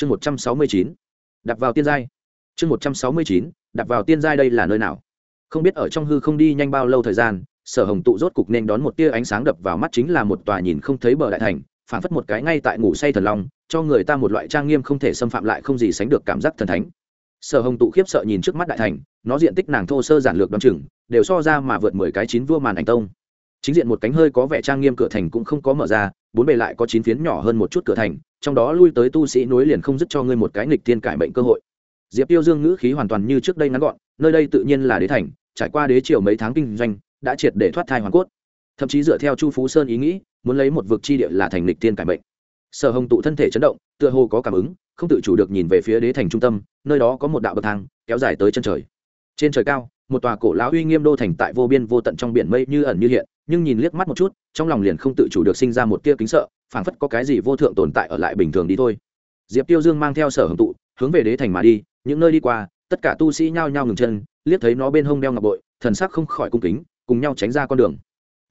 chương một trăm sáu mươi chín đặt vào tiên giai. Chương một trăm sáu mươi chín đặt vào tiên giai đây là nơi nào? Không biết ở trong hư không đi nhanh bao lâu thời gian, sở hồng tụ rốt cục nên đón một tia ánh sáng đập vào mắt chính là một tòa nhìn không thấy bờ đại thành, phản phất một cái ngay tại ngủ say thần long, cho người ta một loại trang nghiêm không thể xâm phạm lại không gì sánh được cảm giác thần thánh. Sở hồng tụ khiếp sợ nhìn trước mắt đại thành, nó diện tích nàng thô sơ giản lược đ o chừng, đều so ra mà vượt mười cái chín vua màn ảnh tông. Chính diện một cánh hơi có vẻ trang nghiêm cửa thành cũng không có mở ra, bốn bề lại có chín phiến nhỏ hơn một chút cửa thành trong đó lui tới tu sĩ núi liền không dứt cho ngươi một cái nghịch thiên cải mệnh cơ hội. Diệp tiêu dương ngữ khí hoàn toàn như trước đây ngắn gọn, nơi đây tự nhiên là đế thành, trải qua đế triều mấy tháng kinh doanh, đã triệt để thoát thai hoàn cốt. Thậm chí dựa theo chu phú sơn ý nghĩ, muốn lấy một vực chi địa là thành lịch tiên cải mệnh. Sở hồng tụ thân thể chấn động, tựa hồ có cảm ứng, không tự chủ được nhìn về phía đế thành trung tâm, nơi đó có một đạo bậc thang, kéo dài tới chân trời. Trên trời cao, một tòa cổ lão uy nghiêm đô thành tại vô biên vô tận trong biển mây như ẩn như hiện, nhưng nhìn liếc mắt một chút, trong lòng liền không tự chủ được sinh ra một tia kính sợ phảng phất có cái gì vô thượng tồn tại ở lại bình thường đi thôi. Diệp tiêu dương mang theo sở hồng tụ, hướng về đế thành mà đi, những nơi đi qua, tất cả tu sĩ nhao nhao ngừng chân, liếc thấy nó bên hông đeo ngọc bội, thần sắc không khỏi cung kính, cùng nhau tránh ra con đường.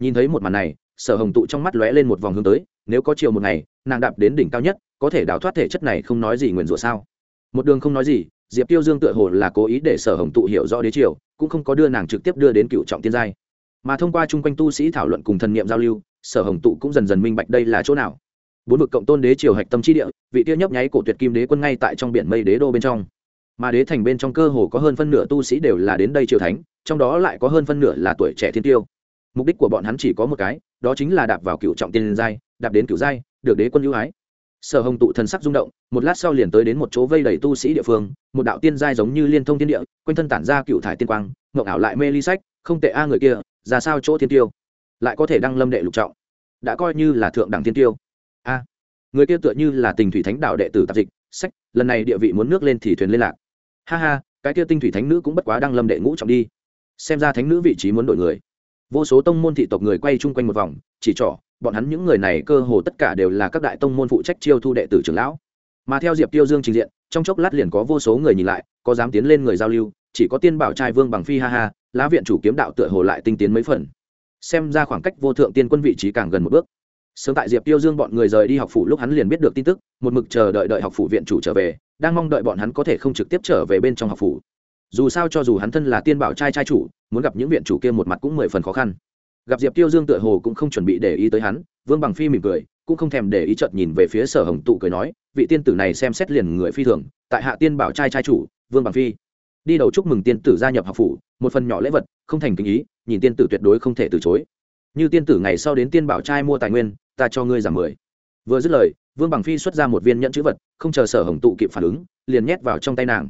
Nhìn thấy một màn này, sở hồng tụ trong mắt lóe lên một vòng hướng tới, nếu có chiều một ngày, nàng đạp đến đỉnh cao nhất, có thể đào thoát thể chất này không nói gì nguyền rủa sao? Một đường không nói gì, diệp tiêu dương tựa hồ là cố ý để sở hồng tụ hiểu rõ đế triều, cũng không có đưa nàng trực tiếp đưa đến cựu trọng tiên giai. Mà thông qua chung quanh tu sĩ thảo luận cùng thần niệm giao lưu sở hồng tụ cũng dần dần minh bạch đây là chỗ nào. Bốn vực cộng tôn đế triều hạch tâm trí địa, vị tiêu nhấp nháy cổ tuyệt kim đế quân ngay tại trong biển mây đế đô bên trong. Mà đế thành bên trong cơ hồ có hơn phân nửa tu sĩ đều là đến đây triều thánh, trong đó lại có hơn phân nửa là tuổi trẻ thiên tiêu. Mục đích của bọn hắn chỉ có một cái, đó chính là đạp vào cựu trọng tiên giai, đạp đến cựu giai, được đế quân ưu ái. Sở hồng tụ thần sắc rung động, một lát sau liền tới đến một chỗ vây đầy tu sĩ địa phương, một đạo tiên giai giống như liên thông thiên địa, quanh thân tản ra cựu thải tiên quang ngộng ảo lại mê ly sách, không tệ a người kia, ra sao chỗ thiên tiêu? Lại có thể đăng lâm đệ lục trọng. Đã coi như là thượng đẳng thiên tiêu. A, người kia tựa như là tình thủy thánh đạo đệ tử tạp dịch, sách, lần này địa vị muốn nước lên thì thuyền liên lạc. Ha ha, cái kia tinh thủy thánh nữ cũng bất quá đăng lâm đệ ngũ trọng đi. Xem ra thánh nữ vị trí muốn đổi người. Vô số tông môn thị tộc người quay chung quanh một vòng, chỉ trỏ, bọn hắn những người này cơ hồ tất cả đều là các đại tông môn phụ trách chiêu thu đệ tử trưởng lão. Mà theo diệp tiêu dương trình diện, trong chốc lát liền có vô số người nhìn lại, có dám tiến lên người giao lưu, chỉ có tiên bảo trai vương bằng phi ha ha, lá viện chủ kiếm đạo tựa hồ lại tinh tiến mấy phần xem ra khoảng cách vô thượng tiên quân vị trí càng gần một bước. Sớm tại diệp tiêu dương bọn người rời đi học phủ lúc hắn liền biết được tin tức, một mực chờ đợi đợi học phủ viện chủ trở về, đang mong đợi bọn hắn có thể không trực tiếp trở về bên trong học phủ. Dù sao cho dù hắn thân là tiên bảo trai trai chủ, muốn gặp những viện chủ kia một mặt cũng mười phần khó khăn. Gặp diệp tiêu dương tựa hồ cũng không chuẩn bị để ý tới hắn, vương bằng phi mỉm cười, cũng không thèm để ý chợt nhìn về phía sở hồng tụ cười nói, vị tiên tử này xem xét liền người phi thường, tại hạ tiên bảo trai trai chủ, vương bằng phi. Đi đầu chúc mừng tiên tử gia nhập học phủ, một phần nhỏ lễ vật không thành kinh ý, nhìn tiên tử tuyệt đối không thể từ chối. Như tiên tử ngày sau đến tiên bảo trai mua tài nguyên, ta cho ngươi giảm mười. Vừa dứt lời, vương bằng phi xuất ra một viên nhẫn chữ vật, không chờ sở hồng tụ kịp phản ứng, liền nhét vào trong tay nàng.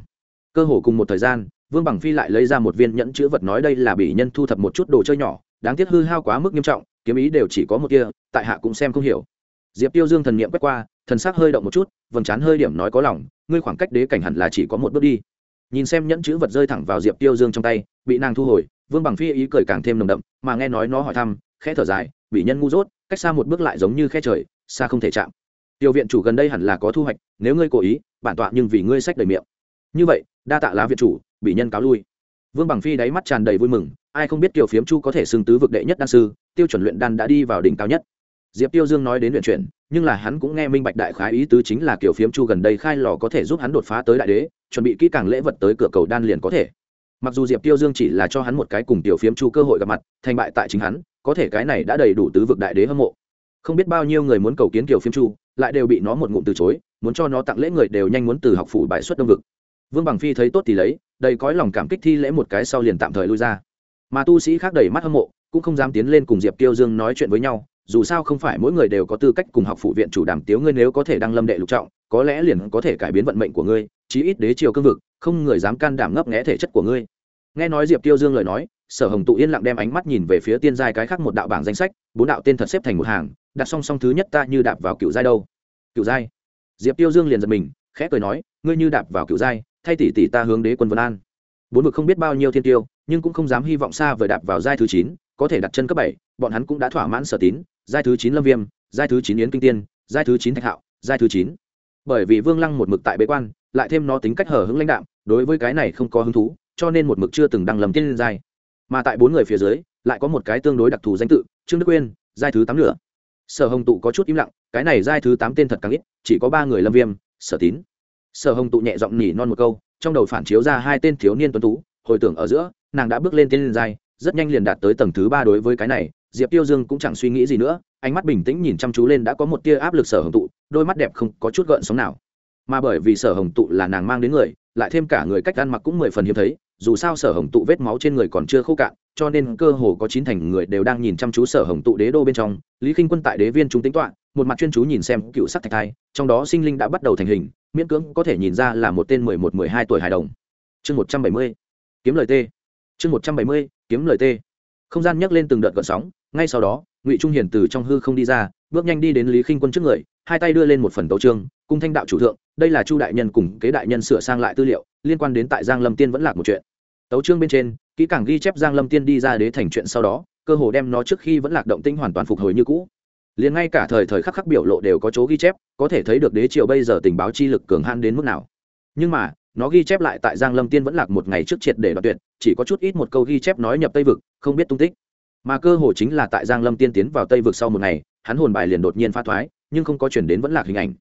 Cơ hồ cùng một thời gian, vương bằng phi lại lấy ra một viên nhẫn chữ vật nói đây là bị nhân thu thập một chút đồ chơi nhỏ, đáng tiếc hư hao quá mức nghiêm trọng, kiếm ý đều chỉ có một kia, tại hạ cũng xem không hiểu. Diệp tiêu dương thần nghiệm quét qua, thần s ắ c hơi động một chút, vầng trán hơi điểm nói có lòng, ngươi khoảng cách đế cảnh hẳn là chỉ có một bước đi nhìn xem nhẫn chữ vật rơi thẳng vào diệp tiêu dương trong tay, bị nàng thu hồi, vương bằng phi ý cười càng thêm nồng đậm, mà nghe nói nó hỏi thăm, khẽ thở dài, bị nhân ngu dốt, cách xa một bước lại giống như khe trời, xa không thể chạm. Tiểu viện chủ gần đây hẳn là có thu hoạch, nếu ngươi cố ý, bản tọa nhưng vì ngươi sách đầy miệng. Như vậy, đa tạ lá viện chủ, bị nhân cáo lui. Vương bằng phi đáy mắt tràn đầy vui mừng, ai không biết tiểu phiếm chu có thể xưng tứ vực đệ nhất đan sư, tiêu chuẩn luyện đan đã đi vào đỉnh cao nhất. Diệp tiêu dương nói đến luyện chuyển nhưng là hắn cũng nghe minh bạch đại khái ý tứ chính là kiểu phiếm chu gần đây khai lò có thể giúp hắn đột phá tới đại đế, chuẩn bị kỹ càng lễ vật tới cửa cầu đan liền có thể. Mặc dù diệp tiêu dương chỉ là cho hắn một cái cùng tiểu phiếm chu cơ hội gặp mặt, thành bại tại chính hắn, có thể cái này đã đầy đủ tứ vực đại đế hâm mộ. Không biết bao nhiêu người muốn cầu kiến kiểu phiếm chu, lại đều bị nó một ngụm từ chối, muốn cho nó tặng lễ người đều nhanh muốn từ học phủ bại xuất đông vực. Vương bằng phi thấy tốt thì lấy, đầy cõi lòng cảm kích thi lễ một cái sau liền tạm thời lui ra. Mà tu sĩ khác đầy mắt hâm mộ, cũng không dám tiến lên cùng diệp tiêu dương nói chuyện với nhau dù sao không phải mỗi người đều có tư cách cùng học phụ viện chủ đàm tiếu ngươi nếu có thể đăng lâm đệ lục trọng, có lẽ liền có thể cải biến vận mệnh của ngươi, chí ít đế triều cương vực, không người dám can đảm ngấp nghẽ thể chất của ngươi. Nghe nói diệp tiêu dương lời nói, sở hồng tụ yên lặng đem ánh mắt nhìn về phía tiên giai cái khác một đạo bảng danh sách, bốn đạo tên thật xếp thành một hàng, đặt song song thứ nhất ta như đạp vào cựu giai đâu. Cựu giai? Diệp tiêu dương liền giật mình, khẽ cười nói, ngươi như đạp vào cựu giai, thay tỷ tỷ ta hướng đế quân vân an. Bốn vực không biết bao nhiêu thiên tiêu, nhưng cũng không dám hy vọng xa vời đạp vào giai thứ chín có thể đặt chân cấp bảy bọn hắn cũng đã thỏa mãn sở tín giai thứ chín lâm viêm giai thứ chín yến kinh tiên giai thứ chín thạch hạo giai thứ chín. Bởi vì vương lăng một mực tại bế quan lại thêm nó tính cách hở hững lãnh đạm đối với cái này không có hứng thú cho nên một mực chưa từng đăng lầm tiên lên giai. Mà tại bốn người phía dưới lại có một cái tương đối đặc thù danh tự trương đức uyên, giai thứ tám nữa sở hồng tụ có chút im lặng cái này giai thứ tám tên thật càng ít chỉ có ba người lâm viêm sở tín. Sở hồng tụ nhẹ giọng nhỉ non một câu trong đầu phản chiếu ra hai tên thiếu niên tuấn tú hồi tưởng ở giữa nàng đã bước lên tên liên giai rất nhanh liền đạt tới tầng thứ ba đối với cái này, diệp tiêu dương cũng chẳng suy nghĩ gì nữa, ánh mắt bình tĩnh nhìn chăm chú lên đã có một tia áp lực sở hồng tụ, đôi mắt đẹp không có chút gợn sóng nào. Mà bởi vì sở hồng tụ là nàng mang đến người, lại thêm cả người cách ăn mặc cũng mười phần hiếm thấy, dù sao sở hồng tụ vết máu trên người còn chưa khô cạn, cho nên cơ hồ có chín thành người đều đang nhìn chăm chú sở hồng tụ đế đô bên trong. Lý k i n h quân tại đế viên chúng tính toạ một mặt chuyên chú nhìn xem cựu sắc thạch thai, trong đó sinh linh đã bắt đầu thành hình, miễn cưỡng có thể nhìn ra là một tên mười một, mười hai tuổi hài đồng. Chương một trăm bảy mươi, kiếm lời t chương một trăm bảy mươi, kiếm lời t không gian nhấc lên từng đợt gợn sóng, ngay sau đó, ngụy trung hiền từ trong hư không đi ra, bước nhanh đi đến lý khinh quân trước người, hai tay đưa lên một phần tấu trương cung thanh đạo chủ thượng, đây là chu đại nhân cùng kế đại nhân sửa sang lại tư liệu, liên quan đến tại giang lâm tiên vẫn lạc một chuyện. Tấu trương bên trên, kỹ càng ghi chép giang lâm tiên đi ra đế thành chuyện sau đó, cơ hồ đem nó trước khi vẫn lạc động tinh hoàn toàn phục hồi như cũ. Liền ngay cả thời thời khắc khắc biểu lộ đều có chỗ ghi chép, có thể thấy được đế triều bây giờ tình báo chi lực cường han đến mức nào. Nhưng mà nó ghi chép lại tại giang lâm tiên vẫn lạc một ngày trước triệt để đoạt tuyệt, chỉ có chút ít một câu ghi chép nói nhập tây vực, không biết tung tích. Mà cơ hồ chính là tại giang lâm tiên tiến vào tây vực sau một ngày, hắn hồn bài liền đột nhiên pha thoái, nhưng không có chuyển đến vẫn lạc hình ảnh.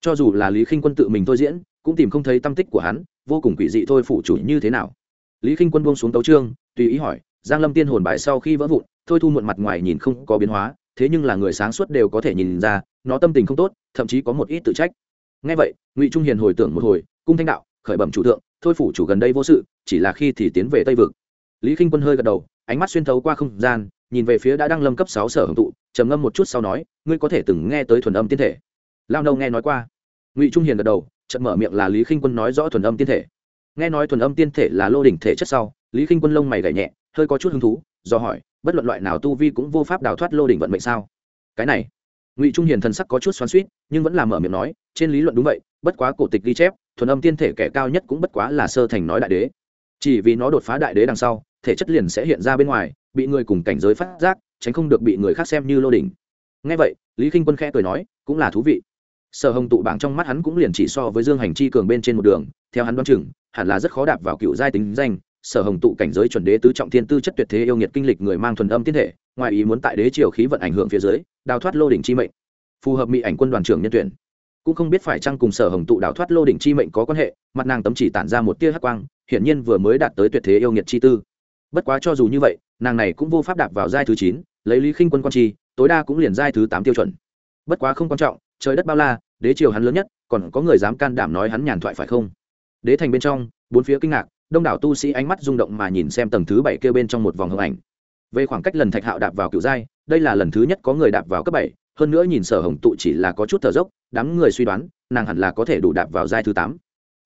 Cho dù là lý khinh quân tự mình thôi diễn, cũng tìm không thấy tâm tích của hắn, vô cùng quỷ dị thôi phụ chủ như thế nào. Lý khinh quân buông xuống tấu trương tùy ý hỏi, giang lâm tiên hồn bài sau khi vỡ vụn, thôi thu muộn mặt ngoài nhìn không có biến hóa, thế nhưng là người sáng suốt đều có thể nhìn ra, nó tâm tình không tốt, thậm chí có một ít tự trách. Ngay vậy, ngụy trung hiền hồi tưởng một hồi, cung thanh đạo khởi bẩm chủ thượng, thôi phủ chủ gần đây vô sự, chỉ là khi thì tiến về tây vực. Lý k i n h quân hơi gật đầu, ánh mắt xuyên thấu qua không gian, nhìn về phía đã đăng lâm cấp sáu sở hưởng tụ, trầm ngâm một chút sau nói, ngươi có thể từng nghe tới thuần âm tiên thể. Lao nâu nghe nói qua. Ngụy trung hiền gật đầu, chợt mở miệng là lý k i n h quân nói rõ thuần âm tiên thể. Nghe nói thuần âm tiên thể là lô đỉnh thể chất sau, lý k i n h quân lông mày gảy nhẹ, hơi có chút hứng thú, do hỏi, bất luận loại nào tu vi cũng vô pháp đào thoát lô đỉnh vận mệnh sao? Cái này. Ngụy trung hiền thần sắc có chút xoắn suýt nhưng vẫn là mở miệng nói, trên lý luận đúng vậy, bất quá cổ tịch ghi chép thuần âm tiên thể kẻ cao nhất cũng bất quá là sơ thành nói đại đế. Chỉ vì nó đột phá đại đế đằng sau, thể chất liền sẽ hiện ra bên ngoài, bị người cùng cảnh giới phát giác, tránh không được bị người khác xem như lô đỉnh. Ngay vậy, lý k i n h quân khẽ cười nói, cũng là thú vị. Sở hồng tụ bảng trong mắt hắn cũng liền chỉ so với dương hành chi cường bên trên một đường, theo hắn đoán chừng, hẳn là rất khó đạp vào cựu giai tính danh, sở hồng tụ cảnh giới chuẩn đế tứ trọng thiên tư chất tuyệt thế yêu nghiệt kinh lịch người mang thuần âm tiên thể, ngoài ý muốn tại đế triều khí vận ảnh hưởng phía dưới, đào thoát lô đỉnh chi mệnh. Phù hợp mỹ ảnh quân đoàn trưởng nhân tuyển cũng không biết phải chăng cùng sở hồng tụ đào thoát lô đỉnh chi mệnh có quan hệ, mặt nàng tấm chỉ tản ra một tia hắc quang, hiển nhiên vừa mới đạt tới tuyệt thế yêu nghiệt chi tư. Bất quá cho dù như vậy, nàng này cũng vô pháp đạp vào giai thứ chín, lấy lý khinh quân quan chi, tối đa cũng liền giai thứ tám tiêu chuẩn. Bất quá không quan trọng, trời đất bao la, đế triều hắn lớn nhất, còn có người dám can đảm nói hắn nhàn thoại phải không? Đế thành bên trong, bốn phía kinh ngạc, đông đảo tu sĩ ánh mắt rung động mà nhìn xem tầng thứ bảy kêu bên trong một vòng hồng ảnh. Về khoảng cách lần thạch hạo đạp vào cựu giai, đây là lần thứ nhất có người đạp vào cấp bảy, hơn nữa nhìn sở hồng tụ chỉ là có chút thở dốc đám người suy đoán, nàng hẳn là có thể đủ đạp vào giai thứ tám.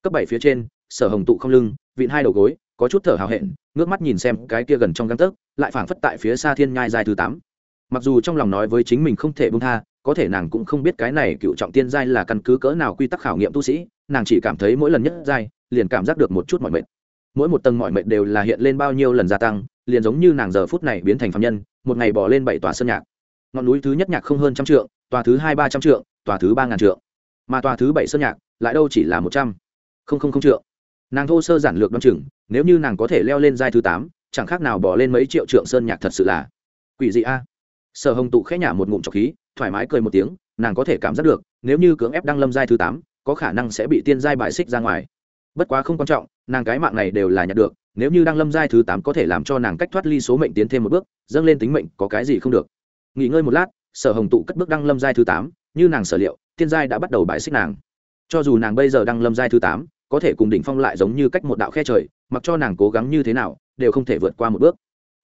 Cấp bảy phía trên, sở hồng tụ không lưng, vịn hai đầu gối, có chút thở hào hẹn, ngước mắt nhìn xem cái kia gần trong găng tấc, lại phảng phất tại phía xa thiên nhai giai thứ tám. Mặc dù trong lòng nói với chính mình không thể bông tha, có thể nàng cũng không biết cái này cựu trọng tiên giai là căn cứ cỡ nào quy tắc khảo nghiệm tu sĩ, nàng chỉ cảm thấy mỗi lần nhất giai, liền cảm giác được một chút mọi mệt. Mỗi một tầng mọi mệnh đều là hiện lên bao nhiêu lần gia tăng, liền giống như nàng giờ phút này biến thành phạm nhân, một ngày bỏ lên bảy tòa sơn nhạc. Ngọn núi thứ nhất nhạc không hơn trăm trượng, tòa thứ hai ba trăm trượng tòa thứ ba ngàn trượng. Mà tòa thứ bảy sơn nhạc lại đâu chỉ là một trăm không không không trượng. Nàng thô sơ giản lược đ o chừng, nếu như nàng có thể leo lên giai thứ tám, chẳng khác nào bỏ lên mấy triệu trượng sơn nhạc thật sự là quỷ dị a. Sở hồng tụ khẽ nhả một ngụm trọc khí, thoải mái cười một tiếng, nàng có thể cảm giác được, nếu như cưỡng ép đăng lâm giai thứ tám, có khả năng sẽ bị tiên giai bại xích ra ngoài. Bất quá không quan trọng, nàng cái mạng này đều là nhặt được, nếu như đăng lâm giai thứ tám có thể làm cho nàng cách thoát ly số mệnh tiến thêm một bước, dâng lên tính mệnh có cái gì không được. Nghỉ ngơi một lát, sở hồng tụ cất bước đăng lâm giai thứ tám như nàng sở liệu, tiên giai đã bắt đầu bãi xích nàng. Cho dù nàng bây giờ đang lâm giai thứ tám, có thể cùng đỉnh phong lại giống như cách một đạo khe trời, mặc cho nàng cố gắng như thế nào, đều không thể vượt qua một bước.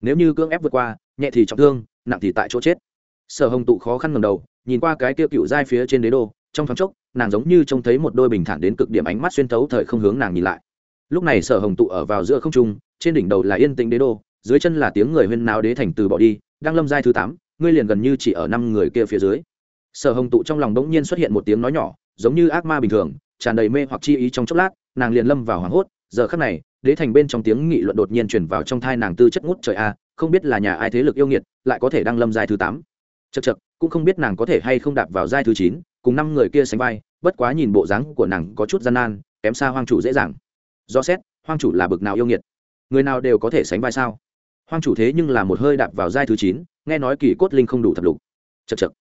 Nếu như cưỡng ép vượt qua, nhẹ thì trọng thương, nặng thì tại chỗ chết. Sở hồng tụ khó khăn ngầm đầu, nhìn qua cái kia cựu giai phía trên đế đô, trong thoáng chốc, nàng giống như trông thấy một đôi bình thản đến cực điểm ánh mắt xuyên thấu thời không hướng nàng nhìn lại. Lúc này sở hồng tụ ở vào giữa không trung, trên đỉnh đầu là yên tĩnh đế đô, dưới chân là tiếng người huyên náo đế thành từ bỏ đi, đang lâm giai thứ tám, ngươi liền gần như chỉ ở năm người kia phía dưới sở hồng tụ trong lòng bỗng nhiên xuất hiện một tiếng nói nhỏ, giống như ác ma bình thường, tràn đầy mê hoặc chi ý trong chốc lát, nàng liền lâm vào hoảng hốt, giờ khắc này, đế thành bên trong tiếng nghị luận đột nhiên chuyển vào trong thai nàng tư chất ngút trời a, không biết là nhà ai thế lực yêu nghiệt, lại có thể đăng lâm giai thứ tám. Chật chật cũng không biết nàng có thể hay không đạp vào giai thứ chín, cùng năm người kia sánh vai, bất quá nhìn bộ dáng của nàng có chút gian nan, kém xa hoang chủ dễ dàng. Do xét, hoang chủ là bực nào yêu nghiệt? Người nào đều có thể sánh vai sao? Hoang chủ thế nhưng là một hơi đạp vào giai thứ chín, nghe nói kỳ cốt linh không đủ thập lục. Chật chật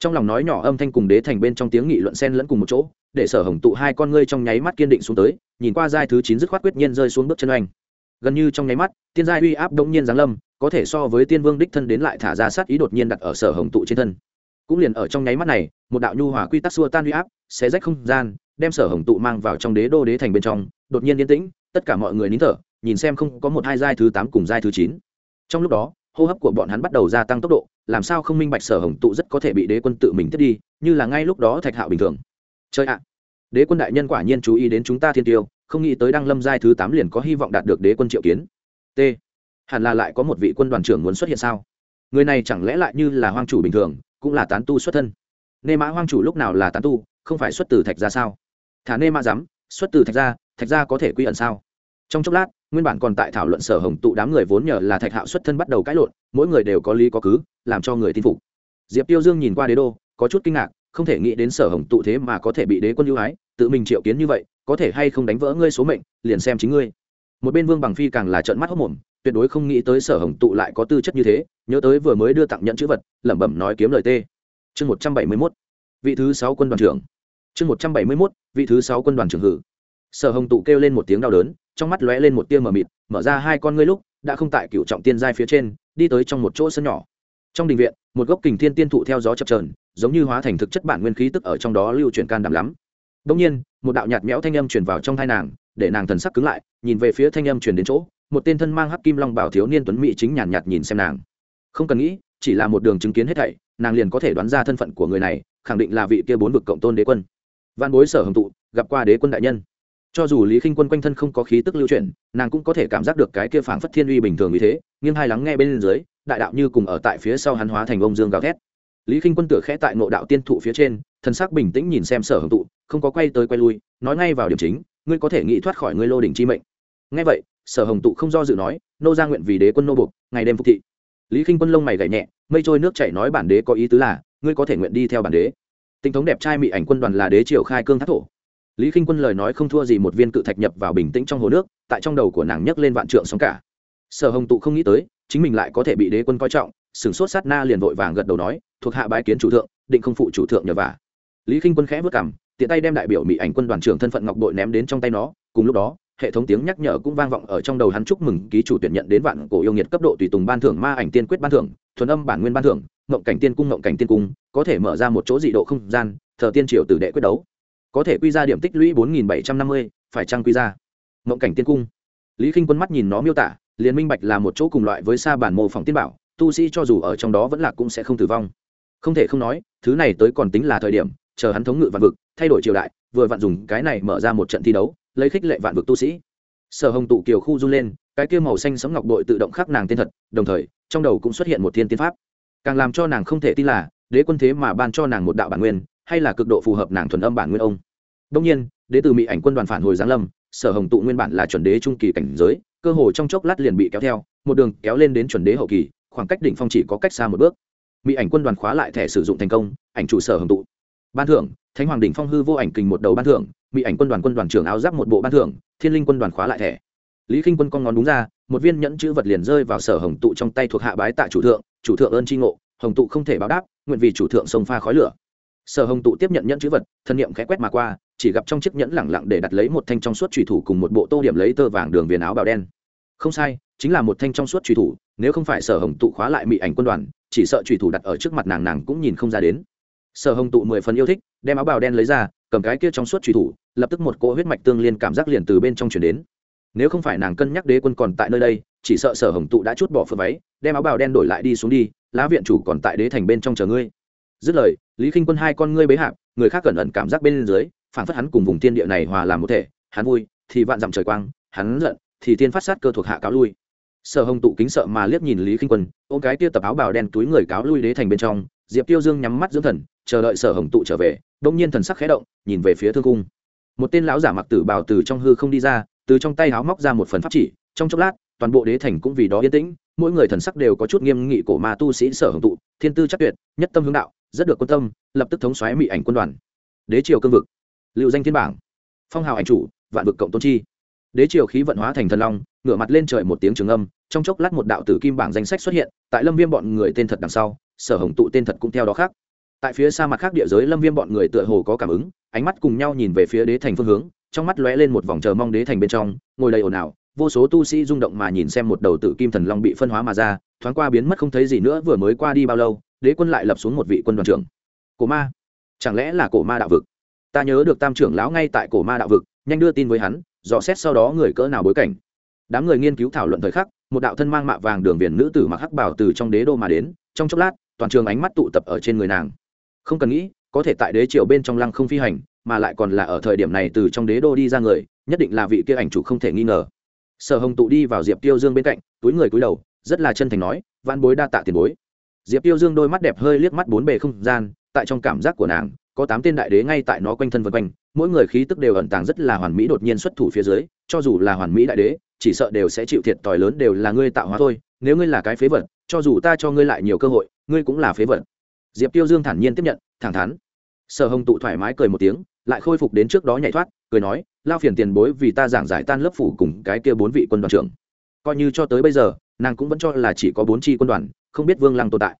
trong lòng nói nhỏ âm thanh cùng đế thành bên trong tiếng nghị luận sen lẫn cùng một chỗ, để sở hồng tụ hai con ngươi trong nháy mắt kiên định xuống tới, nhìn qua giai thứ chín dứt khoát quyết nhiên rơi xuống bước chân oanh. Gần như trong nháy mắt, tiên giai uy áp đống nhiên giáng lâm, có thể so với tiên vương đích thân đến lại thả ra sát ý đột nhiên đặt ở sở hồng tụ trên thân. Cũng liền ở trong nháy mắt này, một đạo nhu hòa quy tắc xua tan uy áp sẽ rách không gian, đem sở hồng tụ mang vào trong đế đô đế thành bên trong, đột nhiên yên tĩnh, tất cả mọi người nín thở, nhìn xem không có một hai giai thứ tám cùng giai thứ chín. Trong lúc đó, hô hấp của bọn hắn bắt đầu gia tăng tốc độ làm sao không minh bạch sở hồng tụ rất có thể bị đế quân tự mình tiếp đi, như là ngay lúc đó thạch hạo bình thường. Chơi ạ, đế quân đại nhân quả nhiên chú ý đến chúng ta thiên tiêu, không nghĩ tới đăng lâm giai thứ tám liền có hy vọng đạt được đế quân triệu kiến. T, hẳn là lại có một vị quân đoàn trưởng muốn xuất hiện sao? Người này chẳng lẽ lại như là hoang chủ bình thường, cũng là tán tu xuất thân? Nê mã hoang chủ lúc nào là tán tu, không phải xuất từ thạch ra sao? Thả nê mã dám, xuất từ thạch ra thạch ra có thể quy ẩn sao? Trong chốc lát nguyên bản còn tại thảo luận sở hồng tụ đám người vốn nhờ là thạch hạo xuất thân bắt đầu cãi lộn, mỗi người đều có lý có cứ, làm cho người tin phục. Diệp tiêu dương nhìn qua đế đô, có chút kinh ngạc, không thể nghĩ đến sở hồng tụ thế mà có thể bị đế quân ưu ái, tự mình triệu kiến như vậy, có thể hay không đánh vỡ ngươi số mệnh, liền xem chính ngươi. Một bên vương bằng phi càng là trợn mắt hốc mồm, tuyệt đối không nghĩ tới sở hồng tụ lại có tư chất như thế, nhớ tới vừa mới đưa tặng nhận chữ vật, lẩm bẩm nói kiếm lời tê. Chương một trăm bảy mươi mốt, vị thứ sáu quân đoàn trưởng. Chương một trăm bảy mươi mốt, vị thứ sáu quân đoàn trưởng hử. Sở hồng tụ kêu lên một tiếng đau đớn trong mắt lóe lên một tia mờ mịt, mở ra hai con ngươi lúc, đã không tại cựu trọng tiên giai phía trên, đi tới trong một chỗ sân nhỏ. Trong đình viện, một gốc kình thiên tiên thụ theo gió chập trờn giống như hóa thành thực chất bản nguyên khí tức ở trong đó lưu truyền can đảm lắm. Đông nhiên, một đạo nhạt méo thanh âm truyền vào trong thai nàng, để nàng thần sắc cứng lại, nhìn về phía thanh âm truyền đến chỗ, một tên thân mang hắc kim long bảo thiếu niên tuấn mỹ chính nhàn nhạt nhìn xem nàng. Không cần nghĩ, chỉ là một đường chứng kiến hết thảy, nàng liền có thể đoán ra thân phận của người này, khẳng định là vị kia bốn vực cộng tôn đế quân. Văn bối sở hồng tụ, gặp qua đế quân đại nhân cho dù lý khinh quân quanh thân không có khí tức lưu chuyển, nàng cũng có thể cảm giác được cái kia phảng phất thiên uy bình thường như thế, nghiêng hai lắng nghe bên dưới, đại đạo như cùng ở tại phía sau hắn hóa thành ông dương gào thét. Lý khinh quân tựa khẽ tại nộ đạo tiên thụ phía trên, thần sắc bình tĩnh nhìn xem sở hồng tụ, không có quay tới quay lui, nói ngay vào điểm chính, ngươi có thể nghĩ thoát khỏi ngươi lô đỉnh chi mệnh. Ngay vậy, sở hồng tụ không do dự nói, nô ra nguyện vì đế quân nô buộc, ngày đêm phục thị. Lý khinh quân lông mày gậy nhẹ, mây trôi nước chảy nói bản đế có ý tứ là, ngươi có thể nguyện đi theo bản đế. Tinh thống đẹp trai mỹ ảnh quân đoàn là đế triều khai cương thác thổ lý khinh quân lời nói không thua gì một viên cự thạch nhập vào bình tĩnh trong hồ nước, tại trong đầu của nàng nhấc lên vạn trượng sóng cả. Sở hồng tụ không nghĩ tới, chính mình lại có thể bị đế quân coi trọng, sửng sốt sát na liền vội vàng gật đầu nói, thuộc hạ bái kiến chủ thượng, định không phụ chủ thượng nhờ vả. Lý khinh quân khẽ vất cảm tiện tay đem đại biểu mỹ ảnh quân đoàn trưởng thân phận ngọc bội ném đến trong tay nó, cùng lúc đó, hệ thống tiếng nhắc nhở cũng vang vọng ở trong đầu hắn chúc mừng ký chủ tuyển nhận đến vạn cổ yêu nghiệt cấp độ tùy tùng ban thưởng ma ảnh tiên quyết ban thưởng, thuần âm bản nguyên ban thưởng mộng cảnh tiên cung mộng cảnh tiên cung, có thể mở ra một chỗ dị độ không gian, thờ tiên triều tử đệ quyết đấu có thể quy ra điểm tích lũy bốn nghìn bảy trăm năm mươi, phải chăng quy ra? Mộng cảnh tiên cung. Lý k i n h quân mắt nhìn nó miêu tả, liền minh bạch là một chỗ cùng loại với sa bản mô phỏng tiên bảo, tu sĩ cho dù ở trong đó vẫn là cũng sẽ không tử vong. Không thể không nói, thứ này tới còn tính là thời điểm, chờ hắn thống ngự vạn vực, thay đổi triều đại, vừa vặn dùng cái này mở ra một trận thi đấu, lấy khích lệ vạn vực tu sĩ. Sở hồng tụ kiều khu run lên, cái kia màu xanh sấm ngọc bội tự động khắc nàng tên thật đồng thời, trong đầu cũng xuất hiện một thiên tiên pháp. Càng làm cho nàng không thể tin là, đế quân thế mà ban cho nàng một đạo bản nguyên hay là cực độ phù hợp nàng thuần âm bản nguyên ông. Đông nhiên, đế từ mỹ ảnh quân đoàn phản hồi giáng lâm, sở hồng tụ nguyên bản là chuẩn đế trung kỳ cảnh giới, cơ hồ trong chốc lát liền bị kéo theo, một đường kéo lên đến chuẩn đế hậu kỳ, khoảng cách đỉnh phong chỉ có cách xa một bước. Mỹ ảnh quân đoàn khóa lại thẻ sử dụng thành công, ảnh chủ sở hồng tụ. Ban thưởng, thánh hoàng đỉnh phong hư vô ảnh kình một đầu ban thưởng mỹ ảnh quân đoàn quân đoàn trưởng áo giáp một bộ ban thưởng, thiên linh quân đoàn khóa lại thẻ. Lý k i n h quân con ngón đúng ra, một viên nhẫn chữ vật liền rơi vào sở hồng tụ trong tay thuộc hạ bái tại chủ thượng chủ thượng ơn tri ngộ, hồng tụ không thể báo đáp, nguyện vì chủ thượng sông pha khói lửa sở hồng tụ tiếp nhận nhẫn chữ vật, thân nhiệm khẽ quét mà qua, chỉ gặp trong chiếc nhẫn lẳng lặng để đặt lấy một thanh trong suốt trùy thủ cùng một bộ tô điểm lấy tơ vàng đường viền áo bào đen. Không sai, chính là một thanh trong suốt trùy thủ, nếu không phải sở hồng tụ khóa lại mỹ ảnh quân đoàn, chỉ sợ trùy thủ đặt ở trước mặt nàng nàng cũng nhìn không ra đến. Sở hồng tụ mười phần yêu thích, đem áo bào đen lấy ra, cầm cái kia trong suốt truy thủ, lập tức một cỗ huyết mạch tương liên cảm giác liền từ bên trong chuyển đến. Nếu không phải nàng cân nhắc đế quân còn tại nơi đây, chỉ sợ sở hồng tụ đã chút bỏ phượng váy, đem áo bào đen đổi lại đi xuống đi, lá viện chủ còn tại đế thành bên trong chờ ngươi dứt lời, lý k i n h quân hai con ngươi bế hạp, người khác cẩn ẩn cảm giác bên dưới, phản phất hắn cùng vùng tiên địa này hòa làm một thể, hắn vui, thì vạn dặm trời quang, hắn giận, thì tiên phát sát cơ thuộc hạ cáo lui. Sở hồng tụ kính sợ mà liếc nhìn lý k i n h quân ô cái tia tập áo bào đen túi người cáo lui đế thành bên trong, diệp tiêu dương nhắm mắt dưỡng thần, chờ đợi sở hồng tụ trở về, đông nhiên thần sắc khé động, nhìn về phía thương cung. Một tên lão giả mặc tử bào từ trong hư không đi ra, từ trong tay háo móc ra một phần pháp chỉ, trong chốc lát, toàn bộ đế thành cũng vì đó yên tĩnh, mỗi người thần sắc đều có chút nghiêm nghị cổ ma tu sĩ sở hồng tụ, thiên tư chắc tuyệt, nhất tâm hướng đạo rất được quan tâm, lập tức thống xoáy mỹ ảnh quân đoàn. Đế triều cương vực liệu danh thiên bảng, phong hào ảnh chủ, vạn vực cộng tôn chi. Đế triều khí vận hóa thành thần long, ngửa mặt lên trời một tiếng trường âm, trong chốc lát một đạo tử kim bảng danh sách xuất hiện, tại lâm viêm bọn người tên thật đằng sau, sở hồng tụ tên thật cũng theo đó khác. Tại phía xa mặt khác địa giới lâm viêm bọn người tựa hồ có cảm ứng, ánh mắt cùng nhau nhìn về phía đế thành phương hướng, trong mắt lóe lên một vòng chờ mong đế thành bên trong, ngồi đầy ồn ào, vô số tu sĩ rung động mà nhìn xem một đầu tử kim thần long bị phân hóa mà ra, thoáng qua biến mất không thấy gì nữa, vừa mới qua đi bao lâu đế quân lại lập xuống một vị quân đoàn trưởng. Cổ ma? Chẳng lẽ là cổ ma đạo vực? Ta nhớ được tam trưởng lão ngay tại cổ ma đạo vực, nhanh đưa tin với hắn, dò xét sau đó người cỡ nào bối cảnh. Đám người nghiên cứu thảo luận thời khắc, một đạo thân mang mạ vàng đường viền nữ tử mặc hắc bảo từ trong đế đô mà đến, trong chốc lát, toàn trường ánh mắt tụ tập ở trên người nàng. Không cần nghĩ, có thể tại đế triều bên trong lăng không phi hành, mà lại còn là ở thời điểm này từ trong đế đô đi ra người, nhất định là vị kia ảnh chủ không thể nghi ngờ. Sở hồng tụ đi vào diệp tiêu dương bên cạnh, túi người cúi đầu, rất là chân thành nói van bối đa tạ tiền bối diệp tiêu dương đôi mắt đẹp hơi liếc mắt bốn bề không gian, tại trong cảm giác của nàng, có tám tên đại đế ngay tại nó quanh thân vân quanh, mỗi người khí tức đều ẩn tàng rất là hoàn mỹ đột nhiên xuất thủ phía dưới, cho dù là hoàn mỹ đại đế, chỉ sợ đều sẽ chịu thiệt tỏi lớn đều là ngươi tạo hóa thôi, nếu ngươi là cái phế vật, cho dù ta cho ngươi lại nhiều cơ hội, ngươi cũng là phế vật. Diệp tiêu dương thản nhiên tiếp nhận, thẳng thắn. Sở hồng tụ thoải mái cười một tiếng, lại khôi phục đến trước đó nhảy thoát, cười nói, lao phiền tiền bối vì ta giảng giải tan lớp phủ cùng cái kia bốn vị quân đoàn trưởng. Coi như cho tới bây giờ, nàng cũng vẫn cho là chỉ có bốn chi quân đoàn không biết vương lăng tồn tại.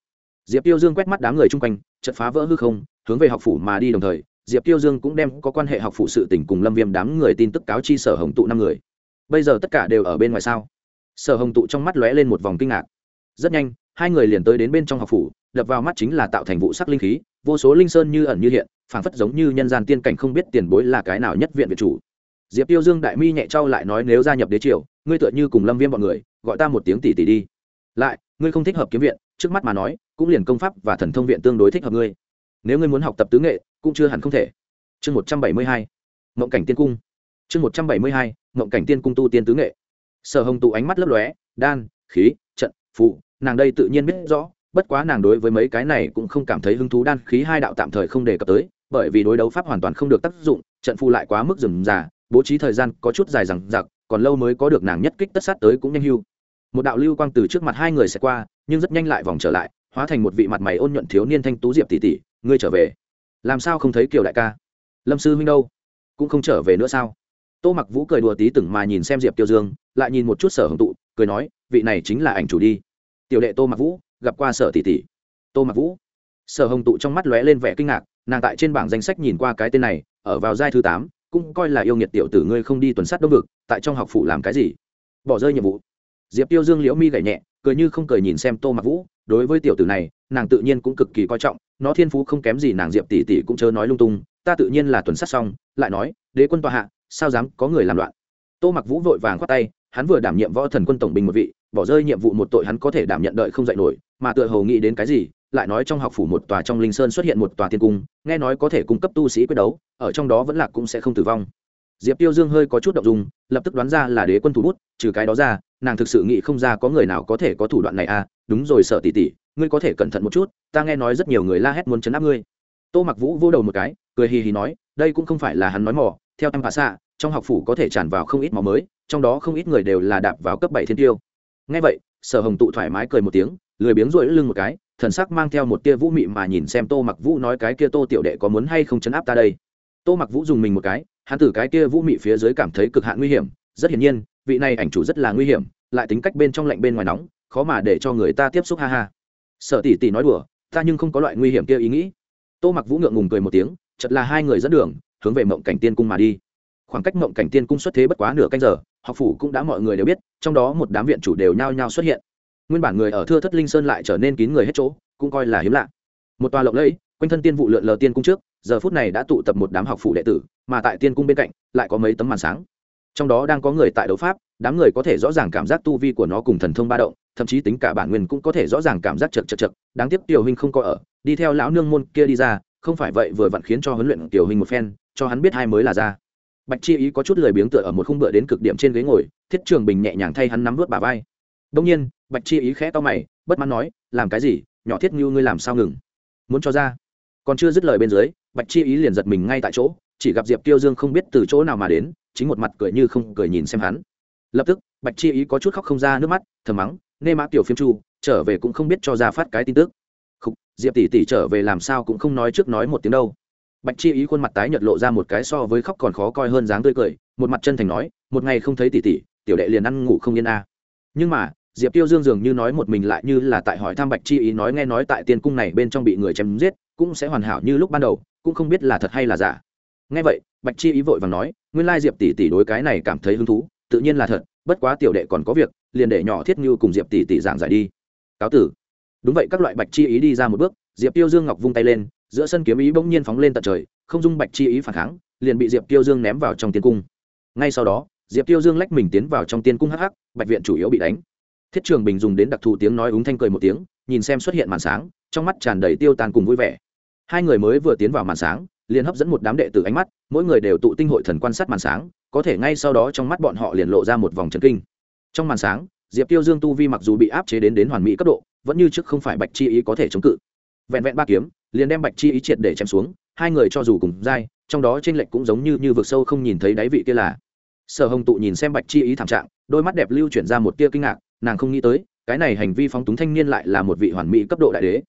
Diệp tiêu dương quét mắt đám người chung quanh chật phá vỡ hư không, hướng về học phủ mà đi đồng thời, diệp tiêu dương cũng đem có quan hệ học phủ sự tỉnh cùng lâm viêm đám người tin tức cáo chi sở hồng tụ năm người. Bây giờ tất cả đều ở bên ngoài sao? Sở hồng tụ trong mắt lóe lên một vòng kinh ngạc. Rất nhanh, hai người liền tới đến bên trong học phủ, đập vào mắt chính là tạo thành vụ sắc linh khí, vô số linh sơn như ẩn như hiện, phảng phất giống như nhân gian tiên cảnh không biết tiền bối là cái nào nhất viện việt chủ. Diệp tiêu dương đại mi nhẹ trao lại nói nếu gia nhập đế triều, ngươi tựa như cùng lâm viêm bọn người, gọi ta một tiếng tỷ tỷ đi. Lại ngươi không thích hợp kiếm viện, trước mắt mà nói, cũng liền công pháp và thần thông viện tương đối thích hợp ngươi. Nếu ngươi muốn học tập tứ nghệ, cũng chưa hẳn không thể. Chương một trăm bảy mươi hai, mộng cảnh tiên cung. Chương một trăm bảy mươi hai, mộng cảnh tiên cung tu tiên tứ nghệ. Sở hồng tụ ánh mắt lấp lóe, đan, khí, trận phụ nàng đây tự nhiên biết rõ, bất quá nàng đối với mấy cái này cũng không cảm thấy hứng thú, đan, khí hai đạo tạm thời không đề cập tới, bởi vì đối đấu pháp hoàn toàn không được tác dụng, trận phù lại quá mức rừng già bố trí thời gian có chút dài rằng giặc còn lâu mới có được nàng nhất kích tất sát tới cũng nhanh hưu một đạo lưu quang từ trước mặt hai người sẽ qua, nhưng rất nhanh lại vòng trở lại, hóa thành một vị mặt mày ôn nhuận thiếu niên thanh tú diệp tỷ tỷ, ngươi trở về. Làm sao không thấy kiều đại ca? Lâm sư huynh đâu? Cũng không trở về nữa sao? Tô mặc vũ cười đùa tí từng mà nhìn xem diệp tiêu dương, lại nhìn một chút sở hồng tụ, cười nói, vị này chính là ảnh chủ đi. Tiểu đệ tô mặc vũ, gặp qua sở tỷ tỷ. Tô mặc vũ? Sở hồng tụ trong mắt lóe lên vẻ kinh ngạc, nàng tại trên bảng danh sách nhìn qua cái tên này, ở vào giai thứ tám, cũng coi là yêu nghiệt tiểu tử ngươi không đi tuần sát đông vực, tại trong học phủ làm cái gì? Bỏ rơi nhiệm vụ diệp tiêu dương liễu mi gảy nhẹ, cười như không cười nhìn xem tô mặc vũ, đối với tiểu tử này, nàng tự nhiên cũng cực kỳ coi trọng, nó thiên phú không kém gì nàng diệp tỷ tỷ cũng chớ nói lung tung, ta tự nhiên là tuần sát xong, lại nói, đế quân tòa hạ, sao dám có người làm loạn? Tô mặc vũ vội vàng khoát tay, hắn vừa đảm nhiệm võ thần quân tổng binh một vị, bỏ rơi nhiệm vụ một tội hắn có thể đảm nhận đợi không dạy nổi, mà tựa hồ nghĩ đến cái gì, lại nói trong học phủ một tòa trong linh sơn xuất hiện một tòa tiên cung, nghe nói có thể cung cấp tu sĩ quyết đấu, ở trong đó vẫn là cũng sẽ không tử vong diệp tiêu dương hơi có chút động dung, lập tức đoán ra là đế quân thủ bút, trừ cái đó ra, nàng thực sự nghĩ không ra có người nào có thể có thủ đoạn này à đúng rồi sợ tỉ tỉ ngươi có thể cẩn thận một chút, ta nghe nói rất nhiều người la hét muốn chấn áp ngươi. Tô mặc vũ vô đầu một cái, cười hì hì nói, đây cũng không phải là hắn nói mỏ theo em bà xạ, trong học phủ có thể tràn vào không ít máu mới, trong đó không ít người đều là đạp vào cấp bảy thiên tiêu. Ngay vậy, sở hồng tụ thoải mái cười một tiếng, lười biếng rỗi lưng một cái, thần sắc mang theo một tia vũ mị mà nhìn xem tô mặc vũ nói cái kia tô tiểu đệ có muốn hay không chấn áp ta đây. Tô mặc vũ dùng mình một cái hắn từ cái kia vũ mị phía dưới cảm thấy cực hạn nguy hiểm, rất hiển nhiên, vị này ảnh chủ rất là nguy hiểm, lại tính cách bên trong lạnh bên ngoài nóng, khó mà để cho người ta tiếp xúc ha ha. Sở tỷ tỷ nói đùa, ta nhưng không có loại nguy hiểm kia ý nghĩ. Tô mặc vũ ngượng ngùng cười một tiếng chật là hai người dẫn đường, hướng về mộng cảnh tiên cung mà đi. Khoảng cách mộng cảnh tiên cung xuất thế bất quá nửa canh giờ, học phủ cũng đã mọi người đều biết, trong đó một đám viện chủ đều nhao nhao xuất hiện. Nguyên bản người ở thưa thất linh sơn lại trở nên kín người hết chỗ, cũng coi là hiếm lạ. Một tòa lộng lẫy, quanh thân tiên vụ lượn lờ tiên cung trước giờ phút này đã tụ tập một đám học phủ đệ tử, mà tại tiên cung bên cạnh lại có mấy tấm màn sáng. Trong đó đang có người tại đấu pháp, đám người có thể rõ ràng cảm giác tu vi của nó cùng thần thông ba động, thậm chí tính cả bản nguyên cũng có thể rõ ràng cảm giác chật chật chật. Đáng tiếc tiểu huynh không có ở, đi theo lão nương môn kia đi ra, không phải vậy vừa vặn khiến cho huấn luyện tiểu huynh một phen, cho hắn biết hai mới là ra. Bạch chi ý có chút lười biếng tựa ở một khung bựa đến cực điểm trên ghế ngồi, thiết trường bình nhẹ nhàng thay hắn nắm vớt bà vai. Đông nhiên, bạch chi ý khẽ to mày, bất mãn nói, làm cái gì? Nhỏ thiết như ngươi làm sao ngừng? Muốn cho ra? Còn chưa dứt lời bên dưới bạch chi ý liền giật mình ngay tại chỗ chỉ gặp diệp tiêu dương không biết từ chỗ nào mà đến chính một mặt cười như không cười nhìn xem hắn. Lập tức bạch chi ý có chút khóc không ra nước mắt thầm mắng nê mã tiểu phiêm chu trở về cũng không biết cho ra phát cái tin tức. Khúc, diệp tỷ tỷ trở về làm sao cũng không nói trước nói một tiếng đâu. Bạch chi ý khuôn mặt tái nhợt lộ ra một cái so với khóc còn khó coi hơn dáng tươi cười một mặt chân thành nói một ngày không thấy tỷ tỷ tiểu đệ liền ăn ngủ không yên a. Nhưng mà diệp tiêu dương dường như nói một mình lại như là tại hỏi Tham bạch chi ý nói nghe nói tại tiên cung này bên trong bị người chém giết, cũng sẽ hoàn hảo như lúc ban đầu, cũng không biết là thật hay là giả. Nghe vậy, bạch chi ý vội và nói, nguyên lai diệp tỷ tỷ đối cái này cảm thấy hứng thú, tự nhiên là thật, bất quá tiểu đệ còn có việc, liền để nhỏ thiết như cùng diệp tỷ tỷ giảng giải đi. Cáo tử. Đúng vậy, các loại bạch chi ý đi ra một bước, diệp tiêu dương ngọc vung tay lên, giữa sân kiếm ý bỗng nhiên phóng lên tận trời, không dung bạch chi ý phản kháng, liền bị diệp tiêu dương ném vào trong tiên cung. Ngay sau đó, diệp tiêu dương lách mình tiến vào trong tiên cung hắc hắc, bạch viện chủ yếu bị đánh thiết trường bình dùng đến đặc thù tiếng nói úng thanh cười một tiếng, nhìn xem xuất hiện màn sáng, trong mắt tràn đầy tiêu tan cùng vui vẻ. Hai người mới vừa tiến vào màn sáng, liền hấp dẫn một đám đệ tử ánh mắt, mỗi người đều tụ tinh hội thần quan sát màn sáng, có thể ngay sau đó trong mắt bọn họ liền lộ ra một vòng trần kinh. Trong màn sáng, diệp tiêu dương tu vi mặc dù bị áp chế đến đến hoàn mỹ cấp độ, vẫn như trước không phải bạch chi ý có thể chống cự. Vẹn vẹn ba kiếm, liền đem bạch chi ý triệt để chém xuống, hai người cho dù cùng dai, trong đó trên lệch cũng giống như như vực sâu không nhìn thấy đáy vị kia là. Sở hồng tụ nhìn xem bạch chi ý thảm trạng, đôi mắt đẹp lưu chuyển ra một tia kinh ngạc nàng không nghĩ tới, cái này hành vi phóng túng thanh niên lại là một vị hoàn mỹ cấp độ đại đế.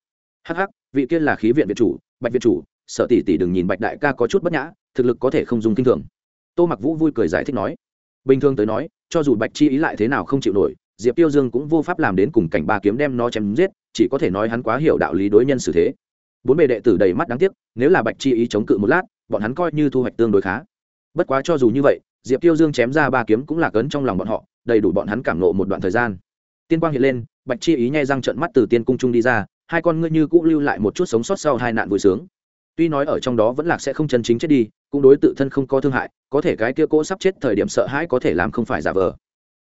Hh vị kia là khí viện viện chủ, bạch viện chủ, sợ tỷ tỷ đừng nhìn bạch đại ca có chút bất nhã, thực lực có thể không dùng kinh thường. Tô mặc vũ vui cười giải thích nói. Bình thường tới nói, cho dù bạch chi ý lại thế nào không chịu nổi, diệp tiêu dương cũng vô pháp làm đến cùng cảnh ba kiếm đem nó chém giết, chỉ có thể nói hắn quá hiểu đạo lý đối nhân xử thế. Bốn bề đệ tử đầy mắt đáng tiếc, nếu là bạch chi ý chống cự một lát, bọn hắn coi như thu hoạch tương đối khá. Bất quá cho dù như vậy, diệp tiêu dương chém ra ba kiếm cũng là cấn trong lòng bọn họ đầy đủ bọn hắn cảm nộ một đoạn thời gian. Tiên quang hiện lên, bạch chi ý nhai răng trận mắt từ tiên cung trung đi ra, hai con ngươi như cũ lưu lại một chút sống sót sau hai nạn vui sướng. Tuy nói ở trong đó vẫn lạc sẽ không chân chính chết đi, cũng đối tự thân không có thương hại, có thể cái kia cỗ sắp chết thời điểm sợ hãi có thể làm không phải giả vờ.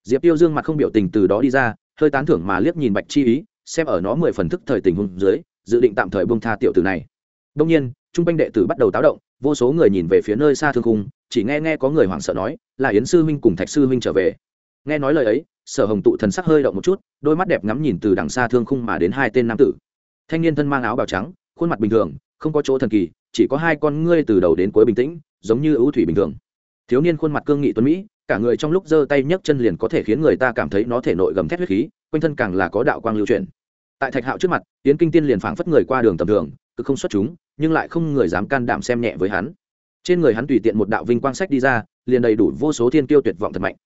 Diệp tiêu dương mặt không biểu tình từ đó đi ra, hơi tán thưởng mà liếc nhìn bạch chi ý, xem ở nó mười phần thức thời tình huống dưới, dự định tạm thời bông tha tiểu tử này. Đông nhiên, trung quanh đệ tử bắt đầu táo động, vô số người nhìn về phía nơi xa thương khung, chỉ nghe nghe có người hoảng sợ nói, là yến sư huynh cùng thạch sư huynh trở về nghe nói lời ấy, sở hồng tụ thần sắc hơi động một chút, đôi mắt đẹp ngắm nhìn từ đằng xa thương khung mà đến hai tên nam tử. Thanh niên thân mang áo bào trắng, khuôn mặt bình thường, không có chỗ thần kỳ, chỉ có hai con ngươi từ đầu đến cuối bình tĩnh, giống như ưu thủy bình thường. Thiếu niên khuôn mặt cương nghị tuấn mỹ, cả người trong lúc giơ tay nhấc chân liền có thể khiến người ta cảm thấy nó thể nội gầm thét huyết khí, quanh thân càng là có đạo quang lưu truyền tại thạch hạo trước mặt tiến kinh tiên liền phảng phất người qua đường tầm thường, cứ không xuất chúng, nhưng lại không người dám can đảm xem nhẹ với hắn. Trên người hắn tùy tiện một đạo vinh quang sách đi ra, liền đầy đủ vô số thiên tiêu tuyệt vọng thật mạnh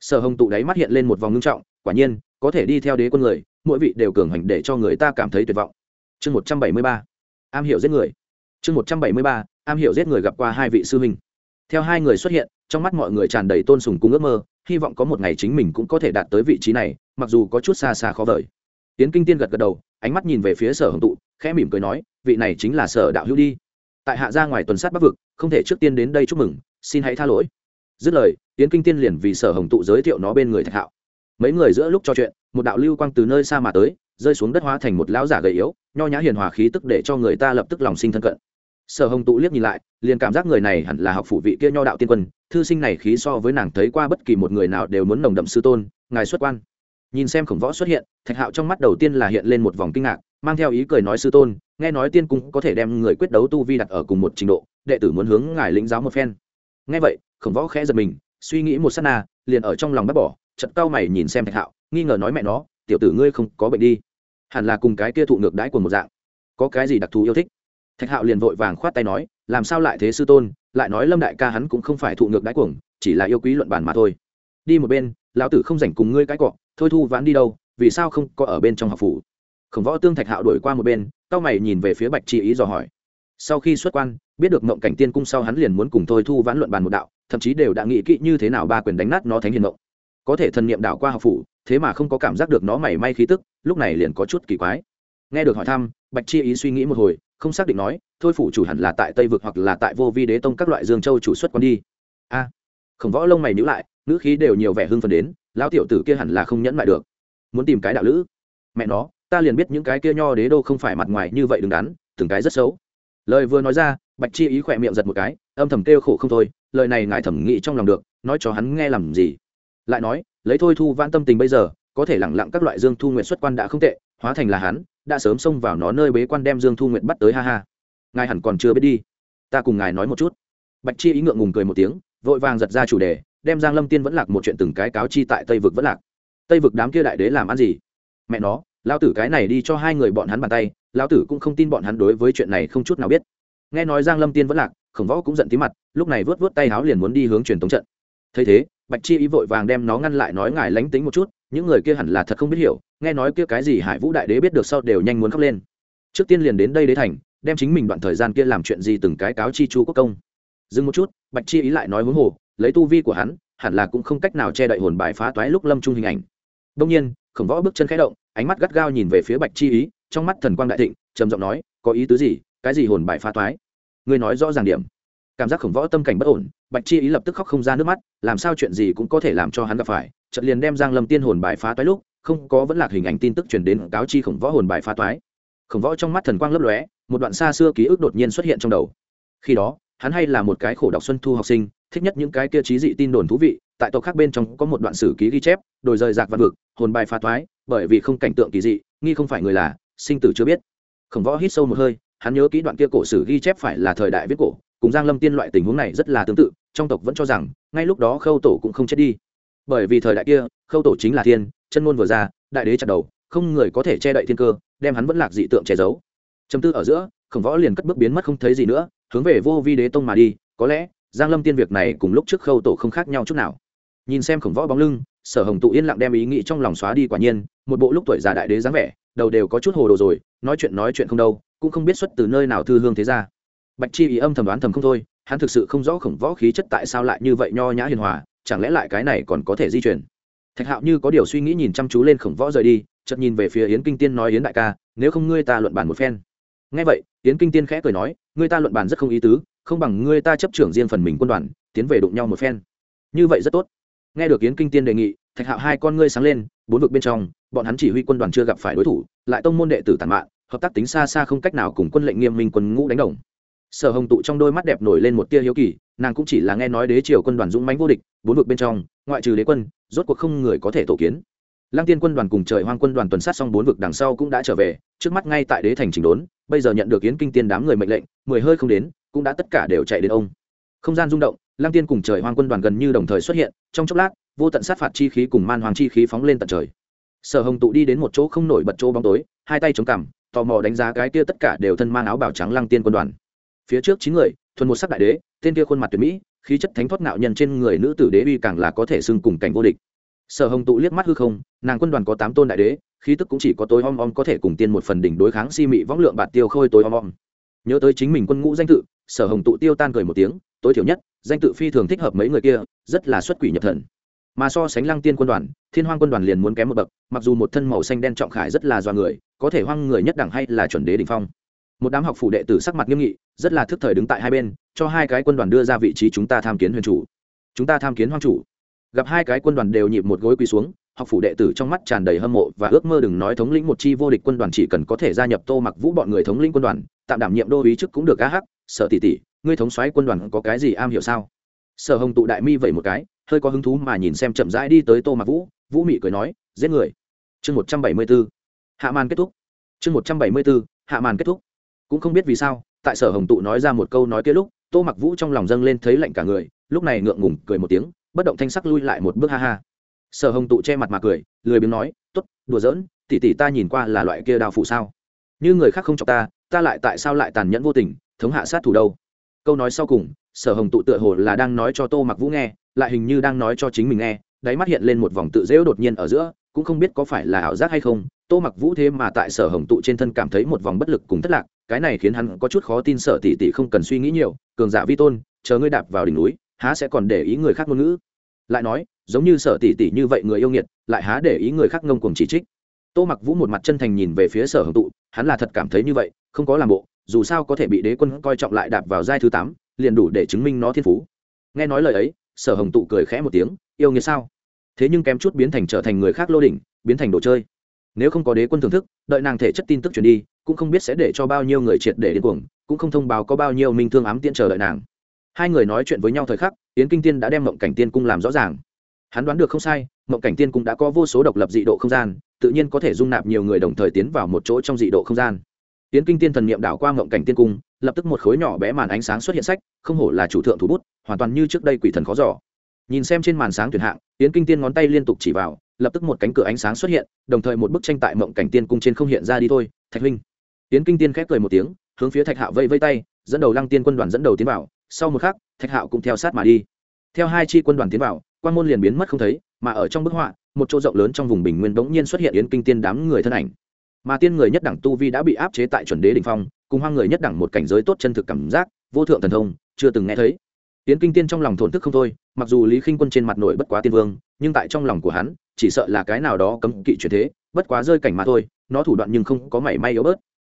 sở hồng tụ đáy mắt hiện lên một vòng ngưng trọng, quả nhiên, có thể đi theo đế quân người, mỗi vị đều cường hành để cho người ta cảm thấy tuyệt vọng. Chương một trăm bảy mươi ba, am hiểu giết người. Chương một trăm bảy mươi ba, am hiểu giết người gặp qua hai vị sư huynh. Theo hai người xuất hiện, trong mắt mọi người tràn đầy tôn sùng cung ước mơ, hy vọng có một ngày chính mình cũng có thể đạt tới vị trí này, mặc dù có chút xa xa khó vời. Tiến kinh tiên gật gật đầu, ánh mắt nhìn về phía sở hồng tụ, khẽ mỉm cười nói, vị này chính là sở đạo hữu đi. Tại hạ ra ngoài tuần sát bắc vực, không thể trước tiên đến đây chúc mừng, xin hãy tha lỗi dứt lời tiến kinh tiên liền vì sở hồng tụ giới thiệu nó bên người thạch hạo. Mấy người giữa lúc trò chuyện, một đạo lưu quang từ nơi xa mà tới, rơi xuống đất hóa thành một lão giả gầy yếu, nho nhã hiền hòa khí tức để cho người ta lập tức lòng sinh thân cận. Sở hồng tụ liếc nhìn lại, liền cảm giác người này hẳn là học phủ vị kia nho đạo tiên quân, thư sinh này khí so với nàng thấy qua bất kỳ một người nào đều muốn nồng đậm sư tôn, ngài xuất quan. Nhìn xem khổng võ xuất hiện, thạch hạo trong mắt đầu tiên là hiện lên một vòng kinh ngạc, mang theo ý cười nói sư tôn, nghe nói tiên cung có thể đem người quyết đấu tu vi đặt ở cùng một trình độ, đệ tử muốn hướng ngài lĩnh giáo một phen. Nghe vậy khổng võ khẽ giật mình, suy nghĩ một s á t na, liền ở trong lòng bắt bỏ chật cao mày nhìn xem thạch hạo, nghi ngờ nói mẹ nó, tiểu tử ngươi không có bệnh đi. Hẳn là cùng cái kia thụ ngược đãi của một dạng. Có cái gì đặc thù yêu thích? Thạch hạo liền vội vàng khoát tay nói, làm sao lại thế sư tôn, lại nói lâm đại ca hắn cũng không phải thụ ngược đãi cuồng, chỉ là yêu quý luận bàn mà thôi. Đi một bên, lão tử không rảnh cùng ngươi cái cọ, thôi thu vãn đi đâu, vì sao không có ở bên trong học phủ? Khổng võ tương thạch hạo đổi qua một bên cao mày nhìn về phía bạch chi ý dò hỏi. Sau khi xuất quan, biết được mộng cảnh tiên cung sau hắn liền muốn cùng thôi thu vãn luận bàn một đạo thậm chí đều đã nghĩ kỹ như thế nào ba quyền đánh nát nó thánh hiền mộng. Có thể thần niệm đạo qua học phủ, thế mà không có cảm giác được nó mảy may khí tức, lúc này liền có chút kỳ quái. Nghe được hỏi thăm, bạch chi ý suy nghĩ một hồi, không xác định nói, thôi phủ chủ hẳn là tại tây vực hoặc là tại vô vi đế tông các loại dương châu chủ xuất quan đi. A. Khổng võ lông mày nhữ lại, ngữ khí đều nhiều vẻ hưng phần đến, lão tiểu tử kia hẳn là không nhẫn lại được. Muốn tìm cái đạo lữ. Mẹ nó, ta liền biết những cái kia nho đế đô không phải mặt ngoài như vậy đứng đắn, từng cái rất xấu. Lời vừa nói ra, bạch chi ý khỏe miệng giật một cái, âm thầm kêu khổ không thôi lời này ngài thẩm nghĩ trong lòng được, nói cho hắn nghe làm gì. Lại nói, lấy thôi thu vãn tâm tình bây giờ, có thể lẳng lặng các loại dương thu nguyện xuất quan đã không tệ, hóa thành là hắn, đã sớm xông vào nó nơi bế quan đem dương thu nguyện bắt tới ha ha. Ngài hẳn còn chưa biết đi. Ta cùng ngài nói một chút. Bạch chi ý ngượng ngùng cười một tiếng, vội vàng giật ra chủ đề, đem giang lâm tiên vẫn lạc một chuyện từng cái cáo chi tại tây vực vẫn lạc. Tây vực đám kia đại đế làm ăn gì? Mẹ nó lao tử cái này đi cho hai người bọn hắn bàn tay lao tử cũng không tin bọn hắn đối với chuyện này không chút nào biết. Nghe nói giang lâm tiên vẫn lạc khổng võ cũng giận tí mặt, lúc này vớt vớt tay háo liền muốn đi hướng truyền tống trận. Thấy thế, bạch chi ý vội vàng đem nó ngăn lại nói ngài lánh tính một chút, những người kia hẳn là thật không biết hiểu, nghe nói kia cái gì hải vũ đại đế biết được sau đều nhanh muốn khóc lên. Trước tiên liền đến đây đế thành, đem chính mình đoạn thời gian kia làm chuyện gì từng cái cáo chi chu quốc công. Dừng một chút, bạch chi ý lại nói huống hồ, lấy tu vi của hắn, hẳn là cũng không cách nào che đậy hồn bài phá toái lúc lâm trung hình ảnh. Đông nhiên, khổng võ bước chân khẽ động, ánh mắt gắt gao nhìn về phía bạch chi ý, trong mắt thần quang đại thịnh, trầm giọng nói, có ý tứ gì? Cái gì hồn bài phá toái? Ngươi nói rõ ràng điểm. Cảm giác khổng võ tâm cảnh bất ổn, bạch chi ý lập tức khóc không ra nước mắt, làm sao chuyện gì cũng có thể làm cho hắn gặp phải, chợt liền đem giang lâm tiên hồn bài phá toái lúc, không có vẫn lạc hình ảnh tin tức truyền đến cáo chi khổng võ hồn bài phá toái. Khổng võ trong mắt thần quang lấp lóe, một đoạn xa xưa ký ức đột nhiên xuất hiện trong đầu. Khi đó, hắn hay là một cái khổ đọc xuân thu học sinh, thích nhất những cái kia trí dị tin đồn thú vị, tại tộc khác bên trong có một đoạn sử ký ghi chép, đổi rời rạc văn vực, hồn bài phá toái, bởi vì không cảnh tượng kỳ dị, nghi không phải người là, sinh tử chưa biết. Khổng võ hít sâu một hơi hắn nhớ kỹ đoạn kia cổ sử ghi chép phải là thời đại viết cổ, cùng giang lâm tiên loại tình huống này rất là tương tự, trong tộc vẫn cho rằng, ngay lúc đó khâu tổ cũng không chết đi. Bởi vì thời đại kia, khâu tổ chính là thiên, chân ngôn vừa ra, đại đế chặt đầu, không người có thể che đậy thiên cơ, đem hắn vẫn lạc dị tượng che giấu. Chấm tư ở giữa, khổng võ liền cất bước biến mất không thấy gì nữa, hướng về vô vi đế tông mà đi, có lẽ, giang lâm tiên việc này cùng lúc trước khâu tổ không khác nhau chút nào. Nhìn xem khổng võ bóng lưng, sở hồng tụ yên lặng đem ý nghĩ trong lòng xóa đi quả nhiên, một bộ lúc tuổi già đại đế dáng vẻ, đầu đều có chút hồ đồ rồi, nói chuyện nói chuyện không đâu cũng không biết xuất từ nơi nào thư hương thế ra. Bạch chi ý âm thầm đoán thầm không thôi, hắn thực sự không rõ khổng võ khí chất tại sao lại như vậy nho nhã hiền hòa, chẳng lẽ lại cái này còn có thể di chuyển thạch hạo như có điều suy nghĩ nhìn chăm chú lên khổng võ rời đi, chợt nhìn về phía yến kinh tiên nói, yến đại ca, nếu không ngươi ta luận bàn một phen. Ngay vậy, yến kinh tiên khẽ cười nói, ngươi ta luận bàn rất không ý tứ, không bằng ngươi ta chấp trưởng riêng phần mình quân đoàn, tiến về đụng nhau một phen. Như vậy rất tốt. Nghe được yến kinh tiên đề nghị, thạch hạo hai con ngươi sáng lên, bốn vực bên trong, bọn hắn chỉ huy quân đoàn chưa gặp phải đối thủ, lại tông môn đệ tử tàn mạng hợp tác tính xa xa không cách nào cùng quân lệnh nghiêm minh quân ngũ đánh đồng. Sở hồng tụ trong đôi mắt đẹp nổi lên một tia hiếu kỳ, nàng cũng chỉ là nghe nói đế triều quân đoàn dũng mãnh vô địch, bốn vực bên trong, ngoại trừ đế quân, rốt cuộc không người có thể tổ kiến. Lăng tiên quân đoàn cùng trời hoang quân đoàn tuần sát xong bốn vực đằng sau cũng đã trở về, trước mắt ngay tại đế thành trình đốn, bây giờ nhận được yến kinh tiên đám người mệnh lệnh, mười hơi không đến, cũng đã tất cả đều chạy đến ông. Không gian rung động, lăng tiên cùng trời hoang quân đoàn gần như đồng thời xuất hiện, trong chốc lát, vô tận sát phạt chi khí cùng man hoàng chi khí phóng lên tận trời. Sở hồng tụ đi đến một chỗ không nổi bật chỗ bóng tối, hai tay chống cằm tò mò đánh giá cái kia tất cả đều thân mang áo bào trắng lăng tiên quân đoàn. Phía trước chín người, thuần một sắc đại đế, tên kia khuôn mặt tuyệt mỹ, khí chất thánh thoát ngạo nhân trên người nữ tử đế uy càng là có thể xưng cùng cảnh vô địch. Sở hồng tụ liếc mắt hư không, nàng quân đoàn có tám tôn đại đế, khí tức cũng chỉ có tối om om có thể cùng tiên một phần đỉnh đối kháng si mị võng lượng bạt tiêu khôi tối om om. Nhớ tới chính mình quân ngũ danh tự, sở hồng tụ tiêu tan cười một tiếng, tối thiểu nhất, danh tự phi thường thích hợp mấy người kia, rất là xuất quỷ nhập thần mà so sánh lăng tiên quân đoàn, thiên hoang quân đoàn liền muốn kém một bậc, mặc dù một thân màu xanh đen trọng khải rất là do người, có thể hoang người nhất đẳng hay là chuẩn đế đình phong. Một đám học phủ đệ tử sắc mặt nghiêm nghị, rất là thức thời đứng tại hai bên, cho hai cái quân đoàn đưa ra vị trí chúng ta tham kiến huyền chủ. Chúng ta tham kiến hoang chủ. Gặp hai cái quân đoàn đều nhịp một gối quỳ xuống, học phủ đệ tử trong mắt tràn đầy hâm mộ và ước mơ đừng nói thống lĩnh một chi vô địch quân đoàn chỉ cần có thể gia nhập tô mặc vũ bọn người thống lĩnh quân đoàn, tạm đảm nhiệm đô ý chức cũng được cá hắc sợ tỷ tỷ, ngươi thống soái quân đoàn có cái gì am hiểu sao? Sở hồng tụ đại mi vậy một cái hơi có hứng thú mà nhìn xem chậm rãi đi tới tô mặc vũ vũ mị cười nói, giết người. Chương một trăm bảy mươi b ố hạ màn kết thúc. Chương một trăm bảy mươi b ố hạ màn kết thúc. Cũng không biết vì sao, tại sở hồng tụ nói ra một câu nói kia lúc, tô mặc vũ trong lòng dâng lên thấy lạnh cả người, lúc này ngượng ngùng cười một tiếng, bất động thanh sắc lui lại một bước ha ha. Sở hồng tụ che mặt mà cười, lười biếng nói t ố t đùa giỡn, tỉ tỉ ta nhìn qua là loại kia đào phụ sao? Như người khác không chọc ta ta lại tại sao lại tàn nhẫn vô tình, thống hạ sát thủ đâu? Câu nói sau cùng, sở hồng tụ tựa hồ là đang nói cho tô mặc vũ nghe lại hình như đang nói cho chính mình nghe, đáy mắt hiện lên một vòng tự dễu đột nhiên ở giữa, cũng không biết có phải là ảo giác hay không, tô mặc vũ thế mà tại sở hồng tụ trên thân cảm thấy một vòng bất lực cùng thất lạc, cái này khiến hắn có chút khó tin sở tỷ tỷ không cần suy nghĩ nhiều, cường giả vi tôn, chờ ngươi đạp vào đỉnh núi, há sẽ còn để ý người khác ngôn ngữ. Lại nói, giống như sở tỷ tỷ như vậy người yêu nghiệt, lại há để ý người khác ngông cuồng chỉ trích. Tô mặc vũ một mặt chân thành nhìn về phía sở hồng tụ, hắn là thật cảm thấy như vậy, không có làm bộ, dù sao có thể bị đế quân coi trọng lại đạp vào giai thứ tám, liền đủ để chứng minh nó thiên phú. Nghe nói lời ấy sở hồng tụ cười khẽ một tiếng, yêu nghĩa sao? Thế nhưng kém chút biến thành trở thành người khác lô đỉnh, biến thành đồ chơi. Nếu không có đế quân thưởng thức, đợi nàng thể chất tin tức truyền đi, cũng không biết sẽ để cho bao nhiêu người triệt để điên cuồng, cũng không thông báo có bao nhiêu minh thương ám tiện chờ đợi nàng. Hai người nói chuyện với nhau thời khắc, yến kinh tiên đã đem mộng cảnh tiên cung làm rõ ràng. Hắn đoán được không sai, mộng cảnh tiên cung đã có vô số độc lập dị độ không gian, tự nhiên có thể dung nạp nhiều người đồng thời tiến vào một chỗ trong dị độ không gian. Yến kinh tiên thần niệm đảo qua mộng cảnh tiên cung, lập tức một khối nhỏ bé màn ánh sáng xuất hiện sách, không hổ là chủ thượng thủ bút hoàn toàn như trước đây quỷ thần khó giỏ nhìn xem trên màn sáng tuyển hạng, yến kinh tiên ngón tay liên tục chỉ vào, lập tức một cánh cửa ánh sáng xuất hiện, đồng thời một bức tranh tại mộng cảnh tiên cung trên không hiện ra đi thôi, thạch huynh. Yến kinh tiên khép cười một tiếng, hướng phía thạch hạo vây vây tay, dẫn đầu lăng tiên quân đoàn dẫn đầu tiến vào, sau một khắc, thạch hạo cũng theo sát mà đi. Theo hai chi quân đoàn tiến vào, quan môn liền biến mất không thấy, mà ở trong bức họa, một chỗ rộng lớn trong vùng bình nguyên bỗng nhiên xuất hiện yến kinh tiên đám người thân ảnh. Mà tiên người nhất đẳng tu vi đã bị áp chế tại chuẩn đế đỉnh phong, cùng hoang người nhất đẳng một cảnh giới tốt chân thực cảm giác, vô thượng thần thông, chưa từng nghe thấy tiến kinh tiên trong lòng thổn thức không thôi, mặc dù lý khinh quân trên mặt nổi bất quá tiên vương, nhưng tại trong lòng của hắn, chỉ sợ là cái nào đó cấm kỵ chuyển thế, bất quá rơi cảnh mà thôi, nó thủ đoạn nhưng không có mảy may yếu bớt.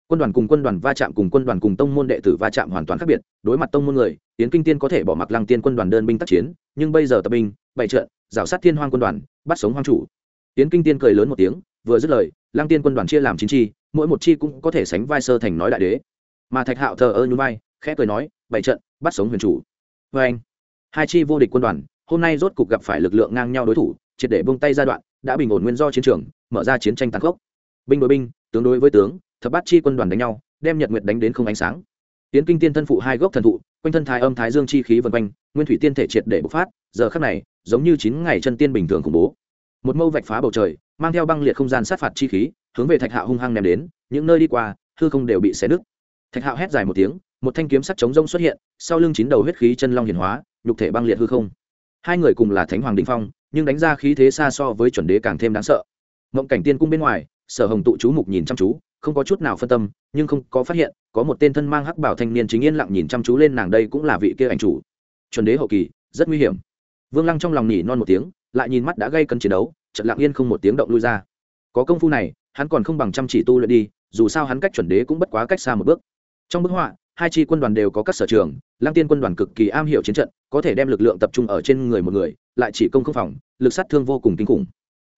Quân đoàn cùng quân đoàn va chạm cùng quân đoàn cùng tông môn đệ tử va chạm hoàn toàn khác biệt, đối mặt tông môn người tiến kinh tiên có thể bỏ mặc lăng tiên quân đoàn đơn binh tác chiến, nhưng bây giờ tập binh, bày trận, rào sát thiên hoang quân đoàn, bắt sống hoang chủ. Tiến kinh tiên cười lớn một tiếng, vừa dứt lời, lăng tiên quân đoàn chia làm chín chi, mỗi một chi cũng có thể sánh vai sơ thành nói đại đế. Mà thạch hạo thờ ơ nhún vai, khẽ cười nói, bày trận, bắt sống huyền chủ vê anh. Hai chi vô địch quân đoàn, hôm nay rốt cục gặp phải lực lượng ngang nhau đối thủ, triệt để buông tay giai đoạn, đã bình ổn nguyên do chiến trường, mở ra chiến tranh tàn khốc. Binh đối binh, tướng đối với tướng, thập bát chi quân đoàn đánh nhau, đem nhật nguyệt đánh đến không ánh sáng. Tiến kinh tiên thân phụ hai gốc thần thụ, quanh thân thái âm thái dương chi khí vân quanh, nguyên thủy tiên thể triệt để bộc phát, giờ khắc này, giống như chín ngày chân tiên bình thường khủng bố. Một mâu vạch phá bầu trời, mang theo băng liệt không gian sát phạt chi khí, hướng về thạch hạo hung hăng ném đến, những nơi đi qua, hư không đều bị xé nứt. Thạch hạo hét dài một tiếng một thanh kiếm sắc chống rông xuất hiện, sau lưng chín đầu huyết khí chân long hiển hóa, nhục thể băng liệt hư không. Hai người cùng là thánh hoàng đình phong, nhưng đánh ra khí thế xa so với chuẩn đế càng thêm đáng sợ. Mộng cảnh tiên cung bên ngoài, sở hồng tụ chú mục nhìn chăm chú, không có chút nào phân tâm, nhưng không có phát hiện, có một tên thân mang hắc bảo thanh niên chính yên lặng nhìn chăm chú lên nàng đây cũng là vị kia ảnh chủ. Chuẩn đế hậu kỳ, rất nguy hiểm. Vương lăng trong lòng nỉ non một tiếng, lại nhìn mắt đã gây cân chiến đấu trận lặng yên không một tiếng động lui ra. Có công phu này, hắn còn không bằng chăm chỉ tu luyện đi, dù sao hắn cách chuẩn đế cũng bất quá cách xa một bước. Trong bức họa hai chi quân đoàn đều có các sở trường, lăng tiên quân đoàn cực kỳ am hiểu chiến trận, có thể đem lực lượng tập trung ở trên người một người, lại chỉ công không phòng, lực sát thương vô cùng kinh khủng.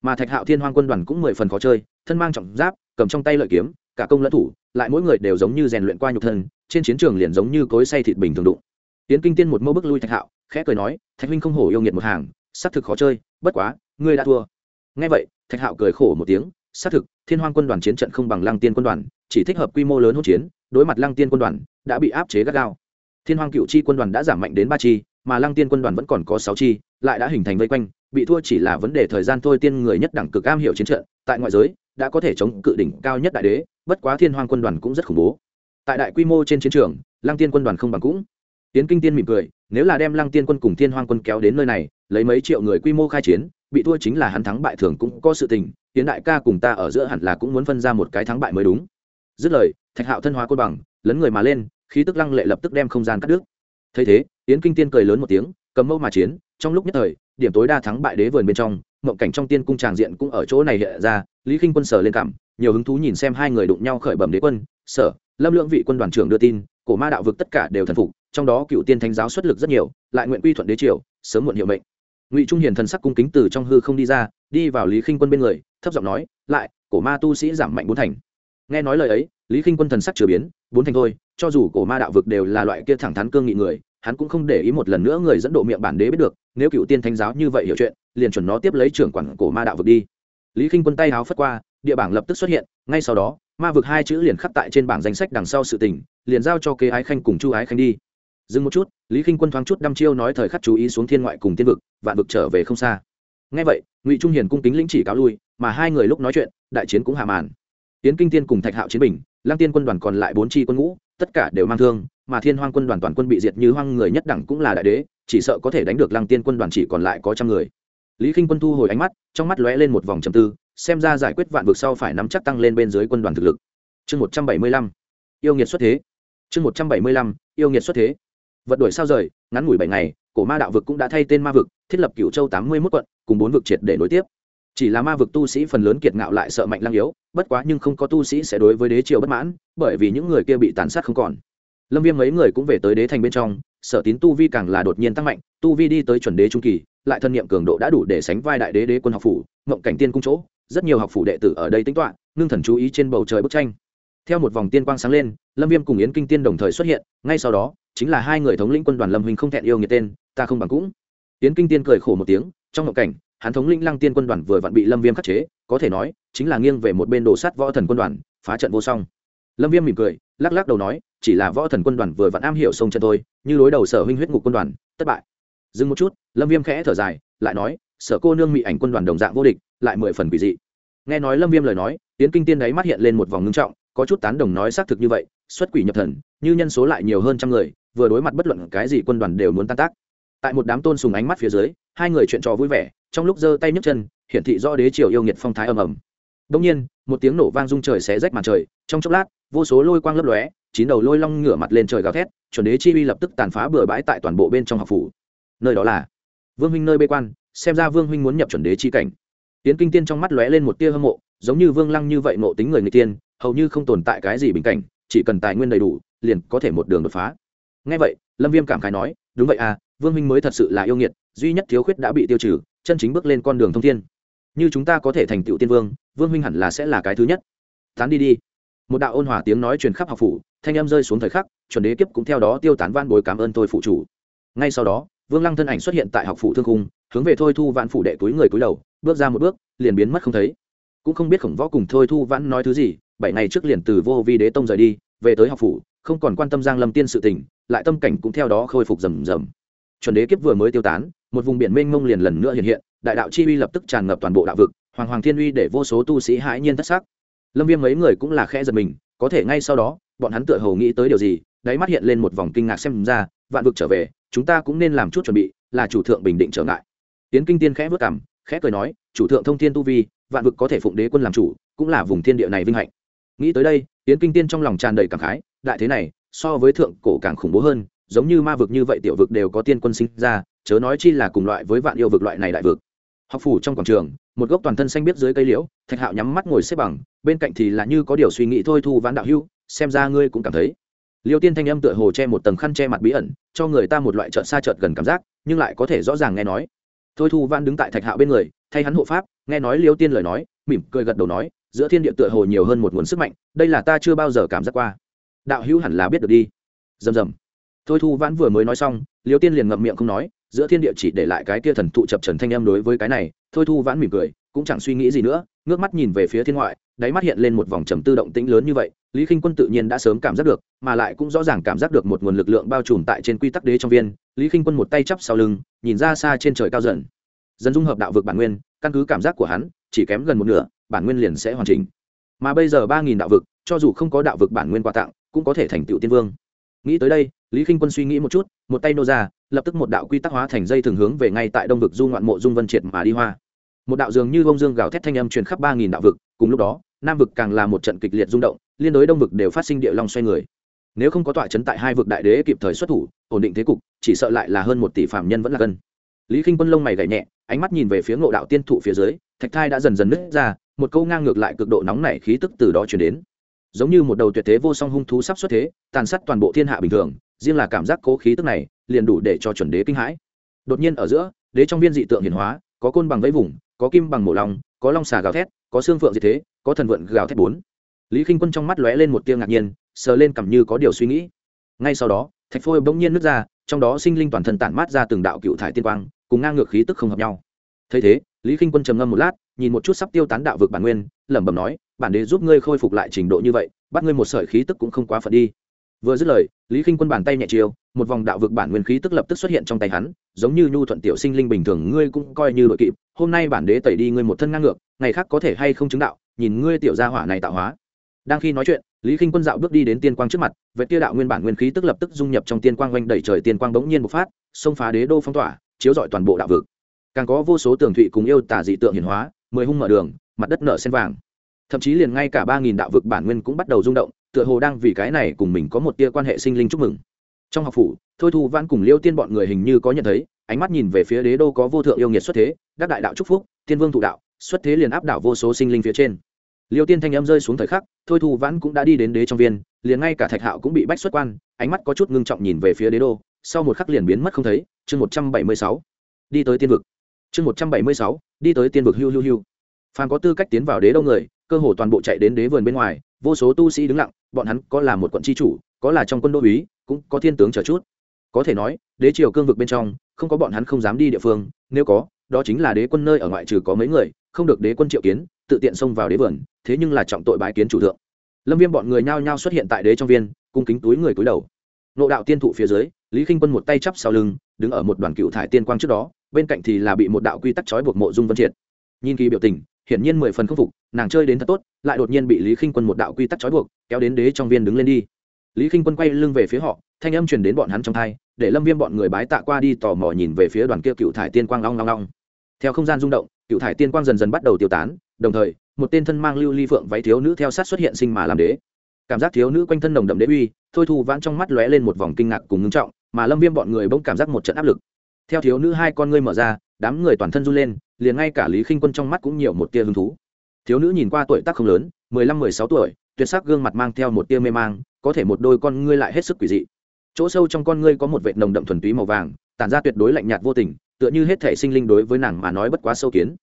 Mà thạch hạo thiên hoang quân đoàn cũng mười phần khó chơi, thân mang trọng giáp, cầm trong tay lợi kiếm, cả công lẫn thủ, lại mỗi người đều giống như rèn luyện qua nhục thân, trên chiến trường liền giống như cối say thịt bình thường đụng. Tiến kinh tiên một mẫu bước lui thạch hạo, khẽ cười nói, thạch huynh không hổ yêu nghiệt một hàng xác thực khó chơi, bất quá, ngươi đã thua. Ngay vậy, thạch hạo cười khổ một tiếng xác thực, thiên hoang quân đoàn chiến trận không bằng lăng tiên quân đoàn, chỉ thích hợp quy mô lớn hỗn chiến, đối mặt lăng tiên quân đoàn, đã bị áp chế gắt gao. Thiên hoang cựu chi quân đoàn đã giảm mạnh đến ba chi, mà lăng tiên quân đoàn vẫn còn có sáu chi, lại đã hình thành vây quanh, bị thua chỉ là vấn đề thời gian thôi. Tiên người nhất đẳng cực am hiểu chiến trận, tại ngoại giới, đã có thể chống cự đỉnh cao nhất đại đế, bất quá thiên hoang quân đoàn cũng rất khủng bố. Tại đại quy mô trên chiến trường, lăng tiên quân đoàn không bằng cũng. Tiến kinh tiên mỉm cười, nếu là đem lăng tiên quân cùng thiên hoang quân kéo đến nơi này, lấy mấy triệu người quy mô khai chiến, bị thua chính là hắn thắng bại thường cũng có sự tình tiến đại ca cùng ta ở giữa hẳn là cũng muốn phân ra một cái thắng bại mới đúng. Dứt lời, thạch hạo thân hóa côn bằng, lấn người mà lên, khí tức lăng lệ lập tức đem không gian cắt đứt. Thấy thế, yến kinh tiên cười lớn một tiếng, cầm mâu mà chiến, trong lúc nhất thời, điểm tối đa thắng bại đế vườn bên trong, mộng cảnh trong tiên cung tràng diện cũng ở chỗ này hiện ra, lý k quân sở lên cảm, nhiều hứng thú nhìn xem hai người đụng nhau khởi bẩm đế quân, sở, lâm lượng vị quân đoàn trưởng đưa tin, cổ ma đạo vực tất cả đều thần phục, trong đó cựu tiên thánh giáo xuất lực rất nhiều, lại nguyện quy thuận đế triều, sớm muộn hiệu mệnh. Ngụy trung hiền thần sắc cung kính từ trong hư không đi ra, đi vào lý k quân bên người thấp giọng nói, lại, cổ ma tu sĩ giảm mạnh bốn thành. Nghe nói lời ấy, lý k quân thần sắc chửa biến, bốn thành thôi, cho dù cổ ma đạo vực đều là loại kia thẳng thắn cương nghị người, hắn cũng không để ý một lần nữa người dẫn độ miệng bản đế biết được, nếu cựu tiên thánh giáo như vậy hiểu chuyện, liền chuẩn nó tiếp lấy trưởng quản cổ ma đạo vực đi. Lý k quân tay háo phất qua, địa bảng lập tức xuất hiện, ngay sau đó, ma vực hai chữ liền khắc tại trên bảng danh sách đằng sau sự tình, liền giao cho kế ái khanh cùng chu ái khanh đi. Dừng một chút, lý k quân thoáng chút đăm chiêu nói thời khắc chú ý xuống thiên ngoại cùng tiên vực, vạn vực trở về không xa. Ngay vậy, ngụy trung hiền cung kính lĩnh chỉ cáo lui mà hai người lúc nói chuyện, đại chiến cũng hạ màn. Tiến kinh tiên cùng thạch hạo chiến bình, lăng tiên quân đoàn còn lại bốn chi quân ngũ, tất cả đều mang thương, mà thiên hoang quân đoàn toàn quân bị diệt như hoang người nhất đẳng cũng là đại đế, chỉ sợ có thể đánh được lăng tiên quân đoàn chỉ còn lại có trăm người. Lý k i n h quân thu hồi ánh mắt, trong mắt lóe lên một vòng trầm tư, xem ra giải quyết vạn vực sau phải nắm chắc tăng lên bên dưới quân đoàn thực lực. Chương một trăm bảy mươi lăm, yêu nghiệt xuất thế. Chương một trăm bảy mươi lăm, yêu nghiệt xuất thế. Vật đổi sao rời, ngắn ngủi bảy ngày, cổ ma đạo vực cũng đã thay tên ma vực, thiết lập cựu châu tám mươi mốt quận, cùng bốn vực triệt để nối tiếp chỉ là ma vực tu sĩ phần lớn kiệt ngạo lại sợ mạnh lang yếu, bất quá nhưng không có tu sĩ sẽ đối với đế triều bất mãn, bởi vì những người kia bị tàn sát không còn. Lâm viêm mấy người cũng về tới đế thành bên trong, sở tín tu vi càng là đột nhiên tăng mạnh, tu vi đi tới chuẩn đế trung kỳ, lại thân nhiệm cường độ đã đủ để sánh vai đại đế đế quân học phủ mộng cảnh tiên cung chỗ, rất nhiều học phủ đệ tử ở đây tính toán ngưng thần chú ý trên bầu trời bức tranh. Theo một vòng tiên quang sáng lên, lâm viêm cùng yến kinh tiên đồng thời xuất hiện, ngay sau đó, chính là hai người thống lĩnh quân đoàn lâm huynh không thẹn yêu nghiệt tên, ta không bằng cũng. Yến kinh tiên cười khổ một tiếng, trong mộng cảnh hắn thống lĩnh lăng tiên quân đoàn vừa vặn bị lâm viêm khắc chế, có thể nói, chính là nghiêng về một bên đồ sát võ thần quân đoàn, phá trận vô song. Lâm viêm mỉm cười, lắc lắc đầu nói, chỉ là võ thần quân đoàn vừa vặn am hiểu sông chân thôi, như đối đầu sở huynh huyết ngục quân đoàn, thất bại. Dừng một chút, lâm viêm khẽ thở dài, lại nói, sở cô nương mỹ ảnh quân đoàn đồng dạng vô địch, lại mười phần quỷ dị. Nghe nói lâm viêm lời nói, tiến kinh tiên đấy mắt hiện lên một vòng ngưng trọng, có chút tán đồng nói xác thực như vậy, xuất quỷ nhập thần, như nhân số lại nhiều hơn trăm người, vừa đối mặt bất luận cái gì quân đoàn đều muốn tan tác. Tại một đám tôn sùng ánh mắt phía dưới hai người chuyện trò vui vẻ, trong lúc giơ tay nhấc chân, hiển thị do đế triều yêu nghiệt phong thái ầm ầm. Đông nhiên, một tiếng nổ vang rung trời xé rách màn trời, trong chốc lát, vô số lôi quang lấp lóe, chín đầu lôi long ngửa mặt lên trời gào thét, chuẩn đế chi uy lập tức tàn phá bừa bãi tại toàn bộ bên trong học phủ. Nơi đó là vương huynh nơi bê quan, xem ra vương huynh muốn nhập chuẩn đế chi cảnh. Tiến kinh tiên trong mắt lóe lên một tia hâm mộ, giống như vương lăng như vậy nộ tính người người tiên, hầu như không tồn tại cái gì bình cảnh, chỉ cần tài nguyên đầy đủ, liền có thể một đường đột phá. Ngay vậy, lâm viêm cảm khái nói, đúng vậy à vương Minh mới thật sự là yêu nghiệt, duy nhất thiếu khuyết đã bị tiêu trừ, chân chính bước lên con đường thông thiên. Như chúng ta có thể thành tựu tiên vương vương Minh hẳn là sẽ là cái thứ nhất. Tán đi đi. Một đạo ôn hòa tiếng nói truyền khắp học phủ, thanh em rơi xuống thời khắc, chuẩn đế kiếp cũng theo đó tiêu tán van bồi cảm ơn tôi phụ chủ. Ngay sau đó, vương lăng thân ảnh xuất hiện tại học phủ thương cung hướng về thôi thu vãn phủ đệ túi người túi đầu, bước ra một bước, liền biến mất không thấy. Cũng không biết khổng võ cùng thôi thu vãn nói thứ gì, bảy ngày trước liền từ vô vi đế tông rời đi, về tới học phủ, không còn quan tâm giang lâm tiên sự tình, lại tâm cảnh cũng theo đó khôi phục rầm rầm chuẩn đế kiếp vừa mới tiêu tán, một vùng biển mênh mông liền lần nữa hiện hiện, đại đạo chi uy lập tức tràn ngập toàn bộ đạo vực, hoàng hoàng thiên uy để vô số tu sĩ hãi nhiên thất sắc. Lâm viêm mấy người cũng là khẽ giật mình, có thể ngay sau đó, bọn hắn tựa hồ nghĩ tới điều gì, đáy mắt hiện lên một vòng kinh ngạc xem ra, vạn vực trở về, chúng ta cũng nên làm chút chuẩn bị, là chủ thượng bình định trở ngại. Tiến kinh tiên khẽ vất cảm khẽ cười nói, chủ thượng thông thiên tu vi, vạn vực có thể phụng đế quân làm chủ, cũng là vùng thiên địa này vinh hạnh. Nghĩ tới đây, tiến kinh tiên trong lòng tràn đầy cảm khái, đại thế này, so với thượng cổ càng khủng bố hơn giống như ma vực như vậy tiểu vực đều có tiên quân sinh ra, chớ nói chi là cùng loại với vạn yêu vực loại này đại vực. Học phủ trong quảng trường, một gốc toàn thân xanh biết dưới cây liễu, thạch hạo nhắm mắt ngồi xếp bằng, bên cạnh thì là như có điều suy nghĩ thôi thu vãn đạo hưu, xem ra ngươi cũng cảm thấy. Liêu tiên thanh âm tựa hồ che một tầng khăn che mặt bí ẩn, cho người ta một loại trợn xa trợt gần cảm giác, nhưng lại có thể rõ ràng nghe nói. Thôi thu vãn đứng tại thạch hạo bên người, thay hắn hộ pháp, nghe nói liêu tiên lời nói, mỉm cười gật đầu nói, giữa thiên địa tựa hồ nhiều hơn một nguồn sức mạnh, đây là ta chưa bao giờ cảm giác qua. Đạo hữu hẳn là biết được đi. Rầm rầm thôi thu vãn vừa mới nói xong, liêu tiên liền ngậm miệng không nói, giữa thiên địa chỉ để lại cái kia thần thụ chập trần thanh em đối với cái này, thôi thu vãn mỉm cười, cũng chẳng suy nghĩ gì nữa, ngước mắt nhìn về phía thiên ngoại, đáy mắt hiện lên một vòng trầm tư động tĩnh lớn như vậy, lý k i n h quân tự nhiên đã sớm cảm giác được, mà lại cũng rõ ràng cảm giác được một nguồn lực lượng bao trùm tại trên quy tắc đế trong viên, lý k i n h quân một tay chắp sau lưng, nhìn ra xa trên trời cao dần. Dân dung hợp đạo vực bản nguyên, căn cứ cảm giác của hắn, chỉ kém gần một nửa, bản nguyên liền sẽ hoàn chỉnh. Mà bây giờ ba nghìn đạo vực, cho dù không có đạo vực bản nguyên quà tặng, cũng có thể thành tựu tiên vương nghĩ tới đây, lý k i n h quân suy nghĩ một chút, một tay nô ra, lập tức một đạo quy tắc hóa thành dây thường hướng về ngay tại đông vực du ngoạn mộ dung vân triệt mà đi hoa. Một đạo dường như bông dương gào thét thanh âm truyền khắp ba nghìn đạo vực, cùng lúc đó, nam vực càng là một trận kịch liệt rung động, liên đối đông vực đều phát sinh địa long xoay người. Nếu không có tọa chấn tại hai vực đại đế kịp thời xuất thủ, ổn định thế cục, chỉ sợ lại là hơn một tỷ phạm nhân vẫn là cân lý k i n h quân lông mày gảy nhẹ, ánh mắt nhìn về phía ngộ đạo tiên thụ phía dưới, thạch thai đã dần dần nứt ra, một câu ngang ngược lại cực độ nóng nảy khí tức từ đó chuyển đến giống như một đầu tuyệt thế vô song hung thú sắp xuất thế, tàn sát toàn bộ thiên hạ bình thường, riêng là cảm giác cố khí tức này, liền đủ để cho chuẩn đế kinh hãi. Đột nhiên ở giữa, đế trong viên dị tượng hiển hóa, có côn bằng vẫy vùng, có kim bằng mổ lòng có long xà gào thét, có xương phượng diệt thế, có thần vượn gào thét bốn. Lý k i n h quân trong mắt lóe lên một tiêu ngạc nhiên, sờ lên cầm như có điều suy nghĩ. Ngay sau đó, thạch phôi bỗng nhiên nứt ra, trong đó sinh linh toàn thân tản mát ra từng đạo cựu thải tiên quang, cùng ngang ngược khí tức không hợp nhau. Thấy thế, lý k i n h quân trầm ngâm một lát, nhìn một chút sắp tiêu tán đạo vực bản nguyên, lẩm bẩm nói bản đế giúp ngươi khôi phục lại trình độ như vậy, bắt ngươi một sợi khí tức cũng không quá phận đi. Vừa dứt lời, lý k i n h quân bàn tay nhẹ chiều, một vòng đạo vực bản nguyên khí tức lập tức xuất hiện trong tay hắn, giống như nhu thuận tiểu sinh linh bình thường, ngươi cũng coi như đội kịp, hôm nay bản đế tẩy đi ngươi một thân ngang ngược, ngày khác có thể hay không chứng đạo, nhìn ngươi tiểu gia hỏa này tạo hóa. Đang khi nói chuyện, lý k i n h quân dạo bước đi đến tiên quang trước mặt vệ tiêu đạo nguyên bản nguyên khí tức lập tức dung nhập trong tiên quang oanh đẩy trời tiên quang bỗng nhiên bộc phát, xông phá đế đô phong tỏa, chiếu dọi toàn bộ đạo vực. Càng có vô số tường thụy cùng yêu tả dị tượng hiển hóa, mười hung mở đường, mặt đất nở sen vàng thậm chí liền ngay cả ba nghìn đạo vực bản nguyên cũng bắt đầu rung động, tựa hồ đang vì cái này cùng mình có một tia quan hệ sinh linh chúc mừng. Trong học phủ, thôi thu văn cùng liêu tiên bọn người hình như có nhận thấy, ánh mắt nhìn về phía đế đô có vô thượng yêu nghiệt xuất thế, đắc đại đạo trúc phúc, tiên vương thụ đạo, xuất thế liền áp đảo vô số sinh linh phía trên. Liêu tiên thanh âm rơi xuống thời khắc, thôi thu vãn cũng đã đi đến đế trong viên, liền ngay cả thạch hạo cũng bị bách xuất quan, ánh mắt có chút ngưng trọng nhìn về phía đế đô, sau một khắc liền biến mất không thấy, chương một trăm bảy mươi sáu, đi tới tiên vực. Chương một trăm bảy mươi sáu, đi tới tiên vực hiu hiu hiu phàm có tư cách tiến vào đế đô người cơ hồ toàn bộ chạy đến đế vườn bên ngoài, vô số tu sĩ đứng lặng, bọn hắn có là một quận tri chủ, có là trong quân đô úy, cũng có thiên tướng chờ chút. Có thể nói, đế triều cương vực bên trong, không có bọn hắn không dám đi địa phương, nếu có, đó chính là đế quân nơi ở ngoại trừ có mấy người, không được đế quân triệu kiến, tự tiện xông vào đế vườn, thế nhưng là trọng tội bái kiến chủ thượng. Lâm viêm bọn người nhao nhao xuất hiện tại đế trong viên, cung kính túi người cúi đầu. Nộ đạo tiên thụ phía dưới, lý k i n h quân một tay chắp sau lưng, đứng ở một đoàn cựu thải tiên quang trước đó, bên cạnh thì là bị một đạo quy tắc trói buộc mộ dung vân triệt. Nhìn kỳ biểu tình hiển nhiên mười phần không phục, nàng chơi đến thật tốt, lại đột nhiên bị lý khinh quân một đạo quy tắc trói buộc, kéo đến đế trong viên đứng lên đi. Lý khinh quân quay lưng về phía họ, thanh âm truyền đến bọn hắn trong thai, để lâm viêm bọn người bái tạ qua đi, tò mò nhìn về phía đoàn kia cựu thải tiên quang long long long. Theo không gian rung động, cựu thải tiên quang dần dần bắt đầu tiêu tán, đồng thời, một tên thân mang lưu ly phượng váy thiếu nữ theo sát xuất hiện sinh mà làm đế. Cảm giác thiếu nữ quanh thân đồng đậm đế uy, thôi thu vãn trong mắt lóe lên một vòng kinh ngạc cùng ngưng trọng, mà lâm viêm bọn người bỗng cảm giác một trận áp lực. Theo thiếu nữ hai con ngươi mở ra, đám người toàn thân run lên liền ngay cả lý khinh quân trong mắt cũng nhiều một tia hứng thú. Thiếu nữ nhìn qua tuổi tác không lớn, mười lăm, mười sáu tuổi, tuyệt sắc gương mặt mang theo một tia mê mang, có thể một đôi con ngươi lại hết sức quỷ dị. Chỗ sâu trong con ngươi có một vệt nồng đậm thuần túy màu vàng, tản ra tuyệt đối lạnh nhạt vô tình, tựa như hết thể sinh linh đối với nàng mà nói bất quá sâu kiến.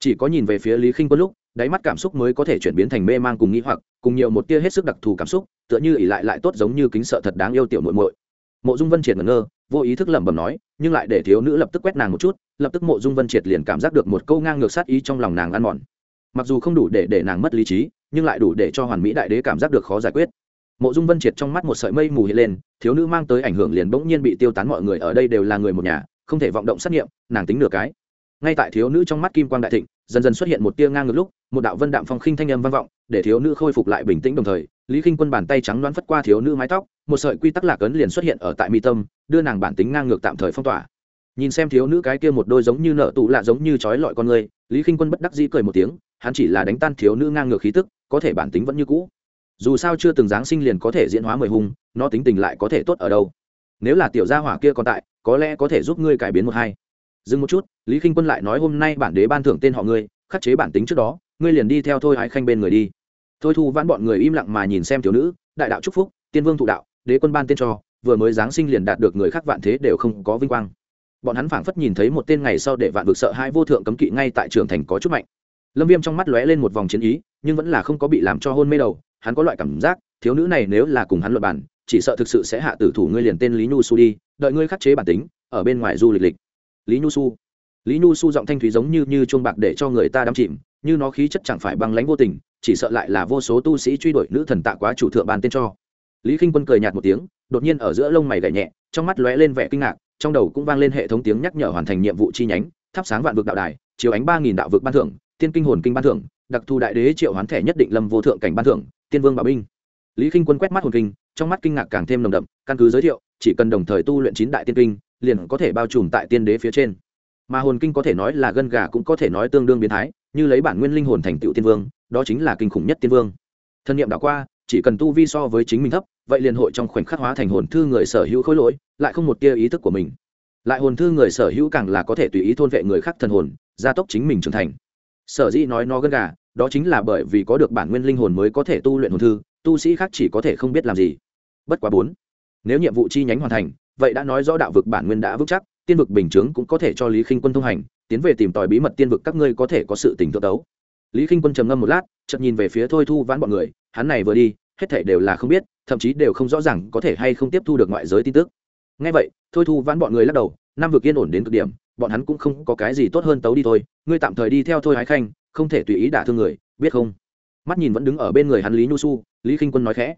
Chỉ có nhìn về phía lý khinh quân lúc, đáy mắt cảm xúc mới có thể chuyển biến thành mê mang cùng nghĩ hoặc, cùng nhiều một tia hết sức đặc thù cảm xúc, tựa như ỉ lại lại tốt giống như kính sợ thật đáng yêu tiểu muội muội. Mộ dung vân triệt ngẩn ngơ vô ý thức lẩm bẩm nói, nhưng lại để thiếu nữ lập tức quét nàng một chút, lập tức mộ dung vân triệt liền cảm giác được một câu ngang ngược sát ý trong lòng nàng ăn mòn. Mặc dù không đủ để để nàng mất lý trí, nhưng lại đủ để cho hoàn mỹ đại đế cảm giác được khó giải quyết. Mộ dung vân triệt trong mắt một sợi mây mù hiện lên, thiếu nữ mang tới ảnh hưởng liền bỗng nhiên bị tiêu tán mọi người ở đây đều là người một nhà, không thể vọng động xét nghiệm nàng tính nửa cái. Ngay tại thiếu nữ trong mắt kim quang đại thịnh, dần dần xuất hiện một tia ngang ngược lúc, một đạo vân đạm phong khinh thanh âm vang vọng, để thiếu nữ khôi phục lại bình tĩnh đồng thời lý khinh quân bàn tay trắng đoán phất qua thiếu nữ mái tóc, một sợi quy tắc lạc ấn liền xuất hiện ở tại mi tâm, đưa nàng bản tính ngang ngược tạm thời phong tỏa. Nhìn xem thiếu nữ cái kia một đôi giống như nợ tụ lạ giống như trói lọi con người, lý khinh quân bất đắc dĩ cười một tiếng, hắn chỉ là đánh tan thiếu nữ ngang ngược khí tức, có thể bản tính vẫn như cũ. Dù sao chưa từng giáng sinh liền có thể diễn hóa mười hung, nó tính tình lại có thể tốt ở đâu. Nếu là tiểu gia hỏa kia còn tại, có lẽ có thể giúp ngươi cải biến một hai. Dừng một chút, lý k i n h quân lại nói hôm nay bản đế ban thưởng tên họ ngươi, khắc chế bản tính trước đó, ngươi liền đi theo thôi ái khanh bên người đi thôi thu vãn bọn người im lặng mà nhìn xem thiếu nữ, đại đạo c phúc, tiên vương thụ đạo, đế quân ban tên cho, vừa mới giáng sinh liền đạt được người khác vạn thế đều không có vinh quang. Bọn hắn phảng phất nhìn thấy một tên ngày sau để vạn vực sợ hai vô thượng cấm kỵ ngay tại trường thành có chút mạnh. Lâm viêm trong mắt lóe lên một vòng chiến ý, nhưng vẫn là không có bị làm cho hôn mê đầu, hắn có loại cảm giác, thiếu nữ này nếu là cùng hắn luật bản chỉ sợ thực sự sẽ hạ tử thủ ngươi liền tên lý nhu su đi, đợi ngươi khắc chế bản tính, ở bên ngoài du lịch lịch. Lý nhu su. Lý nhu su giọng thanh thúy giống như như chuông bạc để cho người ta đắm chìm, như nó khí chất chẳng phải băng lãnh vô tình chỉ sợ lại là vô số tu sĩ truy đuổi nữ thần tạ quá chủ thượng bàn tên cho. Lý k i n h quân cười nhạt một tiếng, đột nhiên ở giữa lông mày gảy nhẹ, trong mắt lóe lên vẻ kinh ngạc, trong đầu cũng vang lên hệ thống tiếng nhắc nhở hoàn thành nhiệm vụ chi nhánh, thắp sáng vạn vực đạo đài, chiếu ánh ba nghìn đạo vực ban thưởng, tiên kinh hồn kinh ban thưởng, đặc thù đại đế triệu hoán thẻ nhất định lâm vô thượng cảnh ban thưởng, tiên vương bảo binh. Lý k i n h quân quét mắt hồn kinh, trong mắt kinh ngạc càng thêm nồng đậm, căn cứ giới thiệu, chỉ cần đồng thời tu luyện chín đại tiên kinh, liền có thể bao trùm tại tiên đế phía trên. Mà hồn kinh có thể nói là gân gà cũng có thể nói tương đương biến thái, như lấy bản nguyên linh hồn thành tựu tiên vương đó chính là kinh khủng nhất tiên vương. Thân nhiệm đã qua, chỉ cần tu vi so với chính mình thấp, vậy liền hội trong khoảnh khắc hóa thành hồn thư người sở hữu khối lỗi, lại không một tia ý thức của mình. Lại hồn thư người sở hữu càng là có thể tùy ý thôn vệ người khác thần hồn, gia tốc chính mình trưởng thành. Sở dĩ nói nó gân gà, đó chính là bởi vì có được bản nguyên linh hồn mới có thể tu luyện hồn thư, tu sĩ khác chỉ có thể không biết làm gì. Bất quá bốn, nếu nhiệm vụ chi nhánh hoàn thành, vậy đã nói rõ đạo vực bản nguyên đã vững chắc, tiên vực bình chướng cũng có thể cho lý khinh quân thông hành, tiến về tìm tòi bí mật tiên vực các ngươi có thể có sự tình tự đấu lý khinh quân trầm ngâm một lát, chợt nhìn về phía thôi thu vãn bọn người, hắn này vừa đi, hết thể đều là không biết, thậm chí đều không rõ ràng có thể hay không tiếp thu được ngoại giới tin tức. Ngay vậy, thôi thu vãn bọn người lắc đầu, năm vực yên ổn đến cực điểm, bọn hắn cũng không có cái gì tốt hơn tấu đi thôi, ngươi tạm thời đi theo thôi hái khanh, không thể tùy ý đả thương người, biết không? Mắt nhìn vẫn đứng ở bên người hắn lý nhu su, lý k i n h quân nói khẽ.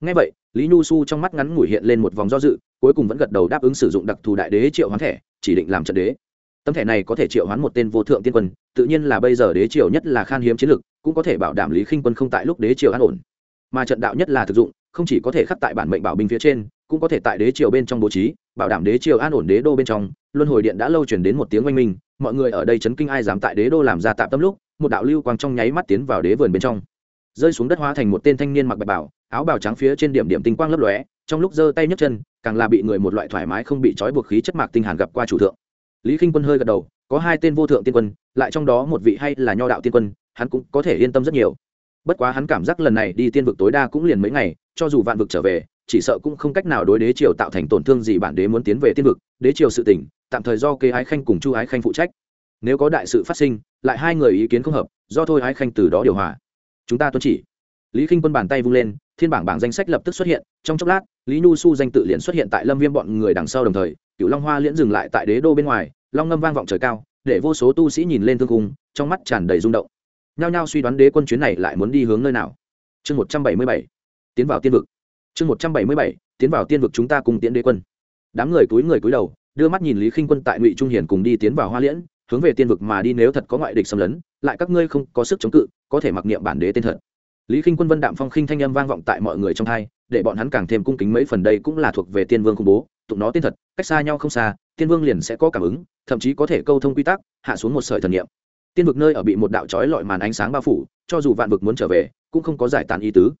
Ngay vậy, lý nhu su trong mắt ngắn ngủi hiện lên một vòng do dự, cuối cùng vẫn gật đầu đáp ứng sử dụng đặc thù đại đế triệu hoán thẻ, chỉ định làm trận đế tấm thẻ này có thể triệu hoán một tên vô thượng tiên quân, tự nhiên là bây giờ đế triều nhất là khan hiếm chiến lực, cũng có thể bảo đảm lý khinh quân không tại lúc đế triều an ổn. Mà trận đạo nhất là thực dụng, không chỉ có thể khắc tại bản mệnh bảo binh phía trên, cũng có thể tại đế triều bên trong bố trí, bảo đảm đế triều an ổn đế đô bên trong. Luân hồi điện đã lâu chuyển đến một tiếng oanh minh, mọi người ở đây chấn kinh ai dám tại đế đô làm ra tạm tâm lúc, một đạo lưu quang trong nháy mắt tiến vào đế vườn bên trong. Rơi xuống đất hóa thành một tên thanh niên mặc bạch bảo, áo bào trắng phía trên điểm điểm tinh quang lấp lóe, trong lúc giơ tay nhấc chân, càng là bị người một loại thoải mái không bị trói buộc khí chất mạc tinh hàn gặp qua chủ thượng lý k quân hơi gật đầu, có hai tên vô thượng tiên quân, lại trong đó một vị hay là nho đạo tiên quân, hắn cũng có thể yên tâm rất nhiều. Bất quá hắn cảm giác lần này đi tiên vực tối đa cũng liền mấy ngày, cho dù vạn vực trở về, chỉ sợ cũng không cách nào đối đế triều tạo thành tổn thương gì bản đế muốn tiến về tiên vực, đế triều sự tỉnh, tạm thời do kê ái khanh cùng chu ái khanh phụ trách. Nếu có đại sự phát sinh, lại hai người ý kiến không hợp, do thôi ái khanh từ đó điều hòa. Chúng ta tuân chỉ. Lý k i n h quân bàn tay vung lên, thiên bảng bảng danh sách lập tức xuất hiện, trong chốc lát, lý nhu su danh tự liền xuất hiện tại lâm viêm bọn người đằng sau đồng thời cựu long hoa liễn dừng lại tại đế đô bên ngoài, long ngâm vang vọng trời cao, để vô số tu sĩ nhìn lên thương cung trong mắt tràn đầy rung động. Nhao nhao suy đoán đế quân chuyến này lại muốn đi hướng nơi nào. Chương một trăm bảy mươi bảy, tiến vào tiên vực. Chương một trăm bảy mươi bảy, tiến vào tiên vực chúng ta cùng tiến đế quân. Đám người túi người cúi đầu, đưa mắt nhìn lý khinh quân tại ngụy trung hiền cùng đi tiến vào hoa liễn, hướng về tiên vực mà đi nếu thật có ngoại địch xâm lấn, lại các ngươi không có sức chống cự, có thể mặc niệm bản đế tên thật. Lý khinh quân vân đạm phong khinh thanh âm vang vọng tại mọi người trong thai để bọn hắn càng thêm cung kính mấy phần đây cũng là thuộc về tiên vương khủng bố tụng nó tên thật, cách xa nhau không xa, tiên vương liền sẽ có cảm ứng, thậm chí có thể câu thông quy tắc, hạ xuống một sợi thần niệm. Tiên vực nơi ở bị một đạo trói lọi màn ánh sáng bao phủ, cho dù vạn vực muốn trở về, cũng không có giải tàn ý tứ.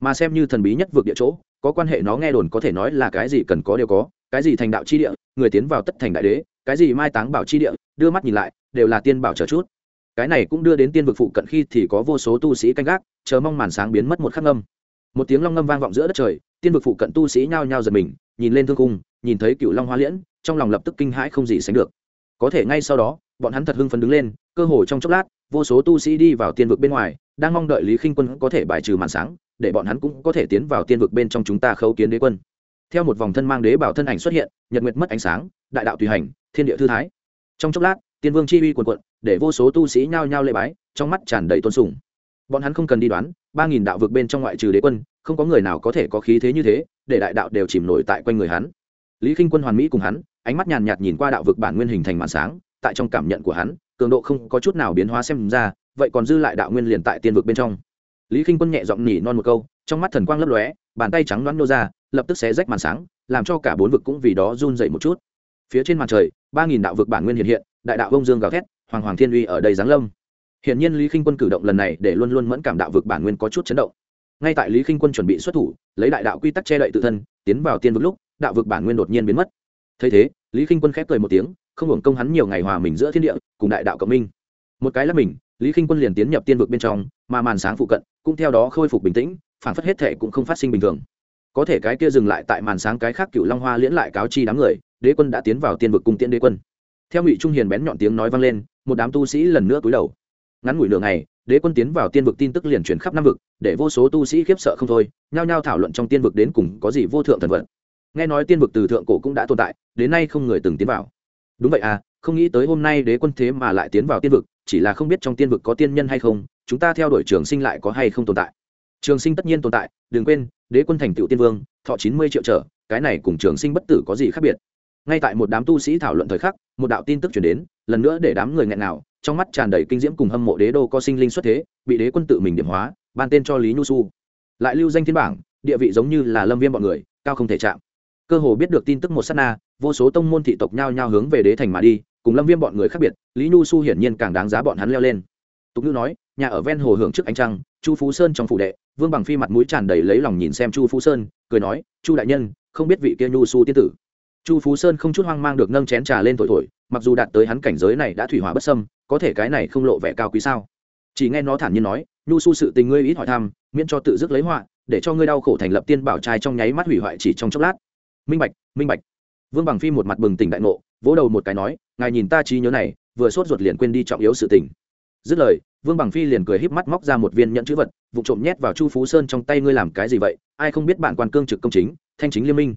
Mà xem như thần bí nhất vực địa chỗ, có quan hệ nó nghe đồn có thể nói là cái gì cần có đều có, cái gì thành đạo chi địa, người tiến vào tất thành đại đế, cái gì mai táng bảo chi địa, đưa mắt nhìn lại, đều là tiên bảo chờ chút. Cái này cũng đưa đến tiên vực phụ cận khi thì có vô số tu sĩ canh gác, chờ mong màn sáng biến mất một khắc ngâm. Một tiếng long ngâm vang vọng giữa đất trời, tiên vực phụ cận tu sĩ nhao nhao giật mình, nhìn lên thương cung nhìn thấy cựu long hoa liễn, trong lòng lập tức kinh hãi không gì sánh được. Có thể ngay sau đó, bọn hắn thật hưng phấn đứng lên, cơ hồ trong chốc lát, vô số tu sĩ đi vào tiên vực bên ngoài, đang mong đợi lý khinh quân có thể bài trừ màn sáng, để bọn hắn cũng có thể tiến vào tiên vực bên trong chúng ta khấu kiến đế quân. Theo một vòng thân mang đế bảo thân ảnh xuất hiện, nhật nguyệt mất ánh sáng, đại đạo tùy hành, thiên địa thư thái. Trong chốc lát, tiên vương chi uy quần quận để vô số tu sĩ nhao nhao lê bái, trong mắt tràn đầy tôn sùng. Bọn hắn không cần đi đoán, ba nghìn đạo vực bên trong ngoại trừ đế quân, không có người nào có thể có khí thế như thế, để đại đạo đều chìm nổi tại quanh người hắn lý k i n h quân hoàn mỹ cùng hắn ánh mắt nhàn nhạt nhìn qua đạo vực bản nguyên hình thành màn sáng tại trong cảm nhận của hắn cường độ không có chút nào biến hóa xem ra vậy còn dư lại đạo nguyên liền tại tiên vực bên trong. Lý k i n h quân nhẹ giọng nhỉ non một câu trong mắt thần quang lấp lóe bàn tay trắng loãng nô ra lập tức xé rách màn sáng làm cho cả bốn vực cũng vì đó run dậy một chút. Phía trên màn trời ba nghìn đạo vực bản nguyên hiện hiện đại đạo vông dương gào thét hoàng hoàng thiên uy ở đây giáng lâm. Hiện nhiên Lý Khinh Quân cử động lần này để luôn luôn mẫn cảm đạo vực bản nguyên có chút chấn động. Ngay tại Lý Khinh Quân chuẩn bị xuất thủ, lấy đại đạo quy tắc che đậy tự thân, tiến vào tiên vực lúc, đạo vực bản nguyên đột nhiên biến mất. Thấy thế, Lý Khinh Quân khép cười một tiếng, không hưởng công hắn nhiều ngày hòa mình giữa thiên địa, cùng đại đạo cộng minh. Một cái là mình, Lý Khinh Quân liền tiến nhập tiên vực bên trong, mà màn sáng phụ cận cũng theo đó khôi phục bình tĩnh, phản phất hết thể cũng không phát sinh bình thường. Có thể cái kia dừng lại tại màn sáng cái khác Cựu Long Hoa liễn lại cáo chi đám người, đế quân đã tiến vào tiên vực cùng tiễn đế quân. Theo Ngụy Trung Hiền bén nhọn tiếng nói vang lên, một đám tu sĩ lần nữa cúi đầu ngắn ngủi nửa ngày đế quân tiến vào tiên vực tin tức liền truyền khắp năm vực để vô số tu sĩ khiếp sợ không thôi nhao nhao thảo luận trong tiên vực đến cùng có gì vô thượng thần vật nghe nói tiên vực từ thượng cổ cũng đã tồn tại, đến nay không người từng tiến vào. Đúng vậy à không nghĩ tới hôm nay đế quân thế mà lại tiến vào tiên vực, chỉ là không biết trong tiên vực có tiên nhân hay không, chúng ta theo đuổi trường sinh lại có hay không tồn tại. Trường sinh tất nhiên tồn tại, đừng quên, đế quân thành tựu tiên vương, thọ chín mươi triệu trở, cái này cùng trường sinh bất tử có gì khác biệt? Ngay tại một đám tu sĩ thảo luận thời khắc, một đạo tin tức chuyển đến, lần nữa để đám người nghẹn nào trong mắt tràn đầy kinh diễm cùng hâm mộ đế đô có sinh linh xuất thế, bị đế quân tự mình điểm hóa, ban tên cho lý nhu su. Lại lưu danh thiên bảng, địa vị giống như là lâm viêm bọn người, cao không thể chạm cơ hồ biết được tin tức một s á t na, vô số tông môn thị tộc nhao nhao hướng về đế thành mà đi, cùng lâm viêm bọn người khác biệt, lý nhu su hiển nhiên càng đáng giá bọn hắn leo lên. Tục ngữ nói, nhà ở ven hồ hưởng trước ánh trăng, chu phú sơn trong phủ đệ, vương bằng phi mặt mũi tràn đầy lấy lòng nhìn xem chu phú sơn, cười nói, chu đại nhân, không biết vị kia nhu su tiên tử. Chu phú sơn không chút hoang mang được nâng chén trà lên thổi thổi, mặc dù đạt tới hắn cảnh giới này đã thủy hỏa bất sâm có thể cái này không lộ vẻ cao quý sao? Chỉ nghe nó thản nhiên nói, nhu su sự tình ngươi ít hỏi thăm, miễn cho tự dứt lấy họa, để cho ngươi đau khổ thành lập tiên bảo trai trong nháy mắt hủy hoại chỉ trong chốc lát minh bạch minh bạch. Vương bằng phi một mặt bừng tỉnh đại ngộ, vỗ đầu một cái nói, ngài nhìn ta trí nhớ này, vừa sốt ruột liền quên đi trọng yếu sự tình. Dứt lời, vương bằng phi liền cười híp mắt móc ra một viên nhẫn chữ vật, vụ trộm nhét vào chu phú sơn trong tay ngươi làm cái gì vậy? Ai không biết bạn quan cương trực công chính, thanh chính liên minh.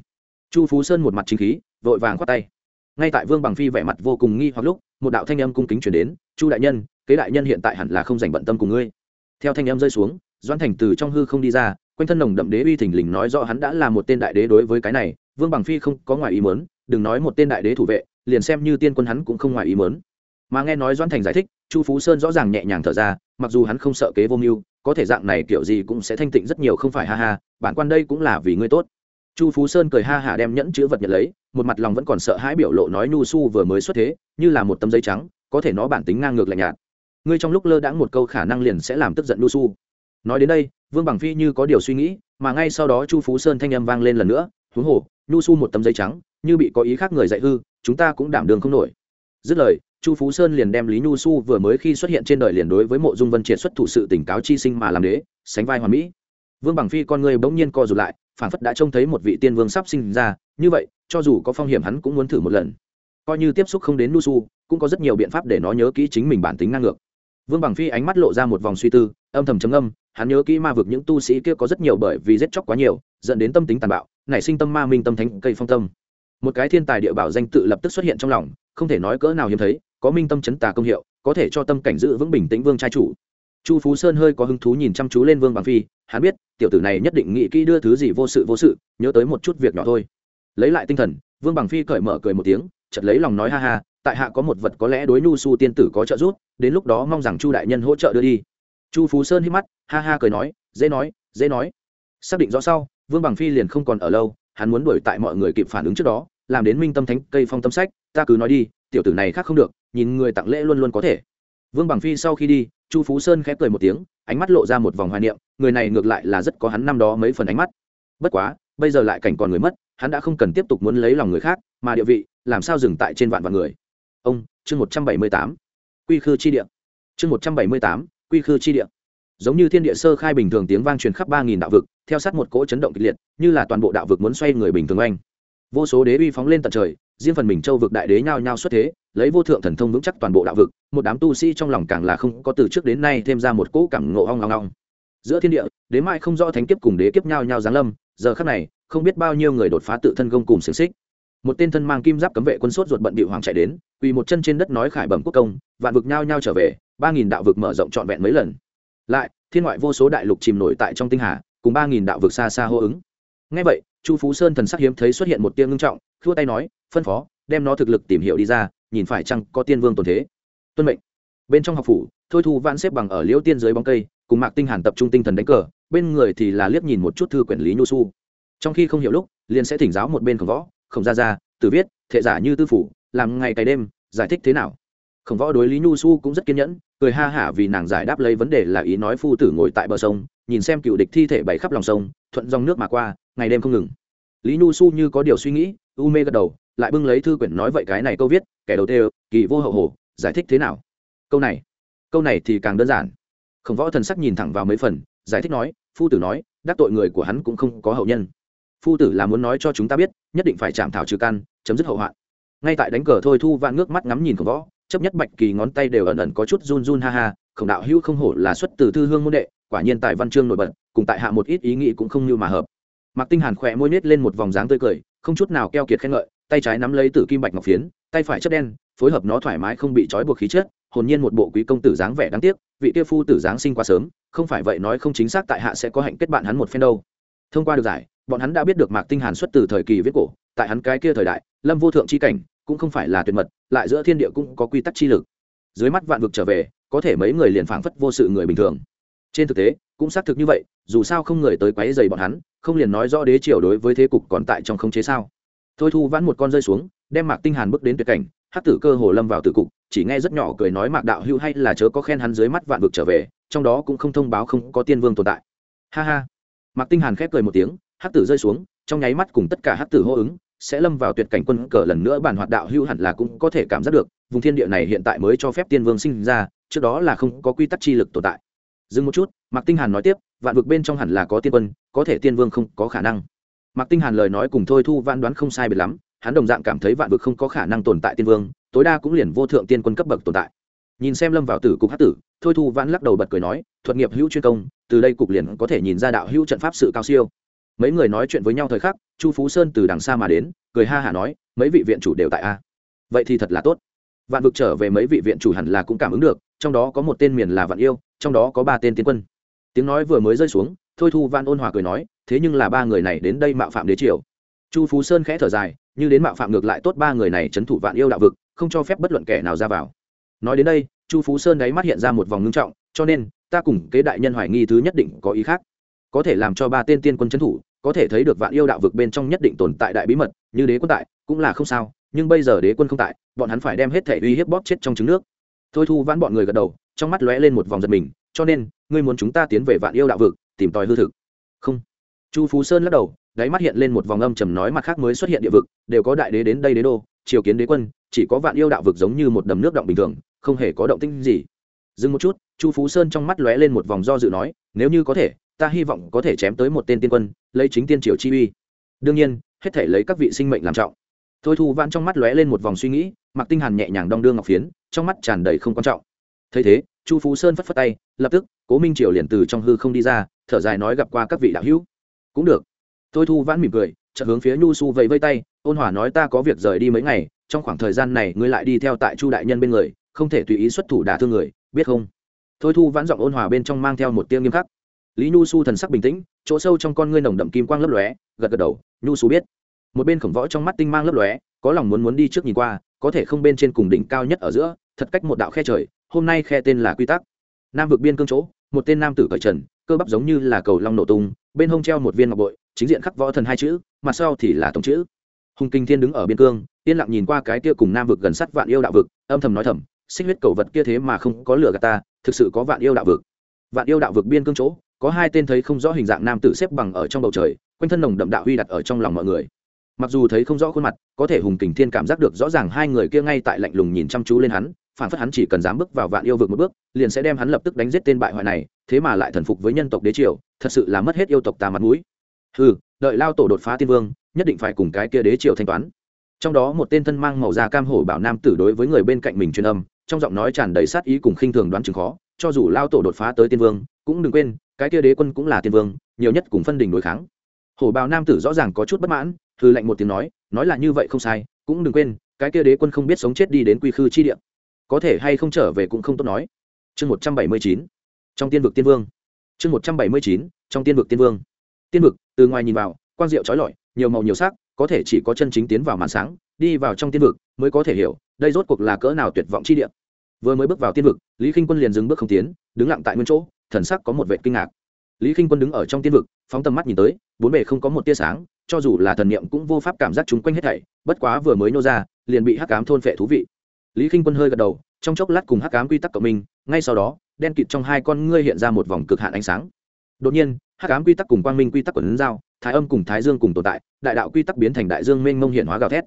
Chu phú sơn một mặt chính khí, vội vàng khoát tay. Ngay tại vương bằng phi vẻ mặt vô cùng nghi hoặc lúc, một đạo thanh âm cung kính chuyển đến, chu đại nhân, kế đại nhân hiện tại hẳn là không dành bận tâm cùng ngươi. Theo thanh âm rơi xuống, Doãn thành từ trong hư không đi ra, quanh thân nồng đậm đế uy thình lình nói rõ hắn đã là một tên đại đế đối với cái này vương bằng phi không có ngoài ý mớn đừng nói một tên đại đế thủ vệ, liền xem như tiên quân hắn cũng không ngoài ý mớn mà nghe nói doan thành giải thích, chu phú sơn rõ ràng nhẹ nhàng thở ra, mặc dù hắn không sợ kế vô mưu, có thể dạng này kiểu gì cũng sẽ thanh tịnh rất nhiều không phải, ha ha, bản quan đây cũng là vì ngươi tốt. Chu phú sơn cười ha hả đem nhẫn chữ vật nhận lấy, một mặt lòng vẫn còn sợ hãi biểu lộ nói nhu su vừa mới xuất thế, như là một tấm giấy trắng, có thể nó bản tính ngang ngược lạnh nhạt. Ngươi trong lúc lơ đãng một câu khả năng liền sẽ làm tức giận nhu su nói đến đây, vương bằng phi như có điều suy nghĩ, mà ngay sau đó chu phú sơn thanh âm vang lên lần nữa, huống hồ nhu su một tấm giấy trắng, như bị có ý khác người dạy hư, chúng ta cũng đảm đường không nổi. Dứt lời, chu phú sơn liền đem lý nhu su vừa mới khi xuất hiện trên đời liền đối với mộ dung vân triệt xuất thủ sự tỉnh cáo chi sinh mà làm đế, sánh vai hoàn mỹ. Vương bằng phi con người bỗng nhiên co rụt lại phản phất đã trông thấy một vị tiên vương sắp sinh ra, như vậy, cho dù có phong hiểm hắn cũng muốn thử một lần. Coi như tiếp xúc không đến nu su, cũng có rất nhiều biện pháp để nó nhớ kỹ chính mình bản tính năng ngược. Vương bằng phi ánh mắt lộ ra một vòng suy tư, âm thầm chấm âm hắn nhớ kỹ ma vực những tu sĩ kia có rất nhiều bởi vì giết chóc quá nhiều, dẫn đến tâm tính tàn bạo nảy sinh tâm ma minh tâm thánh cây phong tâm. Một cái thiên tài địa bảo danh tự lập tức xuất hiện trong lòng, không thể nói cỡ nào hiếm thấy, có minh tâm chấn tà công hiệu, có thể cho tâm cảnh giữ vững bình tĩnh vương trai chủ. Chu phú sơn hơi có hứng thú nhìn chăm chú lên vương bằng phi, hắn biết, tiểu tử này nhất định nghĩ kỹ đưa thứ gì vô sự vô sự, nhớ tới một chút việc nhỏ thôi. Lấy lại tinh thần, vương bằng phi cởi mở cười một tiếng chật lấy lòng nói ha ha, tại hạ có một vật có lẽ đối nhu su tiên tử có trợ giúp, đến lúc đó mong rằng chu đại nhân hỗ trợ đưa đi. Chu phú sơn hít mắt, ha ha cười nói, dễ nói dễ nói. Xác định rõ sau vương bằng phi liền không còn ở lâu, hắn muốn đuổi tại mọi người kịp phản ứng trước đó, làm đến minh tâm thánh cây phong tâm sách, ta cứ nói đi, tiểu tử này khác không được, nhìn người tặng lễ luôn luôn có thể. Vương bằng phi sau khi đi, chu phú sơn khép cười một tiếng, ánh mắt lộ ra một vòng hoài niệm, người này ngược lại là rất có hắn năm đó mấy phần ánh mắt. Bất quá, bây giờ lại cảnh còn người mất, hắn đã không cần tiếp tục muốn lấy lòng người khác, mà địa vị, làm sao dừng tại trên vạn vạn người. Ông, chương một trăm bảy mươi tám. Quy khư chi địa. Chương một trăm bảy mươi tám, quy khư chi địa. Giống như thiên địa sơ khai bình thường tiếng vang truyền khắp ba nghìn đạo vực theo sát một cỗ chấn động kịch liệt, như là toàn bộ đạo vực muốn xoay người bình thường oanh. Vô số đế uy phóng lên tận trời, riêng phần mình châu vực đại đế nhao nhao xuất thế, lấy vô thượng thần thông vững chắc toàn bộ đạo vực, một đám tu sĩ trong lòng càng là không có từ trước đến nay thêm ra một cỗ cảm ngộ ong ong ong. Giữa thiên địa, đế mai không rõ thánh kiếp cùng đế kiếp nhao nhao giáng lâm, giờ khắc này, không biết bao nhiêu người đột phá tự thân gông cùng xiềng xích. Một tên thân mang kim giáp cấm vệ quân sốt ruột bận bị hoàng chạy đến, quỳ một chân trên đất nói khải bẩm quốc công, vạn vực nhao nhao trở về, ba nghìn đạo vực mở rộng trọn vẹn mấy lần. Lại, thiên ngoại vô số đại lục chìm nổi tại trong tinh hà cùng ba nghìn đạo vực xa xa hô ứng. Ngay vậy, chu phú sơn thần sắc hiếm thấy xuất hiện một tiên ngưng trọng, khua tay nói, phân phó, đem nó thực lực tìm hiểu đi ra, nhìn phải chăng có tiên vương tồn thế. Tuân mệnh. Bên trong học phủ, thôi thu vãn xếp bằng ở liễu tiên dưới bóng cây, cùng mạc tinh hàn tập trung tinh thần đánh cờ, bên người thì là liếc nhìn một chút thư quyển lý nhu su. Trong khi không hiểu lúc, liền sẽ thỉnh giáo một bên khổng võ, khổng ra ra từ viết, thệ giả như tư phủ, làm ngày cày đêm, giải thích thế nào? Khổng võ đối lý nhu su cũng rất kiên nhẫn, cười ha hả vì nàng giải đáp lấy vấn đề là ý nói phu tử ngồi tại bờ sông nhìn xem cựu địch thi thể bày khắp lòng sông thuận dòng nước mà qua ngày đêm không ngừng. Lý nhu su như có điều suy nghĩ u mê gật đầu lại bưng lấy thư quyển nói vậy cái này câu viết kẻ đầu tiên kỳ vô hậu hổ, giải thích thế nào? Câu này câu này thì càng đơn giản. Khổng võ thần sắc nhìn thẳng vào mấy phần giải thích nói phu tử nói đắc tội người của hắn cũng không có hậu nhân. Phu tử là muốn nói cho chúng ta biết nhất định phải chạm thảo trừ căn chấm dứt hậu hoạn. Ngay tại đánh cờ thôi thu vạn ngước mắt ngắm nhìn khổng võ chấp nhất bạch kỳ ngón tay đều ẩn ẩn có chút run run ha ha khổng đạo hữu không hổ là xuất từ thư hương môn đệ, quả nhiên tài văn chương nổi bật, cùng tại hạ một ít ý nghĩ cũng không như mà hợp. Mạc tinh hàn khỏe môi nết lên một vòng dáng tươi cười, không chút nào keo kiệt khen ngợi, tay trái nắm lấy tử kim bạch ngọc phiến, tay phải chất đen, phối hợp nó thoải mái không bị trói buộc khí chất, hồn nhiên một bộ quý công tử dáng vẻ đáng tiếc, vị kia phu tử dáng sinh quá sớm, không phải vậy nói không chính xác tại hạ sẽ có hạnh kết bạn hắn một phen đâu. Thông qua được giải, bọn hắn đã biết được mạc tinh hàn xuất từ thời kỳ viết cổ, tại hắn cái kia thời đại, lâm vô thượng chi cảnh, cũng không phải là tuyệt mật, lại giữa thiên địa cũng có quy tắc chi lực dưới mắt vạn vực trở về, có thể mấy người liền phảng phất vô sự người bình thường. Trên thực tế, cũng xác thực như vậy, dù sao không người tới quấy dày bọn hắn, không liền nói rõ đế triều đối với thế cục còn tại trong không chế sao? Thôi thu vãn một con rơi xuống, đem mạc tinh hàn bước đến tuyệt cảnh, hắc tử cơ hồ lâm vào tử cục, chỉ nghe rất nhỏ cười nói mạc đạo hưu hay là chớ có khen hắn dưới mắt vạn vực trở về, trong đó cũng không thông báo không có tiên vương tồn tại. Ha ha. Mạc tinh hàn khép cười một tiếng, hắc tử rơi xuống, trong nháy mắt cùng tất cả hắc tử hô ứng sẽ lâm vào tuyệt cảnh quân cờ lần nữa bản hoạt đạo hưu hẳn là cũng có thể cảm giác được, vùng thiên địa này hiện tại mới cho phép tiên vương sinh ra, trước đó là không có quy tắc chi lực tồn tại. Dừng một chút, mạc tinh hàn nói tiếp, vạn vực bên trong hẳn là có tiên quân, có thể tiên vương không có khả năng. Mạc tinh hàn lời nói cùng thôi thu vãn đoán không sai biệt lắm, hắn đồng dạng cảm thấy vạn vực không có khả năng tồn tại tiên vương, tối đa cũng liền vô thượng tiên quân cấp bậc tồn tại. Nhìn xem lâm vào tử cục hắc tử, thôi thu vãn lắc đầu bật cười nói, thuật nghiệp hữu chuyên công, từ đây cục liền có thể nhìn ra đạo hữu trận pháp sự cao siêu mấy người nói chuyện với nhau thời khắc, chu phú sơn từ đằng xa mà đến, cười ha hả nói, mấy vị viện chủ đều tại a. Vậy thì thật là tốt. Vạn vực trở về mấy vị viện chủ hẳn là cũng cảm ứng được, trong đó có một tên miền là vạn yêu, trong đó có ba tên tiến quân. Tiếng nói vừa mới rơi xuống, thôi thu văn ôn hòa cười nói, thế nhưng là ba người này đến đây mạo phạm đế triều. Chu phú sơn khẽ thở dài, như đến mạo phạm ngược lại tốt ba người này trấn thủ vạn yêu đạo vực, không cho phép bất luận kẻ nào ra vào. Nói đến đây, chu phú sơn đáy mắt hiện ra một vòng ngưng trọng, cho nên, ta cùng kế đại nhân hoài nghi thứ nhất định có ý khác. Có thể làm cho ba tên tiên quân trấn thủ có thể thấy được vạn yêu đạo vực bên trong nhất định tồn tại đại bí mật, như đế quân tại, cũng là không sao, nhưng bây giờ đế quân không tại, bọn hắn phải đem hết thể uy hiếp bóp chết trong trứng nước. Thôi thu vãn bọn người gật đầu, trong mắt lóe lên một vòng giật mình, cho nên, ngươi muốn chúng ta tiến về vạn yêu đạo vực, tìm tòi hư thực. Không. Chu phú sơn lắc đầu, đáy mắt hiện lên một vòng âm trầm nói mặt khác mới xuất hiện địa vực, đều có đại đế đến đây đế đô, triều kiến đế quân, chỉ có vạn yêu đạo vực giống như một đầm nước động bình thường, không hề có động tinh gì. Dừng một chút, chu phú sơn trong mắt lóe lên một vòng do dự nói, nếu như có thể ta hy vọng có thể chém tới một tên tiên quân, lấy chính tiên triều chi uy. Đương nhiên, hết thể lấy các vị sinh mệnh làm trọng. Thôi thu vãn trong mắt lóe lên một vòng suy nghĩ mặc tinh hàn nhẹ nhàng đong đưa ngọc phiến, trong mắt tràn đầy không quan trọng. Thấy thế, chu phú sơn phất phất tay, lập tức, cố minh triều liền từ trong hư không đi ra, thở dài nói gặp qua các vị đạo hữu. Cũng được. Thôi thu vãn mỉm cười, chợt hướng phía nhu su vẫy vây tay, ôn hòa nói ta có việc rời đi mấy ngày, trong khoảng thời gian này ngươi lại đi theo tại chu đại nhân bên người, không thể tùy ý xuất thủ đả thương người, biết không? Thôi thu vãn giọng ôn hòa bên trong mang theo một tiếng nghiêm khắc lý nhu su thần sắc bình tĩnh, chỗ sâu trong con ngươi nồng đậm kim quang lấp lóe, gật gật đầu, nhu su biết. Một bên khổng võ trong mắt tinh mang lấp lóe, có lòng muốn muốn đi trước nhìn qua, có thể không bên trên cùng đỉnh cao nhất ở giữa, thật cách một đạo khe trời, hôm nay khe tên là quy tắc. Nam vực biên cương chỗ, một tên nam tử cởi trần, cơ bắp giống như là cầu long nổ tung, bên hông treo một viên ngọc bội, chính diện khắc võ thần hai chữ, mặt sau thì là tổng chữ. Hùng kinh thiên đứng ở biên cương, yên lặng nhìn qua cái kia cùng nam vực gần sát vạn yêu đạo vực, âm thầm nói thầm, xích huyết cầu vật kia thế mà không có lửa gạt ta, thực sự có vạn yêu đạo vực. Vạn yêu đạo vực biên cương chỗ có hai tên thấy không rõ hình dạng nam tử xếp bằng ở trong bầu trời, quanh thân nồng đậm đạo huy đặt ở trong lòng mọi người. Mặc dù thấy không rõ khuôn mặt, có thể hùng kình thiên cảm giác được rõ ràng hai người kia ngay tại lạnh lùng nhìn chăm chú lên hắn phản phất hắn chỉ cần dám bước vào vạn yêu vực một bước, liền sẽ đem hắn lập tức đánh giết tên bại hoại này, thế mà lại thần phục với nhân tộc đế triều, thật sự là mất hết yêu tộc ta mặt mũi. Ừ đợi lao tổ đột phá tiên vương, nhất định phải cùng cái kia đế triều thanh toán. Trong đó một tên thân mang màu da cam hổ bảo nam tử đối với người bên cạnh mình truyền âm, trong giọng nói tràn đầy sát ý cùng khinh thường đoán chừng khó, cho dù lao tổ đột phá tới tiên vương, cũng đừng quên cái kia đế quân cũng là tiên vương, nhiều nhất cùng phân đình đối kháng. Hổ bào nam tử rõ ràng có chút bất mãn thư lệnh một tiếng nói nói là như vậy không sai, cũng đừng quên, cái kia đế quân không biết sống chết đi đến quy khư chi địa. Có thể hay không trở về cũng không tốt nói. Chương một trăm bảy mươi chín, trong tiên vực tiên vương. Chương một trăm bảy mươi chín, trong tiên vực tiên vương. Tiên vực, từ ngoài nhìn vào, quang diệu trói lọi, nhiều màu nhiều sắc, có thể chỉ có chân chính tiến vào màn sáng, đi vào trong tiên vực mới có thể hiểu, đây rốt cuộc là cỡ nào tuyệt vọng chi địa. Vừa mới bước vào tiên vực, lý k i n h quân liền dừng bước không tiến, đứng lặng tại nguyên chỗ thần sắc có một vệ kinh ngạc. Lý k i n h quân đứng ở trong tiên vực, phóng tầm mắt nhìn tới, bốn bề không có một tia sáng, cho dù là thần niệm cũng vô pháp cảm giác chúng quanh hết thảy, bất quá vừa mới nô ra, liền bị hắc cám thôn phệ thú vị. Lý k i n h quân hơi gật đầu, trong chốc lát cùng hắc cám quy tắc cộng minh, ngay sau đó, đen kịt trong hai con ngươi hiện ra một vòng cực hạn ánh sáng. Đột nhiên, hắc ám quy tắc cùng quang minh quy tắc quần giao, thái âm cùng thái dương cùng tồn tại, đại đạo quy tắc biến thành đại dương mênh mông hiện hóa gào thét.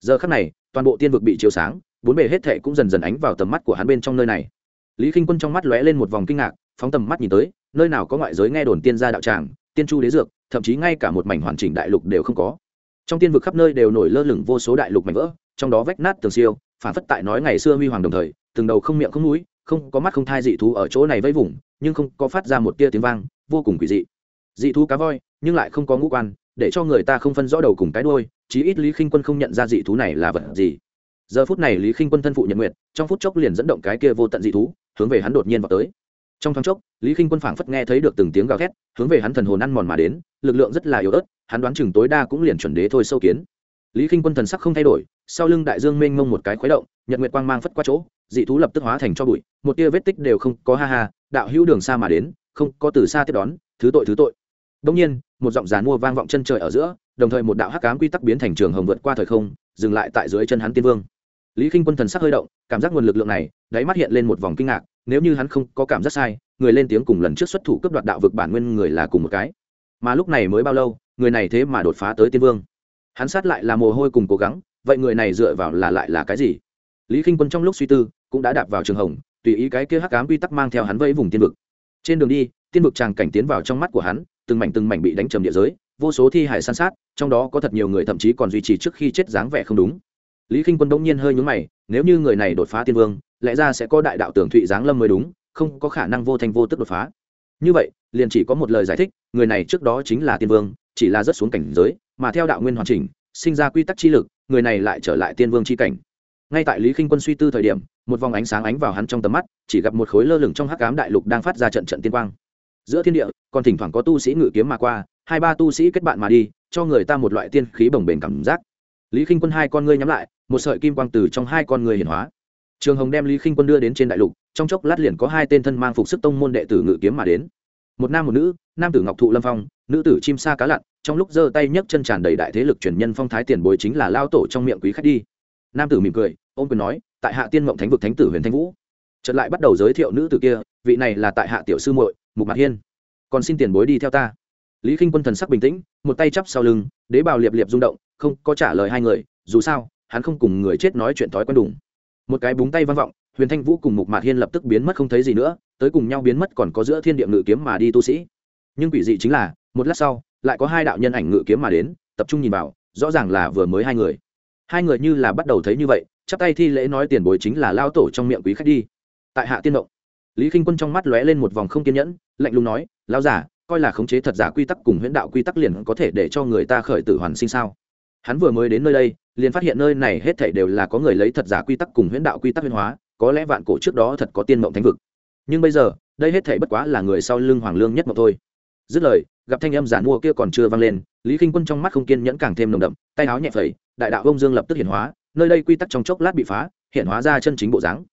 Giờ khắc này, toàn bộ tiên vực bị chiếu sáng, bốn bề hết thệ cũng dần dần ánh vào tầm mắt của hắn bên trong nơi này. Lý k i n h quân trong mắt lóe lên một vòng kinh ngạc phóng tầm mắt nhìn tới nơi nào có ngoại giới nghe đồn tiên gia đạo tràng tiên chu đế dược thậm chí ngay cả một mảnh hoàn chỉnh đại lục đều không có. Trong tiên vực khắp nơi đều nổi lơ lửng vô số đại lục mảnh vỡ trong đó vách nát tường siêu phản phất tại nói ngày xưa huy hoàng đồng thời từng đầu không miệng không mũi, không có mắt không thai dị thú ở chỗ này vây vùng nhưng không có phát ra một tia tiếng vang vô cùng quỷ dị. Dị thú cá voi nhưng lại không có ngũ quan để cho người ta không phân rõ đầu cùng cái đôi chí ít lý khinh quân không nhận ra dị thú này là vật gì. Giờ phút này lý khinh quân thân phụ nhận nguyệt, trong phút chốc liền dẫn động cái kia vô tận dị thú hướng về hắn đột nhiên vào tới trong thoáng chốc, lý khinh quân phảng phất nghe thấy được từng tiếng gào thét, hướng về hắn thần hồn ăn mòn mà đến, lực lượng rất là yếu ớt, hắn đoán chừng tối đa cũng liền chuẩn đế thôi sâu kiến. Lý khinh quân thần sắc không thay đổi, sau lưng đại dương mênh mông một cái khuấy động, nhật nguyệt quang mang phất qua chỗ, dị thú lập tức hóa thành cho bụi, một tia vết tích đều không có ha ha, đạo hữu đường xa mà đến, không có từ xa tiếp đón, thứ tội thứ tội. Đông nhiên, một giọng giàn mua vang vọng chân trời ở giữa, đồng thời một đạo hắc cám quy tắc biến thành trường hồng vượt qua thời không, dừng lại tại dưới chân hắn tiên vương. Lý k i n h quân thần sắc hơi động, cảm giác nguồn lực lượng này, đáy mắt hiện lên một vòng kinh ngạc nếu như hắn không có cảm giác sai, người lên tiếng cùng lần trước xuất thủ cướp đoạt đạo vực bản nguyên người là cùng một cái. Mà lúc này mới bao lâu, người này thế mà đột phá tới tiên vương. Hắn sát lại là mồ hôi cùng cố gắng, vậy người này dựa vào là lại là cái gì? Lý k i n h quân trong lúc suy tư, cũng đã đạp vào trường hồng, tùy ý cái kia hắc cám quy tắc mang theo hắn vẫy vùng tiên vực. Trên đường đi, tiên vực tràng cảnh tiến vào trong mắt của hắn, từng mảnh từng mảnh bị đánh trầm địa giới, vô số thi hải san sát, trong đó có thật nhiều người thậm chí còn duy trì trước khi chết dáng vẻ không đúng. Lý k i n h quân đ ỗ n g nhiên hơi nhúng mày, nếu như người này đột phá tiên vương lẽ ra sẽ có đại đạo tưởng thụy giáng lâm mới đúng, không có khả năng vô thành vô tức đột phá. Như vậy, liền chỉ có một lời giải thích, người này trước đó chính là tiên vương, chỉ là rất xuống cảnh giới, mà theo đạo nguyên hoàn chỉnh, sinh ra quy tắc chi lực, người này lại trở lại tiên vương c h i cảnh. Ngay tại lý k i n h quân suy tư thời điểm, một vòng ánh sáng ánh vào hắn trong tầm mắt, chỉ gặp một khối lơ lửng trong hắc cám đại lục đang phát ra trận trận tiên quang. Giữa thiên địa, còn thỉnh thoảng có tu sĩ ngự kiếm mà qua, hai ba tu sĩ kết bạn mà đi, cho người ta một loại tiên khí bồng bềnh cảm giác. Lý k i n h quân hai con ngươi nhắm lại, một sợi kim quang từ trong hai con người hiển hóa trường hồng đem lý khinh quân đưa đến trên đại lục, trong chốc lát liền có hai tên thân mang phục sức tông môn đệ tử ngự kiếm mà đến. Một nam một nữ, nam tử ngọc thụ lâm phong, nữ tử chim sa cá lặn, trong lúc giơ tay nhấc chân tràn đầy đại thế lực truyền nhân phong thái tiền bối chính là lao tổ trong miệng quý khách đi. Nam tử mỉm cười, ôm quyền nói, tại hạ tiên mộng thánh vực thánh tử huyền thanh vũ. Trật lại bắt đầu giới thiệu nữ tử kia, vị này là tại hạ tiểu sư muội, mục mạc hiên. Còn xin tiền bối đi theo ta. Lý khinh quân thần sắc bình tĩnh, một tay chắp sau lưng, đế bào liệp liệp rung động, không có trả lời hai người, dù sao, hắn không cùng người chết nói chuyện thói quen đủng một cái búng tay vang vọng, huyền thanh vũ cùng mục mạc hiên lập tức biến mất không thấy gì nữa, tới cùng nhau biến mất còn có giữa thiên địa ngự kiếm mà đi tu sĩ. Nhưng quỷ dị chính là, một lát sau, lại có hai đạo nhân ảnh ngự kiếm mà đến, tập trung nhìn vào, rõ ràng là vừa mới hai người. Hai người như là bắt đầu thấy như vậy, chắp tay thi lễ nói tiền bối chính là lao tổ trong miệng quý khách đi. Tại hạ tiên động, lý k i n h quân trong mắt lóe lên một vòng không kiên nhẫn, lạnh lùng nói lao giả coi là khống chế thật giả quy tắc cùng huyễn đạo quy tắc liền có thể để cho người ta khởi tử hoàn sinh sao? Hắn vừa mới đến nơi đây liền phát hiện nơi này hết thảy đều là có người lấy thật giả quy tắc cùng huyễn đạo quy tắc huyễn hóa, có lẽ vạn cổ trước đó thật có tiên mộng thánh vực. Nhưng bây giờ, đây hết thảy bất quá là người sau lưng hoàng lương nhất mộng thôi. Dứt lời, gặp thanh âm giản mua kia còn chưa vang lên, lý kinh quân trong mắt không kiên nhẫn càng thêm nồng đậm, tay áo nhẹ phẩy, đại đạo ông dương lập tức hiển hóa, nơi đây quy tắc trong chốc lát bị phá, hiện hóa ra chân chính bộ dáng.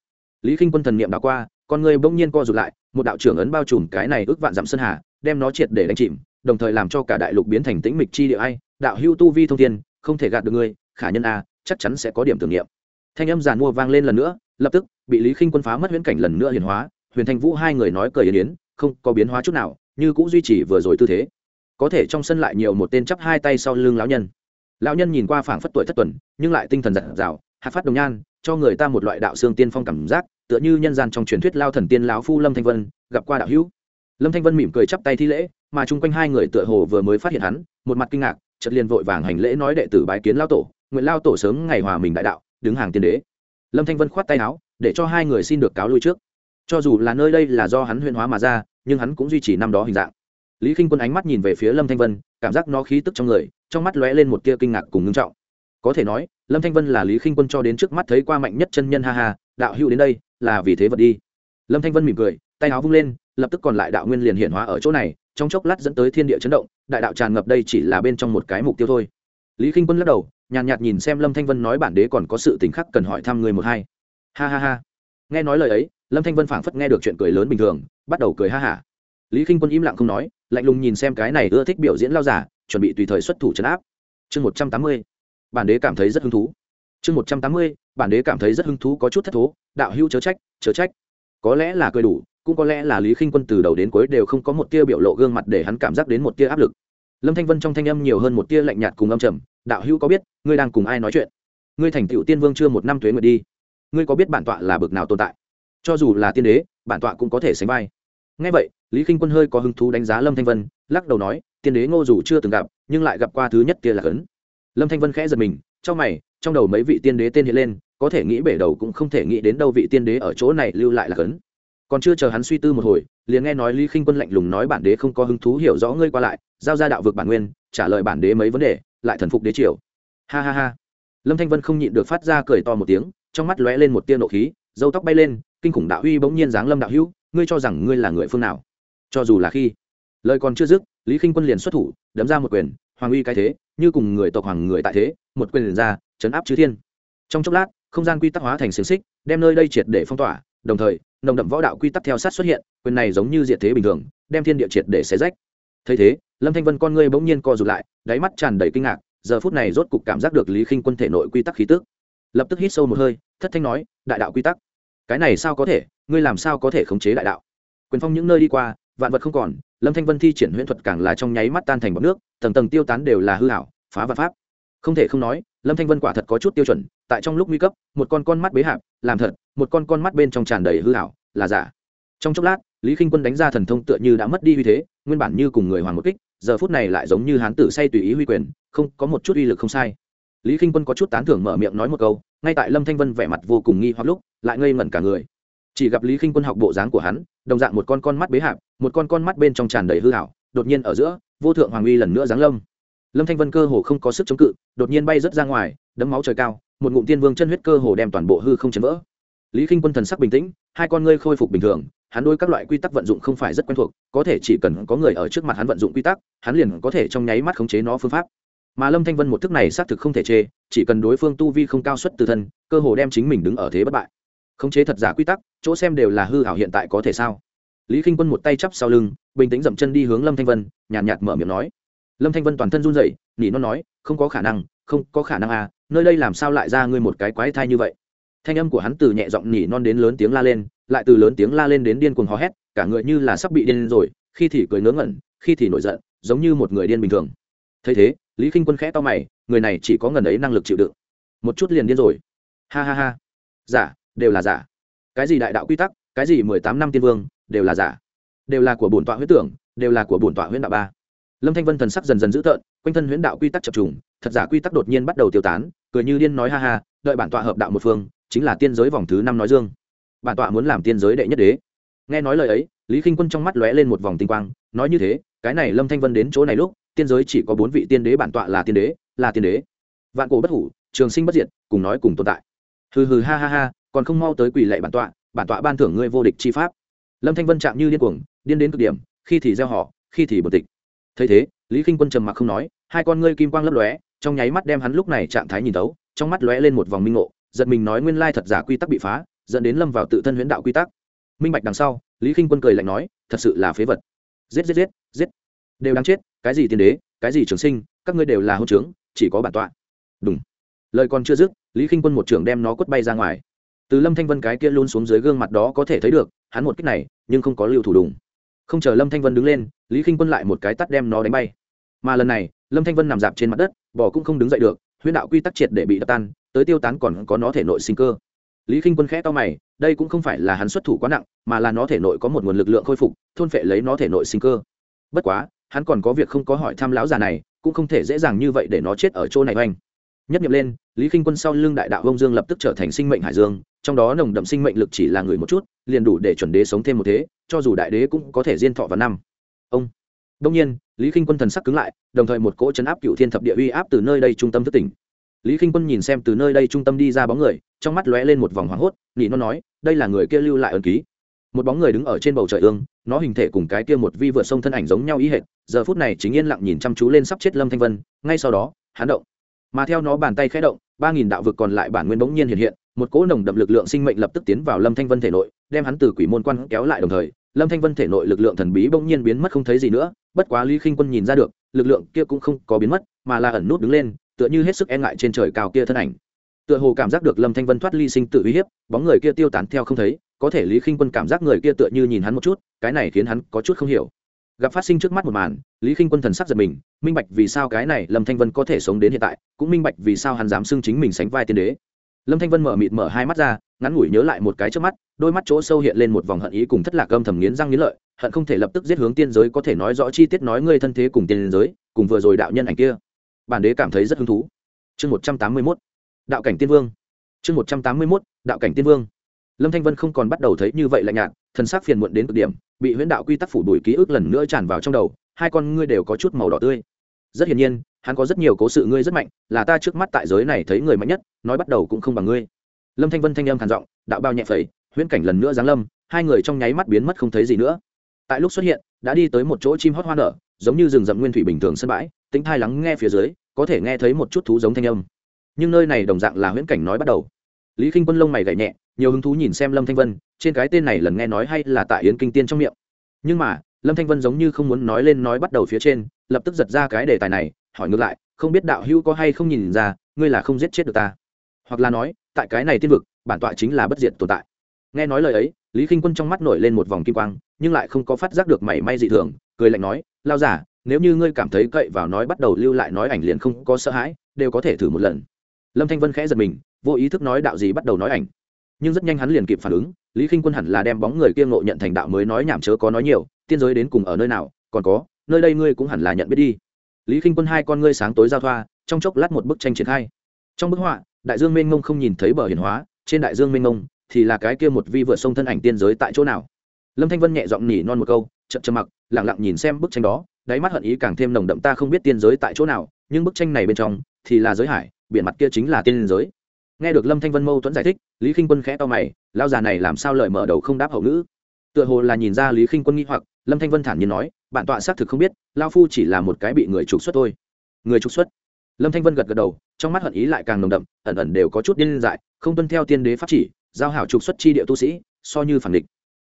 Lý kinh quân thần niệm đảo qua, con người bỗng nhiên co rụt lại, một đạo trưởng ấn bao trùm cái này ước vạn dặm sơn hà, đem nó triệt để đánh chìm, đồng thời làm cho cả đại lục biến thành tĩnh mịch chi địa ai, đạo hưu tu vi thông thiên, không thể gạt được ngươi khả nhân a, chắc chắn sẽ có điểm tưởng niệm. Thanh âm giàn mua vang lên lần nữa, lập tức, bị lý khinh quân phá mất huyễn cảnh lần nữa hiển hóa, huyền thanh vũ hai người nói cười yên yến, không có biến hóa chút nào, như cũng duy trì vừa rồi tư thế. Có thể trong sân lại nhiều một tên chắp hai tay sau lưng lão nhân. Lão nhân nhìn qua phảng phất tuổi thất tuần, nhưng lại tinh thần giặt rào hạt phát đồng nhan, cho người ta một loại đạo xương tiên phong cảm giác, tựa như nhân gian trong truyền thuyết lao thần tiên lão phu lâm thanh vân, gặp qua đạo hữu. Lâm thanh vân mỉm cười chắp tay thi lễ, mà chung quanh hai người tựa hồ vừa mới phát hiện hắn, một mặt kinh ngạc, chợt liền vội vàng hành lễ nói đệ tử bái kiến lao tổ nguyện lao tổ sớm ngày hòa mình đại đạo, đứng hàng tiên đế. Lâm thanh vân khoát tay áo, để cho hai người xin được cáo lui trước. Cho dù là nơi đây là do hắn huyện hóa mà ra, nhưng hắn cũng duy trì năm đó hình dạng. Lý k i n h quân ánh mắt nhìn về phía lâm thanh vân, cảm giác nó khí tức trong người, trong mắt lóe lên một tia kinh ngạc cùng ngưng trọng. Có thể nói, lâm thanh vân là lý k i n h quân cho đến trước mắt thấy qua mạnh nhất chân nhân ha ha, đạo hữu đến đây, là vì thế vật đi. Lâm thanh vân mỉm cười, tay áo vung lên, lập tức còn lại đạo nguyên liền hiện hóa ở chỗ này, trong chốc lát dẫn tới thiên địa chấn động, đại đạo tràn ngập đây chỉ là bên trong một cái mục tiêu thôi lý k i n h quân lắc đầu nhàn nhạt, nhạt nhìn xem lâm thanh vân nói bản đế còn có sự t ì n h khắc cần hỏi thăm người một hai. Ha ha ha. Nghe nói lời ấy lâm thanh vân phảng phất nghe được chuyện cười lớn bình thường bắt đầu cười ha hả. Lý k i n h quân im lặng không nói lạnh lùng nhìn xem cái này ưa thích biểu diễn lao giả chuẩn bị tùy thời xuất thủ chấn áp. Chương một trăm tám mươi bản đế cảm thấy rất hứng thú. Chương một trăm tám mươi bản đế cảm thấy rất hứng thú có chút thất thố đạo hữu chớ trách chớ trách. Có lẽ là cười đủ cũng có lẽ là lý khinh quân từ đầu đến cuối đều không có một tia biểu lộ gương mặt để hắn cảm giác đến một tia áp lực lâm thanh vân trong thanh âm nhiều hơn một tia lạnh nhạt cùng âm trầm, đạo hữu có biết, ngươi đang cùng ai nói chuyện? Ngươi thành tựu tiên vương chưa một năm thuế nguyệt đi. Ngươi có biết bản tọa là bực nào tồn tại? Cho dù là tiên đế, bản tọa cũng có thể sánh vai. Ngay vậy, lý k i n h quân hơi có hứng thú đánh giá lâm thanh vân, lắc đầu nói, tiên đế ngô dù chưa từng gặp, nhưng lại gặp qua thứ nhất tia là cấn lâm thanh vân khẽ giật mình, trong mày, trong đầu mấy vị tiên đế tên hiện lên, có thể nghĩ bể đầu cũng không thể nghĩ đến đâu vị tiên đế ở chỗ này lưu lại là cấn còn chưa chờ hắn suy tư một hồi, liền nghe nói lý k i n h quân lạnh lùng nói bản đế không có hứng thú hiểu rõ ngươi qua lại, giao ra đạo vực bản nguyên, trả lời bản đế mấy vấn đề, lại thần phục đế triều. Ha ha ha. Lâm thanh vân không nhịn được phát ra cười to một tiếng, trong mắt lóe lên một tia nộ khí, dâu tóc bay lên, kinh khủng đạo uy bỗng nhiên giáng lâm đạo hữu, ngươi cho rằng ngươi là người phương nào? Cho dù là khi lời còn chưa dứt, lý k i n h quân liền xuất thủ, đấm ra một quyền, hoàng uy cái thế, như cùng người tộc hoàng người tại thế, một quyền liền ra, chấn áp chư thiên. Trong chốc lát, không gian quy tắc hóa thành xiềng xích, đem nơi đây triệt để phong tỏa, đồng thời nồng đậm võ đạo quy tắc theo sát xuất hiện, quyền này giống như diệt thế bình thường, đem thiên địa triệt để xé rách. Thấy thế, lâm thanh vân con ngươi bỗng nhiên co rụt lại, đáy mắt tràn đầy kinh ngạc, giờ phút này rốt cục cảm giác được lý khinh quân thể nội quy tắc khí tức. Lập tức hít sâu một hơi, thất thanh nói, đại đạo quy tắc? Cái này sao có thể? Ngươi làm sao có thể khống chế đại đạo? Quyền phong những nơi đi qua, vạn vật không còn, lâm thanh vân thi triển huyễn thuật càng là trong nháy mắt tan thành bọc nước, tầng tầng tiêu tán đều là hư hảo phá vật pháp. Không thể không nói lâm thanh vân quả thật có chút tiêu chuẩn, tại trong lúc nguy cấp, một con con mắt bế hạp, làm thật, một con con mắt bên trong tràn đầy hư hảo là giả. Trong chốc lát, lý k i n h quân đánh ra thần thông tựa như đã mất đi uy thế, nguyên bản như cùng người hoàng một kích, giờ phút này lại giống như hán tử say tùy ý huy quyền, không, có một chút uy lực không sai. Lý k i n h quân có chút tán thưởng mở miệng nói một câu, ngay tại lâm thanh vân vẻ mặt vô cùng nghi hoặc lúc, lại ngây ngẩn cả người. Chỉ gặp lý khinh quân học bộ dáng của hắn, đồng dạng một con con mắt bế hạp, một con con mắt bên trong tràn đầy hư hảo đột nhiên ở giữa, vô thượng hoàng uy lần nữa giáng lâm lâm thanh vân cơ hồ không có sức chống cự đột nhiên bay rớt ra ngoài đấm máu trời cao một ngụm tiên vương chân huyết cơ hồ đem toàn bộ hư không chấn vỡ. Lý Kinh quân thần sắc bình tĩnh hai con ngươi khôi phục bình thường hắn đôi các loại quy tắc vận dụng không phải rất quen thuộc có thể chỉ cần có người ở trước mặt hắn vận dụng quy tắc hắn liền có thể trong nháy mắt khống chế nó phương pháp. Mà lâm thanh vân một thức này xác thực không thể chê chỉ cần đối phương tu vi không cao suất từ thân cơ hồ đem chính mình đứng ở thế bất bại. Khống chế thật giả quy tắc chỗ xem đều là hư hảo hiện tại có thể sao? Lý k i n h quân một tay chắp sau lưng bình tĩnh dậm chân đi hướng lâm thanh vân nhàn nhạt, nhạt mở miệng nói lâm thanh vân toàn thân run rẩy, nỉ nó nói, không có khả năng, không có khả năng à nơi đây làm sao lại ra ngươi một cái quái thai như vậy? Thanh âm của hắn từ nhẹ giọng nỉ non đến lớn tiếng la lên, lại từ lớn tiếng la lên đến điên cuồng hò hét, cả người như là sắp bị điên rồi, khi thì cười ngớ ngẩn, khi thì nổi giận, giống như một người điên bình thường. Thấy thế, lý k i n h quân khẽ to mày, người này chỉ có ngần ấy năng lực chịu đựng. Một chút liền điên rồi. Ha ha ha. Giả, đều là giả. Cái gì đại đạo quy tắc, cái gì mười tám năm tiên vương, đều là giả. Đều là của bổn tọa huyết tưởng, đều là của bổn tọa huyễn đạo ba lâm thanh vân thần sắc dần dần dữ tợn, quanh thân huyễn đạo quy tắc chập trùng, thật giả quy tắc đột nhiên bắt đầu tiêu tán, cười như điên nói ha ha, đợi bản tọa hợp đạo một phương, chính là tiên giới vòng thứ năm nói dương. Bản tọa muốn làm tiên giới đệ nhất đế. Nghe nói lời ấy, lý k i n h quân trong mắt lóe lên một vòng tinh quang, nói như thế, cái này lâm thanh vân đến chỗ này lúc, tiên giới chỉ có bốn vị tiên đế bản tọa là tiên đế, là tiên đế. Vạn cổ bất hủ, trường sinh bất diệt, cùng nói cùng tồn tại. Hừ hừ ha ha ha, còn không mau tới quỷ lệ bản tọa bản tọa ban thưởng ngươi vô địch chi pháp. Lâm thanh vân chạm như điên cuồng, điên đến cực điểm, khi thì gieo họ, khi thì bột tịch thấy thế, lý k i n h quân trầm mặc không nói, hai con ngươi kim quang lấp lóe, trong nháy mắt đem hắn lúc này trạng thái nhìn tấu, trong mắt lóe lên một vòng minh ngộ, giật mình nói nguyên lai thật giả quy tắc bị phá, dẫn đến lâm vào tự thân huyễn đạo quy tắc. Minh bạch đằng sau, lý k i n h quân cười lạnh nói, thật sự là phế vật. Giết giết giết giết. Đều đáng chết, cái gì tiên đế, cái gì trường sinh, các ngươi đều là hậu trướng, chỉ có bản tọa. Đúng lời còn chưa dứt, lý k i n h quân một trưởng đem nó quất bay ra ngoài. Từ lâm thanh vân cái kia luôn xuống dưới gương mặt đó có thể thấy được, hắn một cách này, nhưng không có lưu thủ đùng không chờ lâm thanh vân đứng lên, lý k quân lại một cái tắt đem nó đánh bay. Mà lần này, lâm thanh vân nằm dạp trên mặt đất, bò cũng không đứng dậy được, huyễn đạo quy tắc triệt để bị đập tan, tới tiêu tán còn có nó thể nội sinh cơ. Lý k quân khẽ to mày, đây cũng không phải là hắn xuất thủ quá nặng, mà là nó thể nội có một nguồn lực lượng khôi phục, thôn phệ lấy nó thể nội sinh cơ. Bất quá, hắn còn có việc không có hỏi thăm lão già này, cũng không thể dễ dàng như vậy để nó chết ở chỗ này oanh nhất nhập lên, lý k quân sau lưng đại đạo vông dương lập tức trở thành sinh mệnh hải dương, trong đó nồng đậm sinh mệnh lực chỉ là người một chút, liền đủ để chuẩn đế sống thêm một thế, cho dù đại đế cũng có thể diên thọ vào năm. Ông. Đông nhiên, lý k quân thần sắc cứng lại, đồng thời một cỗ chấn áp cựu thiên thập địa uy áp từ nơi đây trung tâm thất tỉnh. Lý k quân nhìn xem từ nơi đây trung tâm đi ra bóng người, trong mắt lóe lên một vòng hoảng hốt nghĩ nó nói, đây là người kia lưu lại ẩn ký. Một bóng người đứng ở trên bầu trời ương, nó hình thể cùng cái kia một vi vượt sông thân ảnh giống nhau ý hệt, giờ phút này chính yên lặng nhìn chăm chú lên sắp chết lâm thanh vân, ngay sau đó, hắn động mà theo nó bàn tay khẽ động, ba nghìn đạo vực còn lại bản nguyên bỗng nhiên hiện hiện, một cỗ nồng đậm lực lượng sinh mệnh lập tức tiến vào lâm thanh vân thể nội, đem hắn từ quỷ môn quan kéo lại đồng thời, lâm thanh vân thể nội lực lượng thần bí bỗng nhiên biến mất không thấy gì nữa, bất quá lý khinh quân nhìn ra được, lực lượng kia cũng không có biến mất, mà là ẩn nút đứng lên, tựa như hết sức e ngại trên trời cao kia thân ảnh. Tựa hồ cảm giác được lâm thanh vân thoát ly sinh tự uy hiếp, bóng người kia tiêu tán theo không thấy, có thể lý khinh quân cảm giác người kia tựa như nhìn hắn một chút, cái này khiến hắn có chút không hiểu gặp phát sinh trước mắt một màn, lý khinh quân thần sắc giật mình, minh bạch vì sao cái này lâm thanh vân có thể sống đến hiện tại, cũng minh bạch vì sao hắn dám xưng chính mình sánh vai tiên đế. Lâm thanh vân mở mịt mở hai mắt ra, ngắn ngủi nhớ lại một cái trước mắt, đôi mắt chỗ sâu hiện lên một vòng hận ý cùng thất lạc âm thầm nghiến răng nghiến lợi, hận không thể lập tức giết hướng tiên giới có thể nói rõ chi tiết nói ngươi thân thế cùng tiên giới, cùng vừa rồi đạo nhân ảnh kia. Bản đế cảm thấy rất hứng thú. Chương một trăm tám mươi mốt, đạo cảnh tiên vương. Chương một trăm tám mươi mốt, đạo cảnh tiên vương. Lâm thanh vân không còn bắt đầu thấy như vậy lạnh nhạt, thần sắc phiền muộn đến cực điểm bị huyễn đạo quy tắc phủ đuổi ký ức lần nữa tràn vào trong đầu, hai con ngươi đều có chút màu đỏ tươi. Rất hiển nhiên, hắn có rất nhiều cố sự ngươi rất mạnh, là ta trước mắt tại giới này thấy người mạnh nhất, nói bắt đầu cũng không bằng ngươi. Lâm thanh vân thanh âm khàn giọng, đạo bao nhẹ phẩy, huyễn cảnh lần nữa giáng lâm, hai người trong nháy mắt biến mất không thấy gì nữa. Tại lúc xuất hiện, đã đi tới một chỗ chim hót hoa nở, giống như rừng rậm nguyên thủy bình thường sân bãi tính thai lắng nghe phía dưới, có thể nghe thấy một chút thú giống thanh âm. Nhưng nơi này đồng dạng là huyễn cảnh nói bắt đầu lý k i n h quân lông mày gậy nhẹ, nhiều hứng thú nhìn xem lâm thanh vân, trên cái tên này lần nghe nói hay là tại yến kinh tiên trong miệng. Nhưng mà, lâm thanh vân giống như không muốn nói lên nói bắt đầu phía trên, lập tức giật ra cái đề tài này, hỏi ngược lại, không biết đạo hữu có hay không nhìn ra, ngươi là không giết chết được ta? Hoặc là nói, tại cái này tiên vực, bản tọa chính là bất diệt tồn tại. Nghe nói lời ấy, lý k i n h quân trong mắt nổi lên một vòng kim quang, nhưng lại không có phát giác được mảy may dị thường, cười lạnh nói, lao giả, nếu như ngươi cảm thấy cậy vào nói bắt đầu lưu lại nói ảnh liền không có sợ hãi, đều có thể thử một lần. Lâm thanh vân khẽ giật mình vô ý thức nói đạo gì bắt đầu nói ảnh. Nhưng rất nhanh hắn liền kịp phản ứng, lý k i n h quân hẳn là đem bóng người kia ngộ nhận thành đạo mới nói nhảm chớ có nói nhiều, tiên giới đến cùng ở nơi nào, còn có, nơi đây ngươi cũng hẳn là nhận biết đi. Lý k i n h quân hai con ngươi sáng tối giao thoa, trong chốc lát một bức tranh triển khai. Trong bức họa, đại dương mênh mông không nhìn thấy bờ hiển hóa, trên đại dương mênh mông thì là cái kia một vi vượt sông thân ảnh tiên giới tại chỗ nào. Lâm thanh vân nhẹ giọng nỉ non một câu, chậm chậm mặc lẳng lặng nhìn xem bức tranh đó, đáy mắt hận ý càng thêm nồng đậm ta không biết tiên giới tại chỗ nào, nhưng bức tranh này bên trong thì là giới hải, biển mặt kia chính là tiên giới nghe được lâm thanh vân mâu thuẫn giải thích, lý k i n h quân khẽ to mày lao già này làm sao lợi mở đầu không đáp hậu nữ? tựa hồ là nhìn ra lý k i n h quân nghĩ hoặc, lâm thanh vân thản nhiên nói, bản tọa xác thực không biết lao phu chỉ là một cái bị người trục xuất thôi. Người trục xuất? Lâm thanh vân gật gật đầu, trong mắt hận ý lại càng nồng đậm, ẩn ẩn đều có chút điên dại, không tuân theo tiên đế pháp chỉ, giao hảo trục xuất chi địa tu sĩ, so như phản địch.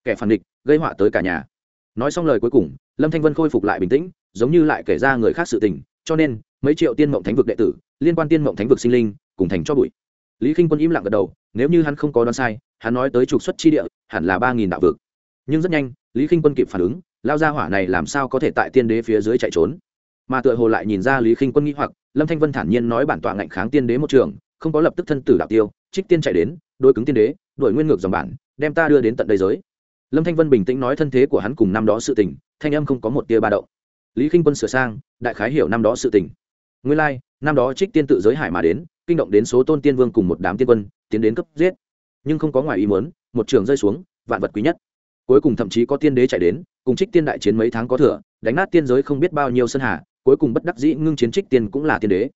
Kẻ phản địch, gây họa tới cả nhà. Nói xong lời cuối cùng, lâm thanh vân khôi phục lại bình tĩnh, giống như lại kể ra người khác sự tình, cho nên, mấy triệu tiên mộng thánh vực đệ tử, liên quan tiên mộng thánh vực sinh linh, cùng thành cho bụi lý k i n h quân im lặng gật đầu, nếu như hắn không có đoán sai, hắn nói tới trục xuất chi địa, hẳn là ba nghìn đạo vực. Nhưng rất nhanh, lý k i n h quân kịp phản ứng, lao ra hỏa này làm sao có thể tại tiên đế phía dưới chạy trốn? Mà tựa hồ lại nhìn ra lý k i n h quân nghĩ hoặc, lâm thanh vân thản nhiên nói bản tọa ngạnh kháng tiên đế một trường, không có lập tức thân tử đạo tiêu, trích tiên chạy đến đôi cứng tiên đế, đuổi nguyên ngược dòng bản, đem ta đưa đến tận đây giới. Lâm thanh vân bình tĩnh nói thân thế của hắn cùng năm đó sự tình, thanh âm không có một tia ba đậu lý k i n h quân sửa sang, đại khái hiểu năm đó sự tình. Nguyên lai, năm đó trích tiên tự giới hải mà đến kinh động đến số tôn tiên vương cùng một đám tiên quân, tiến đến cấp giết. Nhưng không có ngoài ý muốn, một trường rơi xuống, vạn vật quý nhất. Cuối cùng thậm chí có tiên đế chạy đến, cùng trích tiên đại chiến mấy tháng có thừa, đánh nát tiên giới không biết bao nhiêu sân hà, cuối cùng bất đắc dĩ ngưng chiến trích tiên cũng là tiên đế.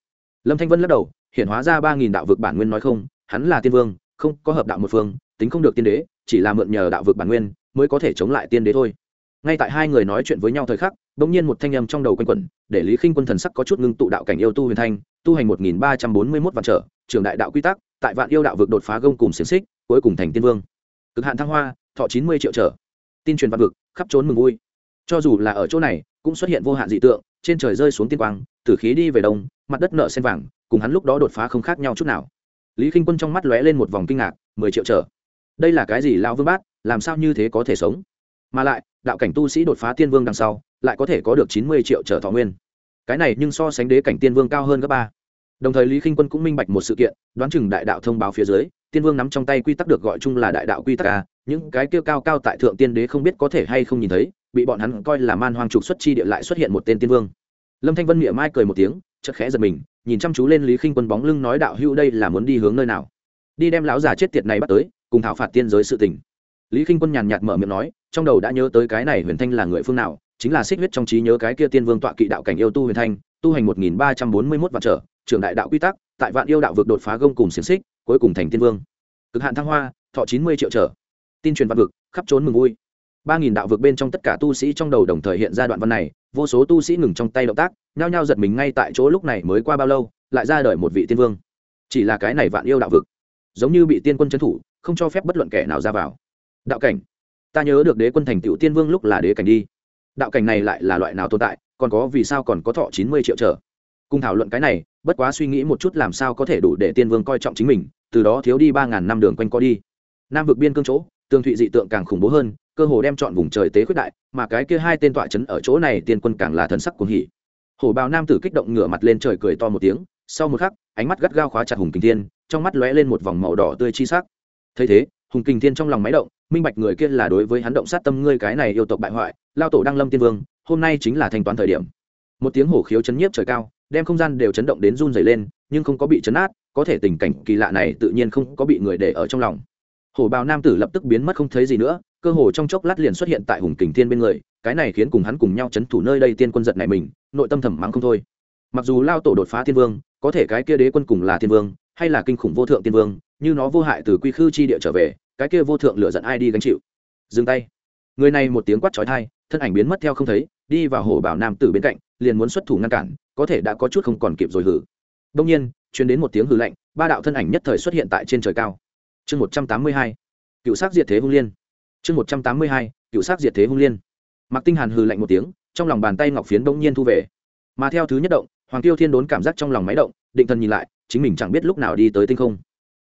Lâm thanh vân lắc đầu, hiện hóa ra ba nghìn đạo vực bản nguyên nói không, hắn là tiên vương, không có hợp đạo một phương, tính không được tiên đế, chỉ là mượn nhờ đạo vực bản nguyên mới có thể chống lại tiên đế thôi. Ngay tại hai người nói chuyện với nhau thời khắc bỗng nhiên một thanh âm trong đầu quanh quẩn, để lý khinh quân thần sắc có chút ngưng tụ đạo cảnh yêu tu huyền thanh, tu hành một nghìn ba trăm bốn mươi mốt vạn trở, trường đại đạo quy tắc, tại vạn yêu đạo vực đột phá gông cùng xiềng xích, cuối cùng thành tiên vương. Cực hạn thăng hoa, thọ chín mươi triệu trở. Tin truyền vạn vực, khắp trốn mừng vui. Cho dù là ở chỗ này, cũng xuất hiện vô hạn dị tượng, trên trời rơi xuống tiên quang tử khí đi về đông, mặt đất nở sen vàng, cùng hắn lúc đó đột phá không khác nhau chút nào. Lý Khinh quân trong mắt lóe lên một vòng kinh ngạc, mười triệu trở. Đây là cái gì lao vương bát, làm sao như thế có thể sống? Mà lại đạo cảnh tu sĩ đột phá tiên vương đằng sau, lại có thể có được chín mươi triệu trở thọ nguyên. Cái này nhưng so sánh đế cảnh tiên vương cao hơn gấp ba. Đồng thời lý k i n h quân cũng minh bạch một sự kiện, đoán chừng đại đạo thông báo phía dưới, tiên vương nắm trong tay quy tắc được gọi chung là đại đạo quy tắc a, những cái kêu cao cao tại thượng tiên đế không biết có thể hay không nhìn thấy, bị bọn hắn coi là man hoang trục xuất chi địa lại xuất hiện một tên tiên vương. Lâm thanh vân miệng mai cười một tiếng chất khẽ giật mình, nhìn chăm chú lên lý khinh quân bóng lưng nói đạo hữu đây là muốn đi hướng nơi nào? Đi đem lão già chết tiệt này bắt tới, cùng thảo phạt tiên giới sự tình. Lý khinh quân nhàn nhạt mở miệng nói trong đầu đã nhớ tới cái này huyền thanh là người phương nào, chính là xích huyết trong trí nhớ cái kia tiên vương tọa kỵ đạo cảnh yêu tu huyền thanh, tu hành một nghìn ba trăm bốn mươi mốt vạn trở, trưởng đại đạo quy tắc, tại vạn yêu đạo vực đột phá gông cùng xiềng xích, cuối cùng thành tiên vương. Cực hạn thăng hoa, thọ chín mươi triệu trở. Tin truyền vạn vực, khắp trốn mừng vui. ba nghìn đạo vực bên trong tất cả tu sĩ trong đầu đồng thời hiện ra đoạn văn này, vô số tu sĩ ngừng trong tay động tác, nhao nhao giật mình ngay tại chỗ lúc này mới qua bao lâu, lại ra đời một vị tiên vương. Chỉ là cái này vạn yêu đạo vực, giống như bị tiên quân trấn thủ, không cho phép bất luận kẻ nào ra vào. Đạo cảnh ta nhớ được đế quân thành tựu tiên vương lúc là đế cảnh đi. Đạo cảnh này lại là loại nào tồn tại, còn có vì sao còn có thọ chín mươi triệu trở. Cùng thảo luận cái này, bất quá suy nghĩ một chút làm sao có thể đủ để tiên vương coi trọng chính mình, từ đó thiếu đi ba ngàn năm đường quanh co đi. Nam vực biên cương chỗ tương thụy dị tượng càng khủng bố hơn, cơ hồ đem chọn vùng trời tế khuyết đại, mà cái kia hai tên tọa trấn ở chỗ này tiên quân càng là thần sắc cuồng hỉ. Hổ bào nam tử kích động ngửa mặt lên trời cười to một tiếng, sau một khắc, ánh mắt gắt gao khóa chặt hùng kinh thiên, trong mắt lóe lên một vòng màu đỏ tươi chi sắc. Thấy thế, hùng kinh thiên trong lòng máy động minh bạch người kia là đối với hắn động sát tâm ngươi cái này yêu tộc bại hoại, lao tổ đăng lâm tiên vương, hôm nay chính là thanh toán thời điểm. Một tiếng hổ khiếu chấn nhiếp trời cao, đem không gian đều chấn động đến run dày lên, nhưng không có bị chấn át, có thể tình cảnh kỳ lạ này tự nhiên không có bị người để ở trong lòng. Hổ bào nam tử lập tức biến mất không thấy gì nữa, cơ hồ trong chốc lát liền xuất hiện tại hùng kình thiên bên người, cái này khiến cùng hắn cùng nhau chấn thủ nơi đây tiên quân giật này mình, nội tâm thầm mắng không thôi. Mặc dù lao tổ đột phá thiên vương, có thể cái kia đế quân cùng là thiên vương, hay là kinh khủng vô thượng tiên vương, như nó vô hại từ quy khư chi địa trở về cái kia vô thượng lựa giận ai đi gánh chịu? Dừng tay. Người này một tiếng quát trói thai thân ảnh biến mất theo không thấy, đi vào hổ bảo nam tử bên cạnh, liền muốn xuất thủ ngăn cản, có thể đã có chút không còn kịp rồi hử. Đông nhiên chuyến đến một tiếng hử lạnh, ba đạo thân ảnh nhất thời xuất hiện tại trên trời cao. Chương một trăm tám mươi hai, cựu s á c diệt thế hung liên. Chương một trăm tám mươi hai, cựu s á c diệt thế hung liên. Mặc tinh hàn hừ lạnh một tiếng, trong lòng bàn tay ngọc phiến đông nhiên thu về. Mà theo thứ nhất động, hoàng tiêu thiên đốn cảm giác trong lòng máy động, định thần nhìn lại, chính mình chẳng biết lúc nào đi tới tinh không.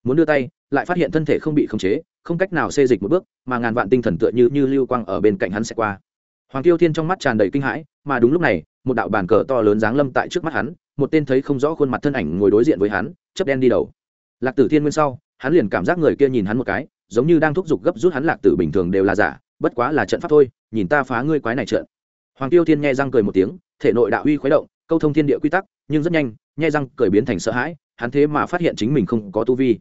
Muốn đưa tay lại phát hiện thân thể không bị khống chế, không cách nào xê dịch một bước, mà ngàn vạn tinh thần tựa như như lưu quang ở bên cạnh hắn sẽ qua. Hoàng tiêu thiên trong mắt tràn đầy kinh hãi, mà đúng lúc này, một đạo bàn cờ to lớn giáng lâm tại trước mắt hắn, một tên thấy không rõ khuôn mặt thân ảnh ngồi đối diện với hắn chấp đen đi đầu. Lạc tử thiên nguyên sau, hắn liền cảm giác người kia nhìn hắn một cái, giống như đang thúc giục gấp rút hắn lạc tử bình thường đều là giả, bất quá là trận pháp thôi, nhìn ta phá ngươi quái này trận hoàng tiêu thiên nghe răng cười một tiếng, thể nội đạo uy khuấy động, câu thông thiên địa quy tắc, nhưng rất nhanh, nghe răng cười biến thành sợ hãi, hắn thế mà phát hiện chính mình không có tu vi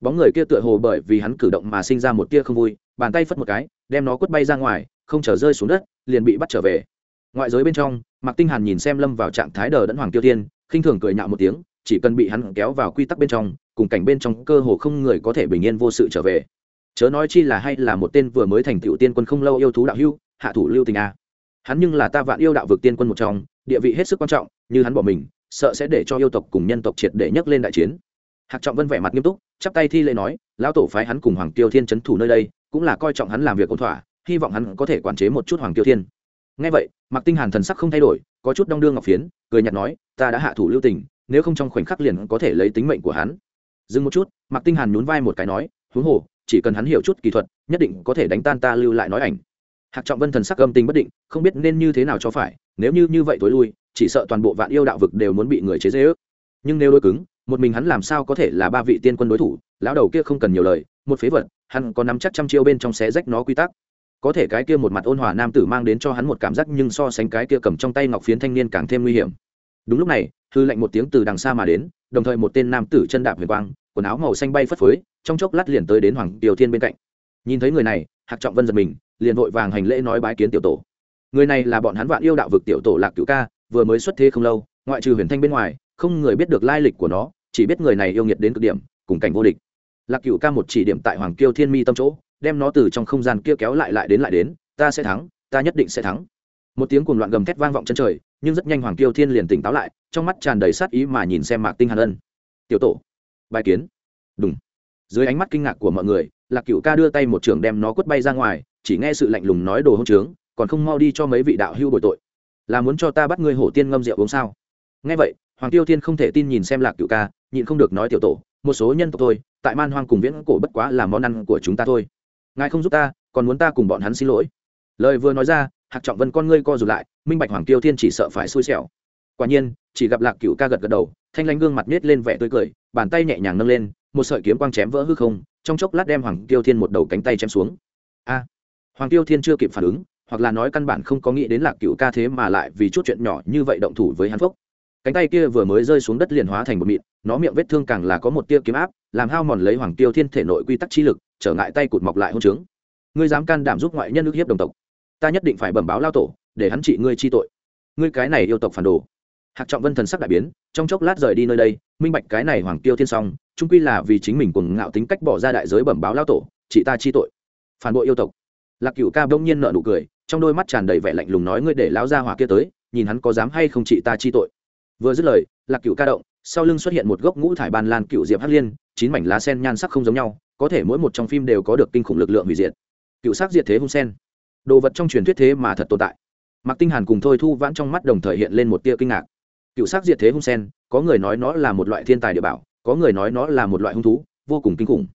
bóng người kia tựa hồ bởi vì hắn cử động mà sinh ra một tia không vui, bàn tay phất một cái, đem nó quất bay ra ngoài, không trở rơi xuống đất, liền bị bắt trở về. Ngoại giới bên trong, mạc tinh hàn nhìn xem lâm vào trạng thái đờ đẫn hoàng tiêu thiên, khinh thường cười nhạo một tiếng, chỉ cần bị hắn kéo vào quy tắc bên trong, cùng cảnh bên trong cơ hồ không người có thể bình yên vô sự trở về. Chớ nói chi là hay là một tên vừa mới thành tựu tiên quân không lâu yêu thú đạo hưu hạ thủ lưu tình a. Hắn nhưng là ta vạn yêu đạo vực tiên quân một trong, địa vị hết sức quan trọng, như hắn bỏ mình, sợ sẽ để cho yêu tộc cùng nhân tộc triệt để nhấc lên đại chiến hạc trọng vân vẻ mặt nghiêm túc, chắp tay thi lễ nói, lão tổ phái hắn cùng hoàng tiêu thiên trấn thủ nơi đây, cũng là coi trọng hắn làm việc ổn thỏa, hy vọng hắn có thể quản chế một chút hoàng tiêu thiên. Ngay vậy, mạc tinh hàn thần sắc không thay đổi, có chút đong đương ngọc phiến, cười nhạt nói, ta đã hạ thủ lưu tình, nếu không trong khoảnh khắc liền có thể lấy tính mệnh của hắn. Dừng một chút, mạc tinh hàn nhún vai một cái nói, huống hồ, chỉ cần hắn hiểu chút kỹ thuật, nhất định có thể đánh tan ta lưu lại nói ảnh. Hạc trọng vân thần sắc âm tình bất định, không biết nên như thế nào cho phải, nếu như như vậy tối lui, chỉ sợ toàn bộ vạn yêu đạo vực đều muốn bị người chế dễ ước nhưng nếu đối cứng một mình hắn làm sao có thể là ba vị tiên quân đối thủ, lão đầu kia không cần nhiều lời, một phế vật, hắn có nắm chắc trăm chiêu bên trong xé rách nó quy tắc. Có thể cái kia một mặt ôn hòa nam tử mang đến cho hắn một cảm giác nhưng so sánh cái kia cầm trong tay ngọc phiến thanh niên càng thêm nguy hiểm. Đúng lúc này, hư lệnh một tiếng từ đằng xa mà đến, đồng thời một tên nam tử chân đạp huyền quang, quần áo màu xanh bay phất phới, trong chốc lát liền tới đến hoàng tiều thiên bên cạnh. Nhìn thấy người này, hạc trọng vân giật mình, liền vội vàng hành lễ nói bái kiến tiểu tổ. Người này là bọn hắn vạn yêu đạo vực tiểu tổ lạc cửu ca, vừa mới xuất thế không lâu, ngoại trừ huyền thanh bên ngoài, không người biết được lai lịch của nó chỉ biết người này yêu nghiệt đến cực điểm, cùng cảnh vô địch. Lạc cửu ca một chỉ điểm tại hoàng kiêu thiên mi tâm chỗ, đem nó từ trong không gian kia kéo lại lại đến lại đến, ta sẽ thắng, ta nhất định sẽ thắng. Một tiếng cuồng loạn gầm thét vang vọng chân trời, nhưng rất nhanh hoàng kiêu thiên liền tỉnh táo lại, trong mắt tràn đầy sát ý mà nhìn xem mạc tinh hàn ân. Tiểu tổ, bài kiến. Đúng dưới ánh mắt kinh ngạc của mọi người, lạc cựu ca đưa tay một trường đem nó quất bay ra ngoài, chỉ nghe sự lạnh lùng nói đồ hỗn trướng, còn không mau đi cho mấy vị đạo hưu bồi tội. Là muốn cho ta bắt ngươi hổ tiên ngâm rượu uống sao? Nghe vậy hoàng tiêu thiên không thể tin nhìn xem lạc cựu ca, nhịn không được nói tiểu tổ, một số nhân tộc thôi, tại man hoang cùng viễn cổ bất quá là món ăn của chúng ta thôi. Ngài không giúp ta, còn muốn ta cùng bọn hắn xin lỗi. Lời vừa nói ra, hạc trọng vân con ngươi co rụt lại, minh bạch hoàng tiêu thiên chỉ sợ phải xui xẻo. Quả nhiên, chỉ gặp lạc cựu ca gật gật đầu, thanh lãnh gương mặt nết lên vẻ tươi cười, bàn tay nhẹ nhàng nâng lên, một sợi kiếm quang chém vỡ hư không, trong chốc lát đem hoàng tiêu thiên một đầu cánh tay chém xuống. A! Hoàng tiêu thiên chưa kịp phản ứng, hoặc là nói căn bản không có nghĩ đến lạc cựu ca thế mà lại vì chút chuyện nhỏ như vậy động thủ với hắn phúc cánh tay kia vừa mới rơi xuống đất liền hóa thành một mịn, nó miệng vết thương càng là có một tia kiếm áp, làm hao mòn lấy hoàng tiêu thiên thể nội quy tắc chi lực, trở ngại tay cụt mọc lại hôn trướng. Ngươi dám can đảm giúp ngoại nhân ức hiếp đồng tộc, ta nhất định phải bẩm báo lao tổ, để hắn trị ngươi chi tội. Ngươi cái này yêu tộc phản đồ. Hạc trọng vân thần sắc đại biến, trong chốc lát rời đi nơi đây, minh bạch cái này hoàng tiêu thiên xong trung quy là vì chính mình cùng ngạo tính cách bỏ ra đại giới bẩm báo lao tổ chị ta chi tội. Phản bội yêu tộc. Lạc cựu ca bỗng nhiên nợ nụ cười, trong đôi mắt tràn đầy vẻ lạnh lùng nói ngươi để lão gia hỏa kia tới, nhìn hắn có dám hay không chị ta chi tội vừa dứt lời, lạc cựu ca động, sau lưng xuất hiện một gốc ngũ thải ban lan cựu diệp hắc liên, chín mảnh lá sen nhan sắc không giống nhau, có thể mỗi một trong phim đều có được kinh khủng lực lượng hủy diệt. Cựu sắc diệt thế hung sen. Đồ vật trong truyền thuyết thế mà thật tồn tại. Mạc tinh hàn cùng thôi thu vãn trong mắt đồng thời hiện lên một tia kinh ngạc. Cựu sắc diệt thế hung sen, có người nói nó là một loại thiên tài địa bảo, có người nói nó là một loại hung thú, vô cùng kinh khủng.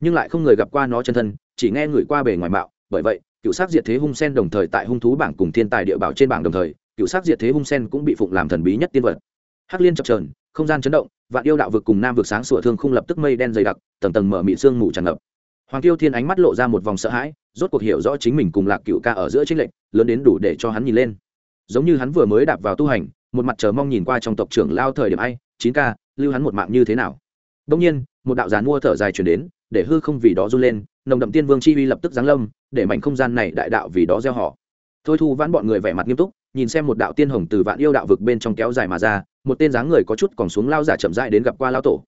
Nhưng lại không người gặp qua nó chân thân, chỉ nghe người qua bề ngoài mạo, bởi vậy cựu sắc diệt thế hung sen đồng thời tại hung thú bảng cùng thiên tài địa bảo trên bảng đồng thời cựu sát diệt thế hung sen cũng bị phụng làm thần bí nhất tiên vật. Hắc liên chập trờn không gian chấn động, vạn yêu đạo vực cùng nam vực sáng sủa thương không lập tức mây đen dày đặc, tầng tầng mở mị sương mù tràn ngập. Hoàng tiêu thiên ánh mắt lộ ra một vòng sợ hãi, rốt cuộc hiểu rõ chính mình cùng lạc cựu ca ở giữa tranh lệnh lớn đến đủ để cho hắn nhìn lên. Giống như hắn vừa mới đạp vào tu hành, một mặt chờ mong nhìn qua trong tộc trưởng lao thời điểm ai, chín ca, lưu hắn một mạng như thế nào. Đông nhiên, một đạo giàn mua thở dài chuyển đến, để hư không vì đó run lên, nồng đậm tiên vương chi uy lập tức giáng lâm, để mảnh không gian này đại đạo vì đó gieo họ. Thôi thu vãn bọn người vẻ mặt nghiêm túc nhìn xem một đạo tiên hồng từ vạn yêu đạo vực bên trong kéo dài mà ra, một tên dáng người có chút còn xuống lao giả chậm dại đến gặp qua lao tổ.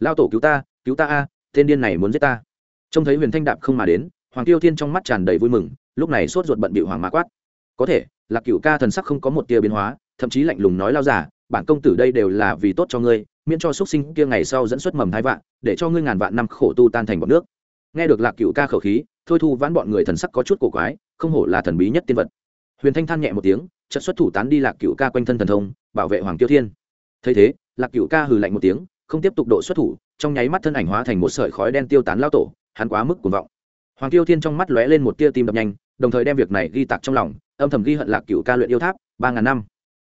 Lao tổ cứu ta cứu ta a, tên điên này muốn giết ta. Trông thấy huyền thanh đạp không mà đến, hoàng tiêu thiên trong mắt tràn đầy vui mừng, lúc này sốt ruột bận bị hoàng mã quát. Có thể là cựu ca thần sắc không có một tia biến hóa, thậm chí lạnh lùng nói lao giả, bản công tử đây đều là vì tốt cho ngươi, miễn cho xuất sinh kia ngày sau dẫn xuất mầm hai vạn, để cho ngươi ngàn vạn năm khổ tu tan thành bọn nước. Nghe được lạc cựu ca khẩu khí, thôi thu vãn bọn người thần sắc có chút cổ quái, không hổ là thần bí nhất tiên vật. Huyền thanh than nhẹ một tiếng chất xuất thủ tán đi lạc cựu ca quanh thân thần thông, bảo vệ hoàng tiêu thiên. Thấy thế, lạc cựu ca hừ lạnh một tiếng, không tiếp tục độ xuất thủ, trong nháy mắt thân ảnh hóa thành một sợi khói đen tiêu tán lao tổ, hắn quá mức cuồng vọng. Hoàng tiêu thiên trong mắt lóe lên một tia tim đập nhanh, đồng thời đem việc này ghi tạc trong lòng, âm thầm ghi hận lạc cựu ca luyện yêu tháp, ba ngàn năm.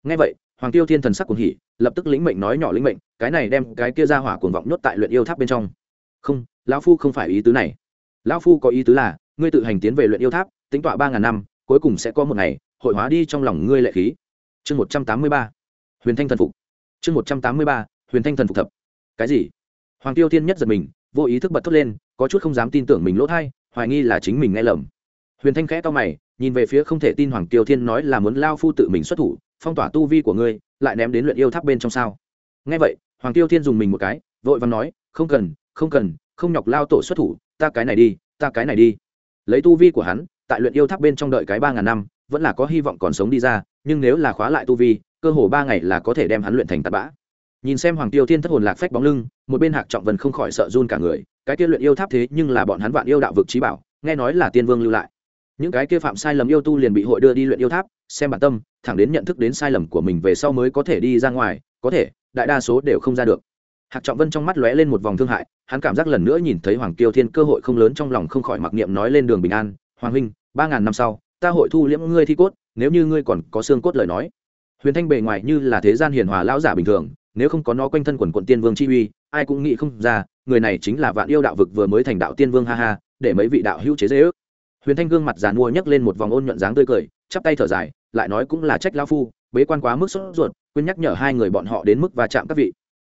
Ngay vậy, hoàng tiêu thiên thần sắc cuồng hỉ, lập tức lĩnh mệnh nói nhỏ lĩnh mệnh, cái này đem cái kia ra hỏa cuồng vọng nhốt tại luyện yêu tháp bên trong. Không, lão phu không phải ý tứ này. Lão phu có ý tứ là, ngươi tự hành tiến về luyện yêu tháp, tính tọa ba ngàn năm, cuối cùng sẽ có một ngày hội hóa đi trong lòng ngươi lệ khí. Chương một trăm tám mươi ba, huyền thanh thần phục. Chương một trăm tám mươi ba, huyền thanh thần phục thập. Cái gì? Hoàng tiêu thiên nhất giật mình, vô ý thức bật thốt lên, có chút không dám tin tưởng mình lỗ thai, hoài nghi là chính mình nghe lầm. Huyền thanh khẽ to mày, nhìn về phía không thể tin hoàng tiêu thiên nói là muốn lao phu tự mình xuất thủ, phong tỏa tu vi của ngươi, lại ném đến luyện yêu tháp bên trong sao? Nghe vậy, hoàng tiêu thiên dùng mình một cái, vội và nói, không cần không cần, không nhọc lao tổ xuất thủ, ta cái này đi, ta cái này đi. Lấy tu vi của hắn, tại luyện yêu tháp bên trong đợi cái ba ngàn năm vẫn là có hy vọng còn sống đi ra, nhưng nếu là khóa lại tu vi, cơ hồ ba ngày là có thể đem hắn luyện thành tạt bã. Nhìn xem hoàng tiêu thiên thất hồn lạc phách bóng lưng, một bên hạc trọng vân không khỏi sợ run cả người, cái kia luyện yêu tháp thế nhưng là bọn hắn vạn yêu đạo vực trí bảo, nghe nói là tiên vương lưu lại. Những cái kia phạm sai lầm yêu tu liền bị hội đưa đi luyện yêu tháp, xem bản tâm, thẳng đến nhận thức đến sai lầm của mình về sau mới có thể đi ra ngoài, có thể, đại đa số đều không ra được. Hạc trọng vân trong mắt lóe lên một vòng thương hại, hắn cảm giác lần nữa nhìn thấy hoàng tiêu thiên cơ hội không lớn trong lòng không khỏi mặc niệm nói lên đường bình an, hoàng huynh, ba ngàn năm sau ta hội thu liễm ngươi thi cốt, nếu như ngươi còn có xương cốt lời nói. Huyền thanh bề ngoài như là thế gian hiền hòa lão giả bình thường, nếu không có nó quanh thân quần quận tiên vương chi uy, ai cũng nghĩ không ra, người này chính là vạn yêu đạo vực vừa mới thành đạo tiên vương, ha ha, để mấy vị đạo hữu chế dễ ước huyền thanh gương mặt giàn mua nhấc lên một vòng ôn nhuận dáng tươi cười, chắp tay thở dài, lại nói cũng là trách lao phu, bế quan quá mức sốt ruột, quên nhắc nhở hai người bọn họ đến mức va chạm các vị.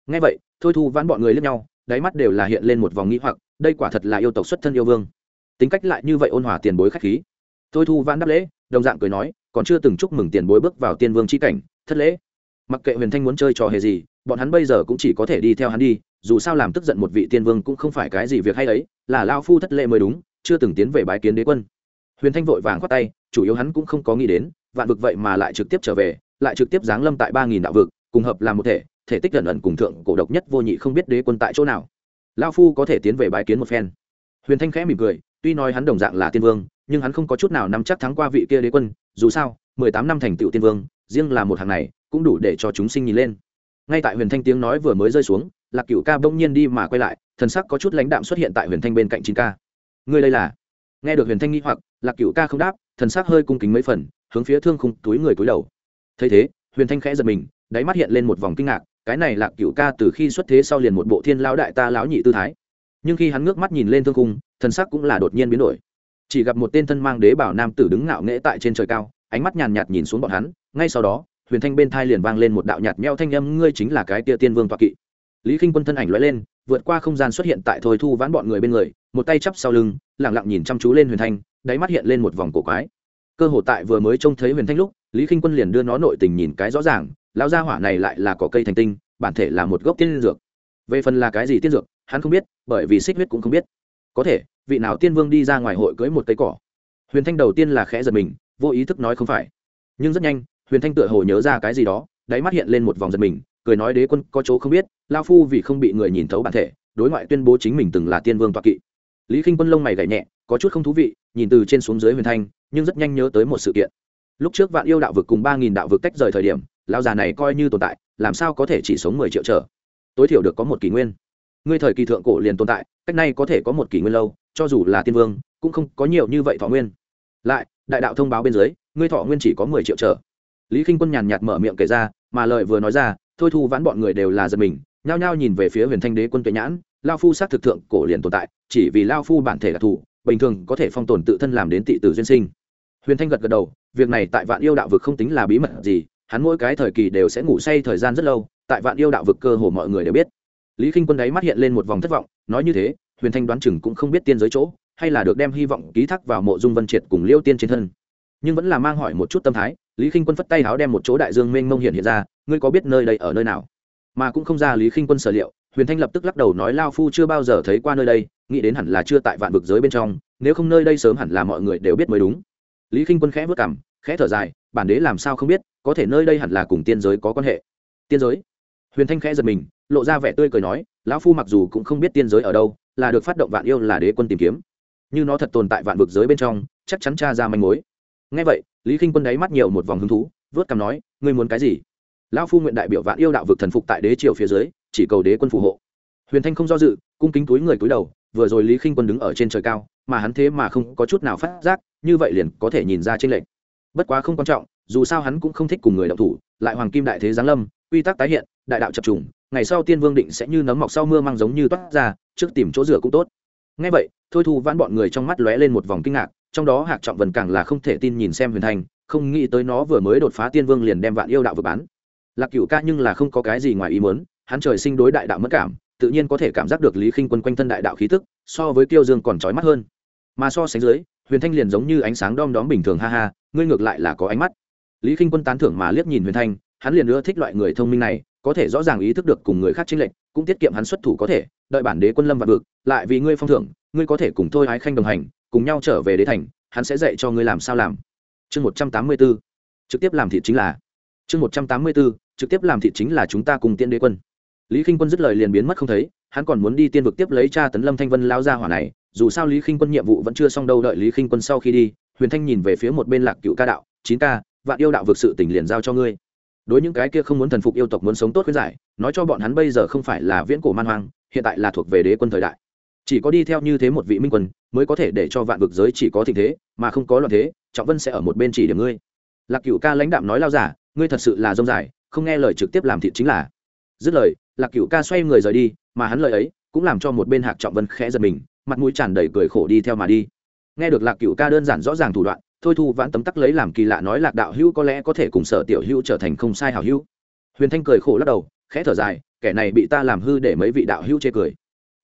Ngay vậy, thôi thu vãn bọn người lướt nhau, đáy mắt đều là hiện lên một vòng nghĩ hoặc, đây quả thật là yêu tộc xuất thân yêu vương. Tính cách lại như vậy ôn hòa tiền bối khách khí thôi thu vãn đáp lễ, đồng dạng cười nói, còn chưa từng chúc mừng tiền bối bước vào tiên vương c h i cảnh, thất lễ. Mặc kệ huyền thanh muốn chơi trò hề gì, bọn hắn bây giờ cũng chỉ có thể đi theo hắn đi, dù sao làm tức giận một vị tiên vương cũng không phải cái gì việc hay ấy, là lao phu thất lễ mới đúng, chưa từng tiến về bái kiến đế quân. Huyền thanh vội vàng khoát tay, chủ yếu hắn cũng không có nghĩ đến, vạn vực vậy mà lại trực tiếp trở về, lại trực tiếp giáng lâm tại ba nghìn đạo vực, cùng hợp làm một thể thể tích gần ẩn cùng thượng cổ độc nhất vô nhị không biết đế quân tại chỗ nào. Lao phu có thể tiến về bái kiến một phen. Huyền thanh khẽ mỉm cười, tuy nói hắn đồng dạng là tiên vương nhưng hắn không có chút nào nắm chắc thắng qua vị kia đế quân, dù sao, mười tám năm thành tựu tiên vương, riêng là một hàng này, cũng đủ để cho chúng sinh nhìn lên. Ngay tại huyền thanh tiếng nói vừa mới rơi xuống, lạc cựu ca bỗng nhiên đi mà quay lại, thần sắc có chút lãnh đạm xuất hiện tại huyền thanh bên cạnh chín ca. Ngươi đây là? Nghe được huyền thanh nghi hoặc, lạc cựu ca không đáp, thần sắc hơi cung kính mấy phần, hướng phía thương khung túi người túi đầu. Thấy thế, huyền thanh khẽ giật mình, đáy mắt hiện lên một vòng kinh ngạc, cái này lạc cựu ca từ khi xuất thế sau liền một bộ thiên lão đại ta lão nhị tư thái. Nhưng khi hắn ngước mắt nhìn lên thương khung, thần sắc cũng là đột nhiên biến đổi chỉ gặp một tên thân mang đế bảo nam tử đứng ngạo nghễ tại trên trời cao, ánh mắt nhàn nhạt nhìn xuống bọn hắn, ngay sau đó, huyền thanh bên thai liền vang lên một đạo nhạt meo thanh âm, ngươi chính là cái tia tiên vương toạ kỵ. Lý k i n h quân thân ảnh l lên, vượt qua không gian xuất hiện tại thôi thu vãn bọn người bên người, một tay chắp sau lưng lẳng lặng nhìn chăm chú lên huyền thanh, đáy mắt hiện lên một vòng cổ quái. Cơ hồ tại vừa mới trông thấy huyền thanh lúc, lý k i n h quân liền đưa nó nội tình nhìn cái rõ ràng, lão gia hỏa này lại là cỏ cây thành tinh, bản thể là một gốc tiên dược. Về phần là cái gì tiên dược, hắn không biết, bởi vì xích huyết cũng không biết có thể, vị nào tiên vương đi ra ngoài hội cưới một cây cỏ. Huyền thanh đầu tiên là khẽ giật mình, vô ý thức nói không phải. Nhưng rất nhanh, huyền thanh tựa hồ nhớ ra cái gì đó, đáy mắt hiện lên một vòng giật mình, cười nói đế quân có chỗ không biết, lao phu vì không bị người nhìn thấu bản thể, đối ngoại tuyên bố chính mình từng là tiên vương toạc kỵ. Lý k i n h quân lông mày gậy nhẹ, có chút không thú vị, nhìn từ trên xuống dưới huyền thanh, nhưng rất nhanh nhớ tới một sự kiện. Lúc trước vạn yêu đạo vực cùng ba nghìn đạo vực tách rời thời điểm lao già này coi như tồn tại, làm sao có thể chỉ sống mười triệu trở? Tối thiểu được có một kỷ nguyên ngươi thời kỳ thượng cổ liền tồn tại, cách nay có thể có một kỷ nguyên lâu, cho dù là tiên vương, cũng không có nhiều như vậy thọ nguyên. Lại, đại đạo thông báo bên dưới, ngươi thọ nguyên chỉ có mười triệu trở. Lý k i n h quân nhàn nhạt mở miệng kể ra, mà lời vừa nói ra, thôi thu vãn bọn người đều là giật mình, nhao nhao nhìn về phía huyền thanh đế quân tuệ nhãn, lao phu xác thực thượng cổ liền tồn tại, chỉ vì lao phu bản thể đặc thù bình thường có thể phong tồn tự thân làm đến tị tử duyên sinh. Huyền thanh gật gật đầu, việc này tại vạn yêu đạo vực không tính là bí mật gì, hắn mỗi cái thời kỳ đều sẽ ngủ say thời gian rất lâu, tại vạn yêu đạo vực cơ hồ mọi người đều biết lý k i n h quân đáy mắt hiện lên một vòng thất vọng, nói như thế, huyền thanh đoán chừng cũng không biết tiên giới chỗ, hay là được đem hy vọng ký thác vào mộ dung vân triệt cùng liêu tiên trên thân. Nhưng vẫn là mang hỏi một chút tâm thái, lý k i n h quân phất tay háo đem một chỗ đại dương mênh mông hiện hiện ra, ngươi có biết nơi đây ở nơi nào? Mà cũng không ra lý k i n h quân sở liệu, huyền thanh lập tức lắc đầu nói lao phu chưa bao giờ thấy qua nơi đây, nghĩ đến hẳn là chưa tại vạn vực giới bên trong, nếu không nơi đây sớm hẳn là mọi người đều biết mới đúng. Lý k i n h quân khẽ vất cảm khẽ thở dài, bản đế làm sao không biết, có thể nơi đây hẳn là cùng tiên giới có quan hệ. Tiên giới? Huyền thanh khẽ giật mình, lộ ra vẻ tươi cười nói, lão phu mặc dù cũng không biết tiên giới ở đâu, là được phát động vạn yêu là đế quân tìm kiếm. Như nó thật tồn tại vạn vực giới bên trong, chắc chắn tra ra manh mối. Ngay vậy, lý k i n h quân đáy mắt nhiều một vòng hứng thú, vớt cằm nói, ngươi muốn cái gì? Lão phu nguyện đại biểu vạn yêu đạo vực thần phục tại đế triều phía dưới, chỉ cầu đế quân phù hộ. Huyền thanh không do dự, cung kính túi người túi đầu, vừa rồi lý k i n h quân đứng ở trên trời cao, mà hắn thế mà không có chút nào phát giác, như vậy liền có thể nhìn ra trên lệnh bất quá không quan trọng, dù sao hắn cũng không thích cùng người đạo thủ, lại hoàng kim đại thế giáng lâm, quy tắc tái hiện đại đạo chập trùng, ngày sau tiên vương định sẽ như nấm mọc sau mưa mang giống như toát ra, trước tìm chỗ rửa cũng tốt. Ngay vậy, thôi thu vãn bọn người trong mắt lóe lên một vòng kinh ngạc, trong đó hạc trọng vần càng là không thể tin nhìn xem huyền thành, không nghĩ tới nó vừa mới đột phá tiên vương liền đem vạn yêu đạo vừa bán. Lạc cựu ca nhưng là không có cái gì ngoài ý muốn, hắn trời sinh đối đại đạo mất cảm, tự nhiên có thể cảm giác được lý khinh quân quanh thân đại đạo khí tức, so với kiêu dương còn trói mắt hơn. Mà so sánh dưới, huyền thanh liền giống như ánh sáng đom đóm bình thường, ha ha, ngươi ngược lại là có ánh mắt. Lý khinh quân tán thưởng mà liếc nhìn huyền thanh, hắn liền ưa thích loại người thông minh này có thể rõ ràng ý thức được cùng người khác chênh lệch, cũng tiết kiệm hắn xuất thủ có thể, đợi bản đế quân lâm vạn vực, lại vì ngươi phong thưởng, ngươi có thể cùng thôi hái khanh đồng hành, cùng nhau trở về đế thành, hắn sẽ dạy cho ngươi làm sao làm. Chương một trăm tám mươi b ố trực tiếp làm thịt chính là. Chương một trăm tám mươi b ố trực tiếp làm thịt chính là chúng ta cùng tiên đế quân. Lý Khinh quân dứt lời liền biến mất không thấy, hắn còn muốn đi tiên vực tiếp lấy cha tấn lâm thanh vân lao ra hỏa này, dù sao lý Khinh quân nhiệm vụ vẫn chưa xong đâu, đợi lý Khinh quân sau khi đi, huyền thanh nhìn về phía một bên lạc cựu ca đạo, chín ca, vạn yêu đạo vực sự tình liền giao cho ngươi đối những cái kia không muốn thần phục yêu tộc muốn sống tốt khuyến giải, nói cho bọn hắn bây giờ không phải là viễn cổ man hoang, hiện tại là thuộc về đế quân thời đại. Chỉ có đi theo như thế một vị minh quân, mới có thể để cho vạn vực giới chỉ có tình thế, mà không có loạn thế, trọng vân sẽ ở một bên chỉ điểm ngươi. Lạc cựu ca lãnh đạm nói lao giả, ngươi thật sự là dông dài, không nghe lời trực tiếp làm thịt chính là. Dứt lời, lạc cựu ca xoay người rời đi, mà hắn lời ấy cũng làm cho một bên hạc trọng vân khẽ giật mình, mặt mũi tràn đầy cười khổ đi theo mà đi. Nghe được lạc cựu ca đơn giản rõ ràng thủ đoạn thôi thu vãn tấm tắc lấy làm kỳ lạ nói lạc đạo hữu có lẽ có thể cùng sở tiểu hữu trở thành không sai hảo hữu. Huyền thanh cười khổ lắc đầu, khẽ thở dài, kẻ này bị ta làm hư để mấy vị đạo hữu chê cười.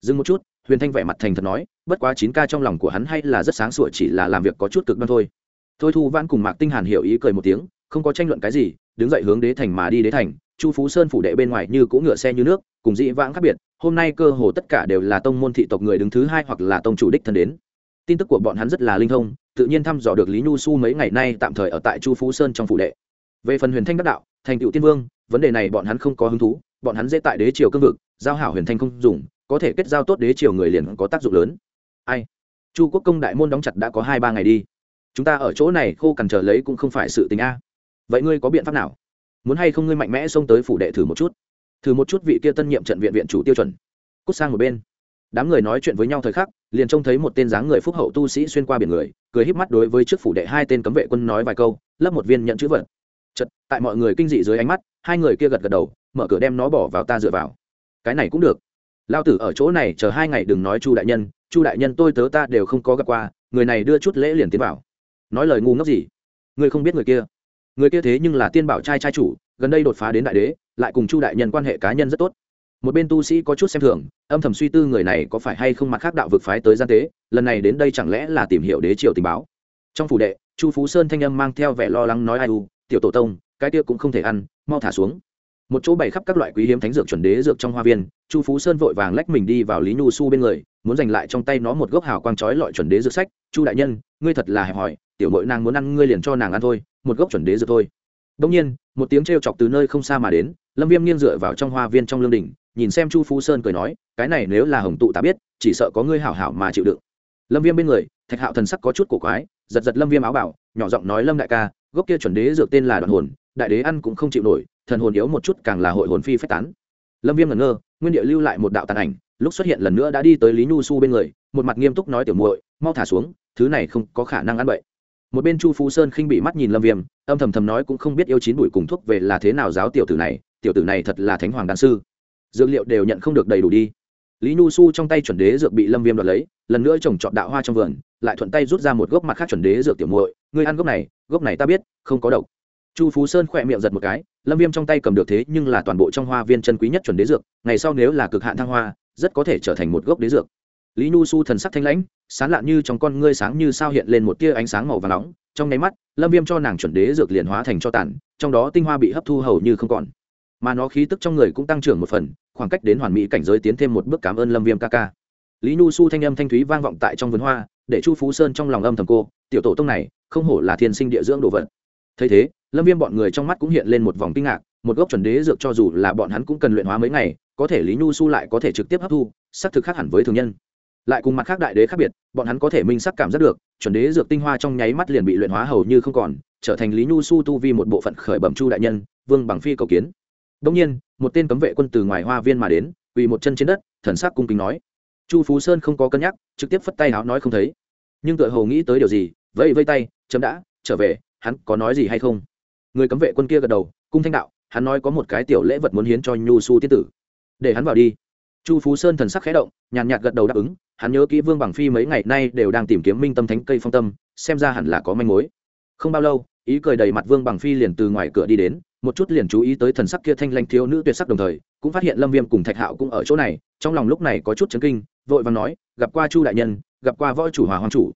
Dừng một chút, huyền thanh vẻ mặt thành thật nói, bất quá chín ca trong lòng của hắn hay là rất sáng sủa chỉ là làm việc có chút cực đoan thôi. Thôi thu vãn cùng mạc tinh hàn hiểu ý cười một tiếng, không có tranh luận cái gì, đứng dậy hướng đế thành mà đi đế thành, chu phú sơn phủ đệ bên ngoài như cũ ngựa xe như nước, cùng dị vãng khác biệt, hôm nay cơ hồ tất cả đều là tông môn thị tộc người đứng thứ hai hoặc là tông chủ đích thân đến tin tức của bọn hắn rất là linh thông, tự nhiên thăm dò được lý nhu su mấy ngày nay tạm thời ở tại chu phú sơn trong phủ đệ. Về phần huyền thanh đắc đạo, thành cựu tiên vương, vấn đề này bọn hắn không có hứng thú, bọn hắn dễ tại đế triều cương vực, giao hảo huyền thanh không dùng, có thể kết giao tốt đế triều người liền có tác dụng lớn. Ai? Chu quốc công đại môn đóng chặt đã có hai ba ngày đi. Chúng ta ở chỗ này khô cằn chờ lấy cũng không phải sự tình a. Vậy ngươi có biện pháp nào? Muốn hay không ngươi mạnh mẽ xông tới phủ đệ thử một chút? Thử một chút vị kia tân nhiệm trận viện viện chủ tiêu chuẩn. Cút sang một bên đám người nói chuyện với nhau thời khắc, liền trông thấy một tên dáng người phúc hậu tu sĩ xuyên qua biển người, cười híp mắt đối với trước phủ đệ hai tên cấm vệ quân nói vài câu, lấp một viên nhận chữ vật. Chật tại mọi người kinh dị dưới ánh mắt, hai người kia gật gật đầu, mở cửa đem nó bỏ vào ta dựa vào. Cái này cũng được. Lao tử ở chỗ này chờ hai ngày đừng nói chu đại nhân, chu đại nhân tôi tớ ta đều không có gặp qua, người này đưa chút lễ liền tiến vào. Nói lời ngu ngốc gì? Người không biết người kia. Người kia thế nhưng là tiên bảo trai trai chủ, gần đây đột phá đến đại đế, lại cùng chu đại nhân quan hệ cá nhân rất tốt một bên tu sĩ có chút xem thường, âm thầm suy tư người này có phải hay không mặt khác đạo vực phái tới gian tế, lần này đến đây chẳng lẽ là tìm hiểu đế triều tình báo. Trong phủ đệ, chu phú sơn thanh âm mang theo vẻ lo lắng nói ai u, tiểu tổ tông, cái kia cũng không thể ăn, mau thả xuống. Một chỗ bày khắp các loại quý hiếm thánh dược chuẩn đế dược trong hoa viên, chu phú sơn vội vàng lách mình đi vào lý nhu su bên người, muốn giành lại trong tay nó một gốc hào quang trói lọi chuẩn đế dược sách. Chu đại nhân, ngươi thật là hẹp hòi, tiểu mội nàng muốn ăn ngươi liền cho nàng ăn thôi, một gốc chuẩn đế dược thôi. Đông nhiên, một tiếng trêu chọc từ nơi không xa mà đến, lâm viêm nghiêng dựa vào trong hoa viên trong lương đình nhìn xem chu phú sơn cười nói, cái này nếu là hồng tụ ta biết, chỉ sợ có ngươi hảo hảo mà chịu đựng. Lâm viêm bên người, thạch hạo thần sắc có chút cổ quái, giật giật lâm viêm áo bảo, nhỏ giọng nói, lâm đại ca, gốc kia chuẩn đế dược tên là đoạn hồn, đại đế ăn cũng không chịu nổi, thần hồn yếu một chút càng là hội hồn phi phách tán. Lâm viêm ngẩn ngơ, nguyên địa lưu lại một đạo tàn ảnh, lúc xuất hiện lần nữa đã đi tới lý nhu su bên người, một mặt nghiêm túc nói, tiểu muội, mau thả xuống, thứ này không có khả năng ăn bậy. Một bên chu phú sơn khinh bị mắt nhìn lâm viêm, âm thầm thầm nói, cũng không biết yêu chín bụi cùng thuốc về là thế nào giáo tiểu tử này, tiểu tử này thật là thánh hoàng đan sư dược liệu đều nhận không được đầy đủ đi. Lý nhu su trong tay chuẩn đế dược bị lâm viêm đoạt lấy, lần nữa trồng trọt đạo hoa trong vườn, lại thuận tay rút ra một gốc mặt khác chuẩn đế dược tiểu muội. Ngươi ăn gốc này gốc này ta biết, không có độc. Chu phú sơn khỏe miệng giật một cái, lâm viêm trong tay cầm được thế nhưng là toàn bộ trong hoa viên chân quý nhất chuẩn đế dược, ngày sau nếu là cực hạn thăng hoa, rất có thể trở thành một gốc đế dược. Lý nhu su thần sắc thanh lãnh, sán lạn như trong con ngươi sáng như sao hiện lên một tia ánh sáng màu và nóng. Trong nháy mắt, lâm viêm cho nàng chuẩn đế dược liền hóa thành cho tàn, trong đó tinh hoa bị hấp thu hầu như không còn. Mà nó khí tức trong người cũng tăng trưởng một phần khoảng cách đến hoàn mỹ cảnh giới tiến thêm một bước cảm ơn lâm viêm ca ca. Lý nhu su thanh âm thanh thúy vang vọng tại trong vườn hoa, để chu phú sơn trong lòng âm thầm cô, tiểu tổ tông này, không hổ là thiên sinh địa dưỡng đồ vật. Thấy thế, lâm viêm bọn người trong mắt cũng hiện lên một vòng kinh ngạc, một gốc chuẩn đế dược cho dù là bọn hắn cũng cần luyện hóa mấy ngày, có thể lý nhu su lại có thể trực tiếp hấp thu, xác thực khác hẳn với thường nhân. Lại cùng mặt khác đại đế khác biệt, bọn hắn có thể minh sắc cảm giác được, chuẩn đế dược tinh hoa trong nháy mắt liền bị luyện hóa hầu như không còn, trở thành lý nhu su tu vi một bộ phận khởi bẩm chu đại nhân, vương bằng phi cầu kiến đông nhiên, một tên cấm vệ quân từ ngoài hoa viên mà đến, quỳ một chân trên đất, thần sắc cung kính nói. Chu phú sơn không có cân nhắc, trực tiếp phất tay áo nói không thấy. Nhưng tựa hồ nghĩ tới điều gì, vẫy vây tay, chấm đã, trở về, hắn có nói gì hay không? Người cấm vệ quân kia gật đầu, cung thanh đạo, hắn nói có một cái tiểu lễ vật muốn hiến cho nhu su tiên tử. Để hắn vào đi. Chu phú sơn thần sắc khẽ động, nhàn nhạt gật đầu đáp ứng, hắn nhớ kỹ vương bằng phi mấy ngày nay đều đang tìm kiếm minh tâm thánh cây phong tâm, xem ra hẳn là có manh mối không bao lâu, ý cười đầy mặt vương bằng phi liền từ ngoài cửa đi đến, một chút liền chú ý tới thần sắc kia thanh lanh thiếu nữ tuyệt sắc đồng thời, cũng phát hiện lâm viêm cùng thạch hạo cũng ở chỗ này, trong lòng lúc này có chút chấn kinh, vội vàng nói, gặp qua chu đại nhân, gặp qua võ chủ hòa hoàng chủ.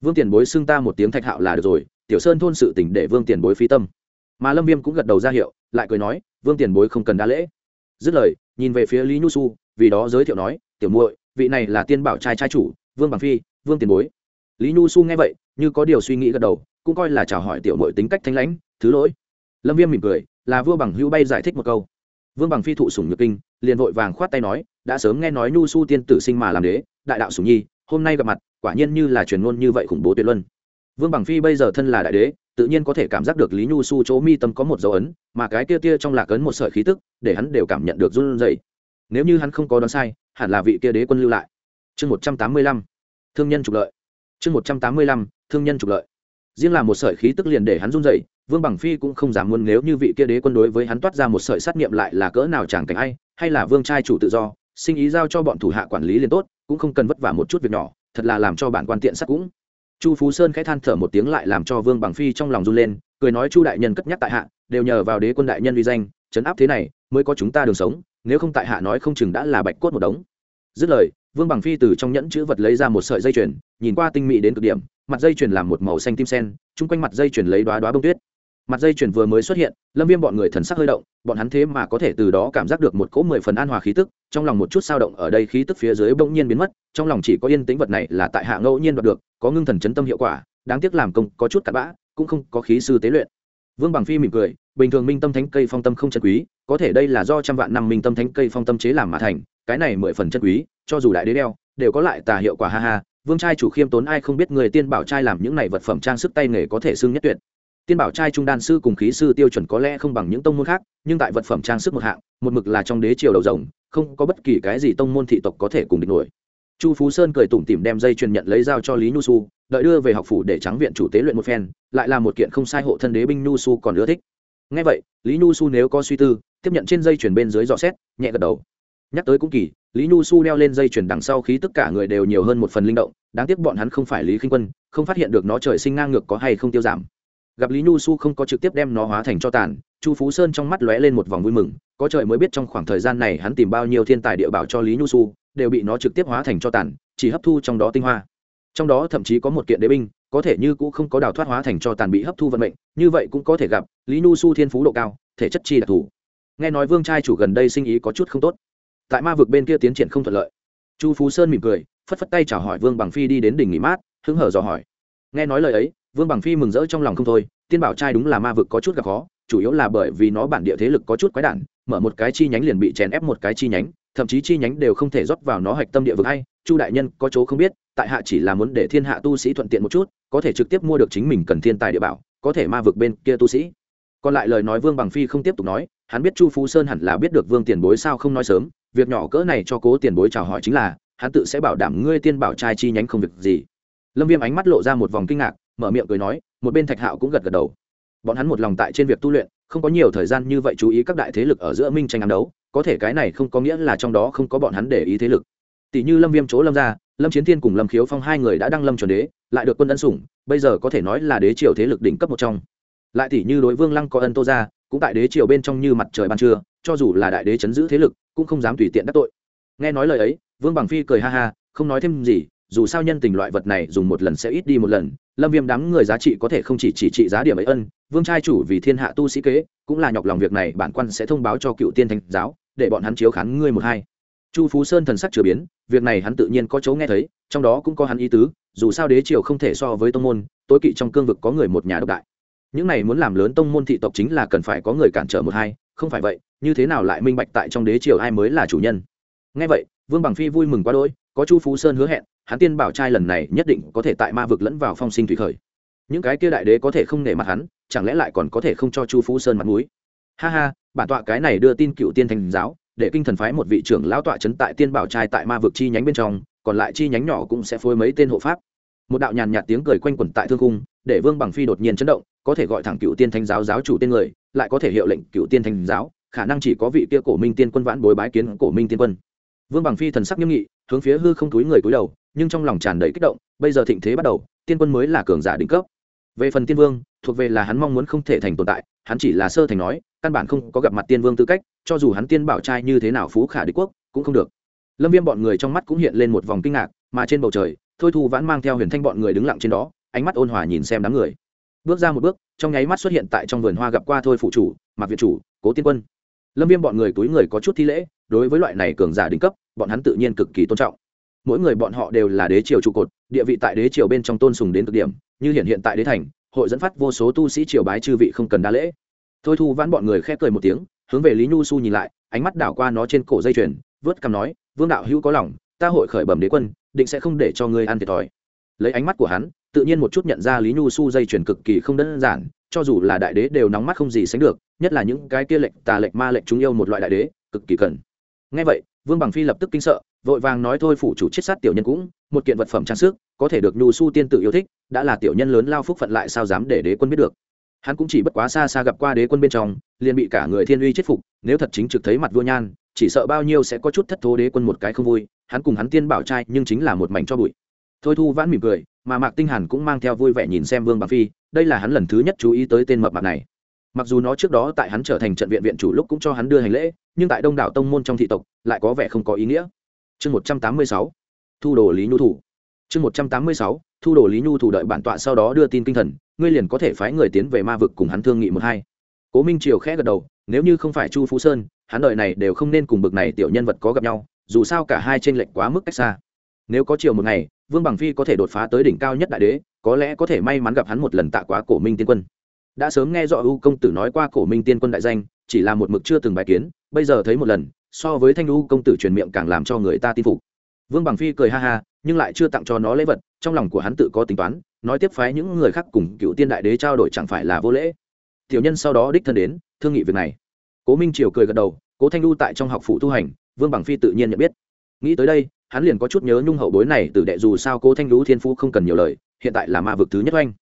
Vương tiền bối xưng ta một tiếng thạch hạo là được rồi, tiểu sơn thôn sự tỉnh để vương tiền bối phi tâm. Mà lâm viêm cũng gật đầu ra hiệu, lại cười nói, vương tiền bối không cần đa lễ. Dứt lời, nhìn về phía lý nhu su vì đó giới thiệu nói, tiểu muội, vị này là tiên bảo trai trai chủ, vương bằng phi, vương tiền bối. Lý nhu su nghe vậy, như có điều suy nghĩ gật đầu cũng coi là chào hỏi tiểu mội tính cách thanh lãnh, thứ lỗi. Lâm viêm mỉm cười, là vua bằng hữu bay giải thích một câu. Vương bằng phi thụ sủng nhược kinh, liền vội vàng khoát tay nói, đã sớm nghe nói nhu su tiên tử sinh mà làm đế, đại đạo sủng nhi, hôm nay gặp mặt, quả nhiên như là truyền ngôn như vậy khủng bố tuyệt luân. Vương bằng phi bây giờ thân là đại đế, tự nhiên có thể cảm giác được lý nhu su chỗ mi tâm có một dấu ấn, mà cái tia tia trong lạc ấn một sợi khí tức, để hắn đều cảm nhận được run rẩy. Nếu như hắn không có đoán sai, hẳn là vị kia đế quân lưu lại. Chương một trăm tám mươi lăm, thương nhân trục lợi. Chương một trăm tám mươi lăm, thương nhân trục lợi riêng là một sợi khí tức liền để hắn run dậy, vương bằng phi cũng không dám muốn nếu như vị kia đế quân đối với hắn toát ra một sợi sát nghiệm lại là cỡ nào chẳng cảnh ai hay là vương trai chủ tự do sinh ý giao cho bọn thủ hạ quản lý liền tốt cũng không cần vất vả một chút việc nhỏ thật là làm cho bản quan tiện sắc cũng. Chu phú sơn khẽ than thở một tiếng lại làm cho vương bằng phi trong lòng run lên cười nói chu đại nhân cất nhắc tại hạ đều nhờ vào đế quân đại nhân uy danh chấn áp thế này mới có chúng ta đường sống nếu không tại hạ nói không chừng đã là bạch cốt một đống. Dứt lời vương bằng phi từ trong nhẫn chữ vật lấy ra một sợi dây chuyền, nhìn qua tinh mỹ đến cực điểm, mặt dây chuyền làm một màu xanh tim sen, chung quanh mặt dây chuyền lấy đoá đoá bông tuyết. Mặt dây chuyền vừa mới xuất hiện, lâm viêm bọn người thần sắc hơi động, bọn hắn thế mà có thể từ đó cảm giác được một cỗ mười phần an hòa khí tức, trong lòng một chút sao động ở đây khí tức phía dưới bỗng nhiên biến mất, trong lòng chỉ có yên tĩnh vật này là tại hạ ngẫu nhiên đoạt được, có ngưng thần chấn tâm hiệu quả, đáng tiếc làm công có chút cặn bã, cũng không có khí sư tế luyện. Vương bằng phi mỉm cười, bình thường minh tâm thánh cây phong tâm không chân quý, có thể đây là do trăm vạn năm minh tâm thánh cây phong tâm chế làm mà thành cái này mười phần chân quý, cho dù đại đế đeo, đều có lại tà hiệu quả, ha ha. Vương trai chủ khiêm tốn ai không biết người tiên bảo trai làm những này vật phẩm trang sức tay nghề có thể xưng nhất tuyệt. Tiên bảo trai trung đan sư cùng khí sư tiêu chuẩn có lẽ không bằng những tông môn khác, nhưng tại vật phẩm trang sức một hạng, một mực là trong đế triều đầu rồng, không có bất kỳ cái gì tông môn thị tộc có thể cùng địch nổi. Chu phú sơn cười tủm tỉm đem dây truyền nhận lấy giao cho lý nhu su, đợi đưa về học phủ để trắng viện chủ tế luyện một phen, lại là một kiện không sai hộ thân đế binh nhu su còn ưa thích. Ngay vậy, lý nhu su nếu có suy tư, tiếp nhận trên dây chuyển bên dưới dò xét, nhẹ gật đầu nhắc tới cũng kỳ, lý nhu su đeo lên dây chuyền đằng sau khí tất cả người đều nhiều hơn một phần linh động, đáng tiếc bọn hắn không phải lý khinh quân, không phát hiện được nó trời sinh ngang ngược có hay không tiêu giảm. Gặp lý nhu su không có trực tiếp đem nó hóa thành cho tàn, chu phú sơn trong mắt lóe lên một vòng vui mừng, có trời mới biết trong khoảng thời gian này hắn tìm bao nhiêu thiên tài địa bảo cho lý nhu su đều bị nó trực tiếp hóa thành cho tàn, chỉ hấp thu trong đó tinh hoa. Trong đó thậm chí có một kiện đế binh, có thể như cũng không có đào thoát hóa thành cho tàn bị hấp thu vận mệnh, như vậy cũng có thể gặp lý nhu su thiên phú độ cao, thể chất chi đặc thù. Nghe nói vương trai chủ gần đây sinh ý có chút không tốt tại ma vực bên kia tiến triển không thuận lợi. Chu phú sơn mỉm cười, phất phất tay chào hỏi vương bằng phi đi đến đỉnh nghỉ mát, hứng hở dò hỏi. Nghe nói lời ấy, vương bằng phi mừng rỡ trong lòng không thôi, tiên bảo trai đúng là ma vực có chút gặp khó, chủ yếu là bởi vì nó bản địa thế lực có chút quái đản, mở một cái chi nhánh liền bị chèn ép một cái chi nhánh, thậm chí chi nhánh đều không thể rót vào nó hạch tâm địa vực hay, chu đại nhân có chỗ không biết, tại hạ chỉ là muốn để thiên hạ tu sĩ thuận tiện một chút, có thể trực tiếp mua được chính mình cần thiên tài địa bảo, có thể ma vực bên kia tu sĩ. Còn lại lời nói vương bằng phi không tiếp tục nói, hắn biết chu phú sơn hẳn là biết được vương tiền bối sao không nói sớm việc nhỏ cỡ này cho cố tiền bối chào hỏi chính là, hắn tự sẽ bảo đảm ngươi tiên bảo trai chi nhánh không việc gì. Lâm viêm ánh mắt lộ ra một vòng kinh ngạc, mở miệng cười nói, một bên thạch hạo cũng gật gật đầu. Bọn hắn một lòng tại trên việc tu luyện, không có nhiều thời gian như vậy chú ý các đại thế lực ở giữa minh tranh ám đấu, có thể cái này không có nghĩa là trong đó không có bọn hắn để ý thế lực. Tỷ như lâm viêm chỗ lâm gia, lâm chiến thiên cùng lâm khiếu phong hai người đã đăng lâm chuẩn đế, lại được quân ân sủng, bây giờ có thể nói là đế triều thế lực đỉnh cấp một trong. Lại tỷ như đối vương lăng có ân tô ra cũng tại đế triều bên trong như mặt trời ban trưa, cho dù là đại đế chấn giữ thế lực cũng không dám tùy tiện đắc tội. Nghe nói lời ấy, vương bằng phi cười ha ha, không nói thêm gì, dù sao nhân tình loại vật này dùng một lần sẽ ít đi một lần, lâm viêm đám người giá trị có thể không chỉ chỉ trị giá điểm ấy ân, vương trai chủ vì thiên hạ tu sĩ kế, cũng là nhọc lòng việc này, bản quan sẽ thông báo cho cựu tiên thánh giáo, để bọn hắn chiếu khán ngươi một hai. Chu phú sơn thần sắc chưa biến, việc này hắn tự nhiên có chỗ nghe thấy, trong đó cũng có hắn ý tứ, dù sao đế triều không thể so với tông môn, tối kỵ trong cương vực có người một nhà độc đại. Những này muốn làm lớn tông môn thị tộc chính là cần phải có người cản trở một hai, không phải vậy như thế nào lại minh bạch tại trong đế triều ai mới là chủ nhân? Nghe vậy, vương bằng phi vui mừng quá đỗi, có chu phú sơn hứa hẹn, hắn tiên bảo trai lần này nhất định có thể tại ma vực lẫn vào phong sinh thủy khởi. Những cái kia đại đế có thể không nể mặt hắn, chẳng lẽ lại còn có thể không cho chu phú sơn mặt mũi? Ha ha, bản tọa cái này đưa tin cựu tiên thành giáo, để kinh thần phái một vị trưởng lão tọa trấn tại tiên bảo trai tại ma vực chi nhánh bên trong, còn lại chi nhánh nhỏ cũng sẽ phối mấy tên hộ pháp. Một đạo nhàn nhạt tiếng cười quanh quẩn tại thương cung để vương bằng phi đột nhiên chấn động, có thể gọi thẳng cựu tiên thanh giáo giáo chủ tên người, lại có thể hiệu lệnh cựu tiên thanh giáo khả năng chỉ có vị kia cổ minh tiên quân vãn bối bái kiến cổ minh tiên quân. Vương bằng phi thần sắc nghiêm nghị, hướng phía hư không túi người cúi đầu, nhưng trong lòng tràn đầy kích động, bây giờ thịnh thế bắt đầu, tiên quân mới là cường giả đỉnh cấp. Về phần tiên vương, thuộc về là hắn mong muốn không thể thành tồn tại, hắn chỉ là sơ thành nói, căn bản không có gặp mặt tiên vương tư cách, cho dù hắn tiên bảo trai như thế nào phú khả đế quốc, cũng không được. Lâm viêm bọn người trong mắt cũng hiện lên một vòng kinh ngạc, mà trên bầu trời, thôi thu vãn mang theo huyền thanh bọn người đứng lặng trên đó, ánh mắt ôn hòa nhìn xem đám người. Bước ra một bước, trong nháy mắt xuất hiện tại trong vườn hoa gặp qua thôi phụ chủ mặc viện chủ, cố tiên quân lâm viêm bọn người túi người có chút thi lễ, đối với loại này cường giả đỉnh cấp, bọn hắn tự nhiên cực kỳ tôn trọng. Mỗi người bọn họ đều là đế triều trụ cột, địa vị tại đế triều bên trong tôn sùng đến cực điểm, như hiện hiện tại đế thành, hội dẫn phát vô số tu sĩ triều bái chư vị không cần đa lễ. Thôi thu vãn bọn người khép cười một tiếng, hướng về lý nhu su nhìn lại, ánh mắt đảo qua nó trên cổ dây chuyền, vớt cằm nói, vương đạo hữu có lòng, ta hội khởi bẩm đế quân, định sẽ không để cho ngươi ăn thiệt thòi. Lấy ánh mắt của hắn tự nhiên một chút nhận ra lý nhu su dây chuyền cực kỳ không đơn giản, cho dù là đại đế đều nóng mắt không gì sánh được, nhất là những cái kia lệnh, tà lệnh, ma lệnh chúng yêu một loại đại đế, cực kỳ cần. Ngay vậy, vương bằng phi lập tức kinh sợ, vội vàng nói thôi phủ chủ chết sát tiểu nhân cũng, một kiện vật phẩm trang sức, có thể được nhu su tiên tự yêu thích, đã là tiểu nhân lớn lao phúc phận lại sao dám để đế quân biết được. Hắn cũng chỉ bất quá xa xa gặp qua đế quân bên trong, liền bị cả người thiên uy chết phục, nếu thật chính trực thấy mặt vua nhan, chỉ sợ bao nhiêu sẽ có chút thất thố đế quân một cái không vui, hắn cùng hắn tiên bảo trai nhưng chính là một mảnh cho bụi. Thôi thu vãn mỉm cười mà mạc tinh hàn cũng mang theo vui vẻ nhìn xem vương bằng phi đây là hắn lần thứ nhất chú ý tới tên mập mạp này mặc dù nó trước đó tại hắn trở thành trận viện viện chủ lúc cũng cho hắn đưa hành lễ nhưng tại đông đảo tông môn trong thị tộc lại có vẻ không có ý nghĩa chương một trăm tám mươi sáu thu đồ lý nhu thủ chương một trăm tám mươi sáu thu đồ lý nhu thủ đợi bản tọa sau đó đưa tin kinh thần ngươi liền có thể phái người tiến về ma vực cùng hắn thương nghị một hai cố minh triều khẽ gật đầu nếu như không phải chu phú sơn hắn đợi này đều không nên cùng bực này tiểu nhân vật có gặp nhau dù sao cả hai tranh lệch quá mức cách xa nếu có chiều một ngày, vương bằng phi có thể đột phá tới đỉnh cao nhất đại đế, có lẽ có thể may mắn gặp hắn một lần tạ quá cổ minh tiên quân. Đã sớm nghe rõ ưu công tử nói qua cổ minh tiên quân đại danh, chỉ là một mực chưa từng bài kiến, bây giờ thấy một lần, so với thanh ưu công tử truyền miệng càng làm cho người ta tin phục. Vương bằng phi cười ha ha, nhưng lại chưa tặng cho nó lễ vật, trong lòng của hắn tự có tính toán, nói tiếp phái những người khác cùng cựu tiên đại đế trao đổi chẳng phải là vô lễ. Tiểu nhân sau đó đích thân đến, thương nghị việc này. Cố minh triều cười gật đầu, cố thanh lưu tại trong học phụ tu hành, vương bằng phi tự nhiên nhận biết. Nghĩ tới đây hắn liền có chút nhớ nhung hậu bối này từ đệ dù sao cô thanh lũ thiên phú không cần nhiều lời, hiện tại là ma vực thứ nhất oanh.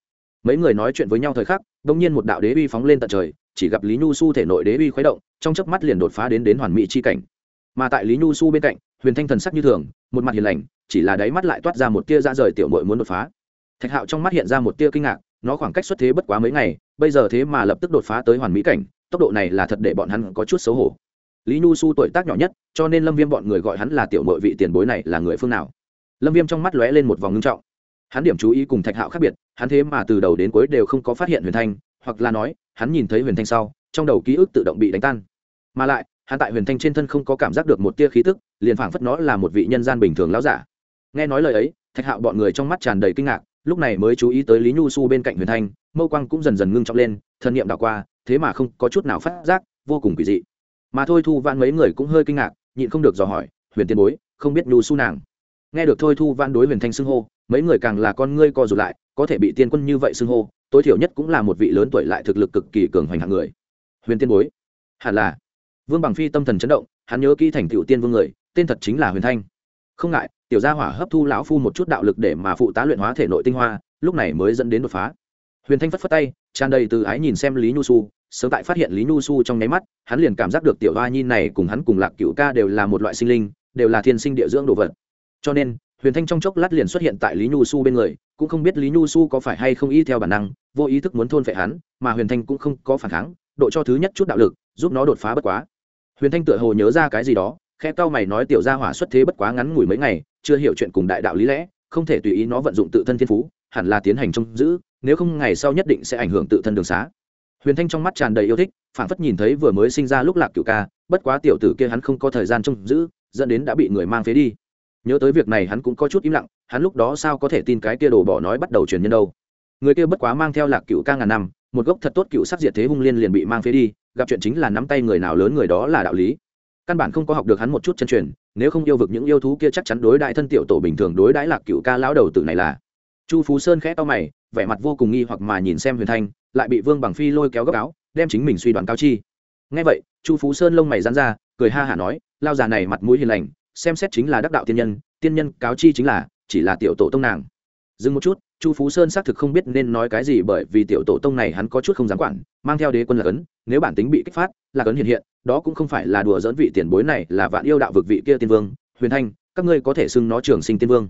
Mấy người nói chuyện với nhau thời khắc đông nhiên một đạo đế uy phóng lên tận trời, chỉ gặp lý nhu su thể nội đế uy khuấy động, trong chớp mắt liền đột phá đến đến hoàn mỹ chi cảnh. Mà tại lý nhu su bên cạnh, huyền thanh thần sắc như thường, một mặt hiền lành, chỉ là đáy mắt lại toát ra một tia ra rời tiểu mội muốn đột phá. Thạch hạo trong mắt hiện ra một tia kinh ngạc, nó khoảng cách xuất thế bất quá mấy ngày, bây giờ thế mà lập tức đột phá tới hoàn mỹ cảnh, tốc độ này là thật để bọn hắn có chút xấu hổ lý nhu su tuổi tác nhỏ nhất, cho nên lâm viêm bọn người gọi hắn là tiểu mội vị tiền bối này là người phương nào? Lâm viêm trong mắt lóe lên một vòng ngưng trọng. Hắn điểm chú ý cùng thạch hạo khác biệt, hắn thế mà từ đầu đến cuối đều không có phát hiện huyền thanh, hoặc là nói, hắn nhìn thấy huyền thanh sau, trong đầu ký ức tự động bị đánh tan. Mà lại, hắn tại huyền thanh trên thân không có cảm giác được một tia khí tức, liền phảng phất nó là một vị nhân gian bình thường láo giả. Nghe nói lời ấy, thạch hạo bọn người trong mắt tràn đầy kinh ngạc, lúc này mới chú ý tới lý nhu su bên cạnh huyền thanh, mâu quang cũng dần dần ngưng trọng lên thân nhiệm đảo qua, thế mà không có chút nào phát giác, vô cùng kỳ dị mà thôi thu van mấy người cũng hơi kinh ngạc, nhịn không được dò hỏi, huyền tiên bối, không biết nhu su nàng? Nghe được thôi thu van đối huyền thanh xưng hô, mấy người càng là con ngươi co rụt lại, có thể bị tiên quân như vậy xưng hô, tối thiểu nhất cũng là một vị lớn tuổi lại thực lực cực kỳ cường hoành hạng người. Huyền tiên bối, hẳn là. Vương bằng phi tâm thần chấn động, hắn nhớ kỹ thành tiểu tiên vương người, tên thật chính là huyền thanh. Không ngại, tiểu gia hỏa hấp thu lão phu một chút đạo lực để mà phụ tá luyện hóa thể nội tinh hoa, lúc này mới dẫn đến đột phá. Huyền thanh phất phất tay, tràn đầy từ ái nhìn xem lý nhu su sớm tại phát hiện lý nhu su trong nháy mắt, hắn liền cảm giác được tiểu hoa nhi này cùng hắn cùng lạc cựu ca đều là một loại sinh linh, đều là thiên sinh địa dưỡng đồ vật. Cho nên, huyền thanh trong chốc lát liền xuất hiện tại lý nhu su bên người, cũng không biết lý nhu su có phải hay không y theo bản năng, vô ý thức muốn thôn phệ hắn, mà huyền thanh cũng không có phản kháng, độ cho thứ nhất chút đạo lực, giúp nó đột phá bất quá. Huyền thanh tựa hồ nhớ ra cái gì đó khe cao mày nói tiểu gia hỏa xuất thế bất quá ngắn ngủi mấy ngày, chưa hiểu chuyện cùng đại đạo lý lẽ, không thể tùy ý nó vận dụng tự thân thiên phú, hẳn là tiến hành trông giữ, nếu không ngày sau nhất định sẽ ảnh hưởng tự thân đường xá huyền thanh trong mắt tràn đầy yêu thích phản phất nhìn thấy vừa mới sinh ra lúc lạc cựu ca, bất quá tiểu tử kia hắn không có thời gian trông giữ, dẫn đến đã bị người mang phế đi. Nhớ tới việc này hắn cũng có chút im lặng, hắn lúc đó sao có thể tin cái kia đổ bỏ nói bắt đầu truyền nhân đâu. Người kia bất quá mang theo lạc cựu ca ngàn năm, một gốc thật tốt cựu sắc diệt thế hung liên liền bị mang phế đi, gặp chuyện chính là nắm tay người nào lớn người đó là đạo lý. Căn bản không có học được hắn một chút chân truyền, nếu không yêu vực những yêu thú kia chắc chắn đối đại thân tiểu tổ bình thường đối đãi lạc cựu ca lão đầu tử này là chu phú sơn khẽ to mày, vẻ mặt vô cùng nghi hoặc mà nhìn xem huyền thanh, lại bị vương bằng phi lôi kéo gấp áo, đem chính mình suy đoán cao chi. Ngay vậy, chu phú sơn lông mày dán ra, cười ha hả nói, lao già này mặt mũi hiền lành, xem xét chính là đắc đạo tiên nhân tiên nhân cáo chi chính là, chỉ là tiểu tổ tông nàng. Dừng một chút, chu phú sơn xác thực không biết nên nói cái gì bởi vì tiểu tổ tông này hắn có chút không dám quản, mang theo đế quân là cấn, nếu bản tính bị kích phát, là cấn hiện hiện, đó cũng không phải là đùa dẫn vị tiền bối này là vạn yêu đạo vực vị kia tiên vương. Huyền thanh, các ngươi có thể xưng nó trường sinh tiên vương.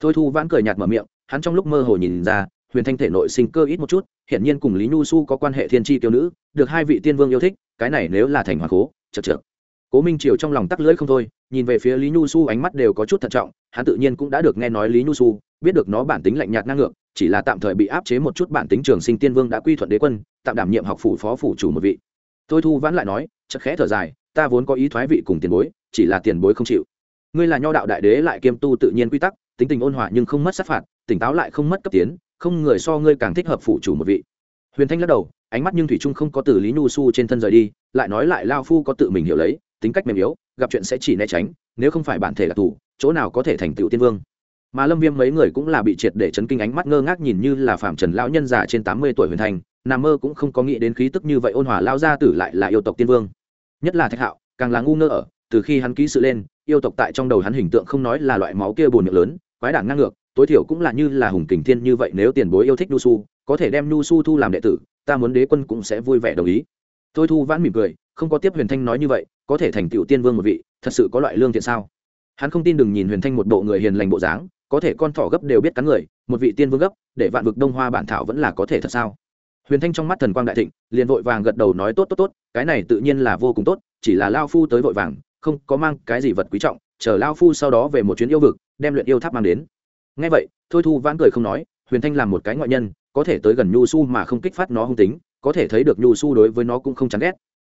Thôi thu vãn cười nhạt mở miệng hắn trong lúc mơ hồ nhìn ra, huyền thanh thể nội sinh cơ ít một chút, hiển nhiên cùng lý nhu su có quan hệ thiên tri tiêu nữ, được hai vị tiên vương yêu thích, cái này nếu là thành hoàng cố, chật chật cố minh triều trong lòng tắc lưỡi không thôi, nhìn về phía lý nhu su ánh mắt đều có chút thận trọng, hắn tự nhiên cũng đã được nghe nói lý nhu su, biết được nó bản tính lạnh nhạt năng ngược, chỉ là tạm thời bị áp chế một chút bản tính trường sinh tiên vương đã quy thuận đế quân, tạm đảm nhiệm học phủ phó phủ chủ một vị. Tôi thu vãn lại nói chật khẽ thở dài, ta vốn có ý thoái vị cùng tiền bối, chỉ là tiền bối không chịu. Ngươi là nho đạo đại đế lại kiêm tu tự nhiên quy tắc, tính tình ôn hòa nhưng không mất sát phạt tỉnh táo lại không mất cấp tiến, không người so ngươi càng thích hợp phụ chủ một vị. Huyền thanh lắc đầu, ánh mắt nhưng thủy trung không có từ lý nhu su trên thân rời đi, lại nói lại lao phu có tự mình hiểu lấy, tính cách mềm yếu, gặp chuyện sẽ chỉ né tránh, nếu không phải bản thể là thủ, chỗ nào có thể thành tựu tiên vương. Mà lâm viêm mấy người cũng là bị triệt để chấn kinh ánh mắt ngơ ngác nhìn như là phạm trần lão nhân già trên tám mươi tuổi huyền thành nà mơ cũng không có nghĩ đến khí tức như vậy ôn hòa lao ra tử lại là yêu tộc tiên vương. Nhất là thạch hạo, càng là ngu ngơ ở, từ khi hắn ký sự lên, yêu tộc tại trong đầu hắn hình tượng không nói là loại máu kia bồn miệng lớn, quái đản ngang ngược tối thiểu cũng là như là hùng kình thiên như vậy, nếu tiền bối yêu thích nu su, có thể đem nu su thu làm đệ tử, ta muốn đế quân cũng sẽ vui vẻ đồng ý. Tôi thu vãn mỉm cười, không có tiếp huyền thanh nói như vậy, có thể thành tựu tiên vương một vị, thật sự có loại lương thiện sao? Hắn không tin đừng nhìn huyền thanh một bộ người hiền lành bộ dáng, có thể con thỏ gấp đều biết cắn người, một vị tiên vương gấp, để vạn vực đông hoa bản thảo vẫn là có thể thật sao? Huyền thanh trong mắt thần quang đại thịnh, liền vội vàng gật đầu nói tốt tốt tốt, cái này tự nhiên là vô cùng tốt, chỉ là lao phu tới vội vàng, không có mang cái gì vật quý trọng, chờ lao phu sau đó về một chuyến yêu vực, đem luyện yêu tháp mang đến ngay vậy, thôi thu vãn cười không nói, huyền thanh làm một cái ngoại nhân, có thể tới gần nhu su mà không kích phát nó hung tính, có thể thấy được nhu su đối với nó cũng không chán ghét.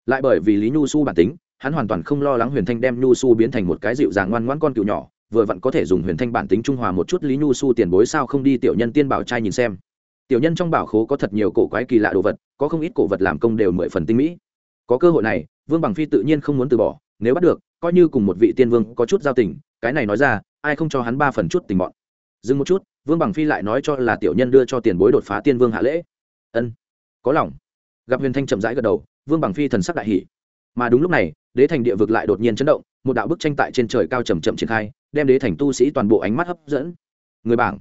Lại bởi vì lý nhu su bản tính, hắn hoàn toàn không lo lắng huyền thanh đem nhu su biến thành một cái dịu dàng ngoan ngoãn con cựu nhỏ, vừa vặn có thể dùng huyền thanh bản tính trung hòa một chút lý nhu su tiền bối sao không đi tiểu nhân tiên bảo trai nhìn xem. Tiểu nhân trong bảo khố có thật nhiều cổ quái kỳ lạ đồ vật, có không ít cổ vật làm công đều mười phần tinh mỹ. Có cơ hội này, vương bằng phi tự nhiên không muốn từ bỏ, nếu bắt được, coi như cùng một vị tiên vương có chút giao tình, cái này nói ra, ai không cho hắn ba phần chút tình bọn dừng một chút, vương bằng phi lại nói cho là tiểu nhân đưa cho tiền bối đột phá tiên vương hạ lễ. Ân, có lòng. Gặp huyền thanh chậm rãi gật đầu, vương bằng phi thần sắc đại hỷ mà đúng lúc này, đế thành địa vực lại đột nhiên chấn động, một đạo bức tranh tại trên trời cao chầm chậm triển khai, đem đế thành tu sĩ toàn bộ ánh mắt hấp dẫn. Người bảng.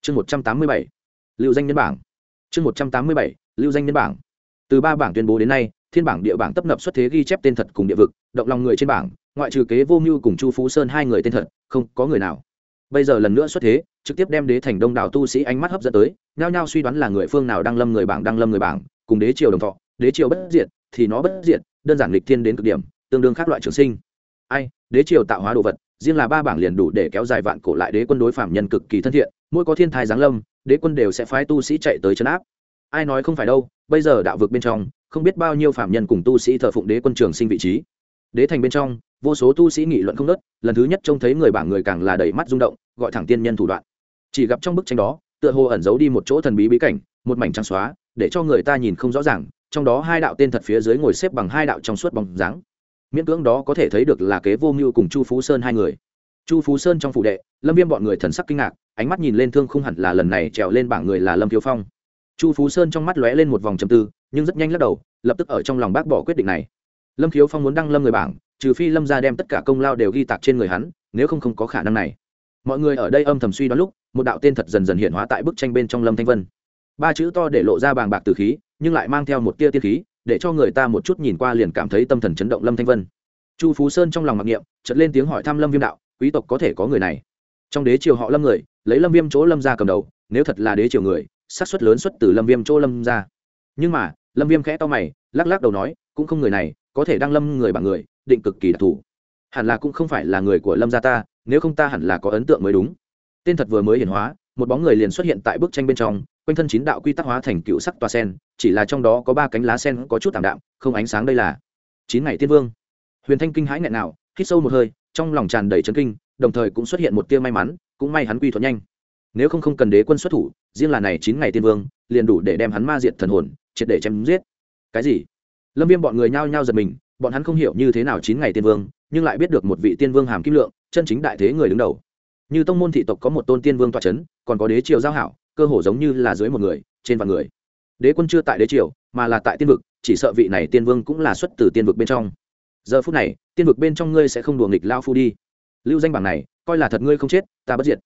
Chương một trăm tám mươi bảy. Lưu danh nhân bảng. Chương một trăm tám mươi bảy. Lưu danh nhân bảng. Từ ba bảng tuyên bố đến nay, thiên bảng địa bảng tấp nập xuất thế ghi chép tên thật cùng địa vực, động lòng người trên bảng, ngoại trừ kế vô mưu cùng chu phú sơn hai người tên thật, không có người nào bây giờ lần nữa xuất thế, trực tiếp đem đế thành đông đảo tu sĩ ánh mắt hấp dẫn tới, nhao nhao suy đoán là người phương nào đang lâm người bảng, đang lâm người bảng, cùng đế triều đồng thọ, đế triều bất diệt, thì nó bất diệt, đơn giản lịch thiên đến cực điểm, tương đương khác loại trường sinh. Ai, đế triều tạo hóa đồ vật, riêng là ba bảng liền đủ để kéo dài vạn cổ lại đế quân đối phạm nhân cực kỳ thân thiện, mỗi có thiên thai giáng lâm, đế quân đều sẽ phái tu sĩ chạy tới chấn áp. Ai nói không phải đâu, bây giờ đạo vực bên trong, không biết bao nhiêu phạm nhân cùng tu sĩ thờ phụng đế quân trường sinh vị trí. Đế thành bên trong vô số tu sĩ nghị luận không nớt lần thứ nhất trông thấy người bảng người càng là đầy mắt rung động, gọi thẳng tiên nhân thủ đoạn. Chỉ gặp trong bức tranh đó, tựa hồ ẩn giấu đi một chỗ thần bí bí cảnh, một mảnh trắng xóa, để cho người ta nhìn không rõ ràng, trong đó hai đạo tên thật phía dưới ngồi xếp bằng hai đạo trong suốt bóng dáng. Miễn cưỡng đó có thể thấy được là kế vô mưu cùng chu phú sơn hai người. Chu phú sơn trong phủ đệ, lâm viêm bọn người thần sắc kinh ngạc, ánh mắt nhìn lên thương không hẳn là lần này trèo lên bảng người là lâm thiếu phong. Chu phú sơn trong mắt lóe lên một vòng trầm tư, nhưng rất nhanh lắc đầu, lập tức ở trong lòng bác bỏ quyết định này. Lâm Thiếu phong muốn đăng lâm người bảng trừ phi lâm ra đem tất cả công lao đều ghi tạc trên người hắn, nếu không không có khả năng này. Mọi người ở đây âm thầm suy đoán lúc, một đạo tên thật dần dần hiện hóa tại bức tranh bên trong lâm thanh vân. Ba chữ to để lộ ra bàng bạc từ khí, nhưng lại mang theo một tia tiên khí, để cho người ta một chút nhìn qua liền cảm thấy tâm thần chấn động lâm thanh vân. Chu phú sơn trong lòng mặc niệm, chợt lên tiếng hỏi thăm lâm viêm đạo, quý tộc có thể có người này? Trong đế triều họ lâm người, lấy lâm viêm chỗ lâm ra cầm đầu, nếu thật là đế triều người, xác suất lớn xuất từ lâm viêm chỗ lâm ra nhưng mà, lâm viêm khẽ to mày, lắc lắc đầu nói, cũng không người này, có thể đang lâm người bằng người định cực kỳ đặc thù. Hẳn là cũng không phải là người của lâm gia ta, nếu không ta hẳn là có ấn tượng mới đúng. Tên thật vừa mới hiển hóa, một bóng người liền xuất hiện tại bức tranh bên trong, quanh thân chín đạo quy tắc hóa thành cựu sắc tòa sen, chỉ là trong đó có ba cánh lá sen có chút tảm đạm, không ánh sáng đây là chín ngày tiên vương. Huyền thanh kinh hãi nghẹn nào, hít sâu một hơi, trong lòng tràn đầy trấn kinh, đồng thời cũng xuất hiện một tia may mắn, cũng may hắn quy thuận nhanh. Nếu không không cần đế quân xuất thủ, riêng là này chín ngày tiên vương, liền đủ để đem hắn ma diệt thần hồn, triệt để chém giết. Cái gì? Lâm viêm bọn người nhao nhao giật mình bọn hắn không hiểu như thế nào chín ngày tiên vương, nhưng lại biết được một vị tiên vương hàm kim lượng, chân chính đại thế người đứng đầu. Như tông môn thị tộc có một tôn tiên vương toa c h ấ n còn có đế triều giao hảo, cơ hồ giống như là dưới một người, trên vạn người. Đế quân chưa tại đế triều, mà là tại tiên vực, chỉ sợ vị này tiên vương cũng là xuất từ tiên vực bên trong. Giờ phút này, tiên vực bên trong ngươi sẽ không đùa nghịch lao phu đi. Lưu danh bảng này, coi là thật ngươi không chết, ta bất diệt.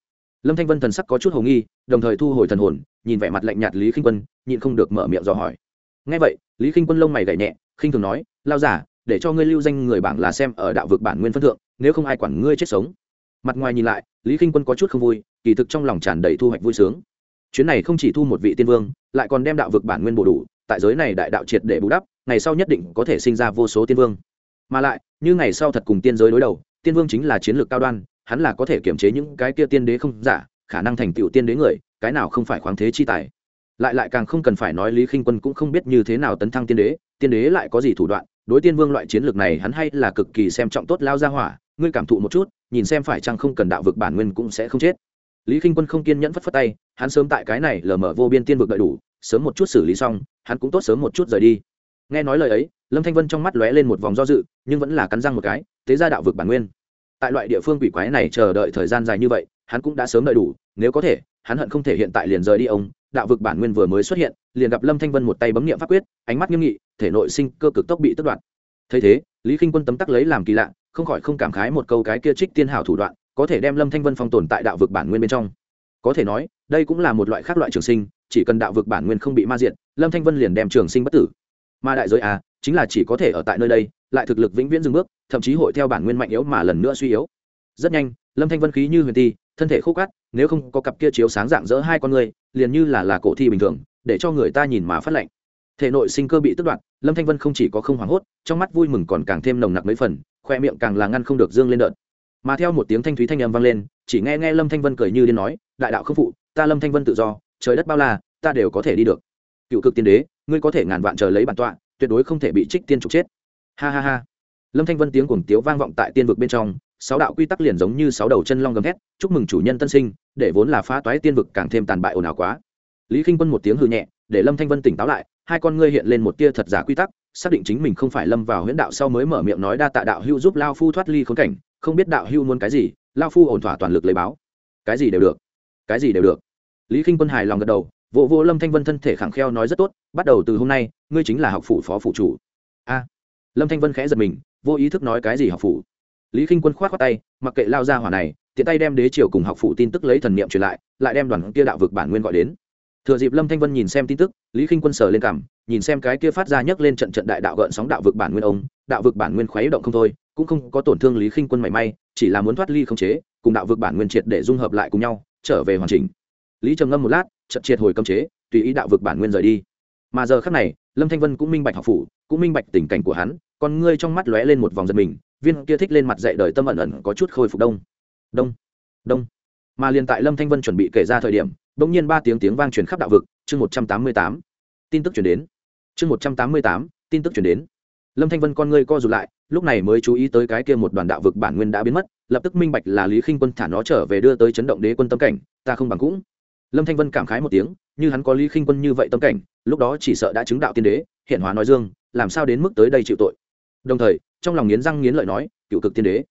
Lâm thanh vân thần sắc có chút hồ nghi, đồng thời thu hồi thần hồn, nhìn vẻ mặt lạnh nhạt lý khinh quân, nhịn không được mở miệng dò hỏi. Ngay vậy, lý khinh quân lông mày gảy nhẹ, khinh thường nói, lao giả để cho ngươi lưu danh người bảng là xem ở đạo vực bản nguyên phân thượng, nếu không ai quản ngươi chết sống. Mặt ngoài nhìn lại, lý k i n h quân có chút không vui, kỳ thực trong lòng tràn đầy thu hoạch vui sướng. Chuyến này không chỉ thu một vị tiên vương, lại còn đem đạo vực bản nguyên bổ đủ, tại giới này đại đạo triệt để bù đắp, ngày sau nhất định có thể sinh ra vô số tiên vương. Mà lại, như ngày sau thật cùng tiên giới đối đầu, tiên vương chính là chiến lược cao đoan, hắn là có thể kiểm chế những cái kia tiên đế không giả, khả năng thành tựu tiên đế người, cái nào không phải khoáng thế chi tài. Lại lại càng không cần phải nói lý khinh quân cũng không biết như thế nào tấn thăng tiên đế tiên đế lại có gì thủ đoạn đối tiên vương loại chiến lược này hắn hay là cực kỳ xem trọng tốt lao ra hỏa, ngươi cảm thụ một chút, nhìn xem phải chăng không cần đạo vực bản nguyên cũng sẽ không chết. Lý k i n h quân không kiên nhẫn phất phất tay, hắn sớm tại cái này lờ mở vô biên tiên vực đợi đủ, sớm một chút xử lý xong, hắn cũng tốt sớm một chút rời đi. Nghe nói lời ấy, lâm thanh vân trong mắt lóe lên một vòng do dự, nhưng vẫn là cắn răng một cái tế ra đạo vực bản nguyên. Tại loại địa phương quỷ quái này chờ đợi thời gian dài như vậy, hắn cũng đã sớm đợi đủ, nếu có thể, hắn hận không thể hiện tại liền rời đi ông đạo vực bản nguyên vừa mới xuất hiện, liền gặp lâm thanh vân một tay bấm nghiệm pháp quyết, ánh mắt nghiêm nghị, thể nội sinh cơ cực tốc bị tất đoạn thấy thế, lý k i n h quân tấm tắc lấy làm kỳ lạ, không khỏi không cảm khái một câu cái kia trích tiên hảo thủ đoạn, có thể đem lâm thanh vân phong tồn tại đạo vực bản nguyên bên trong. Có thể nói, đây cũng là một loại khác loại trường sinh, chỉ cần đạo vực bản nguyên không bị ma diện lâm thanh vân liền đem trường sinh bất tử. Ma đại giới à chính là chỉ có thể ở tại nơi đây, lại thực lực vĩnh viễn dừng bước, thậm chí hội theo bản nguyên mạnh yếu mà lần nữa suy yếu. Rất nhanh, lâm thanh vân khí như huyền ti thân thể khô cát, nếu không có cặp kia chiếu sáng dạng dỡ hai con người, liền như là là cổ thi bình thường, để cho người ta nhìn mà phát lạnh. Thể nội sinh cơ bị tức đoạt, lâm thanh vân không chỉ có không hoảng hốt, trong mắt vui mừng còn càng thêm nồng nặc mấy phần, khoe miệng càng là ngăn không được dương lên đợt. Mà theo một tiếng thanh thúy thanh âm vang lên, chỉ nghe nghe lâm thanh vân cười như điên nói, đại đạo không phụ, ta lâm thanh vân tự do, trời đất bao la, ta đều có thể đi được. Cựu cực tiên đế, ngươi có thể ngàn vạn chờ lấy bản tọa, tuyệt đối không thể bị trích tiên trục chết. Ha ha ha. Lâm thanh vân tiếng cuồng tiếu vang vọng tại tiên vực bên trong sáu đạo quy tắc liền giống như sáu đầu chân long gầm thét chúc mừng chủ nhân tân sinh để vốn là phá toái tiên vực càng thêm tàn bại ồn ào quá. Lý k i n h quân một tiếng hư nhẹ để lâm thanh vân tỉnh táo lại hai con ngươi hiện lên một tia thật giả quy tắc xác định chính mình không phải lâm vào huyễn đạo sau mới mở miệng nói đa tạ đạo hưu giúp lao phu thoát ly khốn cảnh không biết đạo hưu muốn cái gì lao phu ổn thỏa toàn lực lấy báo. Cái gì đều được cái gì đều được. Lý k i n h quân hài lòng gật đầu vụ vô, vô lâm thanh vân thân thể khẳng kheo nói rất tốt bắt đầu từ hôm nay ngươi chính là học phủ phó phủ chủ. A. Lâm thanh vân khẽ giật mình vô ý thức nói cái gì học phủ? Lý k i n h quân k h o á t khoác tay, mặc kệ lao ra hỏa này, tiện tay đem đế triều cùng học phụ tin tức lấy thần niệm truyền lại lại đem đoàn kia đạo vực bản nguyên gọi đến. Thừa dịp lâm thanh vân nhìn xem tin tức, lý k i n h quân sờ lên cảm nhìn xem cái kia phát ra nhấc lên trận trận đại đạo gợn sóng đạo vực bản nguyên ông, đạo vực bản nguyên khuấy động không thôi, cũng không có tổn thương lý k i n h quân mảy may, chỉ là muốn thoát ly không chế, cùng đạo vực bản nguyên triệt để dung hợp lại cùng nhau, trở về hoàn chỉnh. Lý trầm ngâm một lát trận triệt hồi cấm chế, tùy ý đạo vực bản nguyên rời đi. Mà giờ khắc này, lâm thanh vân cũng minh bạch học phủ, cũng minh bạch tình cảnh của hắn, con ngươi trong mắt lóe lên một vòng giật mình viên kia thích lên mặt dạy đời tâm ẩn ẩn có chút khôi phục đông. Đông đông. Mà liền tại lâm thanh vân chuẩn bị kể ra thời điểm bỗng nhiên ba tiếng tiếng vang truyền khắp đạo vực, chương một trăm tám mươi tám, tin tức chuyển đến. Chương một trăm tám mươi tám, tin tức chuyển đến. Lâm thanh vân con ngươi co rụt lại, lúc này mới chú ý tới cái kia một đoàn đạo vực bản nguyên đã biến mất, lập tức minh bạch là lý khinh quân thả nó trở về đưa tới chấn động đế quân tâm cảnh, ta không bằng cũng. Lâm thanh vân cảm khái một tiếng, như hắn có lý khinh quân như vậy tâm cảnh, lúc đó chỉ sợ đã chứng đạo tiên đế, hiện hóa nói dương, làm sao đến mức tới đây chịu tội? Đồng thời, trong lòng nghiến răng nghiến lợi nói, cựu cực tiên đế.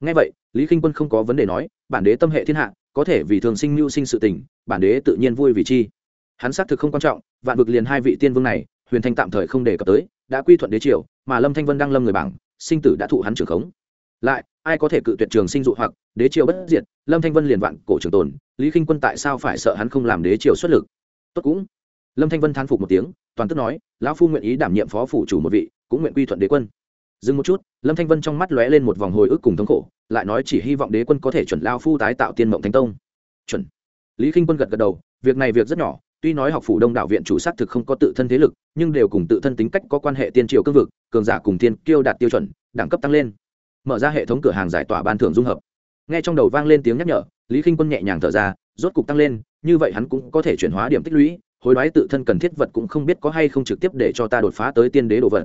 Ngay vậy, lý khinh quân không có vấn đề nói, bản đế tâm hệ thiên hạ, có thể vì thường sinh mưu sinh sự tình, bản đế tự nhiên vui vì chi. Hắn xác thực không quan trọng, vạn vực liền hai vị tiên vương này, huyền thanh tạm thời không đề cập tới, đã quy thuận đế triều, mà lâm thanh vân đang lâm người bảng, sinh tử đã thụ hắn trưởng khống. Lại, ai có thể cự tuyệt trường sinh dụ hoặc, đế triều bất diệt, lâm thanh vân liền vạn cổ trường tồn, lý k quân tại sao phải sợ hắn không làm đế triều xuất lực? Tốt cũng. Lâm thanh vân thán phục một tiếng, toàn tức nói, lão phu nguyện ý đảm nhiệm phó phủ chủ một vị, cũng nguyện quy thuận đế quân dừng một chút, lâm thanh vân trong mắt lóe lên một vòng hồi ức cùng thống khổ, lại nói chỉ hy vọng đế quân có thể chuẩn lao phu tái tạo tiên mộng thánh tông. Chuẩn. Lý k i n h quân gật gật đầu, việc này việc rất nhỏ, tuy nói học phủ đông đạo viện chủ xác thực không có tự thân thế lực, nhưng đều cùng tự thân tính cách có quan hệ tiên triều cương vực, cường giả cùng tiên kiêu đạt tiêu chuẩn, đẳng cấp tăng lên. Mở ra hệ thống cửa hàng giải tỏa ban thưởng dung hợp. Nghe trong đầu vang lên tiếng nhắc nhở, lý k i n h quân nhẹ nhàng thở ra, rốt cục tăng lên, như vậy hắn cũng có thể chuyển hóa điểm tích lũy, hối đoái tự thân cần thiết vật cũng không biết có hay không trực tiếp để cho ta đột phá tới tiên đế đồ vật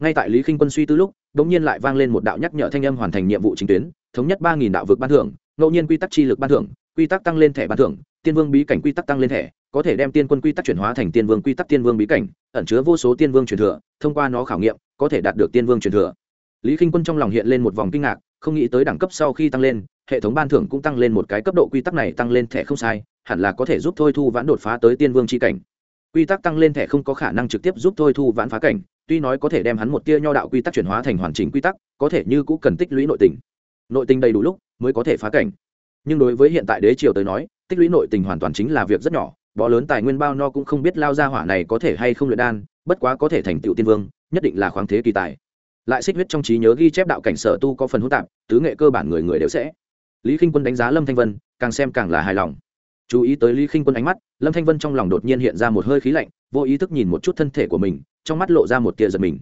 ngay tại lý k i n h quân suy tư lúc đ ỗ n g nhiên lại vang lên một đạo nhắc nhở thanh âm hoàn thành nhiệm vụ chính tuyến, thống nhất ba nghìn đạo vực ban thưởng, ngẫu nhiên quy tắc chi lực ban thưởng, quy tắc tăng lên thẻ ban thưởng, tiên vương bí cảnh quy tắc tăng lên thẻ, có thể đem tiên quân quy tắc chuyển hóa thành tiên vương quy tắc tiên vương bí cảnh, ẩn chứa vô số tiên vương truyền thừa, thông qua nó khảo nghiệm, có thể đạt được tiên vương truyền thừa. Lý k i n h quân trong lòng hiện lên một vòng kinh ngạc, không nghĩ tới đẳng cấp sau khi tăng lên, hệ thống ban thưởng cũng tăng lên một cái cấp độ quy tắc này tăng lên thẻ không sai, hẳn là có thể giúp thôi thu vãn đột phá tới tiên vương c h i cảnh. Quy tắc tăng lên thẻ không có khả năng trực tiếp giúp thôi thu vãn phá cảnh tuy nói có thể đem hắn một tia nho đạo quy tắc chuyển hóa thành hoàn chỉnh quy tắc, có thể như cũng cần tích lũy nội tình. Nội tình đầy đủ lúc mới có thể phá cảnh. Nhưng đối với hiện tại đế triều tới nói, tích lũy nội tình hoàn toàn chính là việc rất nhỏ, bó lớn tài nguyên bao no cũng không biết lao ra hỏa này có thể hay không luyện đan, bất quá có thể thành tựu tiên vương, nhất định là khoáng thế kỳ tài. Lại xích huyết trong trí nhớ ghi chép đạo cảnh sở tu có phần hỗn tạp, tứ nghệ cơ bản người người đều sẽ. Lý k i n h quân đánh giá lâm thanh vân, càng xem càng là hài lòng. Chú ý tới lý k i n h quân ánh mắt, lâm thanh vân trong lòng đột nhiên hiện ra một hơi khí lạnh, vô ý thức nhìn một chút thân thể của mình trong mắt lộ ra một tia giật mình.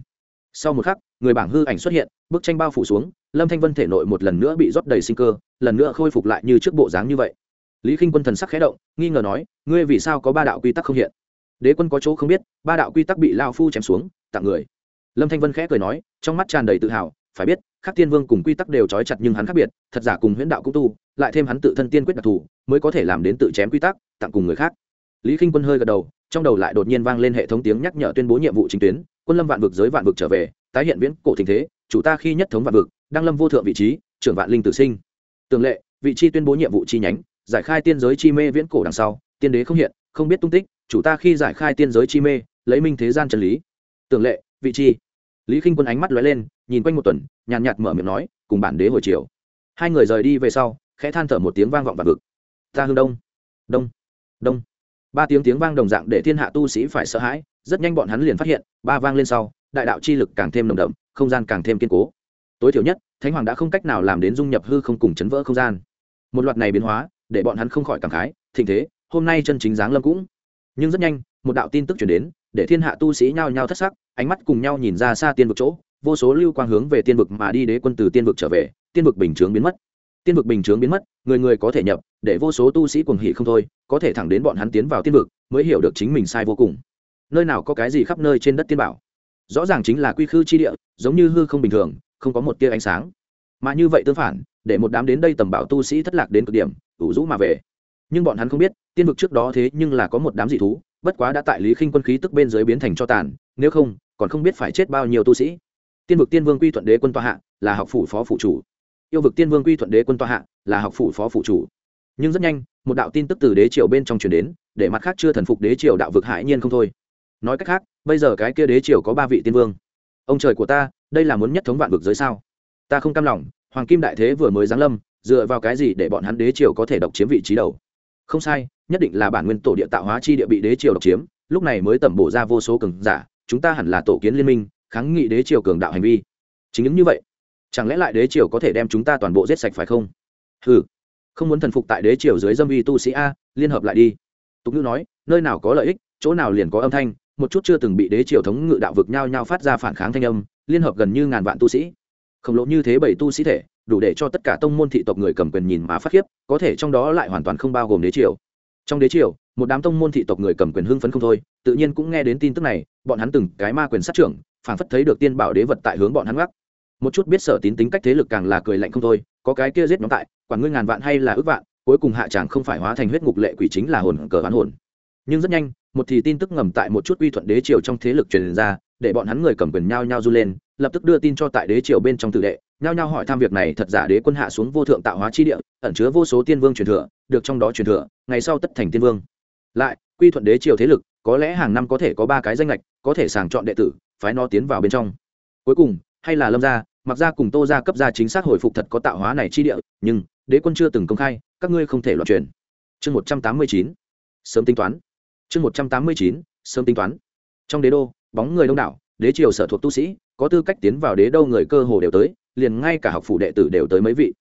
Sau một khắc, người bảng hư ảnh xuất hiện, bức tranh bao phủ xuống, lâm thanh vân thể nội một lần nữa bị rót đầy sinh cơ, lần nữa khôi phục lại như trước bộ dáng như vậy. Lý k i n h quân thần sắc khé động, nghi ngờ nói, ngươi vì sao có ba đạo quy tắc không hiện? Đế quân có chỗ không biết, ba đạo quy tắc bị lao phu chém xuống, tặng người. Lâm thanh vân khẽ cười nói, trong mắt tràn đầy tự hào, phải biết, khắc tiên vương cùng quy tắc đều trói chặt nhưng hắn khác biệt, thật giả cùng huyễn đạo cũng tu, lại thêm hắn tự thân tiên quyết đặc thù, mới có thể làm đến tự chém quy tắc, tặng cùng người khác lý k i n h quân hơi gật đầu, trong đầu lại đột nhiên vang lên hệ thống tiếng nhắc nhở tuyên bố nhiệm vụ chính tuyến, quân lâm vạn vực giới vạn vực trở về, tái hiện viễn cổ tình thế, chủ ta khi nhất thống vạn vực đang lâm vô thượng vị trí, trưởng vạn linh tử sinh. Tường lệ, vị chi tuyên bố nhiệm vụ chi nhánh, giải khai tiên giới chi mê viễn cổ đằng sau, tiên đế không hiện, không biết tung tích, chủ ta khi giải khai tiên giới chi mê, lấy minh thế gian chân lý. Tường lệ, vị chi. Lý k i n h quân ánh mắt lóe lên, nhìn quanh một tuần, nhàn nhạt mở miệng nói, cùng bản đế hồi chiều. Hai người rời đi về sau, khẽ than thở một tiếng vang vọng vạn vực. Ta hương đông. Đông. Đông ba tiếng tiếng vang đồng dạng để thiên hạ tu sĩ phải sợ hãi, rất nhanh bọn hắn liền phát hiện, ba vang lên sau, đại đạo chi lực càng thêm nồng đậm, không gian càng thêm kiên cố. Tối thiểu nhất, thánh hoàng đã không cách nào làm đến dung nhập hư không cùng chấn vỡ không gian. Một loạt này biến hóa, để bọn hắn không khỏi cảm khái, thịnh thế, hôm nay chân chính giáng lâm cũng. Nhưng rất nhanh, một đạo tin tức chuyển đến, để thiên hạ tu sĩ nhao nhao thất sắc, ánh mắt cùng nhau nhìn ra xa tiên vực chỗ, vô số lưu quang hướng về tiên vực mà đi đế quân từ tiên vực trở về, tiên vực bình chướng biến mất tiên vực bình chướng biến mất, người người có thể nhập, để vô số tu sĩ cuồng hỉ không thôi, có thể thẳng đến bọn hắn tiến vào tiên vực, mới hiểu được chính mình sai vô cùng. Nơi nào có cái gì khắp nơi trên đất tiên bảo. Rõ ràng chính là quy khư chi địa, giống như hư không bình thường, không có một tia ánh sáng. Mà như vậy tương phản, để một đám đến đây tầm bảo tu sĩ thất lạc đến cực điểm, ủ rũ mà về. Nhưng bọn hắn không biết, tiên vực trước đó thế nhưng là có một đám dị thú, bất quá đã tại lý khinh quân khí tức bên dưới biến thành cho tàn, nếu không, còn không biết phải chết bao nhiêu tu sĩ. Tiên vực tiên vương quy thuận đế quân tòa hạ, là học phủ phó phụ chủ yêu vực tiên vương quy thuận đế quân tòa hạ, là học phủ phó phụ chủ. Nhưng rất nhanh, một đạo tin tức từ đế triều bên trong truyền đến, để mặt khác chưa thần phục đế triều đạo vực hại nhiên không thôi. Nói cách khác, bây giờ cái kia đế triều có ba vị tiên vương. Ông trời của ta, đây là muốn nhất thống vạn vực giới sao? Ta không cam lòng, hoàng kim đại thế vừa mới giáng lâm, dựa vào cái gì để bọn hắn đế triều có thể độc chiếm vị trí đầu? Không sai, nhất định là bản nguyên tổ địa tạo hóa chi địa bị đế triều độc chiếm, lúc này mới tẩm bổ ra vô số cường giả, chúng ta hẳn là tổ kiến liên minh, kháng nghị đế triều cường đạo hành vi. Chính những như vậy chẳng lẽ lại đế triều có thể đem chúng ta toàn bộ giết sạch phải không? Ừ không muốn thần phục tại đế triều dưới dâm uy tu sĩ a, liên hợp lại đi. Tục ngữ nói, nơi nào có lợi ích, chỗ nào liền có âm thanh, một chút chưa từng bị đế triều thống ngự đạo vực nhau nhau phát ra phản kháng thanh âm, liên hợp gần như ngàn vạn tu sĩ. Khổng lồ như thế bảy tu sĩ thể, đủ để cho tất cả tông môn thị tộc người cầm quyền nhìn mà phát khiếp, có thể trong đó lại hoàn toàn không bao gồm đế triều. Trong đế triều, một đám tông môn thị tộc người cầm quyền hưng phấn không thôi, tự nhiên cũng nghe đến tin tức này, bọn hắn từng cái ma quyền sát trưởng, phảng phất thấy được tiên bảo đế vật tại hướng bọn hắn gác một chút biết sở tín tính cách thế lực càng là cười lạnh không thôi, có cái kia giết nhóm tại, quản ngươi ngàn vạn hay là ước vạn, cuối cùng hạ tràng không phải hóa thành huyết ngục lệ quỷ chính là hồn cờ hoán hồn. Nhưng rất nhanh, một thì tin tức ngầm tại một chút uy thuận đế triều trong thế lực truyền ra, để bọn hắn người cầm quyền nhau nhau du lên, lập tức đưa tin cho tại đế triều bên trong tử đệ nhau nhau hỏi tham việc này thật giả đế quân hạ xuống vô thượng tạo hóa chi địa, ẩn chứa vô số tiên vương truyền thừa, được trong đó truyền thừa, ngày sau tất thành tiên vương. Lại, quy thuận đế triều thế lực, có lẽ hàng năm có thể có ba cái danh lệch có thể sàng chọn đệ tử, phái nó tiến vào bên trong. Cuối cùng, hay là lâm gia mặc ra cùng tô ra cấp ra chính xác hồi phục thật có tạo hóa này chi địa, nhưng, đế quân chưa từng công khai, các ngươi không thể loạn truyền. Chương một trăm tám mươi chín, sớm tính toán. Chương một trăm tám mươi chín, sớm tính toán. Trong đế đô, bóng người đông đảo, đế triều sở thuộc tu sĩ, có tư cách tiến vào đế đô người cơ hồ đều tới, liền ngay cả học phủ đệ tử đều tới mấy vị.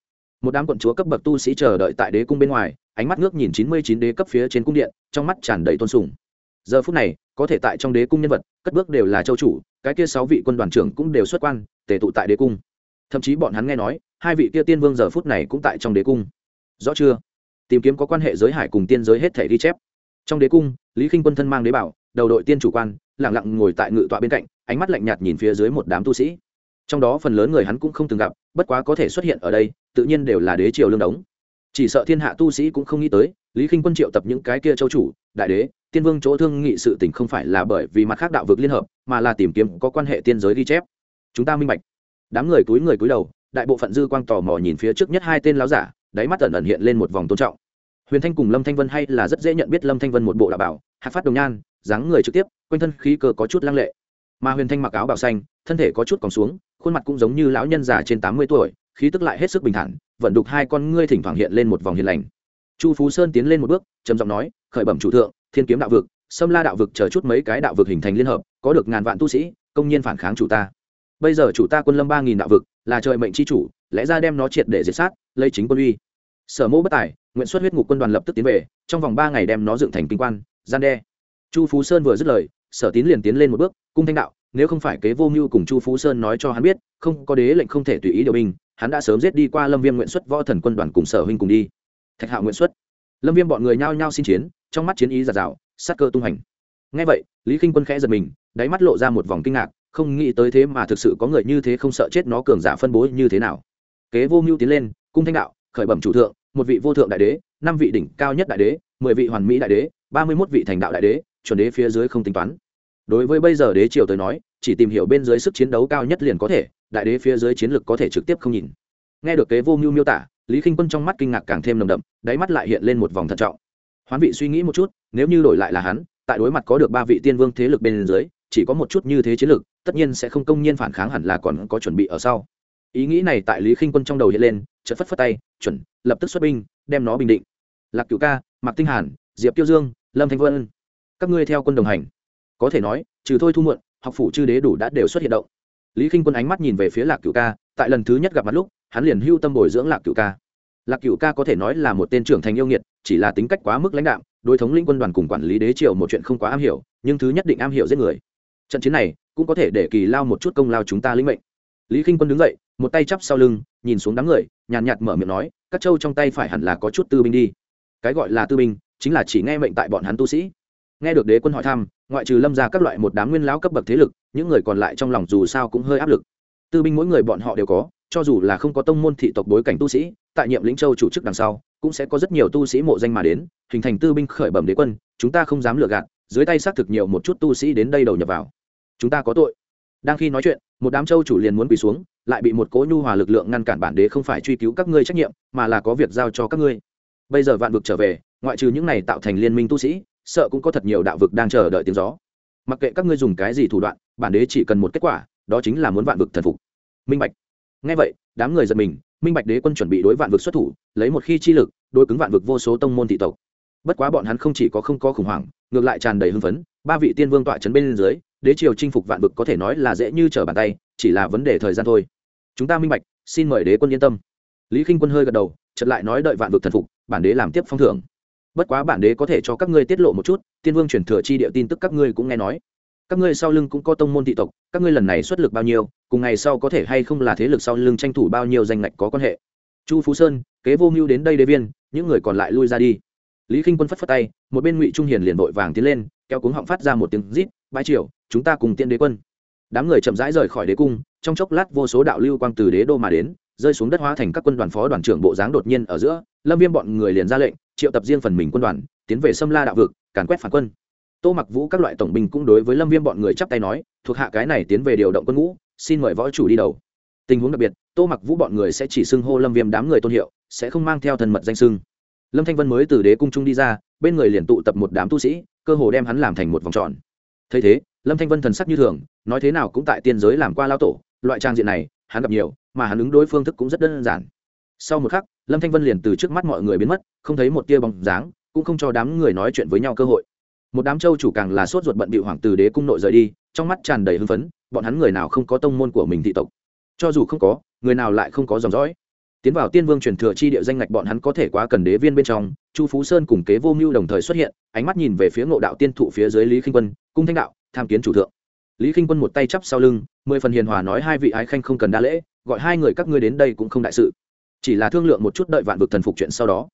Một đám quận chúa cấp bậc tu sĩ chờ đợi tại đế cung bên ngoài, ánh mắt ngước nhìn chín mươi chín đế cấp phía trên cung điện, trong mắt tràn đầy tôn sùng. Giờ phút này, có thể tại trong đế cung nhân vật, cất bước đều là châu chủ cái kia sáu vị quân đoàn trưởng cũng đều xuất quan, tề tụ tại đế cung. Thậm chí bọn hắn nghe nói, hai vị kia tiên vương giờ phút này cũng tại trong đế cung. Rõ chưa? Tìm kiếm có quan hệ giới hải cùng tiên giới hết thể ghi chép. Trong đế cung, lý k i n h quân thân mang đế bảo, đầu đội tiên chủ quan lẳng lặng ngồi tại ngự tọa bên cạnh, ánh mắt lạnh nhạt nhìn phía dưới một đám tu sĩ. Trong đó phần lớn người hắn cũng không từng gặp, bất quá có thể xuất hiện ở đây, tự nhiên đều là đế triều lương đống. Chỉ sợ thiên hạ tu sĩ cũng không nghĩ tới, lý k i n h quân triệu tập những cái kia châu chủ, đại đế tiên vương chỗ thương nghị sự tình không phải là bởi vì mặt khác đạo vực liên hợp, mà là tìm kiếm có quan hệ tiên giới ghi chép. Chúng ta minh bạch. Đám người túi người túi đầu, đại bộ phận dư quang tò mò nhìn phía trước nhất hai tên láo giả, đáy mắt ẩn ẩn hiện lên một vòng tôn trọng. Huyền thanh cùng lâm thanh vân hay là rất dễ nhận biết lâm thanh vân một bộ đạo bảo, hạt phát đồng nhan, dáng người trực tiếp, quanh thân khí cơ có chút lăng lệ. Mà huyền thanh mặc áo bào xanh, thân thể có chút còn xuống, khuôn mặt cũng giống như lão nhân già trên tám mươi tuổi, khí tức lại hết sức bình thản, vận đục hai con ngươi thỉnh thoảng hiện lên một vòng hiền lành. Chu phú sơn tiến lên một bước, trầm giọng nói, khởi bẩm chủ thượng thiên kiếm đạo vực xâm la đạo vực chờ chút mấy cái đạo vực hình thành liên hợp, có được ngàn vạn tu sĩ, công nhiên phản kháng chủ ta. Bây giờ chủ ta quân lâm ba nghìn đạo vực, là trời mệnh c h i chủ, lẽ ra đem nó triệt để diệt sát, lấy chính quân uy. Sở mẫu bất tài, nguyện xuất huyết ngục quân đoàn lập tức tiến về, trong vòng ba ngày đem nó dựng thành kinh quan, gian đe. Chu phú sơn vừa dứt lời, sở tín liền tiến lên một bước, cung thanh đạo, nếu không phải kế vô mưu cùng chu phú sơn nói cho hắn biết, không, có đế lệnh không thể tùy ý điều binh, hắn đã sớm giết đi qua lâm viêm nguyện xuất võ thần quân đoàn cùng sở huynh cùng đi. Thạch hạo nguyện xuất lâm viêm bọn người nhao nhao xin chiến trong mắt chiến ý giạt rào sát cơ tung hành ngay vậy lý k i n h quân khẽ giật mình đáy mắt lộ ra một vòng kinh ngạc không nghĩ tới thế mà thực sự có người như thế không sợ chết nó cường giả phân bố như thế nào kế vô mưu tiến lên cung thanh đạo khởi bẩm chủ thượng một vị vô thượng đại đế năm vị đỉnh cao nhất đại đế mười vị hoàn mỹ đại đế ba mươi mốt vị thành đạo đại đế chuẩn đế phía dưới không tính toán đối với bây giờ đế triều tới nói chỉ tìm hiểu bên dưới sức chiến đấu cao nhất liền có thể đại đế phía dưới chiến lược có thể trực tiếp không nhìn nghe được kế vô mưu miêu tả lý k i n h quân trong mắt kinh ngạc càng thêm nồng đậm đáy mắt lại hiện lên một vòng thận trọng. Hoán vị suy nghĩ một chút nếu như đổi lại là hắn tại đối mặt có được ba vị tiên vương thế lực bên dưới chỉ có một chút như thế chiến lực, tất nhiên sẽ không công nhiên phản kháng hẳn là còn có chuẩn bị ở sau. Ý nghĩ này tại lý k i n h quân trong đầu hiện lên chợt phất phất tay chuẩn lập tức xuất binh đem nó bình định. Lạc cửu ca mạc tinh hàn diệp tiêu dương lâm thanh vân các ngươi theo quân đồng hành. Có thể nói trừ thôi thu muộn học phủ chư đế đủ đã đều xuất hiện động. Lý k quân ánh mắt nhìn về phía lạc cửu ca tại lần thứ nhất gặp mặt lúc hắn liền hưu tâm bồi dưỡng lạc cửu ca. Lạc cửu ca có thể nói là một tên trưởng thành yêu nghiệt chỉ là tính cách quá mức lãnh đạo đối thống linh quân đoàn cùng quản lý đế triều một chuyện không quá am hiểu nhưng thứ nhất định am hiểu giết người. Trận chiến này cũng có thể để kỳ lao một chút công lao chúng ta lĩnh mệnh. Lý k quân đứng dậy một tay chắp sau lưng nhìn xuống đám người nhàn nhạt, nhạt mở miệng nói các châu trong tay phải hẳn là có chút tư binh đi. Cái gọi là tư binh chính là chỉ nghe mệnh tại bọn hắn tu sĩ. Nghe được đế quân hỏi thăm ngoại trừ lâm ra các loại một đám nguyên lão cấp bậc thế lực những người còn lại trong lòng dù sao cũng hơi áp lực. Tư binh mỗi người bọn họ đều có cho dù là không có tông môn thị tộc bối cảnh tu sĩ, tại nhiệm lĩnh châu chủ chức đằng sau, cũng sẽ có rất nhiều tu sĩ mộ danh mà đến, hình thành tư binh khởi bẩm đế quân, chúng ta không dám lừa gạt, dưới tay xác thực nhiều một chút tu sĩ đến đây đầu nhập vào. Chúng ta có tội. Đang khi nói chuyện, một đám châu chủ liền muốn quỳ xuống, lại bị một cỗ nhu hòa lực lượng ngăn cản bản đế không phải truy cứu các ngươi trách nhiệm, mà là có việc giao cho các ngươi. Bây giờ vạn vực trở về, ngoại trừ những này tạo thành liên minh tu sĩ, sợ cũng có thật nhiều đạo vực đang chờ đợi tiếng gió. Mặc kệ các ngươi dùng cái gì thủ đoạn, bản đế chỉ cần một kết quả, đó chính là muốn vạn vực thần phục. Minh bạch ngay vậy, đám người giật mình, minh bạch đế quân chuẩn bị đối vạn vực xuất thủ, lấy một khi chi lực, đối cứng vạn vực vô số tông môn thị tộc. Bất quá bọn hắn không chỉ có không có khủng hoảng, ngược lại tràn đầy hưng phấn, ba vị tiên vương tọa trấn bên dưới, đế triều chinh phục vạn vực có thể nói là dễ như trở bàn tay, chỉ là vấn đề thời gian thôi. Chúng ta minh bạch, xin mời đế quân yên tâm. Lý k i n h quân hơi gật đầu chật lại nói đợi vạn vực thần phục, bản đế làm tiếp phong thưởng. Bất quá bản đế có thể cho các ngươi tiết lộ một chút, tiên vương chuyển thừa chi địa tin tức các ngươi cũng nghe nói các ngươi sau lưng cũng có tông môn thị tộc, các ngươi lần này xuất lực bao nhiêu, cùng ngày sau có thể hay không là thế lực sau lưng tranh thủ bao nhiêu danh ngạch có quan hệ. Chu phú sơn, kế vô mưu đến đây đế viên, những người còn lại lui ra đi. Lý k i n h quân phất phất tay, một bên ngụy trung hiền liền vội vàng tiến lên, kéo cuống họng phát ra một tiếng rít bãi triều, chúng ta cùng tiên đế quân. Đám người chậm rãi rời khỏi đế cung, trong chốc lát vô số đạo lưu quang từ đế đô mà đến, rơi xuống đất hóa thành các quân đoàn phó đoàn trưởng bộ dáng đột nhiên ở giữa, lâm viêm bọn người liền ra lệnh, triệu tập riêng phần mình quân đoàn, tiến về xâm la đạo vực, càn quét phản quân tô mặc vũ các loại tổng binh cũng đối với lâm viêm bọn người chắp tay nói, thuộc hạ cái này tiến về điều động quân ngũ, xin mời võ chủ đi đầu. Tình huống đặc biệt, tô mặc vũ bọn người sẽ chỉ xưng hô lâm viêm đám người tôn hiệu, sẽ không mang theo thân mật danh sưng lâm thanh vân mới từ đế cung trung đi ra, bên người liền tụ tập một đám tu sĩ, cơ hồ đem hắn làm thành một vòng tròn. Thấy thế, lâm thanh vân thần sắc như thường, nói thế nào cũng tại tiên giới làm qua lao tổ, loại trang diện này, hắn gặp nhiều, mà hắn ứng đối phương thức cũng rất đơn giản. Sau một khắc, lâm thanh vân liền từ trước mắt mọi người biến mất, không thấy một tia bóng dáng, cũng không cho đám người nói chuyện với nhau cơ hội một đám châu chủ càng là sốt ruột bận bị hoàng tử đế cung nội rời đi, trong mắt tràn đầy hưng phấn, bọn hắn người nào không có tông môn của mình thị tộc? Cho dù không có, người nào lại không có dòng dõi? Tiến vào tiên vương truyền thừa chi địa danh ngạch bọn hắn có thể quá cần đế viên bên trong, chu phú sơn cùng kế vô mưu đồng thời xuất hiện, ánh mắt nhìn về phía ngộ đạo tiên thụ phía dưới lý khinh quân, cung thanh đạo, tham kiến chủ thượng. Lý khinh quân một tay chắp sau lưng, mười phần hiền hòa nói hai vị ái khanh không cần đa lễ, gọi hai người các ngươi đến đây cũng không đại sự. Chỉ là thương lượng một chút đợi vạn vực thần phục chuyện sau đó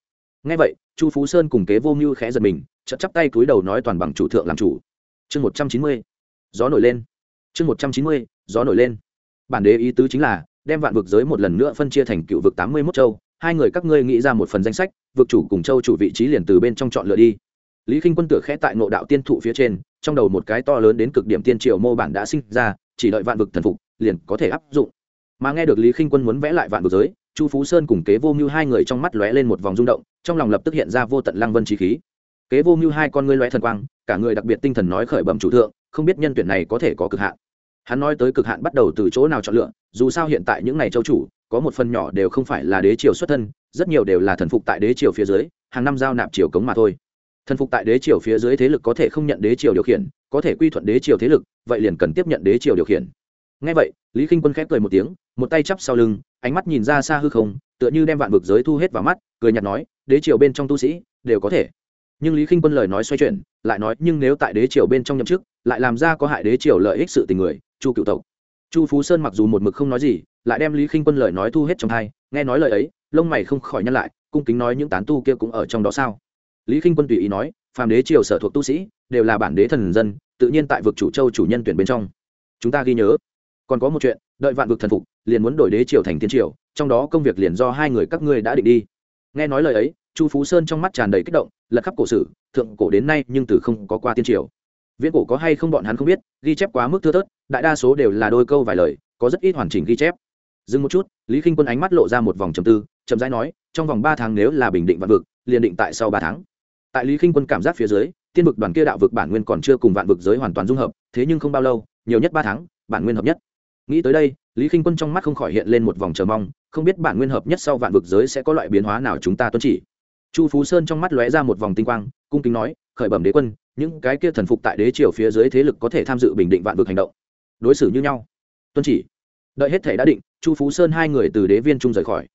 ngay vậy, chu phú sơn cùng kế vô mưu khẽ giật mình, chợt chắp tay cúi đầu nói toàn bằng chủ thượng làm chủ. Chương một trăm chín mươi, gió nổi lên. Chương một trăm chín mươi, gió nổi lên. Bản đế ý tứ chính là, đem vạn vực giới một lần nữa phân chia thành cựu vực tám mươi mốt châu. Hai người các ngươi nghĩ ra một phần danh sách, vực chủ cùng châu chủ vị trí liền từ bên trong chọn lựa đi. Lý k i n h quân tựa khẽ tại ngộ đạo tiên thụ phía trên, trong đầu một cái to lớn đến cực điểm tiên triều mô bản đã sinh ra, chỉ đợi vạn vực thần phục, liền có thể áp dụng. Mà nghe được lý k i n h quân muốn vẽ lại vạn vực giới chu phú sơn cùng kế vô mưu hai người trong mắt lóe lên một vòng rung động, trong lòng lập tức hiện ra vô tận lăng vân trí khí. Kế vô mưu hai con ngươi lóe thần quang, cả người đặc biệt tinh thần nói khởi bẩm chủ thượng, không biết nhân tuyển này có thể có cực hạn. Hắn nói tới cực hạn bắt đầu từ chỗ nào chọn lựa, dù sao hiện tại những n à y châu chủ, có một phần nhỏ đều không phải là đế triều xuất thân, rất nhiều đều là thần phục tại đế triều phía dưới, hàng năm giao nạp triều cống mà thôi. Thần phục tại đế triều phía dưới thế lực có thể không nhận đế triều điều khiển, có thể quy thuận đế triều thế lực, vậy liền cần tiếp nhận đế triều điều khiển. Ngay vậy, lý k i n h quân khép cười một tiếng, một tay chắp sau lưng ánh mắt nhìn ra xa hư không, tựa như đem vạn vực giới thu hết vào mắt, cười nhạt nói, đế triều bên trong tu sĩ, đều có thể. Nhưng lý k i n h quân lời nói xoay chuyển, lại nói, nhưng nếu tại đế triều bên trong nhậm chức, lại làm ra có hại đế triều lợi ích sự tình người, chu cựu tộc. Chu phú sơn mặc dù một mực không nói gì, lại đem lý k i n h quân lời nói thu hết trong hai nghe nói lời ấy, lông mày không khỏi nhăn lại, cung kính nói, những tán tu kia cũng ở trong đó sao? Lý k i n h quân tùy ý nói, phàm đế triều sở thuộc tu sĩ, đều là bản đế thần dân, tự nhiên tại vực chủ châu chủ nhân tuyển bên trong. Chúng ta ghi nhớ. Còn có một chuyện, đợi vạn vực thần phục liền muốn đổi đế triều thành tiên triều, trong đó công việc liền do hai người các ngươi đã định đi. Nghe nói lời ấy, chu phú sơn trong mắt tràn đầy kích động, lật khắp cổ sử, thượng cổ đến nay nhưng từ không có qua tiên triều. Viễn cổ có hay không bọn hắn không biết, ghi chép quá mức thưa thớt, đại đa số đều là đôi câu vài lời, có rất ít hoàn chỉnh ghi chép. Dừng một chút, lý k i n h quân ánh mắt lộ ra một vòng trầm tư, chậm rãi nói, trong vòng ba tháng nếu là bình định vạn vực, liền định tại sau ba tháng. Tại lý k i n h quân cảm giác phía dưới, tiên vực đoàn kia đạo vực bản nguyên còn chưa cùng vạn vực giới hoàn toàn dung hợp, thế nhưng không bao lâu, nhiều nhất ba tháng, bản nguyên hợp nhất nghĩ tới đây, lý k i n h quân trong mắt không khỏi hiện lên một vòng chờ mong, không biết bản nguyên hợp nhất sau vạn vực giới sẽ có loại biến hóa nào chúng ta tuân chỉ. Chu phú sơn trong mắt lóe ra một vòng tinh quang, cung kính nói, khởi bẩm đế quân, những cái kia thần phục tại đế triều phía dưới thế lực có thể tham dự bình định vạn vực hành động. Đối xử như nhau. Tuân chỉ. Đợi hết thể đã định, chu phú sơn hai người từ đế viên trung rời khỏi.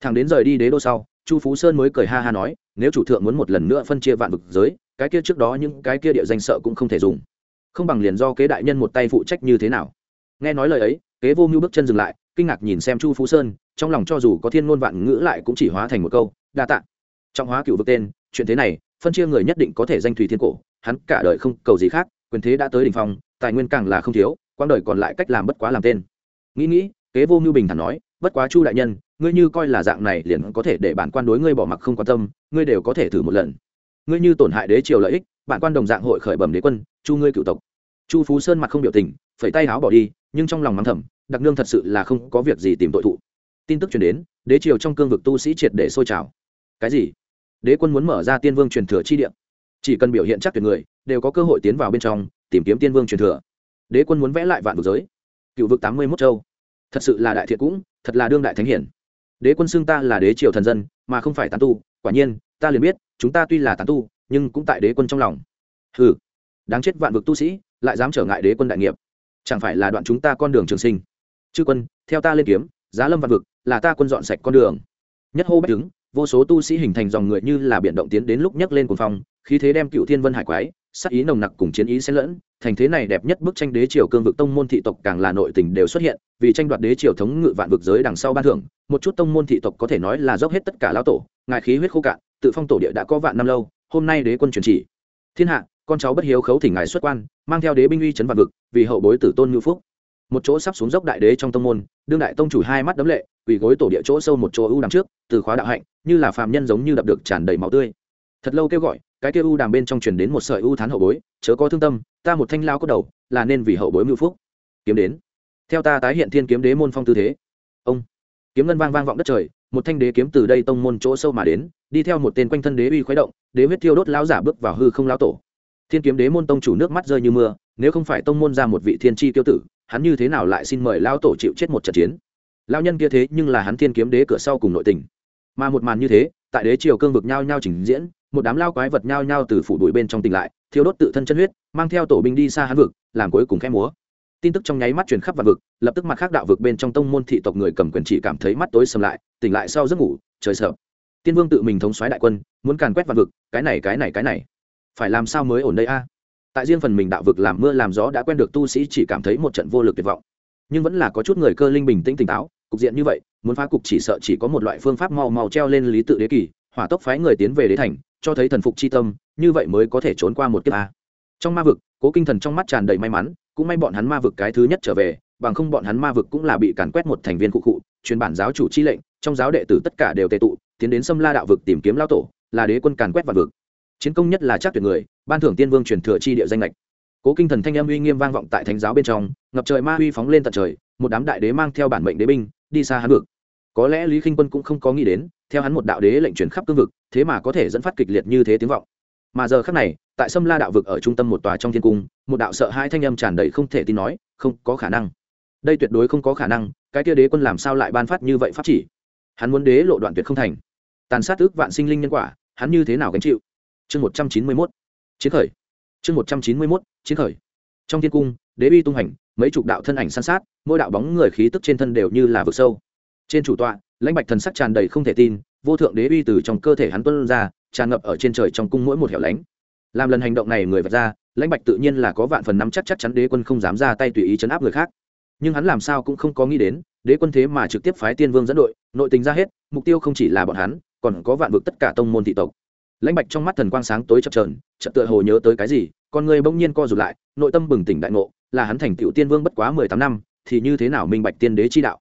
Thằng đến rời đi đế đô sau, chu phú sơn mới cười ha ha nói, nếu chủ thượng muốn một lần nữa phân chia vạn vực giới, cái kia trước đó những cái kia địa danh sợ cũng không thể dùng. Không bằng liền do kế đại nhân một tay phụ trách như thế nào nghe nói lời ấy, kế vô mưu bước chân dừng lại, kinh ngạc nhìn xem chu phú sơn, trong lòng cho dù có thiên ngôn vạn ngữ lại cũng chỉ hóa thành một câu, đa tạ. Trọng hóa cựu vực tên, chuyện thế này, phân chia người nhất định có thể danh thủy thiên cổ, hắn cả đời không cầu gì khác, quyền thế đã tới đỉnh phong, tài nguyên càng là không thiếu quang đời còn lại cách làm bất quá làm tên. Nghĩ nghĩ, kế vô mưu bình thản nói, bất quá chu đại nhân, ngươi như coi là dạng này liền có thể để bản quan đối ngươi bỏ mặc không quan tâm, ngươi đều có thể thử một lần. Ngươi như tổn hại đế triều lợi ích, bản quan đồng dạng hội khởi bẩm đế quân, chu ngươi cựu tộc. Chu phú sơn mặt không biểu tình phẩy tay áo bỏ đi, nhưng trong lòng mắng thầm, đặc nương thật sự là không có việc gì tìm tội thụ. Tin tức truyền đến, đế triều trong cương vực tu sĩ triệt để sôi trào. Cái gì? Đế quân muốn mở ra tiên vương truyền thừa chi địa. Chỉ cần biểu hiện chắc tuyệt người, đều có cơ hội tiến vào bên trong, tìm kiếm tiên vương truyền thừa. Đế quân muốn vẽ lại vạn vực giới. Cựu vực tám mươi mốt châu. Thật sự là đại thiện cũng, thật là đương đại thánh hiển. Đế quân xưng ta là đế triều thần dân, mà không phải tán tu, quả nhiên, ta liền biết, chúng ta tuy là tán tu, nhưng cũng tại đế quân trong lòng. Ừ đáng chết vạn vực tu sĩ, lại dám trở ngại đế quân đại nghiệp chẳng phải là đoạn chúng ta con đường trường sinh. Chư quân, theo ta lên kiếm, giá lâm vạn vực, là ta quân dọn sạch con đường. Nhất hô bách đứng vô số tu sĩ hình thành dòng người như là biển động tiến đến lúc nhấc lên cuồng phong, khí thế đem cựu thiên vân hải quái sắc ý nồng nặc cùng chiến ý xen lẫn, thành thế này đẹp nhất bức tranh đế triều cương vực tông môn thị tộc càng là nội tình đều xuất hiện, vì tranh đoạt đế triều thống ngự vạn vực giới đằng sau ban thưởng, một chút tông môn thị tộc có thể nói là dốc hết tất cả lao tổ, ngài khí huyết khô cạn, tự phong tổ địa đã có vạn năm lâu, hôm nay đế quân truyền chỉ. Thiên hạ con cháu bất hiếu khấu thỉnh ngài xuất quan, mang theo đế binh uy chấn vạn vực, vì hậu bối tử tôn ngữ phúc. Một chỗ sắp xuống dốc đại đế trong tông môn, đương đại tông chủ hai mắt đấm lệ, quỳ gối tổ địa chỗ sâu một chỗ ưu đằng trước, từ khóa đạo hạnh, như là phàm nhân giống như đập được tràn đầy máu tươi. Thật lâu kêu gọi, cái kia u đàm bên trong truyền đến một sợi u thán hậu bối, chớ có thương tâm, ta một thanh lao có đầu, là nên vì hậu bối mưu phúc. Kiếm đến. Theo ta tái hiện thiên kiếm đế môn phong tư thế. Ông. Kiếm ngân vang vang vọng đất trời, một thanh đế kiếm từ đây tông môn chỗ sâu mà đến, đi theo một tên quanh thân đế uy khuấy động, đế huyết thiêu đốt lão giả bước vào hư không lão tổ thiên kiếm đế môn tông chủ nước mắt rơi như mưa, nếu không phải tông môn ra một vị thiên tri tiêu tử, hắn như thế nào lại xin mời lão tổ chịu chết một trận chiến? Lão nhân kia thế nhưng là hắn thiên kiếm đế cửa sau cùng nội tình. Mà một màn như thế, tại đế triều cương vực nhao nhao trình diễn, một đám lao quái vật nhao nhao từ phủ đuổi bên trong tỉnh lại thiếu đốt tự thân chân huyết, mang theo tổ binh đi xa hắn vực, làm cuối cùng khẽ múa. Tin tức trong nháy mắt truyền khắp vạn vực, lập tức mặt khác đạo vực bên trong tông môn thị tộc người cầm quyền chỉ cảm thấy mắt tối sầm lại, tỉnh lại sau giấc ngủ, trời sợ. Tiên vương tự mình thống soái đại quân, muốn càn quét vạn vực, cái này cái này cái này phải làm sao mới ổn đây a? Tại riêng phần mình đạo vực làm mưa làm gió đã quen được tu sĩ chỉ cảm thấy một trận vô lực tuyệt vọng. Nhưng vẫn là có chút người cơ linh bình tĩnh tỉnh táo, cục diện như vậy, muốn phá cục chỉ sợ chỉ có một loại phương pháp mau mau treo lên lý tự đế kỳ, hỏa tốc phái người tiến về đế thành, cho thấy thần phục c h i tâm, như vậy mới có thể trốn qua một kiếp a. Trong ma vực, cố kinh thần trong mắt tràn đầy may mắn, cũng may bọn hắn ma vực cái thứ nhất trở về, bằng không bọn hắn ma vực cũng là bị càn quét một thành viên cụ cụ, truyền bản giáo chủ chi lệnh, trong giáo đệ tử tất cả đều tệ tụ, tiến đến xâm la đạo vực tìm kiếm lao tổ, là đế quân càn quét vạn vực chiến công nhất là chắc tuyệt người, ban thưởng tiên vương truyền thừa chi địa danh lệch cố kinh thần thanh âm uy nghiêm vang vọng tại thánh giáo bên trong, ngập trời ma uy phóng lên tận trời, một đám đại đế mang theo bản mệnh đế binh, đi xa hắn vực. Có lẽ lý k i n h quân cũng không có nghĩ đến, theo hắn một đạo đế lệnh chuyển khắp cương vực, thế mà có thể dẫn phát kịch liệt như thế tiếng vọng. Mà giờ khác này, tại sâm la đạo vực ở trung tâm một tòa trong thiên cung, một đạo sợ hai thanh âm tràn đầy không thể tin nói, không có khả năng. Đây tuyệt đối không có khả năng, cái kia đế quân làm sao lại ban phát như vậy pháp chỉ? Hắn muốn đế lộ đoạn tuyệt không thành. Tàn sát ước vạn sinh linh nhân quả, hắn như thế nào gánh chịu? Chương một trăm chín mươi mốt. Chiến khởi. Chương một trăm chín mươi mốt, chiến khởi. Trong thiên cung, đế bi tung hành, mấy chục đạo thân ảnh san sát, mỗi đạo bóng người khí tức trên thân đều như là vực sâu. Trên chủ tọa, lãnh bạch thần sắc tràn đầy không thể tin, vô thượng đế bi từ trong cơ thể hắn tuân ra, tràn ngập ở trên trời trong cung mỗi một hẻo lánh. Làm lần hành động này người vật ra, lãnh bạch tự nhiên là có vạn phần nắm chắc chắc chắn đế quân không dám ra tay tùy ý chấn áp người khác. Nhưng hắn làm sao cũng không có nghĩ đến, đế quân thế mà trực tiếp phái tiên vương dẫn đội, nội tình ra hết, mục tiêu không chỉ là bọn hắn, còn có vạn vực tất cả tông môn thị tộc lãnh bạch trong mắt thần quang sáng tối chập trờn chợt tựa hồ nhớ tới cái gì, con người bỗng nhiên co rụt lại, nội tâm bừng tỉnh đại ngộ, là hắn thành tựu tiên vương bất quá mười tám năm, thì như thế nào minh bạch tiên đế chi đạo?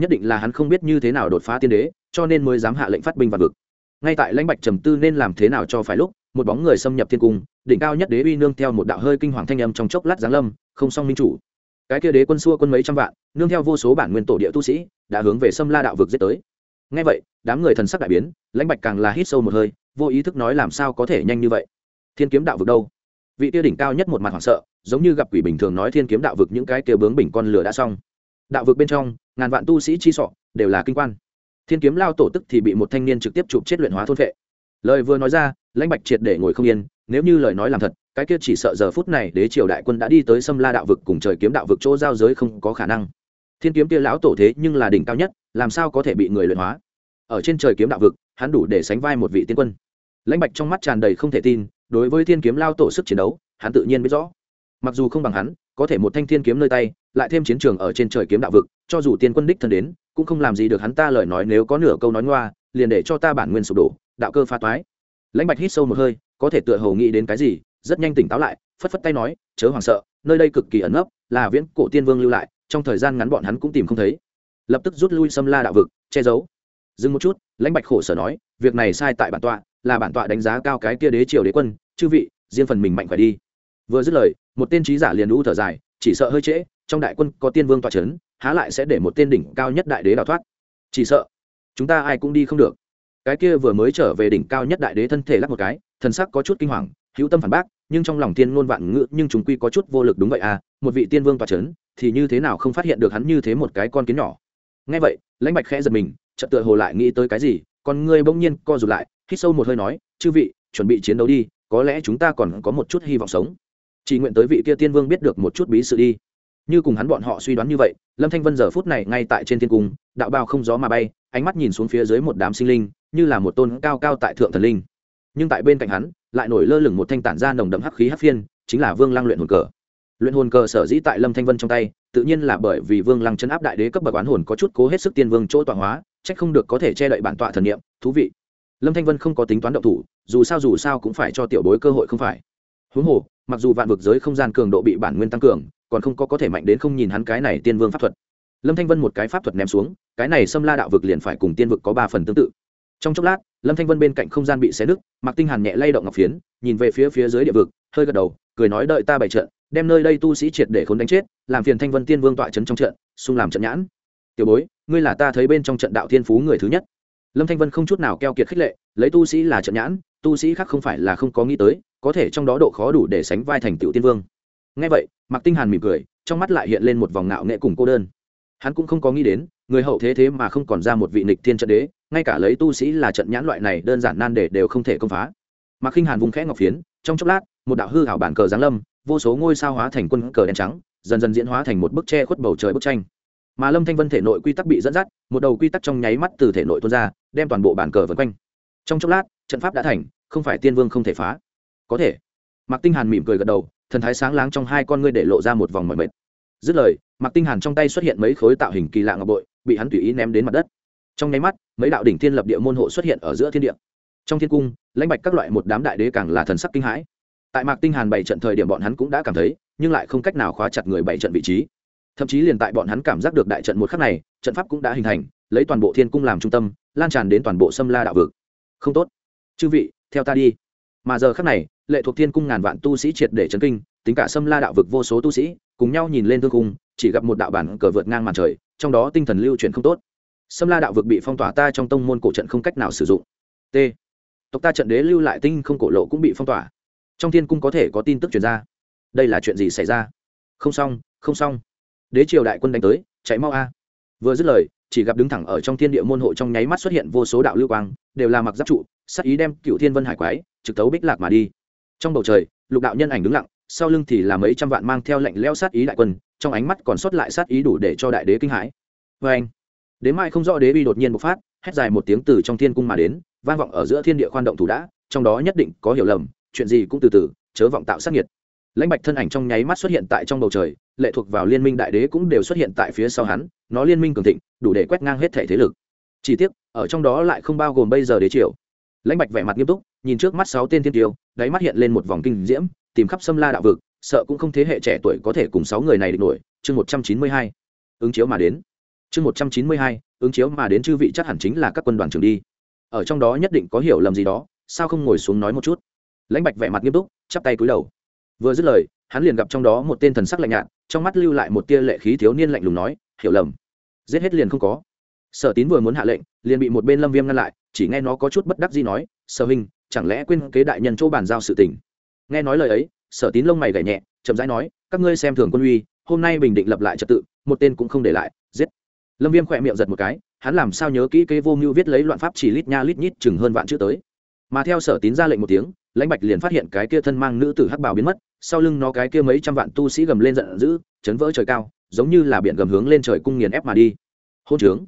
Nhất định là hắn không biết như thế nào đột phá tiên đế, cho nên mới dám hạ lệnh phát binh vào vực. Ngay tại lãnh bạch trầm tư nên làm thế nào cho phải lúc, một bóng người xâm nhập thiên cung, đỉnh cao nhất đế uy nương theo một đạo hơi kinh hoàng thanh âm trong chốc lát giáng lâm, không song minh chủ. Cái kia đế quân xua quân mấy trăm vạn, nương theo vô số bản nguyên tổ địa tu sĩ, đã hướng về xâm la đạo vực giết tới. Ngay vậy, đám người thần sắc đại biến, lãnh bạch càng là hít sâu một hơi vô ý thức nói làm sao có thể nhanh như vậy? Thiên kiếm đạo vực đâu? Vị tiêu đỉnh cao nhất một mặt hoảng sợ, giống như gặp quỷ bình thường nói thiên kiếm đạo vực những cái tiêu bướng bình con lửa đã xong. Đạo vực bên trong, ngàn vạn tu sĩ chi sọ, đều là kinh quan. Thiên kiếm lao tổ tức thì bị một thanh niên trực tiếp chụp chết luyện hóa thôn vệ. Lời vừa nói ra, lãnh bạch triệt để ngồi không yên, nếu như lời nói làm thật, cái kia chỉ sợ giờ phút này đế triều đại quân đã đi tới xâm la đạo vực cùng trời kiếm đạo vực chỗ giao giới không có khả năng. Thiên kiếm kia lão tổ thế nhưng là đỉnh cao nhất, làm sao có thể bị người luyện hóa? Ở trên trời kiếm đạo vực, hắn đủ để sánh vai một vị tiên quân lãnh bạch trong mắt tràn đầy không thể tin, đối với thiên kiếm lao tổ sức chiến đấu, hắn tự nhiên biết rõ. Mặc dù không bằng hắn, có thể một thanh thiên kiếm nơi tay, lại thêm chiến trường ở trên trời kiếm đạo vực, cho dù tiên quân đích thân đến, cũng không làm gì được hắn ta lời nói nếu có nửa câu nói ngoa, liền để cho ta bản nguyên sụp đổ, đạo cơ pha toái. Lãnh bạch hít sâu một hơi, có thể tựa hồ nghĩ đến cái gì, rất nhanh tỉnh táo lại, phất phất tay nói, chớ hoảng sợ, nơi đây cực kỳ ẩn nấp, là viễn cổ tiên vương lưu lại, trong thời gian ngắn bọn hắn cũng tìm không thấy. Lập tức rút lui xâm la đạo vực, che giấu. Dừng một chút, lãnh bạch khổ sở nói, việc này sai tại bản tọa là bản tọa đánh giá cao cái kia đế triều đế quân, chư vị, riêng phần mình mạnh phải đi. Vừa dứt lời, một tên trí giả liền lũ thở dài, chỉ sợ hơi trễ, trong đại quân có tiên vương tọa c h ấ n há lại sẽ để một tên đỉnh cao nhất đại đế đào thoát. Chỉ sợ, chúng ta ai cũng đi không được. Cái kia vừa mới trở về đỉnh cao nhất đại đế thân thể lắc một cái, thần sắc có chút kinh hoàng, hữu tâm phản bác, nhưng trong lòng tiên ngôn vạn ngữ, nhưng chúng quy có chút vô lực đúng vậy à một vị tiên vương tọa c h ấ n thì như thế nào không phát hiện được hắn như thế một cái con kiến nhỏ. Ngay vậy, lãnh bạch khẽ giật mình, chợt tựa hồ lại nghĩ tới cái gì còn ngươi bỗng nhiên co rụt lại hít sâu một hơi nói, chư vị, chuẩn bị chiến đấu đi, có lẽ chúng ta còn có một chút hy vọng sống. Chỉ nguyện tới vị kia tiên vương biết được một chút bí sự đi. Như cùng hắn bọn họ suy đoán như vậy, lâm thanh vân giờ phút này ngay tại trên thiên cung, đạo bao không gió mà bay, ánh mắt nhìn xuống phía dưới một đám sinh linh, như là một tôn cao cao tại thượng thần linh. Nhưng tại bên cạnh hắn, lại nổi lơ lửng một thanh tản ra nồng đậm hắc khí hắc phiên, chính là vương lăng luyện hồn cờ. Luyện hồn cờ sở dĩ tại lâm thanh vân trong tay, tự nhiên là bởi vì vương lăng chấn áp đại đế cấp bậc oán hồn có chút cố hết sức tiên vương chỗ tọa hóa trách không được có thể che đậy bản tọa thần niệm, thú vị lâm thanh vân không có tính toán động thủ, dù sao dù sao cũng phải cho tiểu bối cơ hội không phải. Huống hồ, mặc dù vạn vực giới không gian cường độ bị bản nguyên tăng cường, còn không có có thể mạnh đến không nhìn hắn cái này tiên vương pháp thuật. Lâm thanh vân một cái pháp thuật ném xuống, cái này xâm la đạo vực liền phải cùng tiên vực có ba phần tương tự. Trong chốc lát, lâm thanh vân bên cạnh không gian bị xé nứt mặc tinh hàn nhẹ lay động ngọc phiến, nhìn về phía phía dưới địa vực, hơi gật đầu, cười nói đợi ta bày trận, đem nơi đây tu sĩ triệt để khốn đánh chết, làm phiền thanh vân tiên vương tọa trấn trong trận, xung làm trận nhãn. Tiểu bối, ngươi là ta thấy bên trong trận đạo thiên phú người thứ nhất lâm thanh vân không chút nào keo kiệt khích lệ, lấy tu sĩ là trận nhãn, tu sĩ khác không phải là không có nghĩ tới, có thể trong đó độ khó đủ để sánh vai thành tiểu tiên vương. Ngay vậy, mạc tinh hàn mỉm cười, trong mắt lại hiện lên một vòng ngạo nghệ cùng cô đơn. Hắn cũng không có nghĩ đến, người hậu thế thế mà không còn ra một vị nịch thiên trận đế, ngay cả lấy tu sĩ là trận nhãn loại này đơn giản nan để đều không thể công phá. Mạc khinh hàn vùng khẽ ngọc phiến, trong chốc lát, một đạo hư hảo bản cờ giáng lâm, vô số ngôi sao hóa thành quân cờ đen trắng, dần dần diễn hóa thành một bức tre khuất bầu trời bức tranh mà lâm thanh vân thể nội quy tắc bị dẫn dắt, một đầu quy tắc trong nháy mắt từ thể nội tuôn ra, đem toàn bộ bản cờ vân quanh. Trong chốc lát, trận pháp đã thành, không phải tiên vương không thể phá. Có thể. Mạc tinh hàn mỉm cười gật đầu, thần thái sáng láng trong hai con ngươi để lộ ra một vòng mỏi mệt. Dứt lời, mạc tinh hàn trong tay xuất hiện mấy khối tạo hình kỳ lạ ngọc bội, bị hắn tùy ý ném đến mặt đất. Trong nháy mắt, mấy đạo đỉnh thiên lập địa môn hộ xuất hiện ở giữa thiên địa. Trong thiên cung, lãnh bạch các loại một đám đại đế càng là thần sắc kinh hãi. Tại mạc tinh hàn bảy trận thời điểm bọn hắn cũng đã cảm thấy, nhưng lại không cách nào khóa chặt người bảy trận vị trí thậm chí liền tại bọn hắn cảm giác được đại trận một khắc này, trận pháp cũng đã hình thành, lấy toàn bộ thiên cung làm trung tâm, lan tràn đến toàn bộ sâm la đạo vực. Không tốt. Chư vị, theo ta đi. Mà giờ khắc này, lệ thuộc thiên cung ngàn vạn tu sĩ triệt để chấn kinh, tính cả sâm la đạo vực vô số tu sĩ, cùng nhau nhìn lên thương cung, chỉ gặp một đạo bản cờ vượt ngang màn trời, trong đó tinh thần lưu chuyển không tốt. Sâm la đạo vực bị phong tỏa ta trong tông môn cổ trận không cách nào sử dụng. T. Tộc ta trận đế lưu lại tinh không cổ lộ cũng bị phong tỏa. Trong thiên cung có thể có tin tức chuyển ra. Đây là chuyện gì xảy ra? Không xong không xong đế triều đại quân đánh tới, chạy mau a. Vừa dứt lời, chỉ gặp đứng thẳng ở trong thiên địa môn hộ trong nháy mắt xuất hiện vô số đạo lưu quang, đều là mặc giáp trụ sắc ý đem cựu thiên vân hải quái, trực tấu bích lạc mà đi. Trong bầu trời, lục đạo nhân ảnh đứng lặng, sau lưng thì là mấy trăm vạn mang theo lệnh leo sát ý đại quân, trong ánh mắt còn sót lại sát ý đủ để cho đại đế kinh hãi. Vê anh, đến mai không rõ đế uy đột nhiên bộc phát, hét dài một tiếng từ trong thiên cung mà đến, vang vọng ở giữa thiên địa khoan động thủ đã, trong đó nhất định có hiểu lầm, chuyện gì cũng từ từ, chớ vọng tạo sát nhiệt lãnh bạch thân ảnh trong nháy mắt xuất hiện tại trong bầu trời, lệ thuộc vào liên minh đại đế cũng đều xuất hiện tại phía sau hắn, nó liên minh cường thịnh, đủ để quét ngang hết thể thế lực. Chỉ tiếc, ở trong đó lại không bao gồm bây giờ đế triều. Lãnh bạch vẻ mặt nghiêm túc, nhìn trước mắt sáu tên thiên tiêu, đáy mắt hiện lên một vòng kinh diễm, tìm khắp xâm la đạo vực, sợ cũng không thế hệ trẻ tuổi có thể cùng sáu người này địch nổi. Chương một trăm chín mươi hai, ứng chiếu mà đến. Chương một trăm chín mươi hai, ứng chiếu mà đến chư vị chắc hẳn chính là các quân đoàn trường đi. Ở trong đó nhất định có hiểu lầm gì đó, sao không ngồi xuống nói một chút? Lãnh bạch vẻ mặt nghiêm túc, chắp tay cúi đầu vừa dứt lời, hắn liền gặp trong đó một tên thần sắc lạnh nhạt, trong mắt lưu lại một tia lệ khí thiếu niên lạnh lùng nói, hiểu lầm. Giết hết liền không có. Sở tín vừa muốn hạ lệnh, liền bị một bên lâm viêm ngăn lại, chỉ nghe nó có chút bất đắc gì nói, sở hình chẳng lẽ quên kế đại nhân chỗ bàn giao sự tình? Nghe nói lời ấy, sở tín lông mày gảy nhẹ, chậm rãi nói, các ngươi xem thường quân uy, hôm nay bình định lập lại trật tự, một tên cũng không để lại, giết. Lâm viêm khỏe miệng giật một cái, hắn làm sao nhớ kỹ kế vô mưu viết lấy loạn pháp chỉ lít nha lít nhít chừng hơn vạn chữ tới. Mà theo sở tín ra lệnh một tiếng, lãnh bạch liền phát hiện cái kia thân mang nữ tử hắc bào biến mất sau lưng nó cái kia mấy trăm vạn tu sĩ gầm lên giận dữ, chấn vỡ trời cao, giống như là biển gầm hướng lên trời cung nghiền ép mà đi. Hôn trướng.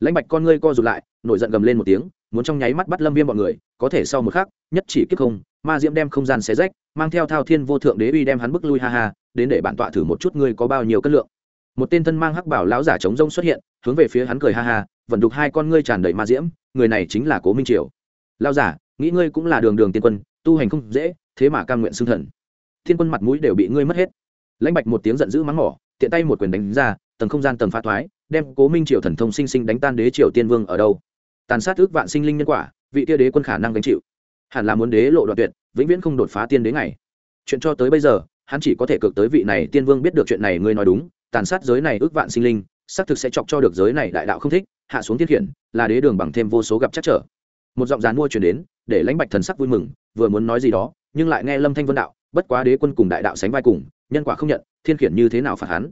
Lãnh bạch con ngươi co rụt lại, nổi giận gầm lên một tiếng, muốn trong nháy mắt bắt lâm viêm bọn người, có thể sau một khắc, nhất chỉ kiếp không, ma diễm đem không gian xé rách, mang theo thao thiên vô thượng đế uy đem hắn bức lui ha ha, đến để bản tọa thử một chút ngươi có bao nhiêu cân lượng. Một tên thân mang hắc bảo lão giả trống rông xuất hiện, hướng về phía hắn cười ha ha, vận đục hai con ngươi tràn đầy ma diễm, người này chính là cố minh triều. Lao giả, nghĩ ngươi cũng là đường đường tiên quân, tu hành không dễ, thế mà cam nguyện xưng thần thiên quân mặt mũi đều bị ngươi mất hết. Lãnh bạch một tiếng giận dữ mắng mỏ, tiện tay một quyền đánh ra, tầng không gian tầng phá thoái, đem cố minh triều thần thông sinh sinh đánh tan đế triều tiên vương ở đâu. Tàn sát ước vạn sinh linh nhân quả, vị tia đế quân khả năng gánh chịu. Hẳn là muốn đế lộ đoạn tuyệt, vĩnh viễn không đột phá tiên đế ngày. Chuyện cho tới bây giờ, hắn chỉ có thể cực tới vị này tiên vương biết được chuyện này ngươi nói đúng, tàn sát giới này ước vạn sinh linh, xác thực sẽ chọc cho được giới này đại đạo không thích, hạ xuống thiên khiển, là đế đường bằng thêm vô số gặp chắc trở. Một giọng dán mua chuyển đến, để lãnh bạch thần sắc vui mừng, vừa muốn nói gì đó, nhưng lại nghe lâm thanh vân đạo bất quá đế quân cùng đại đạo sánh vai cùng, nhân quả không nhận, thiên khiển như thế nào phạt hắn?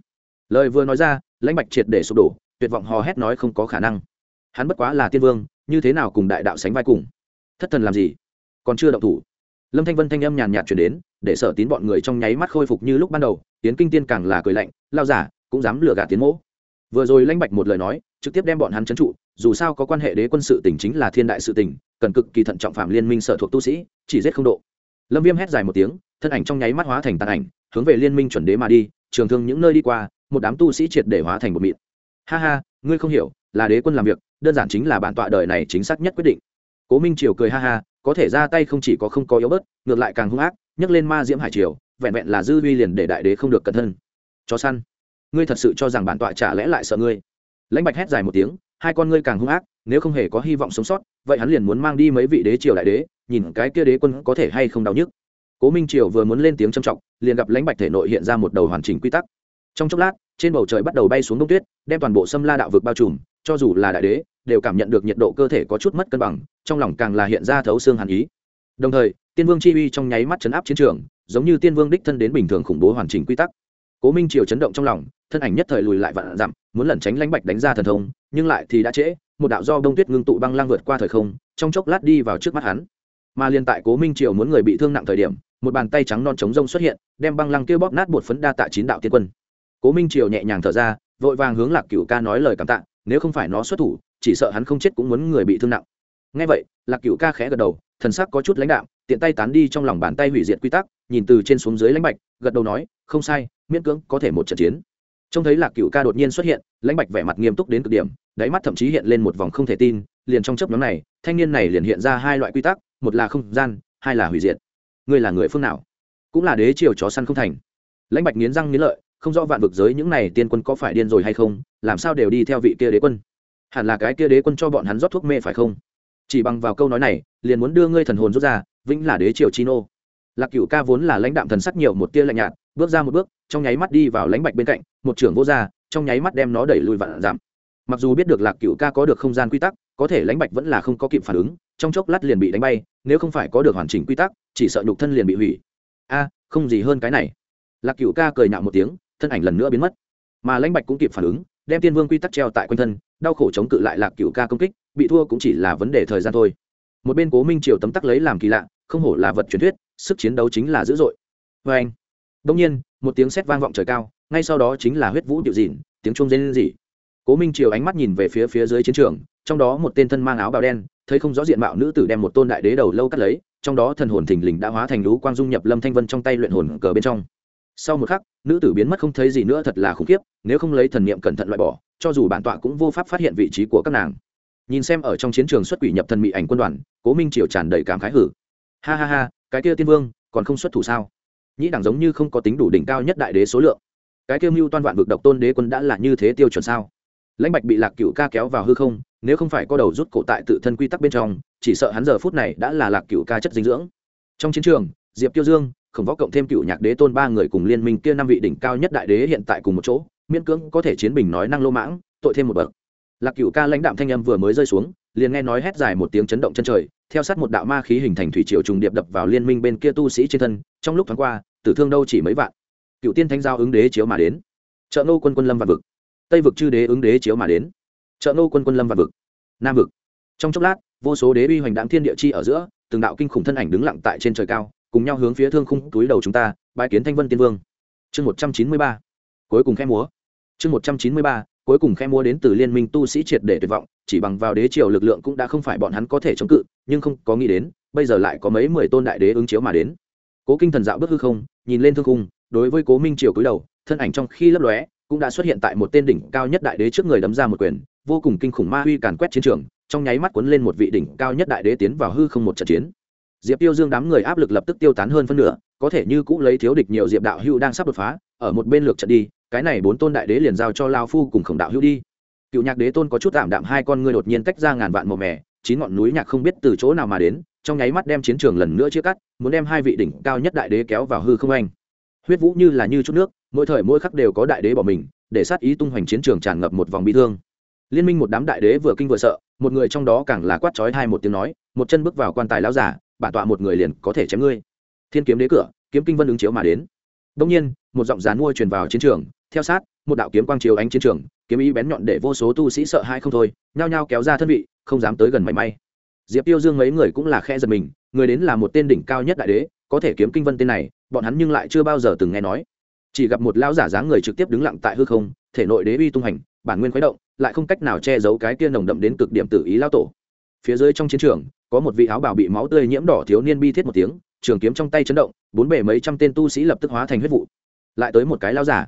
Lời vừa nói ra, lãnh bạch triệt để sụp đổ, tuyệt vọng hò hét nói không có khả năng. Hắn bất quá là tiên vương, như thế nào cùng đại đạo sánh vai cùng? Thất thần làm gì? Còn chưa động thủ. Lâm thanh vân thanh âm nhàn nhạt chuyển đến, để sở tín bọn người trong nháy mắt khôi phục như lúc ban đầu tiến kinh tiên càng là cười lạnh, lao giả, cũng dám lừa gạt tiến mỗ. Vừa rồi lãnh bạch một lời nói, trực tiếp đem bọn hắn trấn trụ, dù sao có quan hệ đế quân sự tỉnh chính là thiên đại sự tỉnh cần cực kỳ thận trọng phạm liên minh sở thuộc tu sĩ, chỉ giết không độ. Lâm viêm hét dài một tiếng thân ảnh trong nháy mắt hóa thành tàn ảnh, hướng về liên minh chuẩn đế mà đi, trường thương những nơi đi qua, một đám tu sĩ triệt để hóa thành một mịn. Ha ha, ngươi không hiểu, là đế quân làm việc, đơn giản chính là bản tọa đời này chính xác nhất quyết định. Cố minh triều cười ha ha, có thể ra tay không chỉ có không có yếu bớt, ngược lại càng hung ác, nhấc lên ma diễm hải triều, vẹn vẹn là dư uy liền để đại đế không được cẩn thân. Chó săn, ngươi thật sự cho rằng bản tọa trả lẽ lại sợ ngươi? Lãnh bạch hét dài một tiếng, hai con ngươi càng hung ác, nếu không hề có hy vọng sống sót, vậy hắn liền muốn mang đi mấy vị đế triều đại đế, nhìn cái kia đế quân có thể hay không đau nhức cố minh triều vừa muốn lên tiếng trầm trọng, liền gặp lãnh bạch thể nội hiện ra một đầu hoàn chỉnh quy tắc. Trong chốc lát, trên bầu trời bắt đầu bay xuống đông tuyết, đem toàn bộ Sâm la đạo vực bao trùm, cho dù là đại đế, đều cảm nhận được nhiệt độ cơ thể có chút mất cân bằng, trong lòng càng là hiện ra thấu xương hàn ý. Đồng thời, tiên vương chi uy trong nháy mắt chấn áp chiến trường, giống như tiên vương đích thân đến bình thường khủng bố hoàn chỉnh quy tắc. Cố minh triều chấn động trong lòng, thân ảnh nhất thời lùi lại vạn dặm, muốn lẩn tránh lãnh bạch đánh ra thần thông, nhưng lại thì đã trễ, một đạo do đông tuyết ngưng tụ băng lang vượt qua thời không, trong chốc lát đi vào trước mắt hắn. Mà liên tại cố minh triều muốn người bị thương nặng thời điểm một bàn tay trắng non trống rông xuất hiện, đem băng lăng kia bóp nát bột phấn đa tạ chín đạo tiên quân. Cố minh triều nhẹ nhàng thở ra, vội vàng hướng lạc cửu ca nói lời cảm tạ, nếu không phải nó xuất thủ, chỉ sợ hắn không chết cũng muốn người bị thương nặng. Ngay vậy, lạc cửu ca khẽ gật đầu, thần sắc có chút lãnh đạm, tiện tay tán đi trong lòng bàn tay hủy diệt quy tắc, nhìn từ trên xuống dưới lãnh bạch, gật đầu nói, không sai, miễn cưỡng có thể một trận chiến. Trông thấy lạc cửu ca đột nhiên xuất hiện, lãnh bạch vẻ mặt nghiêm túc đến cực điểm, đáy mắt thậm chí hiện lên một vòng không thể tin, liền trong chấp nhóm này, thanh niên này liền hiện ra hai loại quy tắc, một là không gian, hai là hủy diệt ngươi là người phương nào? Cũng là đế triều chó săn không thành. Lãnh bạch nghiến răng nghiến lợi, không rõ vạn vực giới những này tiên quân có phải điên rồi hay không, làm sao đều đi theo vị kia đế quân? Hẳn là cái kia đế quân cho bọn hắn rót thuốc mê phải không? Chỉ bằng vào câu nói này, liền muốn đưa ngươi thần hồn rút ra, vĩnh là đế triều chi nô. Lạc cựu ca vốn là lãnh đạm thần sắc nhiều một tia lạnh nhạt, bước ra một bước, trong nháy mắt đi vào lãnh bạch bên cạnh, một trưởng vô gia, trong nháy mắt đem nó đẩy lùi vạn giảm mặc dù biết được lạc cựu ca có được không gian quy tắc, có thể lãnh bạch vẫn là không có kịp phản ứng, trong chốc lát liền bị đánh bay, nếu không phải có được hoàn chỉnh quy tắc, chỉ sợ nhục thân liền bị hủy. A, không gì hơn cái này. Lạc cựu ca cười nhạo một tiếng, thân ảnh lần nữa biến mất. Mà lãnh bạch cũng kịp phản ứng, đem tiên vương quy tắc treo tại quanh thân, đau khổ chống cự lại lạc cựu ca công kích, bị thua cũng chỉ là vấn đề thời gian thôi. Một bên cố minh triều tấm tắc lấy làm kỳ lạ, không hổ là vật truyền thuyết, sức chiến đấu chính là dữ dội. Vê anh, đông nhiên, một tiếng sét vang vọng trời cao, ngay sau đó chính là huyết vũ điệu dịn, tiếng chuông rên rỉ cố minh triều ánh mắt nhìn về phía phía dưới chiến trường, trong đó một tên thân mang áo bào đen, thấy không rõ diện mạo nữ tử đem một tôn đại đế đầu lâu cắt lấy, trong đó thần hồn thình lình đã hóa thành lũ quang dung nhập lâm thanh vân trong tay luyện hồn cờ bên trong. Sau một khắc, nữ tử biến mất không thấy gì nữa thật là khủng khiếp, nếu không lấy thần niệm cẩn thận loại bỏ, cho dù bản tọa cũng vô pháp phát hiện vị trí của các nàng. Nhìn xem ở trong chiến trường xuất quỷ nhập thần mỹ ảnh quân đoàn, cố minh triều tràn đầy cảm khái hử. Ha ha ha, cái kia tiên vương, còn không xuất thủ sao? Nhĩ đẳng giống như không có tính đủ đỉnh cao nhất đại đế số lượng. Cái kia mưu toan vạn vực độc tôn đế quân đã là như thế tiêu chuẩn sao? Lãnh bạch bị lạc cựu ca kéo vào hư không, nếu không phải có đầu rút cổ tại tự thân quy tắc bên trong, chỉ sợ hắn giờ phút này đã là lạc cựu ca chất dinh dưỡng. Trong chiến trường, diệp tiêu dương, khổng võ cộng thêm cựu nhạc đế tôn ba người cùng liên minh kia năm vị đỉnh cao nhất đại đế hiện tại cùng một chỗ, miễn cưỡng có thể chiến bình nói năng lô mãng, tội thêm một bậc. Lạc cựu ca lãnh đạm thanh âm vừa mới rơi xuống, liền nghe nói hét dài một tiếng chấn động chân trời, theo sát một đạo ma khí hình thành thủy triều trùng điệp đập vào liên minh bên kia tu sĩ trên thân, trong lúc thoáng qua, tử thương đâu chỉ mấy vạn. Cựu tiên thanh giao ứng đế chiếu mà đến. Trợ nô quân quân lâm vạn vực tây vực chư đế ứng đế chiếu mà đến. Trợ nô quân quân lâm và vực. Nam vực. Trong chốc lát, vô số đế uy hoành đáng thiên địa chi ở giữa, từng đạo kinh khủng thân ảnh đứng lặng tại trên trời cao, cùng nhau hướng phía thương khung túi đầu chúng ta bãi kiến thanh vân tiên vương. Chương một trăm chín mươi ba. Cuối cùng khe múa. Chương một trăm chín mươi ba, cuối cùng khe múa đến từ liên minh tu sĩ triệt để tuyệt vọng, chỉ bằng vào đế triều lực lượng cũng đã không phải bọn hắn có thể chống cự, nhưng không có nghĩ đến, bây giờ lại có mấy mười tôn đại đế ứng chiếu mà đến. Cố kinh thần dạo bước hư không, nhìn lên thương khung, đối với cố minh triều cúi đầu, thân ảnh trong khi lấp lóe cũng đã xuất hiện tại một tên đỉnh cao nhất đại đế trước người đấm ra một quyền, vô cùng kinh khủng ma huy càn quét chiến trường, trong nháy mắt cuốn lên một vị đỉnh cao nhất đại đế tiến vào hư không một trận chiến. Diệp tiêu dương đám người áp lực lập tức tiêu tán hơn phân nửa, có thể như cũ lấy thiếu địch nhiều diệp đạo hưu đang sắp đột phá, ở một bên lược trận đi, cái này bốn tôn đại đế liền giao cho lao phu cùng khổng đạo hưu đi. Cựu nhạc đế tôn có chút tạm đạm, hai con ngươi đột nhiên tách ra ngàn vạn màu mè, chín ngọn núi nhạc không biết từ chỗ nào mà đến, trong nháy mắt đem chiến trường lần nữa chia cắt, muốn đem hai vị đỉnh cao nhất đại đế kéo vào hư không anh. Huyết vũ như là như chút nước mỗi thời mỗi khắc đều có đại đế bỏ mình, để sát ý tung hoành chiến trường tràn ngập một vòng bi thương. Liên minh một đám đại đế vừa kinh vừa sợ, một người trong đó càng là quát chói hai một tiếng nói, một chân bước vào quan tài lão giả bản tọa một người liền có thể chém ngươi. Thiên kiếm đế cửa, kiếm kinh vân ứng chiếu mà đến. Đông nhiên, một giọng rán mua truyền vào chiến trường, theo sát, một đạo kiếm quang chiếu ánh chiến trường, kiếm ý bén nhọn để vô số tu sĩ sợ hai không thôi, nhao nhao kéo ra thân vị, không dám tới gần mảy may. Diệp tiêu dương mấy người cũng là khe giật mình, người đến là một tên đỉnh cao nhất đại đế, có thể kiếm kinh vân tên này, bọn hắn nhưng lại chưa bao giờ từng nghe nói chỉ gặp một lão giả dáng người trực tiếp đứng lặng tại hư không, thể nội đế uy tung hành, bản nguyên khuấy động, lại không cách nào che giấu cái kia nồng đậm đến cực điểm tự ý lao tổ. Phía dưới trong chiến trường, có một vị áo bào bị máu tươi nhiễm đỏ thiếu niên bi thiết một tiếng, trường kiếm trong tay chấn động, bốn bể mấy trăm tên tu sĩ lập tức hóa thành huyết vụ. Lại tới một cái lao giả.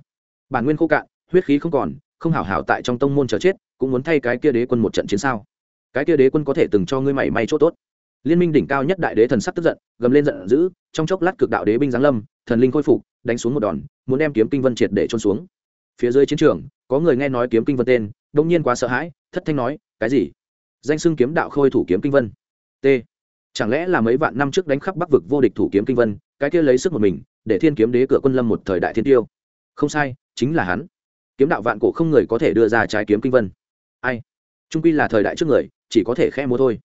Bản nguyên khô cạn, huyết khí không còn, không hảo hảo tại trong tông môn chờ chết, cũng muốn thay cái kia đế quân một trận chiến sao? Cái kia đế quân có thể từng cho ngươi mảy may chỗ tốt liên minh đỉnh cao nhất đại đế thần sắc tức giận, gầm lên giận dữ, trong chốc lát cực đạo đế binh giáng lâm, thần linh khôi phục, đánh xuống một đòn, muốn đem kiếm kinh vân triệt để trôn xuống. Phía dưới chiến trường, có người nghe nói kiếm kinh vân tên, đông nhiên quá sợ hãi, thất thanh nói, cái gì? Danh xưng kiếm đạo khôi thủ kiếm kinh vân. T. Chẳng lẽ là mấy vạn năm trước đánh khắp bắc vực vô địch thủ kiếm kinh vân, cái kia lấy sức một mình, để thiên kiếm đế cửa quân lâm một thời đại thiên tiêu? Không sai, chính là hắn. Kiếm đạo vạn cổ không người có thể đưa ra trái kiếm kinh vân. Ai? Trung quy là thời đại trước người, chỉ có thể khe mua thôi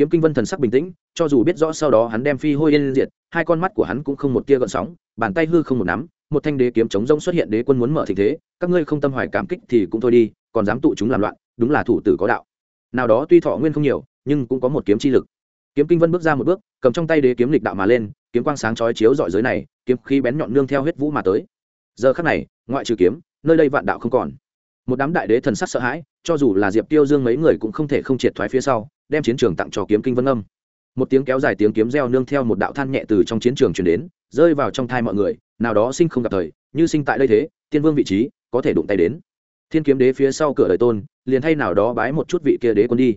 kiếm kinh vân thần sắc bình tĩnh, cho dù biết rõ sau đó hắn đem phi hôi yên diệt, hai con mắt của hắn cũng không một tia gợn sóng, bàn tay hư không một nắm, một thanh đế kiếm chống rông xuất hiện đế quân muốn mở tình thế, các ngươi không tâm hoài cảm kích thì cũng thôi đi, còn dám tụ chúng làm loạn, đúng là thủ tử có đạo. Nào đó tuy thọ nguyên không nhiều, nhưng cũng có một kiếm chi lực. Kiếm kinh vân bước ra một bước, cầm trong tay đế kiếm lịch đạo mà lên, kiếm quang sáng chói chiếu dọi giới này, kiếm khí bén nhọn nương theo huyết vũ mà tới. Giờ khắc này, ngoại trừ kiếm, nơi đây vạn đạo không còn. Một đám đại đế thần sắc sợ hãi, cho dù là diệp tiêu dương mấy người cũng không thể không triệt thoái phía sau đem chiến trường tặng cho kiếm kinh vân âm. Một tiếng kéo dài tiếng kiếm reo nương theo một đạo than nhẹ từ trong chiến trường chuyển đến, rơi vào trong thai mọi người, nào đó sinh không gặp thời, như sinh tại đây thế, tiên vương vị trí có thể đụng tay đến. Thiên kiếm đế phía sau cửa đời tôn, liền thay nào đó bái một chút vị kia đế quân đi.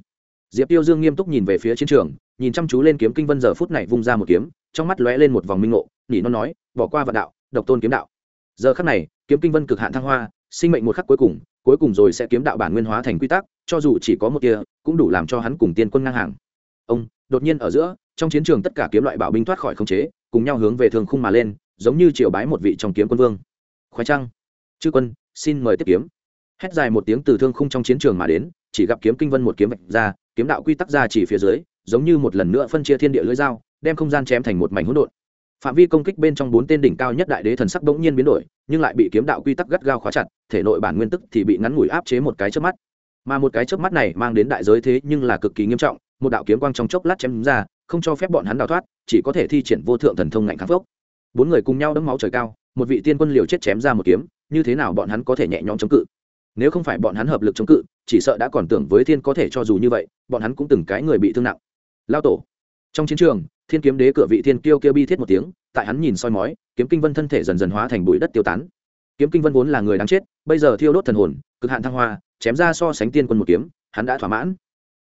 Diệp tiêu dương nghiêm túc nhìn về phía chiến trường, nhìn chăm chú lên kiếm kinh vân giờ phút này vung ra một kiếm, trong mắt lóe lên một vòng minh ngộ, nỉ nó nói, bỏ qua vạn đạo, độc tôn kiếm đạo. Giờ khắc này, kiếm kinh vân cực hạn thăng hoa, sinh mệnh một khắc cuối cùng cuối cùng rồi sẽ kiếm đạo bản nguyên hóa thành quy tắc, cho dù chỉ có một kia cũng đủ làm cho hắn cùng tiên quân ngang hàng. Ông, đột nhiên ở giữa, trong chiến trường tất cả kiếm loại bảo binh thoát khỏi khống chế, cùng nhau hướng về thường khung mà lên, giống như triều bái một vị trong kiếm quân vương. Khoái trăng, chư quân, xin mời tiếp kiếm. Hét dài một tiếng từ thương khung trong chiến trường mà đến, chỉ gặp kiếm kinh vân một kiếm vạch ra, kiếm đạo quy tắc ra chỉ phía dưới, giống như một lần nữa phân chia thiên địa lưỡi dao, đem không gian chém thành một mảnh hỗn độn phạm vi công kích bên trong bốn tên đỉnh cao nhất đại đế thần sắc bỗng nhiên biến đổi, nhưng lại bị kiếm đạo quy tắc gắt gao khóa chặt, thể nội bản nguyên tức thì bị ngắn ngủi áp chế một cái chớp mắt. Mà một cái chớp mắt này mang đến đại giới thế nhưng là cực kỳ nghiêm trọng, một đạo kiếm quang trong chốc lát chém ra, không cho phép bọn hắn đào thoát, chỉ có thể thi triển vô thượng thần thông ngạnh khắc phốc. Bốn người cùng nhau đấm máu trời cao, một vị tiên quân liều chết chém ra một kiếm, như thế nào bọn hắn có thể nhẹ nhõm chống cự? Nếu không phải bọn hắn hợp lực chống cự, chỉ sợ đã còn tưởng với thiên có thể cho dù như vậy, bọn hắn cũng từng cái người bị thương nặng. Lao tổ, trong chiến trường thiên kiếm đế cửa vị thiên kiêu kêu bi thiết một tiếng tại hắn nhìn soi mói kiếm kinh vân thân thể dần dần hóa thành bụi đất tiêu tán. Kiếm kinh vân vốn là người đáng chết bây giờ thiêu đốt thần hồn cực hạn thăng hoa chém ra so sánh tiên quân một kiếm hắn đã thỏa mãn.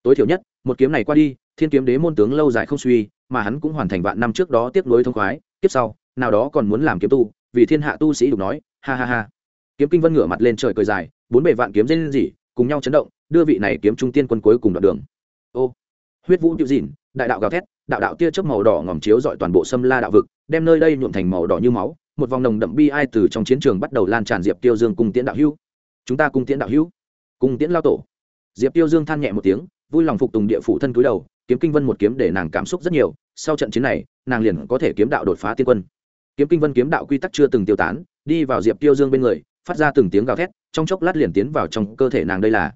Tối thiểu nhất một kiếm này qua đi thiên kiếm đế môn tướng lâu dài không suy mà hắn cũng hoàn thành vạn năm trước đó tiếp nối thông khoái kiếp sau nào đó còn muốn làm kiếm tu vì thiên hạ tu sĩ đục nói ha ha ha. Kiếm kinh vân ngửa mặt lên trời cười dài bốn bề vạn kiếm dâng lên gì, cùng nhau chấn động đưa vị này kiếm trung tiên quân cuối cùng đoạn đường. Ô huyết vũ tiêu dịn đại đạo gào thét đạo đạo tia chớp màu đỏ ngòm chiếu dọi toàn bộ sâm la đạo vực, đem nơi đây nhuộm thành màu đỏ như máu, một vòng nồng đậm bi ai từ trong chiến trường bắt đầu lan tràn diệp tiêu dương cung tiễn đạo hữu. Chúng ta cung tiễn đạo hữu. Cung tiễn lao tổ. Diệp tiêu dương than nhẹ một tiếng, vui lòng phục tùng địa phủ thân cúi đầu, kiếm kinh vân một kiếm để nàng cảm xúc rất nhiều, sau trận chiến này, nàng liền có thể kiếm đạo đột phá tiên quân. Kiếm kinh vân kiếm đạo quy tắc chưa từng tiêu tán, đi vào diệp tiêu dương bên người, phát ra từng tiếng gào thét, trong chốc lát liền tiến vào trong cơ thể nàng đây là.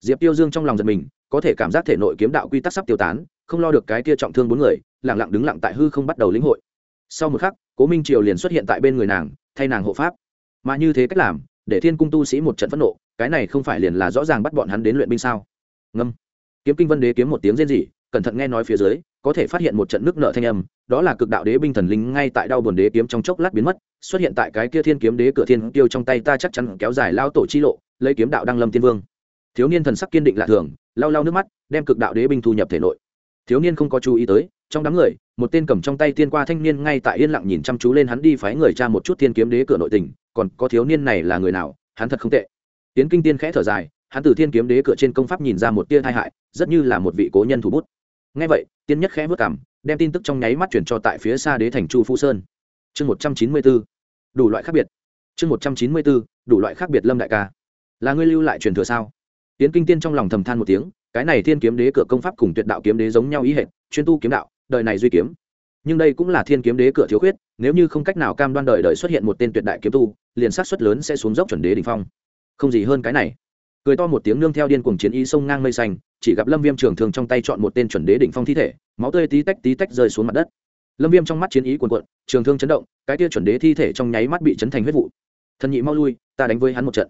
Diệp tiêu dương trong lòng giật mình, có thể cảm giác thể nội kiếm đạo quy tắc sắp tiêu tán không lo được cái kia trọng thương bốn người lẳng lặng đứng lặng tại hư không bắt đầu lĩnh hội. Sau một khắc, cố minh triều liền xuất hiện tại bên người nàng, thay nàng hộ pháp. Mà như thế cách làm, để thiên cung tu sĩ một trận phẫn nộ, cái này không phải liền là rõ ràng bắt bọn hắn đến luyện binh sao? Ngâm. Kiếm kinh vân đế kiếm một tiếng rên rỉ, cẩn thận nghe nói phía dưới, có thể phát hiện một trận nước nợ thanh âm, đó là cực đạo đế binh thần linh ngay tại đau buồn đế kiếm trong chốc lát biến mất, xuất hiện tại cái kia thiên kiếm đế cửa thiên tiêu trong tay ta chắc chắn kéo dài lao tổ chi lộ, lấy kiếm đạo đăng lâm tiên vương. Thiếu niên thần sắc kiên định lạ thường, lau lau nước mắt, đem cực đạo đế binh thu nhập thể nội thiếu niên không có chú ý tới, trong đám người, một tên cầm trong tay tiên qua thanh niên ngay tại yên lặng nhìn chăm chú lên hắn đi phái người cha một chút thiên kiếm đế cửa nội tình, còn có thiếu niên này là người nào, hắn thật không tệ. Tiến kinh tiên khẽ thở dài, hắn từ thiên kiếm đế cửa trên công pháp nhìn ra một tia tai hại, rất như là một vị cố nhân thủ bút. Ngay vậy, tiên nhất khẽ vất cảm, đem tin tức trong nháy mắt chuyển cho tại phía xa đế thành chu phu sơn. Chương một trăm chín mươi b đủ loại khác biệt. Chương một trăm chín mươi b đủ loại khác biệt lâm đại ca. Là ngươi lưu lại truyền thừa sao? Tiến kinh tiên trong lòng thầm than một tiếng cái này thiên kiếm đế cửa công pháp cùng tuyệt đạo kiếm đế giống nhau ý hệ chuyên tu kiếm đạo, đời này duy kiếm. Nhưng đây cũng là thiên kiếm đế cửa thiếu khuyết, nếu như không cách nào cam đoan đời đời xuất hiện một tên tuyệt đại kiếm tu, liền sát xuất lớn sẽ xuống dốc chuẩn đế đ ỉ n h phong. Không gì hơn cái này. Cười to một tiếng nương theo điên cuồng chiến ý sông ngang mây xanh, chỉ gặp lâm viêm trường thường trong tay chọn một tên chuẩn đế đỉnh phong thi thể, máu tươi tí tách tí tách rơi xuống mặt đất. Lâm viêm trong mắt chiến ý cuồn cuộn, trường thương chấn động, cái tia chuẩn đế thi thể trong nháy mắt bị chấn thành huyết vụ. Thần nhị mau lui, ta đánh với hắn một trận.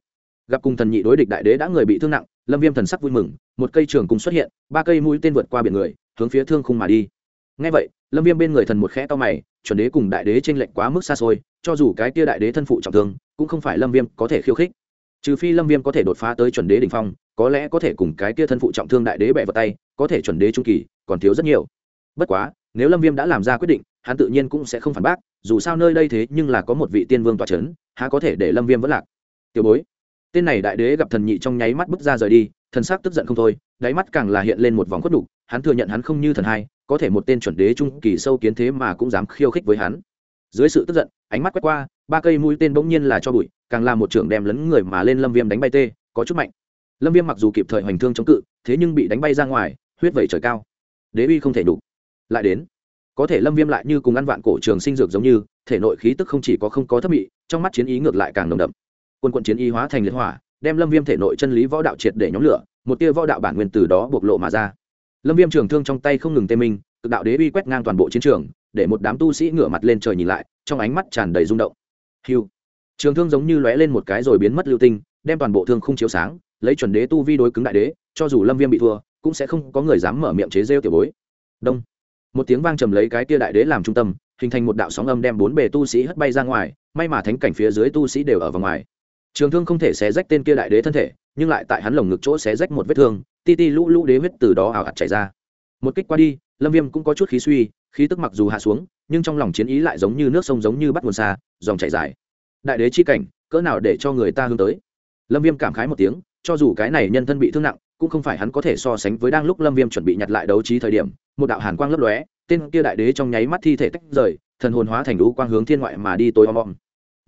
Gặp cùng thần nhị đối địch đại đế đã người bị thương nặng lâm viêm thần sắc vui mừng, một cây trường cùng xuất hiện, ba cây mũi tên vượt qua biển người, hướng phía thương khung mà đi. Ngay vậy, lâm viêm bên người thần một khẽ to mày, chuẩn đế cùng đại đế t r ê n lệch quá mức xa xôi, cho dù cái tia đại đế thân phụ trọng thương, cũng không phải lâm viêm có thể khiêu khích. Trừ phi lâm viêm có thể đột phá tới chuẩn đế đ ỉ n h phong, có lẽ có thể cùng cái tia thân phụ trọng thương đại đế bẹ vào tay, có thể chuẩn đế trung kỳ, còn thiếu rất nhiều. Bất quá, nếu lâm viêm đã làm ra quyết định, hắn tự nhiên cũng sẽ không phản bác, dù sao nơi đây thế nhưng là có một vị tiên vương tòa c h ấ n há có thể để lâm viêm vẫn lạc. Tiểu bối tên này đại đế gặp thần nhị trong nháy mắt bước ra rời đi, thần sắc tức giận không thôi, đáy mắt càng là hiện lên một vòng khuất đục hắn thừa nhận hắn không như thần hai, có thể một tên chuẩn đế trung kỳ sâu kiến thế mà cũng dám khiêu khích với hắn. Dưới sự tức giận, ánh mắt quét qua, ba cây mũi tên bỗng nhiên là cho bụi, càng là một trưởng đem lấn người mà lên lâm viêm đánh bay tê, có chút mạnh. Lâm viêm mặc dù kịp thời hoành thương chống cự, thế nhưng bị đánh bay ra ngoài, huyết vẩy trời cao. Đế uy không thể đủ. Lại đến, có thể lâm viêm lại như cùng ăn vạn cổ trường sinh dược giống như, thể nội khí tức không chỉ có không có thấp bị, trong mắt chiến ý ngược lại càng nồng đậm quân quận chiến y hóa thành liệt hỏa, đem lâm viêm thể nội chân lý võ đạo triệt để nhóm lửa, một tia võ đạo bản nguyên từ đó bộc lộ mà ra. Lâm viêm trường thương trong tay không ngừng tê minh, cực đạo đế uy quét ngang toàn bộ chiến trường, để một đám tu sĩ ngửa mặt lên trời nhìn lại, trong ánh mắt tràn đầy rung động. Hiu trường thương giống như lóe lên một cái rồi biến mất lưu tinh, đem toàn bộ thương không chiếu sáng, lấy chuẩn đế tu vi đối cứng đại đế, cho dù lâm viêm bị thua, cũng sẽ không có người dám mở miệng chế rêu tiểu bối. Đông. Một tiếng vang trầm lấy cái tia đại đế làm trung tâm, hình thành một đạo sóng âm đem bốn bề tu sĩ hất bay ra ngoài, may mà thánh cảnh phía dưới tu sĩ đều ở vòng ngoài trường thương không thể xé rách tên kia đại đế thân thể, nhưng lại tại hắn lồng ngực chỗ xé rách một vết thương, ti ti lũ lũ đế huyết từ đó ảo ạt chảy ra. Một kích qua đi, lâm viêm cũng có chút khí suy, khí tức mặc dù hạ xuống, nhưng trong lòng chiến ý lại giống như nước sông giống như bắt nguồn xa, dòng chảy dài. Đại đế chi cảnh, cỡ nào để cho người ta hướng tới? Lâm viêm cảm khái một tiếng, cho dù cái này nhân thân bị thương nặng, cũng không phải hắn có thể so sánh với đang lúc lâm viêm chuẩn bị nhặt lại đấu trí thời điểm, một đạo hàn quang lấp lóe, tên kia đại đế trong nháy mắt thi thể tách rời, thần hồn hóa thành lũ quang hướng thiên ngoại mà đi tối om om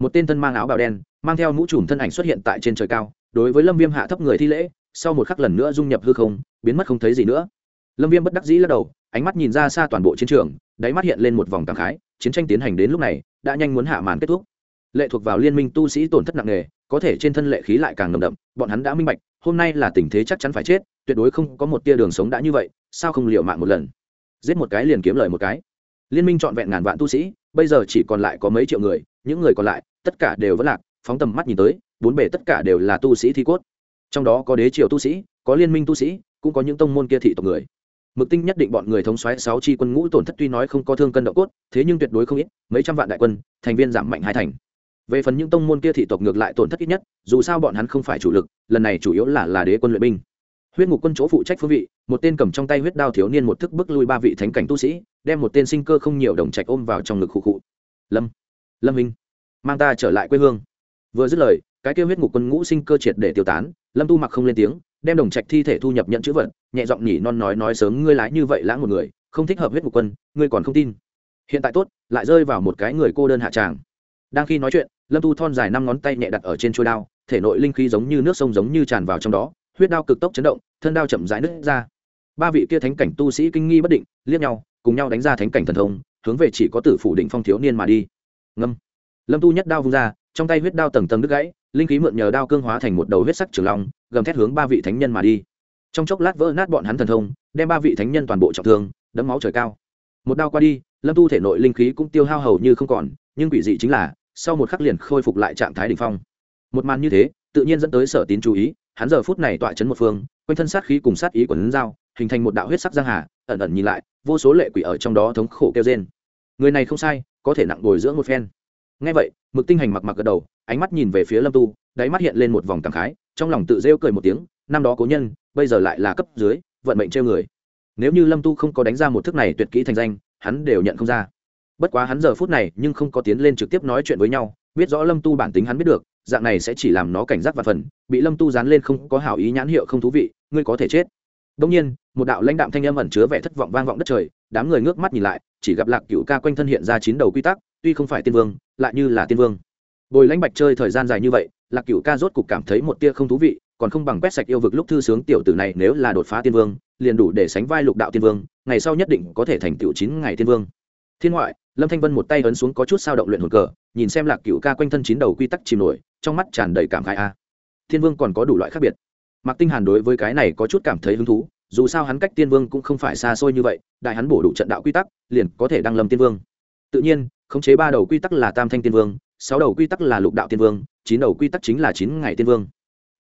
một tên thân mang áo bào đen, mang theo mũ trùm thân ảnh xuất hiện tại trên trời cao, đối với lâm viêm hạ thấp người thi lễ, sau một khắc lần nữa dung nhập hư không, biến mất không thấy gì nữa. Lâm viêm bất đắc dĩ lắc đầu, ánh mắt nhìn ra xa toàn bộ chiến trường, đáy mắt hiện lên một vòng cảm khái, chiến tranh tiến hành đến lúc này, đã nhanh muốn hạ màn kết thúc. Lệ thuộc vào liên minh tu sĩ tổn thất nặng nề, có thể trên thân lệ khí lại càng nồng đậm, bọn hắn đã minh bạch, hôm nay là tình thế chắc chắn phải chết, tuyệt đối không có một tia đường sống đã như vậy, sao không liệu mạng một lần? Giết một cái liền kiếm lời một cái. Liên minh trọn vẹn ngàn vạn tu sĩ, bây giờ chỉ còn lại có mấy triệu người, những người còn lại tất cả đều vẫn lạc, phóng tầm mắt nhìn tới, bốn bể tất cả đều là tu sĩ thi cốt. Trong đó có đế triều tu sĩ, có liên minh tu sĩ, cũng có những tông môn kia thị tộc người. Mực tinh nhất định bọn người thống xoáy sáu chi quân ngũ tổn thất tuy nói không có thương cân độ cốt, thế nhưng tuyệt đối không ít, mấy trăm vạn đại quân, thành viên giảm mạnh hai thành. Về phần những tông môn kia thị tộc ngược lại tổn thất ít nhất, dù sao bọn hắn không phải chủ lực, lần này chủ yếu là là đế quân luyện binh. Huyết ngục quân chỗ phụ trách phương vị, một tên cầm trong tay huyết đao thiếu niên một thức bức lui ba vị thánh cảnh tu sĩ, đem một tên sinh cơ không nhiều đồng trạch ôm vào trong ngực khu khu lâm. Lâm minh mang ta trở lại quê hương. Vừa dứt lời, cái kêu huyết ngục quân ngũ sinh cơ triệt để tiêu tán, lâm tu mặc không lên tiếng, đem đồng trạch thi thể thu nhập nhận chữ vật, nhẹ giọng nhỉ non nói nói sớm ngươi lái như vậy lãng một người, không thích hợp huyết ngục quân, ngươi còn không tin. Hiện tại tốt, lại rơi vào một cái người cô đơn hạ tràng. Đang khi nói chuyện, lâm tu thon dài năm ngón tay nhẹ đặt ở trên chuôi đao, thể nội linh khí giống như nước sông giống như tràn vào trong đó, huyết đao cực tốc chấn động, thân đao chậm rãi nứt ra. Ba vị kia thánh cảnh tu sĩ kinh nghi bất định, liếc nhau, cùng nhau đánh ra thánh cảnh thần thông, hướng về chỉ có tử phủ định phong thiếu niên mà đi. Ngâm lâm tu nhất đao vung ra, trong tay huyết đao tầng tầng đứt gãy, linh khí mượn nhờ đao cương hóa thành một đầu huyết sắc trường long, gầm thét hướng ba vị thánh nhân mà đi. Trong chốc lát vỡ nát bọn hắn thần thông, đem ba vị thánh nhân toàn bộ trọng thương đấm máu trời cao. Một đao qua đi, lâm tu thể nội linh khí cũng tiêu hao hầu như không còn, nhưng quỷ dị chính là, sau một khắc liền khôi phục lại trạng thái đ ỉ n h phong. Một màn như thế, tự nhiên dẫn tới sở tín chú ý, hắn giờ phút này tọa chấn một phương, quanh thân sát khí cùng sát ý của lấn dao hình thành một đạo huyết sắc giang hà, ẩn ẩn nhìn lại, vô số lệ quỷ ở trong đó thống khổ kêu trên người này không sai, có thể nặng bồi dưỡng một phen ngay vậy, mực tinh hành mặc mặc gật đầu, ánh mắt nhìn về phía lâm tu, đáy mắt hiện lên một vòng cảm khái, trong lòng tự rêu cười một tiếng, năm đó cố nhân, bây giờ lại là cấp dưới, vận mệnh treo người. Nếu như lâm tu không có đánh ra một thức này tuyệt kỹ thành danh, hắn đều nhận không ra. Bất quá hắn giờ phút này nhưng không có tiến lên trực tiếp nói chuyện với nhau, biết rõ lâm tu bản tính hắn biết được, dạng này sẽ chỉ làm nó cảnh giác và phần, bị lâm tu dán lên không có hảo ý nhãn hiệu không thú vị, ngươi có thể chết. Đông nhiên, một đạo lãnh đạm thanh âm ẩn chứa vẻ thất vọng vang vọng đất trời, đám người ngước mắt nhìn lại, chỉ gặp lạc cựu ca quanh thân hiện ra chín đầu quy tắc tuy không phải tiên vương, lại như là tiên vương. Bồi lãnh bạch chơi thời gian dài như vậy, lạc cựu ca rốt cục cảm thấy một tia không thú vị, còn không bằng quét sạch yêu vực lúc thư sướng tiểu tử này nếu là đột phá tiên vương, liền đủ để sánh vai lục đạo tiên vương, ngày sau nhất định có thể thành tiểu chín ngày tiên vương. Thiên ngoại, lâm thanh vân một tay ấn xuống có chút sao động luyện hồn cờ, nhìn xem lạc cựu ca quanh thân chín đầu quy tắc chìm nổi, trong mắt tràn đầy cảm khai a. Thiên vương còn có đủ loại khác biệt. Mạc tinh hàn đối với cái này có chút cảm thấy hứng thú, dù sao hắn cách tiên vương cũng không phải xa xôi như vậy, đại hắn bổ đủ trận đạo quy tắc, liền có thể đăng lâm tiên vương. Tự nhiên khống chế ba đầu quy tắc là tam thanh tiên vương, sáu đầu quy tắc là lục đạo tiên vương, chín đầu quy tắc chính là chín ngày tiên vương.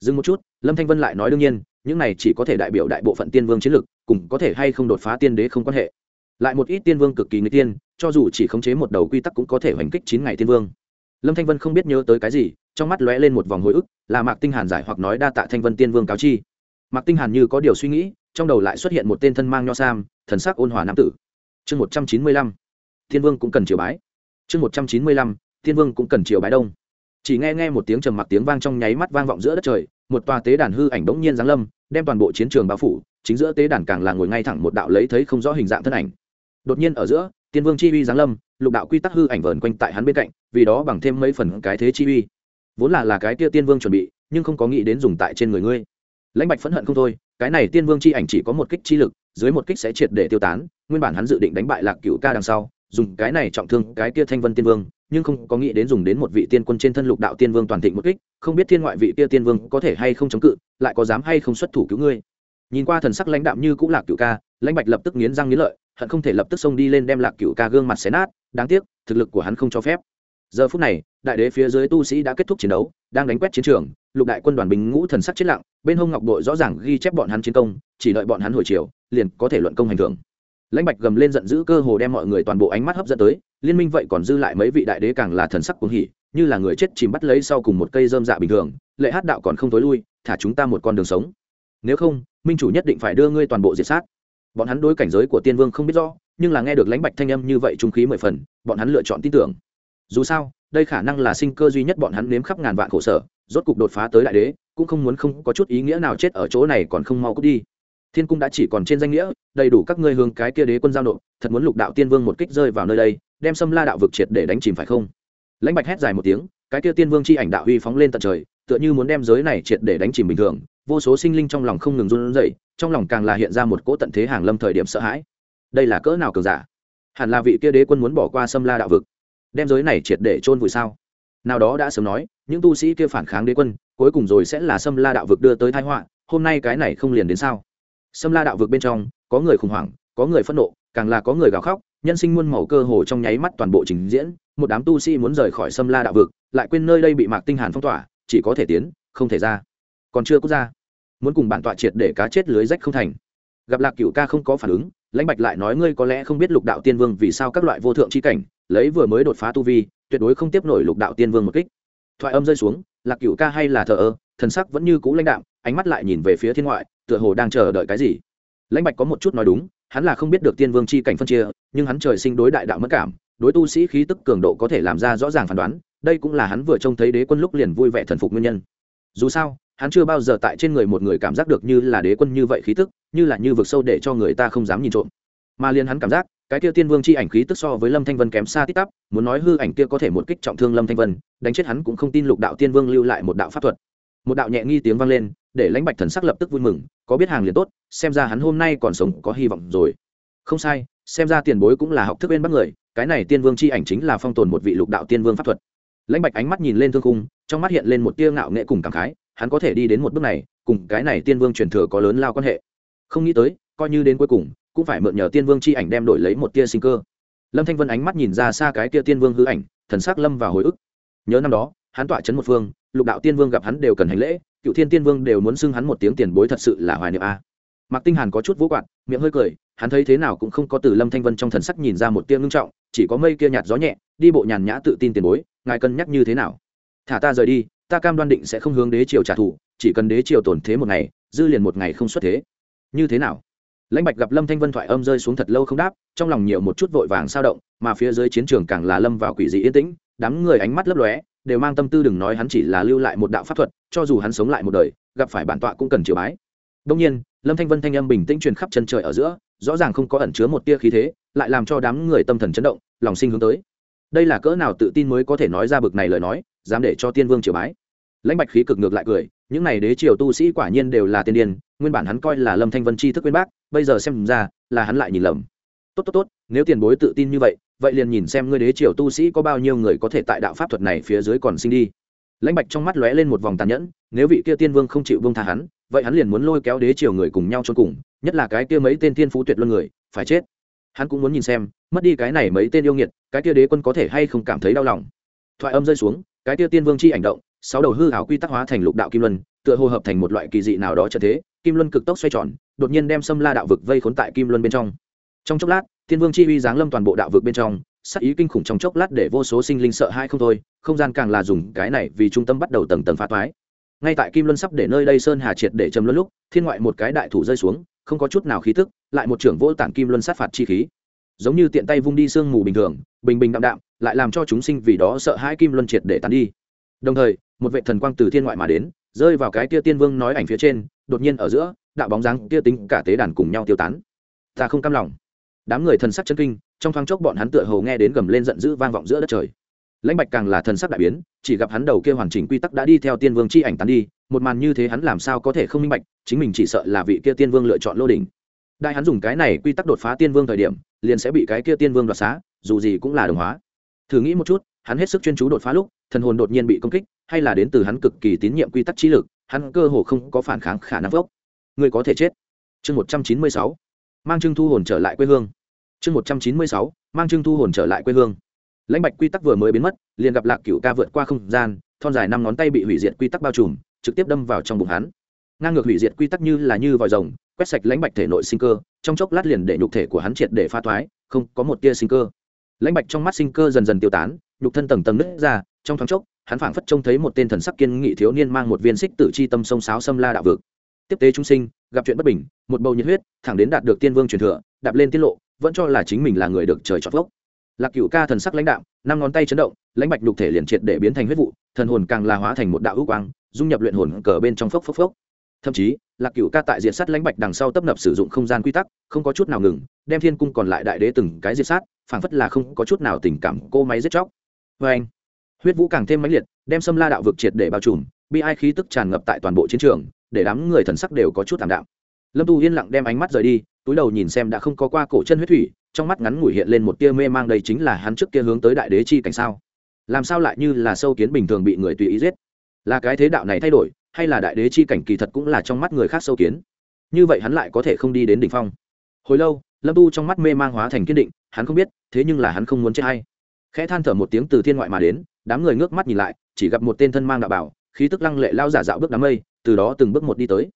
Dừng một chút, lâm thanh vân lại nói đương nhiên, những này chỉ có thể đại biểu đại bộ phận tiên vương chiến lực, cùng có thể hay không đột phá tiên đế không quan hệ. Lại một ít tiên vương cực kỳ người tiên, cho dù chỉ khống chế một đầu quy tắc cũng có thể hoành kích chín ngày tiên vương. Lâm thanh vân không biết nhớ tới cái gì, trong mắt lóe lên một vòng hồi ức, là mạc tinh hàn giải hoặc nói đa tạ thanh vân tiên vương cáo chi. Mạc tinh hàn như có điều suy nghĩ, trong đầu lại xuất hiện một tên thân mang nho sam, thần sắc ôn hòa nam tử. Chương một trăm chín mươi lăm, thiên vương cũng cần triều bái chương một trăm chín mươi lăm, thiên vương cũng cần chiều bái đông. Chỉ nghe nghe một tiếng trầm mặc tiếng vang trong nháy mắt vang vọng giữa đất trời, một tòa tế đàn hư ảnh bỗng nhiên giáng lâm, đem toàn bộ chiến trường bao phủ, chính giữa tế đàn càng là ngồi ngay thẳng một đạo lấy thấy không rõ hình dạng thân ảnh. Đột nhiên ở giữa tiên vương chi uy giáng lâm, lục đạo quy tắc hư ảnh vờn quanh tại hắn bên cạnh, vì đó bằng thêm mấy phần cái thế chi uy. Vốn là là cái kia tiên vương chuẩn bị, nhưng không có nghĩ đến dùng tại trên người ngươi. Lãnh bạch phẫn hận không thôi, cái này tiên vương chi ảnh chỉ có một kích chi lực, dưới một kích sẽ triệt để tiêu tán, nguyên bản hắn dự định đánh bại lạc cựu ca đằng sau dùng cái này trọng thương cái kia thanh vân tiên vương, nhưng không có nghĩ đến dùng đến một vị tiên quân trên thân lục đạo tiên vương toàn thịnh một kích, không biết thiên ngoại vị kia tiên vương có thể hay không chống cự, lại có dám hay không xuất thủ cứu ngươi. Nhìn qua thần sắc lãnh đạm như cũng lạc cựu ca, lãnh bạch lập tức nghiến răng nghiến lợi, hận không thể lập tức xông đi lên đem lạc cựu ca gương mặt xé nát, đáng tiếc, thực lực của hắn không cho phép. Giờ phút này, đại đế phía dưới tu sĩ đã kết thúc chiến đấu, đang đánh quét chiến trường, lục đại quân đoàn binh ngũ thần sắc chết lặng, bên hông ngọc đội rõ ràng ghi chép bọn hắn chiến công, chỉ đợi bọn hắn hồi chiều, liền có thể luận công hành thưởng lãnh bạch gầm lên giận dữ cơ hồ đem mọi người toàn bộ ánh mắt hấp dẫn tới, liên minh vậy còn dư lại mấy vị đại đế càng là thần sắc cuồng hỉ, như là người chết chìm bắt lấy sau cùng một cây dơm dạ bình thường, lệ hát đạo còn không tối lui, thả chúng ta một con đường sống. Nếu không, minh chủ nhất định phải đưa ngươi toàn bộ diệt sát. Bọn hắn đối cảnh giới của tiên vương không biết rõ, nhưng là nghe được lãnh bạch thanh âm như vậy trung khí mười phần, bọn hắn lựa chọn tin tưởng. Dù sao, đây khả năng là sinh cơ duy nhất bọn hắn nếm khắp ngàn vạn khổ sở, rốt cục đột phá tới đại đế, cũng không muốn không có chút ý nghĩa nào chết ở chỗ này còn không mau cút đi thiên cung đã chỉ còn trên danh nghĩa, đầy đủ các ngươi hướng cái kia đế quân giao nộp, thật muốn lục đạo tiên vương một kích rơi vào nơi đây, đem xâm la đạo vực triệt để đánh chìm phải không? Lãnh bạch hét dài một tiếng, cái kia tiên vương chi ảnh đạo huy phóng lên tận trời, tựa như muốn đem giới này triệt để đánh chìm bình thường, vô số sinh linh trong lòng không ngừng run rẩy, trong lòng càng là hiện ra một cỗ tận thế hàng lâm thời điểm sợ hãi. Đây là cỡ nào cường giả? Hẳn là vị kia đế quân muốn bỏ qua xâm la đạo vực, đem giới này triệt để chôn vùi sao? Nào đó đã sớm nói, những tu sĩ kia phản kháng đế quân, cuối cùng rồi sẽ là xâm la đạo vực đưa tới thái họa, hôm nay cái này không liền đến sao? Sâm la đạo vực bên trong có người khủng hoảng có người phẫn nộ càng là có người gào khóc nhân sinh muôn màu cơ hồ trong nháy mắt toàn bộ trình diễn một đám tu sĩ muốn rời khỏi Sâm la đạo vực lại quên nơi đây bị mạc tinh hàn phong tỏa chỉ có thể tiến không thể ra. Còn chưa có ra, muốn cùng bản tọa triệt để cá chết lưới rách không thành. Gặp lạc cửu ca không có phản ứng lãnh bạch lại nói ngươi có lẽ không biết lục đạo tiên vương vì sao các loại vô thượng chi cảnh lấy vừa mới đột phá tu vi tuyệt đối không tiếp nổi lục đạo tiên vương một kích. Thoại âm rơi xuống lạc cửu ca hay là thờ ơ thần sắc vẫn như cũ lãnh đạm, ánh mắt lại nhìn về phía thiên ngoại, tựa hồ đang chờ đợi cái gì. Lãnh bạch có một chút nói đúng, hắn là không biết được tiên vương c h i cảnh phân chia, nhưng hắn trời sinh đối đại đạo mất cảm, đối tu sĩ khí tức cường độ có thể làm ra rõ ràng phán đoán, đây cũng là hắn vừa trông thấy đế quân lúc liền vui vẻ thần phục nguyên nhân. Dù sao, hắn chưa bao giờ tại trên người một người cảm giác được như là đế quân như vậy khí tức, như là như vực sâu để cho người ta không dám nhìn trộm. Mà liền hắn cảm giác, cái kia tiên vương chi ảnh khí tức so với lâm thanh vân kém xa tít tắp, muốn nói hư ảnh kia có thể một kích trọng thương lâm thanh vân, đánh chết hắn cũng không tin lục đạo tiên vương lưu lại một đạo pháp thuật một đạo nhẹ nghi tiếng vang lên, để lãnh bạch thần sắc lập tức vui mừng, có biết hàng liền tốt, xem ra hắn hôm nay còn sống, có hy vọng rồi. Không sai, xem ra tiền bối cũng là học thức bên bắt người, cái này tiên vương chi ảnh chính là phong tồn một vị lục đạo tiên vương pháp thuật. Lãnh bạch ánh mắt nhìn lên thương cung trong mắt hiện lên một tia ngạo nghệ cùng cảm khái, hắn có thể đi đến một bước này, cùng cái này tiên vương truyền thừa có lớn lao quan hệ. Không nghĩ tới, coi như đến cuối cùng, cũng phải mượn nhờ tiên vương chi ảnh đem đổi lấy một tia sinh cơ. Lâm thanh vân ánh mắt nhìn ra xa cái tia tiên vương hư ảnh, thần sắc lâm và hồi ức. Nhớ năm đó, hắn tọa chấn một phương lục đạo tiên vương gặp hắn đều cần hành lễ, cựu thiên tiên vương đều muốn xưng hắn một tiếng tiền bối thật sự là hoài niệm a. Mạc tinh hàn có chút vũ quạt, miệng hơi cười, hắn thấy thế nào cũng không có từ lâm thanh vân trong thần sắc nhìn ra một tia ngưng trọng, chỉ có mây kia nhạt gió nhẹ, đi bộ nhàn nhã tự tin tiền bối, ngài cân nhắc như thế nào? Thả ta rời đi, ta cam đoan định sẽ không hướng đế triều trả thù, chỉ cần đế triều tổn thế một ngày, dư liền một ngày không xuất thế. Như thế nào? Lãnh bạch gặp lâm thanh vân thoại âm rơi xuống thật lâu không đáp, trong lòng nhiều một chút vội vàng sao động, mà phía dưới chiến trường càng là lâm vào quỷ dị yên tĩnh, đám người ánh mắt lấp lóe đều mang tâm tư đừng nói hắn chỉ là lưu lại một đạo pháp thuật, cho dù hắn sống lại một đời, gặp phải bản tọa cũng cần chiều bái. Đông nhiên, lâm thanh vân thanh âm bình tĩnh truyền khắp chân trời ở giữa, rõ ràng không có ẩn chứa một tia khí thế, lại làm cho đám người tâm thần chấn động, lòng sinh hướng tới. Đây là cỡ nào tự tin mới có thể nói ra bực này lời nói, dám để cho tiên vương triều bái. Lãnh bạch khí cực ngược lại cười, những n à y đế triều tu sĩ quả nhiên đều là tiên điên, nguyên bản hắn coi là lâm thanh vân chi thức quyên bác, bây giờ xem ra là hắn lại nhìn lầm. Tốt tốt tốt, nếu tiền bối tự tin như vậy vậy liền nhìn xem ngươi đế triều tu sĩ có bao nhiêu người có thể tại đạo pháp thuật này phía dưới còn sinh đi. Lãnh bạch trong mắt lóe lên một vòng tàn nhẫn, nếu vị kia tiên vương không chịu vương tha hắn, vậy hắn liền muốn lôi kéo đế triều người cùng nhau cho cùng, nhất là cái kia mấy tên thiên phú tuyệt luân người, phải chết. Hắn cũng muốn nhìn xem, mất đi cái này mấy tên yêu nghiệt, cái kia đế quân có thể hay không cảm thấy đau lòng. Thoại âm rơi xuống, cái kia tiên vương chi ảnh động, sáu đầu hư hảo quy tắc hóa thành lục đạo kim luân, tựa hồ hợp thành một loại kỳ dị nào đó cho thế, kim luân cực tốc xoay tròn, đột nhiên đem xâm la đạo vực vây khốn tại kim luân bên trong. Trong chốc lát Thiên vương chi uy giáng lâm toàn bộ đạo vực bên trong sắc ý kinh khủng trong chốc lát để vô số sinh linh sợ hai không thôi, không gian càng là dùng cái này vì trung tâm bắt đầu tầng tầng phá toái. Ngay tại kim luân sắp để nơi đây sơn hà triệt để châm luân lúc, thiên ngoại một cái đại thủ rơi xuống, không có chút nào khí tức, lại một trưởng vô tản kim luân sát phạt chi khí. Giống như tiện tay vung đi sương mù bình thường, bình bình đạm đạm, lại làm cho chúng sinh vì đó sợ hãi kim luân triệt để tán đi. Đồng thời, một vệ thần quang từ thiên ngoại mà đến, rơi vào cái kia tiên vương nói ảnh phía trên, đột nhiên ở giữa, đạo bóng dáng kia tính cả tế đàn cùng nhau tiêu tán. Ta không cam lòng đám người thần sắc chân kinh, trong thoáng chốc bọn hắn tựa hồ nghe đến gầm lên giận dữ vang vọng giữa đất trời. Lãnh bạch càng là thần sắc đại biến, chỉ gặp hắn đầu kia hoàn chỉnh quy tắc đã đi theo tiên vương chi ảnh tán đi, một màn như thế hắn làm sao có thể không minh bạch, chính mình chỉ sợ là vị kia tiên vương lựa chọn lô đỉnh. Đại hắn dùng cái này quy tắc đột phá tiên vương thời điểm, liền sẽ bị cái kia tiên vương đoạt xá, dù gì cũng là đồng hóa. Thử nghĩ một chút, hắn hết sức chuyên chú đột phá lúc, thần hồn đột nhiên bị công kích, hay là đến từ hắn cực kỳ tín nhiệm quy tắc trí lực, hắn cơ hồ không có phản kháng khả năng vốc người có thể chết. Chương một trăm chín mươi sáu. Mang trưng thu hồn trở lại quê hương chương một trăm chín mươi sáu, mang trưng thu hồn trở lại quê hương. Lãnh bạch quy tắc vừa mới biến mất, liền gặp lạc cựu ca vượt qua không gian, thon dài năm ngón tay bị hủy diệt quy tắc bao trùm, trực tiếp đâm vào trong bụng hắn. Ngang ngược hủy diệt quy tắc như là như vòi rồng, quét sạch lãnh bạch thể nội sinh cơ, trong chốc lát liền để nhục thể của hắn triệt để pha thoái, không có một tia sinh cơ. Lãnh bạch trong mắt sinh cơ dần dần tiêu tán, nhục thân tầng tầng nứt ra, trong thoáng chốc, hắn phảng phất trông thấy một tên thần sắc kiên nghị thiếu niên mang một viên xích tử chi tâm sông sáo xâm la đạo vực. Tiếp tế chúng sinh, gặp chuyện bất bình, một bầu nhiệt huyết, thẳng đến đạt được tiên vương truyền thừa, đạp lên tiết lộ vẫn cho là chính mình là người được trời chọn gốc lạc cựu ca thần sắc lãnh đạo năm ngón tay chấn động, lãnh bạch nhục thể liền triệt để biến thành huyết vụ, thần hồn càng là hóa thành một đạo ưu quang, dung nhập luyện hồn cờ bên trong phốc phốc phốc. Thậm chí, lạc cựu ca tại diện sát lãnh bạch đằng sau tấp nập sử dụng không gian quy tắc, không có chút nào ngừng, đem thiên cung còn lại đại đế từng cái diệt sát, phảng phất là không có chút nào tình cảm cô máy giết chóc. Vê anh, huyết vũ càng thêm mãnh liệt, đem xâm la đạo vực triệt để bao trùm, bi ai khí tức tràn ngập tại toàn bộ chiến trường, để đám người thần sắc đều có chút thảm đạm lâm tu yên lặng đem ánh mắt rời đi, túi đầu nhìn xem đã không có qua cổ chân huyết thủy, trong mắt ngắn ngủi hiện lên một tia mê mang đây chính là hắn trước kia hướng tới đại đế chi cảnh sao. Làm sao lại như là sâu kiến bình thường bị người tùy ý giết? Là cái thế đạo này thay đổi, hay là đại đế chi cảnh kỳ thật cũng là trong mắt người khác sâu kiến? Như vậy hắn lại có thể không đi đến đỉnh phong. Hồi lâu, lâm tu trong mắt mê mang hóa thành kiên định, hắn không biết, thế nhưng là hắn không muốn chết hay. Khẽ than thở một tiếng từ thiên ngoại mà đến, đám người ngước mắt nhìn lại, chỉ gặp một tên thân mang đạo bảo, khí tức lăng lệ lao giả dạo bước đám mây, từ đó từng bước một đi tới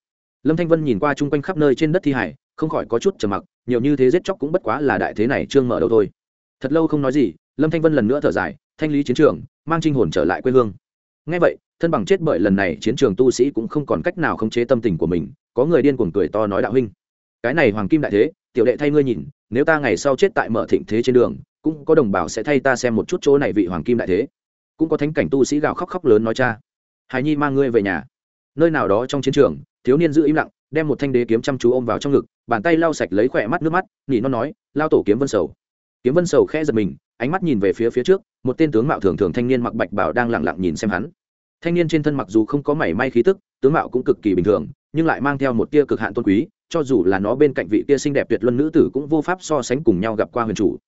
lâm thanh vân nhìn qua chung quanh khắp nơi trên đất thi hải, không khỏi có chút trầm mặc, nhiều như thế giết chóc cũng bất quá là đại thế này trương mở đầu thôi. Thật lâu không nói gì, lâm thanh vân lần nữa thở dài, thanh lý chiến trường, mang trinh hồn trở lại quê hương. Ngay vậy, thân bằng chết bởi lần này chiến trường tu sĩ cũng không còn cách nào khống chế tâm tình của mình, có người điên cuồng cười to nói đạo huynh. Cái này hoàng kim đại thế, tiểu đệ thay ngươi nhìn, nếu ta ngày sau chết tại mở thịnh thế trên đường, cũng có đồng bào sẽ thay ta xem một chút chỗ này vị hoàng kim đại thế. Cũng có thánh cảnh tu sĩ gào khóc khóc lớn nói cha hài nhi mang ngươi về nhà. Nơi nào đó trong chiến trường thiếu niên giữ im lặng, đem một thanh đế kiếm chăm chú ôm vào trong ngực, bàn tay lau sạch lấy khỏe mắt nước mắt, nhỉ nó nói, lao tổ kiếm vân sầu. Kiếm vân sầu khẽ giật mình, ánh mắt nhìn về phía phía trước, một tên tướng mạo thường thường thanh niên mặc bạch bảo đang lặng lặng nhìn xem hắn. Thanh niên trên thân mặc dù không có mảy may khí tức, tướng mạo cũng cực kỳ bình thường, nhưng lại mang theo một tia cực hạn tôn quý, cho dù là nó bên cạnh vị tia xinh đẹp tuyệt luân nữ tử cũng vô pháp so sánh cùng nhau gặp qua huyền chủ.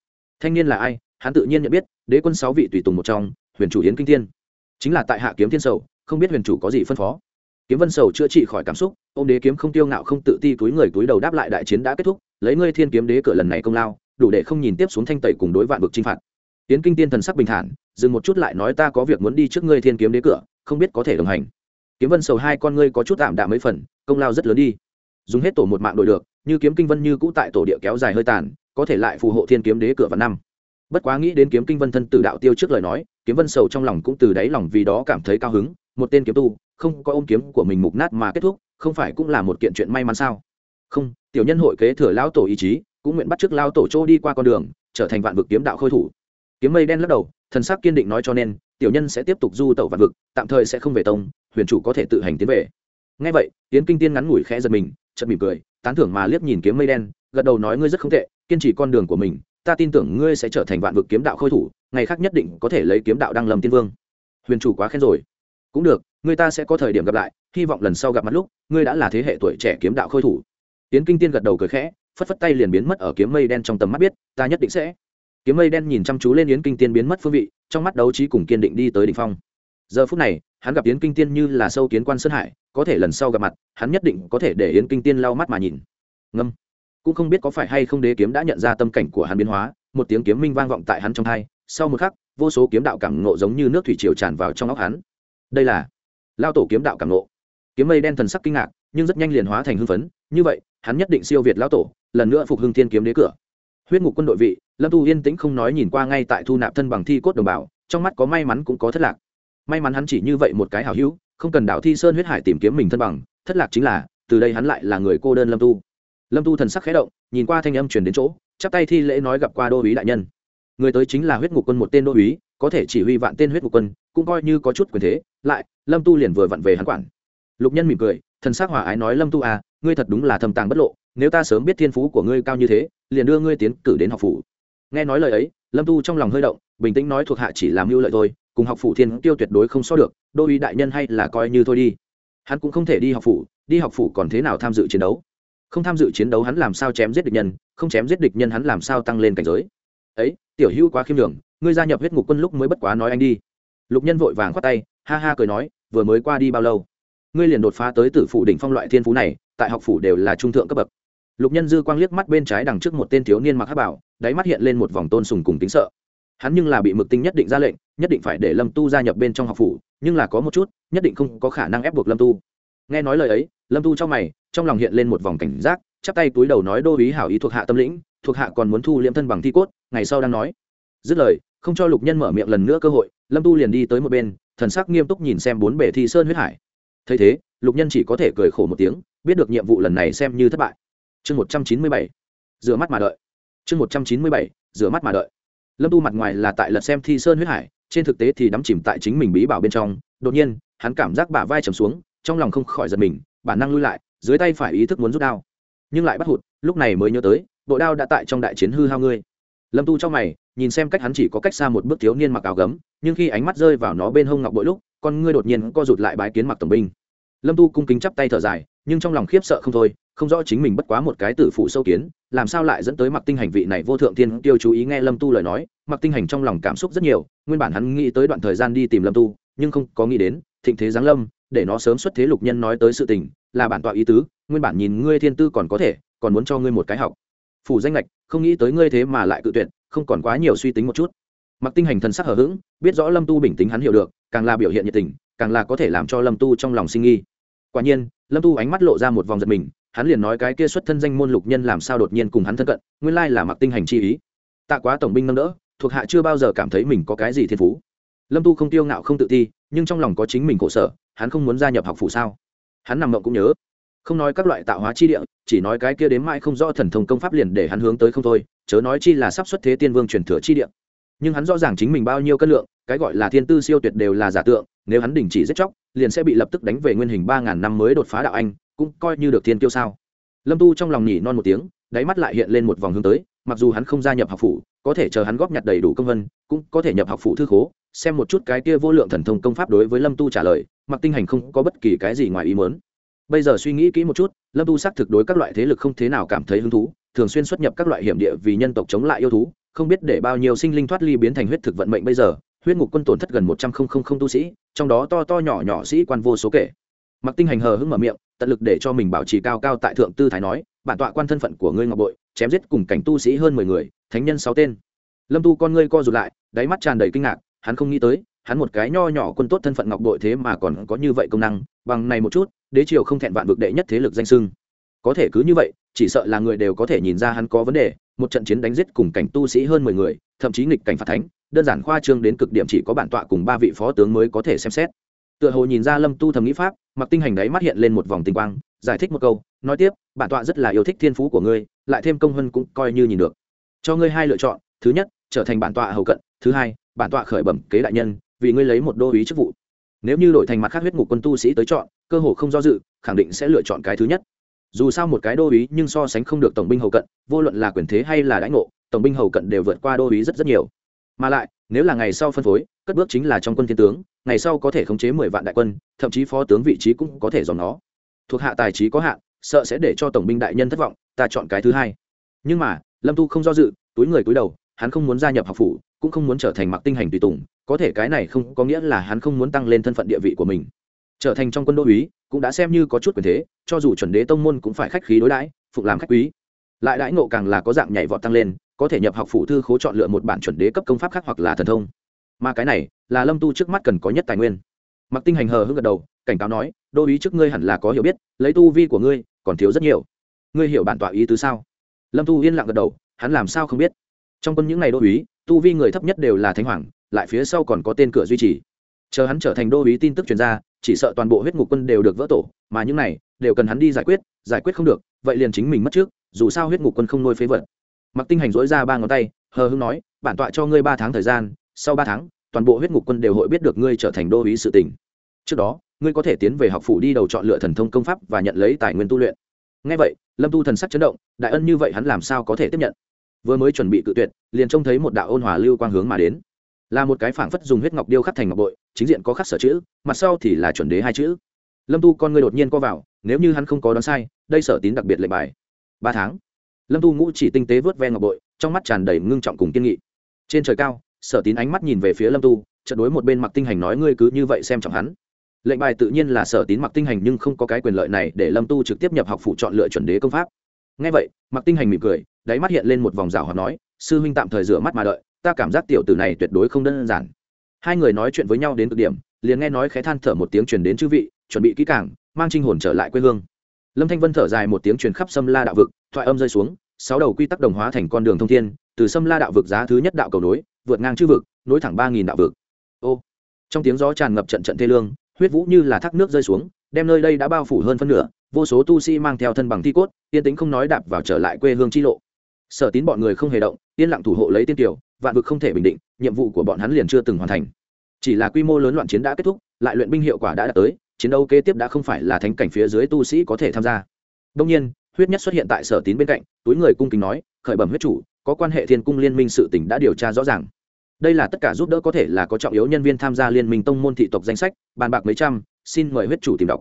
Thanh niên là ai? Hắn tự nhiên nhận biết, đế quân sáu vị tùy tùng một trong, huyền chủ yến kinh thiên. Chính là tại hạ kiếm thiên sầu, không biết huyền chủ có gì phân phó kiếm vân sầu chữa trị khỏi cảm xúc ô m đế kiếm không tiêu ngạo không tự ti túi người túi đầu đáp lại đại chiến đã kết thúc, lấy ngươi thiên kiếm đế cửa lần này công lao, đủ để không nhìn tiếp xuống thanh tẩy cùng đối vạn vực chinh phạt. Tiến kinh tiên thần sắc bình thản, dừng một chút lại nói ta có việc muốn đi trước ngươi thiên kiếm đế cửa, không biết có thể đồng hành. Kiếm vân sầu hai con ngươi có chút tạm đạm mấy phần, công lao rất lớn đi. Dùng hết tổ một mạng đội được, như kiếm kinh vân như cũ tại tổ địa kéo dài hơi tàn, có thể lại phù hộ thiên kiếm đế cửa vào năm. Bất quá nghĩ đến kiếm kinh vân thân từ đạo tiêu trước lời nói, kiếm vân sầu trong lòng cũng từ đáy lòng vì đó cảm thấy cao hứng, một tên kiếm tu không có ôm kiếm của mình mục nát mà kết thúc, không phải cũng là một kiện chuyện may mắn sao? Không, tiểu nhân hội kế thừa lao tổ ý chí, cũng nguyện bắt t r ư ớ c lao tổ chỗ đi qua con đường, trở thành vạn vực kiếm đạo khôi thủ. Kiếm mây đen lắc đầu, thần sắc kiên định nói cho nên, tiểu nhân sẽ tiếp tục du tẩu vạn vực, tạm thời sẽ không về tông, huyền chủ có thể tự hành tiến về. Ngay vậy tiến kinh tiên ngắn ngủi khẽ giật mình chật mỉm cười, tán thưởng mà liếc nhìn kiếm mây đen, gật đầu nói ngươi rất không tệ, kiên trì con đường của mình, ta tin tưởng ngươi sẽ trở thành vạn vực kiếm đạo khôi thủ, ngày khác nhất định có thể lấy kiếm đạo đăng lầm tiên vương. Huyền chủ quá khen rồi. Cũng được người ta sẽ có thời điểm gặp lại, hy vọng lần sau gặp mặt lúc, ngươi đã là thế hệ tuổi trẻ kiếm đạo khôi thủ. Tiến kinh tiên gật đầu cười khẽ, phất phất tay liền biến mất ở kiếm mây đen trong tầm mắt biết, ta nhất định sẽ. Kiếm mây đen nhìn chăm chú lên yến kinh tiên biến mất phương vị, trong mắt đấu trí cùng kiên định đi tới đ ỉ n h phong. Giờ phút này, hắn gặp yến kinh tiên như là sâu kiến quan sơn hải, có thể lần sau gặp mặt, hắn nhất định có thể để yến kinh tiên lau mắt mà nhìn. Ngâm. Cũng không biết có phải hay không đế kiếm đã nhận ra tâm cảnh của hắn biến hóa, một tiếng kiếm minh vang vọng tại hắn trong thai sau một khắc, vô số kiếm đạo cảm ngộ giống như nước thủy triều tràn vào trong óc hắn. Đây là lao tổ kiếm đạo cảm nộ, kiếm mây đen thần sắc kinh ngạc nhưng rất nhanh liền hóa thành hưng phấn. Như vậy hắn nhất định siêu việt lao tổ lần nữa phục hưng thiên kiếm đế cửa. Huyết ngục quân đội vị lâm tu yên tĩnh không nói nhìn qua ngay tại thu nạp thân bằng thi cốt đồng bào trong mắt có may mắn cũng có thất lạc. May mắn hắn chỉ như vậy một cái hảo hữu không cần đạo thi sơn huyết hải tìm kiếm mình thân bằng thất lạc chính là từ đây hắn lại là người cô đơn lâm tu. Lâm tu thần sắc khẽ động nhìn qua thanh âm truyền đến chỗ chắp tay thi lễ nói gặp qua đô uý đại nhân. Người tới chính là huyết ngục quân một tên đô uý có thể chỉ huy vạn tên huyết ngục quân cũng coi như có chút quyền thế lại, lâm tu liền vừa vặn về hắn quản. Lục nhân mỉm cười, thần sắc hòa ái nói, lâm tu à ngươi thật đúng là thầm tàng bất lộ, nếu ta sớm biết thiên phú của ngươi cao như thế, liền đưa ngươi tiến cử đến học phủ. Nghe nói lời ấy, lâm tu trong lòng hơi động, bình tĩnh nói, thuộc hạ chỉ làm mưu lợi thôi, cùng học phủ thiên tiêu tuyệt đối không so được, đô uy đại nhân hay là coi như thôi đi. Hắn cũng không thể đi học phủ, đi học phủ còn thế nào tham dự chiến đấu? Không tham dự chiến đấu hắn làm sao chém giết địch nhân, không chém giết địch nhân hắn làm sao tăng lên cảnh giới? Ấy, tiểu hữu quá khiêm đường ngươi gia nhập huyết ngục quân lúc mới bất quá nói anh đi. Lục nhân vội vàng khoát tay ha ha cười nói, vừa mới qua đi bao lâu? Ngươi liền đột phá tới tử phủ đỉnh phong loại thiên phú này, tại học phủ đều là trung thượng cấp bậc. Lục nhân dư quang liếc mắt bên trái đằng trước một tên thiếu niên mặc hát bảo, đáy mắt hiện lên một vòng tôn sùng cùng tính sợ. Hắn nhưng là bị mực tinh nhất định ra lệnh, nhất định phải để lâm tu gia nhập bên trong học phủ, nhưng là có một chút, nhất định không có khả năng ép buộc lâm tu. Nghe nói lời ấy, lâm tu trong mày, trong lòng hiện lên một vòng cảnh giác, chắp tay túi đầu nói đô ý hảo ý thuộc hạ tâm lĩnh, thuộc hạ còn muốn thu liễm thân bằng thi cốt, ngày sau đang nói. Dứt lời, không cho lục nhân mở miệng lần nữa cơ hội, lâm tu liền đi tới một bên thần sắc nghiêm túc nhìn xem bốn bể thi sơn huyết hải. Thấy thế, lục nhân chỉ có thể cười khổ một tiếng, biết được nhiệm vụ lần này xem như thất bại. Chương một trăm chín mươi bảy, rửa mắt mà đợi. Chương một trăm chín mươi bảy, rửa mắt mà đợi. Lâm tu mặt ngoài là tại lật xem thi sơn huyết hải, trên thực tế thì đắm chìm tại chính mình bí bảo bên trong. Đột nhiên, hắn cảm giác bả vai trầm xuống, trong lòng không khỏi giật mình, bản năng lui lại, dưới tay phải ý thức muốn rút đao. Nhưng lại bắt hụt, lúc này mới nhớ tới, bộ đao đã tại trong đại chiến hư hao ngươi lâm tu trong mày, nhìn xem cách hắn chỉ có cách xa một bước thiếu niên mặc áo gấm, nhưng khi ánh mắt rơi vào nó bên hông ngọc bội lúc, con ngươi đột nhiên co rụt lại bái kiến mặc tổng binh lâm tu cung kính chắp tay thở dài, nhưng trong lòng khiếp sợ không thôi, không rõ chính mình bất quá một cái tử phụ sâu kiến, làm sao lại dẫn tới mặc tinh hành vị này vô thượng thiên. tiêu chú ý nghe lâm tu lời nói mặc tinh hành trong lòng cảm xúc rất nhiều, nguyên bản hắn nghĩ tới đoạn thời gian đi tìm lâm tu, nhưng không có nghĩ đến, thịnh thế giáng lâm, để nó sớm xuất thế lục nhân nói tới sự tình, là bản tọa ý tứ, nguyên bản nhìn ngươi thiên tư còn có thể, còn muốn cho ngươi một cái học phủ danh lệch không nghĩ tới ngươi thế mà lại cự tuyệt, không còn quá nhiều suy tính một chút. Mặc tinh hành thần sắc hờ hững, biết rõ lâm tu bình tĩnh hắn hiểu được, càng là biểu hiện nhiệt tình, càng là có thể làm cho lâm tu trong lòng sinh nghi. Quả nhiên, lâm tu ánh mắt lộ ra một vòng giật mình, hắn liền nói cái kia xuất thân danh môn lục nhân làm sao đột nhiên cùng hắn thân cận, nguyên lai là mặc tinh hành chi ý. Tạ quá tổng binh nâng đỡ, thuộc hạ chưa bao giờ cảm thấy mình có cái gì thiên phú. Lâm tu không tiêu ngạo không tự ti, nhưng trong lòng có chính mình khổ sở, hắn không muốn gia nhập học phủ sao? Hắn nằm mộng cũng nhớ không nói các loại tạo hóa chi địa, chỉ nói cái kia đến mãi không rõ thần thông công pháp liền để hắn hướng tới không thôi, chớ nói chi là sắp xuất thế tiên vương truyền thừa chi địa. Nhưng hắn rõ ràng chính mình bao nhiêu cân lượng, cái gọi là thiên tư siêu tuyệt đều là giả tượng, nếu hắn đình chỉ giết chóc, liền sẽ bị lập tức đánh về nguyên hình ba ngàn năm mới đột phá đạo anh, cũng coi như được thiên tiêu sao. Lâm tu trong lòng nhỉ non một tiếng, đáy mắt lại hiện lên một vòng hướng tới, mặc dù hắn không gia nhập học phủ, có thể chờ hắn góp nhặt đầy đủ công vân, cũng có thể nhập học phủ thư khố, xem một chút cái kia vô lượng thần thông công pháp đối với lâm tu trả lời, mặc tinh hành không có bất kỳ cái gì ngoài ý mớn bây giờ suy nghĩ kỹ một chút, lâm tu xác thực đối các loại thế lực không thế nào cảm thấy hứng thú, thường xuyên xuất nhập các loại hiểm địa vì nhân tộc chống lại yêu thú, không biết để bao nhiêu sinh linh thoát ly biến thành huyết thực vận mệnh bây giờ, huyết ngục quân tổn thất gần một trăm linh tu sĩ, trong đó to to nhỏ nhỏ sĩ quan vô số kể. Mặc tinh hành hờ hững mở miệng, tận lực để cho mình bảo trì cao cao tại thượng tư thái nói, bản tọa quan thân phận của ngươi ngọc bội, chém giết cùng cảnh tu sĩ hơn mười người, thánh nhân sáu tên. Lâm tu con ngươi co rụt lại, đáy mắt tràn đầy kinh ngạc, hắn không nghĩ tới, hắn một cái nho nhỏ quân tốt thân phận ngọc bội thế mà còn có như vậy công năng, bằng này một chút đế triều không thẹn vạn vực đệ nhất thế lực danh sưng có thể cứ như vậy, chỉ sợ là người đều có thể nhìn ra hắn có vấn đề, một trận chiến đánh giết cùng cảnh tu sĩ hơn mười người, thậm chí nghịch cảnh phạt thánh, đơn giản khoa trương đến cực điểm chỉ có bản tọa cùng ba vị phó tướng mới có thể xem xét. Tựa hồ nhìn ra lâm tu thầm nghĩ pháp mặc tinh hành đấy mắt hiện lên một vòng tinh quang, giải thích một câu, nói tiếp, bản tọa rất là yêu thích thiên phú của ngươi, lại thêm công hơn cũng coi như nhìn được. Cho ngươi hai lựa chọn, thứ nhất, trở thành bản tọa hầu cận, thứ hai, bản tọa khởi bẩm kế đại nhân, vì ngươi lấy một đô ý chức vụ nếu như đổi thành mặt khác huyết ngục quân tu sĩ tới chọn, cơ hồ không do dự, khẳng định sẽ lựa chọn cái thứ nhất. Dù sao một cái đô ý nhưng so sánh không được tổng binh hầu cận, vô luận là quyền thế hay là đãi ngộ, tổng binh hầu cận đều vượt qua đô ý rất rất nhiều. Mà lại, nếu là ngày sau phân phối, cất bước chính là trong quân thiên tướng, ngày sau có thể khống chế mười vạn đại quân, thậm chí phó tướng vị trí cũng có thể dòng nó. Thuộc hạ tài trí có hạn, sợ sẽ để cho tổng binh đại nhân thất vọng, ta chọn cái thứ hai. Nhưng mà, lâm tu không do dự, túi người túi đầu, hắn không muốn gia nhập học phủ cũng không muốn trở thành mặc tinh hành tùy tùng, có thể cái này không có nghĩa là hắn không muốn tăng lên thân phận địa vị của mình. Trở thành trong quân đô úy, cũng đã xem như có chút quyền thế, cho dù chuẩn đế tông môn cũng phải khách khí đối đãi phục làm khách quý. Lại đãi ngộ càng là có dạng nhảy vọt tăng lên, có thể nhập học phủ thư khố chọn lựa một bản chuẩn đế cấp công pháp khác hoặc là thần thông. Mà cái này, là lâm tu trước mắt cần có nhất tài nguyên. Mặc tinh hành hờ hững gật đầu, cảnh cáo nói, đô ý trước ngươi hẳn là có hiểu biết, lấy tu vi của ngươi còn thiếu rất nhiều. Ngươi hiểu bản tọa ý tứ sao? Lâm tu yên lặng gật đầu, hắn làm sao không biết? Trong quân những ngày đô ý tu vi người thấp nhất đều là thánh hoàng, lại phía sau còn có tên cửa duy trì. Chờ hắn trở thành đô uý tin tức chuyên gia chỉ sợ toàn bộ huyết ngục quân đều được vỡ tổ, mà những này đều cần hắn đi giải quyết giải quyết không được, vậy liền chính mình mất trước, dù sao huyết ngục quân không nuôi phế vật. Mặc tinh hành dối ra ba ngón tay, hờ hưng nói, bản tọa cho ngươi ba tháng thời gian, sau ba tháng, toàn bộ huyết ngục quân đều hội biết được ngươi trở thành đô uý sự tình. Trước đó, ngươi có thể tiến về học phủ đi đầu chọn lựa thần thông công pháp và nhận lấy tài nguyên tu luyện. Ngay vậy, lâm tu thần sắc chấn động, đại ân như vậy hắn làm sao có thể tiếp nhận? Vừa mới chuẩn bị cự tuyệt, liền trông thấy một đạo ôn hòa lưu quang hướng mà đến. Là một cái phảng phất dùng huyết ngọc điêu khắc thành ngọc bội, chính diện có khắc sở chữ, mặt sau thì là chuẩn đế hai chữ. Lâm tu con ngươi đột nhiên co vào, nếu như hắn không có đoán sai, đây sở tín đặc biệt lệnh bài. Ba tháng. Lâm tu ngũ chỉ tinh tế vớt ve ngọc bội, trong mắt tràn đầy ngưng trọng cùng kiên nghị. Trên trời cao, sở tín ánh mắt nhìn về phía lâm tu trận đối một bên mặc tinh hành nói, ngươi cứ như vậy xem trọng hắn. Lệnh bài tự nhiên là sở tín mặc tinh hành nhưng không có cái quyền lợi này để lâm tu trực tiếp nhập học phụ chọn lựa chuẩn đế công pháp. Ngay vậy mặc tinh hành mỉm cười đáy mắt hiện lên một vòng rào hoặc nói, sư huynh tạm thời rửa mắt mà đợi, ta cảm giác tiểu tử này tuyệt đối không đơn giản. Hai người nói chuyện với nhau đến cực điểm, liền nghe nói khẽ than thở một tiếng truyền đến chư vị, chuẩn bị kỹ càng, mang trinh hồn trở lại quê hương. Lâm thanh vân thở dài một tiếng truyền khắp sâm la đạo vực, thoại âm rơi xuống, sáu đầu quy tắc đồng hóa thành con đường thông thiên, từ sâm la đạo vực giá thứ nhất đạo cầu nối, vượt ngang chư vực, nối thẳng ba nghìn đạo vực. Ô, trong tiếng gió tràn ngập trận trận thê lương, huyết vũ như là thác nước rơi xuống, đem nơi đây đã bao phủ hơn phân nửa, vô số tu sĩ mang theo thân bằng thi cốt, yên tĩnh không nói đạp vào trở lại quê hương chi lộ sở tín bọn người không hề động, yên lặng thủ hộ lấy tiên tiểu, vạn vực không thể bình định, nhiệm vụ của bọn hắn liền chưa từng hoàn thành. Chỉ là quy mô lớn loạn chiến đã kết thúc, lại luyện binh hiệu quả đã đạt tới, chiến đấu kế tiếp đã không phải là thánh cảnh phía dưới tu sĩ có thể tham gia. Đông nhiên, huyết nhất xuất hiện tại sở tín bên cạnh, túi người cung kính nói, khởi bẩm huyết chủ, có quan hệ thiên cung liên minh sự tỉnh đã điều tra rõ ràng. Đây là tất cả giúp đỡ có thể là có trọng yếu nhân viên tham gia liên minh tông môn thị tộc danh sách, bàn bạc mấy trăm, xin mời huyết chủ tìm đọc.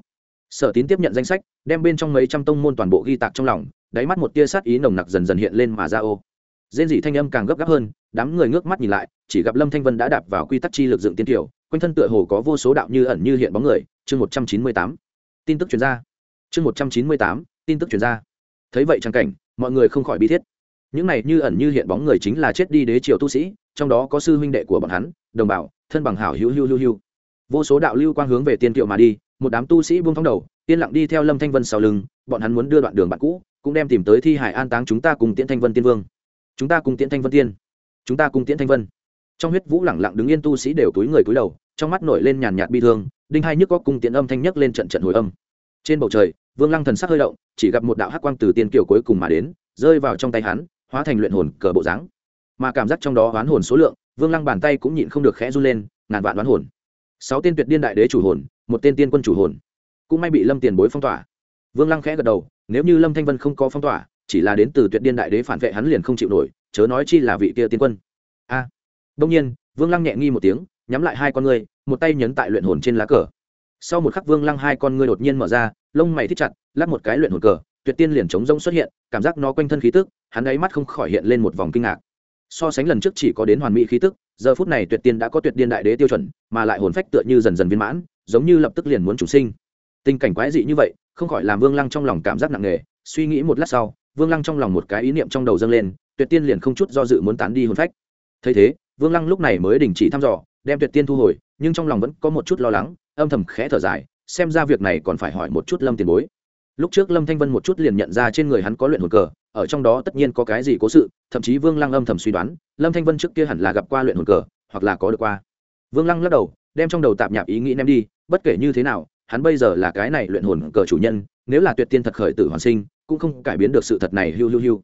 Sở tín tiếp nhận danh sách, đem bên trong mấy trăm tông môn toàn bộ ghi tạc trong lòng đáy mắt một tia sát ý nồng nặc dần dần hiện lên mà ra ô. Rên dị thanh âm càng gấp gáp hơn, đám người ngước mắt nhìn lại, chỉ gặp lâm thanh vân đã đạp vào quy tắc chi lực dựng tiên tiểu quanh thân tựa hồ có vô số đạo như ẩn như hiện bóng người. Chương một trăm chín mươi tám. Tin tức chuyên gia chương một trăm chín mươi tám. Tin tức chuyên gia thấy vậy trang cảnh, mọi người không khỏi bi thiết. Những này như ẩn như hiện bóng người chính là chết đi đế triều tu sĩ, trong đó có sư huynh đệ của bọn hắn, đồng bào, thân bằng hảo hữu hữu hữu hữu. Vô số đạo lưu quang hướng về tiên kiệu mà đi, một đám tu sĩ buông thóng đầu, yên lặng đi theo lâm thanh vân sau lưng, bọn hắn muốn đưa đoạn đường bạn cũ cũng đem tìm tới thi hải an táng chúng ta cùng tiễn thanh vân tiên vương. Chúng ta cùng tiễn thanh vân tiên. Chúng ta cùng tiễn thanh vân. Trong huyết vũ lẳng lặng đứng yên tu sĩ đều túi người túi đầu, trong mắt nổi lên nhàn nhạt bi thương, đinh hai nhức có cung tiễn âm thanh nhấc lên trận trận hồi âm. Trên bầu trời, vương lăng thần sắc hơi động, chỉ gặp một đạo hắc quang từ tiên kiều cuối cùng mà đến, rơi vào trong tay hắn, hóa thành luyện hồn cờ bộ dáng. Mà cảm giác trong đó oán hồn số lượng, vương lăng bàn tay cũng nhịn không được khẽ run lên, ngàn vạn oán hồn. Sáu tên tuyệt điên đại đế chủ hồn, một tên tiên quân chủ hồn. Cũng may bị lâm tiền bối phong tỏa vương lăng khẽ gật đầu nếu như lâm thanh vân không có phong tỏa chỉ là đến từ tuyệt điên đại đế phản vệ hắn liền không chịu nổi chớ nói chi là vị kia tiên quân. A. À, đông nhiên vương lăng nhẹ nghi một tiếng nhắm lại hai con ngươi một tay nhấn tại luyện hồn trên lá cờ. Sau một khắc vương lăng hai con ngươi đột nhiên mở ra lông mày thích chặt lắp một cái luyện hồn cờ tuyệt tiên liền chống rông xuất hiện cảm giác nó quanh thân khí tức hắn ấy mắt không khỏi hiện lên một vòng kinh ngạc. So sánh lần trước chỉ có đến hoàn mỹ khí tức giờ phút này tuyệt tiên đã có tuyệt điên đại đế tiêu chuẩn mà lại hồn phách tựa như dần dần viên mãn giống như lập tức liền muốn chủ sinh. Tình cảnh quái dị như vậy không khỏi làm vương lăng trong lòng cảm giác nặng nề, suy nghĩ một lát sau, vương lăng trong lòng một cái ý niệm trong đầu dâng lên, tuyệt tiên liền không chút do dự muốn tán đi hồn phách. Thấy thế, vương lăng lúc này mới đình chỉ thăm dò, đem tuyệt tiên thu hồi, nhưng trong lòng vẫn có một chút lo lắng, âm thầm khẽ thở dài, xem ra việc này còn phải hỏi một chút lâm tiền bối. Lúc trước lâm thanh vân một chút liền nhận ra trên người hắn có luyện hồn cờ, ở trong đó tất nhiên có cái gì cố sự, thậm chí vương lăng âm thầm suy đoán, lâm thanh vân trước kia hẳn là gặp qua luyện hồn cờ, hoặc là có được qua. Vương lăng lắc đầu, đem trong đầu tạp nhạp ý nghĩ ném đi, bất kể như thế nào hắn bây giờ là cái này luyện hồn cờ chủ nhân, nếu là tuyệt tiên thật khởi tử hoàn sinh, cũng không cải biến được sự thật này, hiu hiu hiu.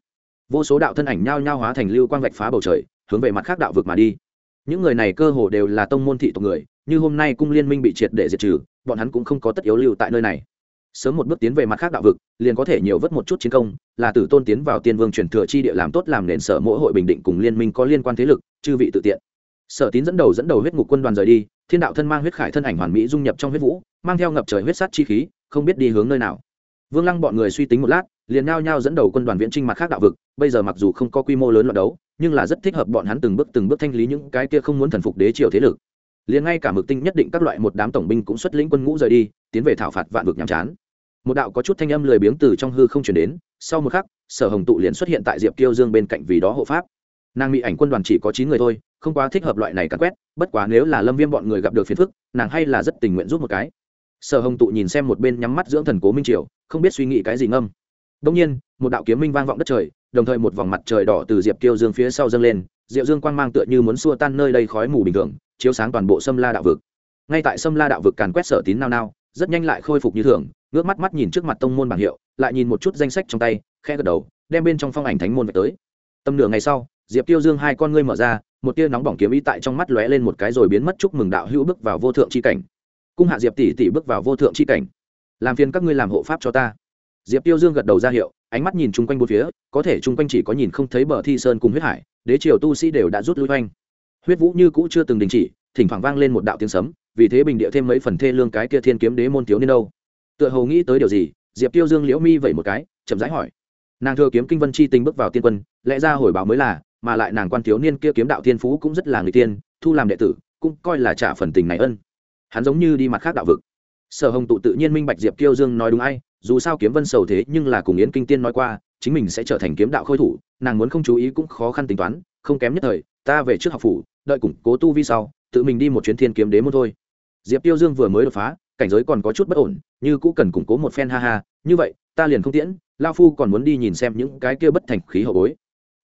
Vô số đạo thân ảnh nhao nhao hóa thành lưu quang vạch phá bầu trời, hướng về mặt khác đạo vực mà đi. Những người này cơ hồ đều là tông môn thị tộc người, như hôm nay cung liên minh bị triệt để diệt trừ, bọn hắn cũng không có tất yếu lưu tại nơi này. Sớm một bước tiến về mặt khác đạo vực, liền có thể nhiều vất một chút chiến công, là tử tôn tiến vào tiên vương truyền thừa chi địa làm tốt làm nền sở mỗi hội bình định cùng liên minh có liên quan thế lực, chư vị tự tiện. Sở tín dẫn đầu dẫn đầu huyết ngục quân đoàn rời đi thiên đạo thân mang huyết khải thân ảnh hoàn mỹ dung nhập trong huyết vũ, mang theo ngập trời huyết sát chi khí, không biết đi hướng nơi nào. Vương lăng bọn người suy tính một lát, liền nao nhau dẫn đầu quân đoàn viễn trinh mặt khác đạo vực, bây giờ mặc dù không có quy mô lớn loạt đấu, nhưng là rất thích hợp bọn hắn từng bước từng bước thanh lý những cái kia không muốn thần phục đế triều thế lực. Liền ngay cả mực tinh nhất định các loại một đám tổng binh cũng xuất lĩnh quân ngũ rời đi, tiến về thảo phạt vạn vực nhàm chán. Một đạo có chút thanh âm lười biếng từ trong hư không chuyển đến, sau một khắc, sở hồng tụ liền xuất hiện tại diệp kiêu dương bên cạnh vì đó hộ pháp. Nàng mỹ ảnh quân đoàn chỉ có chín người thôi không quá thích hợp loại này cắn quét, bất quá nếu là lâm viêm bọn người gặp được phiền phức, nàng hay là rất tình nguyện giúp một cái. Sở hồng tụ nhìn xem một bên nhắm mắt dưỡng thần cố minh triều, không biết suy nghĩ cái gì ngâm. Đông nhiên, một đạo kiếm minh vang vọng đất trời, đồng thời một vòng mặt trời đỏ từ diệp kiêu dương phía sau dâng lên diệu dương quang mang tựa như muốn xua tan nơi đây khói mù bình thường, chiếu sáng toàn bộ sâm la đạo vực. Ngay tại sâm la đạo vực càn quét sở tín nao nao, rất nhanh lại khôi phục như thường, ngước mắt mắt nhìn trước mặt tông môn bảng hiệu, lại nhìn một chút danh sách trong tay khe gật đầu, đem bên trong phong ảnh thánh môn về tới. Tầm nửa ngày sau diệp tiêu dương hai con ngươi mở ra, một tia nóng bỏng kiếm ý tại trong mắt lóe lên một cái rồi biến mất chúc mừng đạo hữu bước vào vô thượng c h i cảnh. Cung hạ diệp tỷ tỷ bước vào vô thượng c h i cảnh. Làm phiền các ngươi làm hộ pháp cho ta. Diệp tiêu dương gật đầu ra hiệu, ánh mắt nhìn chung quanh bốn phía, có thể chung quanh chỉ có nhìn không thấy bờ thi sơn cùng huyết hải, đế triều tu sĩ đều đã rút lui oanh huyết vũ như cũ chưa từng đình chỉ, thỉnh thoảng vang lên một đạo tiếng sấm, vì thế bình địa thêm mấy phần thê lương cái kia thiên kiếm đế môn thiếu niên đâu. Tựa hồ nghĩ tới điều gì, diệp tiêu dương liễu mi vậy một cái, chậm rãi hỏi. Nàng thừa kiếm kinh vân chi tình bước vào tiên quân, lẽ ra hồi báo mới là mà lại nàng quan thiếu niên kia kiếm đạo thiên phú cũng rất là người tiên, thu làm đệ tử, cũng coi là trả phần tình này ân. Hắn giống như đi mặt khác đạo vực. Sở hồng tụ tự nhiên minh bạch diệp kiêu dương nói đúng ai, dù sao kiếm vân sầu thế nhưng là cùng yến kinh tiên nói qua, chính mình sẽ trở thành kiếm đạo khôi thủ, nàng muốn không chú ý cũng khó khăn tính toán, không kém nhất thời, ta về trước học phủ, đợi củng cố tu vi sau, tự mình đi một chuyến thiên kiếm đế môn thôi. Diệp tiêu dương vừa mới đột phá, cảnh giới còn có chút bất ổn, như cũ cần củng cố một phen ha ha, như vậy, ta liền không tiễn, lao phu còn muốn đi nhìn xem những cái kia bất thành khí hậu bối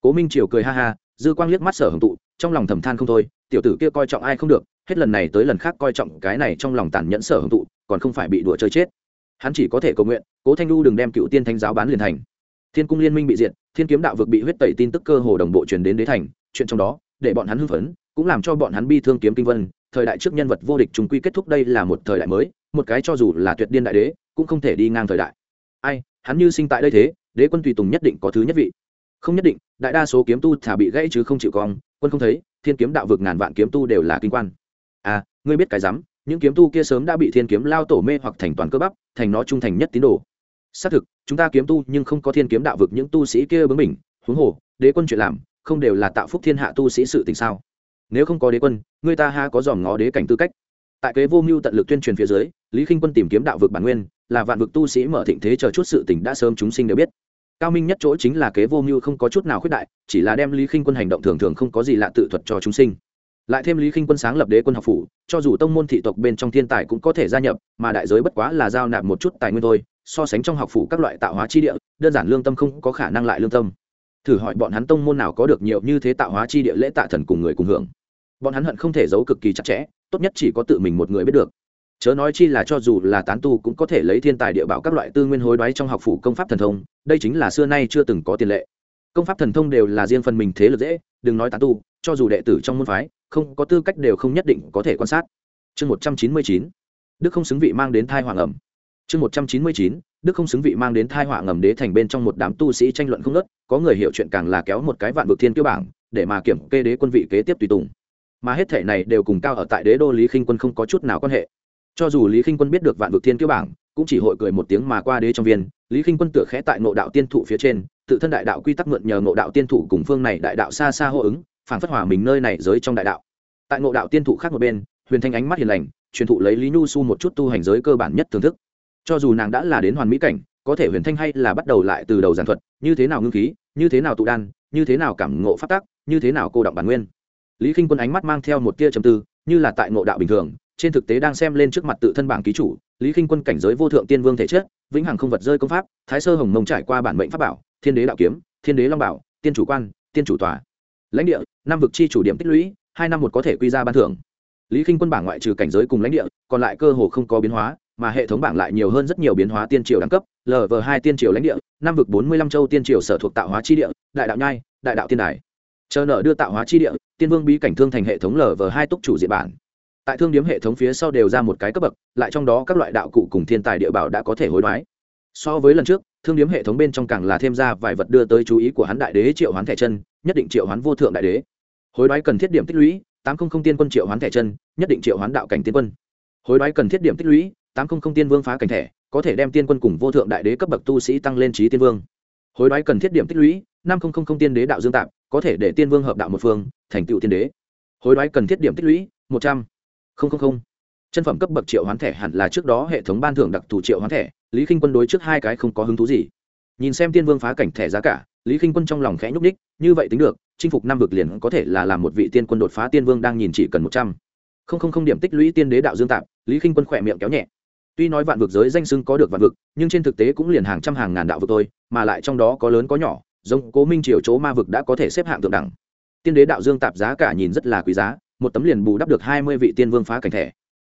cố minh triều cười ha ha, dư quang liếc mắt sở hồng tụ, trong lòng thầm than không thôi, tiểu tử kia coi trọng ai không được, hết lần này tới lần khác coi trọng cái này trong lòng tàn nhẫn sở hồng tụ, còn không phải bị đùa chơi chết. Hắn chỉ có thể cầu nguyện, cố thanh lu đừng đem cựu tiên thánh giáo bán liền thành. Thiên cung liên minh bị diệt, thiên kiếm đạo vực bị huyết tẩy tin tức cơ hồ đồng bộ truyền đến đế thành, chuyện trong đó, để bọn hắn hưng phấn, cũng làm cho bọn hắn bi thương kiếm kinh vân, thời đại trước nhân vật vô địch chúng quy kết thúc đây là một thời đại mới, một cái cho dù là tuyệt điên đại đế, cũng không thể đi ngang thời đại. Ai, hắn như sinh tại đây thế, đế quân tùy tùng nhất định có thứ nhất vị không nhất định, đại đa số kiếm tu thả bị gãy chứ không chịu cong, quân không thấy, thiên kiếm đạo vực ngàn vạn kiếm tu đều là kinh quan. À ngươi biết cái rắm, những kiếm tu kia sớm đã bị thiên kiếm lao tổ mê hoặc thành toàn cơ bắp, thành nó trung thành nhất tín đồ. Xác thực, chúng ta kiếm tu nhưng không có thiên kiếm đạo vực những tu sĩ kia bướng mình huống hồ, đế quân chuyện làm, không đều là tạo phúc thiên hạ tu sĩ sự tình sao? Nếu không có đế quân người ta ha có dòm ngó đế cảnh tư cách. Tại kế vô mưu tận lực tuyên truyền phía dưới, lý k i n h quân tìm kiếm đạo vực bản nguyên, là vạn vực tu sĩ mở thịnh thế chờ chút sự tỉnh đã sớm chúng sinh đều biết cao minh nhất chỗ chính là kế vô mưu không có chút nào khuyết đại, chỉ là đem lý k i n h quân hành động thường thường không có gì lạ tự thuật cho chúng sinh. Lại thêm lý k i n h quân sáng lập đế quân học phủ, cho dù tông môn thị tộc bên trong thiên tài cũng có thể gia nhập, mà đại giới bất quá là giao nạp một chút tài nguyên thôi, so sánh trong học phủ các loại tạo hóa chi địa, đơn giản lương tâm không có khả năng lại lương tâm. Thử hỏi bọn hắn tông môn nào có được nhiều như thế tạo hóa chi địa lễ tạ thần cùng người cùng hưởng? Bọn hắn hận không thể giấu cực kỳ chặt chẽ, tốt nhất chỉ có tự mình một người biết được chớ nói chi là cho dù là tán tu cũng có thể lấy thiên tài địa bảo các loại tư nguyên hối đoái trong học phủ công pháp thần thông, đây chính là xưa nay chưa từng có tiền lệ. Công pháp thần thông đều là riêng phần mình thế lực dễ, đừng nói tán tu, cho dù đệ tử trong môn phái, không có tư cách đều không nhất định có thể quan sát. Chương một trăm chín mươi chín, đức không xứng vị mang đến thai hoàng ẩm. Chương một trăm chín mươi chín, đức không xứng vị mang đến thai họa ngầm đế thành bên trong một đám tu sĩ tranh luận không ngớt, có người hiểu chuyện càng là kéo một cái vạn vực thiên kiêu bảng, để mà kiểm kê đế quân vị kế tiếp tùy tùng. Mà hết thể này đều cùng cao ở tại đế đô lý khinh quân không có chút nào quan hệ cho dù lý khinh quân biết được vạn vực thiên kiêu bảng, cũng chỉ hội cười một tiếng mà qua đế trong viên, lý khinh quân tựa khẽ tại ngộ đạo tiên thụ phía trên, tự thân đại đạo quy tắc mượn nhờ ngộ đạo tiên thụ cùng phương này đại đạo xa xa hô ứng phản phất hòa mình nơi này giới trong đại đạo. Tại ngộ đạo tiên thụ khác một bên, huyền thanh ánh mắt hiền lành, truyền thụ lấy lý nhu su một chút tu hành giới cơ bản nhất thưởng thức. Cho dù nàng đã là đến hoàn mỹ cảnh, có thể huyền thanh hay là bắt đầu lại từ đầu giản thuật, như thế nào ngưng khí, như thế nào tụ đan, như thế nào cảm ngộ phát tác như thế nào cô động bản nguyên. Lý k i n h quân ánh mắt mang theo một tia chầm tư, như là tại ngộ đạo bình thường trên thực tế đang xem lên trước mặt tự thân bảng ký chủ, lý k i n h quân cảnh giới vô thượng tiên vương thể chất, vĩnh hằng không vật rơi công pháp, thái sơ hồng mông trải qua bản mệnh pháp bảo, thiên đế đạo kiếm, thiên đế long bảo, tiên chủ quan, tiên chủ tòa. Lãnh địa, năm vực chi chủ điểm tích lũy, hai năm một có thể quy ra ban thưởng. Lý k i n h quân bảng ngoại trừ cảnh giới cùng lãnh địa, còn lại cơ hồ không có biến hóa, mà hệ thống bảng lại nhiều hơn rất nhiều biến hóa tiên triều đẳng cấp lv hai tiên triều lãnh địa, năm vực bốn mươi lăm châu tiên triều sở thuộc tạo hóa chi địa, đại đạo nhai, đại đạo tiên đài. Chờ nợ đưa tạo hóa chi địa, tiên vương bí cảnh thương thành hệ thống lv hai túc chủ diện bản tại thương điếm hệ thống phía sau đều ra một cái cấp bậc, lại trong đó các loại đạo cụ cùng thiên tài địa bảo đã có thể hối đoái. So với lần trước, thương điếm hệ thống bên trong càng là thêm ra vài vật đưa tới chú ý của hắn đại đế triệu hoán thẻ chân, nhất định triệu hoán vô thượng đại đế. Hối đoái cần thiết điểm tích lũy, tám không không tiên quân triệu hoán thẻ chân, nhất định triệu hoán đạo cảnh tiên quân. Hối đoái cần thiết điểm tích lũy, tám không không tiên vương phá cảnh thẻ có thể đem tiên quân cùng vô thượng đại đế cấp bậc tu sĩ tăng lên trí tiên vương. Hối đoái cần thiết điểm tích lũy, năm không không không tiên đế đạo dương tạp có thể để tiên vương hợp đạo một phương, thành tựu tiên đế. Hối đoái cần thiết điểm tích lũy, một trăm không không không, chân phẩm cấp bậc triệu hoán thẻ hẳn là trước đó hệ thống ban thưởng đặc thù triệu hoán thẻ lý k i n h quân đối trước hai cái không có hứng thú gì. Nhìn xem tiên vương phá cảnh thẻ giá cả lý k i n h quân trong lòng khẽ nhúc ních như vậy tính được chinh phục năm vực liền có thể là làm một vị tiên quân đột phá tiên vương đang nhìn chỉ cần một trăm. Không không không điểm tích lũy tiên đế đạo dương tạp lý k i n h quân khỏe miệng kéo nhẹ. Tuy nói vạn vực giới danh sưng có được vạn vực nhưng trên thực tế cũng liền hàng trăm hàng ngàn đạo vực thôi mà lại trong đó có lớn có nhỏ giống cố minh triều chỗ ma vực đã có thể xếp hạng thượng đẳng. Tiên đế đạo dương tạp giá cả nhìn rất là quý giá một tấm liền bù đắp được hai mươi vị tiên vương phá cảnh thẻ.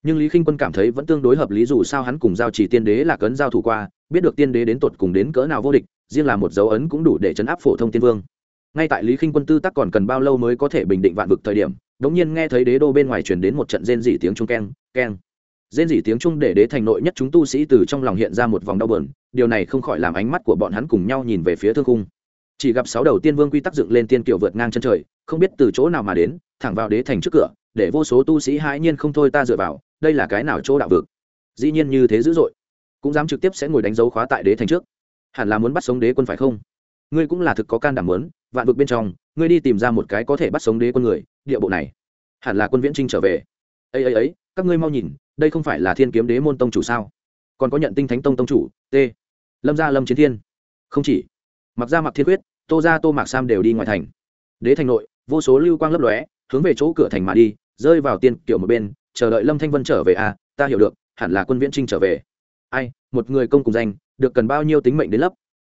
Nhưng lý k quân cảm thấy vẫn tương đối hợp lý dù sao hắn cùng giao chỉ tiên đế là cấn giao thủ qua, biết được tiên đế đến tột cùng đến cỡ nào vô địch, riêng là một dấu ấn cũng đủ để chấn áp phổ thông tiên vương. Ngay tại lý k quân tư tắc còn cần bao lâu mới có thể bình định vạn vực thời điểm đ ỗ n g nhiên nghe thấy đế đô bên ngoài truyền đến một trận rên dỉ tiếng trung keng keng. Rên dỉ tiếng trung để đế thành nội nhất chúng tu sĩ từ trong lòng hiện ra một vòng đau bờn điều này không khỏi làm ánh mắt của bọn hắn cùng nhau nhìn về phía thương cung chỉ gặp sáu đầu tiên vương quy tắc dựng lên tiên kiểu vượt ngang chân trời, không biết từ chỗ nào mà đến, thẳng vào đế thành trước cửa, để vô số tu sĩ hãi nhiên không thôi ta dựa vào, đây là cái nào chỗ đạo vực? Dĩ nhiên như thế dữ dội, cũng dám trực tiếp sẽ ngồi đánh dấu khóa tại đế thành trước. Hẳn là muốn bắt sống đế quân phải không? Ngươi cũng là thực có can đảm lớn vạn vực bên trong, ngươi đi tìm ra một cái có thể bắt sống đế quân người, địa bộ này. Hẳn là quân viễn trinh trở về. Ấy ấy ấy các ngươi mau nhìn, đây không phải là thiên kiếm đế môn tông chủ sao? Còn có nhận tinh thánh tông tông chủ, t. Lâm gia lâm chiến thiên. Không chỉ. Mặc ra mặc thiên quyết tô ra tô mạc sam đều đi ngoài thành. Đế thành nội, vô số lưu quang lấp lóe, hướng về chỗ cửa thành mà đi, rơi vào tiên kiểu một bên, chờ đợi lâm thanh vân trở về. À ta hiểu được, hẳn là quân viễn trinh trở về. Ai, một người công cùng danh, được cần bao nhiêu tính mệnh đến lấp?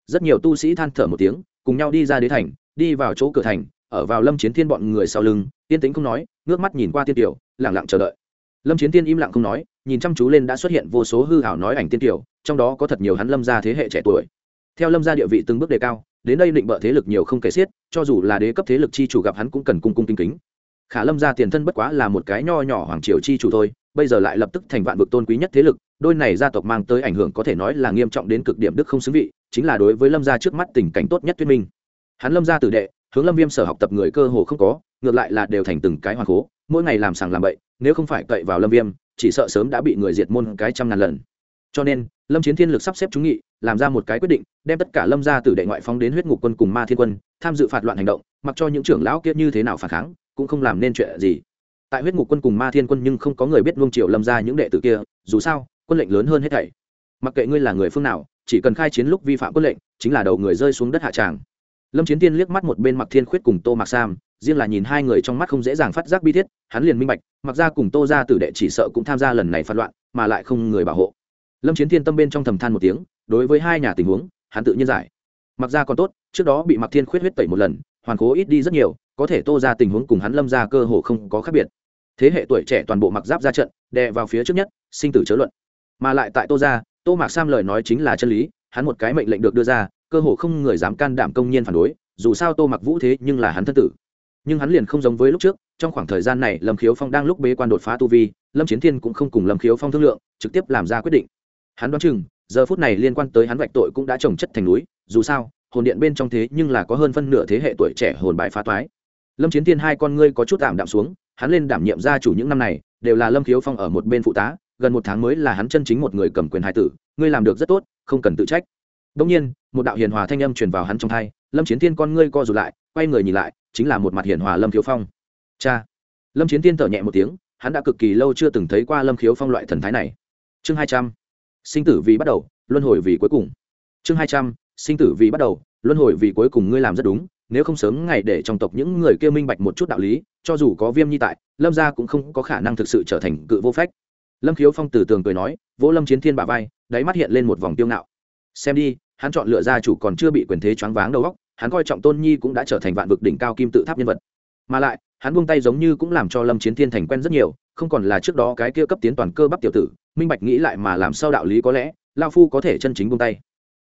Rất nhiều tu sĩ than thở một tiếng, cùng nhau đi ra đế thành, đi vào chỗ cửa thành, ở vào lâm chiến thiên bọn người sau lưng tiên tính không nói, ngước mắt nhìn qua tiên tiểu lẳng lặng chờ đợi. Lâm chiến thiên im lặng không nói, nhìn chăm chú lên đã xuất hiện vô số hư hảo nói ảnh tiên tiểu trong đó có thật nhiều hắn lâm gia thế hệ trẻ tuổi theo lâm gia địa vị từng bước đề cao, đến đây định bợ thế lực nhiều không kể xiết, cho dù là đế cấp thế lực chi chủ gặp hắn cũng cần cung cung kính kính. Khả lâm gia tiền thân bất quá là một cái nho nhỏ hoàng triều chi chủ thôi, bây giờ lại lập tức thành vạn vực tôn quý nhất thế lực, đôi này gia tộc mang tới ảnh hưởng có thể nói là nghiêm trọng đến cực điểm đức không xứng vị, chính là đối với lâm gia trước mắt tình cảnh tốt nhất thuyết minh. Hắn lâm gia tử đệ, hướng lâm viêm sở học tập người cơ hồ không có, ngược lại là đều thành từng cái hoàng cố mỗi ngày làm sàng làm bậy, nếu không phải cậy vào lâm viêm, chỉ sợ sớm đã bị người diệt môn cái trăm ngàn lần. Cho nên, lâm chiến thiên lực sắp xếp chúng nghị làm ra một cái quyết định, đem tất cả lâm gia tử đệ ngoại phóng đến huyết ngục quân cùng ma thiên quân, tham dự phạt loạn hành động, mặc cho những trưởng lão kia như thế nào phản kháng, cũng không làm nên chuyện gì. Tại huyết ngục quân cùng ma thiên quân nhưng không có người biết luông triều lâm ra những đệ tử kia, dù sao, quân lệnh lớn hơn hết thảy. Mặc kệ ngươi là người phương nào, chỉ cần khai chiến lúc vi phạm quân lệnh, chính là đầu người rơi xuống đất hạ tràng. Lâm chiến tiên liếc mắt một bên mặc thiên khuyết cùng tô mặc sam, riêng là nhìn hai người trong mắt không dễ dàng phát giác bi thiết, hắn liền minh bạch mặc ra cùng tô ra tử đệ chỉ sợ cũng tham gia lần này phạt loạn, mà lại không người bảo hộ. Lâm chiến tiên tâm bên trong thầm than một tiếng đối với hai nhà tình huống, hắn tự nhiên giải. Mặc ra còn tốt, trước đó bị mặc thiên khuyết huyết tẩy một lần, hoàn cố ít đi rất nhiều, có thể tô ra tình huống cùng hắn lâm ra cơ hồ không có khác biệt. Thế hệ tuổi trẻ toàn bộ mặc giáp ra trận, đè vào phía trước nhất, sinh tử chớ luận. Mà lại tại tô ra, tô mạc sam lời nói chính là chân lý, hắn một cái mệnh lệnh được đưa ra, cơ hồ không người dám can đảm công nhiên phản đối, dù sao tô mặc vũ thế nhưng là hắn thân tử. Nhưng hắn liền không giống với lúc trước, trong khoảng thời gian này lâm khiếu phong đang lúc bế quan đột phá tu vi, lâm chiến thiên cũng không cùng lâm khiếu phong thương lượng, trực tiếp làm ra quyết định. Hắn đoán chừng giờ phút này liên quan tới hắn vạch tội cũng đã trồng chất thành núi, dù sao, hồn điện bên trong thế nhưng là có hơn phân nửa thế hệ tuổi trẻ hồn bại phá toái. Lâm chiến thiên hai con ngươi có chút tạm đạm xuống, hắn lên đảm nhiệm gia chủ những năm này, đều là lâm khiếu phong ở một bên phụ tá, gần một tháng mới là hắn chân chính một người cầm quyền hai tử, ngươi làm được rất tốt, không cần tự trách. Đông nhiên, một đạo hiền hòa thanh âm truyền vào hắn trong thai lâm chiến thiên con ngươi co rụt lại, quay người nhìn lại, chính là một mặt hiền hòa lâm khiếu phong. Cha! Lâm chiến thiên thở nhẹ một tiếng, hắn đã cực kỳ lâu chưa từng thấy qua lâm khiếu phong loại thần thái này. Chương hai trăm sinh tử vì bắt đầu, luân hồi vì cuối cùng. Chương hai trăm, sinh tử vì bắt đầu, luân hồi vì cuối cùng ngươi làm rất đúng, nếu không sớm ngày để trong tộc những người kia minh bạch một chút đạo lý, cho dù có viêm nhi tại, lâm gia cũng không có khả năng thực sự trở thành cự vô phách. Lâm khiếu phong từ tường cười nói, vỗ lâm chiến thiên bà vai, đáy mắt hiện lên một vòng tiêu ngạo. Xem đi, hắn chọn lựa gia chủ còn chưa bị quyền thế choáng váng đầu óc, hắn coi trọng tôn nhi cũng đã trở thành vạn vực đỉnh cao kim tự tháp nhân vật. Mà lại, hắn buông tay giống như cũng làm cho lâm chiến thiên thành quen rất nhiều, không còn là trước đó cái kia cấp tiến toàn cơ bắp tiểu tử minh bạch nghĩ lại mà làm sao đạo lý có lẽ, lao phu có thể chân chính buông tay.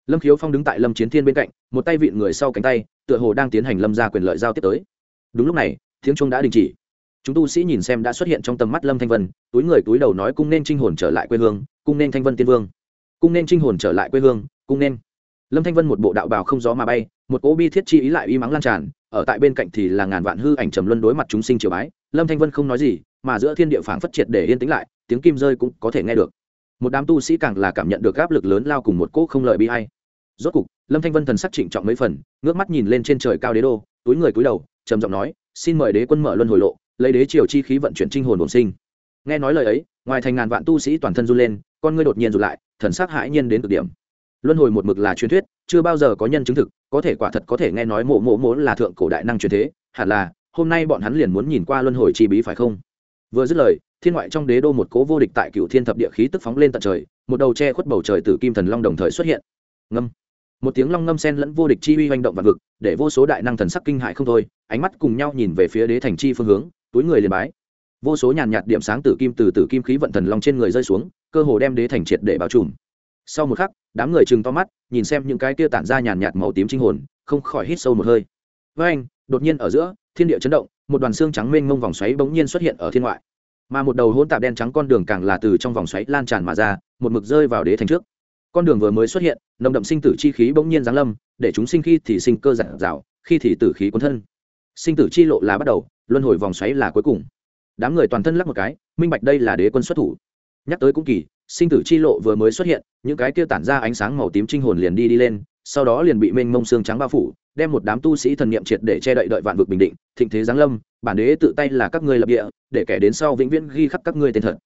Lâm khiếu phong đứng tại lâm chiến thiên bên cạnh, một tay vịn người sau cánh tay, tựa hồ đang tiến hành lâm ra quyền lợi giao tiếp tới. Đúng lúc này, tiếng trung đã đình chỉ. Chúng tu sĩ nhìn xem đã xuất hiện trong tầm mắt lâm thanh vân, túi người túi đầu nói cung nên trinh hồn trở lại quê hương, cung nên thanh vân tiên vương. Cung nên trinh hồn trở lại quê hương, cung nên. Lâm thanh vân một bộ đạo bào không gió mà bay, một cỗ bi thiết chi ý lại uy mắng lan tràn, ở tại bên cạnh thì là ngàn vạn hư ảnh trầm luân đối mặt chúng sinh triều bái. Lâm thanh vân không nói gì, mà giữa thiên địa phảng phất triệt để yên tĩnh lại tiếng kim rơi cũng có thể nghe được. Một đám tu sĩ càng là cảm nhận được áp lực lớn lao cùng một cỗ không lợi bi hay rốt cục, lâm thanh vân thần sắc trịnh trọng mấy phần, ngước mắt nhìn lên trên trời cao đế đô, túi người cúi đầu, trầm giọng nói, xin mời đế quân mở luân hồi lộ, lấy đế triều chi khí vận chuyển trinh hồn bổn sinh. Nghe nói lời ấy, ngoài thành ngàn vạn tu sĩ toàn thân run lên, con ngươi đột nhiên rụt lại, thần sắc hãi nhiên đến cực điểm. Luân hồi một mực là truyền thuyết, chưa bao giờ có nhân chứng thực, có thể quả thật có thể nghe nói mộ mộ muốn là thượng cổ đại năng truyền thế, hẳn là, hôm nay bọn hắn liền muốn nhìn qua luân hồi chi bí phải không? Vừa dứt lời thiên ngoại trong đế đô một cố vô địch tại cựu thiên thập địa khí tức phóng lên tận trời, một đầu che khuất bầu trời từ kim thần long đồng thời xuất hiện. Ngâm. Một tiếng long ngâm sen lẫn vô địch chi uy hành động và vực, để vô số đại năng thần sắc kinh hại không thôi, ánh mắt cùng nhau nhìn về phía đế thành chi phương hướng, túi người liền bái. Vô số nhàn nhạt điểm sáng tử kim từ tử kim khí vận thần long trên người rơi xuống, cơ hồ đem đế thành triệt để bao trùm. Sau một khắc, đám người chừng to mắt, nhìn xem những cái kia tản ra nhàn nhạt màu tím trinh hồn, không khỏi hít sâu một hơi. Với anh đột nhiên ở giữa, thiên địa chấn động, một đoàn xương trắng mênh mông vòng xoáy bỗng nhiên xuất hiện ở thiên ngoại mà một đầu hỗn tạp đen trắng con đường càng là từ trong vòng xoáy lan tràn mà ra, một mực rơi vào đế thành trước. Con đường vừa mới xuất hiện, nồng đậm sinh tử chi khí bỗng nhiên giáng lâm, để chúng sinh khi thì sinh cơ giản rào khi thì tử khí cuốn thân. Sinh tử chi lộ là bắt đầu, luân hồi vòng xoáy là cuối cùng. Đám người toàn thân lắc một cái, minh bạch đây là đế quân xuất thủ. Nhắc tới cũng kỳ, sinh tử chi lộ vừa mới xuất hiện, những cái kia tản ra ánh sáng màu tím trinh hồn liền đi đi lên, sau đó liền bị mênh mông xương trắng bao phủ đem một đám tu sĩ thần niệm triệt để che đậy đợi vạn vực bình định, thịnh thế giáng lâm, bản đế tự tay là các ngươi lập địa, để kẻ đến sau vĩnh viễn ghi khắc các ngươi tên thật.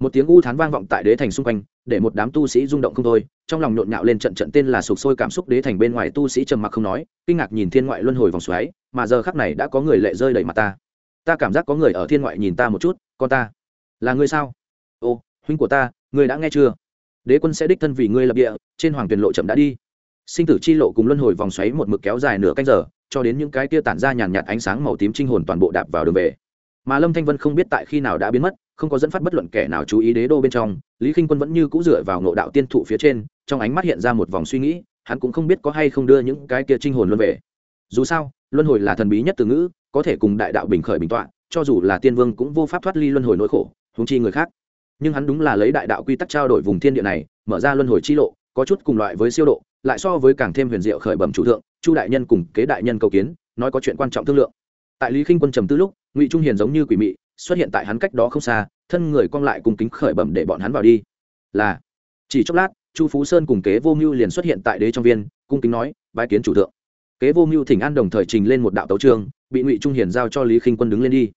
Một tiếng u thán vang vọng tại đế thành xung quanh, để một đám tu sĩ rung động không thôi, trong lòng nhộn nhạo lên trận trận tên là sục sôi cảm xúc đế thành bên ngoài tu sĩ trầm mặc không nói, kinh ngạc nhìn thiên ngoại luân hồi vòng xoáy, mà giờ khắc này đã có người lệ rơi đầy mặt ta. Ta cảm giác có người ở thiên ngoại nhìn ta một chút, con ta. Là ngươi sao? Ô, huynh của ta, ngươi đã nghe chưa? Đế quân sẽ đích thân vì ngươi lập địa, trên hoàng tuyền lộ chậm đã đi sinh tử chi lộ cùng luân hồi vòng xoáy một mực kéo dài nửa canh giờ, cho đến những cái tia tản ra nhàn nhạt ánh sáng màu tím trinh hồn toàn bộ đạp vào đường về. Mà lâm thanh vân không biết tại khi nào đã biến mất, không có dẫn phát bất luận kẻ nào chú ý đế đô bên trong, lý k i n h quân vẫn như c ũ dựa vào ngộ đạo tiên thụ phía trên, trong ánh mắt hiện ra một vòng suy nghĩ, hắn cũng không biết có hay không đưa những cái kia trinh hồn luân về. Dù sao, luân hồi là thần bí nhất từ ngữ, có thể cùng đại đạo bình khởi bình tọa, cho dù là tiên vương cũng vô pháp thoát ly luân hồi nỗi khổ húng chi người khác. Nhưng hắn đúng là lấy đại đạo quy tắc trao đổi vùng thiên địa này, mở ra luân hồi chi lộ, có chút cùng loại với siêu độ lại so với càng thêm huyền diệu khởi bẩm chủ thượng chu đại nhân cùng kế đại nhân cầu kiến nói có chuyện quan trọng thương lượng. Tại lý khinh quân trầm tư lúc ngụy trung hiền giống như quỷ mị xuất hiện tại hắn cách đó không xa thân người cong lại cùng kính khởi bẩm để bọn hắn vào đi. Là chỉ chốc lát chu phú sơn cùng kế vô mưu liền xuất hiện tại đế trong viên cung kính nói bái kiến chủ thượng. Kế vô mưu thỉnh an đồng thời trình lên một đạo tấu chương, bị ngụy trung hiền giao cho lý khinh quân đứng lên đi.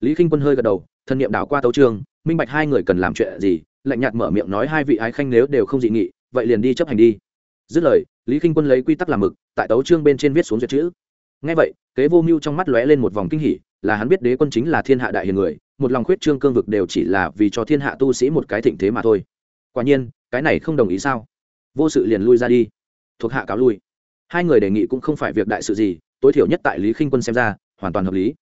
Lý khinh quân hơi gật đầu thân nhiệm đảo qua tấu chương, minh bạch hai người cần làm chuyện gì lạnh nhạt mở miệng nói hai vị ái khanh nếu đều không dị nghị vậy liền đi chấp hành đi dứt lời, lý k i n h quân lấy quy tắc làm mực, tại tấu trương bên trên viết xuống duyệt chữ. Ngay vậy, kế vô mưu trong mắt lóe lên một vòng kinh hỉ, là hắn biết đế quân chính là thiên hạ đại hiền người, một lòng khuyết trương cương vực đều chỉ là vì cho thiên hạ tu sĩ một cái thịnh thế mà thôi. Quả nhiên, cái này không đồng ý sao? Vô sự liền lui ra đi. Thuộc hạ cáo lui. Hai người đề nghị cũng không phải việc đại sự gì, tối thiểu nhất tại lý khinh quân xem ra, hoàn toàn hợp lý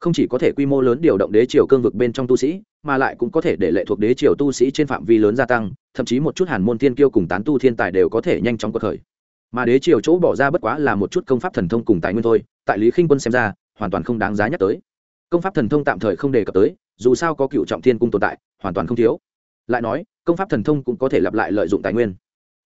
không chỉ có thể quy mô lớn điều động đế triều cương vực bên trong tu sĩ, mà lại cũng có thể để lệ thuộc đế triều tu sĩ trên phạm vi lớn gia tăng, thậm chí một chút hàn môn thiên kiêu cùng tán tu thiên tài đều có thể nhanh chóng cuộc khởi. Mà đế triều chỗ bỏ ra bất quá là một chút công pháp thần thông cùng tài nguyên thôi, tại lý khinh quân xem ra, hoàn toàn không đáng giá nhắc tới. Công pháp thần thông tạm thời không đề cập tới, dù sao có cựu trọng thiên cung tồn tại, hoàn toàn không thiếu. Lại nói, công pháp thần thông cũng có thể lặp lại lợi dụng tài nguyên.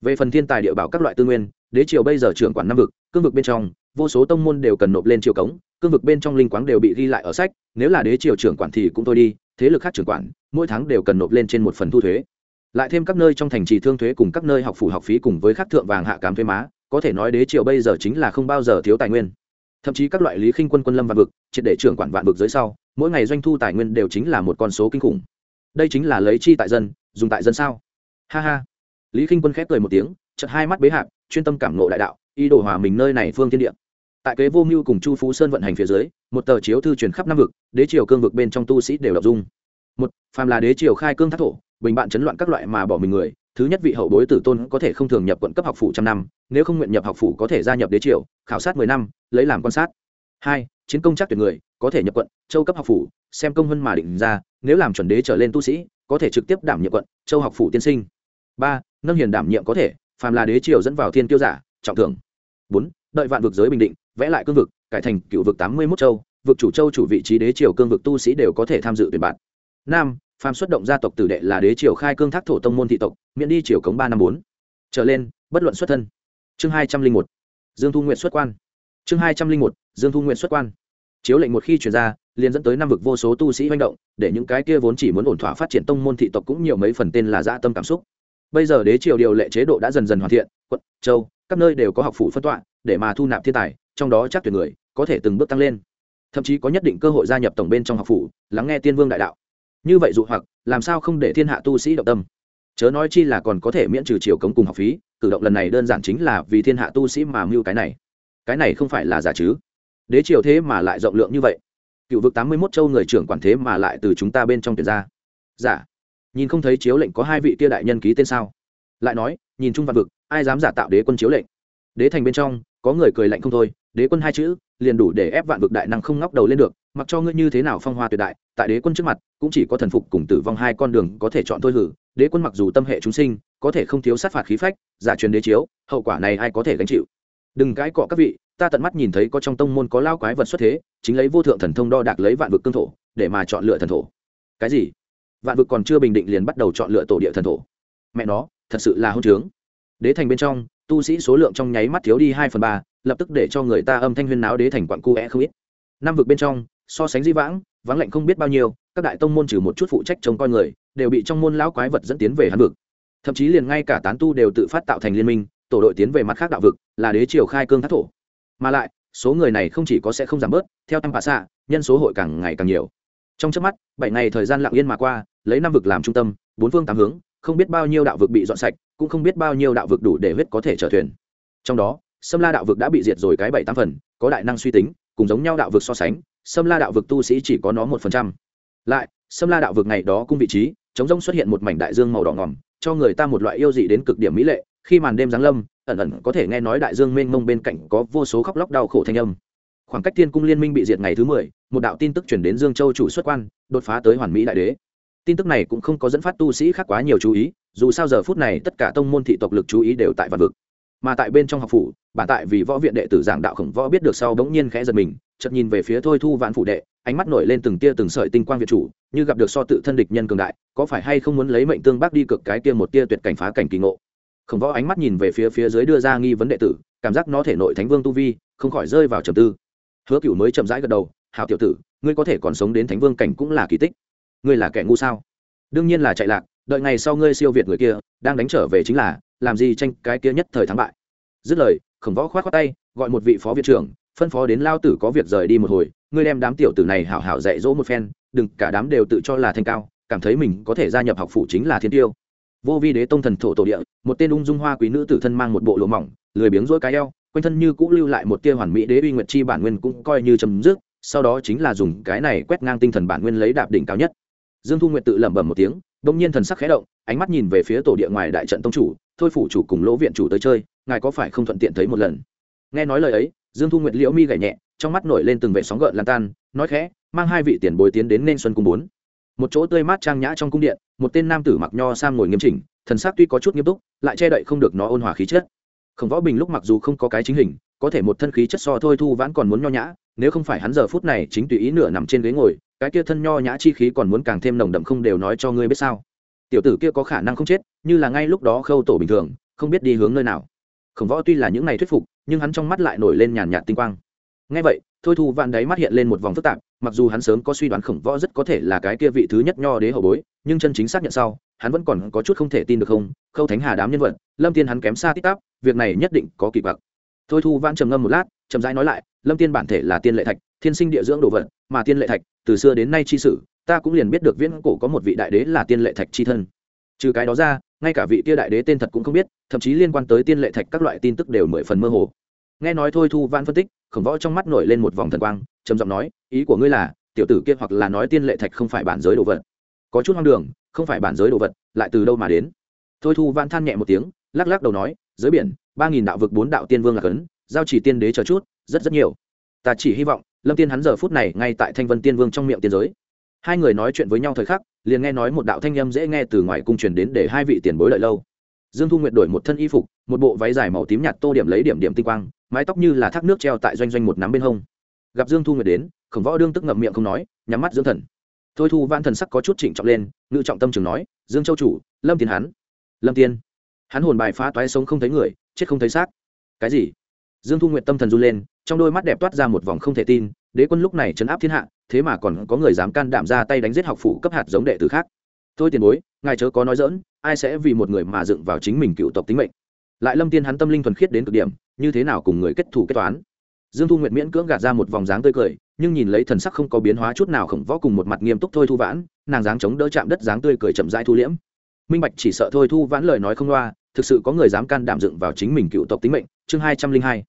Về phần thiên tài địa bảo các loại tư nguyên, đế triều bây giờ trưởng quản năm vực, cương vực bên trong vô số tông môn đều cần nộp lên triều cống, cương vực bên trong linh quáng đều bị ghi lại ở sách, nếu là đế triều trưởng quản thì cũng thôi đi, thế lực khác trưởng quản, mỗi tháng đều cần nộp lên trên một phần thu thuế. Lại thêm các nơi trong thành trì thương thuế cùng các nơi học phủ học phí cùng với các thượng vàng hạ cám thuế má, có thể nói đế triều bây giờ chính là không bao giờ thiếu tài nguyên. Thậm chí các loại lý khinh quân quân lâm vạn vực, triệt để trưởng quản vạn vực dưới sau, mỗi ngày doanh thu tài nguyên đều chính là một con số kinh khủng. Đây chính là lấy chi tại dân, dùng tại dân sao? Ha ha. Lý khinh quân khép cười một tiếng chật hai mắt bế hạc chuyên tâm cảm nộ đại đạo y đồ hòa mình nơi này phương thiên địa tại kế vô mưu cùng chu phú sơn vận hành phía dưới, một tờ chiếu thư truyền khắp năm vực, đế triều cương vực bên trong tu sĩ đều đọc dung. Một, phàm là đế triều khai cương thác thổ, bình bạn chấn loạn các loại mà bỏ mình người, thứ nhất vị hậu bối tử tôn có thể không thường nhập quận cấp học phủ trăm năm, nếu không nguyện nhập học phủ có thể gia nhập đế triều, khảo sát mười năm, lấy làm quan sát. Hai, chiến công chắc tuyệt người, có thể nhập quận, châu cấp học phủ, xem công hơn mà định ra, nếu làm chuẩn đế trở lên tu sĩ, có thể trực tiếp đảm nhiệm quận, châu học phủ tiên sinh. Ba, nâng hiền đảm nhiệm có thể, phàm là đế triều dẫn vào thiên tiêu giả, trọng thưởng. Bốn, đợi vạn vực giới bình định vẽ lại cương vực, cải thành cựu vực tám mươi mốt châu, vực chủ châu chủ vị trí đế triều cương vực tu sĩ đều có thể tham dự tuyển bạn. Năm phàm xuất động gia tộc tử đệ là đế triều khai cương thác thổ tông môn thị tộc, miễn đi triều cống ba năm bốn. Trở lên, bất luận xuất thân. Chương hai trăm linh một, dương thu nguyện xuất quan. Chương hai trăm linh một, dương thu nguyện xuất quan. Chiếu lệnh một khi chuyển ra, liền dẫn tới năm vực vô số tu sĩ manh động, để những cái kia vốn chỉ muốn ổn thỏa phát triển tông môn thị tộc cũng nhiều mấy phần tên là dã tâm cảm xúc. Bây giờ đế triều điều lệ chế độ đã dần dần hoàn thiện, quận, châu, các nơi đều có học phủ phân tọa, để mà thu nạp thiên tài trong đó chắc tuyệt người, có thể từng bước tăng lên. Thậm chí có nhất định cơ hội gia nhập tổng bên trong học phủ, lắng nghe tiên vương đại đạo. Như vậy dụ hoặc, làm sao không để thiên hạ tu sĩ động tâm? Chớ nói chi là còn có thể miễn trừ chiều cống cùng học phí, cử động lần này đơn giản chính là vì thiên hạ tu sĩ mà mưu cái này. Cái này không phải là giả chứ? Đế triều thế mà lại rộng lượng như vậy. Cựu vực tám mươi mốt châu người trưởng quản thế mà lại từ chúng ta bên trong tuyển ra. Giả. Nhìn không thấy chiếu lệnh có hai vị tia đại nhân ký tên sao? Lại nói, nhìn chung văn vực, ai dám giả tạo đế quân chiếu lệnh? Đế thành bên trong có người cười lạnh không thôi, đế quân hai chữ, liền đủ để ép vạn vực đại năng không ngóc đầu lên được, mặc cho ngươi như thế nào phong hoa tuyệt đại, tại đế quân trước mặt, cũng chỉ có thần phục cùng tử vong hai con đường có thể chọn thôi hử, đế quân mặc dù tâm hệ chúng sinh, có thể không thiếu sát phạt khí phách, giả truyền đế chiếu, hậu quả này ai có thể gánh chịu? Đừng cãi cọ các vị, ta tận mắt nhìn thấy có trong tông môn có lao quái vật xuất thế, chính lấy vô thượng thần thông đo đạc lấy vạn vực cương thổ, để mà chọn lựa thần thổ. Cái gì? Vạn vực còn chưa bình định liền bắt đầu chọn lựa tổ địa thần thổ. Mẹ nó, thật sự là hôn trướng. Đế thành bên trong tu sĩ số lượng trong nháy mắt thiếu đi hai phần ba, lập tức để cho người ta âm thanh huyên náo đế thành quặn cu é không ít. Năm vực bên trong, so sánh di vãng, vắng lạnh không biết bao nhiêu, các đại tông môn trừ một chút phụ trách trông coi người, đều bị trong môn lão quái vật dẫn tiến về hắn vực. Thậm chí liền ngay cả tán tu đều tự phát tạo thành liên minh, tổ đội tiến về mặt khác đạo vực, là đế triều khai cương thác thổ. Mà lại, số người này không chỉ có sẽ không giảm bớt, theo tăng bà xạ, nhân số hội càng ngày càng nhiều. Trong trước mắt, bảy ngày thời gian lặng yên mà qua, lấy năm vực làm trung tâm, bốn phương tám hướng, không biết bao nhiêu đạo vực bị dọn sạch cũng không biết bao nhiêu đạo vực đủ để huyết có thể trở thuyền. Trong đó, sâm la đạo vực đã bị diệt rồi cái bảy tám phần, có đại năng suy tính, cùng giống nhau đạo vực so sánh, sâm la đạo vực tu sĩ chỉ có nó một phần trăm. Lại, sâm la đạo vực ngày đó cung vị trí, chống rông xuất hiện một mảnh đại dương màu đỏ ngòm, cho người ta một loại yêu dị đến cực điểm mỹ lệ, khi màn đêm giáng lâm, ẩn ẩn có thể nghe nói đại dương mênh mông bên cạnh có vô số khóc lóc đau khổ thanh âm. Khoảng cách thiên cung liên minh bị diệt ngày thứ mười, một đạo tin tức chuyển đến dương châu chủ xuất quan, đột phá tới hoàn mỹ đại đế. Tin tức này cũng không có dẫn phát tu sĩ khác quá nhiều chú ý dù sao giờ phút này tất cả tông môn thị tộc lực chú ý đều tại vạn vực. Mà tại bên trong học phủ, bản tại vì võ viện đệ tử giảng đạo khổng võ biết được sau bỗng nhiên khẽ giật mình, chợt nhìn về phía thôi thu vạn phủ đệ, ánh mắt nổi lên từng tia từng sợi tinh quang việt chủ, như gặp được so tự thân địch nhân cường đại, có phải hay không muốn lấy mệnh tương bác đi cực cái kia một tia tuyệt cảnh phá cảnh kỳ ngộ. Khổng võ ánh mắt nhìn về phía phía dưới đưa ra nghi vấn đệ tử, cảm giác nó thể nội thánh vương tu vi, không khỏi rơi vào trầm tư. Hứa cựu mới chậm rãi gật đầu hào tiểu tử, ngươi có thể còn sống đến thánh vương cảnh cũng là kỳ tích. Ngươi là kẻ ngu sao? Đương nhiên là chạy lạc đợi ngày sau ngươi siêu việt người kia, đang đánh trở về chính là, làm gì tranh cái kia nhất thời thắng bại. Dứt lời, khổng võ khoát khoát tay, gọi một vị phó viện trưởng, phân phó đến lao tử có việc rời đi một hồi, ngươi đem đám tiểu tử này hảo hảo dạy dỗ một phen, đừng, cả đám đều tự cho là thanh cao, cảm thấy mình có thể gia nhập học phủ chính là thiên tiêu. Vô vi đế tông thần thổ tổ địa, một tên ung dung hoa quý nữ tử thân mang một bộ lụa mỏng, lười biếng rỗi cái eo, quanh thân như cũ lưu lại một tia hoàn mỹ đế uy nguyệt chi bản nguyên cũng coi như chấm dứt, sau đó chính là dùng cái này quét ngang tinh thần bản nguyên lấy đạp đỉnh cao nhất. Dương thu nguyệt tự lẩm bẩm một tiếng đông nhiên thần sắc khẽ động, ánh mắt nhìn về phía tổ địa ngoài đại trận tông chủ, thôi phủ chủ cùng lỗ viện chủ tới chơi, ngài có phải không thuận tiện thấy một lần? Nghe nói lời ấy, dương thu nguyệt liễu mi gảy nhẹ, trong mắt nổi lên từng vệ sóng gợn lan tan, nói khẽ, mang hai vị tiền bồi tiến đến nên xuân cung bốn. Một chỗ tươi mát trang nhã trong cung điện, một tên nam tử mặc nho sam ngồi nghiêm chỉnh, thần sắc tuy có chút nghiêm túc, lại che đậy không được nó ôn hòa khí chất. Khổng võ bình lúc mặc dù không có cái chính hình, có thể một thân khí chất so thôi thu vãn còn muốn nho nhã, nếu không phải hắn giờ phút này chính tùy ý nửa nằm trên ghế ngồi cái kia thân nho nhã chi khí còn muốn càng thêm nồng đậm không đều nói cho ngươi biết sao. Tiểu tử kia có khả năng không chết, như là ngay lúc đó khâu tổ bình thường, không biết đi hướng nơi nào. Khổng võ tuy là những này thuyết phục, nhưng hắn trong mắt lại nổi lên nhàn nhạt tinh quang. Ngay vậy, thôi thu vạn đáy mắt hiện lên một vòng phức tạp, mặc dù hắn sớm có suy đoán khổng võ rất có thể là cái kia vị thứ nhất nho đế hậu bối, nhưng chân chính xác nhận sau, hắn vẫn còn có chút không thể tin được không, khâu thánh hà đám nhân vật, lâm tiên hắn kém xa tít tắp, việc này nhất định có kỳ bạc thôi thu vạn trầm ngâm một lát, chậm rãi nói lại, lâm tiên bản thể là tiên lệ thạch, thiên sinh địa dưỡng đồ vật, mà tiên lệ thạch từ xưa đến nay chi sử ta cũng liền biết được viễn cổ có một vị đại đế là tiên lệ thạch chi thân. Trừ cái đó ra, ngay cả vị kia đại đế tên thật cũng không biết, thậm chí liên quan tới tiên lệ thạch các loại tin tức đều mười phần mơ hồ. Nghe nói thôi thu văn phân tích, khổng võ trong mắt nổi lên một vòng thần quang, trầm giọng nói, ý của ngươi là, tiểu tử kia hoặc là nói tiên lệ thạch không phải bản giới đồ vật. Có chút hoang đường, không phải bản giới đồ vật, lại từ đâu mà đến? Thôi thu văn than nhẹ một tiếng, lắc lắc đầu nói, giới biển, ba nghìn đạo vực bốn đạo tiên vương là cấn, giao chỉ tiên đế chờ chút, rất rất nhiều. Ta chỉ hy vọng lâm tiên hắn giờ phút này ngay tại thanh vân tiên vương trong miệng tiên giới. Hai người nói chuyện với nhau thời khắc, liền nghe nói một đạo thanh â m dễ nghe từ ngoài cung truyền đến để hai vị tiền bối lợi lâu. Dương thu nguyệt đổi một thân y phục, một bộ váy dài màu tím nhạt tô điểm lấy điểm điểm tinh quang, mái tóc như là thác nước treo tại doanh doanh một nắm bên hông. Gặp dương thu nguyệt đến, khổng võ đương tức ngậm miệng không nói, nhắm mắt dưỡng thần. Thôi thu van thần sắc có chút trịnh trọng lên, ngự trọng tâm trường nói, dương châu chủ, lâm tiên hắn. Lâm tiên? Hắn hồn bài phá toái sống không thấy người, chết không thấy xác. Cái gì? Dương thu nguyệt tâm thần run lên, trong đôi mắt đẹp toát ra một vòng không thể tin, đế quân lúc này chấn áp thiên hạ, thế mà còn có người dám can đảm ra tay đánh giết học phủ cấp hạt giống đệ tử khác. Thôi tiền bối, ngài chớ có nói dỡn ai sẽ vì một người mà dựng vào chính mình cựu tộc tính mệnh? Lại lâm tiên hắn tâm linh thuần khiết đến cực điểm, như thế nào cùng người kết thù kết toán? Dương thu nguyệt miễn cưỡng gạt ra một vòng dáng tươi cười, nhưng nhìn lấy thần sắc không có biến hóa chút nào khổng võ cùng một mặt nghiêm túc thôi thu vãn, nàng dáng chống đỡ chạm đất dáng tươi cười chậm rãi thu liễm. Minh bạch chỉ sợ thôi thu vãn lời nói không loa, thực sự có người dám can đảm dựng vào chính mình cựu tộc tính mệnh, chương hai trăm linh hai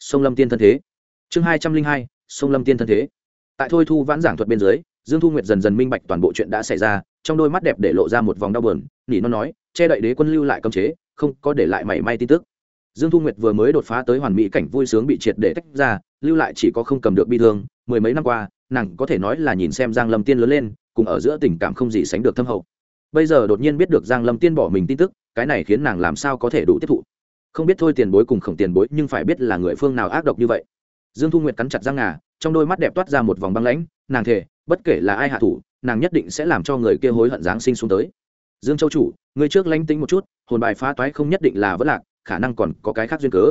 sông lâm tiên thân thế. Chương hai trăm linh hai, sông lâm tiên thân thế. Tại thôi thu vãn giảng thuật bên dưới, dương thu nguyệt dần dần minh bạch toàn bộ chuyện đã xảy ra, trong đôi mắt đẹp để lộ ra một vòng đau bờn nỉ nó nói, che đậy đế quân lưu lại cấm chế, không có để lại mảy may tin tức. Dương thu nguyệt vừa mới đột phá tới hoàn mỹ cảnh vui sướng bị triệt để tách ra, lưu lại chỉ có không cầm được bi thương, mười mấy năm qua, nàng có thể nói là nhìn xem giang lâm tiên lớn lên, cùng ở giữa tình cảm không gì sánh được thâm hậu. Bây giờ đột nhiên biết được giang lâm tiên bỏ mình tin tức, cái này khiến nàng làm sao có thể đủ tiếp thụ không biết thôi tiền bối cùng khổng tiền bối nhưng phải biết là người phương nào ác độc như vậy. Dương thu nguyệt cắn chặt răng ngà, trong đôi mắt đẹp toát ra một vòng băng lãnh, nàng thề, bất kể là ai hạ thủ, nàng nhất định sẽ làm cho người kia hối hận giáng sinh xuống tới. Dương châu chủ, người trước lánh tính một chút, hồn bài phá toái không nhất định là vất lạc, khả năng còn có cái khác duyên cớ.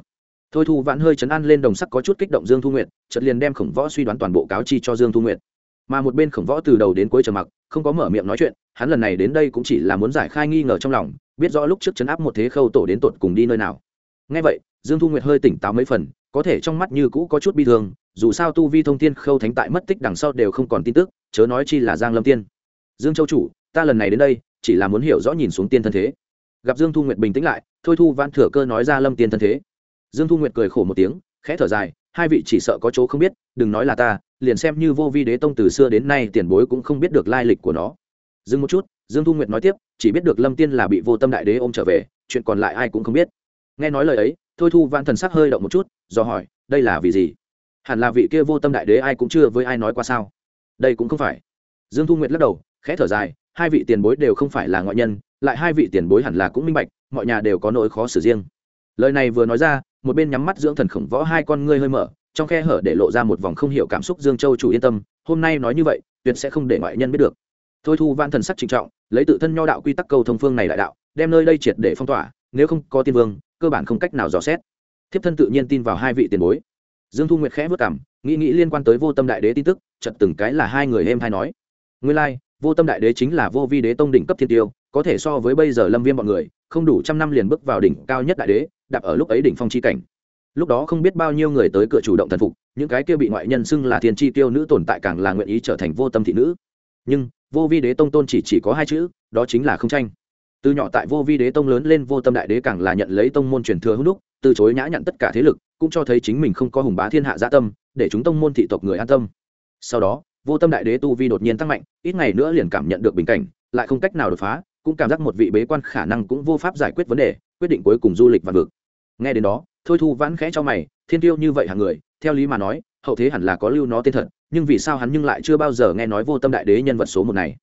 Thôi thu vãn hơi chấn an lên đồng sắc có chút kích động dương thu nguyệt, chợt liền đem khổng võ suy đoán toàn bộ cáo chi cho dương thu nguyệt. Mà một bên khổng võ từ đầu đến cuối trầm mặc, không có mở miệng nói chuyện, hắn lần này đến đây cũng chỉ là muốn giải khai nghi ngờ trong lòng, biết rõ lúc trước chấn áp một thế khâu tổ đến tột cùng đi nơi nào ngay vậy, dương thu nguyệt hơi tỉnh táo mấy phần, có thể trong mắt như cũ có chút bi thương, dù sao tu vi thông tiên khâu thánh tại mất tích đằng sau đều không còn tin tức, chớ nói chi là giang lâm tiên. Dương châu chủ, ta lần này đến đây, chỉ là muốn hiểu rõ nhìn xuống tiên thân thế. Gặp dương thu nguyệt bình tĩnh lại, thôi thu vãn thừa cơ nói ra lâm tiên thân thế. Dương thu nguyệt cười khổ một tiếng, khẽ thở dài, hai vị chỉ sợ có chỗ không biết, đừng nói là ta, liền xem như vô vi đế tông từ xưa đến nay tiền bối cũng không biết được lai lịch của nó. Dừng một chút, dương thu nguyệt nói tiếp, chỉ biết được lâm tiên là bị vô tâm đại đế ôm trở về, chuyện còn lại ai cũng không biết nghe nói lời ấy, thôi thu Van thần sắc hơi động một chút, do hỏi, đây là vì gì? Hẳn là vị kia vô tâm đại đế ai cũng chưa với ai nói qua sao? Đây cũng không phải. Dương thu nguyệt lắc đầu, khẽ thở dài, hai vị tiền bối đều không phải là ngoại nhân, lại hai vị tiền bối hẳn là cũng minh bạch, mọi nhà đều có nỗi khó xử riêng. Lời này vừa nói ra, một bên nhắm mắt dưỡng thần khổng võ hai con ngươi hơi mở, trong khe hở để lộ ra một vòng không hiểu cảm xúc dương châu chủ yên tâm, hôm nay nói như vậy, tuyệt sẽ không để ngoại nhân biết được. Thôi thu van thần sắc trịnh trọng, lấy tự thân nho đạo quy tắc cầu thông phương này đại đạo, đem nơi đây triệt để phong tỏa, nếu không có tiên vương cơ bản không cách nào dò xét. Thiếp thân tự nhiên tin vào hai vị tiền bối. Dương thu nguyệt khẽ vất cảm nghĩ nghĩ liên quan tới vô tâm đại đế tin tức chật từng cái là hai người êm hay nói. Nguyên lai、like, vô tâm đại đế chính là vô vi đế tông đỉnh cấp thiên tiêu có thể so với bây giờ lâm Viên b ọ n người không đủ trăm năm liền bước vào đỉnh cao nhất đại đế đạp ở lúc ấy đỉnh phong c h i cảnh. Lúc đó không biết bao nhiêu người tới cửa chủ động thần phục những cái kia bị ngoại nhân xưng là thiên tri tiêu nữ tồn tại càng là nguyện ý trở thành vô tâm thị nữ. Nhưng vô vi đế tông tôn chỉ chỉ có hai chữ đó chính là không tranh từ nhỏ tại vô vi đế tông lớn lên, vô tâm đại đế càng là nhận lấy tông môn truyền thừa hữu đúc, từ chối nhã nhận tất cả thế lực, cũng cho thấy chính mình không có hùng bá thiên hạ gia tâm, để chúng tông môn thị tộc người an tâm. Sau đó, vô tâm đại đế tu vi đột nhiên tăng mạnh, ít ngày nữa liền cảm nhận được bình cảnh, lại không cách nào đột phá, cũng cảm giác một vị bế quan khả năng cũng vô pháp giải quyết vấn đề, quyết định cuối cùng du lịch và vực. Nghe đến đó, thôi thu vãn khẽ cho mày, thiên tiêu như vậy hàng người? Theo lý mà nói, hậu thế hẳn là có lưu nó tên thật, nhưng vì sao hắn nhưng lại chưa bao giờ nghe nói vô tâm đại đế nhân vật số một này?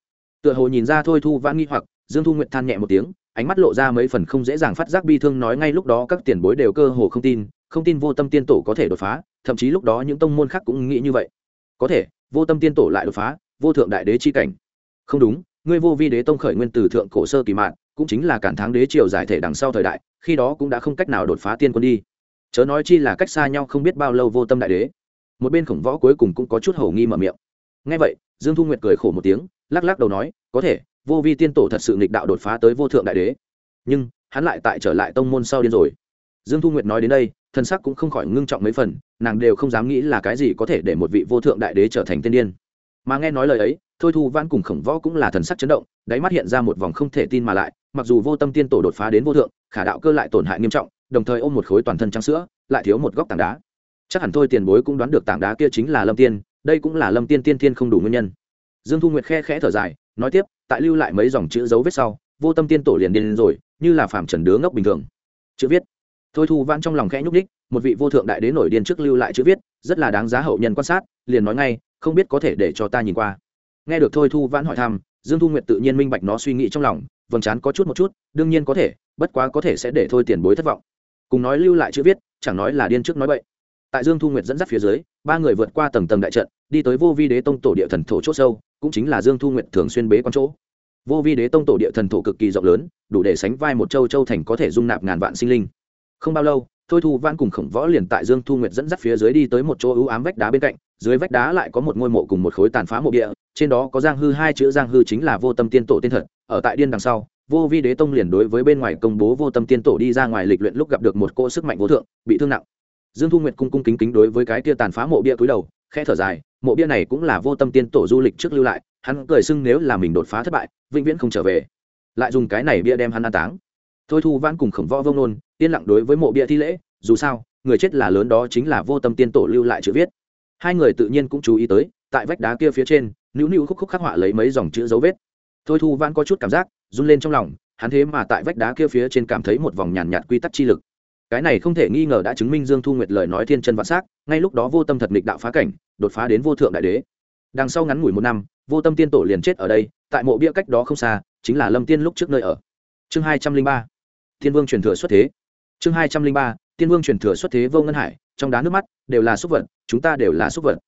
Tựa hồ nhìn ra thôi thu vãn nghi hoặc dương thu nguyện than nhẹ một tiếng, ánh mắt lộ ra mấy phần không dễ dàng phát giác bi thương nói ngay lúc đó các tiền bối đều cơ hồ không tin không tin vô tâm tiên tổ có thể đột phá, thậm chí lúc đó những tông môn khác cũng nghĩ như vậy. Có thể, vô tâm tiên tổ lại đột phá, vô thượng đại đế chi cảnh. Không đúng, ngươi vô vi đế tông khởi nguyên từ thượng cổ sơ kỳ mạn, cũng chính là cản thắng đế triều giải thể đằng sau thời đại, khi đó cũng đã không cách nào đột phá tiên quân đi. Chớ nói chi là cách xa nhau không biết bao lâu vô tâm đại đế. Một bên khổng võ cuối cùng cũng có chút hầu nghi mở miệng. Ngay vậy, dương thu nguyệt cười khổ một tiếng, lắc lắc đầu nói, có thể vô vi tiên tổ thật sự nghịch đạo đột phá tới vô thượng đại đế. Nhưng, hắn lại tại trở lại tông môn sau điên rồi. Dương thu nguyệt nói đến đây, thân sắc cũng không khỏi ngưng trọng mấy phần, nàng đều không dám nghĩ là cái gì có thể để một vị vô thượng đại đế trở thành tiên điên. Mà nghe nói lời ấy, thôi thu văn cùng khổng võ cũng là thần sắc chấn động, đáy mắt hiện ra một vòng không thể tin mà lại, mặc dù vô tâm tiên tổ đột phá đến vô thượng, khả đạo cơ lại tổn hại nghiêm trọng, đồng thời ôm một khối toàn thân trắng sữa, lại thiếu một góc tảng đá. Chắc hẳn thôi tiền bối cũng đoán được tảng đá kia chính là lâm tiên, đây cũng là lâm tiên tiên tiên không đủ nguyên nhân. Dương thu nguyệt khe khẽ thở dài, nói tiếp tại lưu lại mấy dòng chữ dấu vết sau, vô tâm tiên tổ liền điên rồi, như là phạm trần đứa ngốc bình thường. Chữ viết. Thôi thu văn trong lòng khẽ nhúc ních một vị vô thượng đại đế nổi điên trước lưu lại chữ viết, rất là đáng giá hậu nhân quan sát, liền nói ngay, không biết có thể để cho ta nhìn qua. Nghe được thôi thu vãn hỏi thăm, dương thu nguyệt tự nhiên minh bạch nó suy nghĩ trong lòng, vầng trán có chút một chút, đương nhiên có thể, bất quá có thể sẽ để thôi tiền bối thất vọng. Cùng nói lưu lại chữ viết, chẳng nói là điên trước nói vậy tại dương thu nguyệt dẫn dắt phía dưới, ba người vượt qua tầng tầng đại trận, đi tới vô vi đế tông tổ địa thần thổ c h ỗ sâu, cũng chính là dương thu nguyệt thường xuyên bế con chỗ. Vô vi đế tông tổ địa thần thổ cực kỳ rộng lớn, đủ để sánh vai một châu châu thành có thể dung nạp ngàn vạn sinh linh. Không bao lâu, thôi thu văn cùng khổng võ liền tại dương thu nguyệt dẫn dắt phía dưới đi tới một chỗ ưu ám vách đá bên cạnh, dưới vách đá lại có một ngôi mộ cùng một khối tàn phá mộ địa, trên đó có giang hư hai chữ giang hư chính là vô tâm tiên tổ tên thật, ở tại điên đằng sau, vô vi đế tông liền đối với bên ngoài công bố vô tâm tiên tổ đi ra ngoài lịch luyện lúc gặp được một cô sức mạnh vô thượng, bị thương nặng dương thu nguyệt cung cung kính kính đối với cái kia tàn phá mộ bia cúi đầu khẽ thở dài mộ bia này cũng là vô tâm tiên tổ du lịch trước lưu lại hắn cười xưng nếu là mình đột phá thất bại vĩnh viễn không trở về. Lại dùng cái này bia đem hắn an táng. Thôi thu vãn cùng khổng võ vông nôn yên lặng đối với mộ bia thi lễ dù sao người chết là lớn đó chính là vô tâm tiên tổ lưu lại chữ viết. Hai người tự nhiên cũng chú ý tới tại vách đá kia phía trên nữu nữu khúc khúc khắc họa lấy mấy dòng chữ dấu vết. Thôi thu vãn có chút cảm giác run lên trong lòng hắn thế mà tại vách đá kia phía trên cảm thấy một vòng nhàn nhạt, quy tắc chi lực cái này không thể nghi ngờ đã chứng minh dương thu nguyệt lời nói thiên chân vạn s á c ngay lúc đó vô tâm thật nghịch đạo phá cảnh, đột phá đến vô thượng đại đế. Đằng sau ngắn ngủi một năm, vô tâm tiên tổ liền chết ở đây, tại mộ bia cách đó không xa, chính là lâm tiên lúc trước nơi ở. Chương hai trăm linh ba, thiên vương truyền thừa xuất thế. Chương hai trăm linh ba tiên vương truyền thừa xuất thế vô ngân hải, trong đá nước mắt, đều là xúc vật, chúng ta đều là xúc vật.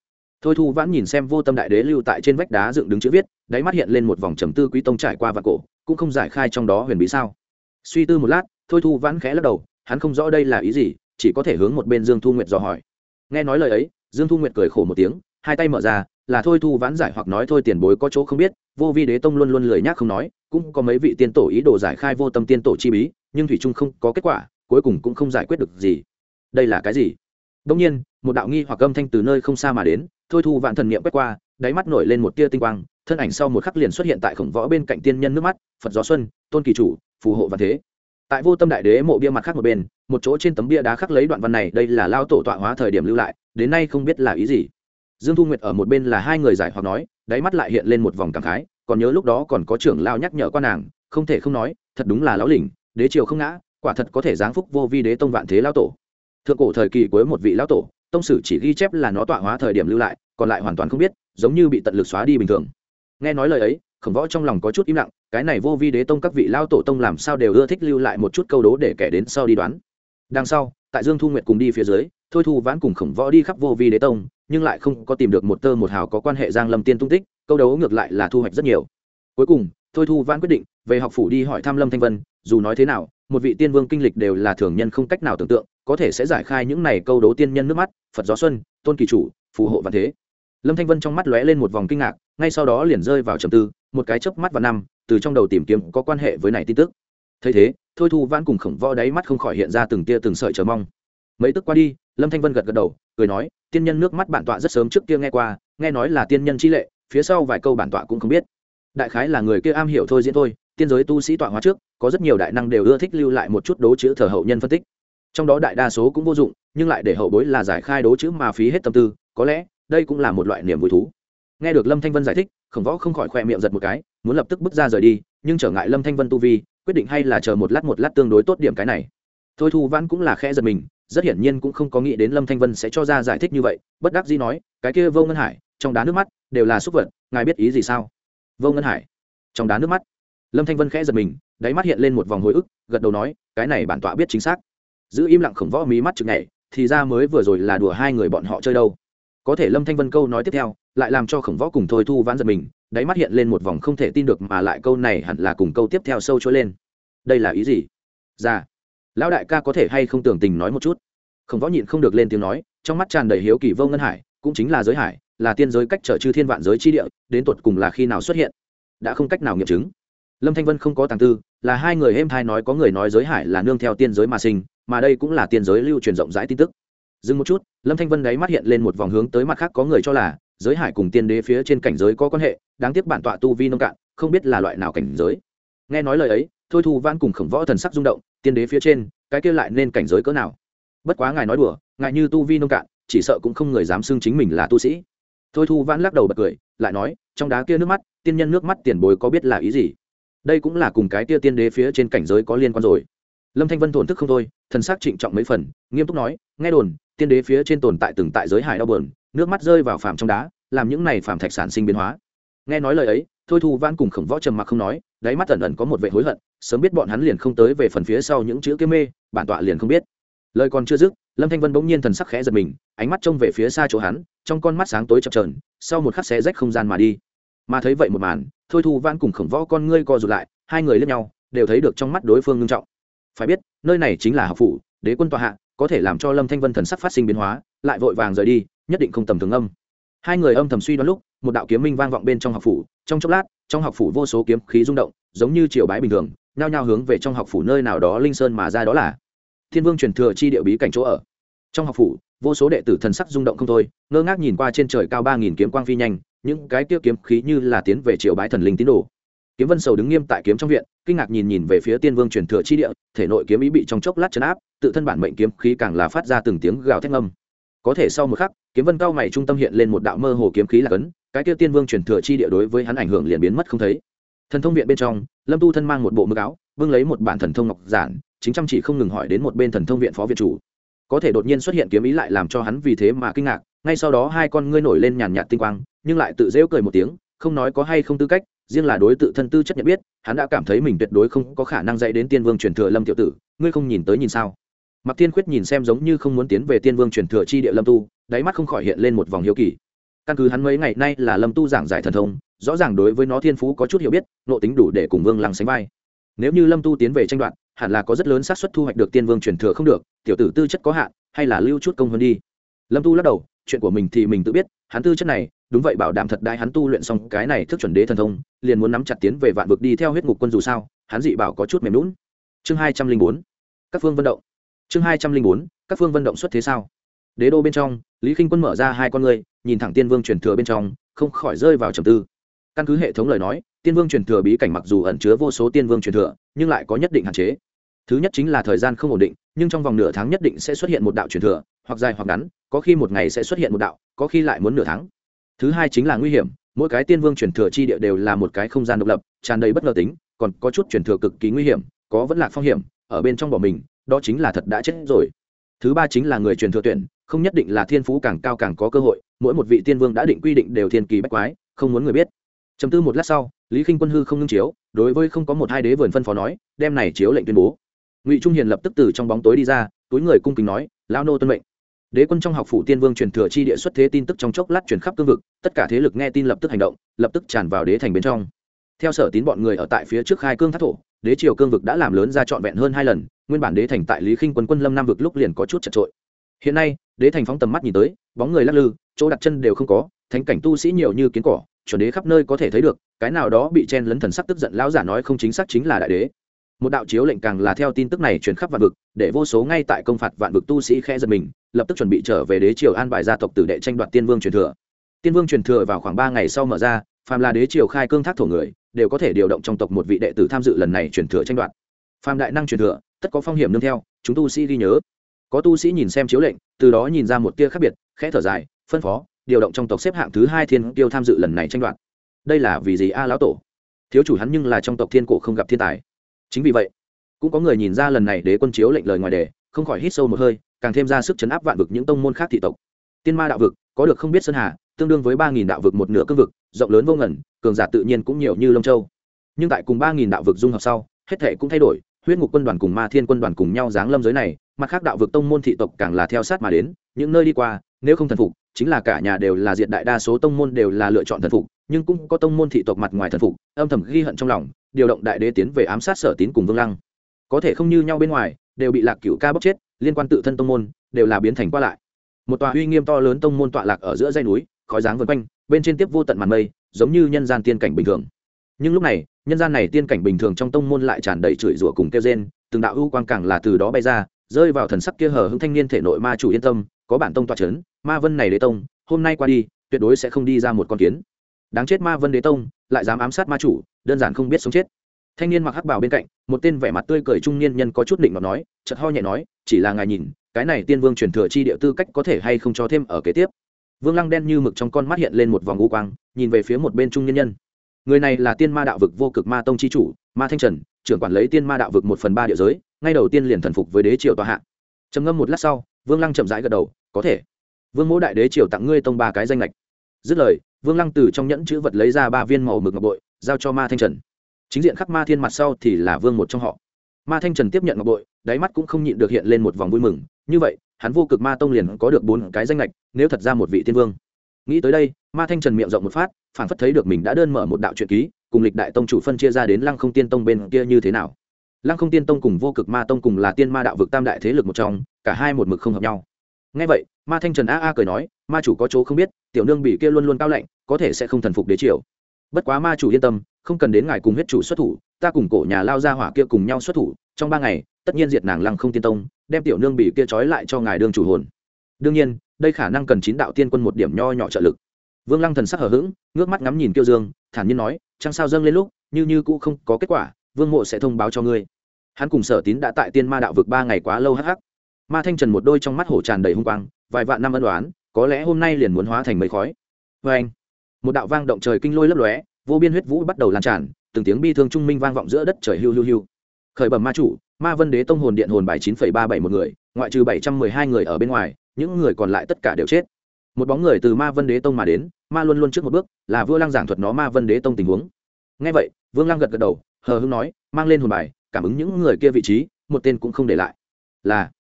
Thôi thu vãn nhìn xem vô tâm đại đế lưu tại trên vách đá dựng đứng chữ viết, đáy mắt hiện lên một vòng trầm tư quý tông trải qua và cổ, cũng không giải khai trong đó huyền bí sao. Suy tư một lát, thôi thu vãn khẽ lắc đầu hắn không rõ đây là ý gì, chỉ có thể hướng một bên dương thu nguyệt dò hỏi. Nghe nói lời ấy, dương thu nguyệt cười khổ một tiếng, hai tay mở ra, là thôi thu vãn giải hoặc nói thôi tiền bối có chỗ không biết, vô vi đế tông luôn luôn lười nhác không nói, cũng có mấy vị tiên tổ ý đồ giải khai vô tâm tiên tổ chi bí, nhưng thủy trung không có kết quả, cuối cùng cũng không giải quyết được gì. Đây là cái gì? Đông nhiên, một đạo nghi hoặc âm thanh từ nơi không xa mà đến, thôi thu vạn thần niệm quét qua, đáy mắt nổi lên một tia tinh quang, thân ảnh sau một khắc liền xuất hiện tại khổng võ bên cạnh tiên nhân nước mắt, phật gió xuân, tôn kỳ chủ, phù hộ văn thế tại vô tâm đại đế mộ bia mặt khác một bên, một chỗ trên tấm bia đá khắc lấy đoạn văn này, đây là lao tổ tọa hóa thời điểm lưu lại, đến nay không biết là ý gì. Dương thu nguyệt ở một bên là hai người giải hoặc nói, đáy mắt lại hiện lên một vòng cảm khái, còn nhớ lúc đó còn có trưởng lao nhắc nhở qua nàng, không thể không nói, thật đúng là lão lỉnh đế triều không ngã, quả thật có thể giáng phúc vô vi đế tông vạn thế lao tổ. Thượng cổ thời kỳ cuối một vị lão tổ, tông sử chỉ ghi chép là nó tọa hóa thời điểm lưu lại, còn lại hoàn toàn không biết, giống như bị tận lực xóa đi bình thường. Nghe nói lời ấy, khổng võ trong lòng có chút im lặng cái này vô vi đế tông các vị lao tổ tông làm sao đều ưa thích lưu lại một chút câu đố để kẻ đến sau đi đoán. Đằng sau, tại dương thu nguyệt cùng đi phía dưới, thôi thu vãn cùng khổng võ đi khắp vô vi đế tông, nhưng lại không có tìm được một tơ một hào có quan hệ giang lâm tiên tung tích, câu đấu ngược lại là thu hoạch rất nhiều. Cuối cùng, thôi thu vãn quyết định về học phủ đi hỏi thăm lâm thanh vân, dù nói thế nào, một vị tiên vương kinh lịch đều là thường nhân không cách nào tưởng tượng, có thể sẽ giải khai những này câu đố tiên nhân nước mắt, phật gió xuân, tôn kỳ chủ, phù hộ và thế. Lâm thanh vân trong mắt lóe lên một vòng kinh ngạc, ngay sau đó liền rơi vào trầm tư, một cái chớp mắt và năm từ trong đầu tìm kiếm có quan hệ với này tin tức. Thấy thế, thôi thu vãn cùng khổng võ đáy mắt không khỏi hiện ra từng tia từng sợi chờ mong. Mấy tức qua đi, lâm thanh vân gật gật đầu, cười nói, tiên nhân nước mắt bản tọa rất sớm trước kia nghe qua, nghe nói là tiên nhân chi lệ, phía sau vài câu bản tọa cũng không biết. Đại khái là người kia am hiểu thôi diễn thôi, tiên giới tu sĩ tọa hóa trước, có rất nhiều đại năng đều ưa thích lưu lại một chút đố chữ thờ hậu nhân phân tích. Trong đó đại đa số cũng vô dụng, nhưng lại để hậu bối là giải khai đố chữ mà phí hết tâm tư, có lẽ đây cũng là một loại niềm vui thú nghe được lâm thanh vân giải thích, khổng võ không khỏi khoe miệng giật một cái, muốn lập tức bước ra rời đi, nhưng trở ngại lâm thanh vân tu vi, quyết định hay là chờ một lát một lát tương đối tốt điểm cái này. Thôi thu văn cũng là khẽ giật mình, rất hiển nhiên cũng không có nghĩ đến lâm thanh vân sẽ cho ra giải thích như vậy, bất đắc dĩ nói, cái kia vô ngân hải, trong đá nước mắt, đều là xúc vật, ngài biết ý gì sao? Vô ngân hải, trong đá nước mắt. Lâm thanh vân khẽ giật mình, đáy mắt hiện lên một vòng hồi ức, gật đầu nói, cái này bản tọa biết chính xác. Giữ im lặng khổng võ mí mắt chực nhảy, thì ra mới vừa rồi là đùa hai người bọn họ chơi đâu. Có thể lâm thanh vân câu nói tiếp theo lại làm cho khổng võ cùng thôi thu vãn giật mình, đáy mắt hiện lên một vòng không thể tin được mà lại câu này hẳn là cùng câu tiếp theo sâu trôi lên. Đây là ý gì? Ra lão đại ca có thể hay không tưởng tình nói một chút? Khổng võ nhịn không được lên tiếng nói, trong mắt tràn đầy hiếu kỳ vô ngân hải, cũng chính là giới hải, là tiên giới cách trở chư thiên vạn giới chi địa, đến tột cùng là khi nào xuất hiện? Đã không cách nào nghiệm chứng. Lâm thanh vân không có tàng tư, là hai người êm thai nói có người nói giới hải là nương theo tiên giới mà sinh, mà đây cũng là tiên giới lưu truyền rộng rãi tin tức. Dừng một chút, lâm thanh vân đáy mắt hiện lên một vòng hướng tới mặt khác có người cho là giới hải cùng tiên đế phía trên cảnh giới có quan hệ, đáng tiếc bản tọa tu vi nông cạn, không biết là loại nào cảnh giới. Nghe nói lời ấy, thôi thu văn cùng khổng võ thần sắc rung động, tiên đế phía trên, cái kia lại nên cảnh giới cỡ nào? Bất quá ngài nói đùa, ngài như tu vi nông cạn, chỉ sợ cũng không người dám xưng chính mình là tu sĩ. Thôi thu văn lắc đầu bật cười, lại nói, trong đá kia nước mắt, tiên nhân nước mắt tiền bối có biết là ý gì? Đây cũng là cùng cái kia tiên đế phía trên cảnh giới có liên quan rồi. Lâm thanh vân thổn thức không thôi, thần sắc trịnh trọng mấy phần, nghiêm túc nói, nghe đồn tiên đế phía trên tồn tại từng tại giới hải đau bờn nước mắt rơi vào phàm trong đá, làm những này phàm thạch sản sinh biến hóa. Nghe nói lời ấy, thôi thu văn cùng khổng võ trầm mặc không nói, đáy mắt ẩn ẩn có một vệ hối hận, sớm biết bọn hắn liền không tới về phần phía sau những chữ kia mê, bản tọa liền không biết. Lời còn chưa dứt, lâm thanh vân bỗng nhiên thần sắc khẽ giật mình, ánh mắt trông về phía xa chỗ hắn, trong con mắt sáng tối chập trờn sau một khắc xé rách không gian mà đi. Mà thấy vậy một màn, thôi thu văn cùng khổng võ con ngươi co rụt lại, hai người lên nhau, đều thấy được trong mắt đối phương ngưng trọng. Phải biết, nơi này chính là học phủ, đế quân tòa hạ có thể làm cho lâm thanh vân thần sắc phát sinh biến hóa, lại vội vàng rời đi, nhất định không tầm thường âm. Hai người âm thầm suy đoán lúc, một đạo kiếm minh vang vọng bên trong học phủ, trong chốc lát, trong học phủ vô số kiếm khí rung động, giống như triều bái bình thường, nhao nhao hướng về trong học phủ nơi nào đó linh sơn mà ra đó là. Thiên vương truyền thừa chi địa bí cảnh chỗ ở. Trong học phủ, vô số đệ tử thần sắc rung động không thôi, ngơ ngác nhìn qua trên trời cao ba nghìn kiếm quang phi nhanh, những cái tiêu kiếm khí như là tiến về triều bái thần linh tín đồ kiếm vân sầu đứng nghiêm tại kiếm trong viện, kinh ngạc nhìn nhìn về phía tiên vương truyền thừa chi địa, thể nội kiếm ý bị trong chốc lát chấn áp, tự thân bản mệnh kiếm khí càng là phát ra từng tiếng gào thét ngâm. Có thể sau một khắc, kiếm vân cao mày trung tâm hiện lên một đạo mơ hồ kiếm khí là cấn, cái kia tiên vương truyền thừa chi địa đối với hắn ảnh hưởng liền biến mất không thấy. Thần thông viện bên trong, lâm tu thân mang một bộ mực áo, vương lấy một bản thần thông ngọc giản, chính chăm chỉ không ngừng hỏi đến một bên thần thông viện phó viện chủ. Có thể đột nhiên xuất hiện kiếm ý lại làm cho hắn vì thế mà kinh ngạc, ngay sau đó hai con ngươi nổi lên nhàn nhạt tinh quang, nhưng lại tự dễu cười một tiếng, không nói có hay không tư cách riêng là đối tự thân tư chất nhận biết, hắn đã cảm thấy mình tuyệt đối không có khả năng dạy đến tiên vương truyền thừa lâm tiểu tử, ngươi không nhìn tới nhìn sao? Mặc tiên khuyết nhìn xem giống như không muốn tiến về tiên vương truyền thừa chi địa lâm tu, đáy mắt không khỏi hiện lên một vòng hiếu kỳ. Căn cứ hắn mấy ngày nay là lâm tu giảng giải thần thông, rõ ràng đối với nó thiên phú có chút hiểu biết nộ tính đủ để cùng vương lăng sánh vai. Nếu như lâm tu tiến về tranh đoạt hẳn là có rất lớn xác suất thu hoạch được tiên vương truyền thừa không được, tiểu tử tư chất có hạn, hay là lưu chút công hơn đi. Lâm tu lắc đầu chuyện của mình thì mình tự biết hắn tư chất này đúng vậy bảo đảm thật đai hắn tu luyện xong cái này thức chuẩn đế thần thông liền muốn nắm chặt tiến về vạn vực đi theo huyết ngục quân dù sao hắn dị bảo có chút mềm lún chương hai trăm linh bốn các phương vận động. Chương hai trăm linh bốn các phương vận động xuất thế sao? Đế đô bên trong lý k i n h quân mở ra hai con người, nhìn thẳng tiên vương truyền thừa bên trong không khỏi rơi vào trầm tư. Căn cứ hệ thống lời nói tiên vương truyền thừa bí cảnh mặc dù ẩn chứa vô số tiên vương truyền thừa nhưng lại có nhất định hạn chế. Thứ nhất chính là thời gian không ổn định nhưng trong vòng nửa tháng nhất định sẽ xuất hiện một đạo truyền thừa hoặc dài hoặc ngắn, có khi một ngày sẽ xuất hiện một đạo, có khi lại muốn nửa tháng. Thứ hai chính là nguy hiểm, mỗi cái tiên vương truyền thừa chi địa đều là một cái không gian độc lập, tràn đầy bất ngờ tính, còn có chút truyền thừa cực kỳ nguy hiểm, có vẫn lạc phong hiểm, ở bên trong bỏ mình, đó chính là thật đã chết rồi. Thứ ba chính là người truyền thừa tuyển, không nhất định là thiên phú càng cao càng có cơ hội, mỗi một vị tiên vương đã định quy định đều thiên kỳ bách quái, không muốn người biết. Chấm tư một lát sau, lý k i n h quân hư không ngưng chiếu, đối với không có một hai đế vườn phân phó nói, đem này chiếu lệnh tuyên bố. Ngụy trung hiền lập tức từ trong bóng tối đi ra, túi người cung kính nói lao nô tuân mệnh đế quân trong học phủ tiên vương truyền thừa chi địa xuất thế tin tức trong chốc lát truyền khắp cương vực, tất cả thế lực nghe tin lập tức hành động, lập tức tràn vào đế thành bên trong. Theo sở tín bọn người ở tại phía trước khai cương thác thổ, đế triều cương vực đã làm lớn ra trọn vẹn hơn hai lần, nguyên bản đế thành tại lý khinh quân quân lâm nam vực lúc liền có chút chật trội. Hiện nay, đế thành phóng tầm mắt nhìn tới, bóng người lắc lư, chỗ đặt chân đều không có, thánh cảnh tu sĩ nhiều như kiến cỏ, chuẩn đế khắp nơi có thể thấy được, cái nào đó bị chen lấn thần sắc tức giận lão giả nói không chính xác chính là đại đế. Một đạo chiếu lệnh càng là theo tin tức này truyền khắp vạn vực, để vô số ngay tại công phạt vạn vực tu sĩ khe giật mình lập tức chuẩn bị trở về đế triều an bài gia tộc tử đệ tranh đoạt tiên vương truyền thừa. Tiên vương truyền thừa vào khoảng ba ngày sau mở ra, phàm là đế triều khai cương thác thổ người, đều có thể điều động trong tộc một vị đệ tử tham dự lần này truyền thừa tranh đoạt. Phàm đại năng truyền thừa, tất có phong hiểm nương theo, chúng tu sĩ ghi nhớ. Có tu sĩ nhìn xem chiếu lệnh, từ đó nhìn ra một tia khác biệt, khẽ thở dài, phân phó, điều động trong tộc xếp hạng thứ hai thiên tiêu tham dự lần này tranh đoạt. Đây là vì gì a lão tổ? Thiếu chủ hắn nhưng là trong tộc thiên cổ không gặp thiên tài. Chính vì vậy, cũng có người nhìn ra lần này đế quân chiếu lệnh lời ngoài đề, không khỏi hít sâu một hơi càng thêm ra sức chấn áp vạn vực những tông môn khác thị tộc. Tiên ma đạo vực, có được không biết sơn hà, tương đương với ba nghìn đạo vực một nửa cương vực, rộng lớn vô ngẩn cường giả tự nhiên cũng nhiều như lông châu. Nhưng tại cùng ba nghìn đạo vực dung hợp sau, hết thể cũng thay đổi, huyết ngục quân đoàn cùng ma thiên quân đoàn cùng nhau giáng lâm giới này, mặt khác đạo vực tông môn thị tộc càng là theo sát mà đến, những nơi đi qua, nếu không thần phục, chính là cả nhà đều là diện đại đa số tông môn đều là lựa chọn thần phục, nhưng cũng có tông môn thị tộc mặt ngoài thần phục, âm thầm ghi hận trong lòng, điều động đại đế tiến về ám sát sở tín cùng vương lăng. Có thể không như nhau bên ngoài, đều bị lạc cựu ca bóc chết liên quan tự thân tông môn, đều là biến thành qua lại. Một tòa uy nghiêm to lớn tông môn tọa lạc ở giữa dây núi, khói dáng vân quanh, bên trên tiếp vô tận màn mây, giống như nhân gian tiên cảnh bình thường. Nhưng lúc này, nhân gian này tiên cảnh bình thường trong tông môn lại tràn đầy chửi rủa cùng kêu rên, từng đạo ưu quang càng là từ đó bay ra, rơi vào thần sắc kia hở hững thanh niên thể nội ma chủ yên tâm, có bản tông tọa c ma vân này đế tông, hôm nay qua đi, tuyệt đối sẽ không đi ra một con kiến. Đáng chết ma vân đế tông, lại dám ám sát ma chủ, đơn giản không biết sống chết. Thanh niên mặc hắc bảo bên cạnh, một tên vẻ mặt tươi cười trung niên nhân có chút định nó nói, chợt ho nhẹ nói chỉ là ngài nhìn, cái này tiên vương truyền thừa chi địa tư cách có thể hay không cho thêm ở kế tiếp? Vương lăng đen như mực trong con mắt hiện lên một vòng u quang, nhìn về phía một bên trung nhân nhân. Người này là tiên ma đạo vực vô cực ma tông chi chủ, ma thanh trần, trưởng quản lấy tiên ma đạo vực một phần ba địa giới, ngay đầu tiên liền thần phục với đế triều tòa hạ. Trầm ngâm một lát sau, vương lăng chậm rãi gật đầu, có thể. Vương mỗ đại đế triều tặng ngươi tông ba cái danh lệch dứt lời, vương lăng từ trong nhẫn chữ vật lấy ra ba viên màu mực ngọc bội, giao cho ma thanh trần. Chính diện khắc ma thiên mặt sau thì là vương một trong họ. Ma thanh trần tiếp nhận ngọc bội đáy mắt cũng không nhịn được hiện lên một vòng vui mừng. Như vậy, hắn vô cực ma tông liền có được bốn cái danh lệch nếu thật ra một vị thiên vương. Nghĩ tới đây, ma thanh trần miệng rộng một phát, phản phất thấy được mình đã đơn mở một đạo truyện ký, cùng lịch đại tông chủ phân chia ra đến lăng không tiên tông bên kia như thế nào. Lăng không tiên tông cùng vô cực ma tông cùng là tiên ma đạo vực tam đại thế lực một trong, cả hai một mực không hợp nhau. Ngay vậy, ma thanh trần a a cười nói, ma chủ có chỗ không biết, tiểu nương bị kia luôn luôn cao lạnh, có thể sẽ không thần phục đế triều. Bất quá ma chủ yên tâm, không cần đến ngài cùng huyết chủ xuất thủ, ta cùng cổ nhà lao ra hỏa kia cùng nhau xuất thủ trong ba ngày, tất nhiên diệt nàng lăng không tiên tông, đem tiểu nương bị kia trói lại cho ngài đương chủ hồn. Đương nhiên, đây khả năng cần chín đạo tiên quân một điểm nho nhỏ trợ lực. Vương lăng thần sắc hở h ữ g ngước mắt ngắm nhìn kiêu dương, thản nhiên nói chẳng sao dâng lên lúc, như như cũ không có kết quả, vương mộ sẽ thông báo cho ngươi. Hắn cùng sở tín đã tại tiên ma đạo vực ba ngày quá lâu hắc hắc. Ma thanh trần một đôi trong mắt hổ tràn đầy hung quang, vài vạn năm ân đoán có lẽ hôm nay liền muốn hóa thành mấy khói. Vê anh, một đạo vang động trời kinh lôi lấp lóe, vô biên huyết vũ bắt đầu lan tràn, từng tiếng bi thương trung minh vang vọng giữa đất trời hiu hiu hiu khởi bẩm ma chủ, ma vân đế tông hồn điện hồn bài chín phẩy ba bảy một người, ngoại trừ bảy trăm mười hai người ở bên ngoài, những người còn lại tất cả đều chết. Một bóng người từ ma vân đế tông mà đến, ma luôn luôn trước một bước, là vua lăng giảng thuật nó ma vân đế tông tình huống. Ngay vậy, vương lăng gật gật đầu, hờ hưng nói, mang lên hồn bài, cảm ứng những người kia vị trí, một tên cũng không để lại. Là,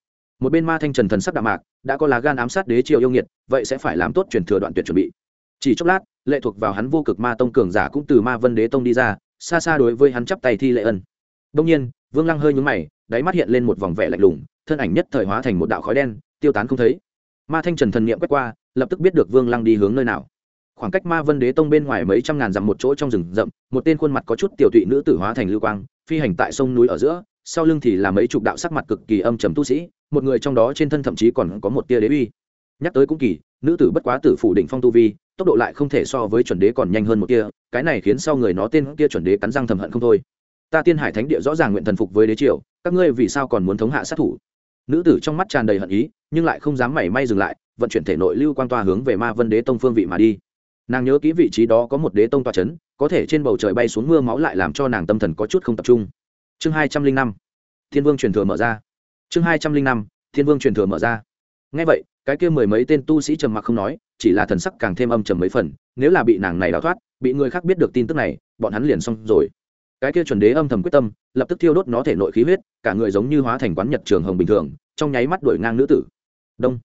một bên ma thanh trần thần sắc đạm mạc, đã có lá gan ám sát đế triều yêu nghiệt, vậy sẽ phải làm tốt truyền thừa đoạn tuyệt chuẩn bị. Chỉ chốc lát, lệ thuộc vào hắn vô cực ma tông cường giả cũng từ ma vân đế tông đi ra, xa xa đối với hắn chắp tay thi lệ ân. Đông nhiên vương lăng hơi nhúng mày, đáy mắt hiện lên một vòng vẻ lạnh lùng, thân ảnh nhất thời hóa thành một đạo khói đen, tiêu tán không thấy. Ma thanh trần thần niệm quét qua, lập tức biết được vương lăng đi hướng nơi nào. Khoảng cách ma vân đế tông bên ngoài mấy trăm ngàn dặm một chỗ trong rừng rậm, một tên khuôn mặt có chút tiểu tụy nữ tử hóa thành lưu quang, phi hành tại sông núi ở giữa, sau lưng thì là mấy chục đạo sắc mặt cực kỳ âm trầm tu sĩ, một người trong đó trên thân thậm chí còn có một tia đế uy. Nhắc tới cũng kỳ, nữ tử bất quá tử phủ đỉnh phong tu vi, tốc độ lại không thể so với chuẩn đế còn nhanh hơn một kia cái này khiến sau người nó tên kia chuẩn đế cắn răng thầm hận không thôi ta tiên hải thánh địa rõ ràng nguyện thần phục với đế triều, các ngươi vì sao còn muốn thống hạ sát thủ? Nữ tử trong mắt tràn đầy hận ý, nhưng lại không dám mảy may dừng lại, vận chuyển thể nội lưu quan toa hướng về ma vân đế tông phương vị mà đi. Nàng nhớ kỹ vị trí đó có một đế tông toa c h ấ n có thể trên bầu trời bay xuống mưa máu lại làm cho nàng tâm thần có chút không tập trung. Chương hai trăm linh năm, thiên vương truyền thừa mở ra. Chương hai trăm linh năm, thiên vương truyền thừa mở ra. Ngay vậy, cái kia mười mấy tên tu sĩ trầm mặc không nói, chỉ là thần sắc càng thêm âm trầm mấy phần, nếu là bị nàng này đào thoát, bị người khác biết được tin tức này, bọn hắn liền xong rồi cái kia chuẩn đế âm thầm quyết tâm, lập tức thiêu đốt nó thể nội khí huyết, cả người giống như hóa thành quán nhật trường hồng bình thường, trong nháy mắt đuổi ngang nữ tử. Đông.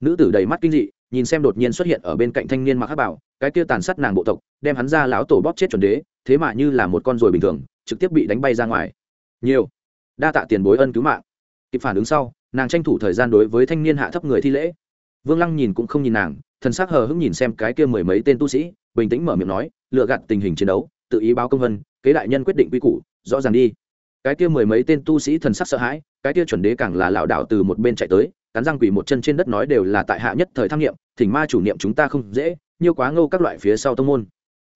Nữ tử đầy mắt kinh dị, nhìn xem đột nhiên xuất hiện ở bên cạnh thanh niên mặc hát bảo, cái kia tàn sát nàng bộ tộc, đem hắn ra láo tổ bóp chết chuẩn đế, thế mà như là một con ruồi bình thường, trực tiếp bị đánh bay ra ngoài. Nhiều. Đa tạ tiền bối ân cứu mạng. Kịp phản ứng sau, nàng tranh thủ thời gian đối với thanh niên hạ thấp người thi lễ. Vương lăng nhìn cũng không nhìn nàng, thần s ắ c hờ hững nhìn xem cái kia mười mấy tên tu sĩ, bình tĩnh mở miệng nói, lựa gạt tình hình chiến đấu, tự ý báo công vân kế đại nhân quyết định quy củ, rõ ràng đi. Cái kia mười mấy tên tu sĩ thần sắc sợ hãi, cái kia chuẩn đế càng là lảo đảo từ một bên chạy tới, cắn răng quỷ một chân trên đất nói đều là tại hạ nhất thời tham nghiệm thỉnh ma chủ niệm chúng ta không dễ, nhiều quá ngâu các loại phía sau tông môn.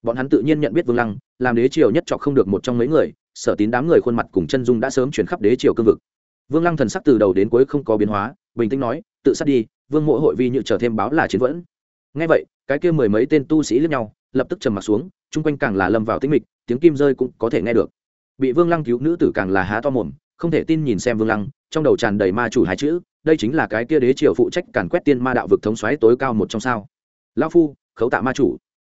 Bọn hắn tự nhiên nhận biết vương lăng, làm đế triều nhất chọc không được một trong mấy người, sở tín đám người khuôn mặt cùng chân dung đã sớm chuyển khắp đế triều cương vực. Vương lăng thần sắc từ đầu đến cuối không có biến hóa, bình tĩnh nói, tự sát đi, vương mộ hội vi như chờ thêm báo là chiến vẫn. Ngay vậy, cái kia mười mấy tên tu sĩ lẫn nhau, lập tức trầm mặt xuống, chung quanh càng là lâm vào tĩnh mịch tiếng kim rơi cũng có thể nghe được. Bị vương lăng cứu nữ tử càng là há to mồm, không thể tin nhìn xem vương lăng, trong đầu tràn đầy ma chủ hai chữ, đây chính là cái kia đế triều phụ trách càn quét tiên ma đạo vực thống xoáy tối cao một trong sao. Lao phu, khấu tạ ma chủ.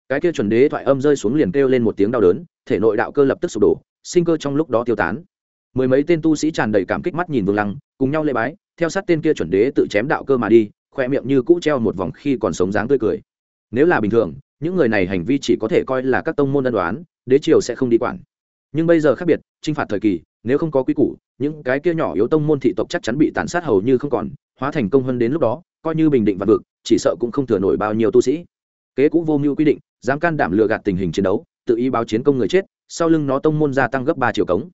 Cái kia chuẩn đế thoại âm rơi xuống liền kêu lên một tiếng đau đớn, thể nội đạo cơ lập tức sụp đổ, sinh cơ trong lúc đó tiêu tán. Mười mấy tên tu sĩ tràn đầy cảm kích mắt nhìn vương lăng, cùng nhau lê bái, theo sát tên kia chuẩn đế tự chém đạo cơ mà đi, khoe miệng như cũ treo một vòng khi còn sống dáng tươi cười. Nếu là bình thường, những người này hành vi chỉ có thể coi là các tông môn ân đoán đế triều sẽ không đi quản. Nhưng bây giờ khác biệt t phạt thời kỳ, nếu không có quy củ, những cái kia nhỏ yếu tông môn thị tộc chắc chắn bị tàn sát hầu như không còn, hóa thành công hơn đến lúc đó, coi như bình định và vực, chỉ sợ cũng không thừa nổi bao nhiêu tu sĩ. Kế cũng vô mưu quy định, dám can đảm lừa gạt tình hình chiến đấu, tự ý báo chiến công người chết, sau lưng nó tông môn gia tăng gấp ba triệu cống.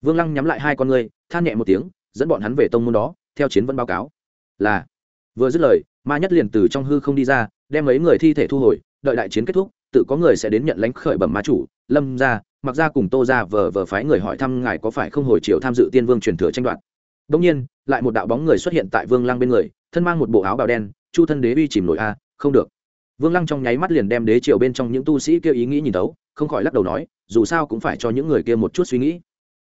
Vương lăng nhắm lại hai con người than nhẹ một tiếng, dẫn bọn hắn về tông môn đó, theo chiến vẫn báo cáo. Là, vừa dứt lời, ma nhất liền từ trong hư không đi ra, đem mấy người thi thể thu hồi, đợi đại chiến kết thúc, tự có người sẽ đến nhận lãnh khởi bẩm ma chủ lâm ra, mặc ra cùng tô ra vờ vờ phái người hỏi thăm ngài có phải không hồi chiều tham dự tiên vương truyền thừa tranh đoạt. Đông nhiên, lại một đạo bóng người xuất hiện tại vương lăng bên người, thân mang một bộ áo bào đen, chu thân đế uy chìm nổi a, không được. Vương lăng trong nháy mắt liền đem đế triều bên trong những tu sĩ kia ý nghĩ nhìn tấu không khỏi lắc đầu nói, dù sao cũng phải cho những người kia một chút suy nghĩ.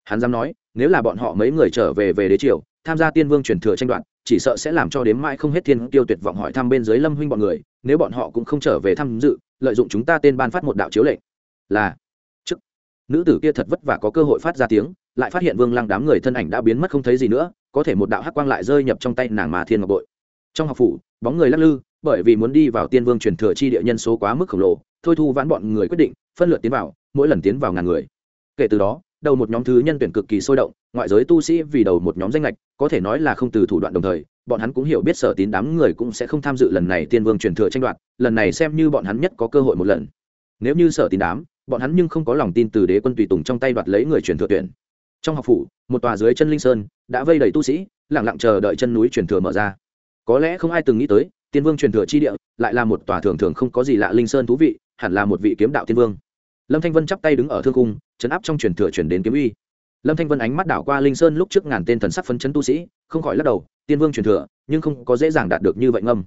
Hắn dám nói, nếu là bọn họ mấy người trở về về đế triều, tham gia tiên vương truyền thừa tranh đoạt, chỉ sợ sẽ làm cho đếm mãi không hết thiên tiêu tuyệt vọng hỏi thăm bên dưới lâm huynh bọn người, nếu bọn họ cũng không trở về tham dự, lợi dụng chúng ta tên ban phát một đạo chiếu lệnh. Là nữ tử kia thật vất vả có cơ hội phát ra tiếng, lại phát hiện vương lăng đám người thân ảnh đã biến mất không thấy gì nữa, có thể một đạo hắc quang lại rơi nhập trong tay nàng mà thiên ngọc bội. Trong học phủ, bóng người lắc lư, bởi vì muốn đi vào tiên vương truyền thừa chi địa nhân số quá mức khổng lồ, thôi thu vãn bọn người quyết định, phân lượt tiến vào, mỗi lần tiến vào ngàn người. Kể từ đó, đầu một nhóm thứ nhân tuyển cực kỳ sôi động, ngoại giới tu sĩ vì đầu một nhóm danh lệch có thể nói là không từ thủ đoạn đồng thời, bọn hắn cũng hiểu biết sở tín đám người cũng sẽ không tham dự lần này tiên vương truyền thừa tranh đoạt, lần này xem như bọn hắn nhất có cơ hội một lần. Nếu như sở tín đám bọn hắn nhưng không có lòng tin từ đế quân tùy tùng trong tay đoạt lấy người truyền thừa tuyển. Trong học phủ, một tòa dưới chân linh sơn đã vây đầy tu sĩ lẳng lặng chờ đợi chân núi truyền thừa mở ra. Có lẽ không ai từng nghĩ tới, tiên vương truyền thừa chi địa lại là một tòa thường thường không có gì lạ linh sơn thú vị, hẳn là một vị kiếm đạo tiên vương. Lâm thanh vân chắp tay đứng ở thương cung, chấn áp trong truyền thừa chuyển đến kiếm uy. Lâm thanh vân ánh mắt đảo qua linh sơn lúc trước ngàn tên thần sắc phấn chấn tu sĩ, không khỏi lắc đầu, tiên vương truyền thừa, nhưng không có dễ dàng đạt được như vậy ngâm.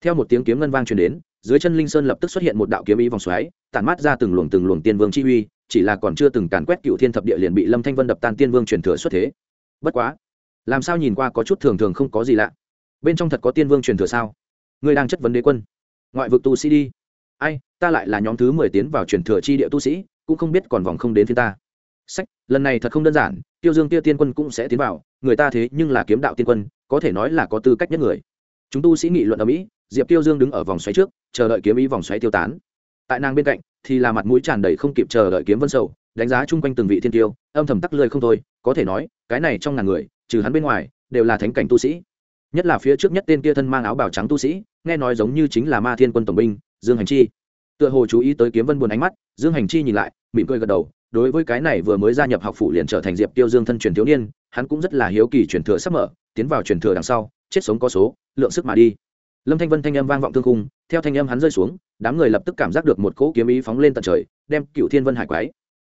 Theo một tiếng kiếm ngân vang truyền đến dưới chân linh sơn lập tức xuất hiện một đạo kiếm ý vòng xoáy, tản mát ra từng luồng từng luồng tiên vương chi uy, chỉ là còn chưa từng càn quét cựu thiên thập địa liền bị lâm thanh vân đập tan tiên vương truyền thừa xuất thế. Bất quá, làm sao nhìn qua có chút thường thường không có gì lạ? Bên trong thật có tiên vương truyền thừa sao? Ngươi đang chất vấn đế quân. Ngoại vực tu sĩ đi. Ai, ta lại là nhóm thứ mười tiến vào truyền thừa chi địa tu sĩ, cũng không biết còn vòng không đến phía ta. Sách, lần này thật không đơn giản, tiêu dương, Tiêu tiên quân cũng sẽ tiến vào, người ta thế nhưng là kiếm đạo tiên quân, có thể nói là có tư cách nhất người. Chúng tu sĩ nghị luận ở mỹ diệp tiêu dương đứng ở vòng xoáy trước, chờ đợi kiếm ý vòng xoáy tiêu tán. Tại nàng bên cạnh, thì là mặt mũi tràn đầy không kịp chờ đợi kiếm vân sầu, đánh giá chung quanh từng vị thiên tiêu, âm thầm tắc lơi không thôi, có thể nói, cái này trong ngàn người, trừ hắn bên ngoài, đều là thánh cảnh tu sĩ. Nhất là phía trước nhất tên kia thân mang áo bào trắng tu sĩ, nghe nói giống như chính là ma thiên quân tổng binh, dương hành chi. Tựa hồ chú ý tới kiếm vân buồn ánh mắt, dương hành chi nhìn lại, mỉm cười gật đầu, đối với cái này vừa mới gia nhập học phủ liền trở thành diệp tiêu dương thân truyền thiếu niên, hắn cũng rất là hiếu kỳ truyền thừa sắp mở, tiến vào truyền thừa đằng sau, chết sống có số, lượng sức mà đi lâm thanh vân thanh âm vang vọng thương cung theo thanh âm hắn rơi xuống đám người lập tức cảm giác được một cỗ kiếm ý phóng lên tận trời đem cựu thiên vân hải quái.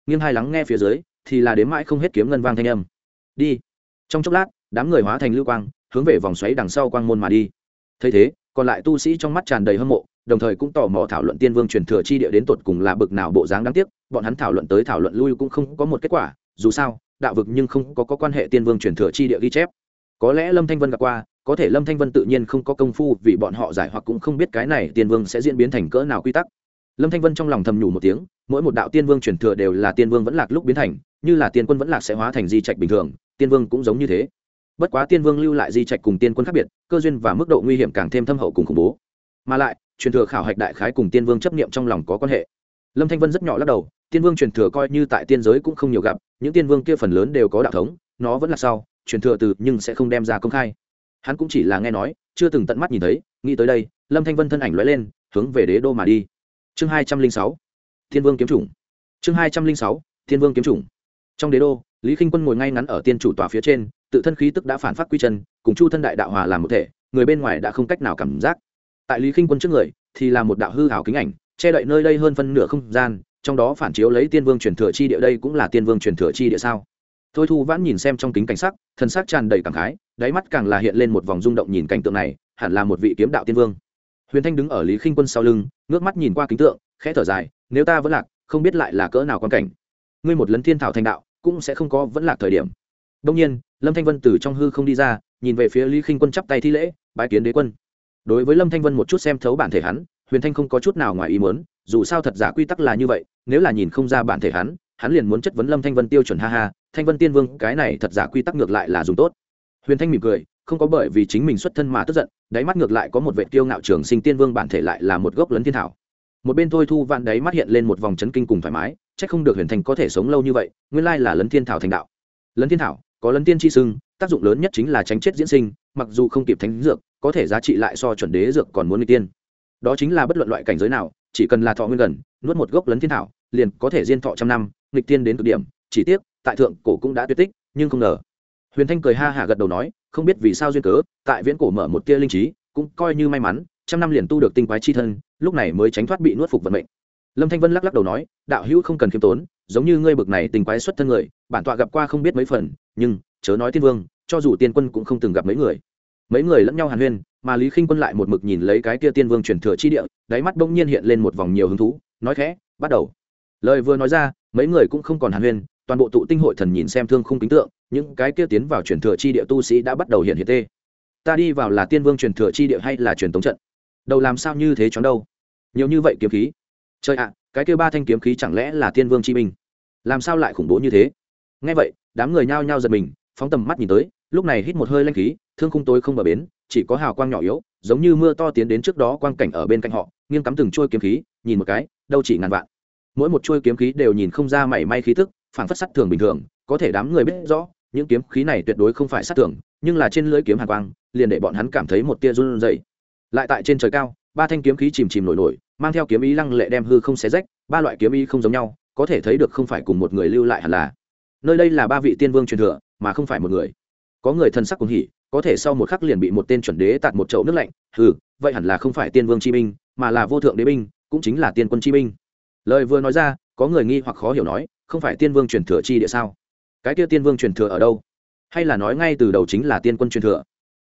Nghiêng hai lắng nghe phía dưới thì là đến mãi không hết kiếm ngân vang thanh âm. Đi. Trong chốc lát đám người hóa thành lưu quang hướng về vòng xoáy đằng sau quang môn mà đi. Thấy thế còn lại tu sĩ trong mắt tràn đầy hâm mộ đồng thời cũng tò mò thảo luận tiên vương truyền thừa chi địa đến tột cùng là bực nào bộ dáng đáng tiếc bọn hắn thảo luận tới thảo luận lui cũng không có một kết quả dù sao đạo vực nhưng không có, có quan hệ tiên vương truyền thừa chi địa ghi chép. Có lẽ lâm thanh vân gặp qua có thể lâm thanh vân tự nhiên không có công phu vì bọn họ giải hoặc cũng không biết cái này tiên vương sẽ diễn biến thành cỡ nào quy tắc. Lâm thanh vân trong lòng thầm nhủ một tiếng, mỗi một đạo tiên vương truyền thừa đều là tiên vương vẫn lạc lúc biến thành, như là tiên quân vẫn lạc sẽ hóa thành di trạch bình thường, tiên vương cũng giống như thế. Bất quá tiên vương lưu lại di trạch cùng tiên quân khác biệt, cơ duyên và mức độ nguy hiểm càng thêm thâm hậu cùng khủng bố. Mà lại, truyền thừa khảo hạch đại khái cùng tiên vương chấp niệm trong lòng có quan hệ. Lâm thanh vân rất nhỏ lắc đầu, tiên vương truyền thừa coi như tại tiên giới cũng không nhiều gặp, những tiên vương kia phần lớn đều có đạo thống, nó vẫn là sau, truyền thừa từ nhưng sẽ không đem ra công khai hắn cũng chỉ là nghe nói, chưa từng tận mắt nhìn thấy, nghĩ tới đây, lâm thanh vân thân ảnh lóe lên, hướng về đế đô mà đi. Chương hai trăm linh sáu, thiên vương kiếm chủng. Chương hai trăm linh sáu, thiên vương kiếm chủng. Trong đế đô, lý k i n h quân ngồi ngay ngắn ở tiên chủ tòa phía trên, tự thân khí tức đã phản phát quy chân, cùng chu thân đại đạo hòa làm một thể, người bên ngoài đã không cách nào cảm giác. Tại lý k i n h quân trước người, thì là một đạo hư hảo kính ảnh, che đậy nơi đây hơn phân nửa không gian, trong đó phản chiếu lấy tiên vương truyền thừa chi địa đây cũng là tiên vương truyền thừa chi địa sao? Thôi thu vãn nhìn xem trong kính cảnh sắc thân sắc tràn đầy cảm khái đáy mắt càng là hiện lên một vòng rung động nhìn cảnh tượng này, hẳn là một vị kiếm đạo tiên vương. Huyền thanh đứng ở lý khinh quân sau lưng, ngước mắt nhìn qua kính tượng, khẽ thở dài, nếu ta vẫn lạc, không biết lại là cỡ nào quan cảnh. Ngươi một lấn thiên thảo thành đạo, cũng sẽ không có vẫn lạc thời điểm. Đông nhiên, lâm thanh vân từ trong hư không đi ra, nhìn về phía lý khinh quân chắp tay thi lễ, bái kiến đế quân. Đối với lâm thanh vân một chút xem thấu bản thể hắn, huyền thanh không có chút nào ngoài ý muốn, dù sao thật giả quy tắc là như vậy, nếu là nhìn không ra bản thể hắn hắn liền muốn chất vấn lâm thanh vân tiêu chuẩn, ha ha, thanh vân tiên vương, cái này thật giả quy tắc ngược lại là dùng tốt huyền thanh mỉm cười, không có bởi vì chính mình xuất thân mà tức giận, đáy mắt ngược lại có một vệ tiêu ngạo trường sinh tiên vương bản thể lại là một gốc lấn thiên thảo. Một bên thôi thu vạn đáy mắt hiện lên một vòng chấn kinh cùng thoải mái c h ắ c không được huyền thành có thể sống lâu như vậy, nguyên lai là lấn thiên thảo thành đạo. Lấn thiên thảo, có lấn tiên chi sưng tác dụng lớn nhất chính là tránh chết diễn sinh, mặc dù không kịp thánh dược, có thể giá trị lại so chuẩn đế dược còn muốn n g tiên. Đó chính là bất luận loại cảnh giới nào, chỉ cần là thọ nguyên gần, nuốt một gốc lấn thiên thảo, liền có thể diên thọ trăm năm, nghịch tiên đến cực điểm, chỉ tiếc, tại thượng cổ cũng đã tuyệt tích, nhưng không ngờ huyền thanh cười ha hạ gật đầu nói, không biết vì sao duyên cớ, tại viễn cổ mở một tia linh trí, cũng coi như may mắn, trăm năm liền tu được tinh quái chi thân, lúc này mới tránh thoát bị nuốt phục vận mệnh. Lâm thanh vân lắc lắc đầu nói, đạo hữu không cần khiêm tốn, giống như ngươi bực này tinh quái xuất thân người, bản tọa gặp qua không biết mấy phần, nhưng, chớ nói tiên vương, cho dù tiên quân cũng không từng gặp mấy người. Mấy người lẫn nhau hàn huyên, mà lý khinh quân lại một mực nhìn lấy cái kia tiên vương truyền thừa chi địa, đáy mắt bỗng nhiên hiện lên một vòng nhiều hứng thú, nói khẽ, bắt đầu. Lời vừa nói ra, mấy người cũng không còn hàn huyên toàn bộ tụ tinh hội thần nhìn xem thương khung kính tượng, những cái kia tiến vào truyền thừa chi địa tu sĩ đã bắt đầu hiện hiện tê. Ta đi vào là tiên vương truyền thừa chi địa hay là truyền tống trận? Đầu làm sao như thế chóng đâu? Nhiều như vậy kiếm khí. Trời ạ, cái kia ba thanh kiếm khí chẳng lẽ là tiên vương chi minh làm sao lại khủng bố như thế? Ngay vậy, đám người nhao nhao giật mình, phóng tầm mắt nhìn tới, lúc này hít một hơi lanh khí, thương khung tối không bờ bến, chỉ có hào quang nhỏ yếu, giống như mưa to tiến đến trước đó quang cảnh ở bên cạnh họ, nghiêng cắm từng chuôi kiếm khí, nhìn một cái, đâu chỉ ngàn vạn. Mỗi một chuôi kiếm khí đều nhìn không ra mảy may khí thức phản phất sắt thường bình thường, có thể đám người biết rõ, những kiếm khí này tuyệt đối không phải sát thường nhưng là trên lưỡi kiếm hàn quang, liền để bọn hắn cảm thấy một tia run rẩy. Lại tại trên trời cao, ba thanh kiếm khí chìm chìm nổi nổi, mang theo kiếm ý lăng lệ đem hư không xé rách, ba loại kiếm ý không giống nhau, có thể thấy được không phải cùng một người lưu lại hẳn là. Nơi đây là ba vị tiên vương truyền thừa, mà không phải một người. Có người thân sắc cùng hỉ, có thể sau một khắc liền bị một tên chuẩn đế tạt một chậu nước lạnh, hừ, vậy hẳn là không phải tiên vương chi binh, mà là vô thượng đế binh, cũng chính là tiên quân chi binh. Lời vừa nói ra có người nghi hoặc khó hiểu nói, không phải tiên vương truyền thừa chi địa sao? Cái kia tiên vương truyền thừa ở đâu? Hay là nói ngay từ đầu chính là tiên quân truyền thừa?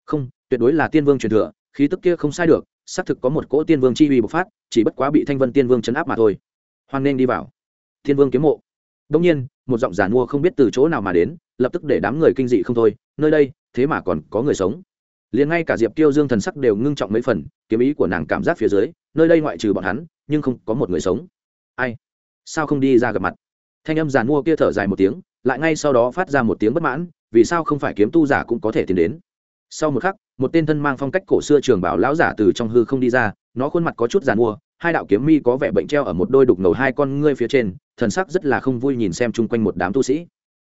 Không, tuyệt đối là tiên vương truyền thừa, khí tức kia không sai được, xác thực có một cỗ tiên vương chi uy bộc phát, chỉ bất quá bị thanh vân tiên vương chấn áp mà thôi. Hoan nên đi vào. Tiên vương kiếm mộ. Đông nhiên, một giọng giản mua không biết từ chỗ nào mà đến, lập tức để đám người kinh dị không thôi, nơi đây, thế mà còn có người sống. Liền ngay cả diệp tiêu dương thần sắc đều ngưng trọng mấy phần, kiếm ý của nàng cảm giác phía dưới, nơi đây ngoại trừ bọn hắn, nhưng không có một người sống. Ai? Sao không đi ra gặp mặt? Thanh âm giàn mua kia thở dài một tiếng, lại ngay sau đó phát ra một tiếng bất mãn, vì sao không phải kiếm tu giả cũng có thể tiến đến? Sau một khắc, một tên thân mang phong cách cổ xưa trường bảo lão giả từ trong hư không đi ra, nó khuôn mặt có chút giàn mua, hai đạo kiếm mi có vẻ bệnh treo ở một đôi đục ngầu hai con ngươi phía trên, thần sắc rất là không vui nhìn xem chung quanh một đám tu sĩ.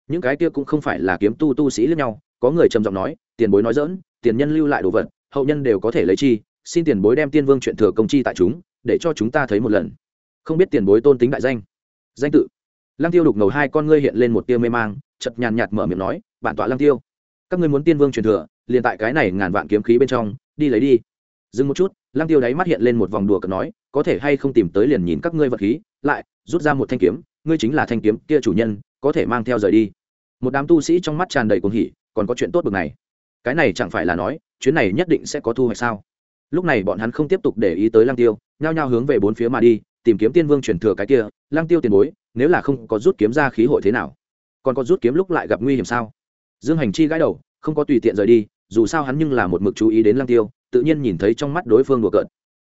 Những cái kia cũng không phải là kiếm tu tu sĩ lẫn nhau, có người trầm giọng nói, tiền bối nói dỡn tiền nhân lưu lại đồ vật, hậu nhân đều có thể lấy chi, xin tiền bối đem tiên vương chuyện thừa công chi tại chúng, để cho chúng ta thấy một lần. Không biết tiền bối tôn tính đại danh danh tự. Lăng tiêu đục ngầu hai con ngươi hiện lên một tia mê mang chật nhàn nhạt mở miệng nói, bản tọa lăng tiêu, các ngươi muốn tiên vương truyền thừa, liền tại cái này ngàn vạn kiếm khí bên trong, đi lấy đi. Dừng một chút, lăng tiêu đáy mắt hiện lên một vòng đùa cợt nói, có thể hay không tìm tới liền nhìn các ngươi vật khí, lại rút ra một thanh kiếm, ngươi chính là thanh kiếm kia chủ nhân, có thể mang theo rời đi. Một đám tu sĩ trong mắt tràn đầy cuồng hỉ, còn có chuyện tốt bực này. Cái này chẳng phải là nói, chuyến này nhất định sẽ có thu hoạch sao? Lúc này bọn hắn không tiếp tục để ý tới lăng tiêu, nhao nhao hướng về bốn phía mà đi tìm kiếm tiên vương truyền thừa cái kia lang tiêu tiền bối, nếu là không có rút kiếm ra khí hội thế nào? Còn có rút kiếm lúc lại gặp nguy hiểm sao? Dương hành chi gãi đầu, không có tùy tiện rời đi, dù sao hắn nhưng là một mực chú ý đến lang tiêu, tự nhiên nhìn thấy trong mắt đối phương đùa cợt.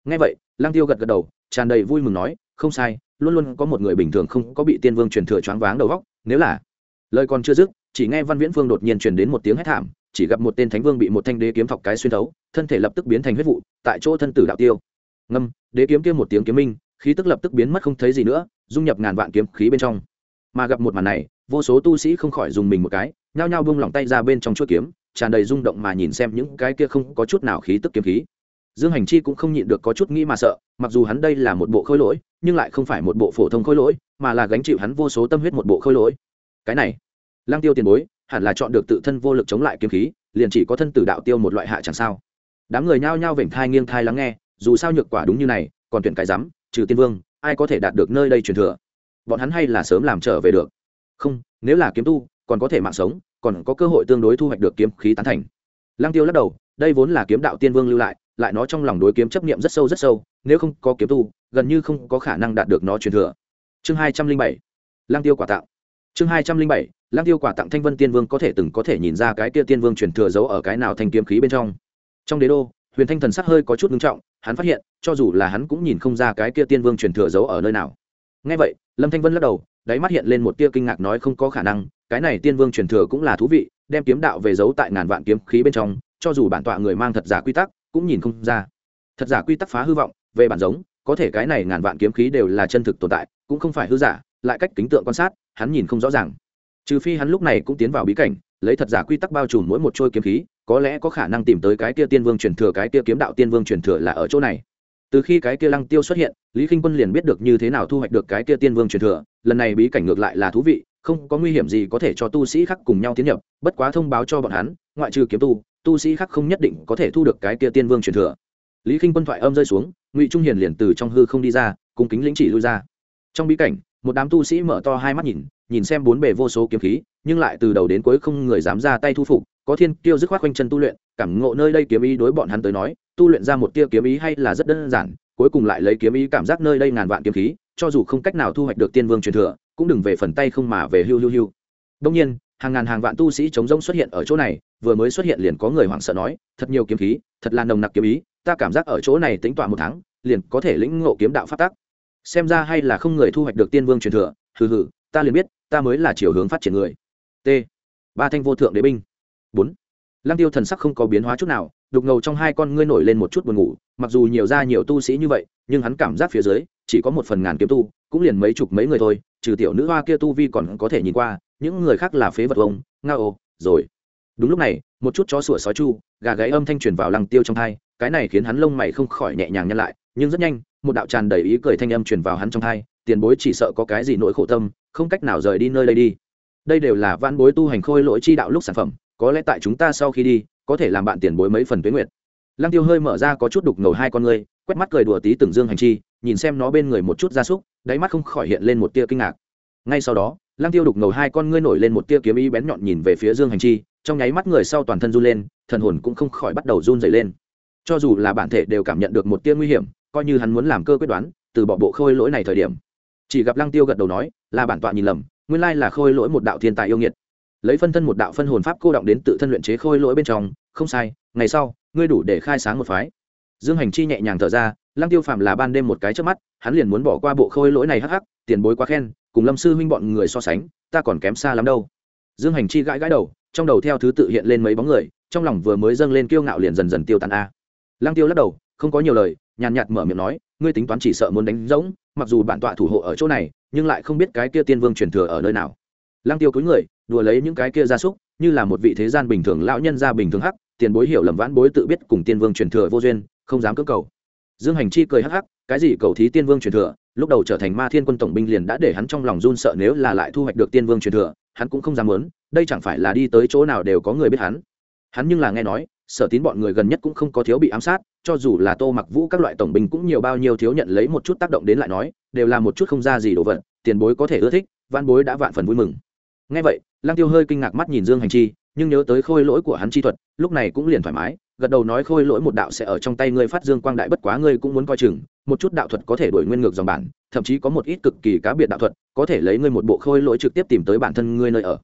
Ngay vậy lang tiêu gật gật đầu, tràn đầy vui mừng nói, không sai, luôn luôn có một người bình thường không có bị tiên vương truyền thừa choáng váng đầu góc nếu là lời còn chưa dứt, chỉ nghe văn viễn phương đột nhiên truyền đến một tiếng hét thảm, chỉ gặp một tên thánh vương bị một thanh đế kiếm thọc cái xuyên thấu, thân thể lập tức biến thành huyết vụ, tại chỗ thân tử đạo tiêu. Ngâm, đế kiếm kia một tiếng kiếm minh khí tức lập tức biến mất không thấy gì nữa, dung nhập ngàn vạn kiếm khí bên trong. Mà gặp một màn này, vô số tu sĩ không khỏi dùng mình một cái, nhao nhao bung lỏng tay ra bên trong chuỗi kiếm, tràn đầy rung động mà nhìn xem những cái kia không có chút nào khí tức kiếm khí. Dương hành chi cũng không nhịn được có chút nghĩ mà sợ, mặc dù hắn đây là một bộ khôi lỗi, nhưng lại không phải một bộ phổ thông khôi lỗi, mà là gánh chịu hắn vô số tâm huyết một bộ khôi lỗi. Cái này lang tiêu tiền bối, hẳn là chọn được tự thân vô lực chống lại kiếm khí, liền chỉ có thân tử đạo tiêu một loại hạ chẳng sao. Đám người nhao nhao vểnh thai nghiêng thai lắng nghe, dù sao nhược quả đúng như này, còn tuyển cái rắm trừ tiên vương, ai có thể đạt được nơi đây truyền thừa? Bọn hắn hay là sớm làm trở về được. Không, nếu là kiếm tu, còn có thể mạng sống, còn có cơ hội tương đối thu hoạch được kiếm khí tán thành. Lăng tiêu lắc đầu, đây vốn là kiếm đạo tiên vương lưu lại lại nó trong lòng đối kiếm chấp niệm rất sâu rất sâu, nếu không có kiếm tu, gần như không có khả năng đạt được nó truyền thừa. Chương hai trăm linh bảy, lăng tiêu quả tạo chương hai trăm linh bảy, lăng tiêu quả tặng thanh vân tiên vương có thể từng có thể nhìn ra cái kia tiên vương truyền thừa giấu ở cái nào thanh kiếm khí bên trong. Trong đế đô huyền thanh thần sắc hơi có chút ngưng trọng, hắn phát hiện, cho dù là hắn cũng nhìn không ra cái kia tiên vương truyền thừa giấu ở nơi nào. Ngay vậy, lâm thanh vân lắc đầu, đáy mắt hiện lên một tia kinh ngạc nói không có khả năng, cái này tiên vương truyền thừa cũng là thú vị, đem kiếm đạo về giấu tại ngàn vạn kiếm khí bên trong, cho dù bản tọa người mang thật giả quy tắc, cũng nhìn không ra. Thật giả quy tắc phá hư vọng, về bản giống, có thể cái này ngàn vạn kiếm khí đều là chân thực tồn tại, cũng không phải hư giả, lại cách kính tượng quan sát, hắn nhìn không rõ ràng. Trừ phi hắn lúc này cũng tiến vào bí cảnh, lấy thật giả quy tắc bao trùm mỗi một trôi kiếm khí có lẽ có khả năng tìm tới cái kia tiên vương truyền thừa, cái kia kiếm đạo tiên vương truyền thừa là ở chỗ này. Từ khi cái kia lăng tiêu xuất hiện, lý k i n h quân liền biết được như thế nào thu hoạch được cái kia tiên vương truyền thừa, lần này bí cảnh ngược lại là thú vị, không có nguy hiểm gì có thể cho tu sĩ khác cùng nhau tiến nhập, bất quá thông báo cho bọn hắn, ngoại trừ kiếm tu tu sĩ khác không nhất định có thể thu được cái kia tiên vương truyền thừa. Lý k i n h quân thoại âm rơi xuống, ngụy trung hiền liền từ trong hư không đi ra cùng kính lĩnh chỉ lui ra. Trong bí cảnh, một đám tu sĩ mở to hai mắt nhìn nhìn xem bốn bề vô số kiếm khí, nhưng lại từ đầu đến cuối không người dám ra tay thu phục có thiên tiêu dứt khoát quanh chân tu luyện, cảm ngộ nơi đây kiếm ý đối bọn hắn tới nói, tu luyện ra một tia kiếm ý hay là rất đơn giản, cuối cùng lại lấy kiếm ý cảm giác nơi đây ngàn vạn kiếm khí, cho dù không cách nào thu hoạch được tiên vương truyền thừa, cũng đừng về phần tay không mà về hưu hưu hưu. Đông nhiên, hàng ngàn hàng vạn tu sĩ chống rông xuất hiện ở chỗ này, vừa mới xuất hiện liền có người hoảng sợ nói, thật nhiều kiếm khí, thật là nồng nặc kiếm ý, ta cảm giác ở chỗ này tính tọa một tháng, liền có thể lĩnh ngộ kiếm đạo phát tác xem ra hay là không người thu hoạch được tiên vương truyền thừa, hừ hừ, ta liền biết, ta mới là chiều hướng phát triển người. T. Ba thanh vô thượng đế binh bốn. Lăng tiêu thần sắc không có biến hóa chút nào, đục ngầu trong hai con ngươi nổi lên một chút buồn ngủ, mặc dù nhiều ra nhiều tu sĩ như vậy, nhưng hắn cảm giác phía dưới, chỉ có một phần ngàn kiếm tu, cũng liền mấy chục mấy người thôi, trừ tiểu nữ hoa kia tu vi còn có thể nhìn qua, những người khác là phế vật ông, nga ô, rồi. Đúng lúc này, một chút chó sủa sói chu, gà gáy âm thanh truyền vào lăng tiêu trong thai, cái này khiến hắn lông mày không khỏi nhẹ nhàng nhăn lại, nhưng rất nhanh, một đạo tràn đầy ý cười thanh âm truyền vào hắn trong thai, tiền bối chỉ sợ có cái gì nỗi khổ tâm, không cách nào rời đi nơi đây đi. Đây đều là văn bối tu hành khôi lỗi chi đạo lúc sản phẩm có lẽ tại chúng ta sau khi đi, có thể làm bạn tiền bối mấy phần tuyến nguyệt. Lăng tiêu hơi mở ra có chút đục ngầu hai con ngươi, quét mắt cười đùa tí từng dương hành chi, nhìn xem nó bên người một chút gia súc, đáy mắt không khỏi hiện lên một tia kinh ngạc. Ngay sau đó, lăng tiêu đục ngầu hai con ngươi nổi lên một tia kiếm ý bén nhọn nhìn về phía dương hành chi, trong nháy mắt người sau toàn thân run lên, thần hồn cũng không khỏi bắt đầu run dày lên. Cho dù là bản thể đều cảm nhận được một tia nguy hiểm, coi như hắn muốn làm cơ quyết đoán, từ bỏ bộ khôi lỗi này thời điểm. Chỉ gặp lăng tiêu gật đầu nói, là bản tọa nhìn lầm, nguyên lai là khôi lỗi một đạo thiên tài yêu nghiệt lấy phân thân một đạo phân hồn pháp cô động đến tự thân luyện chế khôi lỗi bên trong, không sai, ngày sau, ngươi đủ để khai sáng một phái. Dương hành chi nhẹ nhàng thở ra, lăng tiêu phạm là ban đêm một cái trước mắt, hắn liền muốn bỏ qua bộ khôi lỗi này hắc hắc, tiền bối quá khen, cùng lâm sư huynh bọn người so sánh, ta còn kém xa lắm đâu. Dương hành chi gãi gãi đầu, trong đầu theo thứ tự hiện lên mấy bóng người, trong lòng vừa mới dâng lên kiêu ngạo liền dần dần tiêu tàn a. Lăng tiêu lắc đầu, không có nhiều lời, nhàn nhạt mở miệng nói, ngươi tính toán chỉ sợ muốn đánh rỗng, mặc dù bản tọa thủ hộ ở chỗ này, nhưng lại không biết cái kia tiên vương truyền thừa ở nơi nào lăng tiêu cúi người, đùa lấy những cái kia gia súc, như là một vị thế gian bình thường lão nhân gia bình thường hắc, tiền bối hiểu lầm vãn bối tự biết cùng tiên vương truyền thừa vô duyên, không dám cưỡng cầu. Dương hành chi cười hắc hắc, cái gì cầu thí tiên vương truyền thừa, lúc đầu trở thành ma thiên quân tổng binh liền đã để hắn trong lòng run sợ nếu là lại thu hoạch được tiên vương truyền thừa, hắn cũng không dám muốn, đây chẳng phải là đi tới chỗ nào đều có người biết hắn. Hắn nhưng là nghe nói, sở tín bọn người gần nhất cũng không có thiếu bị ám sát, cho dù là tô mặc vũ các loại tổng binh cũng nhiều bao nhiêu thiếu nhận lấy một chút tác động đến lại nói, đều là một chút không ra gì đồ vật, tiền bối có thể ưa thích văn bối đã vạn phần vui mừng ngay vậy, lăng tiêu hơi kinh ngạc mắt nhìn dương hành chi, nhưng nhớ tới khôi lỗi của hắn chi thuật, lúc này cũng liền thoải mái, gật đầu nói khôi lỗi một đạo sẽ ở trong tay ngươi phát dương quang đại bất quá ngươi cũng muốn coi chừng, một chút đạo thuật có thể đổi nguyên ngược dòng bản, thậm chí có một ít cực kỳ cá biệt đạo thuật, có thể lấy ngươi một bộ khôi lỗi trực tiếp tìm tới bản thân ngươi nơi ở.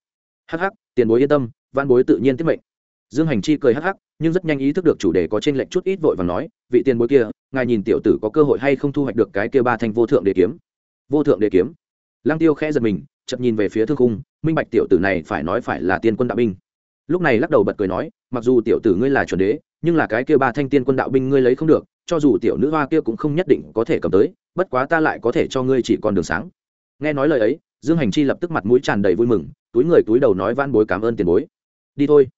Hắc hắc, tiền bối yên tâm, văn bối tự nhiên tiết mệnh. Dương hành chi cười hắc hắc, nhưng rất nhanh ý thức được chủ đề có trên lệnh chút ít vội và nói, vị tiền bối kia, ngài nhìn tiểu tử có cơ hội hay không thu hoạch được cái kia ba thanh vô thượng đế kiếm? Vô thượng đế kiếm? Lăng tiêu khẽ giật mình, chậm nhìn về phía thương khung minh bạch tiểu tử này phải nói phải là tiên quân đạo binh. Lúc này lắc đầu bật cười nói, mặc dù tiểu tử ngươi là chuẩn đế, nhưng là cái kia ba thanh tiên quân đạo binh ngươi lấy không được, cho dù tiểu nữ hoa kia cũng không nhất định có thể cầm tới, bất quá ta lại có thể cho ngươi chỉ còn đường sáng. Nghe nói lời ấy, dương hành chi lập tức mặt mũi tràn đầy vui mừng, túi người túi đầu nói van bối cảm ơn tiền bối. Đi thôi.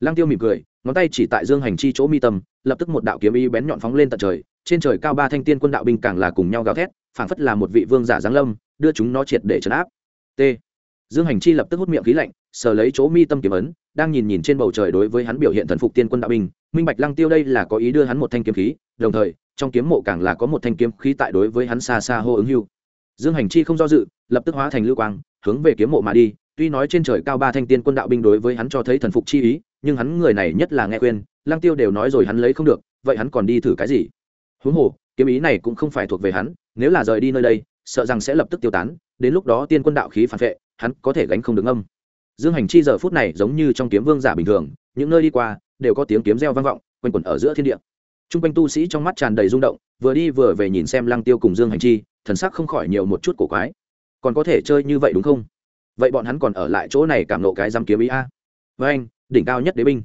Lăng tiêu mỉm cười, ngón tay chỉ tại dương hành chi chỗ mi tâm, lập tức một đạo kiếm y bén nhọn phóng lên tận trời, trên trời cao ba thanh tiên quân đạo binh càng là cùng nhau gào thét, phảng phất là một vị vương giả giáng lâm, đưa chúng nó triệt để trấn áp. T dương hành chi lập tức hút miệng khí lạnh, sờ lấy chỗ mi tâm kiếm ấn, đang nhìn nhìn trên bầu trời đối với hắn biểu hiện thần phục tiên quân đạo binh. Minh bạch lăng tiêu đây là có ý đưa hắn một thanh kiếm khí, đồng thời, trong kiếm mộ càng là có một thanh kiếm khí tại đối với hắn xa xa hô ứng hưu. Dương hành chi không do dự, lập tức hóa thành lưu quang, hướng về kiếm mộ mà đi. Tuy nói trên trời cao ba thanh tiên quân đạo binh đối với hắn cho thấy thần phục chi ý, nhưng hắn người này nhất là nghe khuyên, lăng tiêu đều nói rồi hắn lấy không được, vậy hắn còn đi thử cái gì? Huống hồ, kiếm ý này cũng không phải thuộc về hắn, nếu là rời đi nơi đây, sợ rằng sẽ lập tức tiêu tán, đến lúc đó tiên quân đạo khí phản vệ hắn có thể gánh không được âm. Dương hành chi giờ phút này giống như trong kiếm vương giả bình thường, những nơi đi qua đều có tiếng kiếm reo vang vọng, quanh quẩn ở giữa thiên địa. T r u n g quanh tu sĩ trong mắt tràn đầy rung động, vừa đi vừa về nhìn xem lăng tiêu cùng dương hành chi, thần sắc không khỏi nhiều một chút cổ quái. Còn có thể chơi như vậy đúng không? Vậy bọn hắn còn ở lại chỗ này cảm nộ cái giam kiếm ý a. Với anh, đỉnh cao nhất đế binh.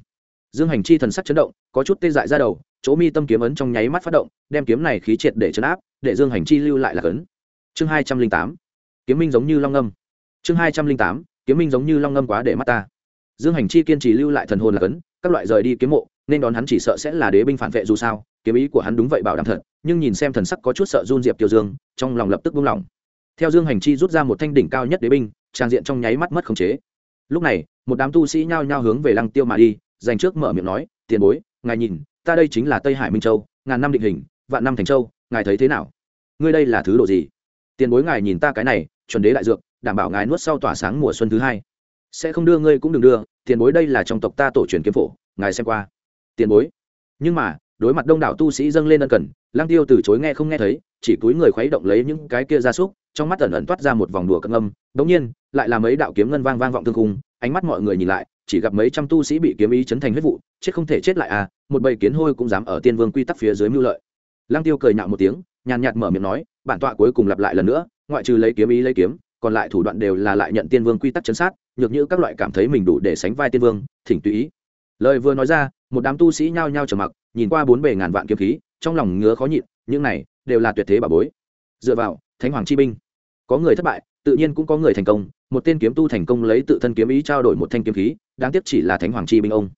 Dương hành chi thần sắc chấn động, có chút tê dại ra đầu, chỗ mi tâm kiếm ấn trong nháy mắt phát động, đem kiếm này khí triệt để chấn áp, để dương hành chi lưu lại là cấn. Chương hai trăm linh tám. Kiếm minh giống như long ngâm chương hai trăm linh tám, kiếm minh giống như long ngâm quá để mắt ta. Dương hành chi kiên trì lưu lại thần hồn là cấn, các loại rời đi kiếm mộ, nên đón hắn chỉ sợ sẽ là đế binh phản vệ dù sao, kiếm ý của hắn đúng vậy bảo đảm thật, nhưng nhìn xem thần sắc có chút sợ run diệp tiêu dương, trong lòng lập tức buông lỏng. Theo dương hành chi rút ra một thanh đỉnh cao nhất đế binh, trang diện trong nháy mắt mất khống chế. Lúc này, một đám tu sĩ nhao nhao hướng về lăng tiêu mà đi, dành trước mở miệng nói, tiền bối, ngài nhìn, ta đây chính là tây hải minh châu, ngàn năm định hình, vạn năm thành châu, ngài thấy thế nào? Ngươi đây là thứ độ gì? Tiền bối, ngài nhìn ta cái này, chuẩn đế đại dược đảm bảo ngài nuốt sau tỏa sáng mùa xuân thứ hai. Sẽ không đưa ngươi cũng đừng đưa, tiền bối đây là trong tộc ta tổ truyền kiếm phổ, ngài xem qua. Tiền bối. Nhưng mà, đối mặt đông đảo tu sĩ dâng lên ân cần lang tiêu từ chối nghe không nghe thấy, chỉ cúi người khuấy động lấy những cái kia ra súc, trong mắt ẩn ẩn toát ra một vòng đùa câm âm, đống nhiên, lại là mấy đạo kiếm ngân vang vang vọng thương khung, ánh mắt mọi người nhìn lại, chỉ gặp mấy trăm tu sĩ bị kiếm ý chấn thành huyết vụ, chết không thể chết lại à một bầy kiến hôi cũng dám ở tiên vương quy tắc phía dưới mưu lợi. Lang tiêu cười nhạo một tiếng, nhàn nhạt mở miệng nói, bản tọa cuối cùng lặp lại lần nữa, ngoại trừ lấy kiếm ý lấy kiếm còn lại thủ đoạn đều là lại nhận tiên vương quy tắc chấn sát, nhược như các loại cảm thấy mình đủ để sánh vai tiên vương, thỉnh tùy ý. Lời vừa nói ra, một đám tu sĩ nhao nhao trở mặc, nhìn qua bốn bề ngàn vạn kiếm khí, trong lòng ngứa khó nhịn, những này đều là tuyệt thế bà bối. Dựa vào, thánh hoàng chi binh. Có người thất bại, tự nhiên cũng có người thành công, một tên kiếm tu thành công lấy tự thân kiếm ý trao đổi một thanh kiếm khí, đáng tiếc chỉ là thánh hoàng chi binh ông.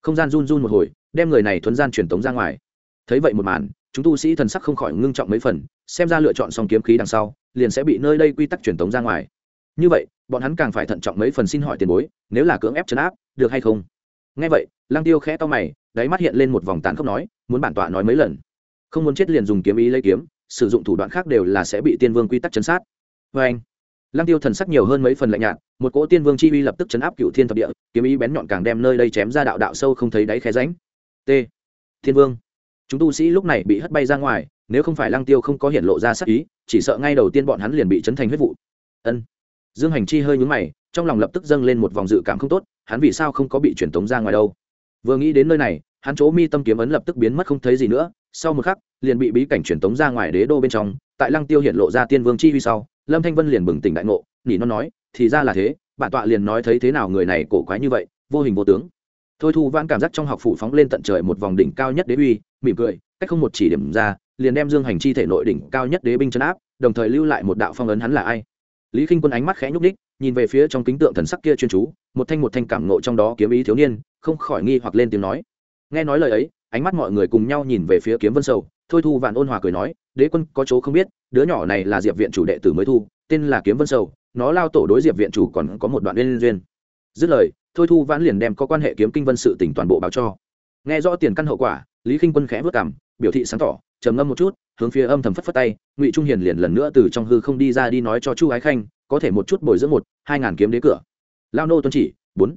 Không gian run run một hồi, đem người này thuấn gian truyền tống ra ngoài. Thấy vậy một màn, chúng tu sĩ thần sắc không khỏi ngưng trọng mấy phần, xem ra lựa chọn xong kiếm khí đằng sau liền sẽ bị nơi đây quy tắc truyền tống ra ngoài. Như vậy, bọn hắn càng phải thận trọng mấy phần xin hỏi tiền bối, nếu là cưỡng ép chấn áp, được hay không? Ngay vậy lang tiêu khẽ to mày, đáy mắt hiện lên một vòng tàn khốc nói, muốn bản tọa nói mấy lần. Không muốn chết liền dùng kiếm ý lấy kiếm, sử dụng thủ đoạn khác đều là sẽ bị tiên vương quy tắc chấn sát. Vê anh lang tiêu thần sắc nhiều hơn mấy phần lạnh nhạt, một cỗ tiên vương chi uy lập tức chấn áp cựu thiên thập địa, kiếm ý bén nhọn càng đem nơi đây chém ra đạo đạo sâu không thấy đáy khe ránh t. Thiên vương, chúng tu sĩ lúc này bị hất bay ra ngoài nếu không phải lăng tiêu không có hiện lộ ra sắc ý, chỉ sợ ngay đầu tiên bọn hắn liền bị chấn thành huyết vụ. Ân. Dương hành chi hơi nhúng mày, trong lòng lập tức dâng lên một vòng dự cảm không tốt, hắn vì sao không có bị truyền tống ra ngoài đâu? Vừa nghĩ đến nơi này, hắn chỗ mi tâm kiếm ấn lập tức biến mất không thấy gì nữa, sau một khắc, liền bị bí cảnh truyền tống ra ngoài đế đô bên trong, tại lăng tiêu hiện lộ ra tiên vương chi huy sau, lâm thanh vân liền bừng tỉnh đại ngộ, nỉ nó nói, thì ra là thế, bản tọa liền nói thấy thế nào người này cổ quái như vậy, vô hình vô tướng. Thôi thu vãn cảm giác trong học phủ phóng lên tận trời một vòng đỉnh cao nhất đế uy, mỉm cười, cách không một chỉ điểm ra liền đem dương hành chi thể nội đỉnh cao nhất đế binh chấn áp, đồng thời lưu lại một đạo phong ấn hắn là ai. Lý k i n h quân ánh mắt khẽ nhúc ních nhìn về phía trong kính tượng thần sắc kia chuyên chú, một thanh một thanh cảm nộ trong đó kiếm ý thiếu niên, không khỏi nghi hoặc lên tiếng nói. Nghe nói lời ấy, ánh mắt mọi người cùng nhau nhìn về phía kiếm vân sầu, thôi thu vạn ôn hòa cười nói, đế quân, có chỗ không biết, đứa nhỏ này là diệp viện chủ đệ tử mới thu, tên là kiếm vân sầu, nó lao tổ đối diệp viện chủ còn có một đoạn liên duyên. Dứt lời, thôi thu vãn liền đem có quan hệ kiếm kinh vân sự tỉnh toàn bộ báo cho. Nghe rõ tiền căn hậu quả lý k i n h quân khẽ vất cảm biểu thị sáng tỏ, trầm ngâm một chút, hướng phía âm thầm phất phất tay, ngụy trung hiền liền lần nữa từ trong hư không đi ra đi nói cho chu ái khanh, có thể một chút bồi dưỡng một, hai ngàn kiếm đế cửa. Lao nô tuân chỉ, bốn.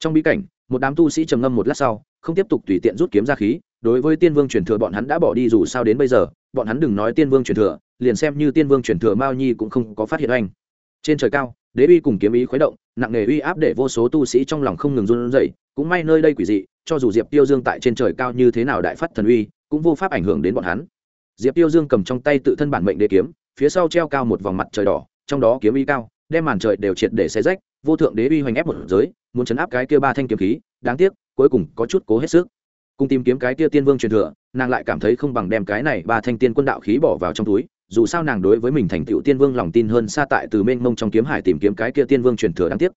Trong bí cảnh, một đám tu sĩ trầm ngâm một lát sau, không tiếp tục tùy tiện rút kiếm ra khí, đối với tiên vương truyền thừa bọn hắn đã bỏ đi dù sao đến bây giờ, bọn hắn đừng nói tiên vương truyền thừa, liền xem như tiên vương truyền thừa mao nhi cũng không có phát hiện anh trên trời cao, đế uy cùng kiếm ý khuấy động, nặng nề uy áp để vô số tu sĩ trong lòng không ngừng run rẩy, cũng may nơi đây quỷ dị cho dù diệp tiêu dương tại trên trời cao như thế nào đại phát thần uy, cũng vô pháp ảnh hưởng đến bọn hắn. Diệp tiêu dương cầm trong tay tự thân bản mệnh đế kiếm, phía sau treo cao một vòng mặt trời đỏ, trong đó kiếm uy cao, đem màn trời đều triệt để xé rách, vô thượng đế uy hoành ép một giới, muốn chấn áp cái kia ba thanh kiếm khí, đáng tiếc, cuối cùng có chút cố hết sức. Cùng tìm kiếm cái kia tiên vương truyền thừa, nàng lại cảm thấy không bằng đem cái này ba thanh tiên quân đạo khí bỏ vào trong túi, dù sao nàng đối với mình thành tựu tiên vương lòng tin hơn xa tại từ mênh mông trong kiếm hải tìm kiếm cái kia tiên vương truyền thừa đáng tiếc.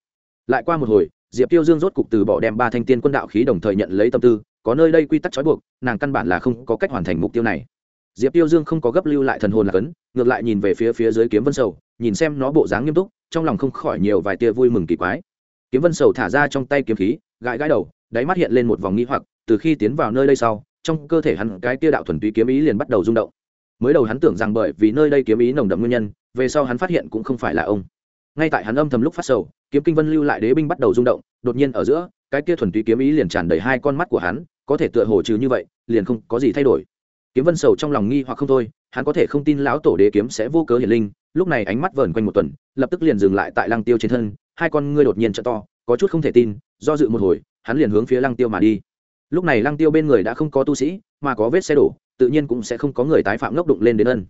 Lại qua một hồi diệp tiêu dương rốt cục từ bỏ đem ba thanh tiên quân đạo khí đồng thời nhận lấy tâm tư, có nơi đây quy tắc trói buộc, nàng căn bản là không có cách hoàn thành mục tiêu này. Diệp tiêu dương không có gấp lưu lại thần hồn là cấn, ngược lại nhìn về phía phía dưới kiếm vân sầu, nhìn xem nó bộ dáng nghiêm túc, trong lòng không khỏi nhiều vài tia vui mừng kỳ quái. Kiếm vân sầu thả ra trong tay kiếm khí, gãi gãi đầu, đáy mắt hiện lên một vòng nghi hoặc, từ khi tiến vào nơi đây sau, trong cơ thể hắn cái tia đạo thuần túy kiếm ý liền bắt đầu rung động. Mới đầu hắn tưởng rằng bởi vì nơi đây kiếm ý nồng đậm nguyên nhân, về sau hắn phát hiện cũng không phải là ông ngay tại hắn âm thầm lúc phát sầu, kiếm kinh vân lưu lại đế binh bắt đầu rung động, đột nhiên ở giữa, cái kia thuần túy kiếm ý liền tràn đầy hai con mắt của hắn, có thể tựa hồ trừ như vậy, liền không có gì thay đổi. Kiếm vân sầu trong lòng nghi hoặc không thôi, hắn có thể không tin lão tổ đế kiếm sẽ vô cớ hiển linh, lúc này ánh mắt vờn quanh một tuần, lập tức liền dừng lại tại lăng tiêu trên thân, hai con ngươi đột nhiên trợ to, có chút không thể tin, do dự một hồi, hắn liền hướng phía lăng tiêu mà đi. Lúc này lăng tiêu bên người đã không có tu sĩ, mà có vết xe đổ, tự nhiên cũng sẽ không có người tái phạm ngốc đụng lên đến ân.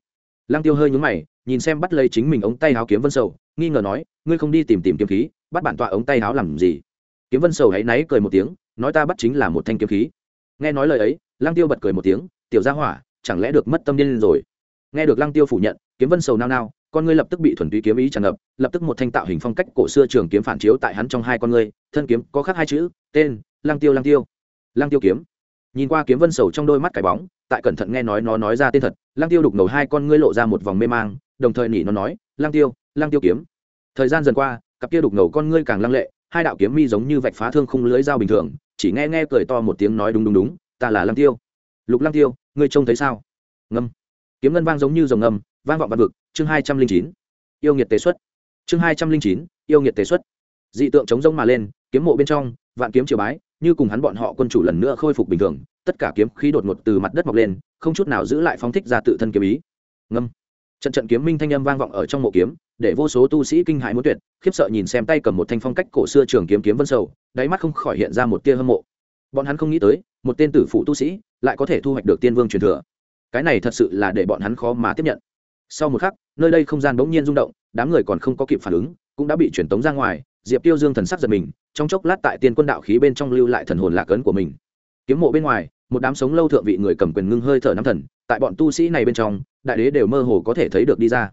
Lăng tiêu hơi nhúng mày, nhìn xem bắt lấy chính mình ống tay háo kiếm vân sầu nghi ngờ nói, ngươi không đi tìm tìm kiếm khí, bắt bản tọa ống tay áo làm gì? Kiếm vân sầu hãy náy cười một tiếng, nói ta bắt chính là một thanh kiếm khí. Nghe nói lời ấy, lăng tiêu bật cười một tiếng, tiểu gia hỏa, chẳng lẽ được mất tâm điên rồi? Nghe được lăng tiêu phủ nhận, kiếm vân sầu nao nao, con ngươi lập tức bị thuần túy kiếm ý tràn ngập, lập tức một thanh tạo hình phong cách cổ xưa trường kiếm phản chiếu tại hắn trong hai con ngươi, thân kiếm có khắc hai chữ, tên, lăng tiêu lăng tiêu. Lăng tiêu kiếm. Nhìn qua kiếm vân sầu trong đôi mắt cái bóng, tại cẩn thận nghe nói nó nói ra tên thật, lăng tiêu đục ngầu hai con ngươi lộ ra một vòng mê mang, đồng thời nỉ nó nói, lăng tiêu lăng tiêu kiếm thời gian dần qua, cặp kia đục ngầu con ngươi càng lăng lệ, hai đạo kiếm mi giống như vạch phá thương khung lưới dao bình thường, chỉ nghe nghe cười to một tiếng nói đúng đúng đúng, ta là lăng tiêu. Lục lăng tiêu, ngươi trông thấy sao? Ngâm. Kiếm ngân vang giống như dòng ngâm, vang vọng vạn vực, chương hai trăm linh chín. Yêu nghiệt tế xuất. Chương hai trăm linh chín, yêu nghiệt tế xuất. Dị tượng chống rông mà lên, kiếm mộ bên trong, vạn kiếm triều bái, như cùng hắn bọn họ quân chủ lần nữa khôi phục bình thường, tất cả kiếm khí đột ngột từ mặt đất mọc lên, không chút nào giữ lại phóng thích ra tự thân kiếm ý. Ngâm trận trận kiếm minh thanh âm vang vọng ở trong mộ kiếm, để vô số tu sĩ kinh hãi muốn tuyệt, khiếp sợ nhìn xem tay cầm một thanh phong cách cổ xưa trường kiếm kiếm vân sầu, đáy mắt không khỏi hiện ra một tia hâm mộ. Bọn hắn không nghĩ tới, một tên tử phụ tu sĩ lại có thể thu hoạch được tiên vương truyền thừa. Cái này thật sự là để bọn hắn khó mà tiếp nhận. Sau một khắc, nơi đây không gian bỗng nhiên rung động, đám người còn không có kịp phản ứng, cũng đã bị truyền tống ra ngoài, diệp tiêu dương thần sắc giật mình, trong chốc lát tại tiên quân đạo khí bên trong lưu lại thần hồn lạc ấn của mình. Kiếm mộ bên ngoài một đám sống lâu thượng vị người cầm quyền ngưng hơi thở năm thần, tại bọn tu sĩ này bên trong, đại đế đều mơ hồ có thể thấy được đi ra.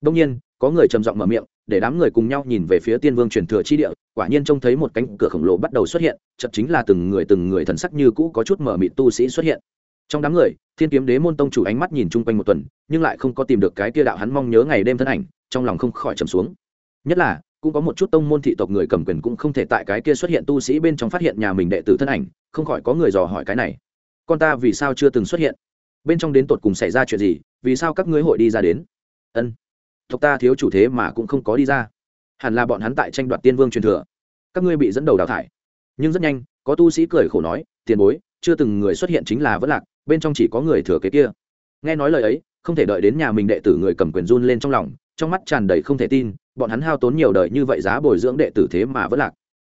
Đông nhiên, có người trầm giọng mở miệng, để đám người cùng nhau nhìn về phía tiên vương truyền thừa chi địa, quả nhiên trông thấy một cánh cửa khổng lồ bắt đầu xuất hiện chật chính là từng người từng người thần sắc như cũ có chút mở mịt tu sĩ xuất hiện. Trong đám người, thiên kiếm đế môn tông chủ ánh mắt nhìn chung quanh một tuần, nhưng lại không có tìm được cái kia đạo hắn mong nhớ ngày đêm thân ảnh, trong lòng không khỏi trầm xuống. Nhất là, cũng có một chút tông môn thị tộc người cầm quyền cũng không thể tại cái kia xuất hiện tu sĩ bên trong phát hiện nhà mình đệ tử thân ảnh, không khỏi có người dò hỏi cái này con ta vì sao chưa từng xuất hiện? Bên trong đến tột cùng xảy ra chuyện gì? Vì sao các ngươi hội đi ra đến? Ân, tộc ta thiếu chủ thế mà cũng không có đi ra. Hẳn là bọn hắn tại tranh đoạt tiên vương truyền thừa. Các ngươi bị dẫn đầu đào thải. Nhưng rất nhanh, có tu sĩ cười khổ nói, tiền bối, chưa từng người xuất hiện chính là vẫn lạc, bên trong chỉ có người thừa kế kia. Nghe nói lời ấy, không thể đợi đến nhà mình đệ tử người cầm quyền run lên trong lòng, trong mắt tràn đầy không thể tin, bọn hắn hao tốn nhiều đời như vậy giá bồi dưỡng đệ tử thế mà vẫn lạc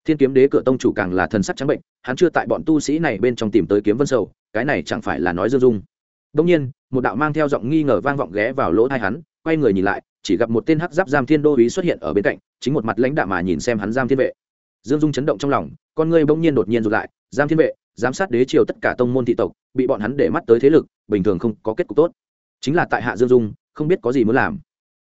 thiên kiếm đế cửa tông chủ càng là thần sắc trắng bệnh, hắn chưa tại bọn tu sĩ này bên trong tìm tới kiếm vân sầu, cái này chẳng phải là nói dương dung. Đông nhiên, một đạo mang theo giọng nghi ngờ vang vọng ghé vào lỗ tai hắn, quay người nhìn lại, chỉ gặp một tên hắc giáp giam thiên đô ý xuất hiện ở bên cạnh, chính một mặt lãnh đạm mà nhìn xem hắn giam thiên vệ. Dương dung chấn động trong lòng, con ngươi bỗng nhiên đột nhiên rụt lại, giam thiên vệ, giám sát đế triều tất cả tông môn thị tộc, bị bọn hắn để mắt tới thế lực, bình thường không có kết cục tốt. Chính là tại hạ dương dung, không biết có gì muốn làm.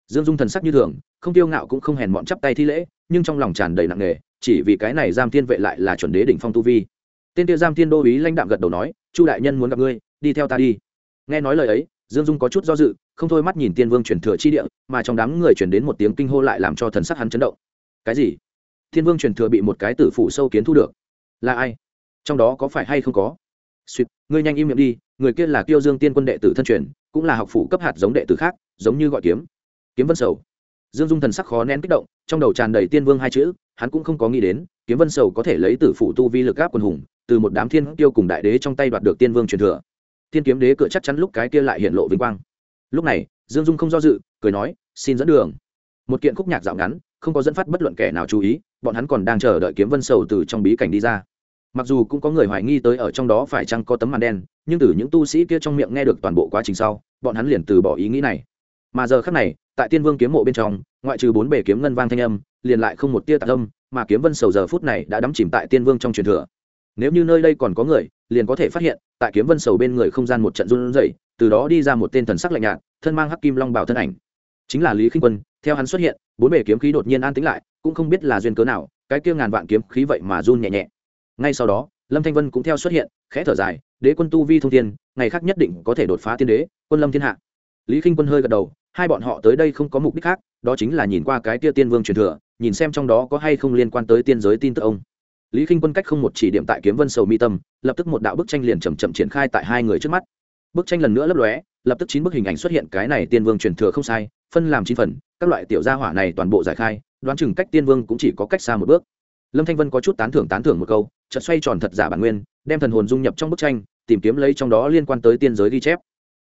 Dương dung thần sắc như thường, không tiêu ngạo cũng không hèn bọn chắp tay thi lễ, nhưng trong lòng tràn đầy nặng nề chỉ vì cái này giam thiên vệ lại là chuẩn đế đỉnh phong tu vi. Tên tiêu giam thiên đô ý lãnh đạm gật đầu nói, chu đại nhân muốn gặp ngươi, đi theo ta đi. Nghe nói lời ấy, dương dung có chút do dự, không thôi mắt nhìn tiên vương truyền thừa chi địa, mà trong đám người truyền đến một tiếng kinh hô lại làm cho thần sắc hắn chấn động. Cái gì? Thiên vương truyền thừa bị một cái tử phủ sâu kiến thu được? Là ai? Trong đó có phải hay không có? Suýt ngươi nhanh im miệng đi, người kia là tiêu dương tiên quân đệ tử thân truyền, cũng là học phủ cấp hạt giống đệ tử khác, giống như gọi kiếm. Kiếm vân sầu. Dương dung thần sắc khó nén kích động, trong đầu tràn đầy tiên vương hai chữ hắn cũng không có nghĩ đến, kiếm vân sầu có thể lấy tử phủ tu vi lực áp quân hùng, từ một đám thiên tiêu cùng đại đế trong tay đoạt được tiên vương truyền thừa. Thiên kiếm đế cựa chắc chắn lúc cái kia lại hiện lộ vinh quang. Lúc này, dương dung không do dự, cười nói, xin dẫn đường. Một kiện khúc nhạc dạo ngắn, không có dẫn phát bất luận kẻ nào chú ý, bọn hắn còn đang chờ đợi kiếm vân sầu từ trong bí cảnh đi ra. Mặc dù cũng có người hoài nghi tới ở trong đó phải chăng có tấm màn đen, nhưng từ những tu sĩ kia trong miệng nghe được toàn bộ quá trình sau, bọn hắn liền từ bỏ ý nghĩ này. Mà giờ khác này tại tiên vương kiếm mộ bên trong, ngoại trừ bốn bể kiếm ngân vang thanh âm, liền lại không một tia tạc âm, mà kiếm vân sầu giờ phút này đã đắm chìm tại tiên vương trong truyền thừa. Nếu như nơi đây còn có người, liền có thể phát hiện, tại kiếm vân sầu bên người không gian một trận run rẩy, từ đó đi ra một tên thần sắc lạnh nhạt, thân mang hắc kim long bảo thân ảnh. Chính là lý khinh quân, theo hắn xuất hiện, bốn bể kiếm khí đột nhiên an tĩnh lại, cũng không biết là duyên cớ nào, cái kia ngàn vạn kiếm khí vậy mà run nhẹ nhẹ. Ngay sau đó, lâm thanh vân cũng theo xuất hiện, khẽ thở dài, đế quân tu vi thông thiên, ngày khác nhất định có thể đột phá tiên đế, quân lâm thiên hạ. Lý khinh quân hơi gật đầu hai bọn họ tới đây không có mục đích khác, đó chính là nhìn qua cái tia tiên vương truyền thừa, nhìn xem trong đó có hay không liên quan tới tiên giới tin tức ông. Lý khinh quân cách không một chỉ điểm tại kiếm vân sầu mi tâm, lập tức một đạo bức tranh liền chầm chậm triển khai tại hai người trước mắt. Bức tranh lần nữa lấp lóe, lập tức chín bức hình ảnh xuất hiện cái này tiên vương truyền thừa không sai, phân làm chín phần, các loại tiểu gia hỏa này toàn bộ giải khai, đoán chừng cách tiên vương cũng chỉ có cách xa một bước. Lâm thanh vân có chút tán thưởng tán thưởng một câu, chợt xoay tròn thật giả bản nguyên, đem thần hồn dung nhập trong bức tranh, tìm kiếm lấy trong đó liên quan tới tiên giới ghi chép.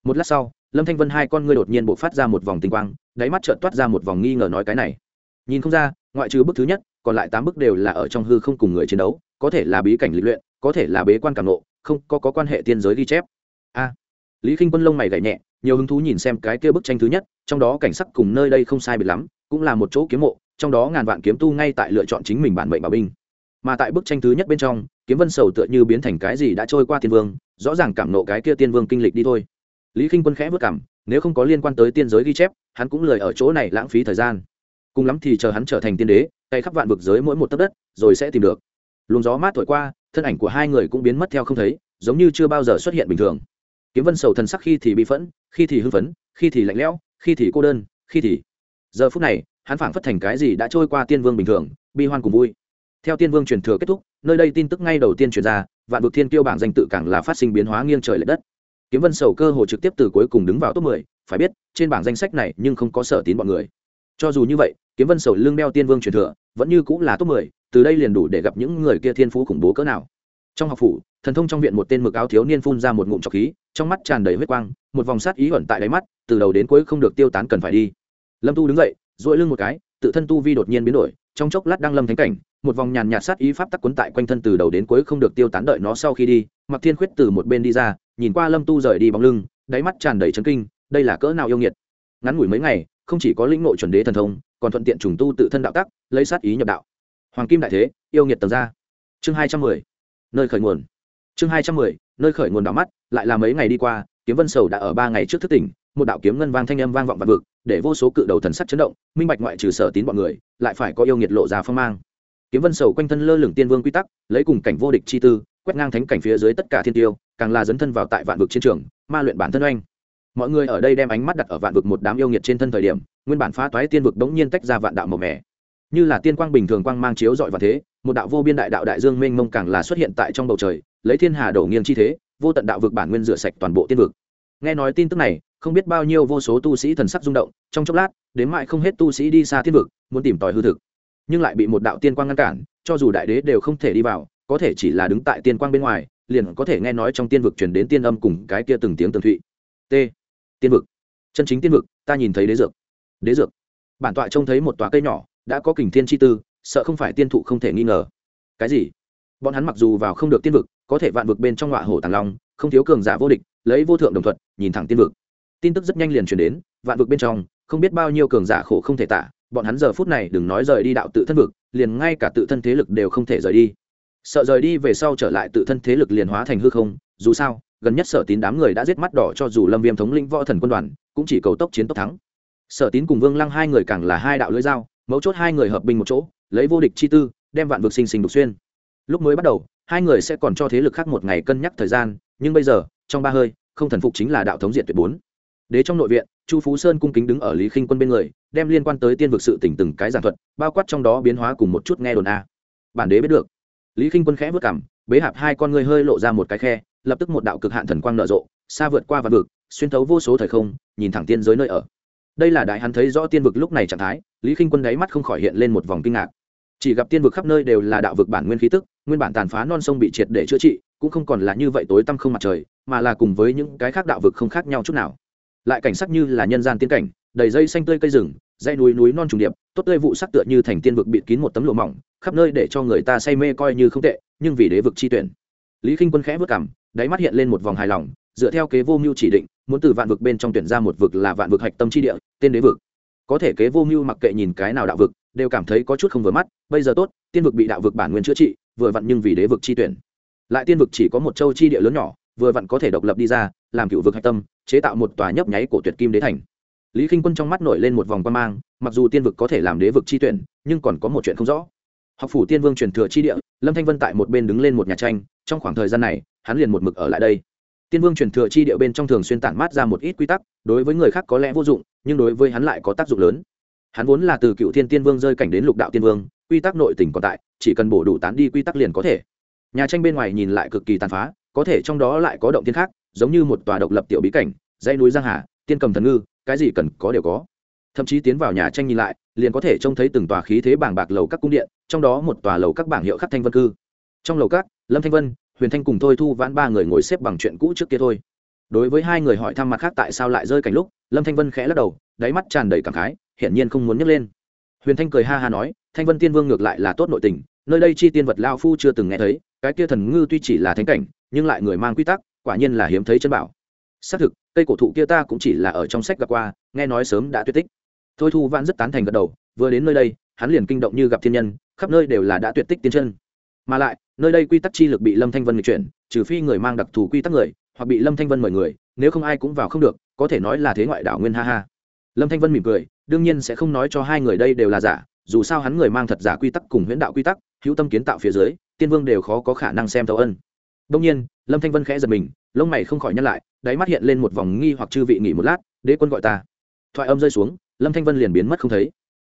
Một lát sau lâm thanh vân hai con ngươi đột nhiên bộ phát ra một vòng tinh quang đáy mắt trợn toát ra một vòng nghi ngờ nói cái này. Nhìn không ra ngoại trừ bức thứ nhất còn lại tám bức đều là ở trong hư không cùng người chiến đấu có thể là bí cảnh lịch luyện có thể là bế quan cảm nộ không có, có quan hệ tiên giới ghi chép. A. Lý k i n h quân lông mày gảy nhẹ nhiều hứng thú nhìn xem cái kia bức tranh thứ nhất trong đó cảnh sắc cùng nơi đây không sai biệt lắm cũng là một chỗ kiếm mộ trong đó ngàn vạn kiếm tu ngay tại lựa chọn chính mình bản mệnh bảo binh. Mà tại bức tranh thứ nhất bên trong kiếm vân sầu tựa như biến thành cái gì đã trôi qua tiên vương rõ ràng cảm nộ cái kia tiên vương kinh lịch đi thôi lý k i n h quân khẽ vất cảm nếu không có liên quan tới tiên giới ghi chép, hắn cũng lười ở chỗ này lãng phí thời gian. Cùng lắm thì chờ hắn trở thành tiên đế, tay khắp vạn vực giới mỗi một tấc đất, rồi sẽ tìm được. Luồng gió mát thổi qua, thân ảnh của hai người cũng biến mất theo không thấy, giống như chưa bao giờ xuất hiện bình thường. Kiếm vân sầu thần sắc khi thì bị phẫn, khi thì hưng phấn, khi thì lạnh lẽo, khi thì cô đơn, khi thì. Giờ phút này, hắn phảng phất thành cái gì đã trôi qua tiên vương bình thường, bi hoan cùng vui. Theo tiên vương truyền thừa kết thúc, nơi đây tin tức ngay đầu tiên truyền ra, vạn vực thiên kiêu bảng danh tự càng là phát sinh biến hóa nghiêng trời l ệ đất kiếm vân sầu cơ hồ trực tiếp từ cuối cùng đứng vào top mười, phải biết, trên bảng danh sách này nhưng không có sở tín bọn người. Cho dù như vậy, kiếm vân sầu lương đeo tiên vương truyền thừa, vẫn như cũng là top mười, từ đây liền đủ để gặp những người kia thiên phú khủng bố cỡ nào. Trong học phủ, thần thông trong viện một tên mực áo thiếu niên phun ra một ngụm trọc khí, trong mắt tràn đầy huyết quang, một vòng sát ý ẩn tại đáy mắt, từ đầu đến cuối không được tiêu tán cần phải đi. Lâm tu đứng dậy dội lưng một cái, tự thân tu vi đột nhiên biến đổi, trong chốc lát đang lâm thánh cảnh, một vòng nhàn nhạt sát ý pháp tắc quấn tại quanh thân từ đầu đến cuối không được tiêu tán đợi nó sau khi đi mặc thiên khuyết từ một bên đi ra nhìn qua lâm tu rời đi bóng lưng, đáy mắt tràn đầy chấn kinh, đây là cỡ nào yêu nghiệt. Ngắn ngủi mấy ngày, không chỉ có lĩnh nội chuẩn đế thần thông, còn thuận tiện trùng tu tự thân đạo tắc, lấy sát ý nhập đạo. Hoàng kim đại thế, yêu nghiệt tầng ra. Chương hai trăm mười, nơi khởi nguồn. Chương hai trăm mười, nơi khởi nguồn đảo mắt, lại là mấy ngày đi qua, kiếm vân sầu đã ở ba ngày trước thức tỉnh, một đạo kiếm ngân vang thanh âm vang vọng vạn vực, để vô số cự đầu thần sắc chấn động, minh bạch ngoại trừ sở tín bọn người, lại phải có yêu nghiệt lộ ra phong mang. Kiếm vân sầu quanh thân lơ lửng tiên vương quy tắc, lấy cùng cảnh vô địch chi tư, quét ngang thánh cảnh phía dưới tất cả thiên tiêu càng là dấn thân vào tại vạn vực chiến trường, ma luyện bản thân oanh. Mọi người ở đây đem ánh mắt đặt ở vạn vực một đám yêu nghiệt trên thân thời điểm, nguyên bản phá toái tiên vực đống nhiên tách ra vạn đạo màu mẻ như là tiên quang bình thường quang mang chiếu dọi vào thế, một đạo vô biên đại đạo đại dương mênh mông càng là xuất hiện tại trong bầu trời, lấy thiên hà đổ nghiêng chi thế, vô tận đạo vực bản nguyên rửa sạch toàn bộ tiên vực. Nghe nói tin tức này, không biết bao nhiêu vô số tu sĩ thần sắc rung động, trong chốc lát, đến mại không hết tu sĩ đi xa tiên vực, muốn tìm tòi hư thực. Nhưng lại bị một đạo tiên quang ngăn cản, cho dù đại đế đều không thể đi vào, có thể chỉ là đứng tại tiên quang bên ngoài liền có thể nghe nói trong tiên vực truyền đến tiên âm cùng cái kia từng tiếng tường thụy. T. Tiên vực. Chân chính tiên vực, ta nhìn thấy đế dược. Đế dược. Bản tọa trông thấy một tòa cây nhỏ, đã có kình thiên chi tư, sợ không phải tiên thụ không thể nghi ngờ. Cái gì? Bọn hắn mặc dù vào không được tiên vực, có thể vạn vực bên trong ngọa hổ tàng long, không thiếu cường giả vô địch, lấy vô thượng đồng thuận, nhìn thẳng tiên vực. Tin tức rất nhanh liền truyền đến, vạn vực bên trong, không biết bao nhiêu cường giả khổ không thể tả, bọn hắn giờ phút này đừng nói rời đi đạo tự thân vực, liền ngay cả tự thân thế lực đều không thể rời đi sợ rời đi về sau trở lại tự thân thế lực liền hóa thành hư không, dù sao, gần nhất sở tín đám người đã giết mắt đỏ cho dù lâm viêm thống lĩnh võ thần quân đoàn, cũng chỉ cầu tốc chiến tốc thắng. Sở tín cùng vương lăng hai người càng là hai đạo lưỡi dao, mấu chốt hai người hợp binh một chỗ, lấy vô địch chi tư, đem vạn vực sinh sinh đục xuyên. Lúc mới bắt đầu, hai người sẽ còn cho thế lực khác một ngày cân nhắc thời gian, nhưng bây giờ, trong ba hơi, không thần phục chính là đạo thống diện tuyệt bốn. Đế trong nội viện, chu phú sơn cung kính đứng ở lý khinh quân bên người, đem liên quan tới tiên vực sự tỉnh từng cái giảng thuật, bao quát trong đó biến hóa cùng một chút nghe đồn a. Bản đế biết được lý khinh quân khẽ vất cảm bế hạp hai con ngươi hơi lộ ra một cái khe, lập tức một đạo cực hạn thần quang nở rộ, xa vượt qua vạn vực, xuyên thấu vô số thời không, nhìn thẳng tiên giới nơi ở. Đây là đại hắn thấy rõ tiên vực lúc này trạng thái, lý khinh quân đáy mắt không khỏi hiện lên một vòng kinh ngạc. Chỉ gặp tiên vực khắp nơi đều là đạo vực bản nguyên khí tức, nguyên bản tàn phá non sông bị triệt để chữa trị, cũng không còn là như vậy tối tăm không mặt trời, mà là cùng với những cái khác đạo vực không khác nhau chút nào. Lại cảnh sắc như là nhân gian tiên cảnh, đầy dây xanh tươi cây rừng dây núi núi non trùng điệp, tốt tươi vụ sắc tựa như thành tiên vực bịt kín một tấm lụa mỏng, khắp nơi để cho người ta say mê coi như không tệ, nhưng vì đế vực chi tuyển. Lý khinh quân khẽ vất cảm đáy mắt hiện lên một vòng hài lòng, dựa theo kế vô mưu chỉ định, muốn từ vạn vực bên trong tuyển ra một vực là vạn vực hạch tâm chi địa, tên đế vực. Có thể kế vô mưu mặc kệ nhìn cái nào đạo vực, đều cảm thấy có chút không vừa mắt, bây giờ tốt, tiên vực bị đạo vực bản nguyên chữa trị, vừa vặn nhưng vì đế vực chi tuyển. Lại tiên vực chỉ có một châu chi địa lớn nhỏ, vừa vặn có thể độc lập đi ra, làm cựu vực hạch tâm, chế tạo một tòa nhấp nháy cổ tuyệt kim đế thành lý k i n h quân trong mắt nổi lên một vòng quan mang, mặc dù tiên vực có thể làm đế vực chi tuyển, nhưng còn có một chuyện không rõ. Học phủ tiên vương truyền thừa chi địa, lâm thanh vân tại một bên đứng lên một nhà tranh, trong khoảng thời gian này, hắn liền một mực ở lại đây. Tiên vương truyền thừa chi địa bên trong thường xuyên tản mát ra một ít quy tắc, đối với người khác có lẽ vô dụng, nhưng đối với hắn lại có tác dụng lớn. Hắn vốn là từ cựu thiên tiên vương rơi cảnh đến lục đạo tiên vương, quy tắc nội tỉnh còn tại, chỉ cần bổ đủ tán đi quy tắc liền có thể. Nhà tranh bên ngoài nhìn lại cực kỳ tàn phá, có thể trong đó lại có động tiên khác, giống như một tòa độc lập tiểu bí cảnh, dãy núi giang hà tiên cầm thần ngư, cái gì cần có đều có. Thậm chí tiến vào nhà tranh nhìn lại, liền có thể trông thấy từng tòa khí thế bảng bạc lầu các cung điện, trong đó một tòa lầu các bảng hiệu khắc thanh vân cư. Trong lầu các, lâm thanh vân, huyền thanh cùng thôi thu vãn ba người ngồi xếp bằng chuyện cũ trước kia thôi. Đối với hai người hỏi thăm mặt khác tại sao lại rơi cảnh lúc, lâm thanh vân khẽ lắc đầu, đáy mắt tràn đầy cảm khái, hiển nhiên không muốn nhấc lên. Huyền thanh cười ha ha nói, thanh vân tiên vương ngược lại là tốt nội tình, nơi đây chi tiên vật lao phu chưa từng nghe thấy, cái kia thần ngư tuy chỉ là thánh cảnh, nhưng lại người mang quy tắc, quả nhiên là hiếm thấy chân bảo xác thực, cây cổ thụ kia ta cũng chỉ là ở trong sách gặp qua, nghe nói sớm đã tuyệt tích. Thôi thu vãn rất tán thành gật đầu, vừa đến nơi đây, hắn liền kinh động như gặp thiên nhân, khắp nơi đều là đã tuyệt tích tiên chân. Mà lại, nơi đây quy tắc chi lực bị lâm thanh vân người chuyển, trừ phi người mang đặc thù quy tắc người, hoặc bị lâm thanh vân mời người, nếu không ai cũng vào không được, có thể nói là thế ngoại đảo nguyên ha ha. Lâm thanh vân mỉm cười, đương nhiên sẽ không nói cho hai người đây đều là giả, dù sao hắn người mang thật giả quy tắc cùng huyễn đạo quy tắc, hữu tâm kiến tạo phía dưới, tiên vương đều khó có khả năng xem thấu ân. Đông nhiên, lâm thanh vân khẽ giật mình lông mày không khỏi nhăn lại, đáy mắt hiện lên một vòng nghi hoặc chư vị nghỉ một lát, đế quân gọi ta. Thoại âm rơi xuống, lâm thanh vân liền biến mất không thấy.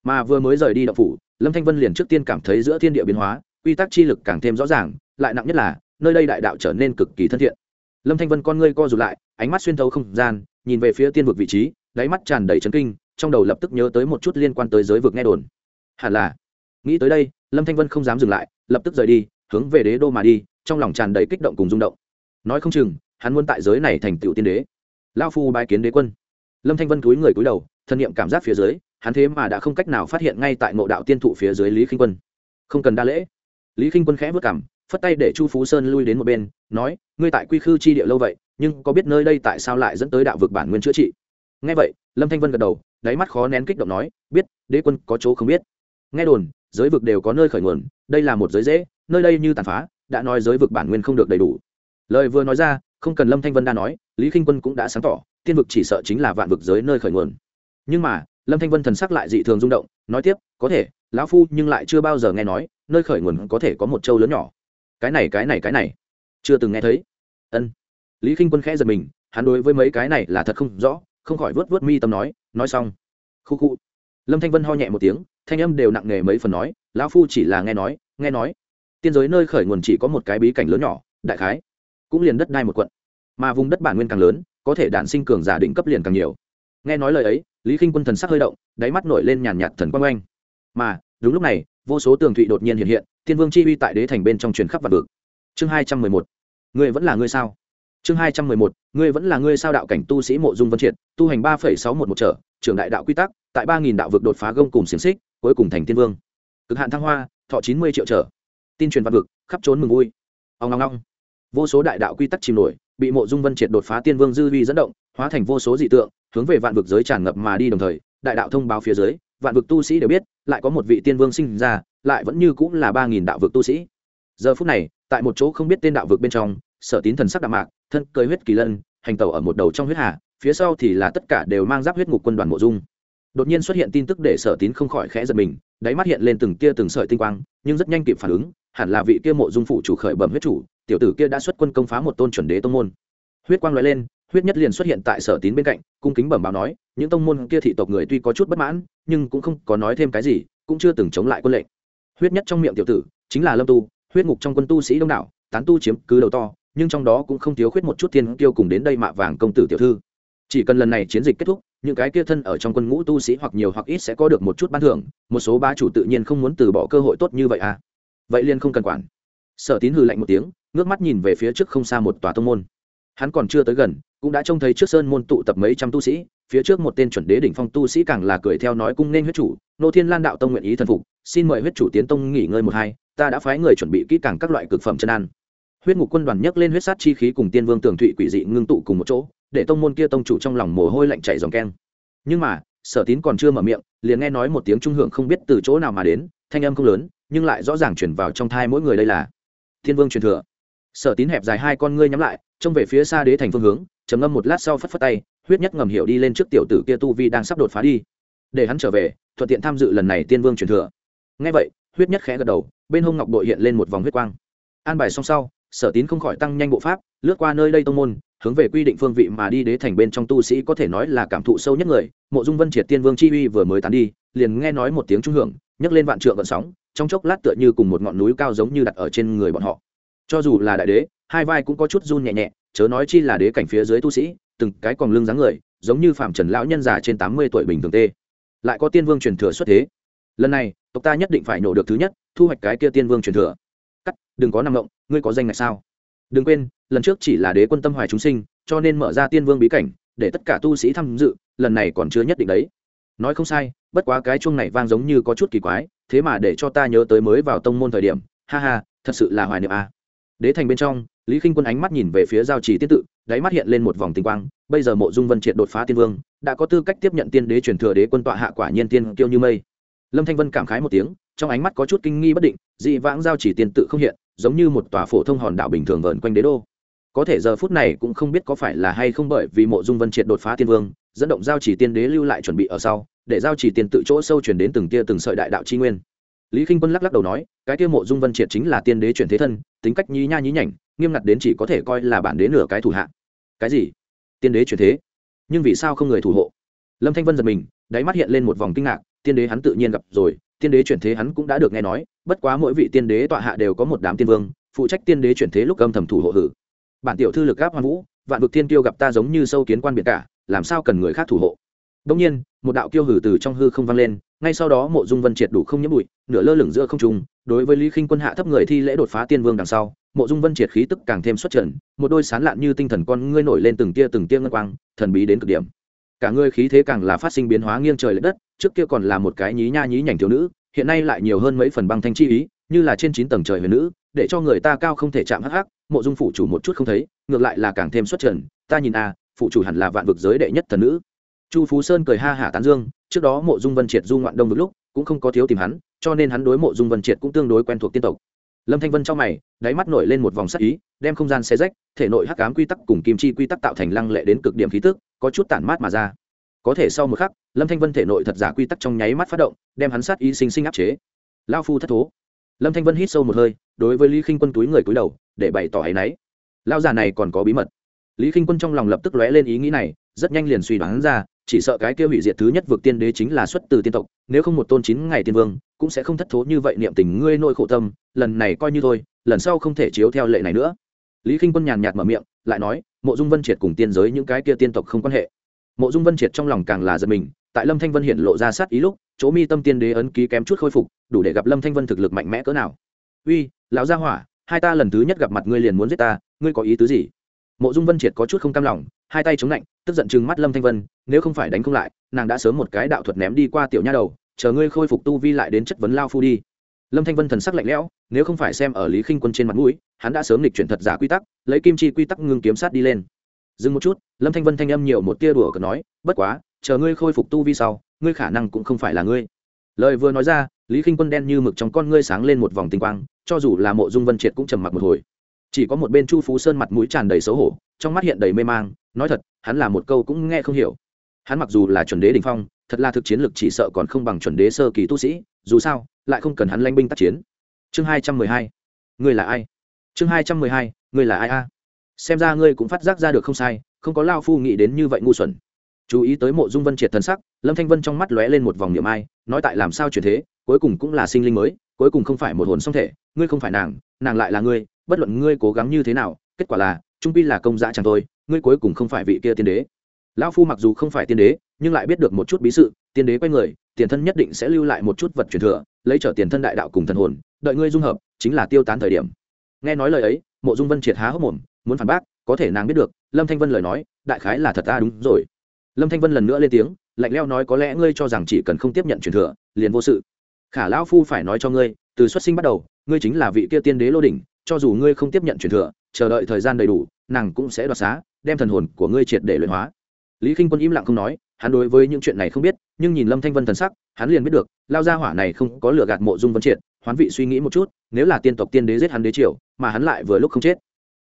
Mà vừa mới rời đi đậu phủ, lâm thanh vân liền trước tiên cảm thấy giữa thiên địa biến hóa, quy tắc chi lực càng thêm rõ ràng, lại nặng nhất là, nơi đây đại đạo trở nên cực kỳ thân thiện. Lâm thanh vân con ngươi co rụt lại, ánh mắt xuyên thấu không gian, nhìn về phía tiên vực vị trí, đáy mắt tràn đầy chấn kinh, trong đầu lập tức nhớ tới một chút liên quan tới giới vực nghe đồn. Hẳn là, nghĩ tới đây, lâm thanh vân không dám dừng lại, lập tức rời đi, hướng về đế đô mà đi, trong lòng tràn đầy kích động cùng rung động. Nói không chừng hắn muốn tại giới này thành tựu tiên đế. Lao phu bái kiến đế quân. Lâm thanh vân túi người cúi đầu, thân nhiệm cảm giác phía dưới, hắn thế mà đã không cách nào phát hiện ngay tại ngộ đạo tiên thụ phía dưới lý khinh quân. Không cần đa lễ. Lý khinh quân khẽ vất cảm, phất tay để chu phú sơn lui đến một bên, nói, ngươi tại quy khư chi địa lâu vậy, nhưng có biết nơi đây tại sao lại dẫn tới đạo vực bản nguyên chữa trị? Ngay vậy, lâm thanh vân gật đầu, đáy mắt khó nén kích động nói, biết, đế quân có chỗ không biết. Nghe đồn, giới vực đều có nơi khởi nguồn, đây là một giới dễ, nơi đây như tàn phá, đã nói giới vực bản nguyên không được đầy đủ. Lời vừa nói ra không cần lâm thanh vân đa nói, lý k i n h quân cũng đã sáng tỏ, tiên vực chỉ sợ chính là vạn vực giới nơi khởi nguồn. Nhưng mà, lâm thanh vân thần sắc lại dị thường rung động, nói tiếp, có thể, lão phu nhưng lại chưa bao giờ nghe nói, nơi khởi nguồn có thể có một châu lớn nhỏ. Cái này cái này cái này. Chưa từng nghe thấy. Ân. Lý k i n h quân khẽ giật mình, hắn đối với mấy cái này là thật không rõ, không khỏi vớt vớt mi tâm nói nói xong. Khu khu. Lâm thanh vân ho nhẹ một tiếng, thanh âm đều nặng nề mấy phần nói, lão phu chỉ là nghe nói nghe nói. Tiên giới nơi khởi nguồn chỉ có một cái bí cảnh lớn nhỏ, đại khái cũng liền đất đai một quận. Mà vùng đất bản nguyên càng lớn, có thể đản sinh cường giả định cấp liền càng nhiều. Nghe nói lời ấy, lý k i n h quân thần sắc hơi động, đáy mắt nổi lên nhàn nhạt thần quang oanh mà, đúng lúc này, vô số tường thụy đột nhiên hiện hiện, thiên vương chi uy tại đế thành bên trong truyền khắp vạn vực. Chương hai trăm mười một. Ngươi vẫn là ngươi sao? Chương hai trăm mười một. Ngươi vẫn là ngươi sao đạo cảnh tu sĩ mộ dung vân triệt, tu hành ba phẩy sáu một một trở, trưởng đại đạo quy tắc, tại ba nghìn đạo vực đột phá gông cùng xiềng xích, cuối cùng thành tiên vương. Cực hạn thăng hoa, thọ chín mươi triệu trở. Tin truyền vạn vực, khắp trốn mừng vui. Ông ngong ngong vô số đại đạo quy tắc chìm nổi, bị mộ dung vân triệt đột phá tiên vương dư vi dẫn động, hóa thành vô số dị tượng, hướng về vạn vực giới tràn ngập mà đi đồng thời, đại đạo thông báo phía dưới, vạn vực tu sĩ đều biết, lại có một vị tiên vương sinh ra, lại vẫn như cũng là ba nghìn đạo vực tu sĩ. Giờ phút này, tại một chỗ không biết tên đạo vực bên trong, sở tín thần sắc đạm mạc, thân cơi huyết kỳ lân, hành tẩu ở một đầu trong huyết hà, phía sau thì là tất cả đều mang giáp huyết ngục quân đoàn mộ dung. Đột nhiên xuất hiện tin tức để sở tín không khỏi khẽ giật mình, đáy mắt hiện lên từng tia từng sợi tinh quang, nhưng rất nhanh kịp phản ứng, hẳn là vị kia mộ dung phụ chủ khởi bẩm huyết chủ tiểu tử kia đã xuất quân công phá một tôn chuẩn đế tông môn. Huyết quang lóe lên, huyết nhất liền xuất hiện tại sở tín bên cạnh, cung kính bẩm báo nói, những tông môn kia thị tộc người tuy có chút bất mãn, nhưng cũng không có nói thêm cái gì, cũng chưa từng chống lại quân lệnh. Huyết nhất trong miệng tiểu tử, chính là lâm tu, huyết ngục trong quân tu sĩ đông đảo, tán tu chiếm cứ đầu to, nhưng trong đó cũng không thiếu khuyết một chút thiên tiêu cùng đến đây mạ vàng công tử tiểu thư. Chỉ cần lần này chiến dịch kết thúc, những cái kia thân ở trong quân ngũ tu sĩ hoặc nhiều hoặc ít sẽ có được một chút ban thưởng, một số ba chủ tự nhiên không muốn từ bỏ cơ hội tốt như vậy à. Vậy liên không cần quản. Sở tín hừ lạnh một tiếng ngước mắt nhìn về phía trước không xa một tòa tông môn. Hắn còn chưa tới gần, cũng đã trông thấy trước sơn môn tụ tập mấy trăm tu sĩ, phía trước một tên chuẩn đế đỉnh phong tu sĩ càng là cười theo nói cung nên huyết chủ, nô thiên lan đạo tông nguyện ý thần phục, xin mời huyết chủ tiến tông nghỉ ngơi một hai, ta đã phái người chuẩn bị kỹ càng các loại cực phẩm chân ăn huyết ngục quân đoàn nhấc lên huyết sát chi khí cùng tiên vương tường thụy quỷ dị ngưng tụ cùng một chỗ, để tông môn kia tông chủ trong lòng mồ hôi lạnh chảy dòng keng. Nhưng mà, sở tín còn chưa mở miệng, liền nghe nói một tiếng trung hưởng không biết từ chỗ nào mà đến, thanh âm không lớn, nhưng lại rõ ràng chuyển vào trong thai mỗi người đây là. Thiên vương truyền thừa sở tín hẹp dài hai con ngươi nhắm lại, trông về phía xa đế thành phương hướng, trầm ngâm một lát sau phất phất tay, huyết nhất ngầm hiểu đi lên trước tiểu tử kia tu vi đang sắp đột phá đi. Để hắn trở về, thuận tiện tham dự lần này tiên vương truyền thừa. Ngay vậy, huyết nhất khẽ gật đầu, bên hông ngọc đội hiện lên một vòng huyết quang. An bài xong sau, sở tín không khỏi tăng nhanh bộ pháp, lướt qua nơi đây tông môn, hướng về quy định phương vị mà đi đế thành bên trong tu sĩ có thể nói là cảm thụ sâu nhất người, mộ dung vân triệt tiên vương chi uy vừa mới tán đi, liền nghe nói một tiếng trung hưởng, nhấc lên vạn trượng vận sóng, trong chốc lát tựa như cùng một ngọn núi cao giống như đặt ở trên người bọn họ cho dù là đại đế hai vai cũng có chút run nhẹ nhẹ chớ nói chi là đế cảnh phía dưới tu sĩ từng cái còn lưng dáng người giống như phạm trần lão nhân già trên tám mươi tuổi bình thường tê. Lại có tiên vương truyền thừa xuất thế. Lần này tộc ta nhất định phải nổ được thứ nhất thu hoạch cái kia tiên vương truyền thừa. Cắt đừng có nằm động, ngươi có danh ngạch sao? Đừng quên lần trước chỉ là đế quân tâm hoài chúng sinh cho nên mở ra tiên vương bí cảnh để tất cả tu sĩ tham dự lần này còn chưa nhất định đấy. Nói không sai bất quá cái chuông này vang giống như có chút kỳ quái thế mà để cho ta nhớ tới mới vào tông môn thời điểm. Ha ha thật sự là hoài niệm à đế thành bên trong, lý k i n h quân ánh mắt nhìn về phía giao trì tiên tự, đáy mắt hiện lên một vòng tinh quang, bây giờ mộ dung vân triệt đột phá tiên vương, đã có tư cách tiếp nhận tiên đế truyền thừa đế quân tọa hạ quả nhiên tiên kiêu như mây. Lâm thanh vân cảm khái một tiếng, trong ánh mắt có chút kinh nghi bất định, dị vãng giao chỉ tiên tự không hiện, giống như một tòa phổ thông hòn đảo bình thường vờn quanh đế đô. Có thể giờ phút này cũng không biết có phải là hay không bởi vì mộ dung vân triệt đột phá tiên vương, dẫn động giao chỉ tiên đế lưu lại chuẩn bị ở sau, để giao chỉ tiên tự chỗ sâu chuyển đến từng tia từng sợi đại đạo chi nguyên lý k i n h quân lắc lắc đầu nói, cái kia mộ dung vân triệt chính là tiên đế chuyển thế thân, tính cách nhí nha nhí nhảnh, nghiêm ngặt đến chỉ có thể coi là bản đế nửa cái thủ hạ. Cái gì? Tiên đế chuyển thế? Nhưng vì sao không người thủ hộ? Lâm thanh vân giật mình, đáy mắt hiện lên một vòng kinh ngạc, tiên đế hắn tự nhiên gặp rồi, tiên đế chuyển thế hắn cũng đã được nghe nói, bất quá mỗi vị tiên đế tọa hạ đều có một đám tiên vương, phụ trách tiên đế chuyển thế lúc âm thầm thủ hộ hử. Bản tiểu thư lực gáp hoa vũ, vạn vực tiên tiêu gặp ta giống như sâu kiến quan biệt cả, làm sao cần người khác thủ hộ? Đông nhiên, một đạo kiêu hử từ trong hư không vang lên, ngay sau đó mộ dung vân triệt đủ không nhiễm bụi nửa lơ lửng giữa không trung đối với lý khinh quân hạ thấp người thi lễ đột phá tiên vương đằng sau mộ dung vân triệt khí tức càng thêm xuất trần một đôi sán lạn như tinh thần con ngươi nổi lên từng tia từng tia ngân quang thần bí đến cực điểm. Cả ngươi khí thế càng là phát sinh biến hóa nghiêng trời l ệ đất trước kia còn là một cái nhí nha nhí nhảnh thiếu nữ hiện nay lại nhiều hơn mấy phần băng thanh chi ý như là trên chín tầng trời huyền nữ để cho người ta cao không thể chạm hắc hắc mộ dung phụ chủ một chút không thấy ngược lại là càng thêm xuất trần ta nhìn a à, phụ chủ hẳn là vạn vực giới đệ nhất thần nữ. Chu phú sơn cười ha hả tán dương trước đó mộ dung vân triệt du ngoạn đông một lúc cũng không có thiếu tìm hắn, cho nên hắn đối mộ dung vân triệt cũng tương đối quen thuộc tiên tộc. Lâm thanh vân trong mày, đáy mắt nổi lên một vòng sắc ý, đem không gian xe rách, thể nội hắc cám quy tắc cùng kim chi quy tắc tạo thành lăng lệ đến cực điểm khí tức, có chút tản mát mà ra. Có thể sau một khắc, lâm thanh vân thể nội thật giả quy tắc trong nháy mắt phát động, đem hắn sát ý sinh sinh áp chế. Lao phu thất thố. Lâm thanh vân hít sâu một hơi, đối với lý k i n h quân túi người cúi đầu, để bày tỏ ấ y lão lao già này còn có bí mật. Lý k i n h quân trong lòng lập tức lóe lên ý nghĩ này, rất nhanh liền suy đoán ra chỉ sợ cái kia hủy diệt thứ nhất vực tiên đế chính là xuất từ tiên tộc, nếu không một tôn chín ngày tiên vương, cũng sẽ không thất thố như vậy niệm tình ngươi nỗi khổ tâm, lần này coi như thôi, lần sau không thể chiếu theo lệ này nữa. Lý k i n h quân nhàn nhạt mở miệng, lại nói, mộ dung vân triệt cùng tiên giới những cái kia tiên tộc không quan hệ. Mộ dung vân triệt trong lòng càng là giật mình, tại lâm thanh vân hiện lộ ra sát ý lúc, chỗ mi tâm tiên đế ấn ký kém chút khôi phục, đủ để gặp lâm thanh vân thực lực mạnh mẽ cỡ nào. Uy, lão gia hỏa, hai ta lần thứ nhất gặp mặt ngươi liền muốn giết ta, ngươi có ý tứ gì? Mộ dung vân triệt có chút không cam lòng, hai tay chống lạnh, tức giận chừng mắt lâm thanh vân nếu không phải đánh không lại, nàng đã sớm một cái đạo thuật ném đi qua tiểu nha đầu, chờ ngươi khôi phục tu vi lại đến chất vấn lao phu đi. Lâm thanh vân thần sắc lạnh lẽo, nếu không phải xem ở lý khinh quân trên mặt mũi, hắn đã sớm lịch chuyển thật giả quy tắc, lấy kim chi quy tắc ngưng kiếm sát đi lên. Dừng một chút, lâm thanh vân thanh âm nhiều một tia đùa cờ nói, bất quá, chờ ngươi khôi phục tu vi sau, ngươi khả năng cũng không phải là ngươi. Lời vừa nói ra, lý khinh quân đen như mực trong con ngươi sáng lên một vòng tinh quang, cho dù là mộ dung vân triệt cũng trầm mặc một hồi. Chỉ có một bên chu phú sơn mặt mũi tràn đầy xấu hổ, trong mắt hiện đầy mê mang, nói thật, hắn là một câu cũng nghe không hiểu hắn mặc dù là chuẩn đế đình phong, thật là thực chiến lực chỉ sợ còn không bằng chuẩn đế sơ kỳ tu sĩ, dù sao, lại không cần hắn lanh binh tác chiến. Chương hai trăm mười hai. Ngươi là ai? Chương hai trăm mười hai. Ngươi là ai a? Xem ra ngươi cũng phát giác ra được không sai, không có lao phu nghĩ đến như vậy ngu xuẩn. Chú ý tới mộ dung vân triệt thần sắc, lâm thanh vân trong mắt lóe lên một vòng niệm ai, nói tại làm sao chuyển thế, cuối cùng cũng là sinh linh mới, cuối cùng không phải một hồn song thể, ngươi không phải nàng nàng lại là ngươi, bất luận ngươi cố gắng như thế nào, kết quả là, trung pi là công dã chẳng thôi, ngươi cuối cùng không phải vị kia tiên đế lão phu mặc dù không phải tiên đế, nhưng lại biết được một chút bí sự, tiên đế quay người, tiền thân nhất định sẽ lưu lại một chút vật truyền thừa, lấy trở tiền thân đại đạo cùng thần hồn, đợi ngươi dung hợp, chính là tiêu tán thời điểm. Nghe nói lời ấy, mộ dung vân triệt há hốc mồm, muốn phản bác, có thể nàng biết được, lâm thanh vân lời nói, đại khái là thật ta đúng rồi. Lâm thanh vân lần nữa lên tiếng, lạnh leo nói có lẽ ngươi cho rằng chỉ cần không tiếp nhận truyền thừa, liền vô sự. Khả lão phu phải nói cho ngươi, từ xuất sinh bắt đầu, ngươi chính là vị kia tiên đế lô đỉnh, cho dù ngươi không tiếp nhận truyền thừa, chờ đợi thời gian đầy đủ, nàng cũng sẽ đoạt xá, đem thần hồn của ngươi triệt để luyện hóa lý k i n h quân im lặng không nói, hắn đối với những chuyện này không biết, nhưng nhìn lâm thanh vân thần sắc, hắn liền biết được, lao gia hỏa này không có lừa gạt mộ dung vân triệt, hoán vị suy nghĩ một chút, nếu là tiên tộc tiên đế giết hắn đế triều, mà hắn lại vừa lúc không chết.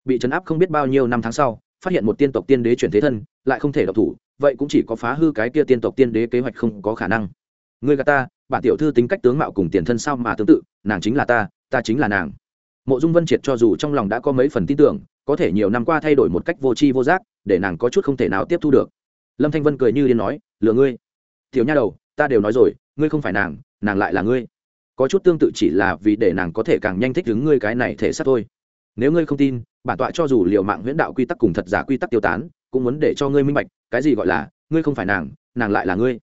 Bị trấn áp không biết bao nhiêu năm tháng sau, phát hiện một tiên tộc tiên đế chuyển thế thân, lại không thể độc thủ, vậy cũng chỉ có phá hư cái kia tiên tộc tiên đế kế hoạch không có khả năng. Người gà ta, bản tiểu thư tính cách tướng mạo cùng tiền thân sao mà tương tự, nàng chính là ta ta chính là nàng. Mộ dung vân triệt cho dù trong lòng đã có mấy phần tin tưởng, có thể nhiều năm qua thay đổi một cách vô tri vô giác, để nàng có chút không thể nào tiếp thu được lâm thanh vân cười như điên nói, lừa ngươi. Tiểu nha đầu, ta đều nói rồi, ngươi không phải nàng nàng lại là ngươi. Có chút tương tự chỉ là vì để nàng có thể càng nhanh thích đứng ngươi cái này thể xác thôi. Nếu ngươi không tin, bản tọa cho dù liệu mạng huyễn đạo quy tắc cùng thật giả quy tắc tiêu tán, cũng muốn để cho ngươi minh bạch, cái gì gọi là, ngươi không phải nàng nàng lại là ngươi.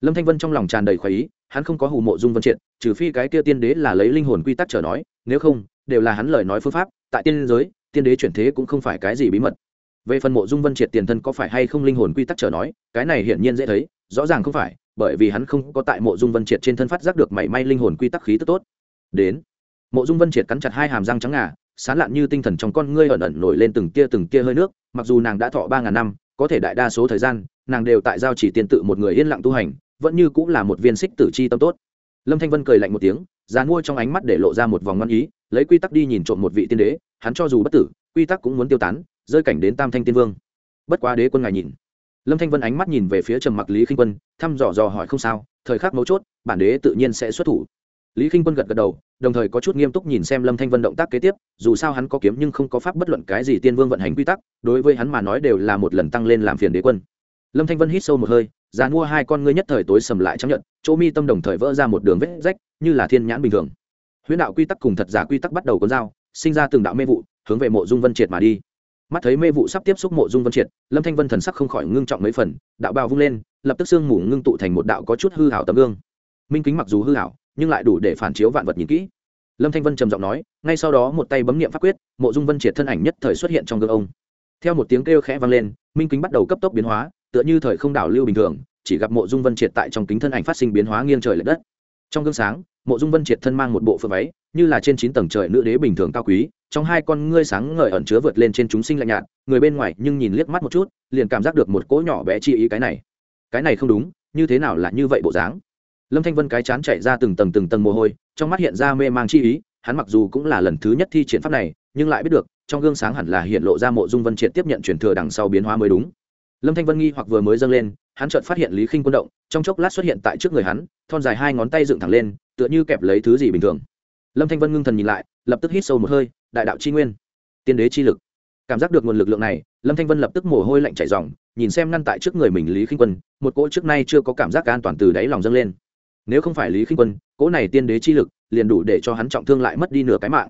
Lâm thanh vân trong lòng tràn đầy khoái ý, hắn không có hù mộ dung vân triệt, trừ phi cái kia tiên đế là lấy linh hồn quy tắc trở nói, nếu không, đều là hắn lời nói phương pháp, tại tiên giới, tiên đế chuyển thế cũng không phải cái gì bí mật về phần mộ dung vân triệt tiền thân có phải hay không linh hồn quy tắc trở nói, cái này hiển nhiên dễ thấy, rõ ràng không phải, bởi vì hắn không có tại mộ dung vân triệt trên thân phát giác được mảy may linh hồn quy tắc khí tức tốt. Đến, mộ dung vân triệt cắn chặt hai hàm răng trắng ngà, sán lạn như tinh thần trong con ngươi ẩn ẩn nổi lên từng tia từng tia hơi nước, mặc dù nàng đã thọ ba ngàn năm, có thể đại đa số thời gian, nàng đều tại giao chỉ tiền tự một người yên lặng tu hành, vẫn như cũng là một viên xích tử chi tâm tốt. Lâm thanh vân cười lạnh một tiếng giá mua trong ánh mắt để lộ ra một vòng ngăn ý, lấy quy tắc đi nhìn trộm một vị tiên đế, hắn cho dù bất tử, quy tắc cũng muốn tiêu tán rơi cảnh đến tam thanh tiên vương. Bất quá đế quân ngài nhìn. Lâm thanh vân ánh mắt nhìn về phía trầm mặc lý khinh quân, thăm dò dò hỏi không sao, thời khắc mấu chốt, bản đế tự nhiên sẽ xuất thủ. Lý khinh quân gật gật đầu, đồng thời có chút nghiêm túc nhìn xem lâm thanh vân động tác kế tiếp, dù sao hắn có kiếm nhưng không có pháp bất luận cái gì tiên vương vận hành quy tắc, đối với hắn mà nói đều là một lần tăng lên làm phiền đế quân. Lâm thanh vân hít sâu một hơi dàn mua hai con ngươi nhất thời tối sầm lại chấp nhận chỗ mi tâm đồng thời vỡ ra một đường vết rách, như là thiên nhãn bình thường. Huyễn đạo quy tắc cùng thật giả quy tắc bắt đầu có dao, sinh ra từng đạo mê vụ, hướng về mộ dung vân triệt mà đi mắt thấy mê vụ sắp tiếp xúc mộ dung vân triệt, lâm thanh vân thần sắc không khỏi ngưng trọng mấy phần, đạo bào vung lên, lập tức sương mù ngưng tụ thành một đạo có chút hư hảo tấm gương. Minh kính mặc dù hư hảo, nhưng lại đủ để phản chiếu vạn vật nhìn kỹ. Lâm thanh vân trầm giọng nói, ngay sau đó một tay bấm nghiệm pháp quyết, mộ dung vân triệt thân ảnh nhất thời xuất hiện trong gương ông. Theo một tiếng kêu khẽ vang lên, minh kính bắt đầu cấp tốc biến hóa, tựa như thời không đảo lưu bình thường, chỉ gặp mộ dung vân triệt tại trong kính thân ảnh phát sinh biến hóa nghiêng trời l ệ đất. Trong gương sáng, mộ dung vân triệt thân mang một bộ phượng váy, như là trên chín tầng trời nữ đế bình thường cao quý trong hai con ngươi sáng ngời ẩn chứa vượt lên trên chúng sinh lạnh nhạt, người bên ngoài nhưng nhìn liếc mắt một chút, liền cảm giác được một cỗ nhỏ bé chi ý cái này. Cái này không đúng, như thế nào là như vậy bộ dáng? Lâm thanh vân cái chán chạy ra từng tầng từng tầng mồ hôi, trong mắt hiện ra mê mang chi ý, hắn mặc dù cũng là lần thứ nhất thi triển pháp này, nhưng lại biết được, trong gương sáng hẳn là hiện lộ ra mộ dung vân triệt tiếp nhận truyền thừa đằng sau biến hóa mới đúng. Lâm thanh vân nghi hoặc vừa mới dâng lên, hắn chợt phát hiện lý khinh quân động, trong chốc lát xuất hiện tại trước người hắn, thon dài hai ngón tay dựng thẳng lên, tựa như kẹp lấy thứ gì bình thường lâm thanh vân ngưng thần nhìn lại, lập tức hít sâu một hơi, đại đạo c h i nguyên, tiên đế chi lực. Cảm giác được nguồn lực lượng này, lâm thanh vân lập tức mồ hôi lạnh chảy dòng nhìn xem ngăn tại trước người mình lý khinh quân, một cỗ trước nay chưa có cảm giác an toàn từ đáy lòng dâng lên. Nếu không phải lý khinh quân, cỗ này tiên đế chi lực liền đủ để cho hắn trọng thương lại mất đi nửa cái mạng.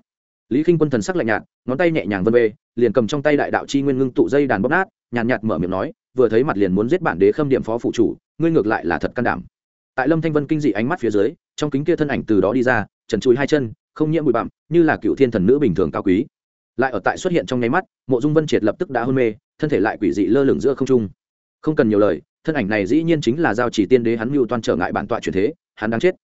Lý khinh quân thần sắc lạnh nhạt, ngón tay nhẹ nhàng vân bê liền cầm trong tay đại đạo chi nguyên ngưng tụ dây đàn bóp nát, nhàn nhạt mở miệng nói, vừa thấy mặt liền muốn giết bản đế khâm điểm phó phụ chủ, ngươi ngược lại là thật can đảm. Tại lâm thanh vân kinh dị ánh mắt phía dưới, trong kính kia thân ảnh từ đó đi ra trần chúi hai chân, không nhiễm bụi bặm, như là cựu thiên thần nữ bình thường cao quý. Lại ở tại xuất hiện trong nháy mắt, mộ dung vân triệt lập tức đã hôn mê, thân thể lại quỷ dị lơ lửng giữa không trung. Không cần nhiều lời, thân ảnh này dĩ nhiên chính là giao chỉ tiên đế hắn mưu toan trở ngại bản tọa chuyển thế, hắn đang chết.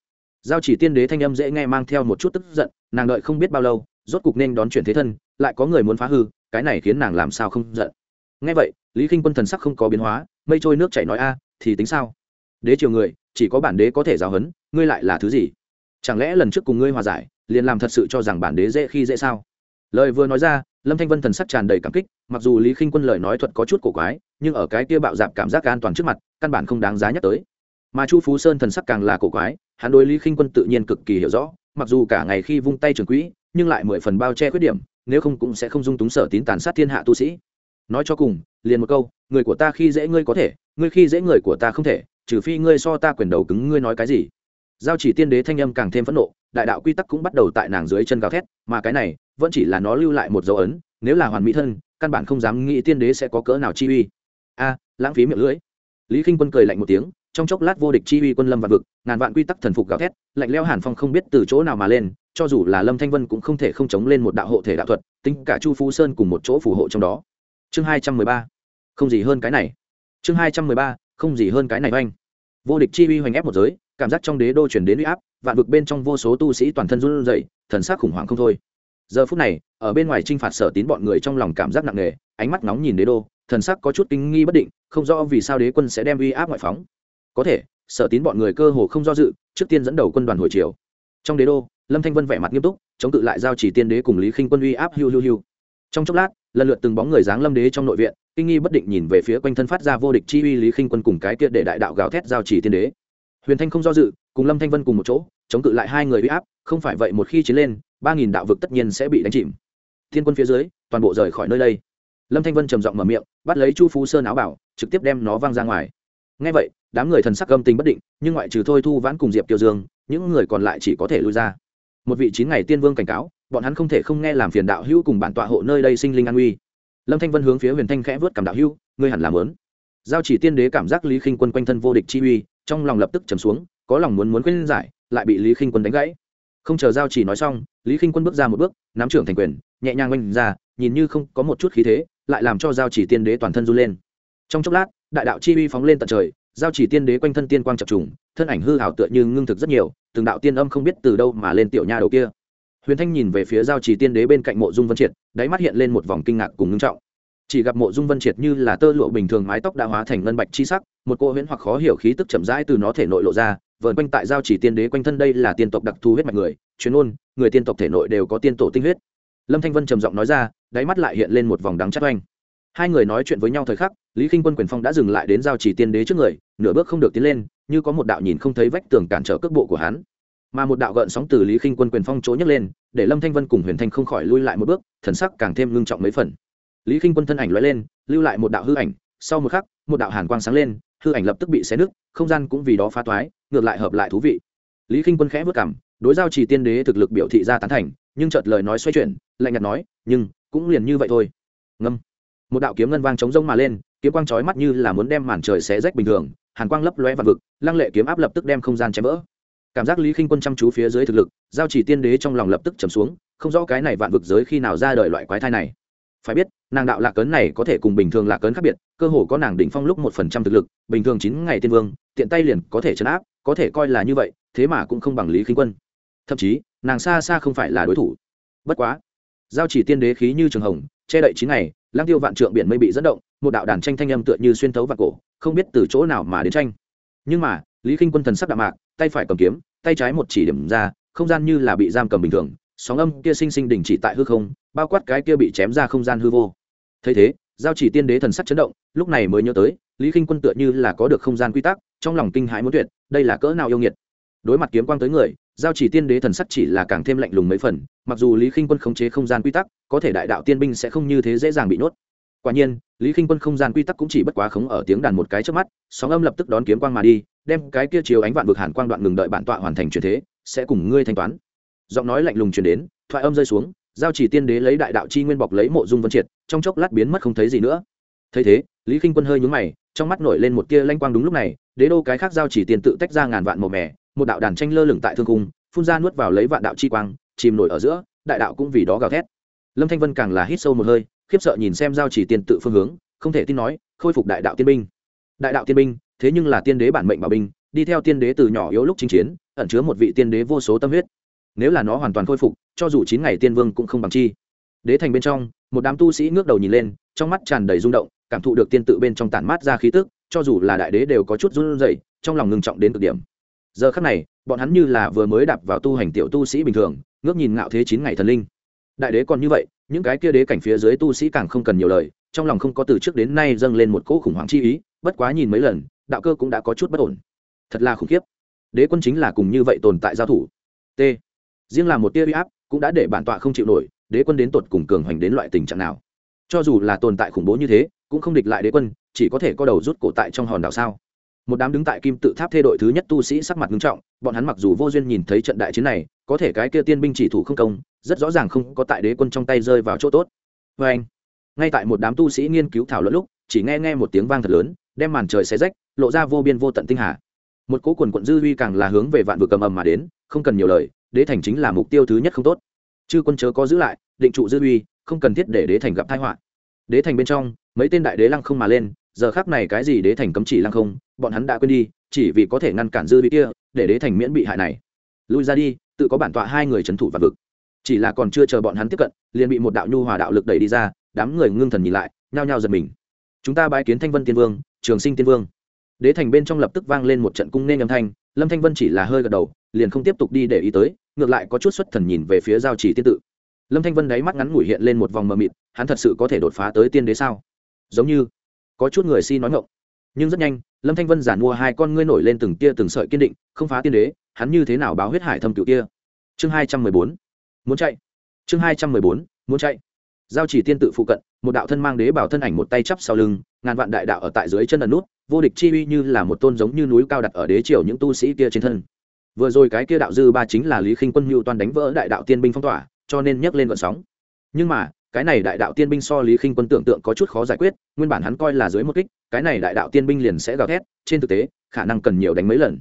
Giao chỉ tiên đế thanh âm dễ nghe mang theo một chút tức giận, nàng đợi không biết bao lâu, rốt cục nên đón chuyển thế thân, lại có người muốn phá hư, cái này khiến nàng làm sao không giận. Ngay vậy, lý k i n h quân thần sắc không có biến hóa, mây trôi nước chảy nói a, thì tính sao? Đế triều người, chỉ có bản đế có thể giáo hấn ngươi lại là thứ gì? Chẳng lẽ lần trước cùng ngươi hòa giải, liền làm thật sự cho rằng bản đế dễ khi dễ sao? Lời vừa nói ra, lâm thanh vân thần sắc tràn đầy cảm kích, mặc dù lý k i n h quân lời nói thuật có chút cổ quái, nhưng ở cái kia bạo dạp cảm giác an toàn trước mặt, căn bản không đáng giá nhắc tới. Mà chu phú sơn thần sắc càng là cổ quái, hắn đối lý k i n h quân tự nhiên cực kỳ hiểu rõ, mặc dù cả ngày khi vung tay trường quỹ, nhưng lại mười phần bao che khuyết điểm, nếu không cũng sẽ không dung túng sở tín tàn sát thiên hạ tu sĩ. Nói cho cùng, liền một câu, người của ta khi dễ ngươi có thể, ngươi khi dễ người của ta không thể, trừ phi ngươi so ta quyền đầu cứng, ngươi nói cái gì? Giao chỉ tiên đế thanh âm càng thêm phẫn nộ, đại đạo quy tắc cũng bắt đầu tại nàng dưới chân gào thét, mà cái này, vẫn chỉ là nó lưu lại một dấu ấn, nếu là hoàn mỹ thân, căn bản không dám nghĩ tiên đế sẽ có cỡ nào chi uy. A, lãng phí miệng lưỡi. Lý k i n h quân cười lạnh một tiếng, trong chốc lát vô địch chi uy quân lâm vạn vực, ngàn vạn quy tắc thần phục gào thét, lạnh leo hàn phong không biết từ chỗ nào mà lên, cho dù là lâm thanh vân cũng không thể không chống lên một đạo hộ thể đạo thuật, tính cả chu phú sơn cùng một chỗ phù hộ trong đó. Chương hai trăm mười ba. Không gì hơn cái này. Chương hai trăm mười ba, không gì hơn cái này oanh. Vô địch chi uy hoành ép một giới cảm giác trong đế đô chuyển đến uy áp, vạn vực bên trong vô số tu sĩ toàn thân run rẩy, thần sắc khủng hoảng không thôi. Giờ phút này, ở bên ngoài t r i n h phạt sở tín bọn người trong lòng cảm giác nặng nề, ánh mắt nóng nhìn đế đô, thần sắc có chút kinh nghi bất định, không rõ vì sao đế quân sẽ đem uy áp ngoại phóng. Có thể, sở tín bọn người cơ hồ không do dự, trước tiên dẫn đầu quân đoàn hồi chiều trong đế đô, lâm thanh vân vẻ mặt nghiêm túc, chống tự lại giao chỉ tiên đế cùng lý khinh quân uy áp hiu hiu hiu. Trong chốc lát, lần lượt từng bóng người dáng lâm đế trong nội viện, kinh nghi bất định nhìn về phía quanh thân phát ra vô địch chi uy lý khinh quân cùng cái kia để đại đạo gào thét giao chỉ tiên đế huyền thanh không do dự, cùng lâm thanh vân cùng một chỗ, chống cự lại hai người uy áp, không phải vậy một khi chiến lên, ba nghìn đạo vực tất nhiên sẽ bị đánh chìm. Thiên quân phía dưới, toàn bộ rời khỏi nơi đây. Lâm thanh vân trầm giọng mở miệng, bắt lấy chu phú sơn áo bảo, trực tiếp đem nó văng ra ngoài. Ngay vậy, đám người thần sắc âm tình bất định, nhưng ngoại trừ thôi thu vãn cùng diệp tiêu dương, những người còn lại chỉ có thể lui ra. Một vị chín ngày tiên vương cảnh cáo, bọn hắn không thể không nghe làm phiền đạo hữu cùng bản tọa hộ nơi đây sinh linh an uy. Lâm thanh vân hướng phía huyền thanh khẽ vớt cảm đạo hữu, ngươi hẳn làm lớn. Giao chỉ tiên đế cảm giác lý khinh quân quanh thân vô địch chi uy trong lòng lập tức trầm xuống, có lòng muốn muốn quên giải, lại bị lý khinh quân đánh gãy. Không chờ giao chỉ nói xong, lý khinh quân bước ra một bước, nắm trưởng thành quyền, nhẹ nhàng oanh ra, nhìn như không có một chút khí thế, lại làm cho giao chỉ tiên đế toàn thân run lên. Trong chốc lát, đại đạo chi uy phóng lên tận trời, giao chỉ tiên đế quanh thân tiên quang chập trùng, thân ảnh hư hảo tựa như ngưng thực rất nhiều, từng đạo tiên âm không biết từ đâu mà lên tiểu nha đầu kia. Huyền thanh nhìn về phía giao chỉ tiên đế bên cạnh mộ dung vân triệt, đáy mắt hiện lên một vòng kinh ngạc cùng ngưng trọng. Chỉ gặp mộ dung vân triệt như là tơ lụa bình thường mái tóc đã hóa thành ngân bạch chi sắc một cô huyễn hoặc khó hiểu khí tức chậm rãi từ nó thể nội lộ ra, vờn quanh tại giao chỉ tiên đế quanh thân đây là tiên tộc đặc thù huyết mạch người, chuyên ôn người tiên tộc thể nội đều có tiên tổ tinh huyết. Lâm thanh vân trầm giọng nói ra, đáy mắt lại hiện lên một vòng đắng chắc oanh. Hai người nói chuyện với nhau thời khắc, lý k i n h quân quyền phong đã dừng lại đến giao chỉ tiên đế trước người, nửa bước không được tiến lên, như có một đạo nhìn không thấy vách tường cản trở cước bộ của hắn. Mà một đạo gợn sóng từ lý k i n h quân quyền phong chỗ nhấc lên, để lâm thanh vân cùng huyền thanh không khỏi lui lại một bước, thần sắc càng thêm ngưng trọng mấy phần. Lý k i n h quân thân ảnh l lên, lưu lại một đạo hư ảnh, sau một khắc, một đạo hàn quang sáng lên hư ảnh lập tức bị xé nứt, không gian cũng vì đó phá toái ngược lại hợp lại thú vị. Lý k i n h quân khẽ vất cảm, đối giao chỉ tiên đế thực lực biểu thị ra tán thành, nhưng chợt lời nói xoay chuyển, lạnh nhạt nói, nhưng, cũng liền như vậy thôi. Ngâm. Một đạo kiếm ngân vang chống rông mà lên, kiếm quang chói mắt như là muốn đem màn trời xé rách bình thường, hàn quang lấp lóe vạn vực, lăng lệ kiếm áp lập tức đem không gian chém vỡ. Cảm giác lý Kinh quân chăm chú phía dưới thực lực, giao chỉ tiên đế trong lòng lập tức trầm xuống, không rõ cái này vạn vực giới khi nào ra đời loại quái thai này phải biết, nàng đạo lạc cấn này có thể cùng bình thường lạc cấn khác biệt, cơ hồ có nàng đỉnh phong lúc một phần trăm thực lực, bình thường chín ngày tiên vương, tiện tay liền có thể chấn áp, có thể coi là như vậy, thế mà cũng không bằng lý khinh quân. Thậm chí, nàng xa xa không phải là đối thủ. Bất quá, giao chỉ tiên đế khí như trường hồng, che đậy chín ngày lang tiêu vạn trượng biển mây bị dẫn động, một đạo đàn tranh thanh âm tựa như xuyên thấu vạn cổ, không biết từ chỗ nào mà đến tranh. Nhưng mà, lý khinh quân thần sắc đạm mạc, tay phải cầm kiếm, tay trái một chỉ điểm ra, không gian như là bị giam cầm bình thường sóng âm kia sinh sinh đình chỉ tại hư không, bao quát cái kia bị chém ra không gian hư vô. Thấy thế, giao chỉ tiên đế thần sắc chấn động, lúc này mới nhớ tới, lý khinh quân tựa như là có được không gian quy tắc, trong lòng kinh hãi muốn tuyệt, đây là cỡ nào yêu nghiệt. Đối mặt kiếm quang tới người, giao chỉ tiên đế thần sắc chỉ là càng thêm lạnh lùng mấy phần, mặc dù lý khinh quân khống chế không gian quy tắc, có thể đại đạo tiên binh sẽ không như thế dễ dàng bị nuốt. quả nhiên, lý k i n h quân không gian quy tắc cũng chỉ bất quá khống ở tiếng đàn một cái trước mắt, sóng âm lập tức đón kiếm quang mà đi, đem cái kia chiếu ánh vạn vực hàn quang đoạn ngừng đợi bản tọa hoàn thành chuyển thế, sẽ cùng ngươi thanh toán giọng nói lạnh lùng truyền đến, thoại âm rơi xuống, giao chỉ tiên đế lấy đại đạo chi nguyên bọc lấy mộ dung vân triệt, trong chốc lát biến mất không thấy gì nữa. Thấy thế, lý k i n h quân hơi nhúng mày, trong mắt nổi lên một tia lanh quang đúng lúc này, đế đô cái khác giao chỉ tiền tự tách ra ngàn vạn màu mẻ một đạo đàn tranh lơ lửng tại thương cung, phun ra nuốt vào lấy vạn đạo chi quang, chìm nổi ở giữa, đại đạo cũng vì đó gào thét. Lâm thanh vân càng là hít sâu một hơi, khiếp sợ nhìn xem giao chỉ tiền tự phương hướng, không thể tin nói, khôi phục đại đạo tiên binh. Đại đạo tiên binh, thế nhưng là tiên đế bản mệnh bảo binh, đi theo tiên đế từ nhỏ yếu lúc chinh chiến, ẩn chứa một vị tiên đế vô số tâm huyết nếu là nó hoàn toàn khôi phục, cho dù chín ngày tiên vương cũng không bằng chi. Đế thành bên trong, một đám tu sĩ ngước đầu nhìn lên, trong mắt tràn đầy rung động, cảm thụ được tiên tự bên trong tản mát ra khí tức, cho dù là đại đế đều có chút run rẩy, trong lòng ngưng trọng đến cực điểm. Giờ khắc này, bọn hắn như là vừa mới đạp vào tu hành tiểu tu sĩ bình thường, ngước nhìn ngạo thế chín ngày thần linh. Đại đế còn như vậy, những cái kia đế cảnh phía dưới tu sĩ càng không cần nhiều lời, trong lòng không có từ trước đến nay dâng lên một cỗ khủng hoảng chi ý, bất quá nhìn mấy lần, đạo cơ cũng đã có chút bất ổn. Thật là khủng khiếp. Đế quân chính là cùng như vậy tồn tại giao thủ. T riêng là một tia uy áp cũng đã để bản tọa không chịu nổi, đế quân đến tột cùng cường hoành đến loại tình trạng nào. Cho dù là tồn tại khủng bố như thế, cũng không địch lại đế quân, chỉ có thể có đầu rút cổ tại trong hòn đảo sao. Một đám đứng tại kim tự tháp thê đội thứ nhất tu sĩ sắc mặt nghiêm trọng, bọn hắn mặc dù vô duyên nhìn thấy trận đại chiến này, có thể cái kia tiên binh chỉ thủ không công, rất rõ ràng không có tại đế quân trong tay rơi vào chỗ tốt. Vê anh, ngay tại một đám tu sĩ nghiên cứu thảo luận lúc, chỉ nghe nghe một tiếng vang thật lớn, đem màn trời xé rách, lộ ra vô biên vô tận tinh hà. Một cỗ quần quận dư huy càng là hướng về vạn vực cầm ầm mà đến, không cần nhiều lời đế thành chính là mục tiêu thứ nhất không tốt. Chư quân chớ có giữ lại định trụ dư Uy, không cần thiết để đế thành gặp tai họa. Đế thành bên trong mấy tên đại đế lăng không mà lên giờ khác này cái gì đế thành cấm chỉ lăng không bọn hắn đã quên đi chỉ vì có thể ngăn cản dư Uy kia để đế thành miễn bị hại này. Lui ra đi tự có bản tọa hai người trấn thủ và vực. Chỉ là còn chưa chờ bọn hắn tiếp cận liền bị một đạo nhu hòa đạo lực đẩy đi ra đám người ngưng thần nhìn lại nhao nhao giật mình. Chúng ta bái kiến thanh vân tiên vương trường sinh tiên vương. Đế thành bên trong lập tức vang lên một trận cung nên âm thanh lâm thanh vân chỉ là hơi gật đầu liền không tiếp tục đi để ý tới, ngược lại có chút xuất thần nhìn về phía giao chỉ tiên tự. Lâm thanh vân đáy mắt ngắn ngủi hiện lên một vòng mờ mịt, hắn thật sự có thể đột phá tới tiên đế sao? Giống như, có chút người si nói ngộng nhưng rất nhanh, lâm thanh vân giản mua hai con ngươi nổi lên từng tia từng sợi kiên định, không phá tiên đế, hắn như thế nào báo huyết hải thâm cựu kia? Chương hai trăm mười bốn. Muốn chạy. Chương hai trăm mười bốn, muốn chạy. Giao chỉ tiên tự phụ cận, một đạo thân mang đế bảo thân ảnh một tay chắp sau lưng, ngàn vạn đại đạo ở tại dưới chân ẩn nút, vô địch chi uy như là một tôn giống như núi cao đặt ở đế triều những tu sĩ kia trên thân vừa rồi cái kia đạo dư ba chính là lý khinh quân mưu toàn đánh vỡ đại đạo tiên binh phong tỏa, cho nên nhấc lên vận sóng. Nhưng mà, cái này đại đạo tiên binh so lý khinh quân tưởng tượng có chút khó giải quyết, nguyên bản hắn coi là dưới một kích, cái này đại đạo tiên binh liền sẽ gào thét, trên thực tế, khả năng cần nhiều đánh mấy lần.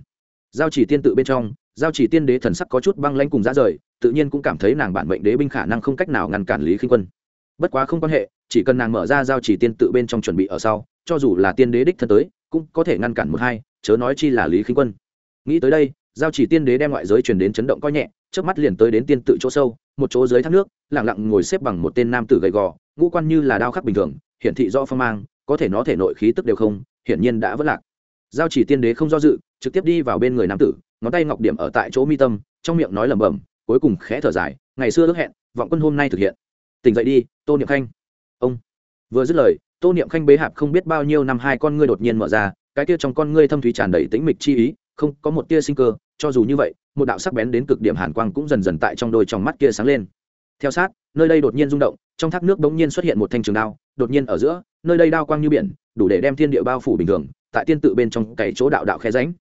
Giao chỉ tiên tự bên trong, giao chỉ tiên đế thần sắc có chút băng lanh cùng ra rời, tự nhiên cũng cảm thấy nàng bản mệnh đế binh khả năng không cách nào ngăn cản lý khinh quân. Bất quá không quan hệ, chỉ cần nàng mở ra giao chỉ tiên tự bên trong chuẩn bị ở sau, cho dù là tiên đế đích thân tới, cũng có thể ngăn cản một hai, chớ nói chi là lý khinh quân. Nghĩ tới đây giao chỉ tiên đế đem ngoại giới truyền đến chấn động coi nhẹ trước mắt liền tới đến tiên tự chỗ sâu, một chỗ dưới thác nước lẳng lặng ngồi xếp bằng một tên nam tử gầy gò, ngũ quan như là đao khắc bình thường, hiển thị do phong mang, có thể nó thể nội khí tức đều không, hiển nhiên đã vất lạc. Giao chỉ tiên đế không do dự, trực tiếp đi vào bên người nam tử, ngón tay ngọc điểm ở tại chỗ mi tâm, trong miệng nói lẩm bẩm, cuối cùng khẽ thở dài, ngày xưa ước hẹn, vọng quân hôm nay thực hiện. Tỉnh dậy đi, tô niệm khanh. Ông. Vừa dứt lời, tô niệm khanh bế hạp không biết bao nhiêu năm hai con ngươi đột nhiên mở ra, cái kia trong con ngươi thâm thúy tràn đầy tĩnh mịch chi ý không có một tia sinh cơ, cho dù như vậy, một đạo sắc bén đến cực điểm hàn quang cũng dần dần tại trong đôi trong mắt kia sáng lên. Theo sát, nơi đây đột nhiên rung động, trong thác nước bỗng nhiên xuất hiện một thanh trường đao, đột nhiên ở giữa, nơi đây đao quang như biển, đủ để đem thiên địa bao phủ bình thường, tại tiên tự bên trong cày chỗ đạo đạo khe ránh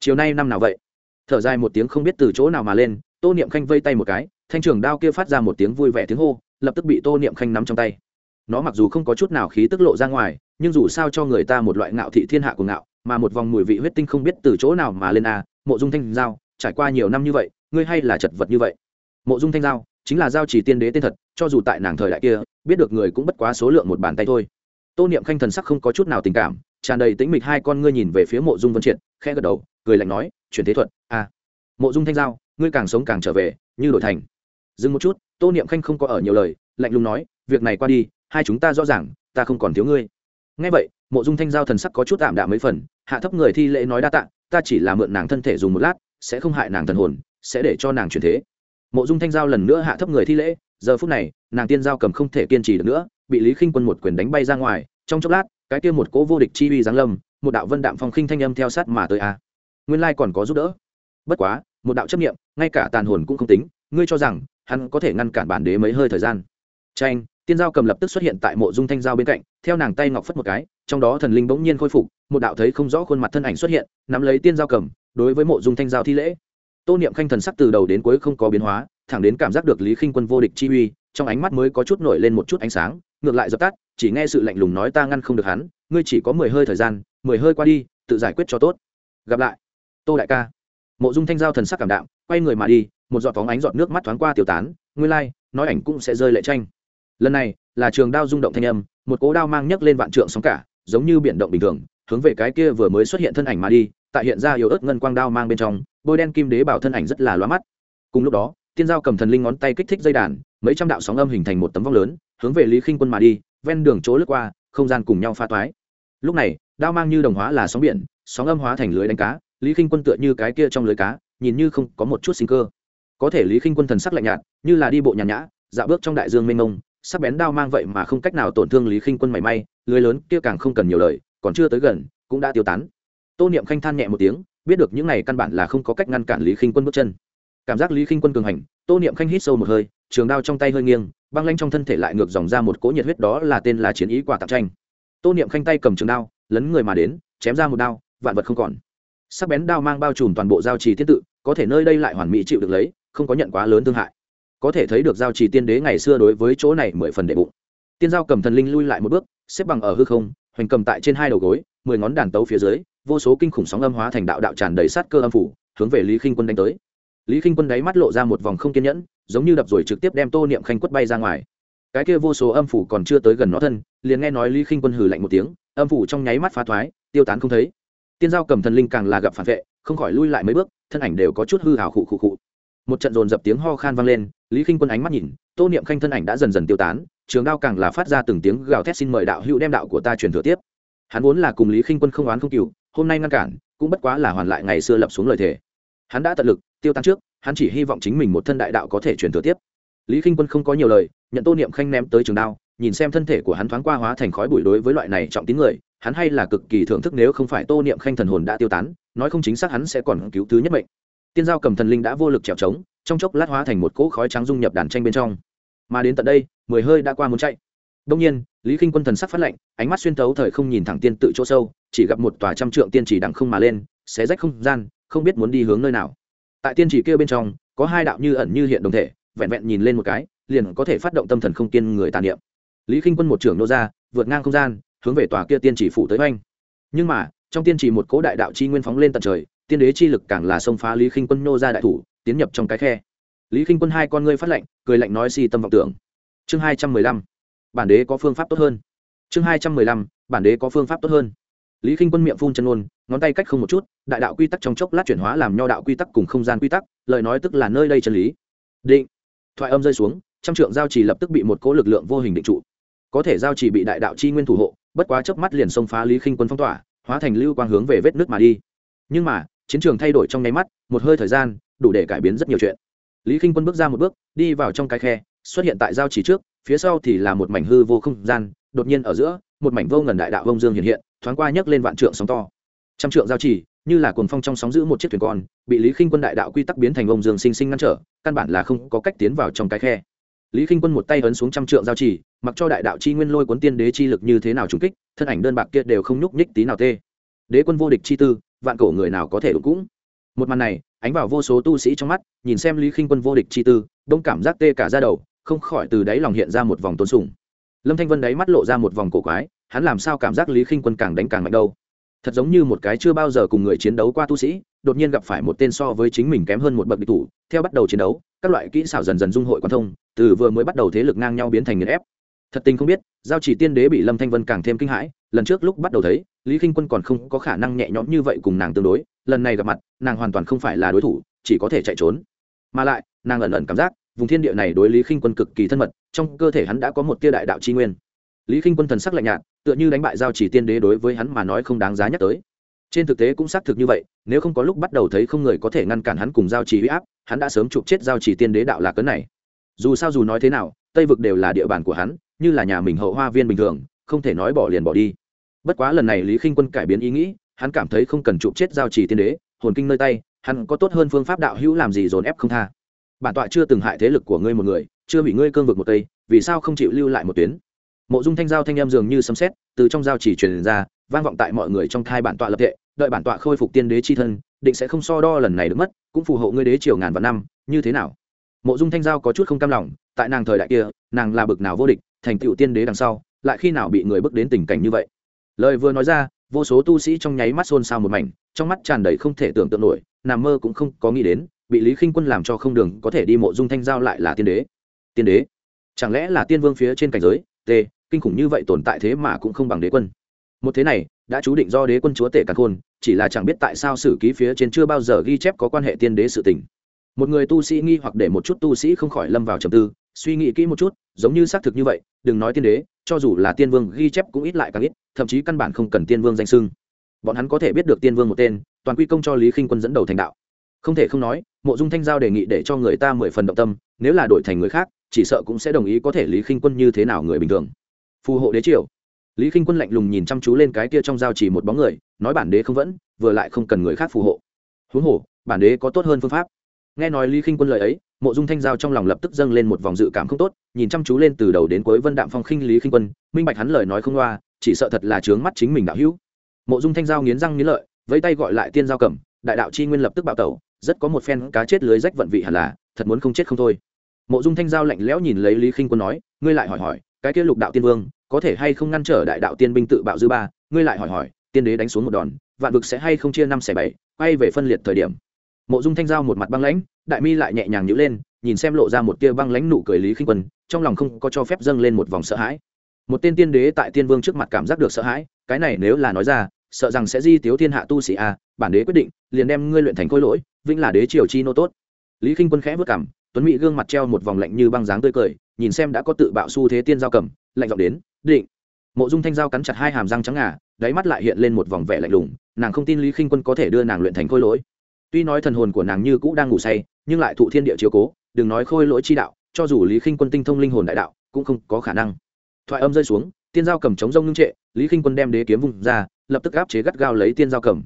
chiều nay năm nào vậy? Thở dài một tiếng không biết từ chỗ nào mà lên, tô niệm khanh vây tay một cái, thanh trường đao kia phát ra một tiếng vui vẻ tiếng hô, lập tức bị tô niệm khanh nắm trong tay. Nó mặc dù không có chút nào khí tức lộ ra ngoài, nhưng dù sao cho người ta một loại ngạo thị thiên hạ của ngạo mà một vòng mùi vị huyết tinh không biết từ chỗ nào mà lên a à, mộ dung thanh giao trải qua nhiều năm như vậy ngươi hay là chật vật như vậy? Mộ dung thanh giao chính là giao chỉ tiên đế tên thật cho dù tại nàng thời đại kia biết được người cũng bất quá số lượng một bàn tay thôi. Tô niệm khanh thần sắc không có chút nào tình cảm tràn đầy tĩnh mịch hai con ngươi nhìn về phía mộ dung vân triệt khẽ gật đầu cười lạnh nói chuyển thế thuật a. À. mộ dung thanh giao ngươi càng sống càng trở về như đổi thành. Dừng một chút tô niệm khanh không có ở nhiều lời lạnh lùng nói việc này qua đi hai chúng ta rõ ràng ta không còn thiếu ngươi. Ngay vậy mộ dung thanh giao thần sắc có chút tạm đạm mấy phần, hạ thấp người thi lễ nói đa tạ, ta chỉ là mượn nàng thân thể dùng một lát, sẽ không hại nàng thần hồn, sẽ để cho nàng chuyển thế. Mộ dung thanh giao lần nữa hạ thấp người thi lễ, giờ phút này, nàng tiên giao cầm không thể kiên trì được nữa, bị lý khinh quân một quyền đánh bay ra ngoài, trong chốc lát, cái kia một cỗ vô địch chi uy giáng lâm, một đạo vân đạm phong khinh thanh âm theo sát mà tới a. Nguyên lai còn có giúp đỡ. Bất quá, một đạo chấp nghiệm ngay cả tàn hồn cũng không tính, ngươi cho rằng, hắn có thể ngăn cản bản đế mấy hơi thời gian. Tranh tiên giao cầm lập tức xuất hiện tại mộ dung thanh giao bên cạnh, theo nàng tay ngọc phất một cái trong đó thần linh bỗng nhiên khôi phục, một đạo thấy không rõ khuôn mặt thân ảnh xuất hiện, nắm lấy tiên giao cầm, đối với mộ dung thanh giao thi lễ. Tô niệm khanh thần sắc từ đầu đến cuối không có biến hóa, thẳng đến cảm giác được lý khinh quân vô địch chi uy, trong ánh mắt mới có chút nổi lên một chút ánh sáng, ngược lại dập tắt, chỉ nghe sự lạnh lùng nói ta ngăn không được hắn, ngươi chỉ có mười hơi thời gian, mười hơi qua đi, tự giải quyết cho tốt. Gặp lại. Tô đại ca. Mộ dung thanh giao thần sắc cảm đạm, quay người mà đi, một giọt phóng ánh giọt nước mắt thoáng qua tiêu tán ngươi lai, nói ảnh cũng sẽ rơi lệ tranh. Lần này, là trường đao rung động thanh âm, một cố đao mang nhấc lên vạn trượng sóng cả giống như biển động bình thường, hướng về cái kia vừa mới xuất hiện thân ảnh mà đi, tại hiện ra yếu ớt ngân quang đao mang bên trong, bôi đen kim đế bảo thân ảnh rất là loa mắt. Cùng lúc đó, tiên giao cầm thần linh ngón tay kích thích dây đàn, mấy trăm đạo sóng âm hình thành một tấm vong lớn, hướng về lý khinh quân mà đi, ven đường chỗ lướt qua, không gian cùng nhau pha toái. Lúc này, đao mang như đồng hóa là sóng biển, sóng âm hóa thành lưới đánh cá, lý khinh quân tựa như cái kia trong lưới cá, nhìn như không có một chút sinh cơ. Có thể lý khinh quân thần sắc lạnh nhạt, như là đi bộ nhàn nhã, dạo bước trong đại dương mênh mông sắc bén đao mang vậy mà không cách nào tổn thương lý khinh quân mảy may, lưới lớn kia càng không cần nhiều lời, còn chưa tới gần, cũng đã tiêu tán. Tô niệm khanh than nhẹ một tiếng, biết được những này căn bản là không có cách ngăn cản lý khinh quân bước chân. Cảm giác lý khinh quân cường hành, tô niệm khanh hít sâu một hơi, trường đao trong tay hơi nghiêng, băng lanh trong thân thể lại ngược dòng ra một cỗ nhiệt huyết đó là tên là chiến ý quả tặng tranh. Tô niệm khanh tay cầm trường đao, lấn người mà đến, chém ra một đao, vạn vật không còn. Sắc bén đao mang bao trùm toàn bộ giao trì thiết tự, có thể nơi đây lại hoàn mỹ chịu được lấy, không có nhận quá lớn thương hại có thể thấy được giao trì tiên đế ngày xưa đối với chỗ này mười phần đệ bụng. Tiên giao cầm thần linh lui lại một bước, xếp bằng ở hư không, hoành cầm tại trên hai đầu gối, mười ngón đàn tấu phía dưới, vô số kinh khủng sóng âm hóa thành đạo đạo tràn đầy sát cơ âm phủ, hướng về lý khinh quân đánh tới. Lý khinh quân đáy mắt lộ ra một vòng không kiên nhẫn, giống như đập rồi trực tiếp đem tô niệm khanh quất bay ra ngoài. Cái kia vô số âm phủ còn chưa tới gần nó thân, liền nghe nói lý khinh quân hừ lạnh một tiếng, âm phủ trong nháy mắt phá thoái, tiêu tán không thấy. Tiên giao cầm thần linh càng là gặp phản vệ, không khỏi lui lại mấy bước, thân ảnh đều có chút hư hào khụ khụ khụ. Một trận dồn dập tiếng ho khan vang lên lý khinh quân ánh mắt nhìn, tô niệm khanh thân ảnh đã dần dần tiêu tán, trường đao càng là phát ra từng tiếng gào thét xin mời đạo hữu đem đạo của ta truyền thừa tiếp. Hắn vốn là cùng lý khinh quân không oán không cừu hôm nay ngăn cản, cũng bất quá là hoàn lại ngày xưa lập xuống lời thề. Hắn đã tận lực, tiêu tan trước, hắn chỉ hy vọng chính mình một thân đại đạo có thể truyền thừa tiếp. Lý khinh quân không có nhiều lời, nhận tô niệm khanh ném tới trường đao, nhìn xem thân thể của hắn thoáng qua hóa thành khói bụi đối với loại này trọng tín người, hắn hay là cực kỳ thưởng thức nếu không phải tô niệm khanh thần hồn đã tiêu tán, nói không chính xác hắn sẽ còn cứu thứ nhất mệnh. Tiên giao cầm thần linh đã vô lực trèo trống trong chốc lát hóa thành một cỗ khói trắng dung nhập đàn tranh bên trong. Mà đến tận đây, mười hơi đã qua muốn chạy. Đông nhiên, lý k i n h quân thần sắc phát lệnh ánh mắt xuyên thấu thời không nhìn thẳng tiên tự chỗ sâu, chỉ gặp một tòa trăm trượng tiên chỉ đằng không mà lên, xé rách không gian, không biết muốn đi hướng nơi nào. Tại tiên chỉ kia bên trong, có hai đạo như ẩn như hiện đồng thể, vẹn vẹn nhìn lên một cái, liền có thể phát động tâm thần không kiên người tàn niệm. Lý k i n h quân một trưởng nô ra, vượt ngang không gian, hướng về tòa kia tiên chỉ phủ tới oanh. Nhưng mà, trong tiên chỉ một cố đại đạo chi nguyên phóng lên tận trời, tiên đế chi lực càng là xông phá lý k i n h quân nô ra đại thủ tiến nhập trong cái khe. Lý k i n h quân hai con ngươi phát lệnh cười lạnh nói si tâm vọng tưởng. Chương hai trăm mười lăm, bản đế có phương pháp tốt hơn. Chương hai trăm mười lăm, bản đế có phương pháp tốt hơn. Lý k i n h quân miệng phun chân ôn, ngón tay cách không một chút, đại đạo quy tắc trong chốc lát chuyển hóa làm nho đạo quy tắc cùng không gian quy tắc, lời nói tức là nơi đây chân lý. Định. Thoại âm rơi xuống, trăm trượng giao trì lập tức bị một cỗ lực lượng vô hình định trụ. Có thể giao trì bị đại đạo chi nguyên thủ hộ, bất quá chớp mắt liền xông phá lý khinh quân phong tỏa, hóa thành lưu quang hướng về vết nước mà đi. Nhưng mà, chiến trường thay đổi trong nháy mắt, một hơi thời gian đủ để cải biến rất nhiều chuyện. Lý Kinh quân bước ra một bước, đi vào trong cái khe, xuất hiện tại giao chỉ trước, phía sau thì là một mảnh hư vô không gian, đột nhiên ở giữa, một mảnh vô ngần đại đạo vông dương hiện hiện, thoáng qua nhấc lên vạn trượng sóng to. Trăm trượng giao chỉ như là cuồng phong trong sóng giữ một chiếc thuyền con, bị lý Kinh quân đại đạo quy tắc biến thành vông dương sinh sinh ngăn trở, căn bản là không có cách tiến vào trong cái khe. Lý Kinh quân một tay ấn xuống trăm trượng giao chỉ mặc cho đại đạo chi nguyên lôi cuốn tiên đế chi lực như thế nào trùng kích, thân ảnh đơn bạc kia đều không nhúc nhích tí nào tê. Đế quân vô địch chi tư, vạn cổ người nào có thể đụng cũng. Một màn này ánh vào vô số tu sĩ trong mắt, nhìn xem lý khinh quân vô địch chi tư, đông cảm giác tê cả ra đầu, không khỏi từ đáy lòng hiện ra một vòng tôn sùng. Lâm thanh vân đáy mắt lộ ra một vòng cổ quái, hắn làm sao cảm giác lý khinh quân càng đánh càng mạnh đâu? Thật giống như một cái chưa bao giờ cùng người chiến đấu qua tu sĩ, đột nhiên gặp phải một tên so với chính mình kém hơn một bậc địch thủ, theo bắt đầu chiến đấu, các loại kỹ xảo dần dần dung hội quan thông, từ vừa mới bắt đầu thế lực ngang nhau biến thành nghiền ép thật tình không biết, giao chỉ tiên đế bị lâm thanh vân càng thêm kinh hãi, lần trước lúc bắt đầu thấy, lý khinh quân còn không có khả năng nhẹ nhõm như vậy cùng nàng tương đối, lần này gặp mặt, nàng hoàn toàn không phải là đối thủ, chỉ có thể chạy trốn. Mà lại, nàng ẩn ẩn cảm giác, vùng thiên địa này đối lý khinh quân cực kỳ thân mật, trong cơ thể hắn đã có một tia đại đạo tri nguyên. Lý khinh quân thần sắc lạnh nhạt, tựa như đánh bại giao chỉ tiên đế đối với hắn mà nói không đáng giá nhắc tới. Trên thực tế cũng xác thực như vậy, nếu không có lúc bắt đầu thấy không người có thể ngăn cản hắn cùng giao chỉ huy áp, hắn đã sớm chụp chết giao chỉ tiên đế đạo lạc cấn này. Dù sao dù nói thế nào, tây vực đều là địa bàn của hắn như là nhà mình hậu hoa viên bình thường, không thể nói bỏ liền bỏ đi. Bất quá lần này lý khinh quân cải biến ý nghĩ, hắn cảm thấy không cần chụp chết giao chỉ tiên đế, hồn kinh nơi tay, hắn có tốt hơn phương pháp đạo hữu làm gì dồn ép không tha. Bản tọa chưa từng hại thế lực của ngươi một người, chưa bị ngươi cương vực một tây, vì sao không chịu lưu lại một tuyến? Mộ dung thanh giao thanh em dường như sấm xét từ trong giao chỉ truyền ra, vang vọng tại mọi người trong thai bản tọa lập tệ đợi bản tọa khôi phục tiên đế chi thân, định sẽ không so đo lần này được mất, cũng phù hộ ngươi đế triều ngàn vạn năm, như thế nào? Mộ dung thanh giao có chút không cam lòng, tại nàng thời đại kia, nàng là bực nào vô địch thành tựu tiên đế đằng sau, lại khi nào bị người bước đến tình cảnh như vậy? Lời vừa nói ra, vô số tu sĩ trong nháy mắt xôn xao một mảnh, trong mắt tràn đầy không thể tưởng tượng nổi, nằm mơ cũng không có nghĩ đến, bị lý khinh quân làm cho không đường có thể đi mộ dung thanh giao lại là tiên đế. Tiên đế? Chẳng lẽ là tiên vương phía trên cảnh giới? T, kinh khủng như vậy tồn tại thế mà cũng không bằng đế quân. Một thế này, đã chú định do đế quân chúa tể càn khôn, chỉ là chẳng biết tại sao sử ký phía trên chưa bao giờ ghi chép có quan hệ tiên đế sự tình. Một người tu sĩ nghi hoặc để một chút tu sĩ không khỏi lâm vào trầm tư, suy nghĩ kỹ một chút giống như xác thực như vậy, đừng nói tiên đế, cho dù là tiên vương ghi chép cũng ít lại càng ít, thậm chí căn bản không cần tiên vương danh sưng bọn hắn có thể biết được tiên vương một tên, toàn quy công cho lý khinh quân dẫn đầu thành đạo. Không thể không nói, mộ dung thanh giao đề nghị để cho người ta mười phần động tâm, nếu là đổi thành người khác, chỉ sợ cũng sẽ đồng ý có thể lý khinh quân như thế nào người bình thường. Phù hộ đế triều. Lý khinh quân lạnh lùng nhìn chăm chú lên cái kia trong giao chỉ một bóng người, nói bản đế không vẫn, vừa lại không cần người khác phù hộ. Huống hồ, bản đế có tốt hơn phương pháp. Nghe nói lý khinh quân lời ấy mộ dung thanh giao trong lòng lập tức dâng lên một vòng dự cảm không tốt, nhìn chăm chú lên từ đầu đến cuối vân đạm phong khinh lý khinh quân, minh bạch hắn lời nói không loa, chỉ sợ thật là trướng mắt chính mình đạo hữu. Mộ dung thanh giao nghiến răng nghiến lợi, vẫy tay gọi lại tiên giao cầm đại đạo chi nguyên lập tức bạo tẩu, rất có một phen cá chết lưới rách vận vị hẳn là, thật muốn không chết không thôi. Mộ dung thanh giao lạnh lẽo nhìn lấy lý khinh quân nói, ngươi lại hỏi hỏi, cái kia lục đạo tiên vương, có thể hay không ngăn trở đại đạo tiên binh tự bạo dư ba? Ngươi lại hỏi hỏi, tiên đế đánh xuống một đòn, vạn vực sẽ hay không chia năm xẻ bảy, quay về phân liệt thời điểm mộ dung thanh giao một mặt băng lãnh đại mi lại nhẹ nhàng nhữ lên nhìn xem lộ ra một tia băng lãnh nụ cười lý khinh quân trong lòng không có cho phép dâng lên một vòng sợ hãi. Một tên tiên đế tại tiên vương trước mặt cảm giác được sợ hãi cái này nếu là nói ra sợ rằng sẽ di tiếu thiên hạ tu sĩ a à, bản đế quyết định liền đem ngươi luyện thành khôi lỗi vĩnh là đế triều chi nô tốt. Lý khinh quân khẽ vất cảm tuấn mỹ gương mặt treo một vòng lạnh như băng dáng tươi cười nhìn xem đã có tự bạo xu thế tiên giao cầm lạnh giọng đến định. Mộ dung thanh giao cắn chặt hai hàm răng trắng ngà đáy mắt lại hiện lên một vòng vẻ lạnh lùng nàng không tin lý khinh quân có thể đưa nàng luyện thành khôi lỗi tuy nói thần hồn của nàng như cũ đang ngủ say nhưng lại thụ thiên địa chiếu cố đừng nói khôi lỗi chi đạo cho dù lý khinh quân tinh thông linh hồn đại đạo cũng không có khả năng. Thoại âm rơi xuống tiên giao cầm chống rông ngưng trệ lý khinh quân đem đế kiếm vùng ra lập tức áp chế gắt gao lấy tiên giao cầm.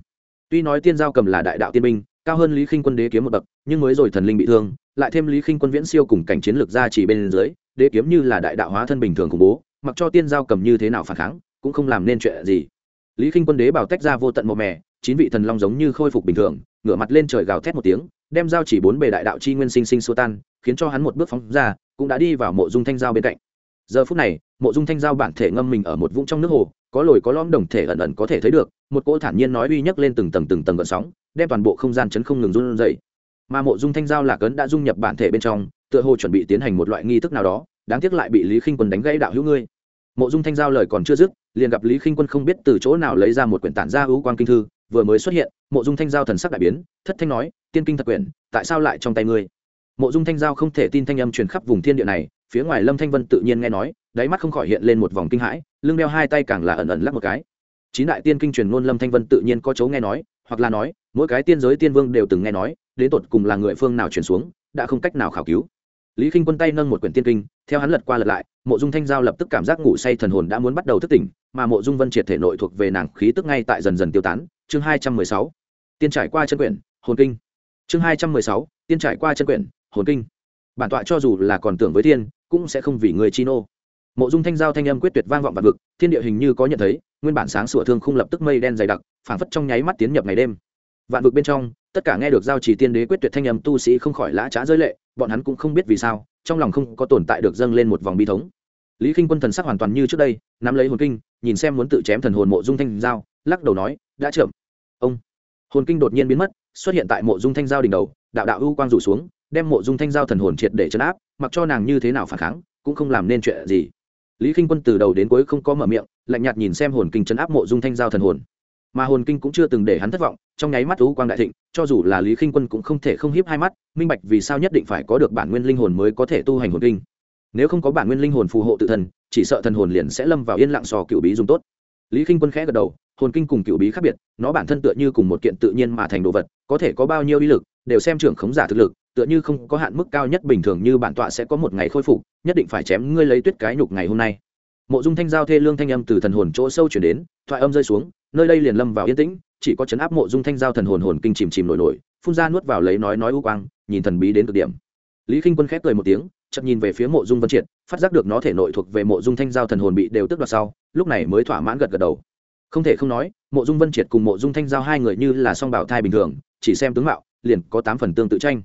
Tuy nói tiên giao cầm là đại đạo tiên minh, cao hơn lý khinh quân đế kiếm một bậc nhưng mới rồi thần linh bị thương lại thêm lý khinh quân viễn siêu cùng cảnh chiến lược ra chỉ bên dưới đế kiếm như là đại đạo hóa thân bình thường khủng bố mặc cho tiên giao cầm như thế nào phản kháng cũng không làm nên chuyện gì. Lý khinh quân đế bảo tách ra vô tận mộ mẹ chín vị thần long giống như khôi phục bình thường ngửa mặt lên trời gào thét một tiếng, đem giao chỉ bốn bề đại đạo chi nguyên sinh sinh xô tan, khiến cho hắn một bước phóng ra, cũng đã đi vào mộ dung thanh giao bên cạnh. Giờ phút này, mộ dung thanh giao bản thể ngâm mình ở một vũng trong nước hồ, có lồi có lõm đồng thể ẩn ẩn có thể thấy được, một cỗ thản nhiên nói uy nhấc lên từng tầng từng tầng gợn sóng, đem toàn bộ không gian chấn không ngừng run dậy mà mộ dung thanh giao lạc ấn đã dung nhập bản thể bên trong, tựa hồ chuẩn bị tiến hành một loại nghi thức nào đó, đáng tiếc lại bị lý khinh quân đánh gãy đạo hữu ngươi. Mộ dung thanh giao lời còn chưa dứt, liền gặp lý khinh quân không biết từ chỗ nào lấy ra một quyển tản gia hữu quan kinh thư vừa mới xuất hiện, mộ dung thanh giao thần sắc đại biến, thất thanh nói, tiên kinh thật quyển, tại sao lại trong tay ngươi? Mộ dung thanh giao không thể tin thanh âm truyền khắp vùng thiên địa này, phía ngoài lâm thanh vân tự nhiên nghe nói, đáy mắt không khỏi hiện lên một vòng kinh hãi, lưng đeo hai tay càng là ẩn ẩn lắc một cái. Chín đại tiên kinh truyền ngôn lâm thanh vân tự nhiên có chấu nghe nói, hoặc là nói, mỗi cái tiên giới tiên vương đều từng nghe nói, đến tột cùng là người phương nào truyền xuống, đã không cách nào khảo cứu. Lý k i n h quân tay nâng một quyển tiên kinh, theo hắn lật qua lật lại, mộ dung thanh giao lập tức cảm giác ngủ say thần hồn đã muốn bắt đầu thức tỉnh, mà mộ dung vân triệt thể nội thuộc về nàng khí tức ngay tại dần dần tiêu tán chương hai trăm mười sáu, tiên trải qua chân quyển, hồn kinh. Chương hai trăm mười sáu, tiên trải qua chân quyển, hồn kinh. Bản tọa cho dù là còn tưởng với thiên, cũng sẽ không vì người chi nô. Mộ dung thanh giao thanh âm quyết tuyệt vang vọng vạn vực, thiên địa hình như có nhận thấy, nguyên bản sáng sủa thương không lập tức mây đen dày đặc, phảng phất trong nháy mắt tiến nhập ngày đêm. Vạn vực bên trong, tất cả nghe được giao chỉ tiên đế quyết tuyệt thanh âm tu sĩ không khỏi lã trá rơi lệ, bọn hắn cũng không biết vì sao, trong lòng không có tồn tại được dâng lên một vòng bi thống lý k i n h quân thần sắc hoàn toàn như trước đây, nắm lấy hồn kinh, nhìn xem muốn tự chém thần hồn mộ dung thanh giao, lắc đầu nói, đã chậm ông. Hồn kinh đột nhiên biến mất, xuất hiện tại mộ dung thanh giao đỉnh đầu, đạo đạo ưu quang rủ xuống, đem mộ dung thanh giao thần hồn triệt để chấn áp, mặc cho nàng như thế nào phản kháng, cũng không làm nên chuyện gì. Lý k i n h quân từ đầu đến cuối không có mở miệng, lạnh nhạt nhìn xem hồn kinh chấn áp mộ dung thanh giao thần hồn. Mà hồn kinh cũng chưa từng để hắn thất vọng, trong nháy mắt ưu quang đại thịnh, cho dù là lý k i n h quân cũng không thể không hiếp hai mắt, minh bạch vì sao nhất định phải có được bản nguyên linh hồn mới có thể tu hành hồn kinh nếu không có bản nguyên linh hồn phù hộ tự thần chỉ sợ thần hồn liền sẽ lâm vào yên lặng sò cựu bí dùng tốt. Lý k i n h quân khẽ gật đầu, hồn kinh cùng cựu bí khác biệt, nó bản thân tựa như cùng một kiện tự nhiên mà thành đồ vật, có thể có bao nhiêu uy lực, đều xem trưởng khống giả thực lực, tựa như không có hạn mức cao nhất bình thường như bản tọa sẽ có một ngày khôi phục, nhất định phải chém ngươi lấy tuyết cái nhục ngày hôm nay. Mộ dung thanh giao thê lương thanh âm từ thần hồn chỗ sâu chuyển đến, thoại âm rơi xuống, nơi đây liền lâm vào yên tĩnh, chỉ có chấn áp mộ dung thanh giao thần hồn hồn kinh chìm chìm nổi nổi, phun ra nuốt vào lấy nói nói u quang, nhìn thần bí đến cực điểm. Lý k i n h quân khép cười một tiếng chậm nhìn về phía mộ dung vân triệt, phát giác được nó thể nội thuộc về mộ dung thanh giao thần hồn bị đều tức đoạt sau, lúc này mới thỏa mãn gật gật đầu. Không thể không nói, mộ dung vân triệt cùng mộ dung thanh giao hai người như là song bảo thai bình thường, chỉ xem tướng mạo, liền có tám phần tương tự tranh.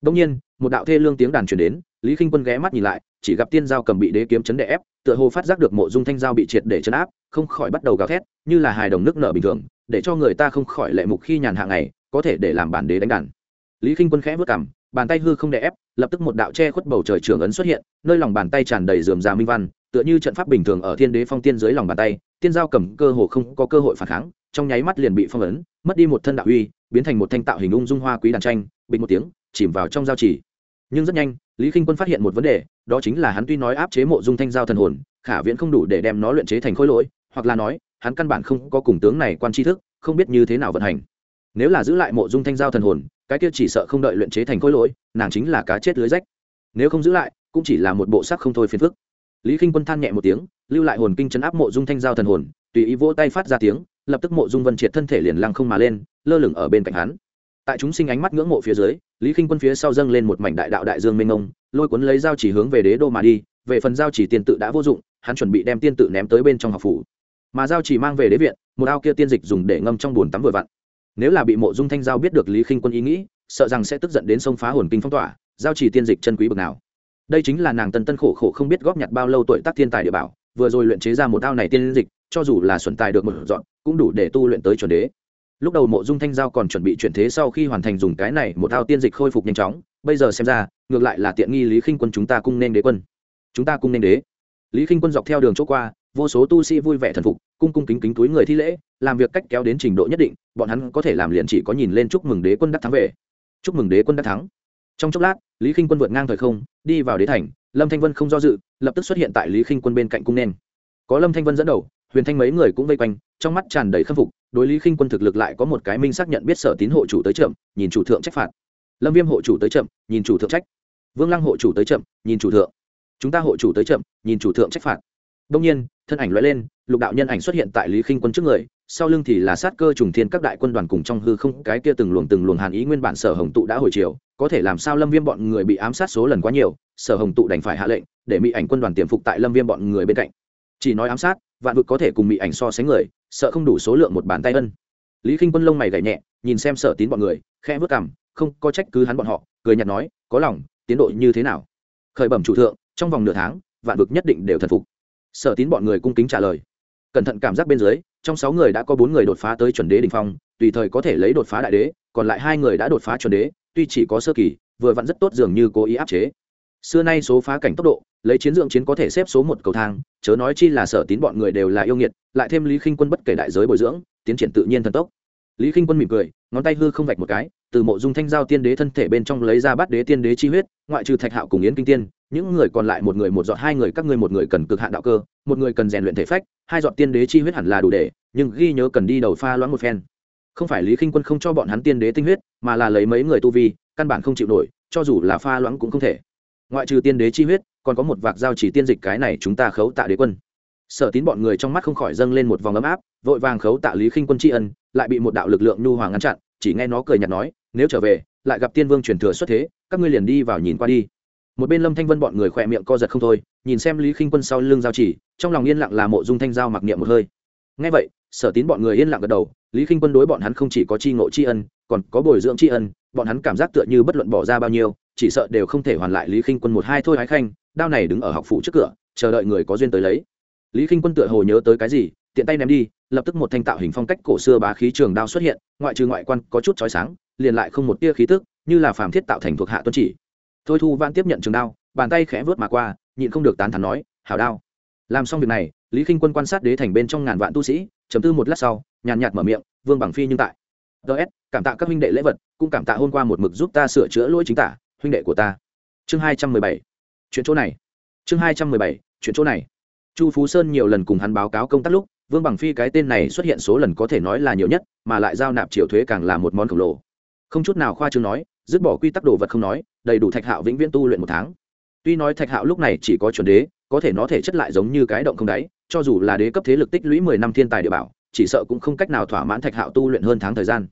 Đông nhiên, một đạo thê lương tiếng đàn truyền đến, lý k quân ghé mắt nhìn lại, chỉ gặp tiên giao cầm bị đế kiếm chấn đè ép, tựa hồ phát giác được mộ dung thanh giao bị triệt để chấn áp, không khỏi bắt đầu gào thét, như là hài đồng nước nở bình thường, để cho người ta không khỏi lệ mục khi nhàn hạ ngày, có thể để làm bản đế đánh đàn. Lý k quân khẽ vất cảm bàn tay hư không đè ép, lập tức một đạo che khuất bầu trời trường ấn xuất hiện, nơi lòng bàn tay tràn đầy dườm già minh văn, tựa như trận pháp bình thường ở thiên đế phong tiên dưới lòng bàn tay, tiên giao cầm cơ hồ không có cơ hội phản kháng, trong nháy mắt liền bị phong ấn, mất đi một thân đạo uy, biến thành một thanh tạo hình ung dung hoa quý đàn tranh bình một tiếng, chìm vào trong giao chỉ nhưng rất nhanh, lý k quân phát hiện một vấn đề, đó chính là hắn tuy nói áp chế mộ dung thanh giao thần hồn, khả viễn không đủ để đem nó luyện chế thành khối lỗi, hoặc là nói, hắn căn bản không có cùng tướng này quan tri thức, không biết như thế nào vận hành. Nếu là giữ lại mộ dung thanh giao thần hồn cái kia chỉ sợ không đợi luyện chế thành khối lỗi, nàng chính là cá chết lưới rách. Nếu không giữ lại, cũng chỉ là một bộ sắc không thôi phiền phức. Lý k quân than nhẹ một tiếng, lưu lại hồn kinh chấn áp mộ dung thanh giao thần hồn, tùy ý vỗ tay phát ra tiếng, lập tức mộ dung vân triệt thân thể liền lăng không mà lên, lơ lửng ở bên cạnh hắn. Tại chúng sinh ánh mắt ngưỡng mộ phía dưới, lý k quân phía sau dâng lên một mảnh đại đạo đại dương mênh mông, lôi cuốn lấy dao chỉ hướng về đế đô mà đi, về phần giao chỉ tiên tự đã vô dụng, hắn chuẩn bị đem tiên tự ném tới bên trong học phủ. Mà giao chỉ mang về đế viện, một ao kia tiên dịch dùng để ngâm trong buồn tắm vừa vặn nếu là bị mộ dung thanh giao biết được lý khinh quân ý nghĩ, sợ rằng sẽ tức giận đến sông phá hồn kinh phong tỏa, giao chỉ tiên dịch chân quý bực nào. Đây chính là nàng tân tân khổ khổ không biết góp nhặt bao lâu tuổi tác thiên tài địa bảo, vừa rồi luyện chế ra một ao này tiên dịch, cho dù là xuẩn tài được một dọn, cũng đủ để tu luyện tới chuẩn đế. Lúc đầu mộ dung thanh giao còn chuẩn bị chuyển thế sau khi hoàn thành dùng cái này một ao tiên dịch khôi phục nhanh chóng, bây giờ xem ra, ngược lại là tiện nghi lý khinh quân chúng ta cung nên đế quân. Chúng ta cung nên đế. Lý khinh quân dọc theo đường chỗ qua, vô số tu sĩ vui vẻ thần phục, cung cung kính kính túi người thi lễ, làm việc cách kéo đến trình độ nhất định bọn hắn có thể làm liền chỉ có nhìn lên chúc mừng đế quân đắc thắng về. Chúc mừng đế quân đắc thắng. Trong chốc lát, lý khinh quân vượt ngang thời không, đi vào đế thành, lâm thanh vân không do dự, lập tức xuất hiện tại lý khinh quân bên cạnh cung nên. Có lâm thanh vân dẫn đầu, huyền thanh mấy người cũng vây quanh, trong mắt tràn đầy khâm phục, đối lý khinh quân thực lực lại có một cái minh xác nhận biết sở tín hộ chủ tới chậm, nhìn chủ thượng trách phạt. Lâm viêm hộ chủ tới chậm, nhìn chủ thượng trách. Vương lăng hộ chủ tới chậm, nhìn chủ thượng. Chúng ta hộ chủ tới chậm, nhìn chủ thượng trách phạt. Đông nhiên, thân ảnh l lên, lục đạo nhân ảnh xuất hiện tại lý khinh quân trước người sau lưng thì là sát cơ trùng thiên các đại quân đoàn cùng trong hư không, cái kia từng luồng từng luồng hàn ý nguyên bản sở hồng tụ đã hồi chiều, có thể làm sao lâm viêm bọn người bị ám sát số lần quá nhiều, sở hồng tụ đành phải hạ lệnh, để mỹ ảnh quân đoàn tiềm phục tại lâm viêm bọn người bên cạnh. Chỉ nói ám sát, vạn vực có thể cùng mỹ ảnh so sánh người, sợ không đủ số lượng một bàn tay ân. Lý k i n h quân lông mày gảy nhẹ, nhìn xem sở tín bọn người khe vớt cảm không có trách cứ hắn bọn họ, cười nhặt nói, có lòng, tiến độ như thế nào? Khởi bẩm chủ thượng, trong vòng nửa tháng, vạn vực nhất định đều thần phục. Sở tín bọn người cung kính trả lời. Cẩn thận cảm giác bên dưới trong sáu người đã có bốn người đột phá tới chuẩn đế đ ỉ n h phong, tùy thời có thể lấy đột phá đại đế, còn lại hai người đã đột phá chuẩn đế, tuy chỉ có sơ kỳ, vừa vặn rất tốt dường như cố ý áp chế. Xưa nay số phá cảnh tốc độ, lấy chiến dưỡng chiến có thể xếp số một cầu thang, chớ nói chi là sở tín bọn người đều là yêu nghiệt, lại thêm lý khinh quân bất kể đại giới bồi dưỡng, tiến triển tự nhiên thần tốc. Lý khinh quân mỉm cười, ngón tay hư không vạch một cái, từ mộ dung thanh giao tiên đế thân thể bên trong lấy ra bát đế tiên đế chi huyết ngoại trừ thạch hạo cùng yến kinh tiên, những người còn lại một người một giọt, hai người, các ngươi một người cần cực hạn đạo cơ, một người cần rèn luyện thể phách, hai giọt tiên đế chi huyết hẳn là đủ để, nhưng ghi nhớ cần đi đầu pha loãng một phen. Không phải lý khinh quân không cho bọn hắn tiên đế tinh huyết, mà là lấy mấy người tu vi, căn bản không chịu nổi, cho dù là pha loãng cũng không thể. Ngoại trừ tiên đế chi huyết, còn có một vạc giao chỉ tiên dịch cái này chúng ta khấu tạ đế quân. Sở tín bọn người trong mắt không khỏi dâng lên một vòng ấm áp, vội vàng khấu tạ lý khinh quân tri ân, lại bị một đạo lực lượng nhu hoàng ngăn chặn, chỉ nghe nó cười nhạt nói, nếu trở về lại gặp tiên vương truyền thừa xuất thế, các ngươi liền đi vào nhìn qua đi. Một bên lâm thanh vân bọn người khỏe miệng co giật không thôi, nhìn xem lý khinh quân sau lưng giao chỉ, trong lòng yên lặng là mộ dung thanh giao mặc niệm một hơi. Ngay vậy, sở tín bọn người yên lặng gật đầu, lý khinh quân đối bọn hắn không chỉ có chi ngộ tri ân, còn có bồi dưỡng tri ân, bọn hắn cảm giác tựa như bất luận bỏ ra bao nhiêu, chỉ sợ đều không thể hoàn lại lý khinh quân một hai thôi hái khanh, đao này đứng ở học phủ trước cửa, chờ đợi người có duyên tới lấy. Lý khinh quân tựa hồ nhớ tới cái gì, tiện tay ném đi, lập tức một thanh tạo hình phong cách cổ xưa bá khí trường đao xuất hiện, ngoại trừ ngoại quan có chút chói sáng liền lại không một tia khí tức, như là phàm thiết tạo thành thuộc hạ tuân chỉ. Thôi thu văn tiếp nhận trường đao, bàn tay khẽ vớt mà qua, nhịn không được tán thắn nói, hảo đao. Làm xong việc này, lý khinh quân quan sát đế thành bên trong ngàn vạn tu sĩ chấm tư một lát sau, nhàn nhạt mở miệng, vương bằng phi nhưng tại. Ts cảm tạ các huynh đệ lễ vật, cũng cảm tạ hôm qua một mực giúp ta sửa chữa lỗi chính tả, huynh đệ của ta. Chương hai trăm mười bảy. Chuyện chỗ này. Chương hai trăm mười bảy, chuyện chỗ này. Chu phú sơn nhiều lần cùng hắn báo cáo công tác lúc, vương bằng phi cái tên này xuất hiện số lần có thể nói là nhiều nhất, mà lại giao nạp triều thuế càng là một món khổng lồ không chút nào khoa chương nói, dứt bỏ quy tắc đồ vật không nói, đầy đủ thạch hạo vĩnh viễn tu luyện một tháng. Tuy nói thạch hạo lúc này chỉ có chuẩn đế, có thể nó thể chất lại giống như cái động không đáy, cho dù là đế cấp thế lực tích lũy mười năm thiên tài địa bảo, chỉ sợ cũng không cách nào thỏa mãn thạch hạo tu luyện hơn tháng thời gian.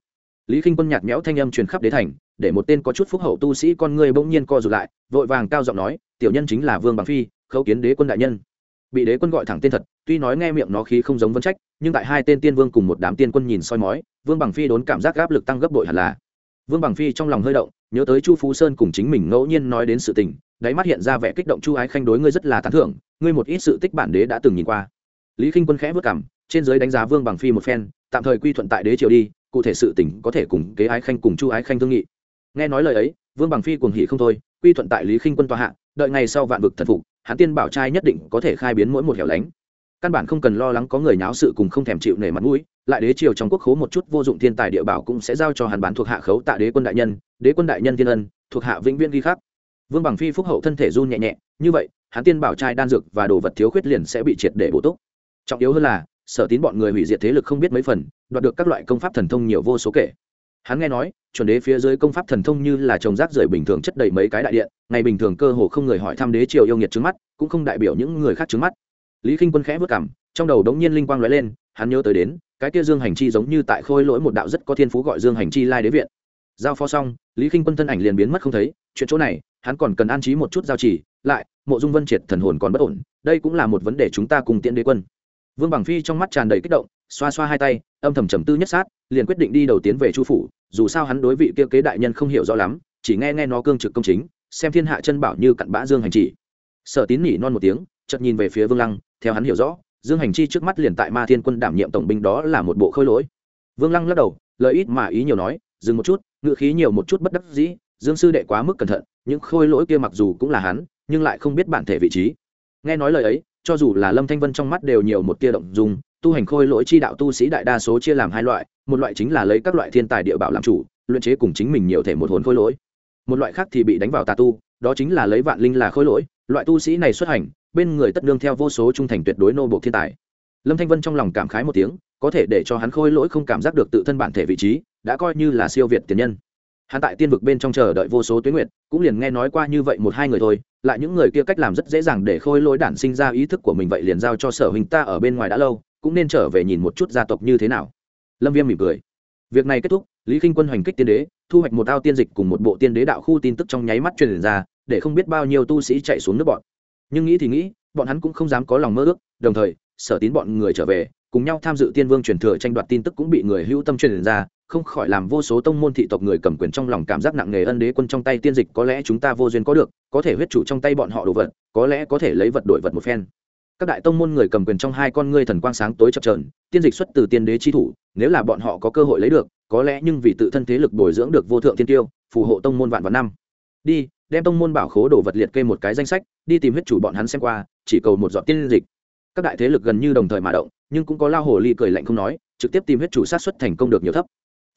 Lý k i n h quân nhạt méo thanh âm truyền khắp đế thành, để một tên có chút phúc hậu tu sĩ con người bỗng nhiên co rụt lại, vội vàng cao giọng nói, tiểu nhân chính là vương bằng phi, khấu kiến đế quân đại nhân. Bị đế quân gọi thẳng tên thật, tuy nói nghe miệng nó khí không giống vấn trách, nhưng tại hai tên tiên vương cùng một đám tiên quân nhìn soi mói, vương bằng phi đốn cảm giác áp lực tăng gấp bội hẳn là vương bằng phi trong lòng hơi động, nhớ tới chu phú sơn cùng chính mình ngẫu nhiên nói đến sự tình, đáy mắt hiện ra vẻ kích động chu ái khanh đối ngươi rất là tán thưởng, ngươi một ít sự tích bản đế đã từng nhìn qua. Lý k i n h quân khẽ vất cảm trên giới đánh giá vương bằng phi một phen, tạm thời quy thuận tại đế triều đi, cụ thể sự tỉnh có thể cùng kế ái khanh cùng chu ái khanh thương nghị. Nghe nói lời ấy, vương bằng phi cuồng hỉ không thôi, quy thuận tại lý khinh quân tòa hạ, đợi ngày sau vạn vực thần phục hãn tiên bảo trai nhất định có thể khai biến mỗi một hẻo lánh căn bản không cần lo lắng có người nháo sự cùng không thèm chịu nể mặt mũi, lại đế triều trong quốc khố một chút vô dụng thiên tài địa bảo cũng sẽ giao cho hàn bán thuộc hạ khấu tạ đế quân đại nhân, đế quân đại nhân thiên ân, thuộc hạ vĩnh viễn ghi khắc. Vương bằng phi phúc hậu thân thể run nhẹ nhẹ, như vậy, hắn tiên bảo trai đan dược và đồ vật thiếu khuyết liền sẽ bị triệt để bổ túc. Trọng yếu hơn là, sở tín bọn người hủy diệt thế lực không biết mấy phần, đoạt được các loại công pháp thần thông nhiều vô số kể. Hắn nghe nói, chuẩn đế phía dưới công pháp thần thông như là trồng rác rưởi bình thường chất đầy mấy cái đại điện, ngày bình thường cơ hồ không người hỏi thăm đế triều yêu nghiệt trước mắt, cũng không đại biểu những người khác trước mắt lý k i n h quân khẽ vất cảm trong đầu đống nhiên linh quang l ó e lên, hắn nhớ tới đến, cái kia dương hành chi giống như tại khôi lỗi một đạo rất có thiên phú gọi dương hành chi lai đế viện. Giao phó xong, lý k i n h quân thân ảnh liền biến mất không thấy, chuyện chỗ này, hắn còn cần an trí một chút giao chỉ lại, mộ dung vân triệt thần hồn còn bất ổn, đây cũng là một vấn đề chúng ta cùng tiễn đế quân. Vương bằng phi trong mắt tràn đầy kích động, xoa xoa hai tay, âm thầm trầm tư nhất sát, liền quyết định đi đầu tiến về chu phủ, dù sao hắn đối vị kia kế đại nhân không hiểu rõ lắm, chỉ nghe nghe nó cương trực công chính, xem thiên hạ chân bảo như cặn bã dương hành chỉ sở tín nhỉ non một tiếng chợt nhìn về phía vương lăng, theo hắn hiểu rõ, dương hành chi trước mắt liền tại ma thiên quân đảm nhiệm tổng binh đó là một bộ khôi lỗi. Vương lăng lắc đầu, lời ít mà ý nhiều nói, dừng một chút ngự khí nhiều một chút bất đắc dĩ, dương sư đệ quá mức cẩn thận, những khôi lỗi kia mặc dù cũng là hắn, nhưng lại không biết bản thể vị trí. Nghe nói lời ấy, cho dù là lâm thanh vân trong mắt đều nhiều một tia động dùng tu hành khôi lỗi chi đạo tu sĩ đại đa số chia làm hai loại, một loại chính là lấy các loại thiên tài địa bảo làm chủ, luyện chế cùng chính mình nhiều thể một hồn khôi lỗi. Một loại khác thì bị đánh vào tà tu, đó chính là lấy vạn linh là khôi lỗi, loại tu sĩ này xuất hành bên người tất đương theo vô số trung thành tuyệt đối nô bộ thiên tài. Lâm thanh vân trong lòng cảm khái một tiếng, có thể để cho hắn khôi lỗi không cảm giác được tự thân bản thể vị trí, đã coi như là siêu việt tiền nhân. Hắn tại tiên vực bên trong chờ đợi vô số tuyến nguyệt cũng liền nghe nói qua như vậy một hai người thôi, lại những người kia cách làm rất dễ dàng để khôi lỗi đản sinh ra ý thức của mình vậy liền giao cho sở huynh ta ở bên ngoài đã lâu, cũng nên trở về nhìn một chút gia tộc như thế nào. Lâm viêm mỉm cười. Việc này kết thúc, lý k i n h quân hoành kích tiên đế, thu hoạch một ao tiên dịch cùng một bộ tiên đế đạo khu tin tức trong nháy mắt truyền ra, để không biết bao nhiêu tu sĩ chạy xuống nước bọn nhưng nghĩ thì nghĩ, bọn hắn cũng không dám có lòng mơ ước, đồng thời, sở tín bọn người trở về, cùng nhau tham dự tiên vương truyền thừa tranh đoạt tin tức cũng bị người hữu tâm truyền ra, không khỏi làm vô số tông môn thị tộc người cầm quyền trong lòng cảm giác nặng nề ân đế quân trong tay tiên dịch có lẽ chúng ta vô duyên có được, có thể huyết chủ trong tay bọn họ đồ vật, có lẽ có thể lấy vật đổi vật một phen. Các đại tông môn người cầm quyền trong hai con ngươi thần quang sáng tối chập trờn tiên dịch xuất từ tiên đế chi thủ, nếu là bọn họ có cơ hội lấy được, có lẽ nhưng vì tự thân thế lực bồi dưỡng được vô thượng tiên tiêu, phù hộ tông môn vạn vạn năm. Đi đem tông môn bảo khố đồ vật liệt kê một cái danh sách, đi tìm huyết chủ bọn hắn xem qua, chỉ cầu một giọt tiên dịch. Các đại thế lực gần như đồng thời mà động, nhưng cũng có lao hồ ly cười lạnh không nói, trực tiếp tìm huyết chủ sát xuất thành công được nhiều thấp.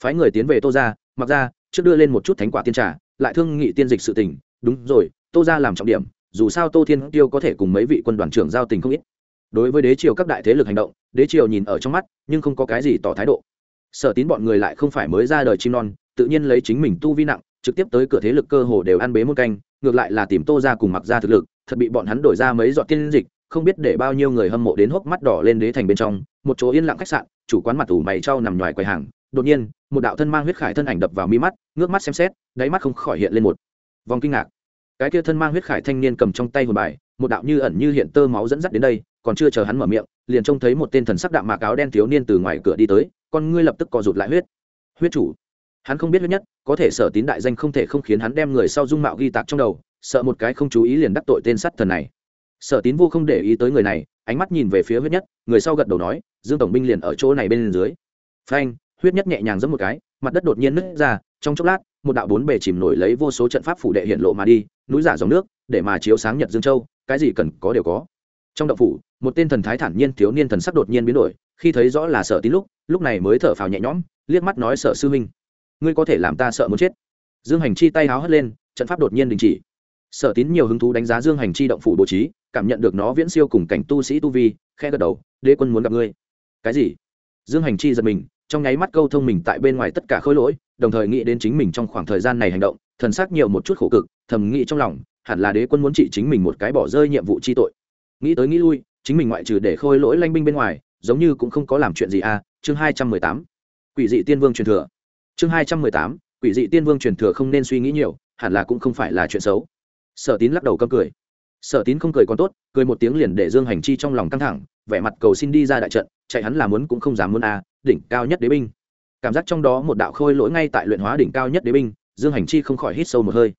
Phái người tiến về tô ra mặc ra, trước đưa lên một chút thánh quả tiên trà, lại thương nghị tiên dịch sự tình. Đúng rồi, tô ra làm trọng điểm, dù sao tô thiên tiêu có thể cùng mấy vị quân đoàn trưởng giao tình không ít. Đối với đế triều các đại thế lực hành động, đế triều nhìn ở trong mắt, nhưng không có cái gì tỏ thái độ. Sở tín bọn người lại không phải mới ra đời chim non, tự nhiên lấy chính mình tu vi nặng trực tiếp tới cửa thế lực cơ hồ đều ăn bế muôn canh, ngược lại là tìm tô ra cùng mặc ra thực lực, thật bị bọn hắn đổi ra mấy giọt tiên dịch, không biết để bao nhiêu người hâm mộ đến hốc mắt đỏ lên đế thành bên trong, một chỗ yên lặng khách sạn, chủ quán mặt ủ mày trao nằm ngoài quầy hàng, đột nhiên, một đạo thân mang huyết khải thân ảnh đập vào mi mắt, ngước mắt xem xét, đáy mắt không khỏi hiện lên một vòng kinh ngạc. Cái kia thân mang huyết khải thanh niên cầm trong tay hồn bài, một đạo như ẩn như hiện tơ máu dẫn dắt đến đây, còn chưa chờ hắn mở miệng, liền trông thấy một tên thần sắc đạm mạc áo đen thiếu niên từ ngoài cửa đi tới, con ngươi lập tức co rụt lại huyết. Huyết chủ hắn không biết huyết nhất, có thể sở tín đại danh không thể không khiến hắn đem người sau dung mạo ghi tạc trong đầu, sợ một cái không chú ý liền đắc tội tên sắt thần này. Sở tín vô không để ý tới người này, ánh mắt nhìn về phía huyết nhất, người sau gật đầu nói, dương tổng binh liền ở chỗ này bên dưới. Phanh, huyết nhất nhẹ nhàng giẫm một cái, mặt đất đột nhiên nứt ra, trong chốc lát, một đạo bốn bề chìm nổi lấy vô số trận pháp phủ đệ hiện lộ mà đi, núi giả dòng nước, để mà chiếu sáng nhật dương châu, cái gì cần có đều có. Trong động phủ, một tên thần thái thản nhiên thiếu niên thần sắc đột nhiên biến đổi, khi thấy rõ là sợ tín lúc lúc này mới thở phào nhẹ nhõm, liếc mắt nói sợ sư minh ngươi có thể làm ta sợ muốn chết. Dương hành chi tay háo hất lên, trận pháp đột nhiên đình chỉ. Sở tín nhiều hứng thú đánh giá dương hành chi động phủ bố trí, cảm nhận được nó viễn siêu cùng cảnh tu sĩ tu vi khe gật đầu, đế quân muốn gặp ngươi. Cái gì? Dương hành chi giật mình, trong nháy mắt câu thông mình tại bên ngoài tất cả khối lỗi, đồng thời nghĩ đến chính mình trong khoảng thời gian này hành động, thần sắc nhiều một chút khổ cực, thầm nghĩ trong lòng, hẳn là đế quân muốn trị chính mình một cái bỏ rơi nhiệm vụ chi tội. Nghĩ tới nghĩ lui, chính mình ngoại trừ để khôi lỗi lanh binh bên ngoài, giống như cũng không có làm chuyện gì à chương hai trăm mười tám. Quỷ dị tiên vương truyền thừa chương hai trăm mười tám, quỷ dị tiên vương truyền thừa không nên suy nghĩ nhiều, hẳn là cũng không phải là chuyện xấu. Sở tín lắc đầu câm cười. Sở tín không cười còn tốt, cười một tiếng liền để dương hành chi trong lòng căng thẳng, vẻ mặt cầu xin đi ra đại trận, chạy hắn là muốn cũng không dám muốn a đỉnh cao nhất đế binh. Cảm giác trong đó một đạo khôi lỗi ngay tại luyện hóa đỉnh cao nhất đế binh, dương hành chi không khỏi hít sâu một hơi.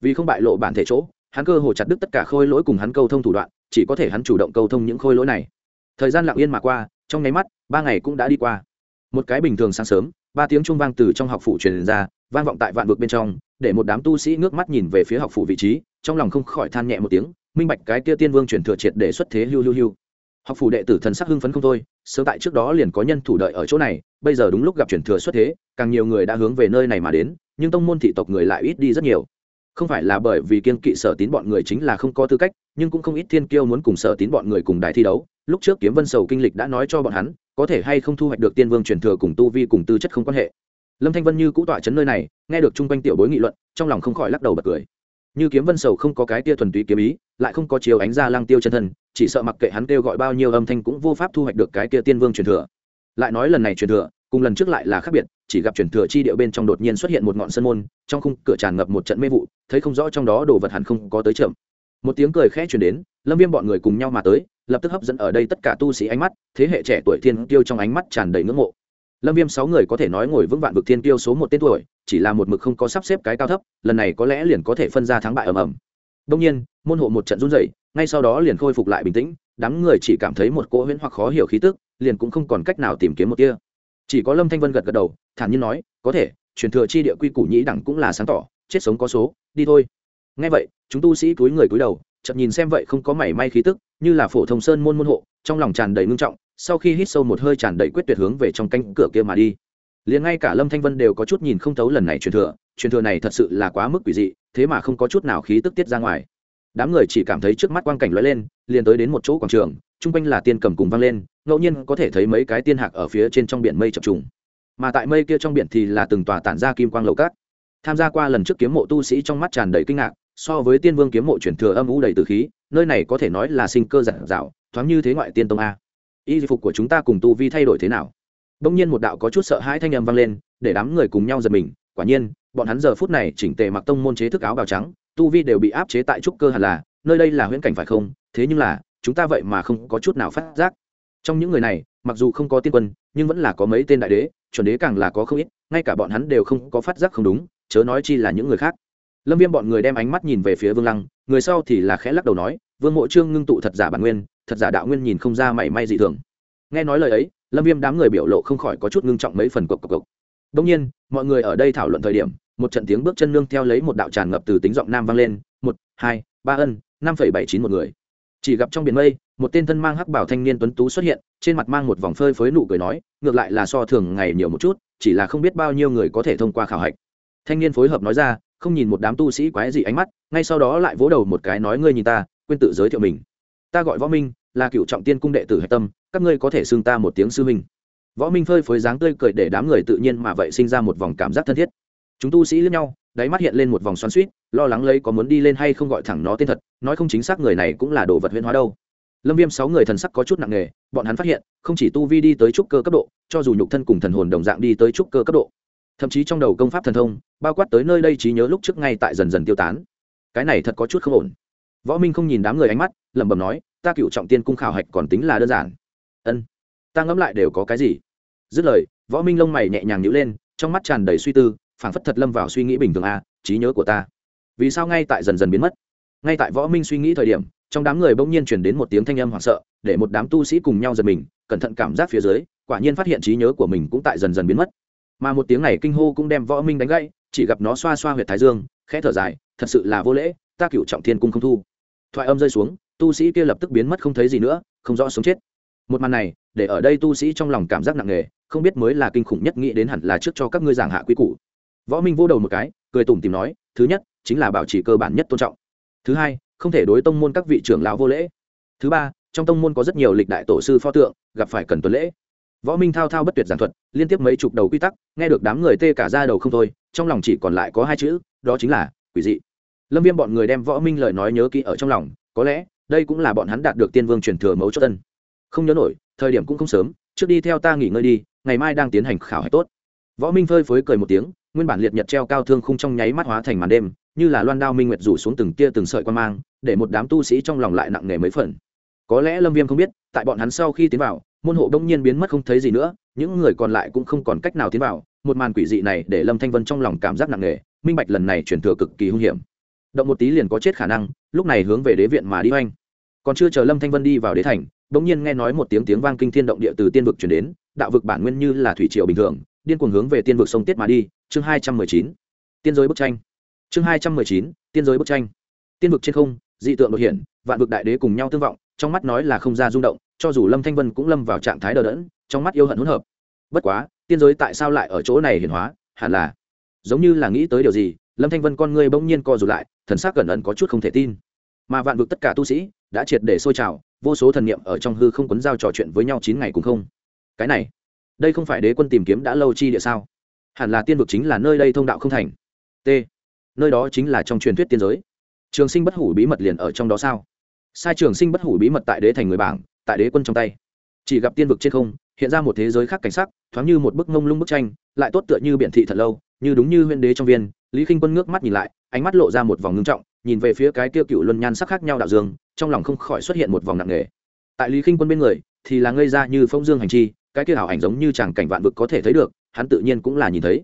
Vì không bại lộ bản thể chỗ, hắn cơ hồ chặt đứt tất cả khôi lỗi cùng hắn câu thông thủ đoạn, chỉ có thể hắn chủ động câu thông những khôi lỗi này. Thời gian lặng yên mà qua, trong nháy mắt, ba ngày cũng đã đi qua. Một cái bình thường sáng sớm ba tiếng trung vang từ trong học phủ truyền ra, vang vọng tại vạn vực bên trong, để một đám tu sĩ ngước mắt nhìn về phía học phủ vị trí, trong lòng không khỏi than nhẹ một tiếng, minh bạch cái kia tiên vương chuyển thừa triệt để xuất thế hưu hưu hưu. Học phủ đệ tử thần sắc hưng phấn không thôi, sớm tại trước đó liền có nhân thủ đợi ở chỗ này, bây giờ đúng lúc gặp chuyển thừa xuất thế, càng nhiều người đã hướng về nơi này mà đến, nhưng tông môn thị tộc người lại ít đi rất nhiều. Không phải là bởi vì kiên kỵ sở tín bọn người chính là không có tư cách, nhưng cũng không ít thiên kiêu muốn cùng sở tín bọn người cùng đài thi đấu lúc trước kiếm vân sầu kinh lịch đã nói cho bọn hắn, có thể hay không thu hoạch được tiên vương truyền thừa cùng tu vi cùng tư chất không quan hệ. Lâm thanh vân như cũ tọa chấn nơi này, nghe được chung quanh tiểu bối nghị luận, trong lòng không khỏi lắc đầu bật cười. Như kiếm vân sầu không có cái tia thuần túy kiếm ý, lại không có chiều ánh ra lang tiêu chân thân, chỉ sợ mặc kệ hắn kêu gọi bao nhiêu âm thanh cũng vô pháp thu hoạch được cái tia tiên vương truyền thừa. Lại nói lần này truyền thừa, cùng lần trước lại là khác biệt, chỉ gặp truyền thừa chi địa bên trong đột nhiên xuất hiện một ngọn sân môn, trong khung cửa tràn ngập một trận mê vụ, thấy không rõ trong đó đồ vật hẳn không có tới chậm một tiếng cười khẽ chuyển đến, lâm viêm bọn người cùng nhau mà tới, lập tức hấp dẫn ở đây tất cả tu sĩ ánh mắt, thế hệ trẻ tuổi thiên tiêu trong ánh mắt tràn đầy ngưỡng mộ. Lâm viêm sáu người có thể nói ngồi vững vạn vực thiên tiêu số một tên tuổi, chỉ là một mực không có sắp xếp cái cao thấp, lần này có lẽ liền có thể phân ra thắng bại ầm ầm. Đông nhiên, môn hộ một trận run dậy ngay sau đó liền khôi phục lại bình tĩnh, đám người chỉ cảm thấy một cỗ huyễn hoặc khó hiểu khí tức, liền cũng không còn cách nào tìm kiếm một kia chỉ có lâm thanh vân gật gật đầu, thản nhiên nói, có thể, truyền thừa chi địa quy củ nhĩ đẳng cũng là sáng tỏ, chết sống có số, đi thôi ngay vậy, chúng tu sĩ cúi người cúi đầu chậm nhìn xem vậy không có mảy may khí tức, như là phổ thông sơn môn môn hộ, trong lòng tràn đầy ngưng trọng, sau khi hít sâu một hơi tràn đầy quyết tuyệt hướng về trong cánh cửa kia mà đi. Liền ngay cả lâm thanh vân đều có chút nhìn không thấu lần này truyền thừa truyền thừa này thật sự là quá mức quỷ dị, thế mà không có chút nào khí tức tiết ra ngoài. Đám người chỉ cảm thấy trước mắt quang cảnh lóe lên, liền tới đến một chỗ quảng trường, chung quanh là tiên cầm cùng vang lên, ngẫu nhiên có thể thấy mấy cái tiên hạc ở phía trên trong biển mây chập trùng. Mà tại mây kia trong biển thì là từng tòa tản ra kim quang lầu cát. Tham gia qua lần trước kiếm mộ tu sĩ trong mắt tràn đầy kinh ngạc so với tiên vương kiếm mộ chuyển thừa âm u đầy từ khí, nơi này có thể nói là sinh cơ giản dạo thoáng như thế ngoại tiên tông a. Y phục của chúng ta cùng tu vi thay đổi thế nào? Đông nhiên một đạo có chút sợ hãi thanh âm vang lên, để đám người cùng nhau giật mình, quả nhiên, bọn hắn giờ phút này chỉnh tề mặc tông môn chế thức áo bào trắng, tu vi đều bị áp chế tại trúc cơ hẳn là, nơi đây là huyễn cảnh phải không? Thế nhưng là, chúng ta vậy mà không có chút nào phát giác. Trong những người này, mặc dù không có tiên quân, nhưng vẫn là có mấy tên đại đế, chuẩn đế càng là có không ít, ngay cả bọn hắn đều không có phát giác không đúng, chớ nói chi là những người khác lâm viêm bọn người đem ánh mắt nhìn về phía vương lăng, người sau thì là khẽ lắc đầu nói, vương mộ trương ngưng tụ thật giả bản nguyên, thật giả đạo nguyên nhìn không ra mảy may dị thường. Nghe nói lời ấy, lâm viêm đám người biểu lộ không khỏi có chút ngưng trọng mấy phần cộc cộc cộc. Đông nhiên, mọi người ở đây thảo luận thời điểm, một trận tiếng bước chân nương theo lấy một đạo tràn ngập từ tính giọng nam vang lên, một, hai, ba ân, năm phẩy bảy chín một người. Chỉ gặp trong biển mây, một tên thân mang hắc bảo thanh niên tuấn tú xuất hiện, trên mặt mang một vòng phơi phới nụ cười nói, ngược lại là so thường ngày nhiều một chút, chỉ là không biết bao nhiêu người có thể thông qua khảo hạch. Thanh niên phối hợp nói ra không nhìn một đám tu sĩ quái dị ánh mắt, ngay sau đó lại vỗ đầu một cái nói, ngươi nhìn ta, quên tự giới thiệu mình. Ta gọi võ minh, là cựu trọng tiên cung đệ tử hạch tâm, các ngươi có thể xưng ta một tiếng sư minh võ minh phơi phới dáng tươi cười để đám người tự nhiên mà vậy sinh ra một vòng cảm giác thân thiết. Chúng tu sĩ lẫn nhau, đáy mắt hiện lên một vòng xoắn suýt lo lắng lấy có muốn đi lên hay không gọi thẳng nó tên thật, nói không chính xác người này cũng là đồ vật huyễn hóa đâu. Lâm viêm sáu người thần sắc có chút nặng nề, bọn hắn phát hiện, không chỉ tu vi đi tới trúc cơ cấp độ, cho dù nhục thân cùng thần hồn đồng dạng đi tới trúc cơ cấp độ thậm chí trong đầu công pháp thần thông bao quát tới nơi đây trí nhớ lúc trước ngay tại dần dần tiêu tán. Cái này thật có chút không ổn. Võ minh không nhìn đám người ánh mắt lẩm bẩm nói ta cựu trọng tiên cung khảo hạch còn tính là đơn giản. Ân ta ngẫm lại đều có cái gì? Dứt lời võ minh lông mày nhẹ nhàng nhữ lên trong mắt tràn đầy suy tư phảng phất thật lâm vào suy nghĩ bình thường a à, trí nhớ của ta. Vì sao ngay tại dần dần biến mất? Ngay tại võ minh suy nghĩ thời điểm trong đám người bỗng nhiên chuyển đến một tiếng thanh âm hoảng sợ để một đám tu sĩ cùng nhau giật mình cẩn thận cảm giác phía dưới quả nhiên phát hiện trí nhớ của mình cũng tại dần dần biến mất mà một tiếng này kinh hô cũng đem võ minh đánh gãy, chỉ gặp nó xoa xoa huyệt thái dương, khẽ thở dài, thật sự là vô lễ, ta cựu trọng thiên cung không thu. Thoại âm rơi xuống, tu sĩ kia lập tức biến mất không thấy gì nữa, không rõ sống chết. Một màn này, để ở đây tu sĩ trong lòng cảm giác nặng nề, không biết mới là kinh khủng nhất nghĩ đến hẳn là trước cho các ngươi giảng hạ quy củ. Võ minh vô đầu một cái, cười tủm tìm nói, thứ nhất, chính là bảo trì cơ bản nhất tôn trọng. Thứ hai, không thể đối tông môn các vị trưởng lão vô lễ. Thứ ba, trong tông môn có rất nhiều lịch đại tổ sư pho tượng, gặp phải cần tuần lễ võ minh thao thao bất tuyệt giảng thuật, liên tiếp mấy chục đầu quy tắc, nghe được đám người tê cả ra đầu không thôi, trong lòng chỉ còn lại có hai chữ, đó chính là quỷ dị. Lâm viêm bọn người đem võ minh lời nói nhớ kỹ ở trong lòng, có lẽ đây cũng là bọn hắn đạt được tiên vương truyền thừa mấu chốt tân không nhớ nổi, thời điểm cũng không sớm, trước đi theo ta nghỉ ngơi đi, ngày mai đang tiến hành khảo hạch tốt. Võ minh phơi phới cười một tiếng, nguyên bản liệt nhật treo cao thương khung trong nháy mắt hóa thành màn đêm, như là loan đao minh nguyệt rủ xuống từng tia từng sợi quan mang, để một đám tu sĩ trong lòng lại nặng nề mấy phần. Có lẽ lâm viêm không biết, tại bọn hắn sau khi tiến vào môn hộ đông nhiên biến mất không thấy gì nữa, những người còn lại cũng không còn cách nào tiến vào, một màn quỷ dị này để lâm thanh vân trong lòng cảm giác nặng nề, minh bạch lần này chuyển thừa cực kỳ hung hiểm. Động một tí liền có chết khả năng, lúc này hướng về đế viện mà đi oanh. Còn chưa chờ lâm thanh vân đi vào đế thành, bỗng nhiên nghe nói một tiếng tiếng vang kinh thiên động địa từ tiên vực chuyển đến, đạo vực bản nguyên như là thủy triều bình thường, điên cuồng hướng về tiên vực sông tiết mà đi, chương hai trăm mười chín. Tiên giới bức tranh. Chương hai trăm mười chín, tiên giới bức tranh. Tiên vực trên không, dị tượng đột hiện, vạn vực đại đế cùng nhau tương vọng, trong mắt nói là không ra rung động cho dù lâm thanh vân cũng lâm vào trạng thái đờ đẫn, trong mắt yêu hận hỗn hợp. Bất quá, tiên giới tại sao lại ở chỗ này hiển hóa? Hẳn là, giống như là nghĩ tới điều gì, lâm thanh vân con ngươi bỗng nhiên co rụt lại, thần sắc cẩn ẩn có chút không thể tin. Mà vạn vực tất cả tu sĩ đã triệt để sôi trào, vô số thần niệm ở trong hư không quấn giao trò chuyện với nhau chín ngày cũng không. Cái này, đây không phải đế quân tìm kiếm đã lâu chi địa sao? Hẳn là tiên vực chính là nơi đây thông đạo không thành. T, nơi đó chính là trong truyền thuyết tiên giới. Trường sinh bất hủ bí mật liền ở trong đó sao? Sai trường sinh bất hủ bí mật tại đế thành người bảng tại đế quân trong tay. Chỉ gặp tiên vực trên không, hiện ra một thế giới khác cảnh sắc, thoáng như một bức ngông lung bức tranh, lại tốt tựa như biện thị thật lâu, như đúng như huyên đế trong viên. Lý khinh quân ngước mắt nhìn lại, ánh mắt lộ ra một vòng ngưng trọng, nhìn về phía cái kia cựu luân nhan sắc khác nhau đạo dương, trong lòng không khỏi xuất hiện một vòng nặng nề. Tại lý khinh quân bên người, thì là ngây ra như phong dương hành chi, cái kia ảo ảnh giống như chàng cảnh vạn vực có thể thấy được, hắn tự nhiên cũng là nhìn thấy.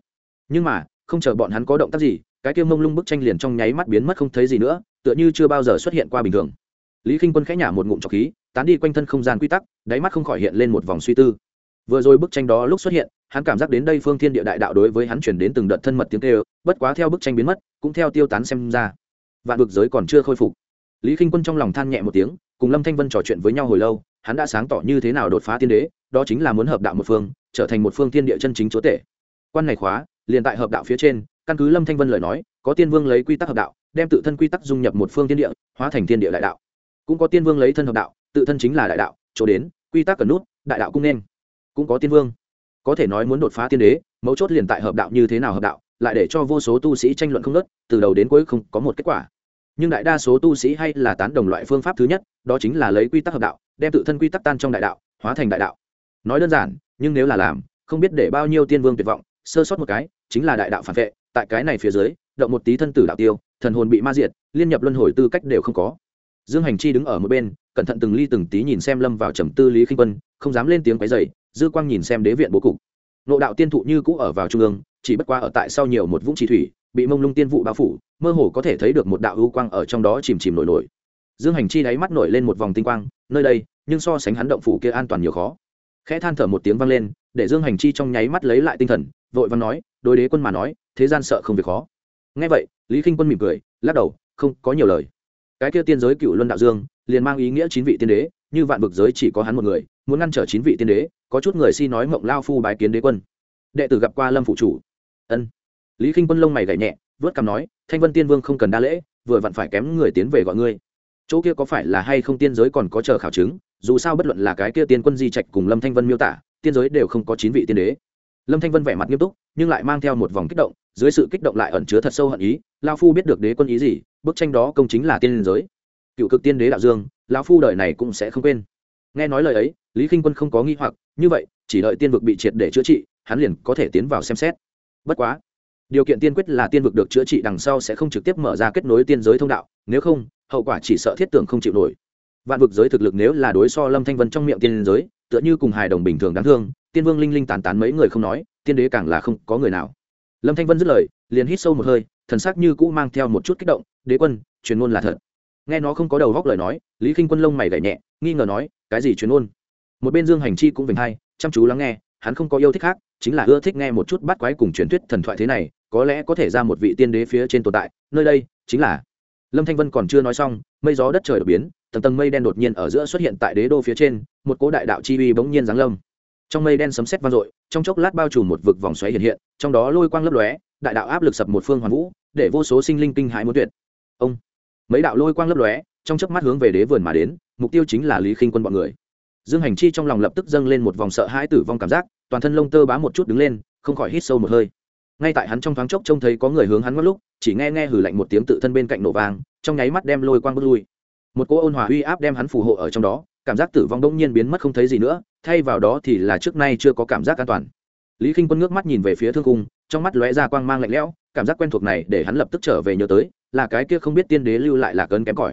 Nhưng mà, không chờ bọn hắn có động tác gì, cái kia mông lung bức tranh liền trong nháy mắt biến mất không thấy gì nữa, tựa như chưa bao giờ xuất hiện qua bình thường. Lý k i n h quân khẽ nhả một ngụm trọc khí tán đi quanh thân không gian quy tắc, đáy mắt không khỏi hiện lên một vòng suy tư. Vừa rồi bức tranh đó lúc xuất hiện, hắn cảm giác đến đây phương thiên địa đại đạo đối với hắn chuyển đến từng đợt thân mật tiếng kêu, bất quá theo bức tranh biến mất, cũng theo tiêu tán xem ra. Vạn vực giới còn chưa khôi phục. Lý k i n h quân trong lòng than nhẹ một tiếng, cùng lâm thanh vân trò chuyện với nhau hồi lâu, hắn đã sáng tỏ như thế nào đột phá tiên đế, đó chính là muốn hợp đạo một phương, trở thành một phương tiên địa chân chính chúa tể. Quan này khóa, liền tại hợp đạo phía trên, căn cứ lâm thanh vân lời nói, có tiên vương lấy quy tắc hợp đạo, đem tự thân quy tắc dung nhập một phương tiên địa, hóa thành tiên địa đại đạo cũng có tiên vương lấy thân hợp đạo, tự thân chính là đại đạo, chỗ đến, quy tắc cần nút, đại đạo cung nên. Cũng có tiên vương. Có thể nói muốn đột phá tiên đế, mấu chốt liền tại hợp đạo như thế nào hợp đạo, lại để cho vô số tu sĩ tranh luận không nớt từ đầu đến cuối không có một kết quả. Nhưng đại đa số tu sĩ hay là tán đồng loại phương pháp thứ nhất, đó chính là lấy quy tắc hợp đạo, đem tự thân quy tắc tan trong đại đạo, hóa thành đại đạo. Nói đơn giản, nhưng nếu là làm, không biết để bao nhiêu tiên vương tuyệt vọng, sơ sót một cái, chính là đại đạo phản vệ, tại cái này phía dưới, động một tí thân tử đạo tiêu, thần hồn bị ma diệt, liên nhập luân hồi tư cách đều không có dương hành chi đứng ở một bên, cẩn thận từng ly từng tí nhìn xem lâm vào trầm tư lý khinh quân, không dám lên tiếng quấy dày dư quang nhìn xem đế viện bố cục. Nộ đạo tiên thụ như cũ ở vào trung ương, chỉ bất qua ở tại sau nhiều một vũng trì thủy, bị mông lung tiên vụ bao phủ, mơ hồ có thể thấy được một đạo ưu quang ở trong đó chìm chìm nổi nổi. Dương hành chi đáy mắt nổi lên một vòng tinh quang, nơi đây, nhưng so sánh hắn động phủ kia an toàn nhiều khó. Khẽ than thở một tiếng vang lên, để dương hành chi trong nháy mắt lấy lại tinh thần, vội văn nói, đối đế quân mà nói, thế gian sợ không việc khó. Nghe vậy, lý k i n h quân mỉm cười, lắc đầu, không, có nhiều lời cái kia tiên giới cựu luân đạo dương, liền mang ý nghĩa chín vị tiên đế, như vạn vực giới chỉ có hắn một người, muốn ngăn trở chín vị tiên đế, có chút người si nói mộng lao phu bái kiến đế quân. Đệ tử gặp qua lâm phụ chủ. Ân. Lý k i n h quân lông mày gậy nhẹ, vớt cằm nói, thanh vân tiên vương không cần đa lễ, vừa vặn phải kém người tiến về gọi ngươi. Chỗ kia có phải là hay không tiên giới còn có chờ khảo chứng, dù sao bất luận là cái kia tiên quân di trạch cùng lâm thanh vân miêu tả, tiên giới đều không có chín vị tiên đế. Lâm thanh vân vẻ mặt nghiêm túc, nhưng lại mang theo một vòng kích động dưới sự kích động lại ẩn chứa thật sâu hận ý, lao phu biết được đế quân ý gì, bức tranh đó công chính là tiên liên giới. Cựu cực tiên đế đạo dương, lao phu đời này cũng sẽ không quên. Nghe nói lời ấy, lý k i n h quân không có nghi hoặc, như vậy, chỉ đợi tiên vực bị triệt để chữa trị, hắn liền có thể tiến vào xem xét. Bất quá, điều kiện tiên quyết là tiên vực được chữa trị đằng sau sẽ không trực tiếp mở ra kết nối tiên giới thông đạo, nếu không, hậu quả chỉ sợ thiết tưởng không chịu nổi. Vạn vực giới thực lực nếu là đối so lâm thanh vân trong miệng tiên giới, tựa như cùng hài đồng bình thường đáng thương, tiên vương linh linh tàn tán mấy người không nói, tiên đế càng là không có người nào lâm thanh vân dứt lời, liền hít sâu một hơi, thần sắc như cũ mang theo một chút kích động, đế quân, truyền ngôn là thật. Nghe nó không có đầu góc lời nói, lý k i n h quân lông mày gảy nhẹ, nghi ngờ nói, cái gì truyền ngôn? Một bên dương hành chi cũng vinh hay chăm chú lắng nghe, hắn không có yêu thích khác, chính là ưa thích nghe một chút bắt quái cùng truyền thuyết thần thoại thế này, có lẽ có thể ra một vị tiên đế phía trên tồn tại, nơi đây chính là lâm thanh vân còn chưa nói xong, mây gió đất trời đột biến, tầng tầng mây đen đột nhiên ở giữa xuất hiện tại đế đô phía trên, một cỗ đại đạo chi uy bỗng nhiên giáng lâm trong mây đen sấm sét vang dội, trong chốc lát bao trùm một vực vòng xoáy hiện hiện, trong đó lôi quang lấp lóe, đại đạo áp lực sập một phương hoàn vũ, để vô số sinh linh kinh hãi muốn tuyệt. Ông, mấy đạo lôi quang lấp lóe, trong chớp mắt hướng về đế vườn mà đến, mục tiêu chính là lý khinh quân bọn người. Dương hành chi trong lòng lập tức dâng lên một vòng sợ hãi tử vong cảm giác, toàn thân lông tơ bá một chút đứng lên, không khỏi hít sâu một hơi. Ngay tại hắn trong thoáng chốc trông thấy có người hướng hắn mất lúc, chỉ nghe nghe hử lạnh một tiếng tự thân bên cạnh nổ vàng trong nháy mắt đem lôi quang bước lui. Một cỗ ôn hòa uy áp đem hắn phù hộ ở trong đó, cảm giác tử vong đông nhiên biến mất không thấy gì nữa thay vào đó thì là trước nay chưa có cảm giác an toàn. Lý k i n h quân ngước mắt nhìn về phía thương cung, trong mắt lóe ra quang mang lạnh lẽo, cảm giác quen thuộc này để hắn lập tức trở về nhớ tới, là cái kia không biết tiên đế lưu lại là cơn kém cỏi.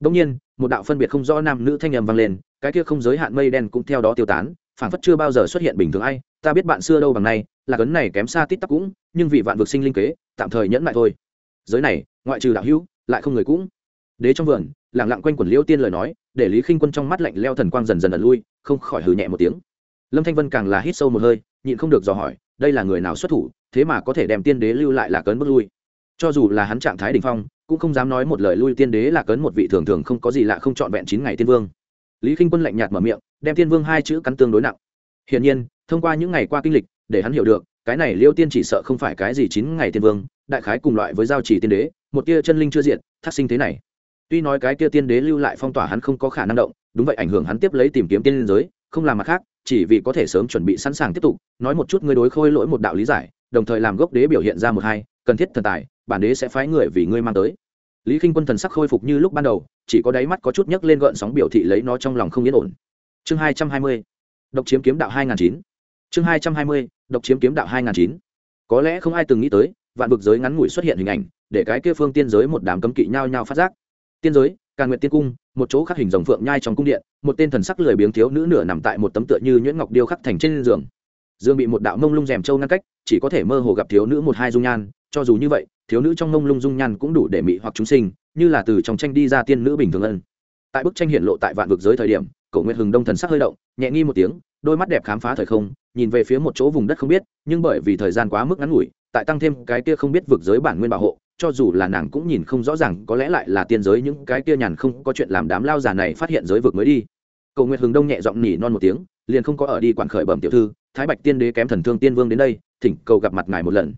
Đông nhiên, một đạo phân biệt không rõ nam nữ thanh âm vang lên, cái kia không giới hạn mây đen cũng theo đó tiêu tán phản phất chưa bao giờ xuất hiện bình thường ai, ta biết bạn xưa đâu bằng này là cấn này kém xa tít tắc cũng, nhưng vì vạn vực sinh linh kế, tạm thời nhẫn lại thôi. Giới này, ngoại trừ đạo hữu, lại không người cũng. Đế trong vườn lẳng lặng quanh quẩn liễu tiên lời nói để lý khinh quân trong mắt lạnh leo thần quang dần dần ẩn lui, không khỏi hừ nhẹ một tiếng. Lâm thanh vân càng là hít sâu một hơi, nhịn không được dò hỏi, đây là người nào xuất thủ, thế mà có thể đem tiên đế lưu lại là cấn bước lui. Cho dù là hắn trạng thái đỉnh phong, cũng không dám nói một lời lui tiên đế là cấn một vị thường thường không có gì lạ không trọn vẹn chín ngày tiên vương. Lý khinh quân lạnh nhạt mở miệng, đem tiên vương hai chữ cắn tương đối nặng. Hiển nhiên, thông qua những ngày qua kinh lịch, để hắn hiểu được, cái này liêu tiên chỉ sợ không phải cái gì chín ngày tiên vương, đại khái cùng loại với giao chỉ tiên đế, một tia chân linh chưa diện thác sinh thế này tuy nói cái kia tiên đế lưu lại phong tỏa hắn không có khả năng động, đúng vậy ảnh hưởng hắn tiếp lấy tìm kiếm tiên giới, không làm mặt khác, chỉ vì có thể sớm chuẩn bị sẵn sàng tiếp tục, nói một chút ngươi đối khôi lỗi một đạo lý giải, đồng thời làm gốc đế biểu hiện ra một hai, cần thiết thần tài, bản đế sẽ phái người vì ngươi mang tới. Lý k i n h quân thần sắc khôi phục như lúc ban đầu, chỉ có đáy mắt có chút nhấc lên gợn sóng biểu thị lấy nó trong lòng không yên ổn. Chương hai trăm hai mươi, độc chiếm kiếm đạo hai n g h n chín. Chương hai trăm hai mươi, độc chiếm kiếm đạo hai n g h n chín. Có lẽ không ai từng nghĩ tới, vạn vực giới ngắn ngủi xuất hiện hình ảnh, để cái kia phương tiên giới một đám cấm kỵ nhao nhao phát giác tiên giới càng nguyện tiên cung, một chỗ khắc hình rồng phượng nhai trong cung điện, một tên thần sắc lười biếng thiếu nữ nửa nằm tại một tấm tựa như nhuyễn ngọc điêu khắc thành trên giường. Dương bị một đạo mông lung rèm trâu ngăn cách, chỉ có thể mơ hồ gặp thiếu nữ một hai dung nhan, cho dù như vậy, thiếu nữ trong mông lung dung nhan cũng đủ để mị hoặc chúng sinh, như là từ trong tranh đi ra tiên nữ bình thường ân. Tại bức tranh hiện lộ tại vạn vực giới thời điểm, cổ nguyện hừng đông thần sắc hơi động, nhẹ nghi một tiếng, đôi mắt đẹp khám phá thời không, nhìn về phía một chỗ vùng đất không biết, nhưng bởi vì thời gian quá mức ngắn ngủi, tại tăng thêm cái kia không biết vực giới bản nguyên bảo hộ cho dù là nàng cũng nhìn không rõ ràng, có lẽ lại là tiên giới những cái kia nhàn không có chuyện làm đám lao già này phát hiện giới vực mới đi. Cầu nguyệt hừng đông nhẹ giọng nhỉ non một tiếng, liền không có ở đi quản khởi bẩm tiểu thư, thái bạch tiên đế kém thần thương tiên vương đến đây, thỉnh cầu gặp mặt ngài một lần.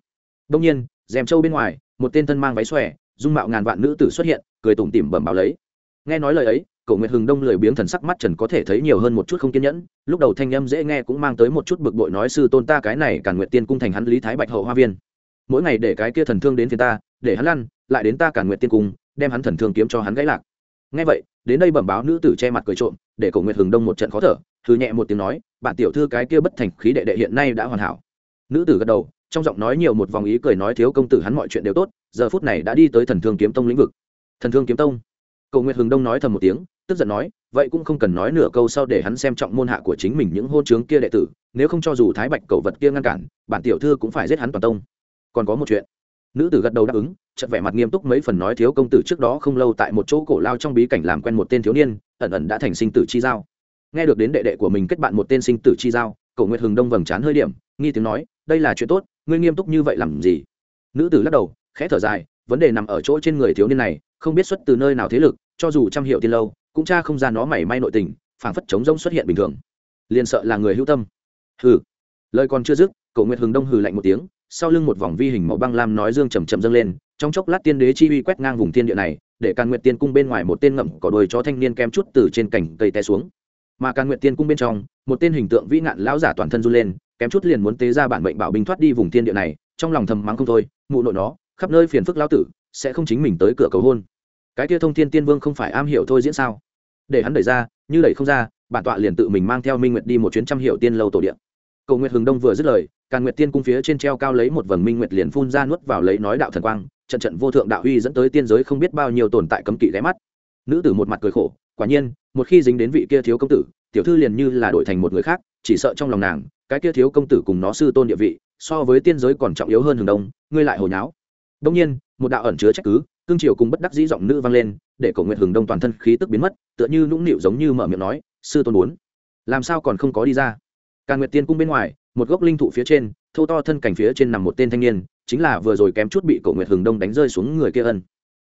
Đông nhiên, dèm châu bên ngoài, một tên thân mang váy xòe, dung mạo ngàn vạn nữ tử xuất hiện, cười tủm tỉm bẩm báo lấy. Nghe nói lời ấy, Cầu nguyệt hừng đông lười biếng thần sắc mắt trần có thể thấy nhiều hơn một chút không kiên nhẫn, lúc đầu thanh âm dễ nghe cũng mang tới một chút bực bội nói sư tôn ta cái này càn nguyệt tiên cung thành hắn lý thái bạch hậu hoa viên. Mỗi ngày để cái kia thần thương đến phía ta để hắn lăn, lại đến ta cản nguyệt tiên cung, đem hắn thần thương kiếm cho hắn gãy lạc. Nghe vậy, đến đây bẩm báo nữ tử che mặt cười trộm, để Cổ nguyệt hừng đông một trận khó thở thư nhẹ một tiếng nói, bạn tiểu thư cái kia bất thành khí đệ đệ hiện nay đã hoàn hảo. Nữ tử gật đầu, trong giọng nói nhiều một vòng ý cười nói, thiếu công tử hắn mọi chuyện đều tốt, giờ phút này đã đi tới thần thương kiếm tông lĩnh vực. Thần thương kiếm tông? Cầu nguyệt hừng đông nói thầm một tiếng, tức giận nói, vậy cũng không cần nói nửa câu sau để hắn xem trọng môn hạ của chính mình những hôn trướng kia đệ tử, nếu không cho dù thái bạch cầu vật kia ngăn cản bản tiểu thư cũng phải giết hắn toàn tông. Còn có một chuyện nữ tử gật đầu đáp ứng, chợt vẻ mặt nghiêm túc mấy phần nói thiếu công tử trước đó không lâu tại một chỗ cổ lao trong bí cảnh làm quen một tên thiếu niên, ẩn ẩn đã thành sinh tử chi giao. Nghe được đến đệ đệ của mình kết bạn một tên sinh tử chi giao, cổ nguyệt hừng đông vầng trán hơi điểm, nghi tiếng nói, đây là chuyện tốt, ngươi nghiêm túc như vậy làm gì? Nữ tử lắc đầu, khẽ thở dài, vấn đề nằm ở chỗ trên người thiếu niên này, không biết xuất từ nơi nào thế lực, cho dù trăm hiệu tiên lâu, cũng cha không ra nó mảy may nội tình, phảng phất chống rông xuất hiện bình thường. Liền sợ là người hữu tâm. Hừ. Lời còn chưa dứt cậu nguyệt hừng đông hừ lạnh một tiếng sau lưng một vòng vi hình màu băng lam nói dương chầm chậm dâng lên, trong chốc lát tiên đế chi uy quét ngang vùng thiên địa này, để càn nguyện tiên cung bên ngoài một tên ngậm có đồi chó thanh niên kem chút từ trên cành cây té xuống. Mà càn nguyện tiên cung bên trong, một tên hình tượng vĩ nạn lão giả toàn thân run lên, kém chút liền muốn tế ra bản mệnh bảo binh thoát đi vùng thiên địa này, trong lòng thầm mắng không thôi, mụ nội nó, khắp nơi phiền phức lão tử, sẽ không chính mình tới cửa cầu hôn. Cái kia thông thiên tiên vương không phải am hiểu thôi diễn sao? Để hắn đẩy ra, như đẩy không ra, bản tọa liền tự mình mang theo minh nguyệt đi một chuyến trăm hiệu tiên lâu tổ điện cầu nguyệt hừng đông vừa dứt lời càn nguyệt tiên cung phía trên treo cao lấy một vầng minh nguyệt liền phun ra nuốt vào lấy nói đạo thần quang, trận trận vô thượng đạo uy dẫn tới tiên giới không biết bao nhiêu tồn tại cấm kỵ lé mắt. Nữ tử một mặt cười khổ, quả nhiên, một khi dính đến vị kia thiếu công tử, tiểu thư liền như là đổi thành một người khác, chỉ sợ trong lòng nàng, cái kia thiếu công tử cùng nó sư tôn địa vị, so với tiên giới còn trọng yếu hơn hừng đông, ngươi lại hồ nháo. Đương nhiên, một đạo ẩn chứa trách cứ, cương triều cùng bất đắc dĩ giọng nữ vang lên, để cổ nguyệt hừng đông toàn thân khí tức biến mất, tựa như nũng nịu giống như mở miệng nói, sư tôn muốn, làm sao còn không có đi ra? Càn nguyệt tiên cung bên ngoài một gốc linh thụ phía trên thô to thân cảnh phía trên nằm một tên thanh niên, chính là vừa rồi kém chút bị cổ nguyệt hừng đông đánh rơi xuống người kia ân.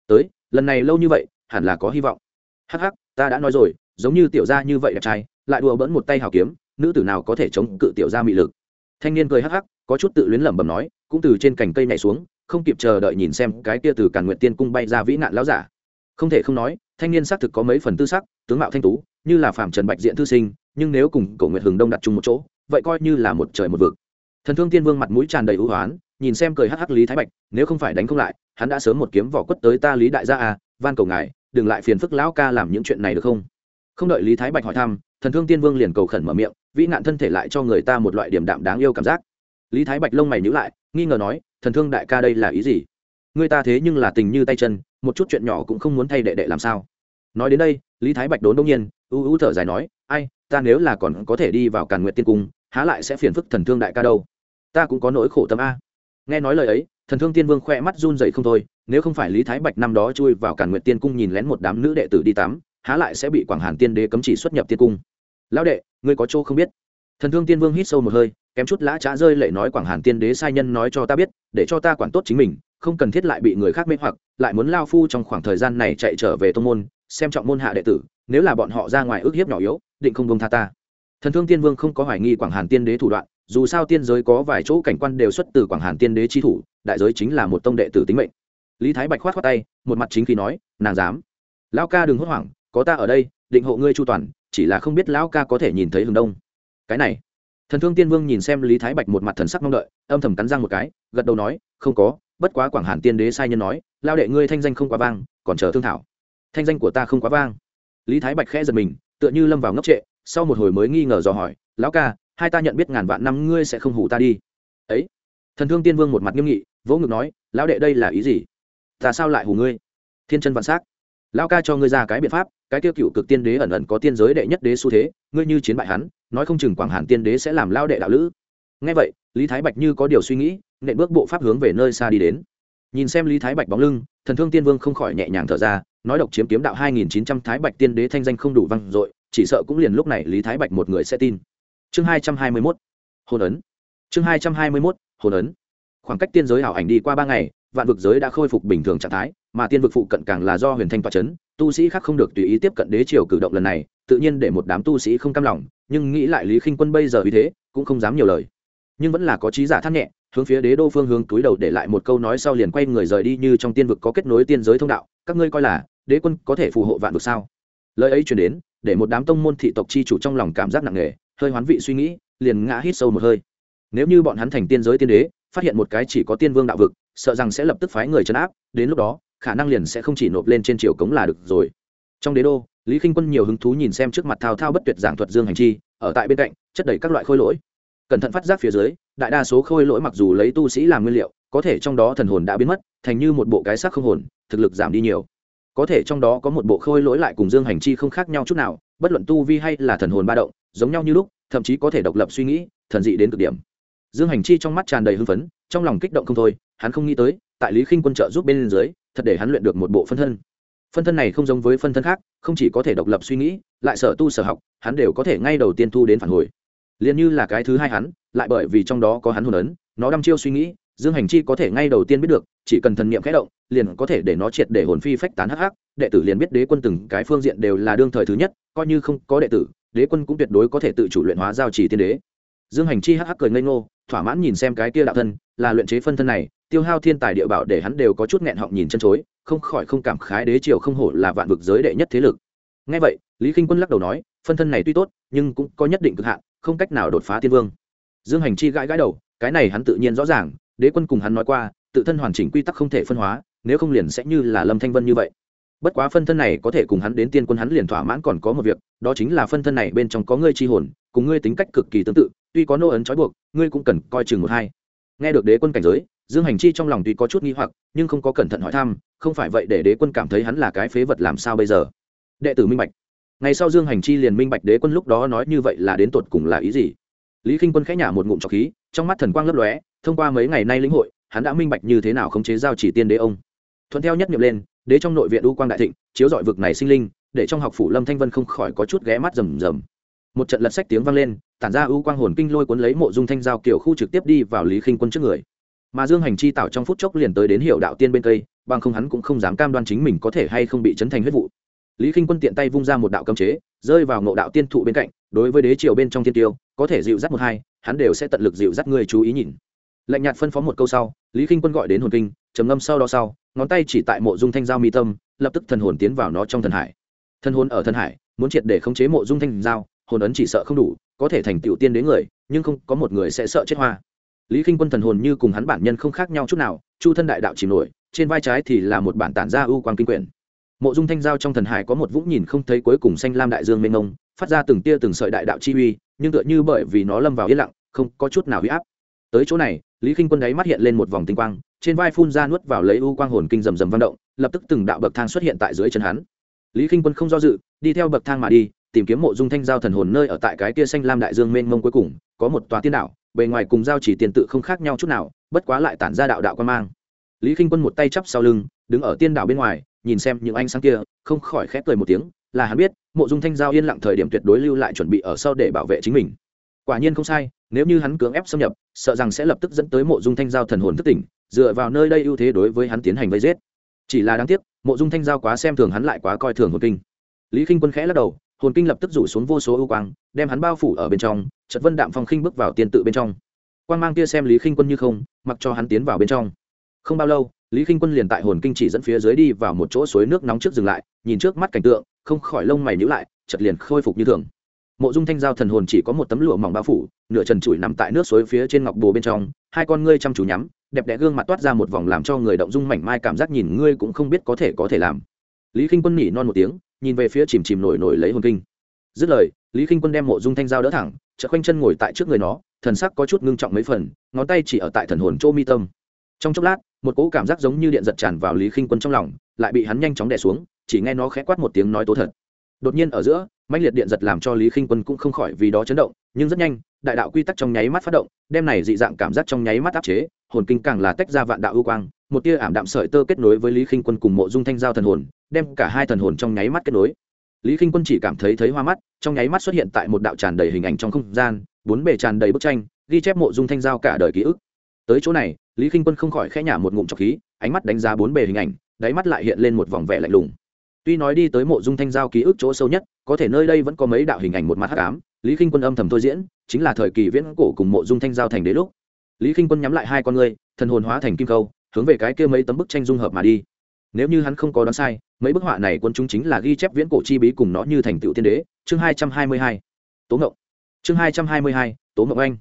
Tới, lần này lâu như vậy, hẳn là có hy vọng. Hắc hắc, ta đã nói rồi, giống như tiểu gia như vậy đẹp trai, lại đùa bỡn một tay hào kiếm, nữ tử nào có thể chống cự tiểu gia mị lực. Thanh niên cười hắc hắc, có chút tự luyến lẩm bẩm nói, cũng từ trên cành cây nhảy xuống, không kịp chờ đợi nhìn xem cái kia từ càn nguyện tiên cung bay ra vĩ nạn lão giả. Không thể không nói, thanh niên xác thực có mấy phần tư sắc, tướng mạo thanh tú, như là phạm trần bạch diện thư sinh, nhưng nếu cùng cổ nguyệt hừng đông đặt chung một chỗ vậy coi như là một trời một vực. Thần thương tiên vương mặt mũi tràn đầy ưu hoán, nhìn xem cười hắc hắc lý thái bạch, nếu không phải đánh không lại, hắn đã sớm một kiếm vỏ quất tới ta lý đại gia à van cầu ngài, đừng lại phiền phức lão ca làm những chuyện này được không? Không đợi lý thái bạch hỏi thăm, thần thương tiên vương liền cầu khẩn mở miệng, vĩ nạn thân thể lại cho người ta một loại điểm đạm đáng yêu cảm giác. Lý thái bạch lông mày nhữ lại, nghi ngờ nói, thần thương đại ca đây là ý gì? Người ta thế nhưng là tình như tay chân, một chút chuyện nhỏ cũng không muốn thay đệ đệ làm sao? Nói đến đây, lý thái bạch đốn đông nhiên, ưu ưu thở dài nói, ai, ta nếu là còn có thể đi vào càn nguyện tiên cung há lại sẽ phiền phức thần thương đại ca đâu. Ta cũng có nỗi khổ tâm a. Nghe nói lời ấy, thần thương tiên vương khoe mắt run dậy không thôi, nếu không phải lý thái bạch năm đó chui vào cản nguyện tiên cung nhìn lén một đám nữ đệ tử đi tắm, há lại sẽ bị quảng hàn tiên đế cấm chỉ xuất nhập tiên cung. Lão đệ, ngươi có chỗ không biết? Thần thương tiên vương hít sâu một hơi, kém chút lã trá rơi lệ nói quảng hàn tiên đế sai nhân nói cho ta biết, để cho ta quản tốt chính mình, không cần thiết lại bị người khác mê hoặc, lại muốn lao phu trong khoảng thời gian này chạy trở về tô môn, xem trọng môn hạ đệ tử, nếu là bọn họ ra ngoài ước hiếp nhỏ yếu, định không bông tha ta thần thương tiên vương không có hoài nghi quảng hàn tiên đế thủ đoạn, dù sao tiên giới có vài chỗ cảnh quan đều xuất từ quảng hàn tiên đế chi thủ, đại giới chính là một tông đệ tử tính mệnh. Lý thái bạch khoát khoát tay, một mặt chính khi nói, nàng dám. Lão ca đừng hốt hoảng, có ta ở đây, định hộ ngươi chu toàn, chỉ là không biết lão ca có thể nhìn thấy hướng đông. Cái này, thần thương tiên vương nhìn xem lý thái bạch một mặt thần sắc mong đợi, âm thầm cắn răng một cái, gật đầu nói, không có, bất quá quảng hàn tiên đế sai nhân nói lao đệ ngươi thanh danh không quá vang, còn chờ thương thảo. Thanh danh của ta không quá vang. Lý thái bạch khẽ giật mình, tựa như lâm vào ngốc trệ sau một hồi mới nghi ngờ dò hỏi, lão ca, hai ta nhận biết ngàn vạn năm ngươi sẽ không hủ ta đi. Ấy? Thần thương tiên vương một mặt nghiêm nghị, vỗ ngực nói, lão đệ đây là ý gì? Ta sao lại hủ ngươi? Thiên chân vạn s á c lão ca cho ngươi ra cái biện pháp, cái tiêu cựu cực tiên đế ẩn ẩn có tiên giới đệ nhất đế xu thế, ngươi như chiến bại hắn, nói không chừng quảng hàn tiên đế sẽ làm lao đệ đạo lữ. Ngay vậy, lý thái bạch như có điều suy nghĩ, nện bước bộ pháp hướng về nơi xa đi đến. Nhìn xem lý thái bạch bóng lưng, thần thương tiên vương không khỏi nhẹ nhàng thở ra, nói độc chiếm kiếm đạo hai nghìn chín trăm thái bạch tiên đế thanh danh không đủ vang dội chỉ sợ cũng liền lúc này lý thái bạch một người sẽ tin. Chương hai trăm hai mươi mốt hồn ấn. Chương hai trăm hai mươi mốt hồn ấn. Khoảng cách tiên giới ảo ảnh đi qua ba ngày, vạn vực giới đã khôi phục bình thường trạng thái, mà tiên vực phụ cận càng là do huyền thanh toa c h ấ n tu sĩ khác không được tùy ý tiếp cận đế triều cử động lần này, tự nhiên để một đám tu sĩ không cam lòng, nhưng nghĩ lại lý khinh quân bây giờ vì thế, cũng không dám nhiều lời. Nhưng vẫn là có trí giả thắt nhẹ, hướng phía đế đô phương hướng túi đầu để lại một câu nói sau liền quay người rời đi như trong tiên vực có kết nối tiên giới thông đạo, các ngươi coi là đế quân có thể phù hộ vạn vực sao? Lời ấy chuyển đến để một đám tông môn thị tộc chi chủ trong lòng cảm giác nặng nề, hơi hoán vị suy nghĩ, liền ngã hít sâu một hơi. Nếu như bọn hắn thành tiên giới tiên đế, phát hiện một cái chỉ có tiên vương đạo vực, sợ rằng sẽ lập tức phái người chấn áp, đến lúc đó, khả năng liền sẽ không chỉ nộp lên trên triều cống là được rồi. Trong đế đô, lý k i n h quân nhiều hứng thú nhìn xem trước mặt thao thao bất tuyệt giảng thuật dương hành chi, ở tại bên cạnh, chất đầy các loại khôi lỗi. Cẩn thận phát giác phía dưới, đại đa số khôi lỗi mặc dù lấy tu sĩ làm nguyên liệu, có thể trong đó thần hồn đã biến mất, thành như một bộ cái xác không hồn, thực lực giảm đi nhiều có thể trong đó có một bộ khôi lỗi lại cùng dương hành chi không khác nhau chút nào, bất luận tu vi hay là thần hồn ba động, giống nhau như lúc, thậm chí có thể độc lập suy nghĩ, thần dị đến cực điểm. Dương hành chi trong mắt tràn đầy hưng phấn, trong lòng kích động không thôi, hắn không nghĩ tới, tại lý khinh quân trợ giúp bên dưới, thật để hắn luyện được một bộ phân thân. Phân thân này không giống với phân thân khác, không chỉ có thể độc lập suy nghĩ, lại sở tu sở học, hắn đều có thể ngay đầu tiên thu đến phản hồi. Liền như là cái thứ hai hắn, lại bởi vì trong đó có hắn hồn ấn, nó đăm chiêu suy nghĩ, dương hành chi có thể ngay đầu tiên biết được chỉ cần thần niệm khẽ động, liền có thể để nó triệt để hồn phi phách tán hắc hắc. Đệ tử liền biết đế quân từng cái phương diện đều là đương thời thứ nhất, coi như không có đệ tử, đế quân cũng tuyệt đối có thể tự chủ luyện hóa giao chỉ tiên đế. Dương hành chi hắc hắc cười ngây ngô, thỏa mãn nhìn xem cái kia đạo thân, là luyện chế phân thân này, tiêu hao thiên tài địa bảo để hắn đều có chút nghẹn họng nhìn chân chối, không khỏi không cảm khái đế triều không hổ là vạn vực giới đệ nhất thế lực. Nghe vậy, lý kinh quân lắc đầu nói, phân thân này tuy tốt, nhưng cũng có nhất định cực hạn, không cách nào đột phá tiên vương. Dương hành chi gãi gãi đầu, cái này hắn tự nhiên rõ ràng, đế quân cùng hắn nói qua tự thân hoàn chỉnh quy tắc không thể phân hóa, nếu không liền sẽ như là lâm thanh vân như vậy. Bất quá phân thân này có thể cùng hắn đến tiên quân hắn liền thỏa mãn còn có một việc, đó chính là phân thân này bên trong có ngươi chi hồn, cùng ngươi tính cách cực kỳ tương tự, tuy có nô ấn trói buộc, ngươi cũng cần coi chừng một hai. Nghe được đế quân cảnh giới, dương hành chi trong lòng tuy có chút nghi hoặc, nhưng không có cẩn thận hỏi thăm, không phải vậy để đế quân cảm thấy hắn là cái phế vật làm sao bây giờ? Đệ tử minh bạch. Ngày sau dương hành chi liền minh bạch đế quân lúc đó nói như vậy là đến tột cùng là ý gì. Lý k i n h quân khẽ nhả một ngụm trọc khí, trong mắt thần quang lấp lóe, thông qua mấy ngày nay lĩnh hội hắn đã minh bạch như thế nào khống chế giao chỉ tiên đế ông. Thuận theo nhất nghiệm lên, đế trong nội viện u quang đại thịnh, chiếu dọi vực này sinh linh, để trong học phủ lâm thanh vân không khỏi có chút ghé mắt rầm rầm. Một trận lật sách tiếng vang lên, tản ra ưu quang hồn kinh lôi cuốn lấy mộ dung thanh giao kiểu khu trực tiếp đi vào lý khinh quân trước người. Mà dương hành chi tạo trong phút chốc liền tới đến hiệu đạo tiên bên cây, bằng không hắn cũng không dám cam đoan chính mình có thể hay không bị chấn thành huyết vụ. Lý khinh quân tiện tay vung ra một đạo cấm chế, rơi vào ngộ đạo tiên thụ bên cạnh, đối với đế triều bên trong thiên tiêu, có thể dịu dắt một hai, hắn đều sẽ tận lực dịu dắt người chú ý nhìn. Lạnh nhạt phân phó một câu sau lý khinh quân gọi đến hồn kinh, trầm ngâm sau đó sau, ngón tay chỉ tại mộ dung thanh giao mi tâm, lập tức thần hồn tiến vào nó trong thần hải. Thân hồn ở thần hải, muốn triệt để khống chế mộ dung thanh giao, hồn ấn chỉ sợ không đủ, có thể thành tựu tiên đến người, nhưng không có một người sẽ sợ chết hoa. Lý k i n h quân thần hồn như cùng hắn bản nhân không khác nhau chút nào, chu thân đại đạo chìm nổi, trên vai trái thì là một bản tản gia ưu quang kinh quyển. Mộ dung thanh giao trong thần hải có một vũng nhìn không thấy cuối cùng xanh lam đại dương mênh mông, phát ra từng tia từng sợi đại đạo chi uy, nhưng tựa như bởi vì nó lâm vào yên lặng, không có chút nào huy áp. Tới chỗ này lý k i n h quân đáy mắt hiện lên một vòng tinh quang, trên vai phun ra nuốt vào lấy u quang hồn kinh rầm rầm vang động, lập tức từng đạo bậc thang xuất hiện tại dưới chân hắn. Lý k quân không do dự, đi theo bậc thang mà đi, tìm kiếm mộ dung thanh giao thần hồn nơi ở tại cái kia xanh lam đại dương mênh mông cuối cùng, có một tòa tiên đảo, bề ngoài cùng giao chỉ tiền tự không khác nhau chút nào, bất quá lại tản ra đạo đạo quan mang. Lý k quân một tay chắp sau lưng, đứng ở tiên đảo bên ngoài, nhìn xem những ánh sáng kia, không khỏi khép cười một tiếng, là hắn biết, mộ dung thanh giao yên lặng thời điểm tuyệt đối lưu lại chuẩn bị ở sau để bảo vệ chính mình quả nhiên không sai, nếu như hắn cưỡng ép xâm nhập, sợ rằng sẽ lập tức dẫn tới mộ dung thanh giao thần hồn thất tỉnh, dựa vào nơi đây ưu thế đối với hắn tiến hành vây giết. Chỉ là đáng tiếc, mộ dung thanh giao quá xem thường hắn lại quá coi thường hồn kinh. Lý k i n h quân khẽ lắc đầu, hồn kinh lập tức rủ xuống vô số ưu quang, đem hắn bao phủ ở bên trong chật vân đạm phong khinh bước vào tiên tự bên trong. Quan g mang kia xem lý k i n h quân như không, mặc cho hắn tiến vào bên trong. Không bao lâu, lý k i n h quân liền tại hồn kinh chỉ dẫn phía dưới đi vào một chỗ suối nước nóng trước dừng lại, nhìn trước mắt cảnh tượng, không khỏi lông mày nhữ lại chật liền khôi phục như thường mộ dung thanh giao thần hồn chỉ có một tấm lụa mỏng bao phủ, nửa trần trụi nằm tại nước suối phía trên ngọc bồ bên trong, hai con ngươi chăm chú nhắm, đẹp đẽ gương mặt toát ra một vòng làm cho người động dung mảnh mai cảm giác nhìn ngươi cũng không biết có thể có thể làm. Lý k i n h quân nhỉ non một tiếng, nhìn về phía chìm chìm nổi nổi lấy hồn kinh. Dứt lời, lý k i n h quân đem mộ dung thanh giao đỡ thẳng chợ quanh chân ngồi tại trước người nó, thần sắc có chút ngưng trọng mấy phần, ngón tay chỉ ở tại thần hồn chỗ mi tâm. Trong chốc lát, một cỗ cảm giác giống như điện giật tràn vào lý k i n h quân trong lòng, lại bị hắn nhanh chóng đẻ xuống, chỉ nghe nó khẽ quát một tiếng nói tố thật. Đột nhiên ở giữa mạnh liệt điện giật làm cho lý khinh quân cũng không khỏi vì đó chấn động, nhưng rất nhanh, đại đạo quy tắc trong nháy mắt phát động, đem này dị dạng cảm giác trong nháy mắt áp chế, hồn kinh càng là tách ra vạn đạo ưu quang, một tia ảm đạm sợi tơ kết nối với lý khinh quân cùng mộ dung thanh giao thần hồn, đem cả hai thần hồn trong nháy mắt kết nối. Lý khinh quân chỉ cảm thấy thấy hoa mắt, trong nháy mắt xuất hiện tại một đạo tràn đầy hình ảnh trong không gian, bốn bề tràn đầy bức tranh, ghi chép mộ dung thanh giao cả đời ký ức. Tới chỗ này, lý khinh quân không khỏi khẽ nhả một ngụm trọc khí, ánh mắt đánh giá bốn bề hình ảnh, đáy mắt lại hiện lên một vòng vẻ lạnh lùng tuy nói đi tới mộ dung thanh giao ký ức chỗ sâu nhất, có thể nơi đây vẫn có mấy đạo hình ảnh một mặt hắc ám, lý k i n h quân âm thầm thôi diễn, chính là thời kỳ viễn cổ cùng mộ dung thanh giao thành đế lúc. Lý k i n h quân nhắm lại hai con ngươi, thần hồn hóa thành kim câu hướng về cái kia mấy tấm bức tranh dung hợp mà đi. Nếu như hắn không có đoán sai, mấy bức họa này quân chúng chính là ghi chép viễn cổ chi bí cùng nó như thành tựu tiên đế, chương hai trăm hai mươi hai. Tố ngộng. Chương hai trăm hai mươi hai, tố ngộng anh.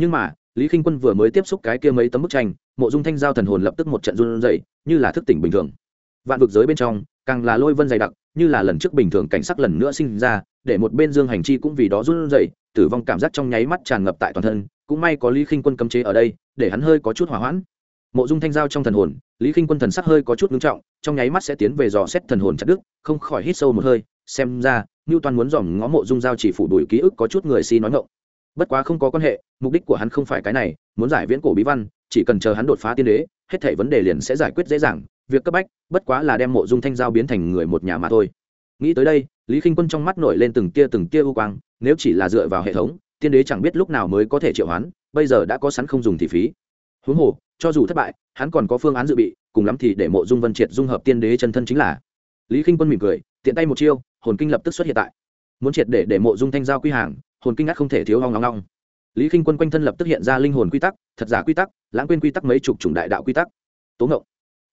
Nhưng mà, lý k i n h quân vừa mới tiếp xúc cái kia mấy tấm bức tranh, mộ dung thanh giao thần hồn lập tức một trận run dậy như là thức tỉnh bình thường. Vạn vực giới bên trong càng là lôi vân dày đặc, như là lần trước bình thường cảnh sắc lần nữa sinh ra, để một bên dương hành chi cũng vì đó run rẩy, tử vong cảm giác trong nháy mắt tràn ngập tại toàn thân, cũng may có lý khinh quân cấm chế ở đây, để hắn hơi có chút hỏa hoãn. Mộ dung thanh giao trong thần hồn, lý khinh quân thần sắc hơi có chút ngưng trọng, trong nháy mắt sẽ tiến về dò xét thần hồn chặt đức không khỏi hít sâu một hơi, xem ra như toàn muốn dòm ngó mộ dung giao chỉ phủ đuổi ký ức có chút người si nói ngộng bất quá không có quan hệ, mục đích của hắn không phải cái này, muốn giải viễn cổ bí văn, chỉ cần chờ hắn đột phá tiên đế, hết thảy vấn đề liền sẽ giải quyết dễ dàng việc cấp bách, bất quá là đem mộ dung thanh giao biến thành người một nhà mà thôi. Nghĩ tới đây, lý k i n h quân trong mắt nổi lên từng tia từng tia u quang, nếu chỉ là dựa vào hệ thống, tiên đế chẳng biết lúc nào mới có thể triệu hoán, bây giờ đã có sẵn không dùng thì phí. Huống hồ, cho dù thất bại, hắn còn có phương án dự bị, cùng lắm thì để mộ dung vân triệt dung hợp tiên đế chân thân chính là. Lý k i n h quân mỉm cười, tiện tay một chiêu, hồn kinh lập tức xuất hiện tại. Muốn triệt để để mộ dung thanh giao quy hàng, hồn kinh ngắt không thể thiếu hoang long long lý k i n h quân quanh thân lập tức hiện ra linh hồn quy tắc, thật giả quy tắc, lãng quên quy tắc mấy chục chủng đại đạo quy tắc. Tố ngộng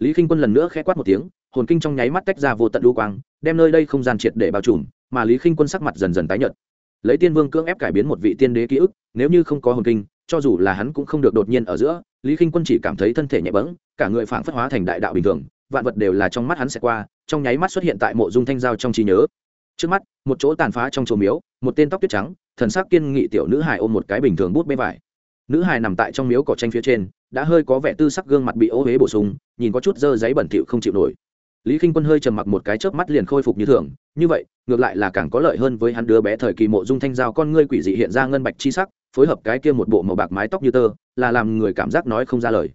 lý k i n h quân lần nữa k h ẽ quát một tiếng, hồn kinh trong nháy mắt tách ra vô tận lưu quang, đem nơi đây không gian triệt để bao trùm, mà lý k i n h quân sắc mặt dần dần tái nhợt. Lấy tiên vương cưỡng ép cải biến một vị tiên đế ký ức, nếu như không có hồn kinh, cho dù là hắn cũng không được đột nhiên ở giữa, lý k i n h quân chỉ cảm thấy thân thể nhẹ bẫng, cả người phảng phất hóa thành đại đạo bình thường, vạn vật đều là trong mắt hắn sẽ qua, trong nháy mắt xuất hiện tại mộ dung thanh giao trong trí nhớ. Trước mắt, một chỗ tàn phá trong chùa miếu, một tên tóc tuyết trắng, thần sắc kiên nghị tiểu nữ hài ôm một cái bình thường bút bê vải. Nữ hài nằm tại trong miếu cỏ tranh phía trên đã hơi có vẻ tư sắc gương mặt bị ô huế bổ sung nhìn có chút dơ giấy bẩn thỉu không chịu nổi. Lý k i n h quân hơi trầm mặc một cái chớp mắt liền khôi phục như thường như vậy ngược lại là càng có lợi hơn với hắn đứa bé thời kỳ mộ dung thanh giao con ngươi quỷ dị hiện ra ngân bạch chi sắc phối hợp cái kia một bộ màu bạc mái tóc như tơ là làm người cảm giác nói không ra lời.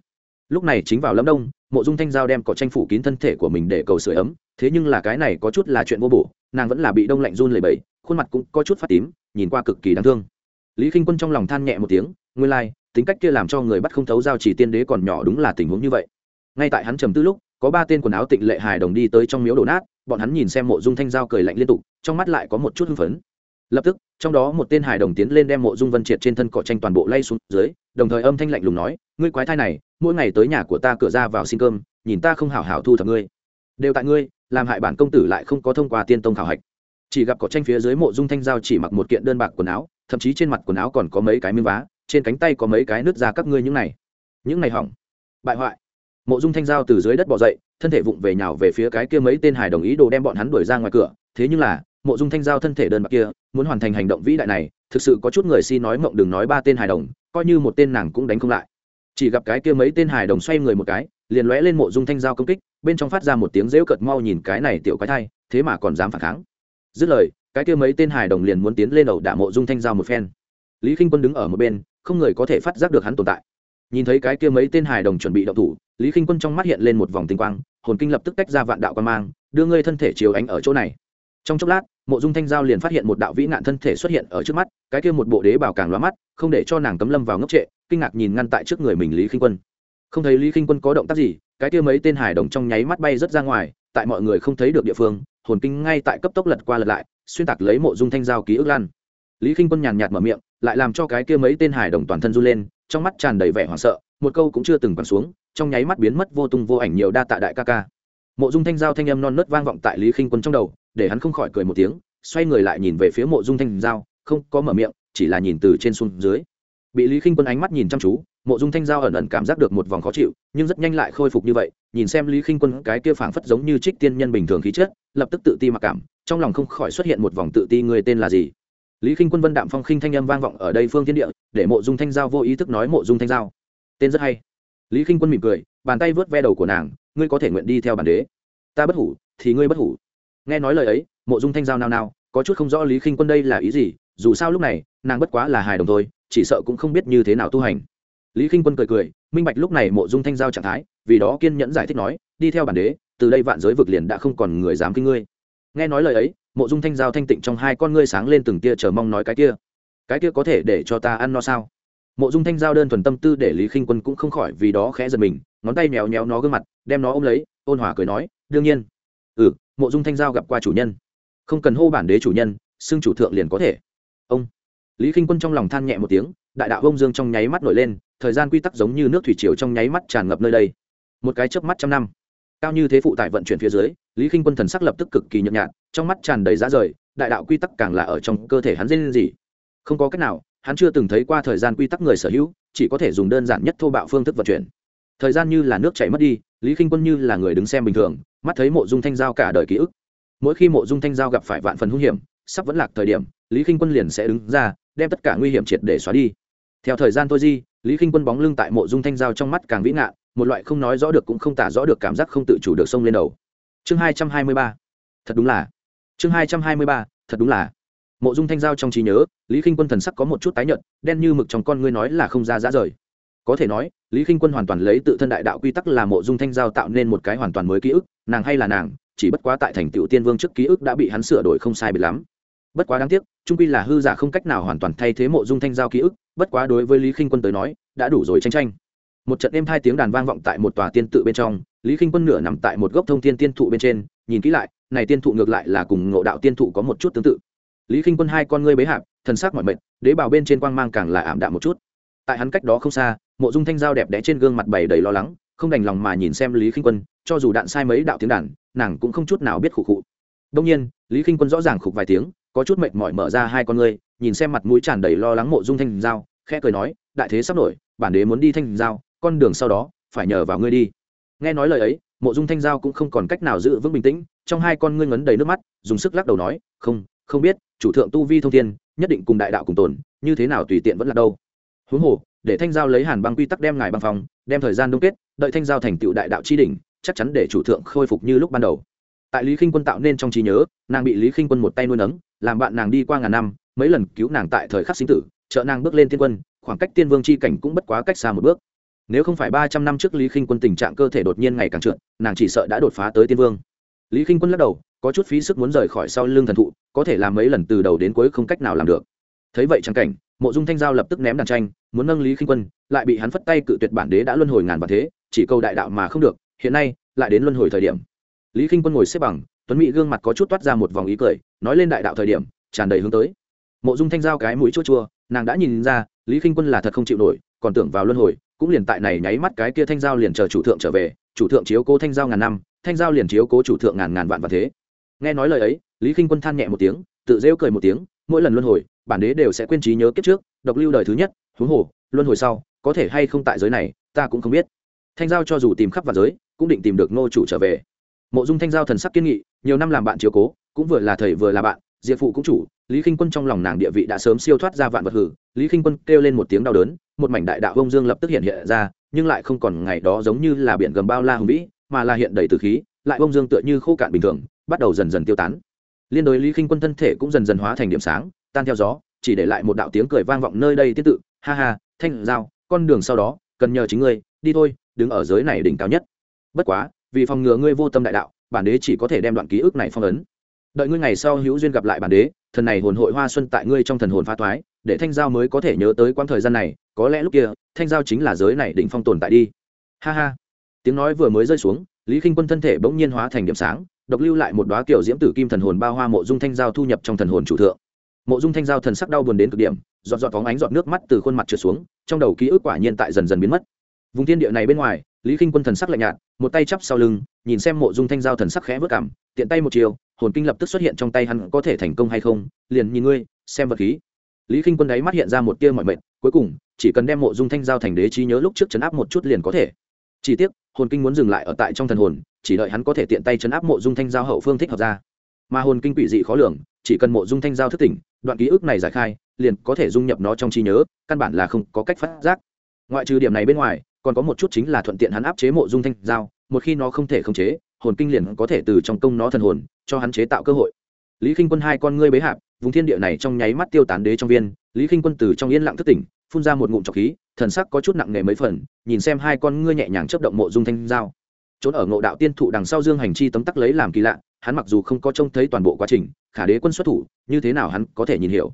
Lúc này chính vào lâm đông mộ dung thanh giao đem cỏ tranh phủ kín thân thể của mình để cầu sửa ấm thế nhưng là cái này có chút là chuyện vô bổ nàng vẫn là bị đông lạnh run lầy bẫy khuôn mặt cũng có chút phát tím nhìn qua cực kỳ đáng thương. Lý k i n h quân trong lòng than nhẹ một tiếng nguyên lai、like, tính cách kia làm cho người bắt không thấu giao chỉ tiên đế còn nhỏ đúng là tình huống như vậy. Ngay tại hắn trầm tư lúc, có ba tên quần áo tịnh lệ hài đồng đi tới trong miếu đổ nát, bọn hắn nhìn xem mộ dung thanh giao cười lạnh liên tục, trong mắt lại có một chút hưng phấn. Lập tức, trong đó một tên hài đồng tiến lên đem mộ dung vân triệt trên thân cỏ tranh toàn bộ lay xuống dưới, đồng thời âm thanh lạnh lùng nói, ngươi quái thai này, mỗi ngày tới nhà của ta cửa ra vào xin cơm, nhìn ta không hảo hảo thu thập ngươi. Đều tại ngươi, làm hại bản công tử lại không có thông qua tiên tông khảo hạch. Chỉ gặp cỏ tranh phía dưới mộ dung thanh giao chỉ mặc một kiện đơn bạc quần áo, thậm chí trên mặt quần áo còn có mấy cái miếng vá trên cánh tay có mấy cái nứt ra các ngươi những này. Những này hỏng. Bại hoại. Mộ dung thanh giao từ dưới đất bỏ dậy, thân thể vụng về nhào về phía cái kia mấy tên hải đồng ý đồ đem bọn hắn đuổi ra ngoài cửa. Thế nhưng là, mộ dung thanh giao thân thể đơn bạc kia, muốn hoàn thành hành động vĩ đại này, thực sự có chút người si nói mộng đừng nói ba tên hải đồng, coi như một tên nàng cũng đánh không lại. Chỉ gặp cái kia mấy tên hải đồng xoay người một cái, liền lóe lên mộ dung thanh giao công kích, bên trong phát ra một tiếng rễu cợt mau nhìn cái này tiểu quái thai, thế mà còn dám phản kháng. Dứt lời, cái kia mấy tên hải đồng liền muốn tiến lên đầu đả mộ dung thanh giao một phen. Lý k i n h quân đứng ở một bên không người có thể phát giác được hắn tồn tại. Nhìn thấy cái kia mấy tên hài đồng chuẩn bị động thủ, lý k i n h quân trong mắt hiện lên một vòng tinh quang, hồn kinh lập tức tách ra vạn đạo quan mang, đưa ngươi thân thể chiếu ánh ở chỗ này. Trong chốc lát, mộ dung thanh giao liền phát hiện một đạo vĩ nạn thân thể xuất hiện ở trước mắt, cái kia một bộ đế bảo càng loa mắt, không để cho nàng cấm lâm vào ngốc trệ, kinh ngạc nhìn ngăn tại trước người mình lý k i n h quân. Không thấy lý k i n h quân có động tác gì, cái kia mấy tên hài đồng trong nháy mắt bay rớt ra ngoài, tại mọi người không thấy được địa phương, hồn kinh ngay tại cấp tốc lật qua lật lại, xuyên tạc lấy mộ dung thanh giao ký ức lan. Lý k i n h quân nhàn nhạt mở miệng lại làm cho cái kia mấy tên hải đồng toàn thân run lên, trong mắt tràn đầy vẻ hoảng sợ, một câu cũng chưa từng quẳng xuống, trong nháy mắt biến mất vô tung vô ảnh nhiều đa tạ đại ca ca. Mộ dung thanh giao thanh âm non nớt vang vọng tại lý khinh quân trong đầu, để hắn không khỏi cười một tiếng, xoay người lại nhìn về phía mộ dung thanh giao, không có mở miệng, chỉ là nhìn từ trên xuống dưới. Bị lý khinh quân ánh mắt nhìn chăm chú, mộ dung thanh giao ẩn ẩn cảm giác được một vòng khó chịu, nhưng rất nhanh lại khôi phục như vậy, nhìn xem lý khinh quân cái kia phảng phất giống như trích tiên nhân bình thường khí chất, lập tức tự ti mặc cảm, trong lòng không khỏi xuất hiện một vòng tự ti, người tên là gì? Lý k i n h quân vân đạm phong khinh thanh âm vang vọng ở đây phương thiên địa, để mộ dung thanh giao vô ý thức nói mộ dung thanh giao. Tên rất hay. Lý k i n h quân mỉm cười, bàn tay vớt ve đầu của nàng, ngươi có thể nguyện đi theo bản đế. Ta bất hủ, thì ngươi bất hủ. Nghe nói lời ấy, mộ dung thanh giao nao nao, có chút không rõ lý k i n h quân đây là ý gì, dù sao lúc này, nàng bất quá là hài đồng thôi, chỉ sợ cũng không biết như thế nào tu hành. Lý k i n h quân cười cười, minh bạch lúc này mộ dung thanh giao trạng thái, vì đó kiên nhẫn giải thích nói, đi theo bản đế, từ đây vạn giới vực liền đã không còn người dám kinh ngươi. Nghe nói lời ấy mộ dung thanh giao thanh tịnh trong hai con ngươi sáng lên từng tia chờ mong nói cái kia. Cái kia có thể để cho ta ăn no sao? Mộ dung thanh giao đơn thuần tâm tư để lý khinh quân cũng không khỏi vì đó khẽ giật mình, ngón tay méo méo nó gương mặt, đem nó ôm lấy, ôn hòa cười nói, đương nhiên. Ừ mộ dung thanh giao gặp qua chủ nhân. Không cần hô bản đế chủ nhân, xưng chủ thượng liền có thể. Ông. Lý khinh quân trong lòng than nhẹ một tiếng, đại đạo bông dương trong nháy mắt nổi lên, thời gian quy tắc giống như nước thủy triều trong nháy mắt tràn ngập nơi đây. Một cái chớp mắt trăm năm. Cao như thế phụ tại vận chuyển phía dưới, lý k i n h quân thần sắc lập tức cực kỳ nhợt nhạt trong mắt tràn đầy giá rời, đại đạo quy tắc càng là ở trong cơ thể hắn dên gì không có cách nào, hắn chưa từng thấy qua thời gian quy tắc người sở hữu, chỉ có thể dùng đơn giản nhất thô bạo phương thức vận chuyển. Thời gian như là nước chảy mất đi, lý k i n h quân như là người đứng xem bình thường, mắt thấy mộ dung thanh giao cả đời ký ức. Mỗi khi mộ dung thanh giao gặp phải vạn phần hung hiểm, sắp vẫn lạc thời điểm, lý k i n h quân liền sẽ đứng ra, đem tất cả nguy hiểm triệt để xóa đi. Theo thời gian thôi di, lý k i n h quân bóng lưng tại mộ dung thanh giao trong mắt càng vĩ ngạn một loại không nói rõ được cũng không tả rõ được cảm giác không tự chủ được sông lên đầu. Chương hai trăm hai mươi ba. Thật đúng là chương hai trăm hai mươi ba, thật đúng là. Mộ dung thanh giao trong trí nhớ, lý k i n h quân thần sắc có một chút tái nhợt, đen như mực trong con ngươi nói là không ra giá rời. Có thể nói, lý k i n h quân hoàn toàn lấy tự thân đại đạo quy tắc là mộ dung thanh giao tạo nên một cái hoàn toàn mới ký ức, nàng hay là nàng, chỉ bất quá tại thành tựu tiên vương trước ký ức đã bị hắn sửa đổi không sai biệt lắm. Bất quá đáng tiếc trung quy là hư giả không cách nào hoàn toàn thay thế mộ dung thanh giao ký ức, bất quá đối với lý k i n h quân tới nói, đã đủ rồi tranh tranh. Một trận êm hai tiếng đàn vang vọng tại một tòa tiên tự bên trong, lý k i n h quân nửa nằm tại một gốc thông thiên tiên thụ bên trên, nhìn kỹ lại này tiên thụ ngược lại là cùng ngộ đạo tiên thụ có một chút tương tự. Lý k i n h quân hai con ngươi bế hạp, thần sắc mọi mệt, đế bào bên trên quang mang càng là ảm đạm một chút. Tại hắn cách đó không xa, mộ dung thanh giao đẹp đẽ trên gương mặt bày đầy lo lắng, không đành lòng mà nhìn xem lý k i n h quân, cho dù đạn sai mấy đạo tiếng đàn, nàng cũng không chút nào biết khụ khụ. Đông nhiên, lý k i n h quân rõ ràng khục vài tiếng, có chút mệt mỏi mở ra hai con ngươi, nhìn xem mặt mũi tràn đầy lo lắng mộ dung thanh giao, khẽ cười nói, đại thế sắp nổi, bản đế muốn đi thanh giao, con đường sau đó, phải nhờ vào ngươi đi. Nghe nói lời ấy, mộ dung thanh giao cũng không còn cách nào giữ vững bình tĩnh trong hai con ngươi ngấn đầy nước mắt, dùng sức lắc đầu nói, không không biết, chủ thượng tu vi thông thiên, nhất định cùng đại đạo cùng tồn, như thế nào tùy tiện vẫn là đâu. Huống hồ, để thanh giao lấy hàn băng quy tắc đem ngài băng phòng, đem thời gian đông kết, đợi thanh giao thành tựu đại đạo chi đỉnh, chắc chắn để chủ thượng khôi phục như lúc ban đầu. Tại lý khinh quân tạo nên trong trí nhớ, nàng bị lý khinh quân một tay nuôi nấng, làm bạn nàng đi qua ngàn năm, mấy lần cứu nàng tại thời khắc sinh tử, trợ nàng bước lên thiên quân, khoảng cách tiên vương chi cảnh cũng bất quá cách xa một bước. Nếu không phải ba trăm năm trước lý khinh quân tình trạng cơ thể đột nhiên ngày càng trượt, nàng chỉ sợ đã đột phá tới tiên vương lý khinh quân lắc đầu, có chút phí sức muốn rời khỏi sau lưng thần thụ, có thể làm mấy lần từ đầu đến cuối không cách nào làm được. Thấy vậy chẳng cảnh, mộ dung thanh giao lập tức ném đàn tranh, muốn nâng lý khinh quân, lại bị hắn phất tay cự tuyệt bản đế đã luân hồi ngàn và thế, chỉ câu đại đạo mà không được, hiện nay, lại đến luân hồi thời điểm. Lý khinh quân ngồi xếp bằng, tuấn mỹ gương mặt có chút toát ra một vòng ý cười, nói lên đại đạo thời điểm, tràn đầy hướng tới. Mộ dung thanh giao cái mũi chua chua, nàng đã nhìn ra, lý khinh quân là thật không chịu nổi, còn tưởng vào luân hồi, cũng liền tại này nháy mắt cái kia thanh giao liền chờ chủ thượng trở về, chủ thượng chiếu cố thanh giao ngàn năm thanh giao liền chiếu cố chủ thượng ngàn ngàn vạn và thế. Nghe nói lời ấy, lý k i n h quân than nhẹ một tiếng, tự rêu cười một tiếng, mỗi lần luân hồi, bản đế đều sẽ quên trí nhớ kiếp trước, độc lưu đời thứ nhất, huống hồ, luân hồi sau, có thể hay không tại giới này, ta cũng không biết. Thanh giao cho dù tìm khắp vào giới, cũng định tìm được ngô chủ trở về. Mộ dung thanh giao thần sắc kiên nghị, nhiều năm làm bạn chiếu cố, cũng vừa là thầy vừa là bạn, diệp phụ cũng chủ, lý k i n h quân trong lòng nàng địa vị đã sớm siêu thoát ra vạn vật hử, lý k i n h quân kêu lên một tiếng đau đớn, một mảnh đại đạo bông dương lập tức hiện hiện ra, nhưng lại không còn ngày đó giống như là biển gầm bao la hùng vĩ mà là hiện đầy từ khí, lại bông dương tựa như khô cạn bình thường, bắt đầu dần dần tiêu tán. Liên đối lý khinh quân thân thể cũng dần dần hóa thành điểm sáng, tan theo gió, chỉ để lại một đạo tiếng cười vang vọng nơi đây tiết tự, ha ha, thanh giao, con đường sau đó, cần nhờ chính ngươi, đi thôi, đứng ở giới này đỉnh cao nhất. Bất quá, vì phòng ngừa ngươi vô tâm đại đạo, bản đế chỉ có thể đem đoạn ký ức này phong ấn. Đợi ngươi ngày sau hữu duyên gặp lại bản đế, thần này hồn hội hoa xuân tại ngươi trong thần hồn phá thoái, để thanh giao mới có thể nhớ tới quãng thời gian này, có lẽ lúc kia, thanh giao chính là giới này đỉnh phong tồn tại đi. Ha ha tiếng nói vừa mới rơi xuống, lý k i n h quân thân thể bỗng nhiên hóa thành điểm sáng, độc lưu lại một đoá kiểu diễm tử kim thần hồn bao hoa mộ dung thanh giao thu nhập trong thần hồn chủ thượng. Mộ dung thanh giao thần sắc đau buồn đến cực điểm, giọt giọt phóng ánh giọt nước mắt từ khuôn mặt trượt xuống, trong đầu ký ức quả nhiên tại dần dần biến mất. Vùng thiên địa này bên ngoài, lý k i n h quân thần sắc lạnh nhạt, một tay chắp sau lưng, nhìn xem mộ dung thanh giao thần sắc khẽ vớt cảm, tiện tay một chiều, hồn kinh lập tức xuất hiện trong tay hắn, có thể thành công hay không, liền nhìn ngươi, xem vật khí. Lý k i n h quân đấy mắt hiện ra một tia mọi mệnh cuối cùng, chỉ cần đem mộ dung thanh giao thành đế trí nhớ lúc trước chấn áp một chút liền có thể chỉ tiếc, hồn kinh muốn dừng lại ở tại trong thần hồn, chỉ đợi hắn có thể tiện tay chấn áp mộ dung thanh giao hậu phương thích hợp ra. Mà hồn kinh quỷ dị khó lường, chỉ cần mộ dung thanh giao thức tỉnh, đoạn ký ức này giải khai, liền có thể dung nhập nó trong trí nhớ, căn bản là không có cách phát giác. Ngoại trừ điểm này bên ngoài, còn có một chút chính là thuận tiện hắn áp chế mộ dung thanh giao, một khi nó không thể khống chế, hồn kinh liền có thể từ trong công nó thần hồn, cho hắn chế tạo cơ hội. Lý k i n h quân hai con ngươi bế hạp vùng thiên địa này trong nháy mắt tiêu tán đế trong viên, lý k i n h quân từ trong yên lặng thức tỉnh, phun ra một ngụm trọc khí thần sắc có chút nặng nề mấy phần, nhìn xem hai con ngươi nhẹ nhàng chấp động mộ dung thanh giao. Trốn ở ngộ đạo tiên thụ đằng sau dương hành chi tấm tắc lấy làm kỳ lạ, hắn mặc dù không có trông thấy toàn bộ quá trình, khả đế quân xuất thủ, như thế nào hắn có thể nhìn hiểu.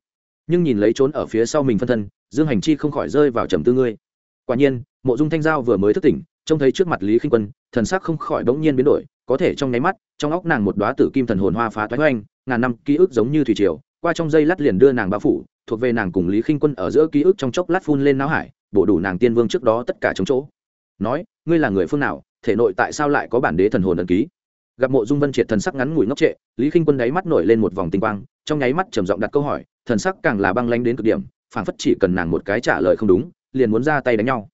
Nhưng nhìn lấy trốn ở phía sau mình phân thân, dương hành chi không khỏi rơi vào trầm tư ngươi. Quả nhiên, mộ dung thanh giao vừa mới thức tỉnh, trông thấy trước mặt lý khinh quân, thần sắc không khỏi bỗng nhiên biến đổi, có thể trong nháy mắt, trong óc nàng một đoá tử kim thần hồn hoa phá toái oanh ngàn năm ký ức giống như thủy triều, qua trong dây lát liền đưa nàng bao phủ, thuộc về nàng cùng lý khinh quân ở giữa ký ức trong chốc lát phun lên não hải bổ đủ nàng tiên vương trước đó tất cả chống chỗ. Nói, ngươi là người phương nào? Thể nội tại sao lại có bản đế thần hồn ẩn ký? Gặp mộ dung vân triệt thần sắc ngắn ngủi ngốc trệ, lý k i n h quân đáy mắt nổi lên một vòng tinh quang, trong nháy mắt trầm giọng đặt câu hỏi, thần sắc càng là băng lanh đến cực điểm, phảng phất chỉ cần nàng một cái trả lời không đúng, liền muốn ra tay đánh nhau.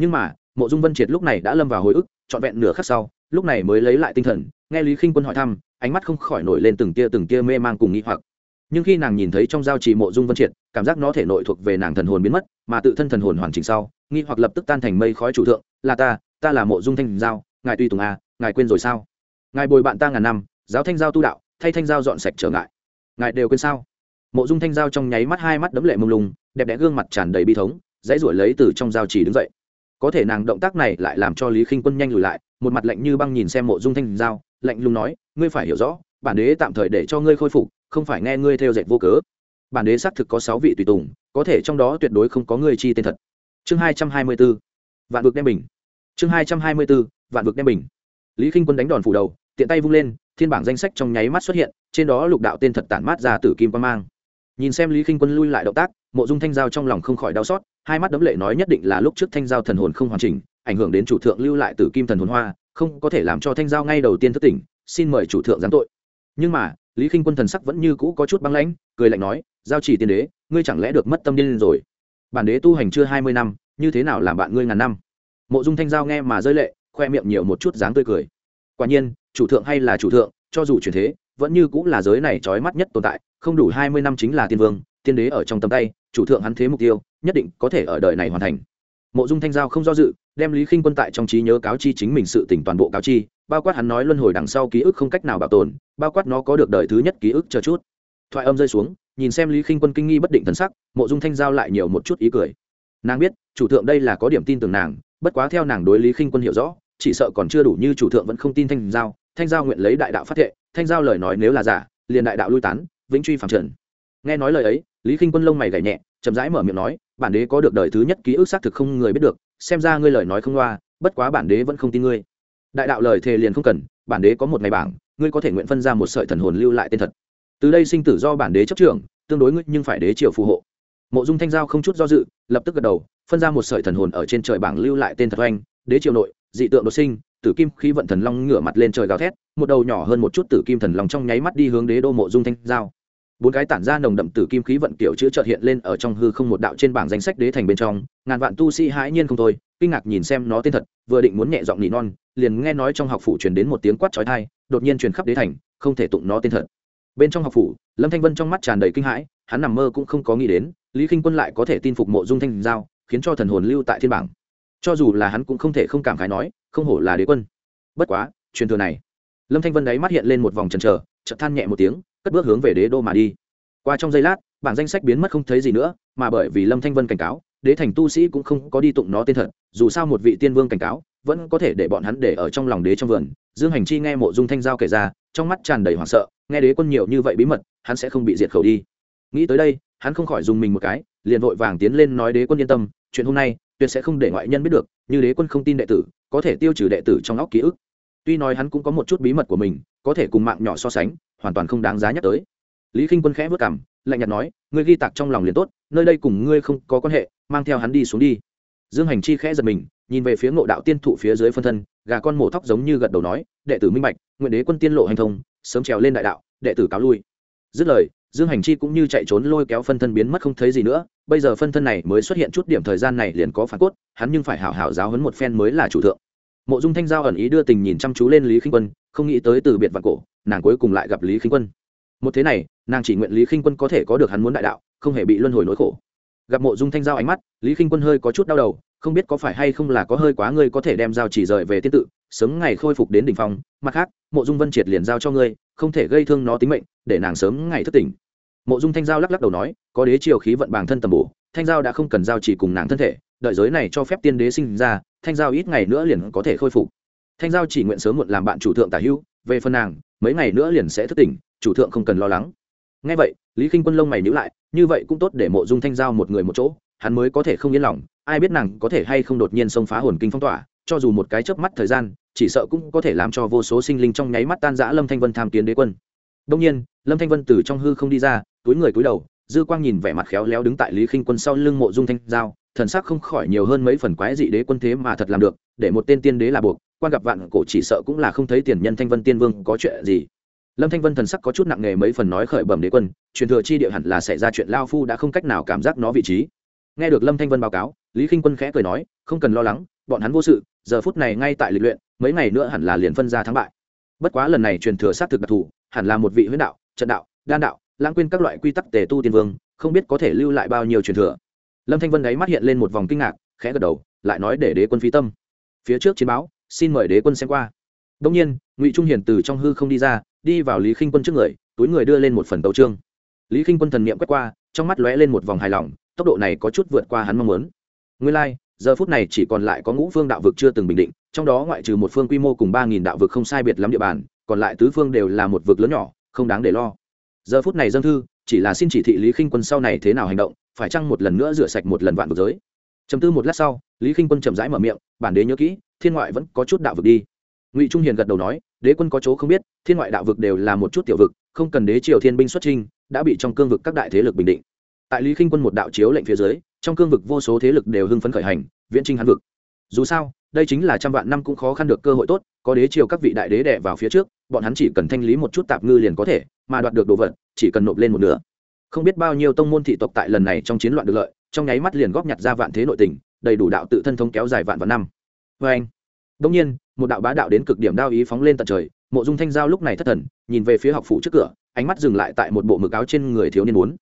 Nhưng mà, mộ dung vân triệt lúc này đã lâm vào hồi ức, trọn vẹn nửa khắc sau, lúc này mới lấy lại tinh thần, nghe lý k i n h quân hỏi thăm, ánh mắt không khỏi nổi lên từng tia từng tia mê man cùng nghĩ hoặc. Nhưng khi nàng nhìn thấy trong giao trì mộ dung vân triệt cảm giác nó thể nội thuộc về nàng thần hồn biến mất, mà tự thân thần hồn hoàn chỉnh sau, nghi hoặc lập tức tan thành mây khói chủ thượng, là ta ta là mộ dung thanh giao, ngài tuy tùng à ngài quên rồi sao? Ngài bồi bạn ta ngàn năm, giáo thanh giao tu đạo, thay thanh giao dọn sạch trở ngại. Ngài đều quên sao? Mộ dung thanh giao trong nháy mắt hai mắt đấm lệ mông lung, đẹp đẽ gương mặt tràn đầy bi thống, dãy ruổi lấy từ trong giao chỉ đứng dậy. Có thể nàng động tác này lại làm cho lý khinh quân nhanh lùi lại, một mặt lạnh như băng nhìn xem mộ dung thanh giao, lạnh lùng nói, ngươi phải hiểu rõ, bản đế tạm thời để cho ngươi khôi phục, không phải nghe ngươi theo dệt vô cớ bản đế xác thực có sáu vị tùy tùng, có thể trong đó tuyệt đối không có người chi tên thật. Chương hai trăm hai mươi b ố vạn vực đem bình. Chương hai trăm hai mươi bốn, vạn vực đem bình. Lý k i n h quân đánh đòn phủ đầu, tiện tay vung lên, thiên bảng danh sách trong nháy mắt xuất hiện, trên đó lục đạo tên thật tản mát ra từ kim quan mang. Nhìn xem lý k i n h quân lui lại động tác, mộ dung thanh giao trong lòng không khỏi đau xót, hai mắt đấm lệ nói nhất định là lúc trước thanh giao thần hồn không hoàn chỉnh, ảnh hưởng đến chủ thượng lưu lại từ kim thần hồn hoa, không có thể làm cho thanh giao ngay đầu tiên thất tỉnh, xin mời chủ thượng giáng tội. Nhưng mà, lý k i n h quân thần sắc vẫn như cũ có chút băng lãnh, cười lạnh nói giao chỉ tiên đế, ngươi chẳng lẽ được mất tâm điên rồi? Bản đế tu hành chưa hai mươi năm, như thế nào làm bạn ngươi ngàn năm? Mộ dung thanh giao nghe mà rơi lệ, khoe miệng nhiều một chút dáng tươi cười. Quả nhiên, chủ thượng hay là chủ thượng, cho dù chuyển thế, vẫn như cũng là giới này trói mắt nhất tồn tại, không đủ hai mươi năm chính là tiên vương, tiên đế ở trong tầm tay, chủ thượng hắn thế mục tiêu, nhất định có thể ở đời này hoàn thành. Mộ dung thanh giao không do dự, đem lý khinh quân tại trong trí nhớ cáo chi chính mình sự tỉnh toàn bộ cáo chi, bao quát hắn nói luân hồi đằng sau ký ức không cách nào bảo tồn, bao quát nó có được đời thứ nhất ký ức chờ chút. Thoại âm rơi xuống nhìn xem lý khinh quân kinh nghi bất định thần sắc, mộ dung thanh giao lại nhiều một chút ý cười. Nàng biết, chủ thượng đây là có điểm tin tưởng nàng, bất quá theo nàng đối lý khinh quân hiểu rõ, chỉ sợ còn chưa đủ như chủ thượng vẫn không tin thanh giao. Thanh giao nguyện lấy đại đạo phát thệ, thanh giao lời nói nếu là giả, liền đại đạo lui tán, vĩnh truy phạm trần. Nghe nói lời ấy, lý khinh quân lông mày gảy nhẹ, chậm rãi mở miệng nói, bản đế có được đời thứ nhất ký ức xác thực không người biết được, xem ra ngươi lời nói không loa, bất quá bản đế vẫn không tin ngươi. Đại đạo lời thề liền không cần, bản đế có một ngày bảng, ngươi có thể nguyện phân ra một sợi thần hồn lưu lại tên thật từ đây sinh tử do bản đế chấp trưởng, tương đối ngươi nhưng phải đế triều phù hộ. Mộ dung thanh giao không chút do dự, lập tức gật đầu, phân ra một sợi thần hồn ở trên trời bảng lưu lại tên thật oanh, đế triều nội, dị tượng đột sinh, tử kim khí vận thần long ngửa mặt lên trời gào thét, một đầu nhỏ hơn một chút tử kim thần long trong nháy mắt đi hướng đế đô mộ dung thanh giao. Bốn cái tản ra nồng đậm tử kim khí vận kiểu chữ trợt hiện lên ở trong hư không một đạo trên bảng danh sách đế thành bên trong, ngàn vạn tu sĩ hãi nhiên không thôi, kinh ngạc nhìn xem nó tên thật, vừa định muốn nhẹ giọng nỉ non, liền nghe nói trong học phủ truyền đến một tiếng quát chói tai, đột nhiên truyền khắp đế thành, không thể tụng nó tên thật bên trong học phủ, lâm thanh vân trong mắt tràn đầy kinh hãi, hắn nằm mơ cũng không có nghĩ đến, lý k i n h quân lại có thể tin phục mộ dung thanh giao, khiến cho thần hồn lưu tại thiên bảng. Cho dù là hắn cũng không thể không cảm khái nói, không hổ là đế quân. Bất quá, truyền thừa này. Lâm thanh vân đấy mắt hiện lên một vòng trần trờ chợt than nhẹ một tiếng, cất bước hướng về đế đô mà đi. Qua trong giây lát, bảng danh sách biến mất không thấy gì nữa, mà bởi vì lâm thanh vân cảnh cáo, đế thành tu sĩ cũng không có đi tụng nó tên thật, dù sao một vị tiên vương cảnh cáo, vẫn có thể để bọn hắn để ở trong lòng đế trong vườn. Dương hành chi nghe mộ dung thanh giao kể ra, trong mắt tràn đầy hoảng sợ nghe đế quân nhiều như vậy bí mật, hắn sẽ không bị diệt khẩu đi. Nghĩ tới đây, hắn không khỏi dùng mình một cái, liền vội vàng tiến lên nói đế quân yên tâm, chuyện hôm nay, tuyệt sẽ không để ngoại nhân biết được, như đế quân không tin đệ tử, có thể tiêu trừ đệ tử trong óc ký ức. Tuy nói hắn cũng có một chút bí mật của mình, có thể cùng mạng nhỏ so sánh, hoàn toàn không đáng giá nhắc tới. Lý k i n h quân khẽ vất cảm lạnh nhạt nói, ngươi ghi tạc trong lòng liền tốt, nơi đây cùng ngươi không có quan hệ, mang theo hắn đi xuống đi. Dương hành chi khẽ giật mình, nhìn về phía ngộ đạo tiên thụ phía dưới phân thân, gà con mổ thóc giống như gật đầu nói, đệ tử minh bạch, nguyện đế quân tiên lộ hành thông sớm trèo lên đại đạo, đệ tử cáo lui. Dứt lời, dương hành chi cũng như chạy trốn lôi kéo phân thân biến mất không thấy gì nữa. Bây giờ phân thân này mới xuất hiện chút điểm thời gian này liền có phản cốt, hắn nhưng phải hảo hảo giáo hấn một phen mới là chủ thượng. Mộ dung thanh giao ẩn ý đưa tình nhìn chăm chú lên lý khinh quân, không nghĩ tới từ biệt vạn cổ, nàng cuối cùng lại gặp lý khinh quân. Một thế này, nàng chỉ nguyện lý khinh quân có thể có được hắn muốn đại đạo, không hề bị luân hồi nỗi khổ. Gặp mộ dung thanh giao ánh mắt, lý khinh quân hơi có chút đau đầu không biết có phải hay không là có hơi quá ngươi có thể đem giao chỉ rời về tiên tự, sớm ngày khôi phục đến đỉnh phong, mặt khác, mộ dung vân triệt liền giao cho ngươi, không thể gây thương nó tính mệnh, để nàng sớm ngày thức tỉnh. Mộ dung thanh giao lắc lắc đầu nói, có đế triều khí vận bản thân tầm bổ, thanh giao đã không cần giao chỉ cùng nàng thân thể, đợi giới này cho phép tiên đế sinh ra, thanh giao ít ngày nữa liền có thể khôi phục. Thanh giao chỉ nguyện sớm muộn làm bạn chủ thượng tả hữu về phần nàng, mấy ngày nữa liền sẽ thức tỉnh, chủ thượng không cần lo lắng. Ngay vậy, lý k i n h quân lông mày nhữ lại, như vậy cũng tốt để mộ dung thanh giao một người một chỗ hắn mới có thể không yên lòng, ai biết nàng có thể hay không đột nhiên xông phá hồn kinh phong tỏa, cho dù một cái chớp mắt thời gian, chỉ sợ cũng có thể làm cho vô số sinh linh trong nháy mắt tan giã lâm thanh vân tham kiến đế quân. Đông nhiên, lâm thanh vân từ trong hư không đi ra, túi người túi đầu, dư quang nhìn vẻ mặt khéo léo đứng tại lý khinh quân sau lưng mộ dung thanh giao, thần sắc không khỏi nhiều hơn mấy phần quái dị đế quân thế mà thật làm được, để một tên tiên đế là buộc, quan gặp vạn cổ chỉ sợ cũng là không thấy tiền nhân thanh vân tiên vương có chuyện gì. Lâm thanh vân thần sắc có chút nặng nề mấy phần nói khởi bẩm đế quân, truyền thừa chi địa hẳn là xảy ra chuyện lao phu đã không cách nào cảm giác nó vị trí nghe được lâm thanh vân báo cáo, lý k i n h quân khẽ cười nói, không cần lo lắng, bọn hắn vô sự, giờ phút này ngay tại lịch luyện, mấy ngày nữa hẳn là liền phân ra thắng bại. Bất quá lần này truyền thừa sát thực đặc thù, hẳn là một vị huyết đạo, trận đạo, đan đạo, lãng quên các loại quy tắc tề tu tiên vương, không biết có thể lưu lại bao nhiêu truyền thừa. Lâm thanh vân đáy mắt hiện lên một vòng kinh ngạc, khẽ gật đầu, lại nói để đế quân phi tâm. Phía trước chiến báo, xin mời đế quân xem qua. Đông nhiên, ngụy trung hiền từ trong hư không đi ra, đi vào lý khinh quân trước người, túi người đưa lên một phần tấu trương lý khinh quân thần niệm quét qua, trong mắt lóe lên một vòng hài lòng tốc độ này có chút vượt qua hắn mong muốn. Nguyên lai、like, giờ phút này chỉ còn lại có ngũ phương đạo vực chưa từng bình định trong đó ngoại trừ một phương quy mô cùng ba nghìn đạo vực không sai biệt lắm địa bàn còn lại tứ phương đều là một vực lớn nhỏ không đáng để lo. Giờ phút này dân thư chỉ là xin chỉ thị lý khinh quân sau này thế nào hành động phải chăng một lần nữa rửa sạch một lần vạn vực giới? Chấm tư một lát sau lý khinh quân chậm rãi mở miệng bản đế nhớ kỹ thiên ngoại vẫn có chút đạo vực đi. Ngụy trung hiền gật đầu nói đế quân có chỗ không biết thiên ngoại đạo vực đều là một chút tiểu vực không cần đế triều thiên binh xuất trinh đã bị trong cương vực các đại thế lực bình định tại lý khinh quân một đạo chiếu lệnh phía dưới, trong cương vực vô số thế lực đều hưng phấn khởi hành, viễn trinh hán vực. Dù sao, đây chính là trăm vạn năm cũng khó khăn được cơ hội tốt, có đế triều các vị đại đế đẻ vào phía trước, bọn hắn chỉ cần thanh lý một chút tạp ngư liền có thể, mà đoạt được đồ vật, chỉ cần nộp lên một nửa. Không biết bao nhiêu tông môn thị tộc tại lần này trong chiến loạn được lợi, trong nháy mắt liền góp nhặt ra vạn thế nội tình, đầy đủ đạo tự thân thông kéo dài vạn vạn năm. Vê anh đông nhiên, một đạo bá đạo đến cực điểm đao ý phóng lên tận trời, mộ dung thanh giao lúc này thất thần, nhìn về phía học phủ trước cửa, ánh mắt dừng lại tại một bộ mực áo trên người thiếu niên muốn.